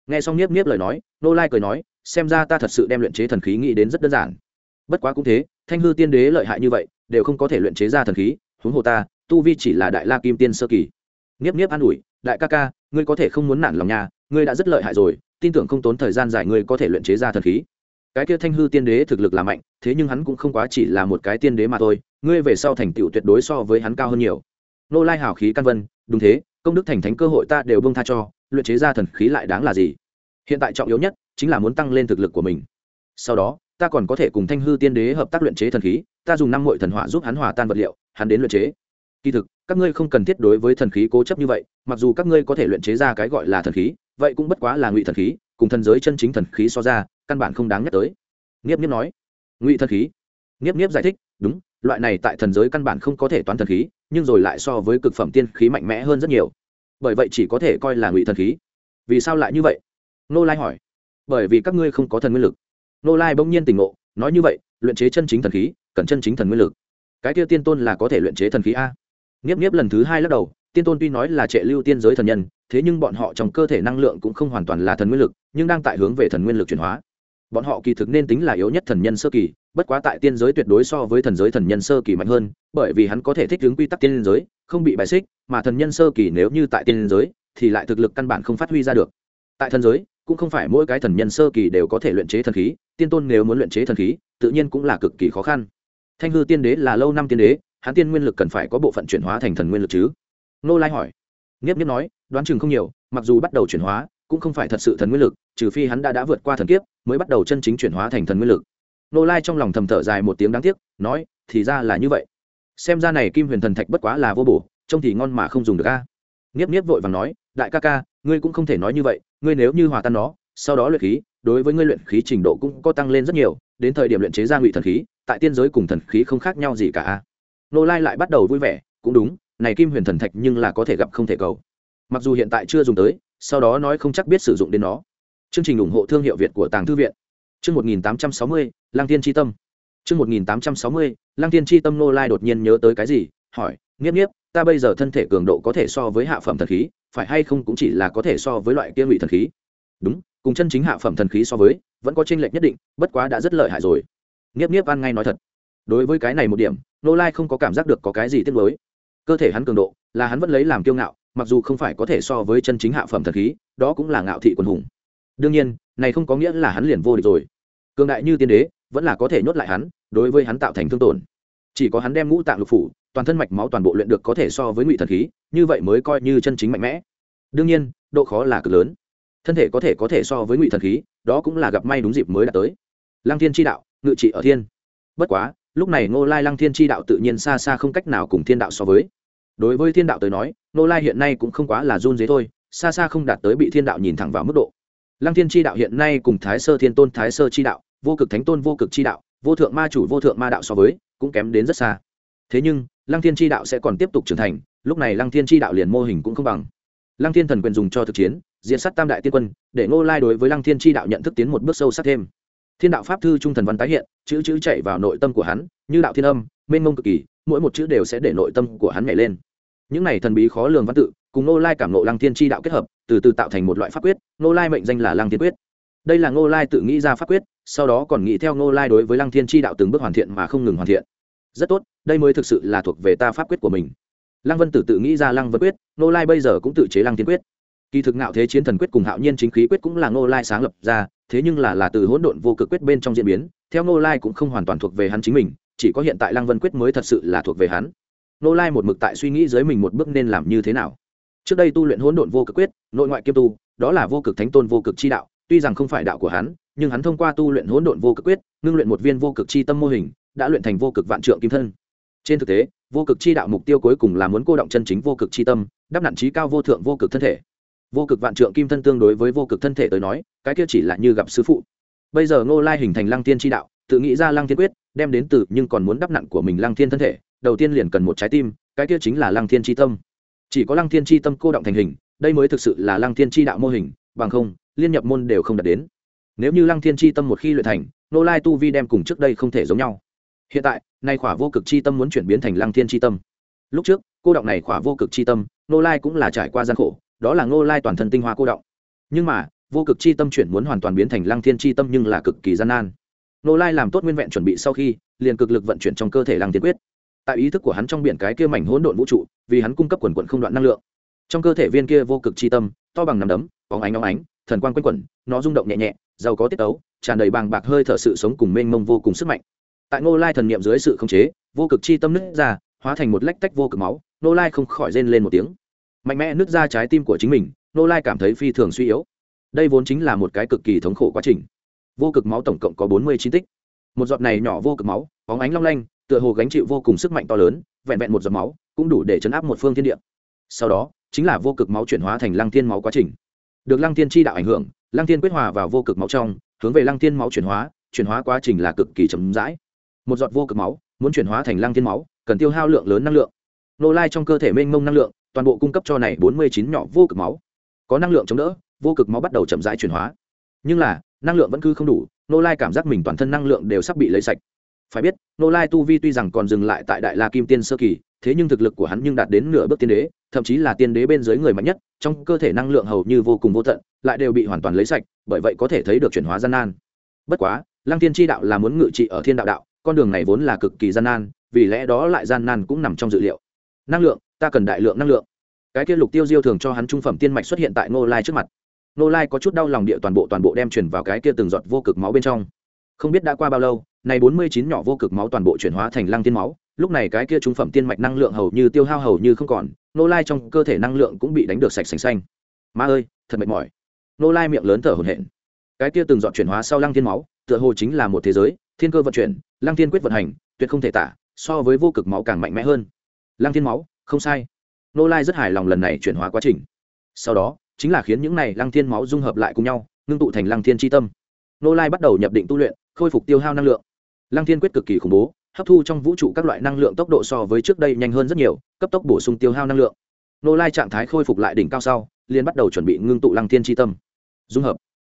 Nghe xong nhiếp nhiếp lời nói, nô lai cười nói, xem ra ta thật sự đem luyện chế thần khí nghĩ đến rất đơn giản. Bất quá cũng thế, thanh hư tiên đế lợi hại như vậy đều không có thể luyện chế ra thần khí, huống hồ ta, tu vi chỉ là đại la kim tiên sơ kỳ. Nghiếp nghiếp an ủi, đại ca ca, ngươi có thể không muốn nản lòng nhà ngươi đã rất lợi hại rồi, tin tưởng không tốn thời gian dài ngươi có thể luyện chế ra thần khí. Cái kia thanh hư tiên đế thực lực là mạnh, thế nhưng hắn cũng không quá chỉ là một cái tiên đế mà thôi, ngươi về sau thành tựu tuyệt đối so với hắn cao hơn nhiều. Nô lai hào khí căn vân, đúng thế, công đức thành thánh cơ hội ta đều bông tha cho, luyện chế ra thần khí lại đáng là gì? Hiện tại trọng yếu nhất chính là muốn tăng lên thực lực của mình. Sau đó ta còn có thể cùng thanh hư tiên đế hợp tác luyện chế thần khí, ta dùng năm mội thần hỏa giúp hắn hòa tan vật liệu, hắn đến luyện chế. Kỳ thực, các ngươi không cần thiết đối với thần khí cố chấp như vậy, mặc dù các ngươi có thể luyện chế ra cái gọi là thần khí, vậy cũng bất quá là ngụy thần khí, cùng thần giới chân chính thần khí so ra, căn bản không đáng nhắc tới. Nghiếp nghiếp nói. Ngụy thần khí. Nghiếp nghiếp giải thích, đúng, loại này tại thần giới căn bản không có thể toán thần khí, nhưng rồi lại so với cực phẩm tiên khí mạnh mẽ hơn rất nhiều. Bởi vậy chỉ có thể coi là ngụy thần khí. Vì sao lại như vậy? Nô lai hỏi. Bởi vì các ngươi không có thần nguyên lực nô lai bỗng nhiên tỉnh ngộ, nói như vậy, luyện chế chân chính thần khí, cần chân chính thần nguyên lực. Cái kia tiên tôn là có thể luyện chế thần khí a? Nghiếp nghiếp lần thứ hai lắc đầu, tiên tôn tuy nói là trệ lưu tiên giới thần nhân, thế nhưng bọn họ trong cơ thể năng lượng cũng không hoàn toàn là thần nguyên lực, nhưng đang tại hướng về thần nguyên lực chuyển hóa. Bọn họ kỳ thực nên tính là yếu nhất thần nhân sơ kỳ, bất quá tại tiên giới tuyệt đối so với thần giới thần nhân sơ kỳ mạnh hơn, bởi vì hắn có thể thích ứng quy tắc tiên giới, không bị bài xích, mà thần nhân sơ kỳ nếu như tại tiên giới, thì lại thực lực căn bản không phát huy ra được. Tại thần giới cũng không phải mỗi cái thần nhân sơ kỳ đều có thể luyện chế thần khí, tiên tôn nếu muốn luyện chế thần khí, tự nhiên cũng là cực kỳ khó khăn. Thanh hư tiên đế là lâu năm tiên đế, hắn tiên nguyên lực cần phải có bộ phận chuyển hóa thành thần nguyên lực chứ? Nô lai hỏi. Nghiếp nghiếp nói, đoán chừng không nhiều, mặc dù bắt đầu chuyển hóa, cũng không phải thật sự thần nguyên lực, trừ phi hắn đã đã vượt qua thần kiếp, mới bắt đầu chân chính chuyển hóa thành thần nguyên lực. Nô lai trong lòng thầm thở dài một tiếng đáng tiếc, nói, thì ra là như vậy. Xem ra này kim huyền thần thạch bất quá là vô bổ, trông thì ngon mà không dùng được a. Nghiếp nghiếp vội và nói đại ca ca, ngươi cũng không thể nói như vậy, ngươi nếu như hòa tan nó, sau đó luyện khí, đối với ngươi luyện khí trình độ cũng có tăng lên rất nhiều, đến thời điểm luyện chế ra ngụy thần khí, tại tiên giới cùng thần khí không khác nhau gì cả. Nô lai lại bắt đầu vui vẻ, cũng đúng, này kim huyền thần thạch nhưng là có thể gặp không thể cầu. Mặc dù hiện tại chưa dùng tới, sau đó nói không chắc biết sử dụng đến nó. Chương trình ủng hộ thương hiệu việt của tàng thư viện. Chương một nghìn tám trăm sáu mươi lang tiên tri tâm. Chương một nghìn tám trăm sáu mươi lang tiên tri tâm nô lai đột nhiên nhớ tới cái gì, hỏi, nghiếp nghiếp, ta bây giờ thân thể cường độ có thể so với hạ phẩm thần khí phải hay không cũng chỉ là có thể so với loại kia ngụy thần khí. Đúng, cùng chân chính hạ phẩm thần khí so với, vẫn có tranh lệch nhất định, bất quá đã rất lợi hại rồi. Nghiếp nghiếp ăn ngay nói thật. Đối với cái này một điểm nô lai không có cảm giác được có cái gì tiếc mới cơ thể hắn cường độ, là hắn vẫn lấy làm kiêu ngạo, mặc dù không phải có thể so với chân chính hạ phẩm thần khí, đó cũng là ngạo thị quần hùng. Đương nhiên, này không có nghĩa là hắn liền vô địch rồi. Cường đại như tiên đế, vẫn là có thể nhốt lại hắn, đối với hắn tạo thành thương tổn. Chỉ có hắn đem ngũ tạng lục phủ toàn thân mạch máu toàn bộ luyện được có thể so với ngụy thần khí, như vậy mới coi như chân chính mạnh mẽ. Đương nhiên, độ khó là cực lớn. Thân thể có thể có thể so với ngụy thần khí, đó cũng là gặp may đúng dịp mới đã tới. Lăng thiên tri đạo, ngự trị ở thiên. Bất quá, lúc này ngô lai lăng thiên tri đạo tự nhiên xa xa không cách nào cùng thiên đạo so với. Đối với thiên đạo tới nói, ngô lai hiện nay cũng không quá là run dế thôi, xa xa không đạt tới bị thiên đạo nhìn thẳng vào mức độ. Lăng thiên tri đạo hiện nay cùng thái sơ thiên tôn, thái sơ tri đạo, vô cực thánh tôn, vô cực tri đạo, vô thượng ma chủ, vô thượng ma đạo so với, cũng kém đến rất xa thế nhưng, lăng thiên tri đạo sẽ còn tiếp tục trưởng thành, lúc này lăng thiên tri đạo liền mô hình cũng không bằng. Lăng thiên thần quyền dùng cho thực chiến diễn sát tam đại tiên quân, để ngô lai đối với lăng thiên tri đạo nhận thức tiến một bước sâu sắc thêm. Thiên đạo pháp thư trung thần văn tái hiện, chữ chữ chạy vào nội tâm của hắn, như đạo thiên âm, mênh mông cực kỳ, mỗi một chữ đều sẽ để nội tâm của hắn nhảy lên. Những này thần bí khó lường văn tự, cùng Ngô lai cảm nộ lăng thiên tri đạo kết hợp, từ từ tạo thành một loại pháp quyết, Ngô lai mệnh danh là lăng thiên quyết. Đây là ngô lai tự nghĩ ra pháp quyết, sau đó còn nghĩ theo ngô lai đối với lăng thiên tri đạo từng bước hoàn thiện mà không ngừng hoàn thiện rất tốt, đây mới thực sự là thuộc về ta pháp quyết của mình. Lăng vân tử tự nghĩ ra lăng vân quyết, ngô lai bây giờ cũng tự chế lăng thiên quyết. Kỳ thực ngạo thế chiến thần quyết cùng hạo nhiên chính khí quyết cũng là ngô lai sáng lập ra, thế nhưng là là từ hỗn độn vô cực quyết bên trong diễn biến, theo ngô lai cũng không hoàn toàn thuộc về hắn chính mình, chỉ có hiện tại lăng vân quyết mới thật sự là thuộc về hắn. Ngô lai một mực tại suy nghĩ dưới mình một bước nên làm như thế nào. Trước đây tu luyện hỗn độn vô cực quyết, nội ngoại kiêm tu, đó là vô cực thánh tôn vô cực chi đạo, tuy rằng không phải đạo của hắn, nhưng hắn thông qua tu luyện hỗn độn vô cực quyết, ngưng luyện một viên vô cực chi tâm mô hình đã luyện thành vô cực vạn trượng kim thân. Trên thực tế, vô cực chi đạo mục tiêu cuối cùng là muốn cô động chân chính vô cực chi tâm, đắp nặn trí cao vô thượng vô cực thân thể. Vô cực vạn trượng kim thân tương đối với vô cực thân thể tới nói, cái kia chỉ là như gặp sư phụ. Bây giờ ngô lai hình thành lăng tiên chi đạo, tự nghĩ ra lăng tiên quyết, đem đến từ nhưng còn muốn đắp nặn của mình lăng thiên thân thể, đầu tiên liền cần một trái tim, cái kia chính là lăng thiên chi tâm. Chỉ có lăng thiên chi tâm cô động thành hình, đây mới thực sự là lăng thiên chi đạo mô hình, bằng không, liên nhập môn đều không đạt đến. Nếu như lăng thiên chi tâm một khi luyện thành nô lai tu vi đem cùng trước đây không thể giống nhau hiện tại, nay khỏa vô cực chi tâm muốn chuyển biến thành lăng thiên chi tâm. Lúc trước, cô động này khỏa vô cực chi tâm nô lai cũng là trải qua gian khổ, đó là nô lai toàn thân tinh hoa cô động nhưng mà, vô cực chi tâm chuyển muốn hoàn toàn biến thành lăng thiên chi tâm nhưng là cực kỳ gian nan. Nô lai làm tốt nguyên vẹn chuẩn bị sau khi, liền cực lực vận chuyển trong cơ thể lăng tiên quyết. Tại ý thức của hắn trong biển cái kia mảnh hỗn độn vũ trụ, vì hắn cung cấp quần quận không đoạn năng lượng. Trong cơ thể viên kia vô cực chi tâm, to bằng nằm đấm óng ánh óng ánh, thần quang quanh quẩn, nó rung động nhẹ nhẹ, giàu có tiết tấu, tràn đầy bàng bạc hơi thở sự sống cùng mênh mông vô cùng sức mạnh tại ngô lai thần niệm dưới sự khống chế, vô cực chi tâm nứt ra, hóa thành một lách tách vô cực máu, ngô lai không khỏi rên lên một tiếng. Mạnh mẽ nứt ra trái tim của chính mình, ngô lai cảm thấy phi thường suy yếu. Đây vốn chính là một cái cực kỳ thống khổ quá trình. Vô cực máu tổng cộng có bốn mươi chín tích. Một giọt này nhỏ vô cực máu, bóng ánh long lanh, tựa hồ gánh chịu vô cùng sức mạnh to lớn, vẹn vẹn một giọt máu, cũng đủ để chấn áp một phương thiên địa. Sau đó, chính là vô cực máu chuyển hóa thành lăng thiên máu quá trình. Được lăng thiên chi đạo ảnh hưởng, lăng thiên quyết hòa vào vô cực máu trong, hướng về lăng thiên máu chuyển hóa chuyển hóa quá trình là cực kỳ chậm rãi một giọt vô cực máu, muốn chuyển hóa thành lăng thiên máu, cần tiêu hao lượng lớn năng lượng. Nô lai trong cơ thể mênh mông năng lượng, toàn bộ cung cấp cho này bốn mươi chín nhỏ vô cực máu. Có năng lượng chống đỡ, vô cực máu bắt đầu chậm rãi chuyển hóa. Nhưng là, năng lượng vẫn cứ không đủ, nô lai cảm giác mình toàn thân năng lượng đều sắp bị lấy sạch. Phải biết, nô lai tu vi tuy rằng còn dừng lại tại đại la kim tiên sơ kỳ, thế nhưng thực lực của hắn nhưng đạt đến nửa bước tiên đế, thậm chí là tiên đế bên dưới người mạnh nhất, trong cơ thể năng lượng hầu như vô cùng vô tận, lại đều bị hoàn toàn lấy sạch, bởi vậy có thể thấy được chuyển hóa gian nan. Bất quá, lăng tiên tri đạo là muốn ngự trị ở thiên đạo đạo con đường này vốn là cực kỳ gian nan, vì lẽ đó lại gian nan cũng nằm trong dự liệu. Năng lượng, ta cần đại lượng năng lượng. Cái kia lục tiêu diêu thường cho hắn trung phẩm tiên mạch xuất hiện tại ngô lai trước mặt. Ngô lai có chút đau lòng địa toàn bộ toàn bộ đem chuyển vào cái kia từng giọt vô cực máu bên trong. Không biết đã qua bao lâu này bốn mươi chín nhỏ vô cực máu toàn bộ chuyển hóa thành lăng tiên máu, lúc này cái kia trung phẩm tiên mạch năng lượng hầu như tiêu hao hầu như không còn nô lai trong cơ thể năng lượng cũng bị đánh được sạch sành xanh. Ma ơi, thật mệt mỏi. Nô lai miệng lớn thở hổn hển. Cái kia từng giọt chuyển hóa sau lăng thiên máu, tựa hồ chính là một thế giới, thiên cơ vận chuyển lăng thiên quyết vận hành, tuyệt không thể tả, so với vô cực máu càng mạnh mẽ hơn. Lăng thiên máu, không sai. Nô lai rất hài lòng lần này chuyển hóa quá trình. Sau đó, chính là khiến những này lăng thiên máu dung hợp lại cùng nhau, ngưng tụ thành lăng thiên tri tâm. Nô lai bắt đầu nhập định tu luyện, khôi phục tiêu hao năng lượng. Lăng thiên quyết cực kỳ khủng bố, hấp thu trong vũ trụ các loại năng lượng tốc độ so với trước đây nhanh hơn rất nhiều, cấp tốc bổ sung tiêu hao năng lượng. Nô lai trạng thái khôi phục lại đỉnh cao sau, liền bắt đầu chuẩn bị ngưng tụ lăng thiên tri tâm. Dung hợp.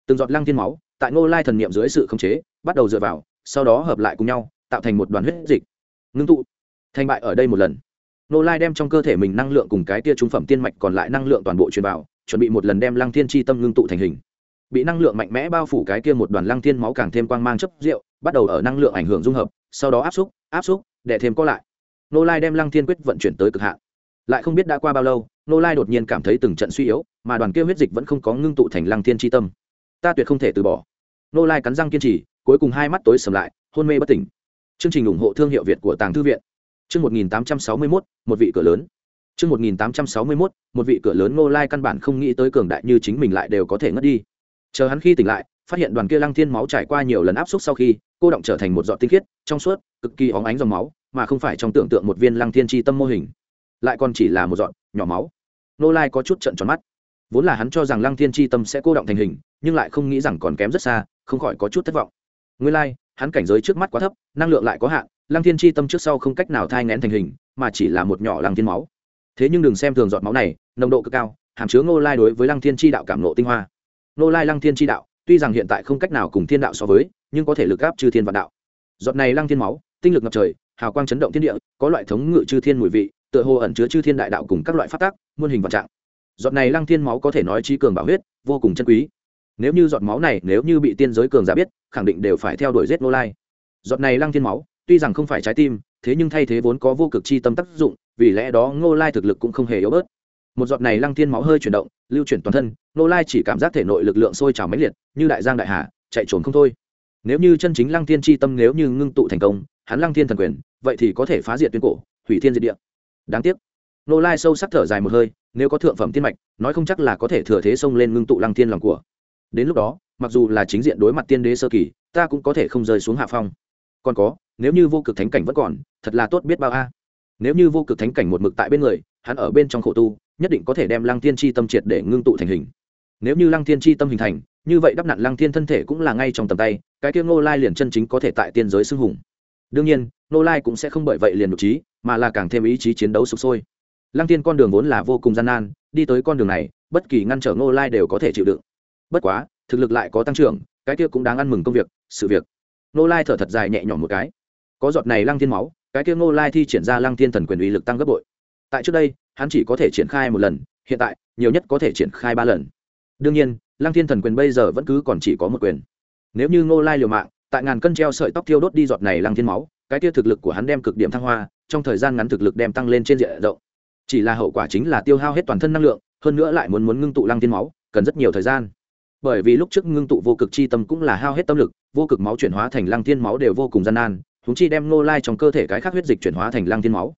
Từng giọt lăng thiên máu, tại nô lai thần niệm dưới sự khống chế, bắt đầu dựa vào sau đó hợp lại cùng nhau, tạo thành một đoàn huyết dịch. Ngưng tụ. Thành bại ở đây một lần. Nô lai đem trong cơ thể mình năng lượng cùng cái tia trung phẩm tiên mạch còn lại năng lượng toàn bộ truyền vào, chuẩn bị một lần đem lăng thiên tri tâm ngưng tụ thành hình. Bị năng lượng mạnh mẽ bao phủ cái kia một đoàn lăng thiên máu càng thêm quang mang chấp rượu, bắt đầu ở năng lượng ảnh hưởng dung hợp, sau đó áp xúc áp xúc, để thêm có lại. Nô lai đem lăng thiên quyết vận chuyển tới cực hạn. Lại không biết đã qua bao lâu, nô lai đột nhiên cảm thấy từng trận suy yếu, mà đoàn kia huyết dịch vẫn không có ngưng tụ thành lăng thiên tri tâm. Ta tuyệt không thể từ bỏ. Nô lai cắn răng kiên trì cuối cùng hai mắt tối sầm lại, hôn mê bất tỉnh. Chương trình ủng hộ thương hiệu việt của tàng thư viện. Chương một nghìn tám trăm sáu mươi mốt, một vị cửa lớn. Chương một nghìn tám trăm sáu mươi mốt, một vị cửa lớn ngô lai căn bản không nghĩ tới cường đại như chính mình lại đều có thể ngất đi. Chờ hắn khi tỉnh lại, phát hiện đoàn kia lăng thiên máu trải qua nhiều lần áp suất sau khi, cô động trở thành một giọt tinh khiết, trong suốt, cực kỳ óng ánh dòng máu, mà không phải trong tưởng tượng một viên lăng thiên tri tâm mô hình. Lại còn chỉ là một giọt nhỏ máu. Nô lai có chút trận tròn mắt. Vốn là hắn cho rằng lăng thiên tri tâm sẽ cô động thành hình, nhưng lại không nghĩ rằng còn kém rất xa, không khỏi có chút thất vọng nguyên lai, hắn cảnh giới trước mắt quá thấp, năng lượng lại có hạn, lăng thiên Chi tâm trước sau không cách nào thai nghén thành hình, mà chỉ là một nhỏ lăng thiên máu. Thế nhưng đừng xem thường giọt máu này, nồng độ cực cao, hàm chứa ngô lai đối với lăng thiên Chi đạo cảm nộ tinh hoa. Ngô lai lăng thiên Chi đạo, tuy rằng hiện tại không cách nào cùng thiên đạo so với, nhưng có thể lực áp chư thiên vạn đạo. Giọt này lăng thiên máu, tinh lực ngập trời, hào quang chấn động thiên địa, có loại thống ngự chư thiên mùi vị, tựa hồ ẩn chứa chư thiên đại đạo cùng các loại pháp tác muôn hình vạn trạng. Giọt này lăng thiên máu có thể nói chí cường bảo huyết, vô cùng chân quý. Nếu như giọt máu này, nếu như bị tiên giới cường giả biết khẳng định đều phải theo đuổi giết ngô lai giọt này lăng thiên máu, tuy rằng không phải trái tim, thế nhưng thay thế vốn có vô cực chi tâm tác dụng, vì lẽ đó ngô lai thực lực cũng không hề yếu bớt. Một giọt này lăng thiên máu hơi chuyển động, lưu chuyển toàn thân, ngô lai chỉ cảm giác thể nội lực lượng sôi trào mãnh liệt, như đại giang đại hà, chạy trốn không thôi. Nếu như chân chính lăng thiên chi tâm nếu như ngưng tụ thành công, hắn lăng thiên thần quyền, vậy thì có thể phá diệt tuyến cổ, hủy thiên diệt địa. Đáng tiếc, Ngô lai sâu sắc thở dài một hơi, nếu có thượng phẩm tiên mạch, nói không chắc là có thể thừa thế xông lên ngưng tụ lăng thiên lòng của. Đến lúc đó mặc dù là chính diện đối mặt tiên đế sơ kỳ, ta cũng có thể không rơi xuống hạ phong. Còn có, nếu như vô cực thánh cảnh vẫn còn, thật là tốt biết bao a. Nếu như vô cực thánh cảnh một mực tại bên người, hắn ở bên trong khổ tu, nhất định có thể đem lăng thiên chi tâm triệt để ngưng tụ thành hình. Nếu như lăng thiên chi tâm hình thành, như vậy đắp nặn lăng thiên thân thể cũng là ngay trong tầm tay, cái kia ngô lai liền chân chính có thể tại tiên giới xưng hùng. Đương nhiên, ngô lai cũng sẽ không bởi vậy liền nhục trí, mà là càng thêm ý chí chiến đấu sụp sôi. Lăng tiên con đường vốn là vô cùng gian nan, đi tới con đường này, bất kỳ ngăn trở ngô lai đều có thể chịu đựng. Bất quá thực lực lại có tăng trưởng, cái kia cũng đáng ăn mừng công việc, sự việc. Ngô lai thở thật dài nhẹ nhõm một cái. Có giọt này lăng Thiên máu, cái kia ngô lai thi triển ra lăng Thiên thần quyền uy lực tăng gấp bội. Tại trước đây, hắn chỉ có thể triển khai một lần, hiện tại, nhiều nhất có thể triển khai ba lần. Đương nhiên, lăng thiên thần quyền bây giờ vẫn cứ còn chỉ có một quyền. Nếu như ngô lai liều mạng, tại ngàn cân treo sợi tóc thiêu đốt đi giọt này lăng thiên máu, cái kia thực lực của hắn đem cực điểm thăng hoa, trong thời gian ngắn thực lực đem tăng lên trên diện rộng. Chỉ là hậu quả chính là tiêu hao hết toàn thân năng lượng, hơn nữa lại muốn muốn ngưng tụ lăng thiên máu, cần rất nhiều thời gian bởi vì lúc trước ngưng tụ vô cực chi tâm cũng là hao hết tâm lực, vô cực máu chuyển hóa thành lăng thiên máu đều vô cùng gian nan húng chi đem ngô lai trong cơ thể cái khác huyết dịch chuyển hóa thành lăng thiên máu.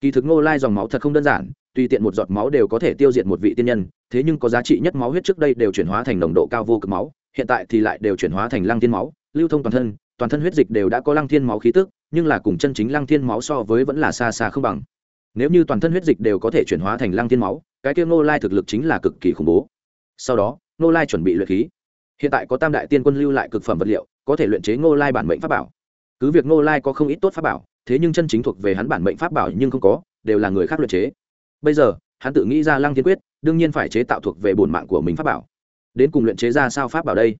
Kỳ thực ngô lai dòng máu thật không đơn giản, tùy tiện một giọt máu đều có thể tiêu diệt một vị tiên nhân, thế nhưng có giá trị nhất máu huyết trước đây đều chuyển hóa thành nồng độ cao vô cực máu, hiện tại thì lại đều chuyển hóa thành lăng thiên máu, lưu thông toàn thân toàn thân huyết dịch đều đã có lăng thiên máu khí tức, nhưng là cùng chân chính lăng thiên máu so với vẫn là xa xa không bằng. Nếu như toàn thân huyết dịch đều có thể chuyển hóa thành lăng thiên máu, cái kia ngô lai thực lực chính là cực kỳ khủng bố. Sau đó ngô lai chuẩn bị luyện khí. Hiện tại có tam đại tiên quân lưu lại cực phẩm vật liệu, có thể luyện chế ngô lai bản mệnh pháp bảo. Cứ việc ngô lai có không ít tốt pháp bảo, thế nhưng chân chính thuộc về hắn bản mệnh pháp bảo nhưng không có, đều là người khác luyện chế. Bây giờ, hắn tự nghĩ ra lăng thiên quyết, đương nhiên phải chế tạo thuộc về bổn mạng của mình pháp bảo. Đến cùng luyện chế ra sao pháp bảo đây?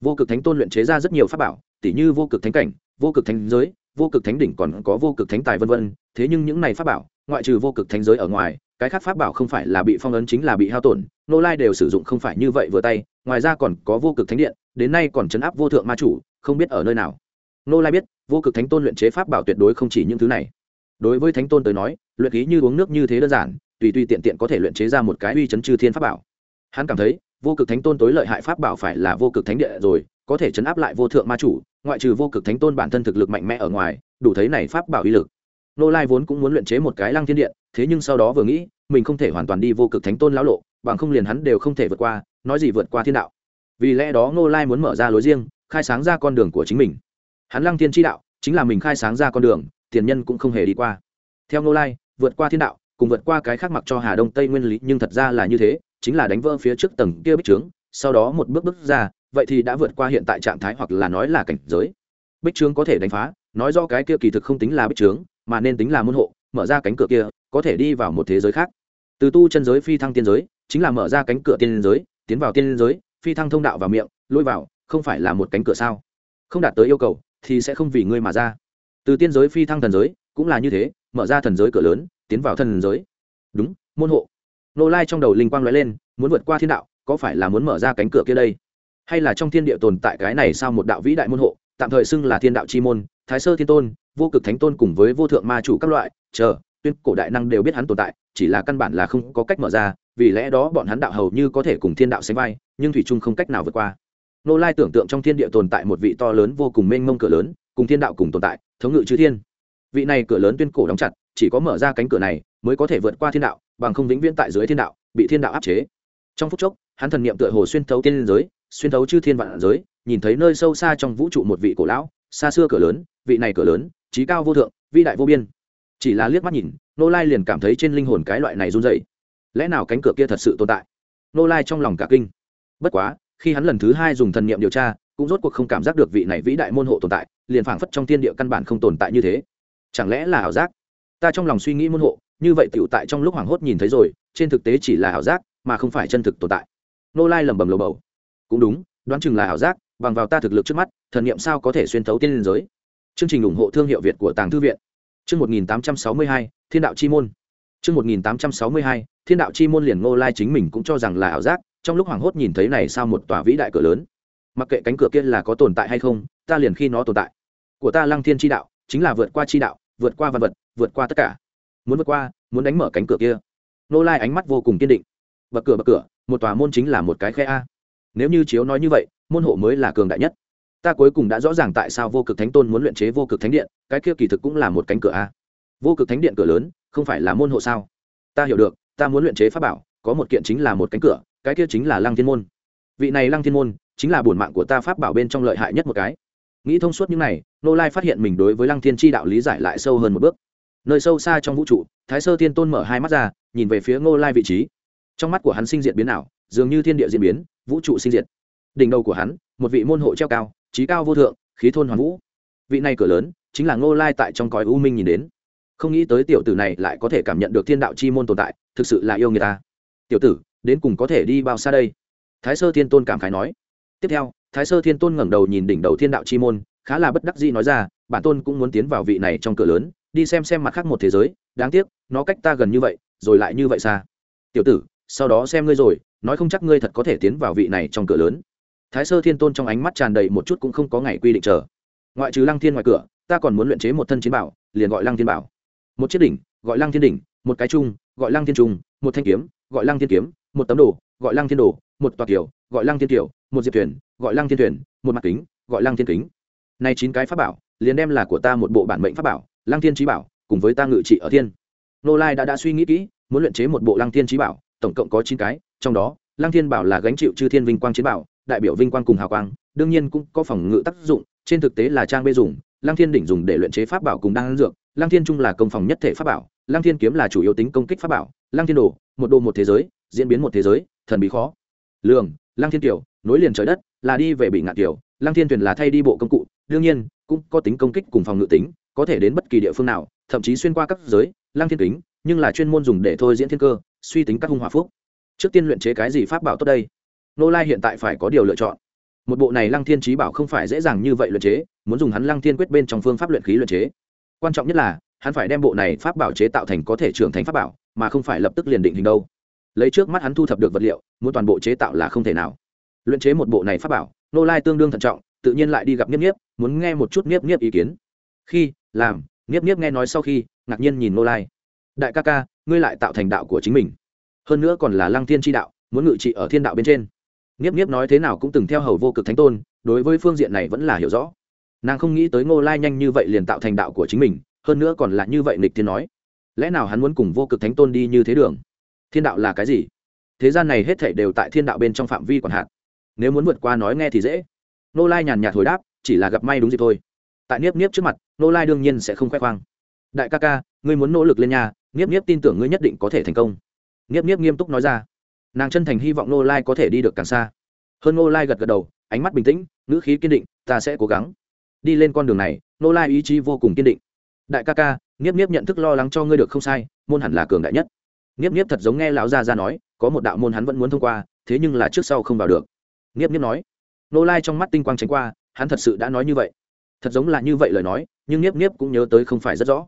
Vô cực thánh tôn luyện chế ra rất nhiều pháp bảo, tỉ như vô cực thánh cảnh, vô cực thánh giới, vô cực thánh đỉnh còn có vô cực thánh tài vân vân, thế nhưng những này pháp bảo, ngoại trừ vô cực thánh giới ở ngoài cái khác pháp bảo không phải là bị phong ấn chính là bị hao tổn nô lai đều sử dụng không phải như vậy vừa tay, ngoài ra còn có vô cực thánh điện, đến nay còn chấn áp vô thượng ma chủ, không biết ở nơi nào. Nô lai biết, vô cực thánh tôn luyện chế pháp bảo tuyệt đối không chỉ những thứ này. Đối với thánh tôn tới nói, luyện khí như uống nước như thế đơn giản, tùy tùy tiện tiện có thể luyện chế ra một cái uy chấn chư thiên pháp bảo. Hắn cảm thấy, vô cực thánh tôn tối lợi hại pháp bảo phải là vô cực thánh địa rồi, có thể chấn áp lại vô thượng ma chủ, ngoại trừ vô cực thánh tôn bản thân thực lực mạnh mẽ ở ngoài, đủ thấy này pháp bảo uy lực. Nô lai vốn cũng muốn luyện chế một cái lăng thiên điện thế nhưng sau đó vừa nghĩ, mình không thể hoàn toàn đi vô cực thánh tôn lão lộ, bằng không liền hắn đều không thể vượt qua, nói gì vượt qua thiên đạo. Vì lẽ đó Ngô lai muốn mở ra lối riêng, khai sáng ra con đường của chính mình. Hắn lăng thiên tri đạo, chính là mình khai sáng ra con đường, tiền nhân cũng không hề đi qua. Theo Ngô lai, vượt qua thiên đạo, cùng vượt qua cái khác mặc cho hà đông, tây nguyên lý, nhưng thật ra là như thế, chính là đánh vỡ phía trước tầng kia bích trướng, sau đó một bước bước ra, vậy thì đã vượt qua hiện tại trạng thái hoặc là nói là cảnh giới. Bích trướng có thể đánh phá, nói do cái kia kỳ thực không tính là bích trướng, mà nên tính là môn hộ, mở ra cánh cửa kia có thể đi vào một thế giới khác. Từ tu chân giới phi thăng tiên giới, chính là mở ra cánh cửa tiên giới, tiến vào tiên giới, phi thăng thông đạo vào miệng, lôi vào, không phải là một cánh cửa sao? Không đạt tới yêu cầu, thì sẽ không vì ngươi mà ra. Từ tiên giới phi thăng thần giới, cũng là như thế, mở ra thần giới cửa lớn, tiến vào thần giới. Đúng, môn hộ. Nô lai trong đầu linh quang nói lên, muốn vượt qua thiên đạo, có phải là muốn mở ra cánh cửa kia đây? Hay là trong thiên địa tồn tại cái này sao một đạo vĩ đại môn hộ, tạm thời xưng là thiên đạo chi môn, thái sơ thiên tôn, vô cực thánh tôn cùng với vô thượng ma chủ các loại, chờ tuyên cổ đại năng đều biết hắn tồn tại, chỉ là căn bản là không có cách mở ra, vì lẽ đó bọn hắn đạo hầu như có thể cùng thiên đạo sánh vai, nhưng thủy trung không cách nào vượt qua. Nô lai tưởng tượng trong thiên địa tồn tại một vị to lớn vô cùng mênh mông cửa lớn, cùng thiên đạo cùng tồn tại, thống ngự chư thiên. Vị này cửa lớn tuyên cổ đóng chặt, chỉ có mở ra cánh cửa này mới có thể vượt qua thiên đạo, bằng không vĩnh viễn tại dưới thiên đạo, bị thiên đạo áp chế. Trong phút chốc, hắn thần niệm tựa hồ xuyên thấu tiên giới, xuyên thấu chư thiên vạn giới, nhìn thấy nơi sâu xa trong vũ trụ một vị cổ lão, xa xưa cửa lớn, vị này cửa lớn, trí cao vô thượng, vĩ đại vô biên chỉ là liếc mắt nhìn nô lai liền cảm thấy trên linh hồn cái loại này run dày lẽ nào cánh cửa kia thật sự tồn tại? Nô lai trong lòng cả kinh. Bất quá, khi hắn lần thứ hai dùng thần niệm điều tra, cũng rốt cuộc không cảm giác được vị này vĩ đại môn hộ tồn tại, liền phảng phất trong thiên địa căn bản không tồn tại như thế. Chẳng lẽ là ảo giác? Ta trong lòng suy nghĩ môn hộ, như vậy tựu tại trong lúc hoảng hốt nhìn thấy rồi, trên thực tế chỉ là ảo giác, mà không phải chân thực tồn tại. Nô lai lẩm bẩm lầu bầu. Cũng đúng, đoán chừng là ảo giác, bằng vào ta thực lực trước mắt, thần niệm sao có thể xuyên thấu tiên liên giới? Chương trình ủng hộ thương hiệu việt của tàng thư viện chương một nghìn tám trăm sáu mươi hai, thiên đạo chi môn. Chương một nghìn tám trăm sáu mươi hai, thiên đạo chi môn liền ngô lai chính mình cũng cho rằng là ảo giác, trong lúc hoảng hốt nhìn thấy này sao một tòa vĩ đại cửa lớn. Mặc kệ cánh cửa kia là có tồn tại hay không, ta liền khi nó tồn tại. Của ta lăng thiên chi đạo, chính là vượt qua chi đạo, vượt qua văn vật, vượt qua tất cả. Muốn vượt qua, muốn đánh mở cánh cửa kia. Ngô lai ánh mắt vô cùng kiên định. Bậc cửa bậc cửa, một tòa môn chính là một cái khe a. Nếu như chiếu nói như vậy, môn hộ mới là cường đại nhất ta cuối cùng đã rõ ràng tại sao vô cực thánh tôn muốn luyện chế vô cực thánh điện, cái kia kỳ thực cũng là một cánh cửa a. Vô cực thánh điện cửa lớn, không phải là môn hộ sao? Ta hiểu được, ta muốn luyện chế pháp bảo, có một kiện chính là một cánh cửa, cái kia chính là lăng thiên môn. Vị này lăng thiên môn, chính là bổn mạng của ta pháp bảo bên trong lợi hại nhất một cái. Nghĩ thông suốt những này, nô lai phát hiện mình đối với lăng thiên tri đạo lý giải lại sâu hơn một bước. Nơi sâu xa trong vũ trụ, thái sơ thiên tôn mở hai mắt ra, nhìn về phía ngô lai vị trí. Trong mắt của hắn sinh diện biến ảo, dường như thiên địa diễn biến, vũ trụ sinh diệt. Đỉnh đầu của hắn, một vị môn hộ treo cao trí cao vô thượng, khí thôn hoàn vũ. Vị này cửa lớn chính là ngô lai tại trong cõi u minh nhìn đến. Không nghĩ tới tiểu tử này lại có thể cảm nhận được thiên đạo chi môn tồn tại, thực sự là yêu người ta. Tiểu tử, đến cùng có thể đi bao xa đây? Thái sơ thiên tôn cảm khái nói. Tiếp theo, thái sơ thiên tôn ngẩng đầu nhìn đỉnh đầu thiên đạo chi môn, khá là bất đắc dĩ nói ra, bản tôn cũng muốn tiến vào vị này trong cửa lớn, đi xem xem mặt khác một thế giới, đáng tiếc, nó cách ta gần như vậy, rồi lại như vậy xa. Tiểu tử, sau đó xem ngươi rồi, nói không chắc ngươi thật có thể tiến vào vị này trong cửa lớn thái sơ thiên tôn trong ánh mắt tràn đầy một chút cũng không có ngày quy định chờ ngoại trừ lăng thiên ngoài cửa ta còn muốn luyện chế một thân chiến bảo liền gọi lăng thiên bảo một chiếc đỉnh gọi lăng thiên đỉnh một cái trung gọi lăng thiên trung một thanh kiếm gọi lăng thiên kiếm một tấm đồ gọi lăng thiên đồ một tòa kiểu gọi lăng thiên kiểu một diệp thuyền gọi lăng thiên thuyền một mặt kính gọi lăng thiên kính này chín cái pháp bảo liền đem là của ta một bộ bản mệnh pháp bảo lăng thiên trí bảo cùng với ta ngự trị ở thiên nô lai đã đã suy nghĩ kỹ muốn luyện chế một bộ lăng thiên trí bảo tổng cộng có chín cái trong đó lăng thiên bảo là gánh chịu chư thiên vinh quang chiến bảo đại biểu vinh quang cùng hào quang, đương nhiên cũng có phòng ngự tác dụng, trên thực tế là trang bê dùng, lăng thiên đỉnh dùng để luyện chế pháp bảo cùng đan dược, lăng thiên trung là công phòng nhất thể pháp bảo, lăng thiên kiếm là chủ yếu tính công kích pháp bảo, lăng thiên đồ, một đồ một thế giới, diễn biến một thế giới, thần bí khó. Lường, lăng thiên tiểu, nối liền trời đất, là đi về bị ngạn tiểu, lăng thiên thuyền là thay đi bộ công cụ, đương nhiên, cũng có tính công kích cùng phòng ngự tính, có thể đến bất kỳ địa phương nào, thậm chí xuyên qua các giới, lăng thiên kính, nhưng là chuyên môn dùng để thôi diễn thiên cơ, suy tính các hung hòa phúc. Trước tiên luyện chế cái gì pháp bảo tốt đây? Nô lai hiện tại phải có điều lựa chọn. Một bộ này lăng thiên trí bảo không phải dễ dàng như vậy luyện chế, muốn dùng hắn lăng thiên quyết bên trong phương pháp luyện khí luyện chế. Quan trọng nhất là, hắn phải đem bộ này pháp bảo chế tạo thành có thể trưởng thành pháp bảo, mà không phải lập tức liền định hình đâu. Lấy trước mắt hắn thu thập được vật liệu, muốn toàn bộ chế tạo là không thể nào. Luyện chế một bộ này pháp bảo nô lai tương đương thận trọng, tự nhiên lại đi gặp nghiếp nghiếp muốn nghe một chút nghiếp nghiếp ý kiến. Khi, làm nghiếp nghiếp nghe nói sau khi, ngạc nhiên nhìn nô lai. Đại ca ca, ngươi lại tạo thành đạo của chính mình. Hơn nữa còn là lăng thiên tri đạo, muốn ngự trị ở thiên đạo bên trên. Niếp Niếp nói thế nào cũng từng theo hầu vô cực thánh tôn, đối với phương diện này vẫn là hiểu rõ. Nàng không nghĩ tới ngô lai nhanh như vậy liền tạo thành đạo của chính mình, hơn nữa còn là như vậy nịch thiên nói. Lẽ nào hắn muốn cùng vô cực thánh tôn đi như thế đường? Thiên đạo là cái gì? Thế gian này hết thảy đều tại thiên đạo bên trong phạm vi còn hạn. Nếu muốn vượt qua nói nghe thì dễ. Nô lai nhàn nhạt hồi đáp, chỉ là gặp may đúng dịp thôi. Tại niếp niếp trước mặt nô lai đương nhiên sẽ không khoe khoang. Đại ca ca, ngươi muốn nỗ lực lên nhà niếp niếp tin tưởng ngươi nhất định có thể thành công. Niếp niếp nghiêm túc nói ra nàng chân thành hy vọng nô lai có thể đi được càng xa. Hơn nô lai gật gật đầu, ánh mắt bình tĩnh, ngữ khí kiên định, ta sẽ cố gắng đi lên con đường này. Nô lai ý chí vô cùng kiên định. Đại ca ca nghiếp nghiếp nhận thức lo lắng cho ngươi được không sai, môn hẳn là cường đại nhất. Nghiếp nghiếp thật giống nghe lão gia ra nói, có một đạo môn hắn vẫn muốn thông qua, thế nhưng là trước sau không vào được. Nghiếp nghiếp nói. Nô lai trong mắt tinh quang tránh qua, hắn thật sự đã nói như vậy. Thật giống là như vậy lời nói, nhưng nghiếp nghiếp cũng nhớ tới không phải rất rõ.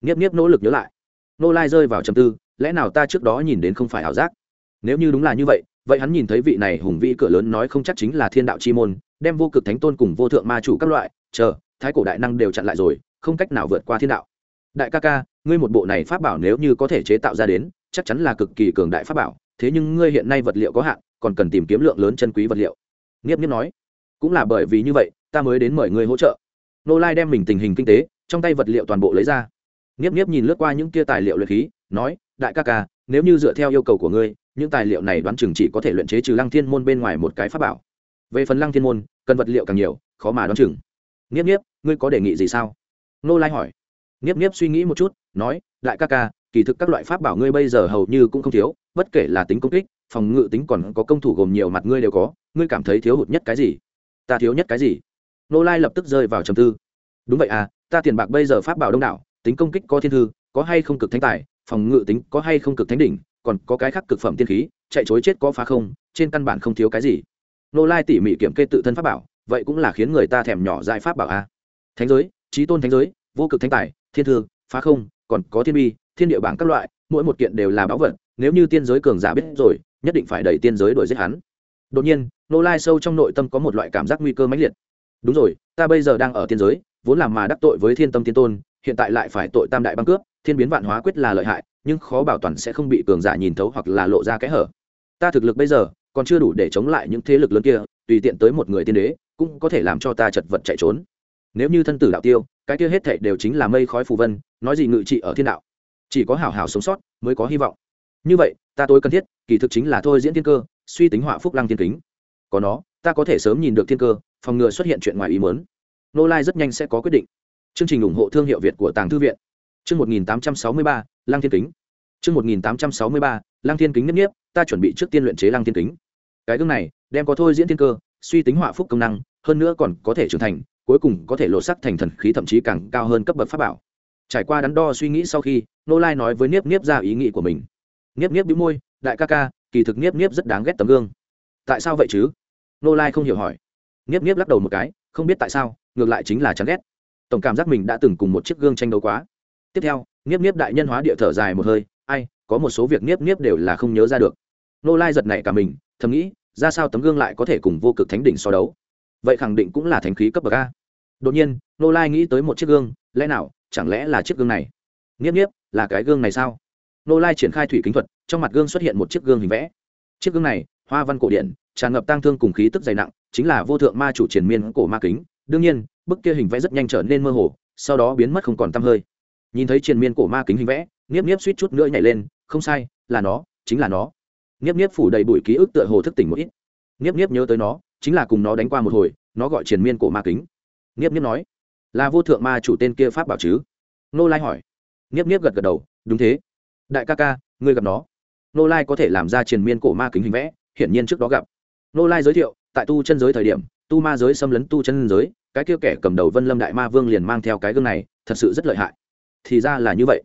Nghiếp nghiếp nỗ lực nhớ lại. Nô lai rơi vào trầm tư, lẽ nào ta trước đó nhìn đến không phải ảo giác? Nếu như đúng là như vậy vậy hắn nhìn thấy vị này hùng vĩ cửa lớn nói không chắc chính là thiên đạo chi môn, đem vô cực thánh tôn cùng vô thượng ma chủ các loại, chờ, thái cổ đại năng đều chặn lại rồi, không cách nào vượt qua thiên đạo. Đại ca ca, ngươi một bộ này pháp bảo nếu như có thể chế tạo ra đến, chắc chắn là cực kỳ cường đại pháp bảo, thế nhưng ngươi hiện nay vật liệu có hạn, còn cần tìm kiếm lượng lớn chân quý vật liệu. Nghiếp nghiếp nói, cũng là bởi vì như vậy, ta mới đến mời ngươi hỗ trợ. Nô lai đem mình tình hình kinh tế, trong tay vật liệu toàn bộ lấy ra. Nghiếp nghiếp nhìn lướt qua những kia tài liệu luyện khí, nói, đại ca ca, nếu như dựa theo yêu cầu của ngươi những tài liệu này đoán chừng chỉ có thể luyện chế trừ lăng thiên môn bên ngoài một cái pháp bảo. Về phần lăng thiên môn, cần vật liệu càng nhiều, khó mà đoán chừng. Nghiếp nghiếp, ngươi có đề nghị gì sao? Nô lai hỏi. Nghiếp nghiếp suy nghĩ một chút, nói đại ca ca, kỳ thực các loại pháp bảo ngươi bây giờ hầu như cũng không thiếu, bất kể là tính công kích, phòng ngự tính còn có công thủ gồm nhiều mặt ngươi đều có, ngươi cảm thấy thiếu hụt nhất cái gì? Ta thiếu nhất cái gì? Nô lai lập tức rơi vào trầm tư. Đúng vậy à ta tiền bạc bây giờ pháp bảo đông đảo, tính công kích có thiên thư, có hay không cực thánh tài, phòng ngự tính có hay không cực thánh đỉnh còn có cái khác cực phẩm tiên khí, chạy chối chết có phá không, trên căn bản không thiếu cái gì. Nô lai tỉ mỉ kiểm kê tự thân pháp bảo, vậy cũng là khiến người ta thèm nhỏ dại pháp bảo a. Thánh giới trí tôn thánh giới, vô cực thánh tài, thiên thư, phá không, còn có thiên bi, thiên địa bảng các loại, mỗi một kiện đều là báu vật, nếu như tiên giới cường giả biết rồi, nhất định phải đẩy tiên giới đuổi giết hắn. Đột nhiên, nô lai sâu trong nội tâm có một loại cảm giác nguy cơ mãnh liệt. Đúng rồi, ta bây giờ đang ở tiên giới, vốn làm mà đắc tội với thiên tâm tiên tôn, hiện tại lại phải tội tam đại băng cướp, thiên biến vạn hóa quyết là lợi hại nhưng khó bảo toàn sẽ không bị cường giả nhìn thấu hoặc là lộ ra kẽ hở. Ta thực lực bây giờ còn chưa đủ để chống lại những thế lực lớn kia, tùy tiện tới một người tiên đế cũng có thể làm cho ta chật vật chạy trốn. Nếu như thân tử đạo tiêu, cái kia hết thảy đều chính là mây khói phù vân, nói gì ngự trị ở thiên đạo. Chỉ có hảo hảo sống sót mới có hy vọng. Như vậy, ta tối cần thiết, kỳ thực chính là thôi diễn thiên cơ, suy tính họa phúc lăng thiên kính. Có nó, ta có thể sớm nhìn được thiên cơ, phòng ngừa xuất hiện chuyện ngoài ý muốn. nô lai rất nhanh sẽ có quyết định. Chương trình ủng hộ thương hiệu việt của tàng thư viện chương một nghìn tám trăm sáu mươi ba, lăng thiên kính. Chương một nghìn tám trăm sáu mươi ba, lăng thiên kính nhất nhiếp, ta chuẩn bị trước tiên luyện chế lăng thiên kính. Cái gương này, đem có thôi diễn thiên cơ, suy tính họa phúc công năng, hơn nữa còn có thể trưởng thành, cuối cùng có thể lộ sắc thành thần khí thậm chí càng cao hơn cấp bậc pháp bảo. Trải qua đắn đo suy nghĩ sau khi, nô lai nói với niếp niếp ra ý nghĩ của mình. Niếp niếp bĩu môi, đại ca ca, kỳ thực niếp niếp rất đáng ghét tấm gương. Tại sao vậy chứ? Nô lai không hiểu hỏi. Niếp niếp lắc đầu một cái, không biết tại sao, ngược lại chính là chán ghét. Tổng cảm giác mình đã từng cùng một chiếc gương tranh đấu quá tiếp theo niếp niếp đại nhân hóa địa thở dài một hơi, ai, có một số việc niếp niếp đều là không nhớ ra được. Nô lai giật nảy cả mình, thầm nghĩ, ra sao tấm gương lại có thể cùng vô cực thánh đỉnh so đấu? Vậy khẳng định cũng là thánh khí cấp bậc a. Đột nhiên, nô lai nghĩ tới một chiếc gương, lẽ nào, chẳng lẽ là chiếc gương này? Nghiếp nghiếp, là cái gương này sao? Nô lai triển khai thủy kính thuật, trong mặt gương xuất hiện một chiếc gương hình vẽ. Chiếc gương này, hoa văn cổ điển, tràn ngập tang thương cùng khí tức dày nặng, chính là vô thượng ma chủ triển miên cổ ma kính. Đương nhiên, bức kia hình vẽ rất nhanh trở nên mơ hồ, sau đó biến mất không còn tăm hơi nhìn thấy triền miên cổ ma kính hình vẽ nghiếp nghiếp suýt chút nữa nhảy lên, không sai, là nó, chính là nó. Nghiếp nghiếp phủ đầy bụi ký ức tựa hồ thức tỉnh một ít. Nghiếp nghiếp nhớ tới nó, chính là cùng nó đánh qua một hồi, nó gọi triền miên cổ ma kính. Nghiếp nghiếp nói, là vô thượng ma chủ tên kia pháp bảo chứ? Nô lai hỏi. Nghiếp nghiếp gật gật đầu, đúng thế. Đại ca ca, ngươi gặp nó. Nô lai có thể làm ra triền miên cổ ma kính hình vẽ, hiển nhiên trước đó gặp. Nô lai giới thiệu, tại tu chân giới thời điểm, tu ma giới xâm lấn tu chân giới, cái kia kẻ cầm đầu vân lâm đại ma vương liền mang theo cái gương này, thật sự rất lợi hại thì ra là như vậy.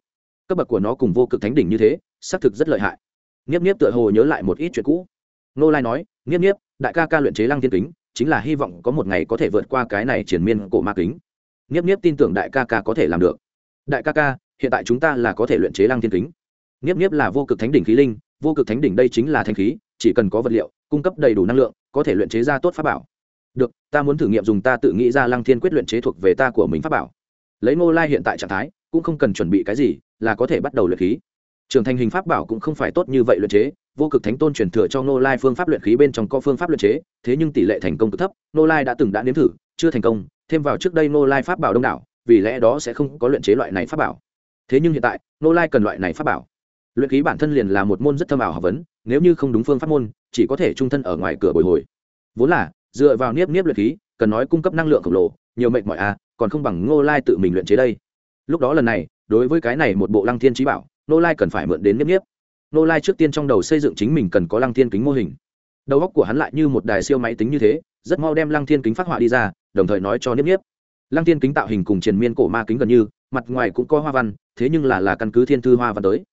Cấp bậc của nó cùng vô cực thánh đỉnh như thế, xác thực rất lợi hại. Nghiếp nghiếp tựa hồ nhớ lại một ít chuyện cũ. Nô lai nói, nghiếp nghiếp, đại ca ca luyện chế lăng thiên kính, chính là hy vọng có một ngày có thể vượt qua cái này triển miên cổ ma kính. Nghiếp nghiếp tin tưởng đại ca ca có thể làm được. Đại ca ca, hiện tại chúng ta là có thể luyện chế lăng thiên kính. Nghiếp nghiếp là vô cực thánh đỉnh khí linh, vô cực thánh đỉnh đây chính là thanh khí, chỉ cần có vật liệu, cung cấp đầy đủ năng lượng, có thể luyện chế ra tốt pháp bảo. Được, ta muốn thử nghiệm dùng ta tự nghĩ ra lăng thiên quyết luyện chế thuộc về ta của mình pháp bảo. Lấy ngô lai hiện tại trạng thái cũng không cần chuẩn bị cái gì, là có thể bắt đầu luyện khí. Trường thành hình pháp bảo cũng không phải tốt như vậy luyện chế, vô cực thánh tôn truyền thừa cho Nô lai phương pháp luyện khí bên trong có phương pháp luyện chế, thế nhưng tỷ lệ thành công cực thấp Nô lai đã từng đã nếm thử, chưa thành công, thêm vào trước đây Nô lai pháp bảo đông đảo, vì lẽ đó sẽ không có luyện chế loại này pháp bảo. Thế nhưng hiện tại Nô lai cần loại này pháp bảo. Luyện khí bản thân liền là một môn rất thâm ảo học vấn, nếu như không đúng phương pháp môn, chỉ có thể trung thân ở ngoài cửa bồi hồi. Vốn là, dựa vào niếp niếp luyện khí, cần nói cung cấp năng lượng khổng lồ, nhiều mệnh mọi a à, còn không bằng ngô lai tự mình luyện chế đây lúc đó lần này, đối với cái này một bộ lăng thiên trí bảo, nô lai cần phải mượn đến niếp niếp. Nô lai trước tiên trong đầu xây dựng chính mình cần có lăng thiên kính mô hình. Đầu óc của hắn lại như một đài siêu máy tính như thế, rất mau đem lăng thiên kính phát họa đi ra, đồng thời nói cho niếp niếp. Lăng thiên kính tạo hình cùng triền miên cổ ma kính gần như, mặt ngoài cũng có hoa văn, thế nhưng là là căn cứ thiên thư hoa văn tới.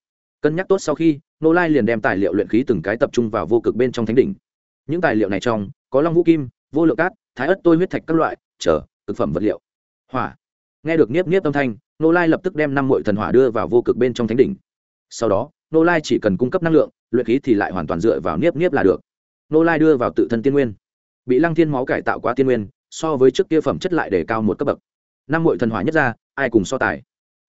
Cân nhắc tốt sau khi, nô lai liền đem tài liệu luyện khí từng cái tập trung vào vô cực bên trong thánh đỉnh. Những tài liệu này trong, có long vũ kim, vô lượng cát, thái ất tôi huyết thạch các loại, trở, thực phẩm vật liệu. Hỏa. Nghe được niếp niếp âm thanh nô lai lập tức đem năm mội thần hỏa đưa vào vô cực bên trong thánh đỉnh. Sau đó, nô lai chỉ cần cung cấp năng lượng, luyện khí thì lại hoàn toàn dựa vào niếp niếp là được. Nô lai đưa vào tự thân tiên nguyên. Bị lăng thiên máu cải tạo quá tiên nguyên, so với trước kia phẩm chất lại để cao một cấp bậc. Năm mội thần hỏa nhất ra, ai cùng so tài?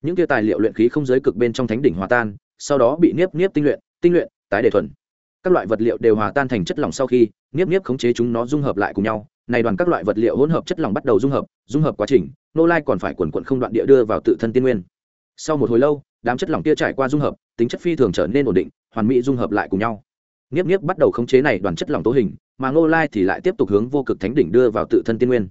Những kia tài liệu luyện khí không giới cực bên trong thánh đỉnh hòa tan, sau đó bị niếp niếp tinh luyện tinh luyện, tái đề thuần. Các loại vật liệu đều hòa tan thành chất lỏng sau khi, niếp niếp khống chế chúng nó dung hợp lại cùng nhau này đoàn các loại vật liệu hỗn hợp chất lỏng bắt đầu dung hợp dung hợp quá trình, nô lai còn phải quần quận không đoạn địa đưa vào tự thân tiên nguyên. Sau một hồi lâu, đám chất lỏng kia trải qua dung hợp, tính chất phi thường trở nên ổn định, hoàn mỹ dung hợp lại cùng nhau. Niếp niếp bắt đầu khống chế này đoàn chất lỏng tố hình, mà nô lai thì lại tiếp tục hướng vô cực thánh đỉnh đưa vào tự thân tiên nguyên.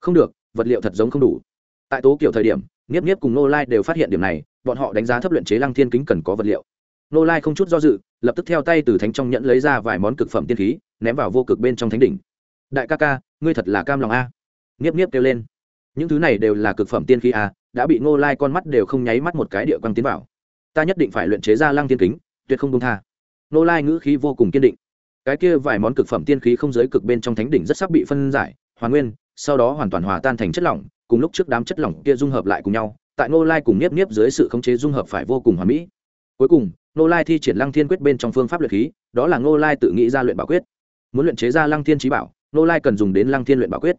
Không được, vật liệu thật giống không đủ. Tại tố kiểu thời điểm niếp niếp cùng nô lai đều phát hiện điểm này, bọn họ đánh giá thấp luyện chế lăng thiên kính cần có vật liệu. Nô lai không chút do dự, lập tức theo tay từ thánh trong nhẫn lấy ra vài món cực phẩm tiên khí, ném vào vô cực bên trong thánh đỉnh. Đại ca ca ngươi thật là cam lòng a. Nghiếp nghiếp kêu lên. Những thứ này đều là cực phẩm tiên khí a, đã bị Ngô lai con mắt đều không nháy mắt một cái địa quang tiến vào. Ta nhất định phải luyện chế ra lăng tiên kính, tuyệt không công tha. Ngô lai ngữ khí vô cùng kiên định. Cái kia vài món cực phẩm tiên khí không giới cực bên trong thánh đỉnh rất sắp bị phân giải, hoàn nguyên, sau đó hoàn toàn hòa tan thành chất lỏng, cùng lúc trước đám chất lỏng kia dung hợp lại cùng nhau, tại Ngô lai cùng nhiếp nhiếp dưới sự khống chế dung hợp phải vô cùng hoàn mỹ. Cuối cùng, Ngô lai thi triển lăng thiên quyết bên trong phương pháp luyện khí, đó là ngô lai tự nghĩ ra luyện bảo quyết. Muốn luyện chế ra lăng thiên trí bảo Nô lai cần dùng đến lăng thiên luyện bảo quyết.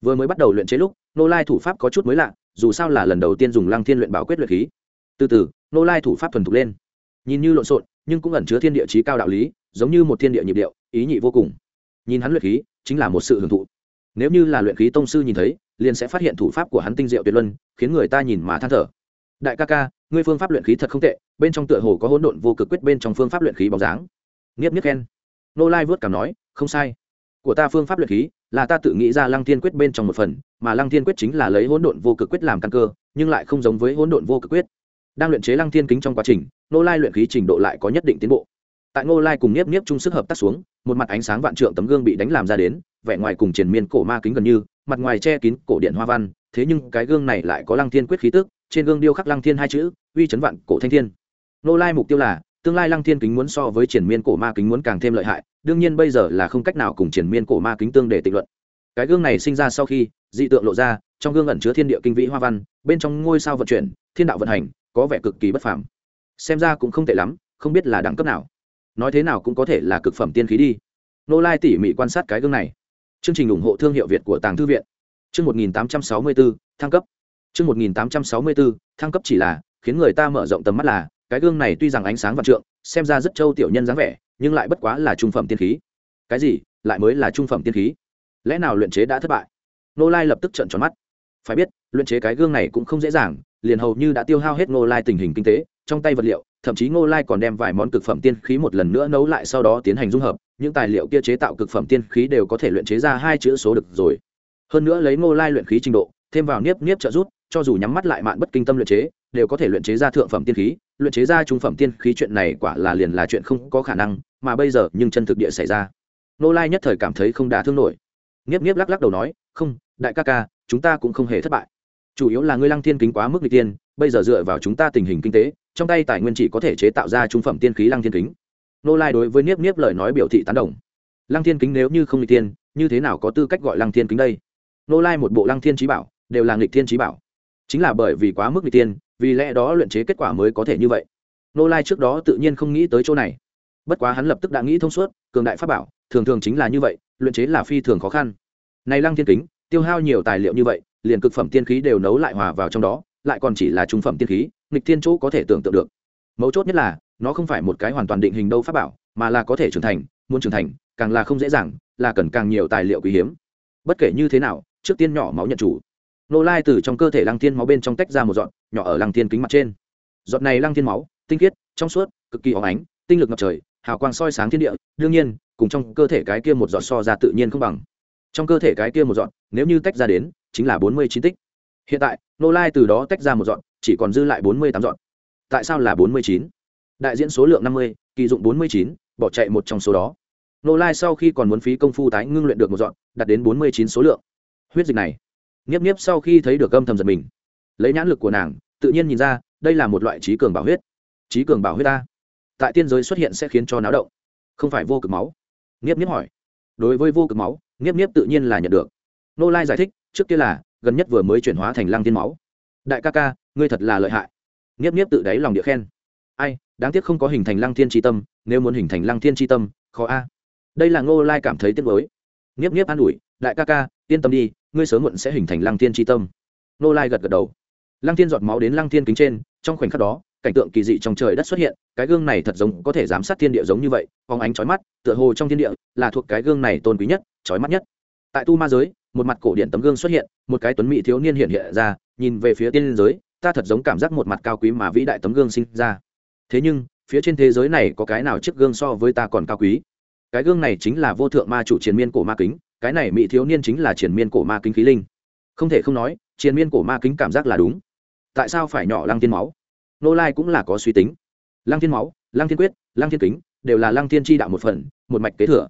Vừa mới bắt đầu luyện chế lúc, Nô lai thủ pháp có chút mới lạ, dù sao là lần đầu tiên dùng lăng thiên luyện bảo quyết luyện khí. Từ từ, Nô lai thủ pháp thuần thục lên. Nhìn như lộn xộn, nhưng cũng ẩn chứa thiên địa trí cao đạo lý, giống như một thiên địa nhịp điệu, ý nhị vô cùng. Nhìn hắn luyện khí, chính là một sự hưởng thụ. Nếu như là luyện khí tông sư nhìn thấy, liền sẽ phát hiện thủ pháp của hắn tinh diệu tuyệt luân, khiến người ta nhìn mà than thở. Đại ca ca, ngươi phương pháp luyện khí thật không tệ, bên trong tựa hồ có hỗn độn vô cực quyết bên trong phương pháp luyện khí bóng dáng. Nghiếp nhất khen. Nô lai vớt cảm nói, không sai của ta phương pháp luyện khí là ta tự nghĩ ra lăng thiên quyết bên trong một phần, mà lăng thiên quyết chính là lấy hỗn độn vô cực quyết làm căn cơ, nhưng lại không giống với hỗn độn vô cực quyết. Đang luyện chế lăng thiên kính trong quá trình nô lai luyện khí trình độ lại có nhất định tiến bộ. Tại nô lai cùng nhiếp nhiếp chung sức hợp tác xuống, một mặt ánh sáng vạn trượng tấm gương bị đánh làm ra đến, vẻ ngoài cùng triền miên cổ ma kính gần như, mặt ngoài che kín cổ điện hoa văn, thế nhưng cái gương này lại có lăng thiên quyết khí tức, trên gương điêu khắc lăng thiên hai chữ, uy chấn vạn cổ thanh thiên. Nô lai mục tiêu là tương lai lăng thiên kính muốn so với triển miên cổ ma kính muốn càng thêm lợi hại, đương nhiên bây giờ là không cách nào cùng triển miên cổ ma kính tương để tịnh luận. Cái gương này sinh ra sau khi, dị tượng lộ ra, trong gương ẩn chứa thiên địa kinh vĩ hoa văn, bên trong ngôi sao vận chuyển, thiên đạo vận hành, có vẻ cực kỳ bất phàm. Xem ra cũng không tệ lắm, không biết là đẳng cấp nào. Nói thế nào cũng có thể là cực phẩm tiên khí đi. Nô lai tỉ mỉ quan sát cái gương này. Chương trình ủng hộ thương hiệu việt của tàng thư viện. Chương một nghìn tám trăm sáu mươi bốn thăng cấp. Chương một nghìn tám trăm sáu mươi bốn thăng cấp chỉ là khiến người ta mở rộng tầm mắt là cái gương này tuy rằng ánh sáng vạn trượng, xem ra rất châu tiểu nhân dáng vẻ, nhưng lại bất quá là trung phẩm tiên khí. Cái gì? Lại mới là trung phẩm tiên khí? Lẽ nào luyện chế đã thất bại? Nô lai lập tức trợn tròn mắt. Phải biết, luyện chế cái gương này cũng không dễ dàng, liền hầu như đã tiêu hao hết nô lai tình hình kinh tế, trong tay vật liệu, thậm chí ngô lai còn đem vài món cực phẩm tiên khí một lần nữa nấu lại sau đó tiến hành dung hợp, những tài liệu kia chế tạo cực phẩm tiên khí đều có thể luyện chế ra hai chữ số được rồi. Hơn nữa lấy ngô lai luyện khí trình độ, thêm vào niếp niếp trợ rút cho dù nhắm mắt lại mạn bất kinh tâm luyện chế, đều có thể luyện chế ra thượng phẩm tiên khí. Luyện chế ra trung phẩm tiên khí chuyện này quả là liền là chuyện không có khả năng, mà bây giờ nhưng chân thực địa xảy ra. Nô lai nhất thời cảm thấy không đả thương nổi. Nghiếp nghiếp lắc lắc đầu nói, không, đại ca ca, chúng ta cũng không hề thất bại. Chủ yếu là ngươi lăng thiên kính quá mức n tiên, bây giờ dựa vào chúng ta tình hình kinh tế, trong tay tài nguyên chỉ có thể chế tạo ra trung phẩm tiên khí lăng thiên kính. Nô lai đối với niếp niếp lời nói biểu thị tán đồng. Lăng thiên kính nếu như không nghịch tiên, như thế nào có tư cách gọi lăng thiên kính đây? Nô lai một bộ lăng thiên trí bảo, đều là nghịch thiên trí bảo chính là bởi vì quá mức bị tiên vì lẽ đó luyện chế kết quả mới có thể như vậy. Nô lai trước đó tự nhiên không nghĩ tới chỗ này. Bất quá hắn lập tức đã nghĩ thông suốt, cường đại pháp bảo, thường thường chính là như vậy, luyện chế là phi thường khó khăn. Này lăng thiên kính, tiêu hao nhiều tài liệu như vậy, liền cực phẩm tiên khí đều nấu lại hòa vào trong đó, lại còn chỉ là trung phẩm tiên khí, nghịch thiên chỗ có thể tưởng tượng được. Mấu chốt nhất là, nó không phải một cái hoàn toàn định hình đâu pháp bảo, mà là có thể trưởng thành, muốn trưởng thành, càng là không dễ dàng, là cần càng nhiều tài liệu quý hiếm. Bất kể như thế nào, trước tiên nhỏ máu nhận chủ nô lai từ trong cơ thể lăng thiên máu bên trong tách ra một giọt nhỏ ở lăng thiên kính mặt trên. Giọt này lăng thiên máu tinh khiết trong suốt cực kỳ óng ánh tinh lực ngập trời hào quang soi sáng thiên địa đương nhiên cùng trong cơ thể cái kia một giọt so ra tự nhiên không bằng. Trong cơ thể cái kia một giọt nếu như tách ra đến chính là bốn mươi chín tích. Hiện tại nô lai từ đó tách ra một giọt, chỉ còn dư lại bốn mươi tám giọt. tại sao là bốn mươi chín? Đại diễn số lượng năm mươi kỳ dụng bốn mươi chín bỏ chạy một trong số đó. Nô lai sau khi còn muốn phí công phu tái ngưng luyện được một dọn đạt đến bốn mươi chín số lượng. Huyết dịch này nghiếp nghiếp sau khi thấy được âm thầm giật mình. Lấy nhãn lực của nàng, tự nhiên nhìn ra, đây là một loại trí cường bảo huyết. Trí cường bảo huyết ta. Tại tiên giới xuất hiện sẽ khiến cho náo động. Không phải vô cực máu. Nghiếp nghiếp hỏi. Đối với vô cực máu, nghiếp nghiếp tự nhiên là nhận được. Nô lai giải thích, trước kia là, gần nhất vừa mới chuyển hóa thành lăng tiên máu. Đại ca ca, ngươi thật là lợi hại. Nghiếp nghiếp tự đáy lòng địa khen. Ai, đáng tiếc không có hình thành lăng thiên tri tâm, nếu muốn hình thành lăng thiên tri tâm, khó a. Đây là ngô lai cảm thấy tiếc với nghiếp nghiếp an ủi, đại ca ca, yên tâm đi ngươi sớm muộn sẽ hình thành lăng thiên tri tâm. Nô lai gật gật đầu. Lăng thiên giọt máu đến lăng thiên kính trên, trong khoảnh khắc đó, cảnh tượng kỳ dị trong trời đất xuất hiện, cái gương này thật giống có thể giám sát thiên địa giống như vậy, phóng ánh trói mắt, tựa hồ trong thiên địa là thuộc cái gương này tôn quý nhất trói mắt nhất. Tại tu ma giới, một mặt cổ điện tấm gương xuất hiện, một cái tuấn mỹ thiếu niên hiện hiện ra, nhìn về phía tiên giới, ta thật giống cảm giác một mặt cao quý mà vĩ đại tấm gương sinh ra. Thế nhưng, phía trên thế giới này có cái nào chiếc gương so với ta còn cao quý? Cái gương này chính là vô thượng ma chủ chiến miên cổ ma kính cái này mỹ thiếu niên chính là triền miên cổ ma kính khí linh. Không thể không nói, triền miên cổ ma kính cảm giác là đúng. Tại sao phải nhỏ lăng thiên máu? Nô lai cũng là có suy tính. Lăng thiên máu, lăng thiên quyết, lăng thiên kính đều là lăng thiên tri đạo một phần, một mạch kế thừa.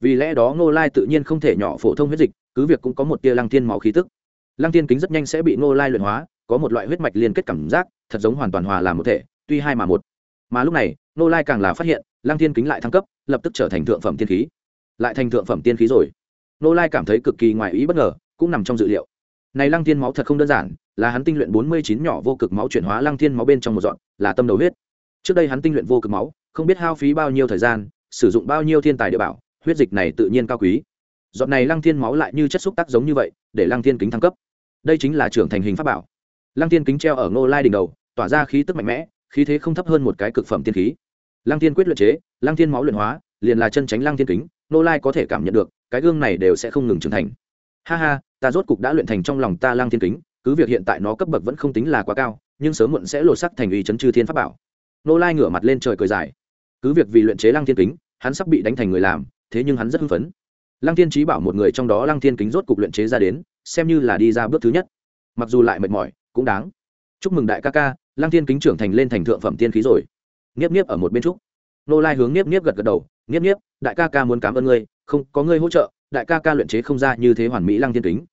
Vì lẽ đó ngô lai tự nhiên không thể nhỏ phổ thông huyết dịch, cứ việc cũng có một tia lăng thiên máu khí tức. Lăng thiên kính rất nhanh sẽ bị ngô lai luyện hóa, có một loại huyết mạch liên kết cảm giác, thật giống hoàn toàn hòa làm một thể, tuy hai mà một. Mà lúc này ngô lai càng là phát hiện, lăng thiên kính lại thăng cấp, lập tức trở thành thượng phẩm tiên khí. Lại thành thượng phẩm tiên khí rồi. Nô lai cảm thấy cực kỳ ngoài ý bất ngờ, cũng nằm trong dự liệu. Này lăng thiên máu thật không đơn giản, là hắn tinh luyện bốn mươi chín nhỏ vô cực máu chuyển hóa lăng thiên máu bên trong một dọn là tâm đầu huyết. Trước đây hắn tinh luyện vô cực máu, không biết hao phí bao nhiêu thời gian, sử dụng bao nhiêu thiên tài địa bảo, huyết dịch này tự nhiên cao quý. Giọt này lăng thiên máu lại như chất xúc tác giống như vậy, để lăng thiên kính thăng cấp. Đây chính là trưởng thành hình pháp bảo. Lăng thiên kính treo ở ngô lai đỉnh đầu, tỏa ra khí tức mạnh mẽ, khí thế không thấp hơn một cái cực phẩm tiên khí. Lăng thiên quyết luyện chế, lăng thiên máu luyện hóa, liền là chân tránh lăng thiên kính, ngô lai có thể cảm nhận được cái gương này đều sẽ không ngừng trưởng thành. Ha ha, ta rốt cục đã luyện thành trong lòng ta Lang thiên kính, cứ việc hiện tại nó cấp bậc vẫn không tính là quá cao, nhưng sớm muộn sẽ lột sắc thành uy chấn chư thiên pháp bảo. Nô lai ngửa mặt lên trời cười dài. Cứ việc vì luyện chế lăng thiên kính, hắn sắp bị đánh thành người làm, thế nhưng hắn rất hưng phấn. Lăng thiên trí bảo một người trong đó lăng thiên kính rốt cục luyện chế ra đến, xem như là đi ra bước thứ nhất. Mặc dù lại mệt mỏi, cũng đáng. Chúc mừng đại ca ca, lăng thiên kính trưởng thành lên thành thượng phẩm tiên khí rồi. Nghiếp nghiếp ở một bên trúc nô lai hướng nghiếp nghiếp gật gật đầu nghiếp nghiếp, đại ca ca muốn cảm ơn ngươi, không, có ngươi hỗ trợ, đại ca ca luyện chế không ra như thế hoàn mỹ lăng thiên kính.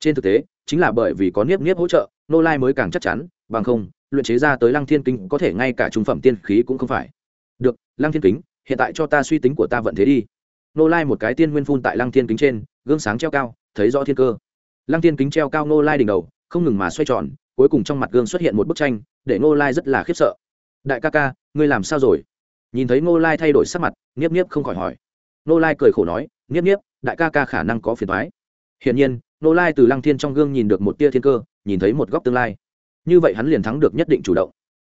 Trên thực tế, chính là bởi vì có niếp niếp hỗ trợ, nô lai mới càng chắc chắn, bằng không, luyện chế ra tới lăng thiên kính có thể ngay cả trung phẩm tiên khí cũng không phải. Được, lăng thiên kính, hiện tại cho ta suy tính của ta vận thế đi. Nô lai một cái tiên nguyên phun tại lăng thiên kính trên, gương sáng treo cao, thấy rõ thiên cơ. Lăng thiên kính treo cao nô lai đỉnh đầu, không ngừng mà xoay tròn, cuối cùng trong mặt gương xuất hiện một bức tranh, để nô lai rất là khiếp sợ. Đại ca ca, ngươi làm sao rồi? Nhìn thấy Ngô lai thay đổi sắc mặt nghiếp nghiếp không khỏi hỏi. Ngô lai cười khổ nói nghiếp nghiếp đại ca ca khả năng có phiền thoái hiển nhiên, Ngô lai từ lăng thiên trong gương nhìn được một tia thiên cơ, nhìn thấy một góc tương lai. Như vậy hắn liền thắng được nhất định chủ động.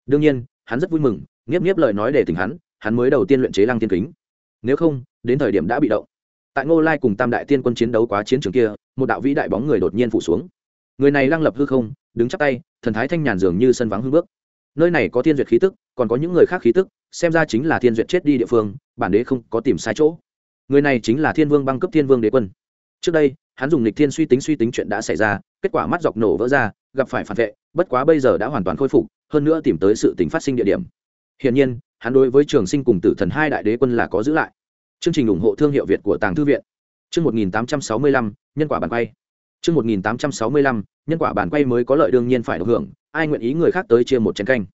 Đương nhiên, hắn rất vui mừng nghiếp nghiếp lời nói để tỉnh hắn hắn mới đầu tiên luyện chế lăng thiên kính. Nếu không, đến thời điểm đã bị động. Tại ngô lai cùng tam đại tiên quân chiến đấu quá chiến trường kia, một đạo vĩ đại bóng người đột nhiên phủ xuống. Người này lăng lập hư không, đứng chắc tay, thần thái thanh nhàn dường như sân vắng hư bước nơi này có thiên duyệt khí tức, còn có những người khác khí tức, xem ra chính là thiên duyệt chết đi địa phương, bản đế không có tìm sai chỗ. Người này chính là thiên vương băng cấp thiên vương đế quân. Trước đây, hắn dùng lịch thiên suy tính suy tính chuyện đã xảy ra, kết quả mắt dọc nổ vỡ ra, gặp phải phản vệ, bất quá bây giờ đã hoàn toàn khôi phục, hơn nữa tìm tới sự tính phát sinh địa điểm. Hiển nhiên, hắn đối với trường sinh cùng tử thần hai đại đế quân là có giữ lại. Chương trình ủng hộ thương hiệu việt của tàng thư viện. Chương một nghìn tám trăm sáu mươi lăm, nhân quả bàn quay chương một nghìn tám trăm sáu mươi lăm, nhân quả bản quay mới có lợi đương nhiên phải được hưởng, ai nguyện ý người khác tới chia một chén canh?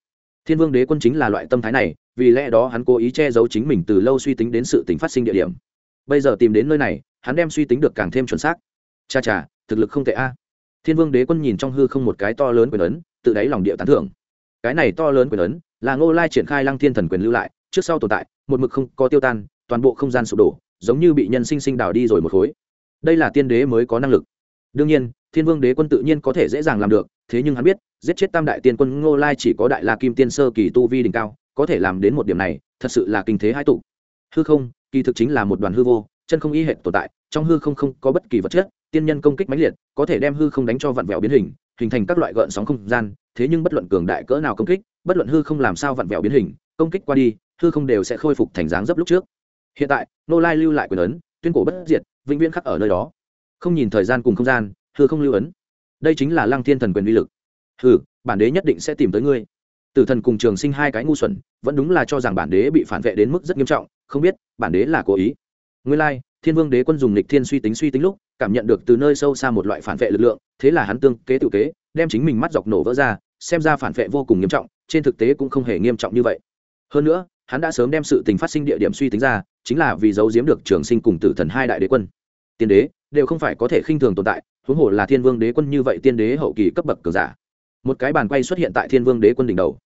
Thiên vương đế quân chính là loại tâm thái này, vì lẽ đó hắn cố ý che giấu chính mình từ lâu suy tính đến sự tình phát sinh địa điểm. Bây giờ tìm đến nơi này, hắn đem suy tính được càng thêm chuẩn xác. Cha cha, thực lực không tệ a. Thiên vương đế quân nhìn trong hư không một cái to lớn quyền ấn, tự đáy lòng địa tán thưởng. Cái này to lớn quyền ấn, là ngô lai triển khai lăng thiên thần quyền lưu lại, trước sau tồn tại, một mực không có tiêu tan, toàn bộ không gian sụp đổ, giống như bị nhân sinh sinh đào đi rồi một khối. Đây là tiên đế mới có năng lực đương nhiên, thiên vương đế quân tự nhiên có thể dễ dàng làm được, thế nhưng hắn biết, giết chết tam đại tiên quân ngô lai chỉ có đại la kim tiên sơ kỳ tu vi đỉnh cao, có thể làm đến một điểm này, thật sự là kinh thế hai tụ. Hư không, kỳ thực chính là một đoàn hư vô, chân không y hệ tồn tại, trong hư không không có bất kỳ vật chất, tiên nhân công kích mãnh liệt, có thể đem hư không đánh cho vặn vẹo biến hình hình thành các loại gợn sóng không gian, thế nhưng bất luận cường đại cỡ nào công kích, bất luận hư không làm sao vặn vẹo biến hình, công kích qua đi, hư không đều sẽ khôi phục thành dáng dấp lúc trước. Hiện tại nô lai lưu lại quyền ấn, tuyên cổ bất diệt, vĩnh viễn khắc ở nơi đó không nhìn thời gian cùng không gian, hư không lưu ấn. Đây chính là lăng thiên thần quyền uy lực. Hừ, bản đế nhất định sẽ tìm tới ngươi. Tử thần cùng trường sinh hai cái ngu xuẩn, vẫn đúng là cho rằng bản đế bị phản vệ đến mức rất nghiêm trọng, không biết bản đế là cố ý. Nguyên lai, thiên vương đế quân dùng lịch thiên suy tính suy tính lúc, cảm nhận được từ nơi sâu xa một loại phản vệ lực lượng, thế là hắn tương kế tự kế, đem chính mình mắt dọc nổ vỡ ra, xem ra phản vệ vô cùng nghiêm trọng, trên thực tế cũng không hề nghiêm trọng như vậy. Hơn nữa, hắn đã sớm đem sự tình phát sinh địa điểm suy tính ra, chính là vì giấu giếm được trường sinh cùng tử thần hai đại đế quân. Tiên đế đều không phải có thể khinh thường tồn tại, huống hồ là thiên vương đế quân như vậy tiên đế hậu kỳ cấp bậc cường giả. Một cái bàn quay xuất hiện tại thiên vương đế quân đỉnh đầu.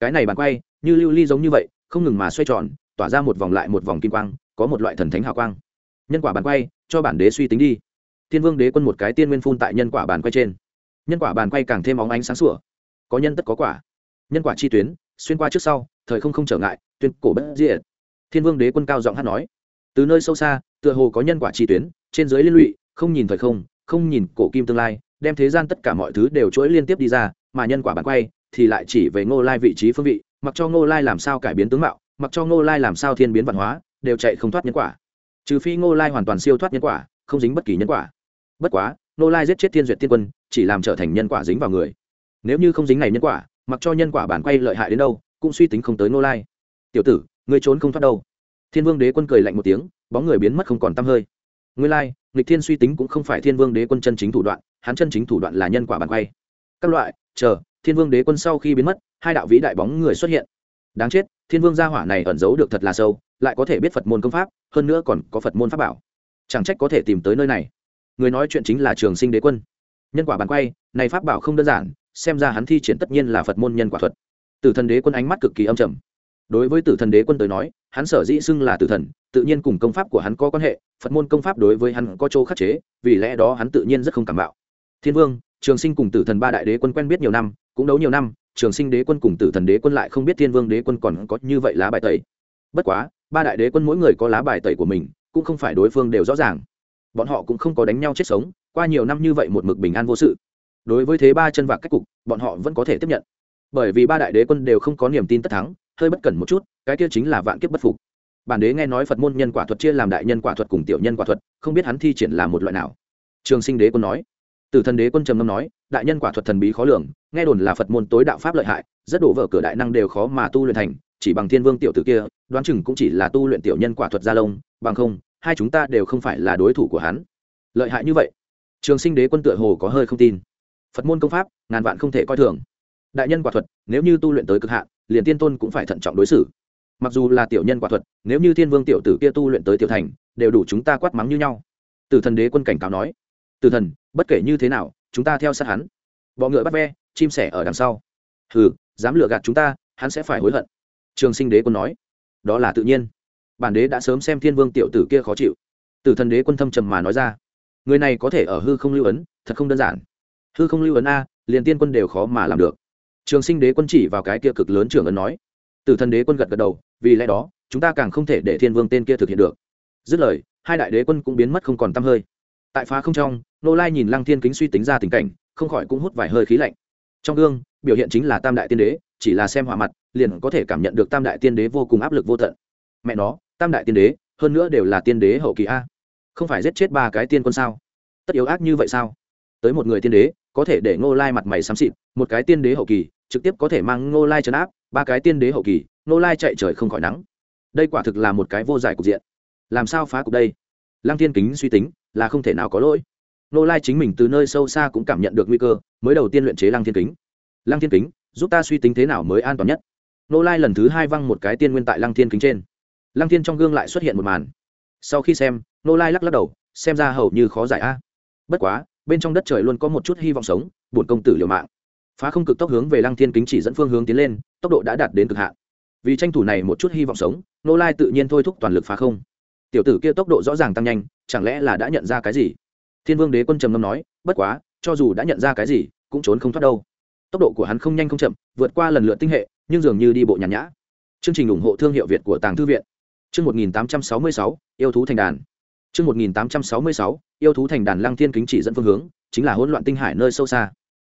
Cái này bàn quay, như lưu ly giống như vậy, không ngừng mà xoay tròn, tỏa ra một vòng lại một vòng kim quang, có một loại thần thánh hào quang. Nhân quả bàn quay, cho bản đế suy tính đi. Thiên vương đế quân một cái tiên nguyên phun tại nhân quả bàn quay trên. Nhân quả bàn quay càng thêm óng ánh sáng sủa. Có nhân tất có quả. Nhân quả chi tuyến, xuyên qua trước sau, thời không không trở ngại, tuyên cổ bất diệt. Thiên vương đế quân cao giọng hát nói. Từ nơi sâu xa, tựa hồ có nhân quả chi tuyến trên dưới liên lụy, không nhìn thời không không nhìn cổ kim tương lai, đem thế gian tất cả mọi thứ đều chuỗi liên tiếp đi ra, mà nhân quả bàn quay thì lại chỉ về ngô lai vị trí phương vị, mặc cho ngô lai làm sao cải biến tướng mạo, mặc cho ngô lai làm sao thiên biến văn hóa, đều chạy không thoát nhân quả. Trừ phi ngô lai hoàn toàn siêu thoát nhân quả, không dính bất kỳ nhân quả. Bất quá, ngô lai giết chết thiên duyệt tiên quân, chỉ làm trở thành nhân quả dính vào người. Nếu như không dính này nhân quả, mặc cho nhân quả bản quay lợi hại đến đâu, cũng suy tính không tới ngô lai. Tiểu tử người trốn không thoát đâu. Thiên vương đế quân cười lạnh một tiếng, bóng người biến mất không còn t hơi nguyên lai, nghịch thiên suy tính cũng không phải thiên vương đế quân chân chính thủ đoạn, hắn chân chính thủ đoạn là nhân quả bàn quay. Các loại, chờ, thiên vương đế quân sau khi biến mất, hai đạo vĩ đại bóng người xuất hiện. Đáng chết, thiên vương gia hỏa này ẩn giấu được thật là sâu, lại có thể biết phật môn công pháp, hơn nữa còn có phật môn pháp bảo. Chẳng trách có thể tìm tới nơi này. Người nói chuyện chính là trường sinh đế quân. Nhân quả bàn quay, này pháp bảo không đơn giản, xem ra hắn thi triển tất nhiên là phật môn nhân quả thuật. Tử thần đế quân ánh mắt cực kỳ âm trầm. Đối với tử thần đế quân tới nói, hắn sở dĩ xưng là tử thần tự nhiên cùng công pháp của hắn có quan hệ, phật môn công pháp đối với hắn có chỗ khắc chế, vì lẽ đó hắn tự nhiên rất không cảm bạo. Thiên vương, trường sinh cùng tử thần ba đại đế quân quen biết nhiều năm, cũng đấu nhiều năm, trường sinh đế quân cùng tử thần đế quân lại không biết thiên vương đế quân còn có như vậy lá bài tẩy. Bất quá, ba đại đế quân mỗi người có lá bài tẩy của mình, cũng không phải đối phương đều rõ ràng. Bọn họ cũng không có đánh nhau chết sống, qua nhiều năm như vậy một mực bình an vô sự. Đối với thế ba chân vạc cách cục, bọn họ vẫn có thể tiếp nhận. Bởi vì ba đại đế quân đều không có niềm tin tất thắng, hơi bất cẩn một chút, cái kia chính là vạn kiếp bất phục bản đế nghe nói phật môn nhân quả thuật chia làm đại nhân quả thuật cùng tiểu nhân quả thuật, không biết hắn thi triển là một loại nào. Trường sinh đế quân nói. Tử thần đế quân trầm ngâm nói, đại nhân quả thuật thần bí khó lường, nghe đồn là phật môn tối đạo pháp lợi hại, rất đổ vỡ cửa đại năng đều khó mà tu luyện thành, chỉ bằng thiên vương tiểu tử kia, đoán chừng cũng chỉ là tu luyện tiểu nhân quả thuật gia lông, bằng không, hai chúng ta đều không phải là đối thủ của hắn. Lợi hại như vậy? Trường sinh đế quân tựa hồ có hơi không tin. Phật môn công pháp, ngàn vạn không thể coi thường. Đại nhân quả thuật, nếu như tu luyện tới cực hạn, liền tiên tôn cũng phải thận trọng đối xử mặc dù là tiểu nhân quả thuật, nếu như thiên vương tiểu tử kia tu luyện tới tiểu thành, đều đủ chúng ta quát mắng như nhau. Tử thần đế quân cảnh cáo nói. Tử thần, bất kể như thế nào, chúng ta theo sát hắn. Bọ ngựa bắt ve, chim sẻ ở đằng sau. Hừ, dám lừa gạt chúng ta, hắn sẽ phải hối hận. Trường sinh đế quân nói. Đó là tự nhiên. Bản đế đã sớm xem thiên vương tiểu tử kia khó chịu. Tử thần đế quân thâm trầm mà nói ra. Người này có thể ở hư không lưu ấn, thật không đơn giản. Hư không lưu ấn a, liền tiên quân đều khó mà làm được. Trường sinh đế quân chỉ vào cái kia cực lớn trưởng ấn nói. Tử thần đế quân gật gật đầu vì lẽ đó, chúng ta càng không thể để thiên vương tên kia thực hiện được. Dứt lời, hai đại đế quân cũng biến mất không còn t hơi. Tại phá không trong, nô lai nhìn lăng thiên kính suy tính ra tình cảnh, không khỏi cũng hút vài hơi khí lạnh. Trong gương, biểu hiện chính là tam đại tiên đế, chỉ là xem hỏa mặt, liền có thể cảm nhận được tam đại tiên đế vô cùng áp lực vô tận. Mẹ nó, tam đại tiên đế, hơn nữa đều là tiên đế hậu kỳ a. Không phải giết chết ba cái tiên quân sao? Tất yếu ác như vậy sao? Tới một người tiên đế, có thể để ngô lai mặt mày xám xịt, một cái tiên đế hậu kỳ, trực tiếp có thể mang ngô lai trấn áp, ba cái tiên đế hậu kỳ Nô lai chạy trời không khỏi nắng. Đây quả thực là một cái vô giải cục diện. Làm sao phá cục đây? Lăng thiên kính suy tính, là không thể nào có lỗi. Nô lai chính mình từ nơi sâu xa cũng cảm nhận được nguy cơ, mới đầu tiên luyện chế lăng thiên kính. Lăng thiên kính, giúp ta suy tính thế nào mới an toàn nhất? Nô lai lần thứ hai văng một cái tiên nguyên tại lăng thiên kính trên. Lăng thiên trong gương lại xuất hiện một màn. Sau khi xem, Nô lai lắc lắc đầu, xem ra hầu như khó giải a. Bất quá, bên trong đất trời luôn có một chút hy vọng sống, bổn công tử liều mạng. Phá không cực tốc hướng về lăng thiên kính chỉ dẫn phương hướng tiến lên, tốc độ đã đạt đến cực hạn vì tranh thủ này một chút hy vọng sống nô lai tự nhiên thôi thúc toàn lực phá không. Tiểu tử kia tốc độ rõ ràng tăng nhanh, chẳng lẽ là đã nhận ra cái gì? Thiên vương đế quân trầm ngâm nói, bất quá, cho dù đã nhận ra cái gì, cũng trốn không thoát đâu. Tốc độ của hắn không nhanh không chậm, vượt qua lần lượt tinh hệ, nhưng dường như đi bộ nhàn nhã. Chương trình ủng hộ thương hiệu việt của tàng thư viện. Chương một nghìn tám trăm sáu mươi sáu, yêu thú thành đàn. Chương một nghìn tám trăm sáu mươi sáu, yêu thú thành đàn lăng thiên kính chỉ dẫn phương hướng, chính là hỗn loạn tinh hải nơi sâu xa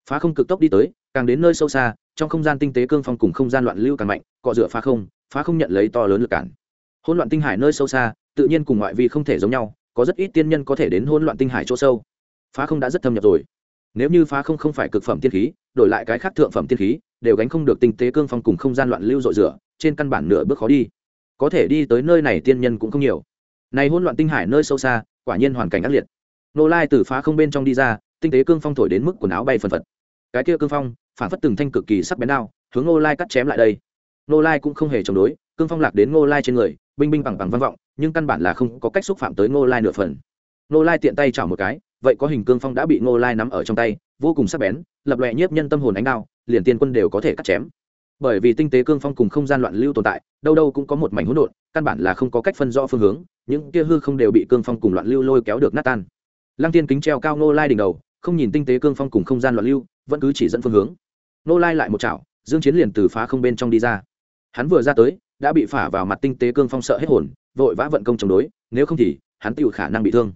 phá không cực tốc đi tới, càng đến nơi sâu xa, trong không gian tinh tế cương phong cùng không gian loạn lưu càng mạnh, cọ rửa phá không phá không nhận lấy to lớn lực cản. Hỗn loạn tinh hải nơi sâu xa, tự nhiên cùng ngoại vi không thể giống nhau, có rất ít tiên nhân có thể đến hỗn loạn tinh hải chỗ sâu. Phá không đã rất thâm nhập rồi. Nếu như phá không không phải cực phẩm tiên khí, đổi lại cái khác thượng phẩm tiên khí, đều gánh không được tinh tế cương phong cùng không gian loạn lưu dội rửa, trên căn bản nửa bước khó đi. Có thể đi tới nơi này tiên nhân cũng không nhiều. Này hỗn loạn tinh hải nơi sâu xa, quả nhiên hoàn cảnh ác liệt. Nô lai từ phá không bên trong đi ra tinh tế cương phong thổi đến mức quần áo bay phần phật. Cái kia cương phong, phản phất từng thanh cực kỳ sắc bén đao, hướng Ngô lai cắt chém lại đây. Ngô lai cũng không hề chống đối, cương phong lạc đến Ngô lai trên người, binh binh bằng bằng vang vọng, nhưng căn bản là không có cách xúc phạm tới Ngô lai nửa phần. Ngô lai tiện tay chảo một cái, vậy có hình cương phong đã bị Ngô lai nắm ở trong tay, vô cùng sắc bén, lập lòe nhiếp nhân tâm hồn ánh đao, liền tiên quân đều có thể cắt chém. Bởi vì tinh tế cương phong cùng không gian loạn lưu tồn tại, đâu đâu cũng có một mảnh hỗn độn, căn bản là không có cách phân rõ phương hướng, những kia hư không đều bị cương phong cùng loạn lưu lôi kéo được nát tan. Lăng tiên kính treo cao Ngô lai đỉnh đầu không nhìn tinh tế cương phong cùng không gian loạn lưu, vẫn cứ chỉ dẫn phương hướng. Nô lai lại một chảo, dương chiến liền từ phá không bên trong đi ra. Hắn vừa ra tới, đã bị phả vào mặt tinh tế cương phong sợ hết hồn, vội vã vận công chống đối, nếu không thì, hắn tiêu khả năng bị thương.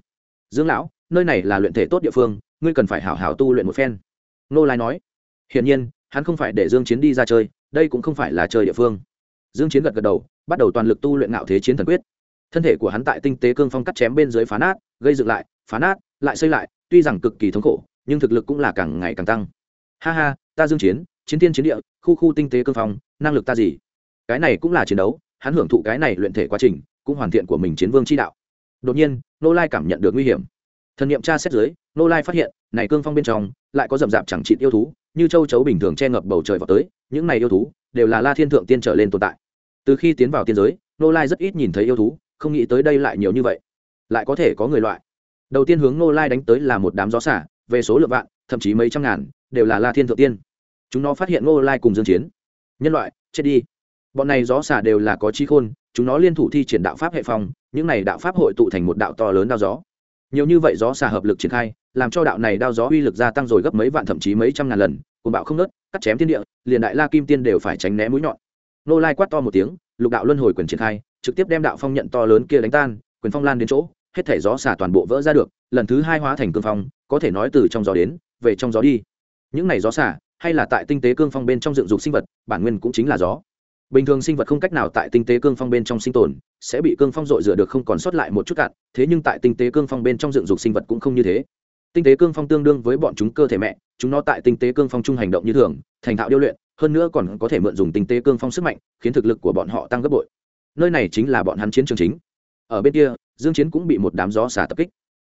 Dương lão, nơi này là luyện thể tốt địa phương, ngươi cần phải hảo hảo tu luyện một phen. Nô lai nói. Hiển nhiên, hắn không phải để dương chiến đi ra chơi, đây cũng không phải là chơi địa phương. Dương chiến gật gật đầu, bắt đầu toàn lực tu luyện ngạo thế chiến thần quyết. Thân thể của hắn tại tinh tế cương phong cắt chém bên dưới phá nát, gây dựng lại, phá nát, lại xây lại tuy rằng cực kỳ thống khổ, nhưng thực lực cũng là càng ngày càng tăng. Ha ha, ta dương chiến chiến thiên chiến địa, khu khu tinh tế cương phong, năng lực ta gì? Cái này cũng là chiến đấu, hắn hưởng thụ cái này luyện thể quá trình, cũng hoàn thiện của mình chiến vương chi đạo. Đột nhiên nô lai cảm nhận được nguy hiểm. Thần niệm tra xét dưới nô lai phát hiện, này cương phong bên trong, lại có rậm rạp chẳng trị yêu thú, như châu chấu bình thường che ngập bầu trời vào tới, những này yêu thú, đều là la thiên thượng tiên trở lên tồn tại. Từ khi tiến vào tiên giới nô lai rất ít nhìn thấy yêu thú, không nghĩ tới đây lại nhiều như vậy. Lại có thể có người loại đầu tiên hướng nô lai đánh tới là một đám gió xả, về số lượng vạn, thậm chí mấy trăm ngàn, đều là la thiên thượng tiên. Chúng nó phát hiện nô lai cùng dương chiến. Nhân loại, chết đi. Bọn này gió xả đều là có trí khôn, chúng nó liên thủ thi triển đạo pháp hệ phòng những này đạo pháp hội tụ thành một đạo to lớn đao gió. Nhiều như vậy gió xả hợp lực triển khai, làm cho đạo này đao gió uy lực gia tăng rồi gấp mấy vạn thậm chí mấy trăm ngàn lần cùng bạo không nớt cắt chém thiên địa, liền đại la kim tiên đều phải tránh né mũi nhọn. Nô lai quát to một tiếng, lục đạo luân hồi quyền triển khai, trực tiếp đem đạo phong nhận to lớn kia đánh tan, quyền phong lan đến chỗ hết thể gió xả toàn bộ vỡ ra được, lần thứ hai hóa thành cương phong, có thể nói từ trong gió đến, về trong gió đi. Những này gió xả, hay là tại tinh tế cương phong bên trong dựng dục sinh vật, bản nguyên cũng chính là gió. Bình thường sinh vật không cách nào tại tinh tế cương phong bên trong sinh tồn, sẽ bị cương phong dội rửa được không còn sót lại một chút cạn, thế nhưng tại tinh tế cương phong bên trong dựng dục sinh vật cũng không như thế. Tinh tế cương phong tương đương với bọn chúng cơ thể mẹ, chúng nó tại tinh tế cương phong chung hành động như thường, thành thạo điêu luyện, hơn nữa còn có thể mượn dùng tinh tế cương phong sức mạnh, khiến thực lực của bọn họ tăng gấp bội. Nơi này chính là bọn hắn chiến trường chính ở bên kia, dương chiến cũng bị một đám gió xả tập kích.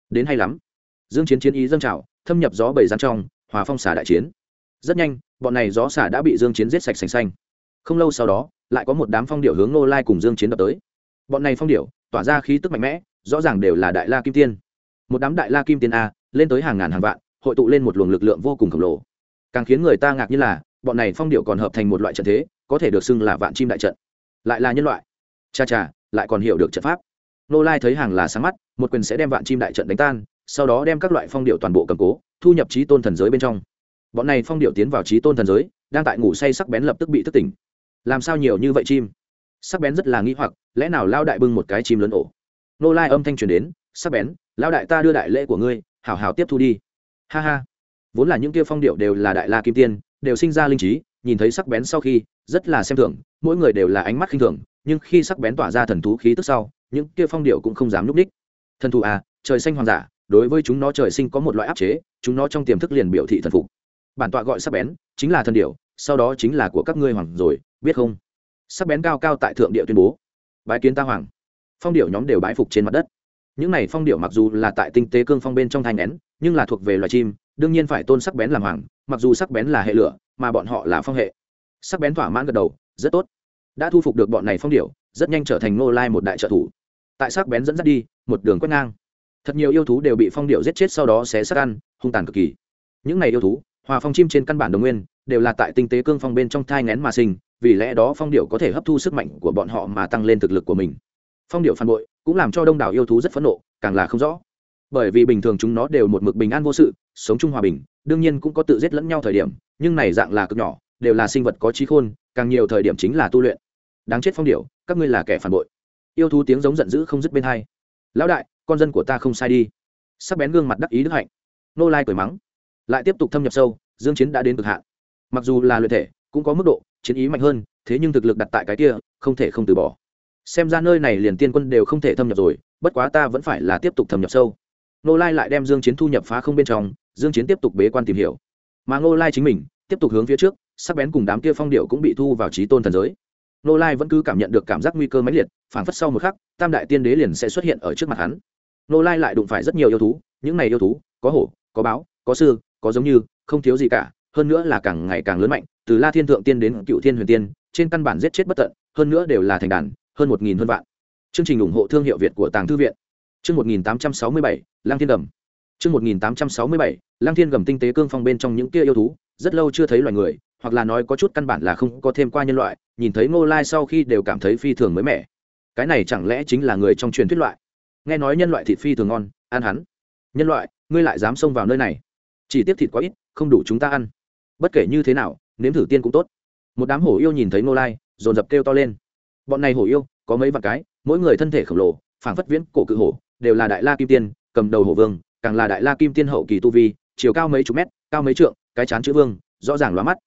Đến hay lắm. Dương chiến chiến ý dâng trào, thâm nhập gió bầy gian trong, hòa phong xả đại chiến. Rất nhanh, bọn này gió xả đã bị dương chiến giết sạch sành xanh. Không lâu sau đó, lại có một đám phong điểu hướng nô lai cùng dương chiến đập tới. Bọn này phong điểu, tỏa ra khí tức mạnh mẽ, rõ ràng đều là đại la kim tiên. Một đám đại la kim tiên a, lên tới hàng ngàn hàng vạn, hội tụ lên một luồng lực lượng vô cùng khổng lồ. Càng khiến người ta ngạc nhiên là, bọn này phong điệu còn hợp thành một loại trận thế, có thể được xưng là vạn chim đại trận. Lại là nhân loại. Cha cha, lại còn hiểu được trận pháp nô lai thấy hàng là sáng mắt, một quyền sẽ đem vạn chim đại trận đánh tan, sau đó đem các loại phong điệu toàn bộ cầm cố, thu nhập trí tôn thần giới bên trong. Bọn này phong điệu tiến vào trí tôn thần giới, đang tại ngủ say sắc bén lập tức bị thức tỉnh. Làm sao nhiều như vậy chim? Sắc bén rất là nghĩ hoặc, lẽ nào lao đại bưng một cái chim lớn ổ? Nô lai âm thanh truyền đến, sắc bén, lao đại ta đưa đại lễ của ngươi, hảo hảo tiếp thu đi. Ha ha. Vốn là những kia phong điệu đều là đại la kim tiên, đều sinh ra linh trí, nhìn thấy sắc bén sau khi, rất là xem thường, mỗi người đều là ánh mắt khinh thường, nhưng khi sắc bén tỏa ra thần thú khí tức sau những kia phong điệu cũng không dám núp ních. Thần thú à trời xanh hoàng giả, đối với chúng nó trời sinh có một loại áp chế, chúng nó trong tiềm thức liền biểu thị thần phục. Bản tọa gọi sắc bén, chính là thần điệu sau đó chính là của các ngươi hoàng rồi, biết không? Sắc bén cao cao tại thượng địa tuyên bố. Bái kiến ta hoàng. Phong điệu nhóm đều bái phục trên mặt đất. Những này phong điệu mặc dù là tại tinh tế cương phong bên trong thanh nén, nhưng là thuộc về loài chim, đương nhiên phải tôn sắc bén làm hoàng, mặc dù sắc bén là hệ lửa, mà bọn họ là phong hệ. Sắc bén thỏa mãn gật đầu, rất tốt. Đã thu phục được bọn này phong điệu rất nhanh trở thành nô lai một đại trợ thủ tại sắc bén dẫn dắt đi, một đường quét ngang. Thật nhiều yêu thú đều bị phong điệu giết chết sau đó xé sắc ăn, hung tàn cực kỳ. Những này yêu thú, hòa phong chim trên căn bản đồng nguyên, đều là tại tinh tế cương phong bên trong thai ngén mà sinh, vì lẽ đó phong điệu có thể hấp thu sức mạnh của bọn họ mà tăng lên thực lực của mình. Phong điệu phản bội, cũng làm cho đông đảo yêu thú rất phẫn nộ, càng là không rõ. Bởi vì bình thường chúng nó đều một mực bình an vô sự, sống chung hòa bình, đương nhiên cũng có tự giết lẫn nhau thời điểm, nhưng này dạng là cực nhỏ, đều là sinh vật có trí khôn, càng nhiều thời điểm chính là tu luyện. Đáng chết phong điệu các ngươi là kẻ phản bội yêu thú tiếng giống giận dữ không dứt bên hai. Lão đại, con dân của ta không sai đi. Sắc bén gương mặt đắc ý đức hạnh. Nô lai cười mắng. Lại tiếp tục thâm nhập sâu, dương chiến đã đến cực hạn. Mặc dù là luyện thể, cũng có mức độ chiến ý mạnh hơn, thế nhưng thực lực đặt tại cái kia, không thể không từ bỏ. Xem ra nơi này liền tiên quân đều không thể thâm nhập rồi, bất quá ta vẫn phải là tiếp tục thâm nhập sâu. Nô lai lại đem dương chiến thu nhập phá không bên trong, dương chiến tiếp tục bế quan tìm hiểu. Mà nô lai chính mình, tiếp tục hướng phía trước, sắc bén cùng đám kia phong điệu cũng bị thu vào trí tôn thần giới nô lai vẫn cứ cảm nhận được cảm giác nguy cơ mãnh liệt, phảng phất sau một khắc, tam đại tiên đế liền sẽ xuất hiện ở trước mặt hắn. Nô lai lại đụng phải rất nhiều yêu thú, những này yêu thú, có hổ, có báo, có sư, có giống như, không thiếu gì cả, hơn nữa là càng ngày càng lớn mạnh, từ la thiên thượng tiên đến cựu thiên huyền tiên, trên căn bản giết chết bất tận, hơn nữa đều là thành đàn, hơn một nghìn hơn vạn. Chương trình ủng hộ thương hiệu việt của tàng thư viện. Chương một nghìn tám trăm sáu mươi bảy lang thiên gầm. Chương một nghìn tám trăm sáu mươi bảy lang thiên gầm tinh tế cương phong bên trong những kia yêu thú, rất lâu chưa thấy loài người hoặc là nói có chút căn bản là không có thêm qua nhân loại, nhìn thấy ngô lai sau khi đều cảm thấy phi thường mới mẻ. Cái này chẳng lẽ chính là người trong truyền thuyết loại? Nghe nói nhân loại thịt phi thường ngon, ăn hắn. Nhân loại, ngươi lại dám xông vào nơi này. Chỉ tiếp thịt quá ít, không đủ chúng ta ăn. Bất kể như thế nào, nếm thử tiên cũng tốt. Một đám hổ yêu nhìn thấy ngô lai, dồn dập kêu to lên. Bọn này hổ yêu, có mấy vạn cái, mỗi người thân thể khổng lồ, phảng phất viễn cổ cự hổ, đều là đại la kim tiên, cầm đầu hổ vương, càng là đại la kim tiên hậu kỳ tu vi, chiều cao mấy chục mét, cao mấy trượng, cái chán chữ vương, rõ ràng lóa mắt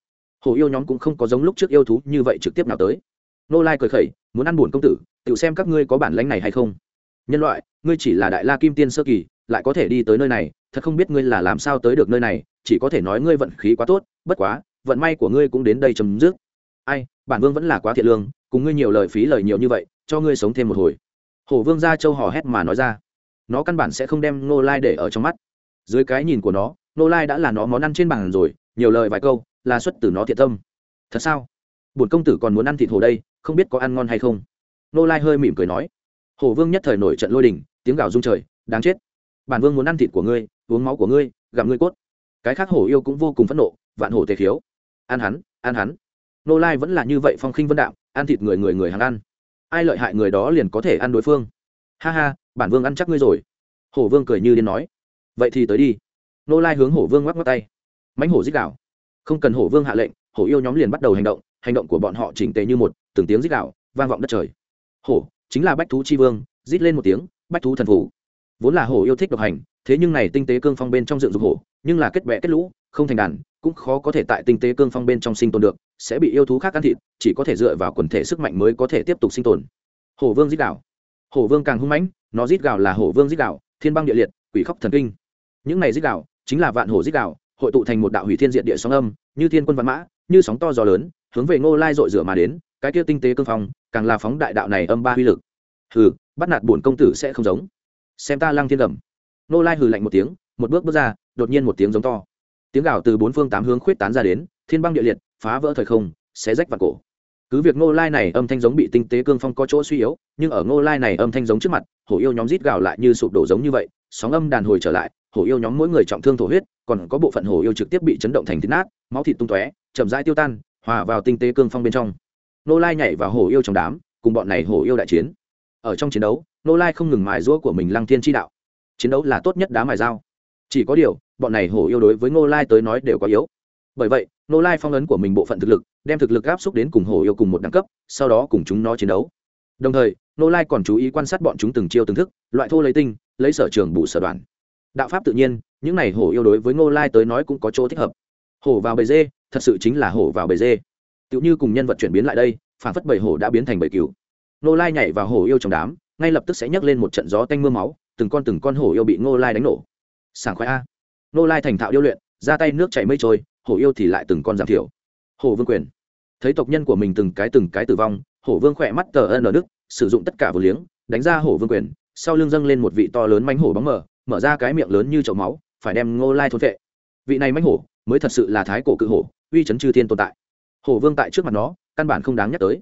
hổ yêu nhóm cũng không có giống lúc trước yêu thú như vậy trực tiếp nào tới. Nô lai cười khẩy, muốn ăn buồn công tử tự xem các ngươi có bản lánh này hay không? Nhân loại, ngươi chỉ là đại la kim tiên sơ kỳ, lại có thể đi tới nơi này, thật không biết ngươi là làm sao tới được nơi này, chỉ có thể nói ngươi vận khí quá tốt, bất quá, vận may của ngươi cũng đến đây chấm dứt. Ai, bản vương vẫn là quá thiện lương, cùng ngươi nhiều lời phí lời nhiều như vậy, cho ngươi sống thêm một hồi. Hổ vương gia châu hò hét mà nói ra. Nó căn bản sẽ không đem nô lai để ở trong mắt. Dưới cái nhìn của nó, nô lai đã là nó món ăn trên bàn rồi, nhiều lời vài câu là xuất từ nó thiện tâm. Thật sao? Bổn công tử còn muốn ăn thịt hồ đây, không biết có ăn ngon hay không? Nô lai hơi mỉm cười nói. Hồ vương nhất thời nổi trận lôi đình, tiếng gào rung trời, đáng chết. Bản vương muốn ăn thịt của ngươi, uống máu của ngươi gặm ngươi cốt. Cái khác hổ yêu cũng vô cùng phẫn nộ, vạn hổ tề khiếu. Ăn hắn ăn hắn. Nô lai vẫn là như vậy phong khinh vân đạo, ăn thịt người người người hắn ăn. Ai lợi hại người đó liền có thể ăn đối phương. Ha ha, bản vương ăn chắc ngươi rồi. Hổ vương cười như điên nói. Vậy thì tới đi. Nô lai hướng hổ vương ngoắc ngoắc tay. Mãnh hổ dích đạo không cần hổ vương hạ lệnh, hổ yêu nhóm liền bắt đầu hành động hành động của bọn họ chỉnh tề như một, từng tiếng rít đạo vang vọng đất trời. Hổ, chính là bách thú chi vương, rít lên một tiếng, bách thú thần phủ. Vốn là hổ yêu thích độc hành, thế nhưng này tinh tế cương phong bên trong dựng dục hổ, nhưng là kết bẹ kết lũ, không thành đàn, cũng khó có thể tại tinh tế cương phong bên trong sinh tồn được, sẽ bị yêu thú khác ăn thịt, chỉ có thể dựa vào quần thể sức mạnh mới có thể tiếp tục sinh tồn. Hổ vương rít đạo hổ vương càng hung mãnh, nó rít gào là hổ vương rít gào, thiên băng địa liệt, quỷ khóc thần kinh. Những này rít gào, chính là vạn hổ rít gào hội tụ thành một đạo hủy thiên diện địa sóng âm, như thiên quân văn mã, như sóng to gió lớn, hướng về ngô lai dội rửa mà đến, cái kia tinh tế cương phong, càng là phóng đại đạo này âm ba uy lực. Hừ, bắt nạt bổn công tử sẽ không giống. Xem ta lăng thiên gầm. Ngô lai hừ lạnh một tiếng, một bước bước ra, đột nhiên một tiếng giống to. Tiếng gào từ bốn phương tám hướng khuyết tán ra đến, thiên băng địa liệt, phá vỡ thời không, xé rách vạn cổ. Cứ việc ngô lai này âm thanh giống bị tinh tế cương phong có chỗ suy yếu, nhưng ở ngô lai này âm thanh giống trước mặt, hổ yêu nhóm rít gào lại như sụp đổ giống như vậy, sóng âm đàn hồi trở lại hổ yêu nhóm mỗi người trọng thương thổ huyết, còn có bộ phận hổ yêu trực tiếp bị chấn động thành thịt nát, máu thịt tung tóe, chậm rãi tiêu tan, hòa vào tinh tế cương phong bên trong. Nô lai nhảy vào hổ yêu trong đám, cùng bọn này hổ yêu đại chiến. Ở trong chiến đấu, Nô lai không ngừng mài rũa của mình lăng thiên chi đạo. Chiến đấu là tốt nhất đá mài dao. Chỉ có điều, bọn này hổ yêu đối với ngô lai tới nói đều có yếu. Bởi vậy, nô lai phong ấn của mình bộ phận thực lực, đem thực lực áp xúc đến cùng hổ yêu cùng một đẳng cấp, sau đó cùng chúng nó chiến đấu. Đồng thời, nô lai còn chú ý quan sát bọn chúng từng chiêu từng thức, loại thô lấy tinh, lấy sở trường bù sở đoàn đạo pháp tự nhiên, những này hổ yêu đối với Ngô lai tới nói cũng có chỗ thích hợp. Hổ vào bầy dê, thật sự chính là hổ vào bầy dê. Tựu như cùng nhân vật chuyển biến lại đây, phản phất bầy hổ đã biến thành bầy cừu. Ngô lai nhảy vào hổ yêu trong đám, ngay lập tức sẽ nhấc lên một trận gió tanh m ư a máu, từng con từng con hổ yêu bị Ngô lai đánh nổ. Sảng khoái a. Ngô lai thành thạo điêu luyện, ra tay nước chảy mây trôi, hổ yêu thì lại từng con giảm thiểu. Hổ vương quyền. Thấy tộc nhân của mình từng cái từng cái tử vong, hổ vương khỏe mắt tờ ân ở đức, sử dụng tất cả vừa liếng, đánh ra hổ vương quyền, sau lưng dâng lên một vị to lớn mánh hổ bóng mở mở ra cái miệng lớn như chậu máu, phải đem ngô lai thôn vệ vị này mánh hổ, mới thật sự là thái cổ cự hổ, uy chấn chư thiên tồn tại. Hổ vương tại trước mặt nó, căn bản không đáng nhắc tới.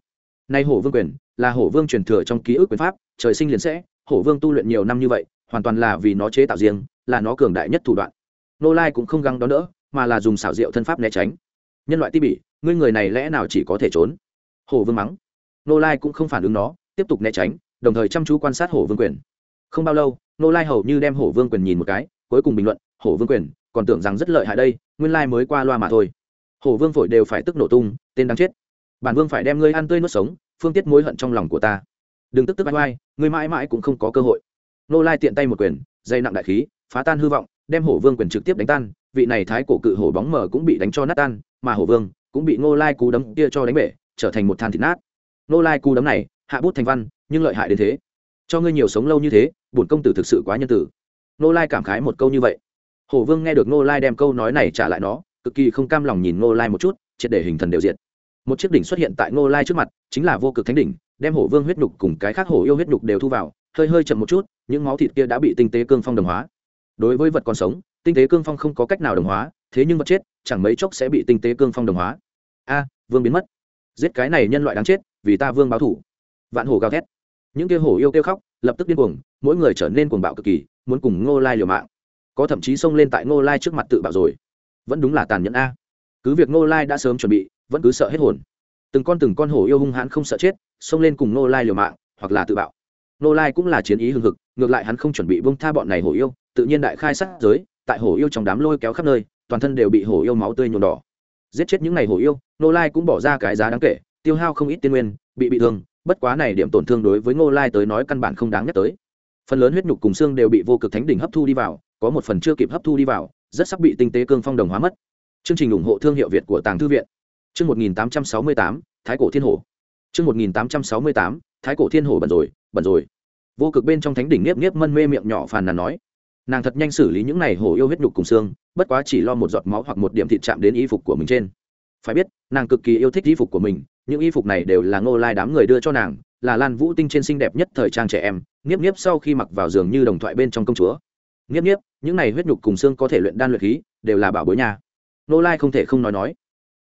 Nay hổ vương quyền, là hổ vương truyền thừa trong ký ức quyền pháp, trời sinh liền sẽ, hổ vương tu luyện nhiều năm như vậy, hoàn toàn là vì nó chế tạo riêng, là nó cường đại nhất thủ đoạn. Nô lai cũng không găng đó nữa mà là dùng xảo diệu thân pháp né tránh. Nhân loại ti bỉ, ngươi người này lẽ nào chỉ có thể trốn? Hổ vương mắng. Nô lai cũng không phản ứng nó, tiếp tục né tránh, đồng thời chăm chú quan sát hổ vương quyền. Không bao lâu nô lai hầu như đem hổ vương quyền nhìn một cái, cuối cùng bình luận, hổ vương quyền, còn tưởng rằng rất lợi hại đây, nguyên lai mới qua loa mà thôi. Hổ vương phổi đều phải tức nổ tung, tên đáng chết. Bản vương phải đem ngươi ăn tươi nuốt sống, phương tiết mối hận trong lòng của ta. Đừng tức tức anh oai, ngươi mãi mãi cũng không có cơ hội. Nô lai tiện tay một quyền, dây nặng đại khí, phá tan hư vọng, đem hổ vương quyền trực tiếp đánh tan. Vị này thái cổ cự hổ bóng mờ cũng bị đánh cho nát tan, mà hổ vương cũng bị Nô lai cú đấm kia cho đánh bể, trở thành một than thịt nát. Nô lai cú đấm này, hạ bút thành văn, nhưng lợi hại đến thế. Cho ngươi nhiều sống lâu như thế bổn công tử thực sự quá nhân tử Nô lai cảm khái một câu như vậy. Hổ vương nghe được Nô lai đem câu nói này trả lại nó, cực kỳ không cam lòng nhìn Nô lai một chút, triệt để hình thần đều diện một chiếc đỉnh xuất hiện tại Nô lai trước mặt, chính là vô cực thánh đỉnh, đem hổ vương huyết nhục cùng cái khác hổ yêu huyết nhục đều thu vào, hơi hơi chậm một chút, những máu thịt kia đã bị tinh tế cương phong đồng hóa. Đối với vật còn sống, tinh tế cương phong không có cách nào đồng hóa, thế nhưng vật chết, chẳng mấy chốc sẽ bị tinh tế cương phong đồng hóa. A, vương biến mất. Giết cái này nhân loại đáng chết, vì ta vương báo thủ. Vạn hổ gào thét. Những kia hổ yêu kêu khóc, lập tức điên cuồng mỗi người trở nên cuồng bạo cực kỳ, muốn cùng ngô lai liều mạng. Có thậm chí xông lên tại ngô lai trước mặt tự bạo rồi. Vẫn đúng là tàn nhẫn a. Cứ việc ngô lai đã sớm chuẩn bị, vẫn cứ sợ hết hồn. Từng con từng con hổ yêu hung hãn không sợ chết, xông lên cùng ngô lai liều mạng, hoặc là tự bạo. Ngô lai cũng là chiến ý hưng hực, ngược lại hắn không chuẩn bị bông tha bọn này hổ yêu, tự nhiên đại khai sát giới, tại hổ yêu trong đám lôi kéo khắp nơi, toàn thân đều bị hổ yêu máu tươi nhuộm đỏ. Giết chết những ngày hổ yêu nô lai cũng bỏ ra cái giá đáng kể, tiêu hao không ít tiên nguyên, bị bị thương, bất quá này điểm tổn thương đối với ngô lai tới nói căn bản không đáng nhắc tới phần lớn huyết nhục cùng xương đều bị vô cực thánh đỉnh hấp thu đi vào, có một phần chưa kịp hấp thu đi vào, rất sắp bị tinh tế cương phong đồng hóa mất. Chương trình ủng hộ thương hiệu việt của tàng thư viện. Chương một nghìn tám trăm sáu mươi tám, thái cổ thiên hổ. Chương một nghìn tám trăm sáu mươi tám, thái cổ thiên hổ bẩn rồi bẩn rồi. Vô cực bên trong thánh đỉnh nếp nếp mân mê miệng nhỏ phàn nàn nói. Nàng thật nhanh xử lý những này hổ yêu huyết nhục cùng xương, bất quá chỉ lo một giọt máu hoặc một điểm thịt chạm đến y phục của mình trên. Phải biết, nàng cực kỳ yêu thích y phục của mình, những y phục này đều là ngô lai đám người đưa cho nàng là lan vũ tinh trên xinh đẹp nhất thời trang trẻ em, nghiếp nghiếp sau khi mặc vào giường như đồng thoại bên trong công chúa. Nghiếp nghiếp, những này huyết nhục cùng xương có thể luyện đan luyện khí, đều là bảo bối nhà Nô lai không thể không nói nói.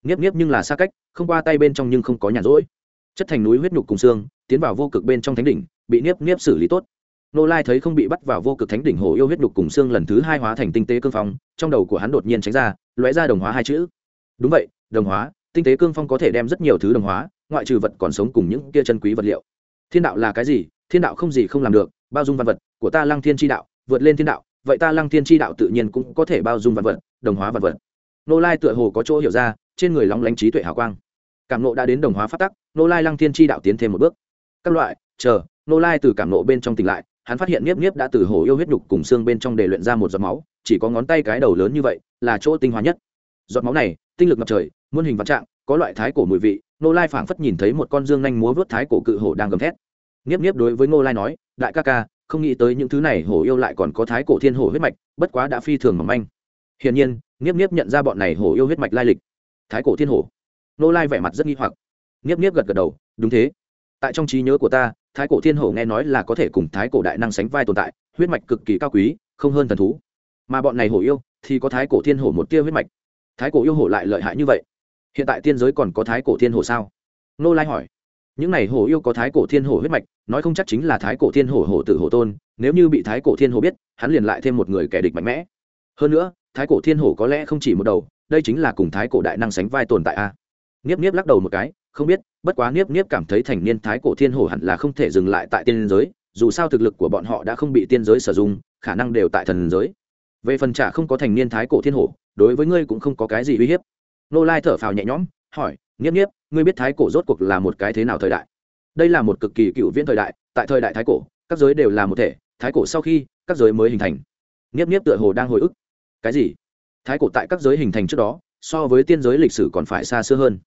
Nghiếp nghiếp nhưng là xa cách, không qua tay bên trong nhưng không có nhàn rỗi. Chất thành núi huyết nhục cùng xương, tiến vào vô cực bên trong thánh đỉnh, bị nghiếp nghiếp xử lý tốt. Nô lai thấy không bị bắt vào vô cực thánh đỉnh hồ yêu huyết nhục cùng xương lần thứ hai hóa thành tinh tế cương phong, trong đầu của hắn đột nhiên tránh ra, lóe ra đồng hóa hai chữ. Đúng vậy, đồng hóa, tinh tế cương phong có thể đem rất nhiều thứ đồng hóa ngoại trừ vật còn sống cùng những kia chân quý vật liệu. Thiên đạo là cái gì? Thiên đạo không gì không làm được, bao dung văn vật, của ta lăng thiên tri đạo, vượt lên thiên đạo, vậy ta lăng thiên tri đạo tự nhiên cũng có thể bao dung văn vật, đồng hóa văn vật. Nô lai tựa hồ có chỗ hiểu ra, trên người lóng lánh trí tuệ hào quang. Cảm nộ đã đến đồng hóa phát tắc, nô lai lăng thiên tri đạo tiến thêm một bước. Các loại, chờ, nô lai từ cảm nộ bên trong tỉnh lại, hắn phát hiện niếp niếp đã từ hồ yêu huyết nhục cùng xương bên trong để luyện ra một giọt máu, chỉ có ngón tay cái đầu lớn như vậy là chỗ tinh hoa nhất. Giọt máu này, tinh lực ngập trời, muôn hình vạn trạng, có loại thái cổ mùi vị nô lai phảng phất nhìn thấy một con dương nhanh múa vớt thái cổ cự hổ đang gầm thét. Nghiếp nghiếp đối với nô lai nói, đại ca ca, không nghĩ tới những thứ này hổ yêu lại còn có thái cổ thiên hổ huyết mạch, bất quá đã phi thường mỏng manh. Hiển nhiên, nghiếp nghiếp nhận ra bọn này hổ yêu huyết mạch lai lịch. Thái cổ thiên hổ. Nô lai vẻ mặt rất nghi hoặc. Nghiếp nghiếp gật gật đầu, đúng thế. Tại trong trí nhớ của ta, thái cổ thiên hổ nghe nói là có thể cùng thái cổ đại năng sánh vai tồn tại, huyết mạch cực kỳ cao quý, không hơn thần thú. Mà bọn này hổ yêu thì có thái cổ thiên hổ một tia huyết mạch. Thái cổ yêu hổ lại lợi hại như vậy hiện tại tiên giới còn có thái cổ thiên hồ sao? Nô lai hỏi. Những này hổ yêu có thái cổ thiên hổ huyết mạch, nói không chắc chính là thái cổ thiên hổ hổ tử hổ tôn, nếu như bị thái cổ thiên hổ biết, hắn liền lại thêm một người kẻ địch mạnh mẽ. Hơn nữa, thái cổ thiên hổ có lẽ không chỉ một đầu, đây chính là cùng thái cổ đại năng sánh vai tồn tại a. Niếp niếp lắc đầu một cái, không biết, bất quá niếp niếp cảm thấy thành niên thái cổ thiên hổ hẳn là không thể dừng lại tại tiên giới, dù sao thực lực của bọn họ đã không bị tiên giới sử dụng, khả năng đều tại thần giới. Về phần trả không có thành niên thái cổ thiên hổ, đối với ngươi cũng không có cái gì uy hiếp nô lai thở phào nhẹ nhõm, hỏi, nghiếp nghiếp, ngươi biết thái cổ rốt cuộc là một cái thế nào thời đại? Đây là một cực kỳ cựu viễn thời đại, tại thời đại thái cổ, các giới đều là một thể, thái cổ sau khi, các giới mới hình thành. Nghiếp nghiếp tựa hồ đang hồi ức. Cái gì? Thái cổ tại các giới hình thành trước đó, so với tiên giới lịch sử còn phải xa xưa hơn.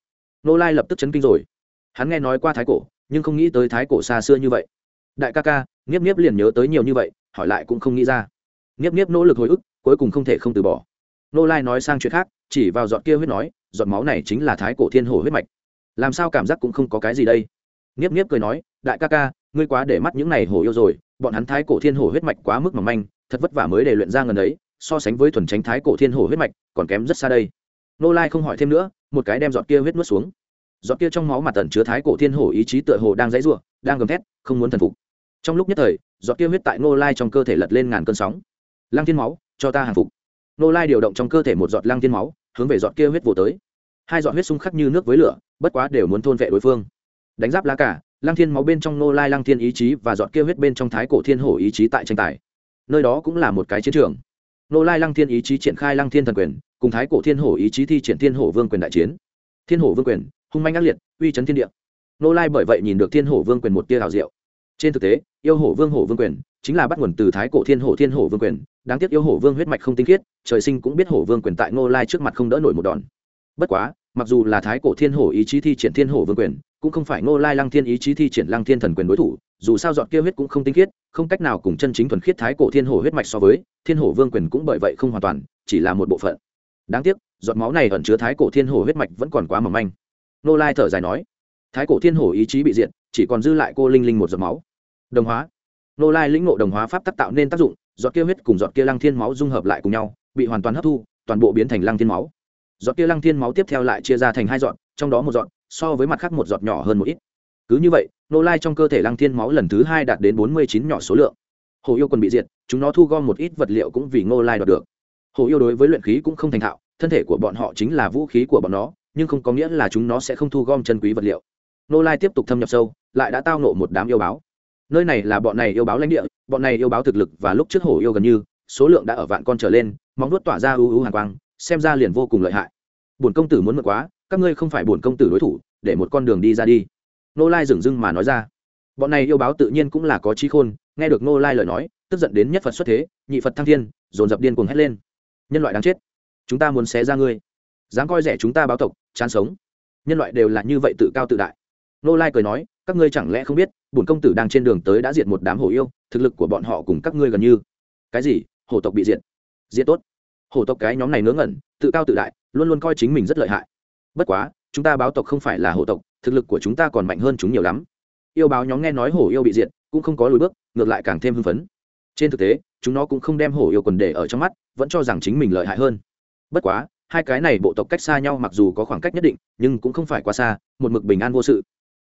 Nô lai lập tức chấn kinh rồi. Hắn nghe nói qua thái cổ, nhưng không nghĩ tới thái cổ xa xưa như vậy. Đại ca ca, nghiếp nghiếp liền nhớ tới nhiều như vậy, hỏi lại cũng không nghĩ ra. Nghiếp nghiếp nỗ lực hồi ức, cuối cùng không thể không từ bỏ nô lai nói sang chuyện khác, chỉ vào giọt kia huyết nói, giọt máu này chính là thái cổ thiên hồ huyết mạch. Làm sao cảm giác cũng không có cái gì đây? Nghiếp nghiếp cười nói, đại ca ca, ngươi quá để mắt những này hổ yêu rồi, bọn hắn thái cổ thiên hồ huyết mạch quá mức mỏng manh, thật vất vả mới để luyện ra ngần ấy, so sánh với thuần tránh thái cổ thiên hồ huyết mạch, còn kém rất xa đây. Nô lai không hỏi thêm nữa, một cái đem giọt kia huyết nuốt xuống. Giọt kia trong máu mặt tần chứa thái cổ thiên hồ ý chí tựa hồ đang dãy ruộng đang gầm thét, không muốn thần phục. Trong lúc nhất thời, giọt kia huyết tại nô lai trong cơ thể lật lên ngàn cơn sóng. Lăng thiên máu, cho ta hàng phục nô lai điều động trong cơ thể một giọt lăng thiên máu, hướng về giọt kia huyết vồ tới. Hai giọt huyết xung khắc như nước với lửa, bất quá đều muốn thôn vệ đối phương. Đánh giáp lá cả, lăng thiên máu bên trong nô lai lăng thiên ý chí và giọt kia huyết bên trong thái cổ thiên hổ ý chí tại tranh tài. Nơi đó cũng là một cái chiến trường. Nô lai lăng thiên ý chí triển khai lăng thiên thần quyền, cùng thái cổ thiên hổ ý chí thi triển thiên hổ vương quyền đại chiến. Thiên hổ vương quyền, hung manh ác liệt, uy chấn thiên địa. Nô lai bởi vậy nhìn được thiên hổ vương quyền một tia hào diệu. Trên thực tế, yêu hổ vương hổ vương quyền chính là bắt nguồn từ thái cổ thiên hổ thiên hổ vương quyền đáng tiếc yêu hổ vương huyết mạch không tinh khiết, trời sinh cũng biết hổ vương quyền tại ngô lai trước mặt không đỡ nổi một đòn. Bất quá, mặc dù là thái cổ thiên hổ ý chí thi triển thiên hổ vương quyền, cũng không phải ngô lai lăng thiên ý chí thi triển lăng thiên thần quyền đối thủ, dù sao dọn kia huyết cũng không tinh khiết, không cách nào cùng chân chính thuần khiết thái cổ thiên hổ huyết mạch so với, thiên hổ vương quyền cũng bởi vậy không hoàn toàn, chỉ là một bộ phận. Đáng tiếc, giọt máu này ẩn chứa thái cổ thiên hổ huyết mạch vẫn còn quá mỏng manh. Ngô lai thở dài nói, thái cổ thiên hổ ý chí bị diện chỉ còn dư lại cô linh linh một giọt máu. Đồng hóa. Nô lai lĩnh ngộ đồng hóa pháp tác tạo nên tác dụng giọt kia huyết cùng giọt kia lăng thiên máu dung hợp lại cùng nhau, bị hoàn toàn hấp thu, toàn bộ biến thành lăng thiên máu. Giọt kia lăng thiên máu tiếp theo lại chia ra thành hai giọt, trong đó một giọt so với mặt khác một giọt nhỏ hơn một ít. Cứ như vậy, nô lai trong cơ thể lăng thiên máu lần thứ hai đạt đến bốn mươi chín nhỏ số lượng. Hồ yêu còn bị diệt, chúng nó thu gom một ít vật liệu cũng vì nô lai đoạt được. Hồ yêu đối với luyện khí cũng không thành thạo, thân thể của bọn họ chính là vũ khí của bọn nó, nhưng không có nghĩa là chúng nó sẽ không thu gom chân quý vật liệu. Nô lai tiếp tục thâm nhập sâu, lại đã tao nộ một đám yêu báo nơi này là bọn này yêu báo lãnh địa, bọn này yêu báo thực lực và lúc trước hổ yêu gần như, số lượng đã ở vạn con trở lên, móng nuốt tỏa ra ưu ưu hàng quang, xem ra liền vô cùng lợi hại. Bổn công tử muốn mượn quá, các ngươi không phải bổn công tử đối thủ, để một con đường đi ra đi. Nô lai dừng dưng mà nói ra. Bọn này yêu báo tự nhiên cũng là có trí khôn, nghe được nô lai lời nói, tức giận đến nhất phật xuất thế, nhị phật thăng thiên, dồn dập điên cuồng hét lên. Nhân loại đáng chết, chúng ta muốn xé ra ngươi. Dám coi rẻ chúng ta báo tộc, chán sống. Nhân loại đều là như vậy tự cao tự đại nô lai cười nói, các ngươi chẳng lẽ không biết, bổn công tử đang trên đường tới đã diệt một đám hổ yêu, thực lực của bọn họ cùng các ngươi gần như. Cái gì? Hổ tộc bị diệt. Diệt tốt. Hổ tộc cái nhóm này ngớ ngẩn, tự cao tự đại, luôn luôn coi chính mình rất lợi hại. Bất quá, chúng ta báo tộc không phải là hổ tộc, thực lực của chúng ta còn mạnh hơn chúng nhiều lắm. Yêu báo nhóm nghe nói hổ yêu bị diệt, cũng không có lùi bước, ngược lại càng thêm hưng phấn. Trên thực tế, chúng nó cũng không đem hổ yêu quần để ở trong mắt, vẫn cho rằng chính mình lợi hại hơn. Bất quá, hai cái này bộ tộc cách xa nhau mặc dù có khoảng cách nhất định, nhưng cũng không phải quá xa, một mực bình an vô sự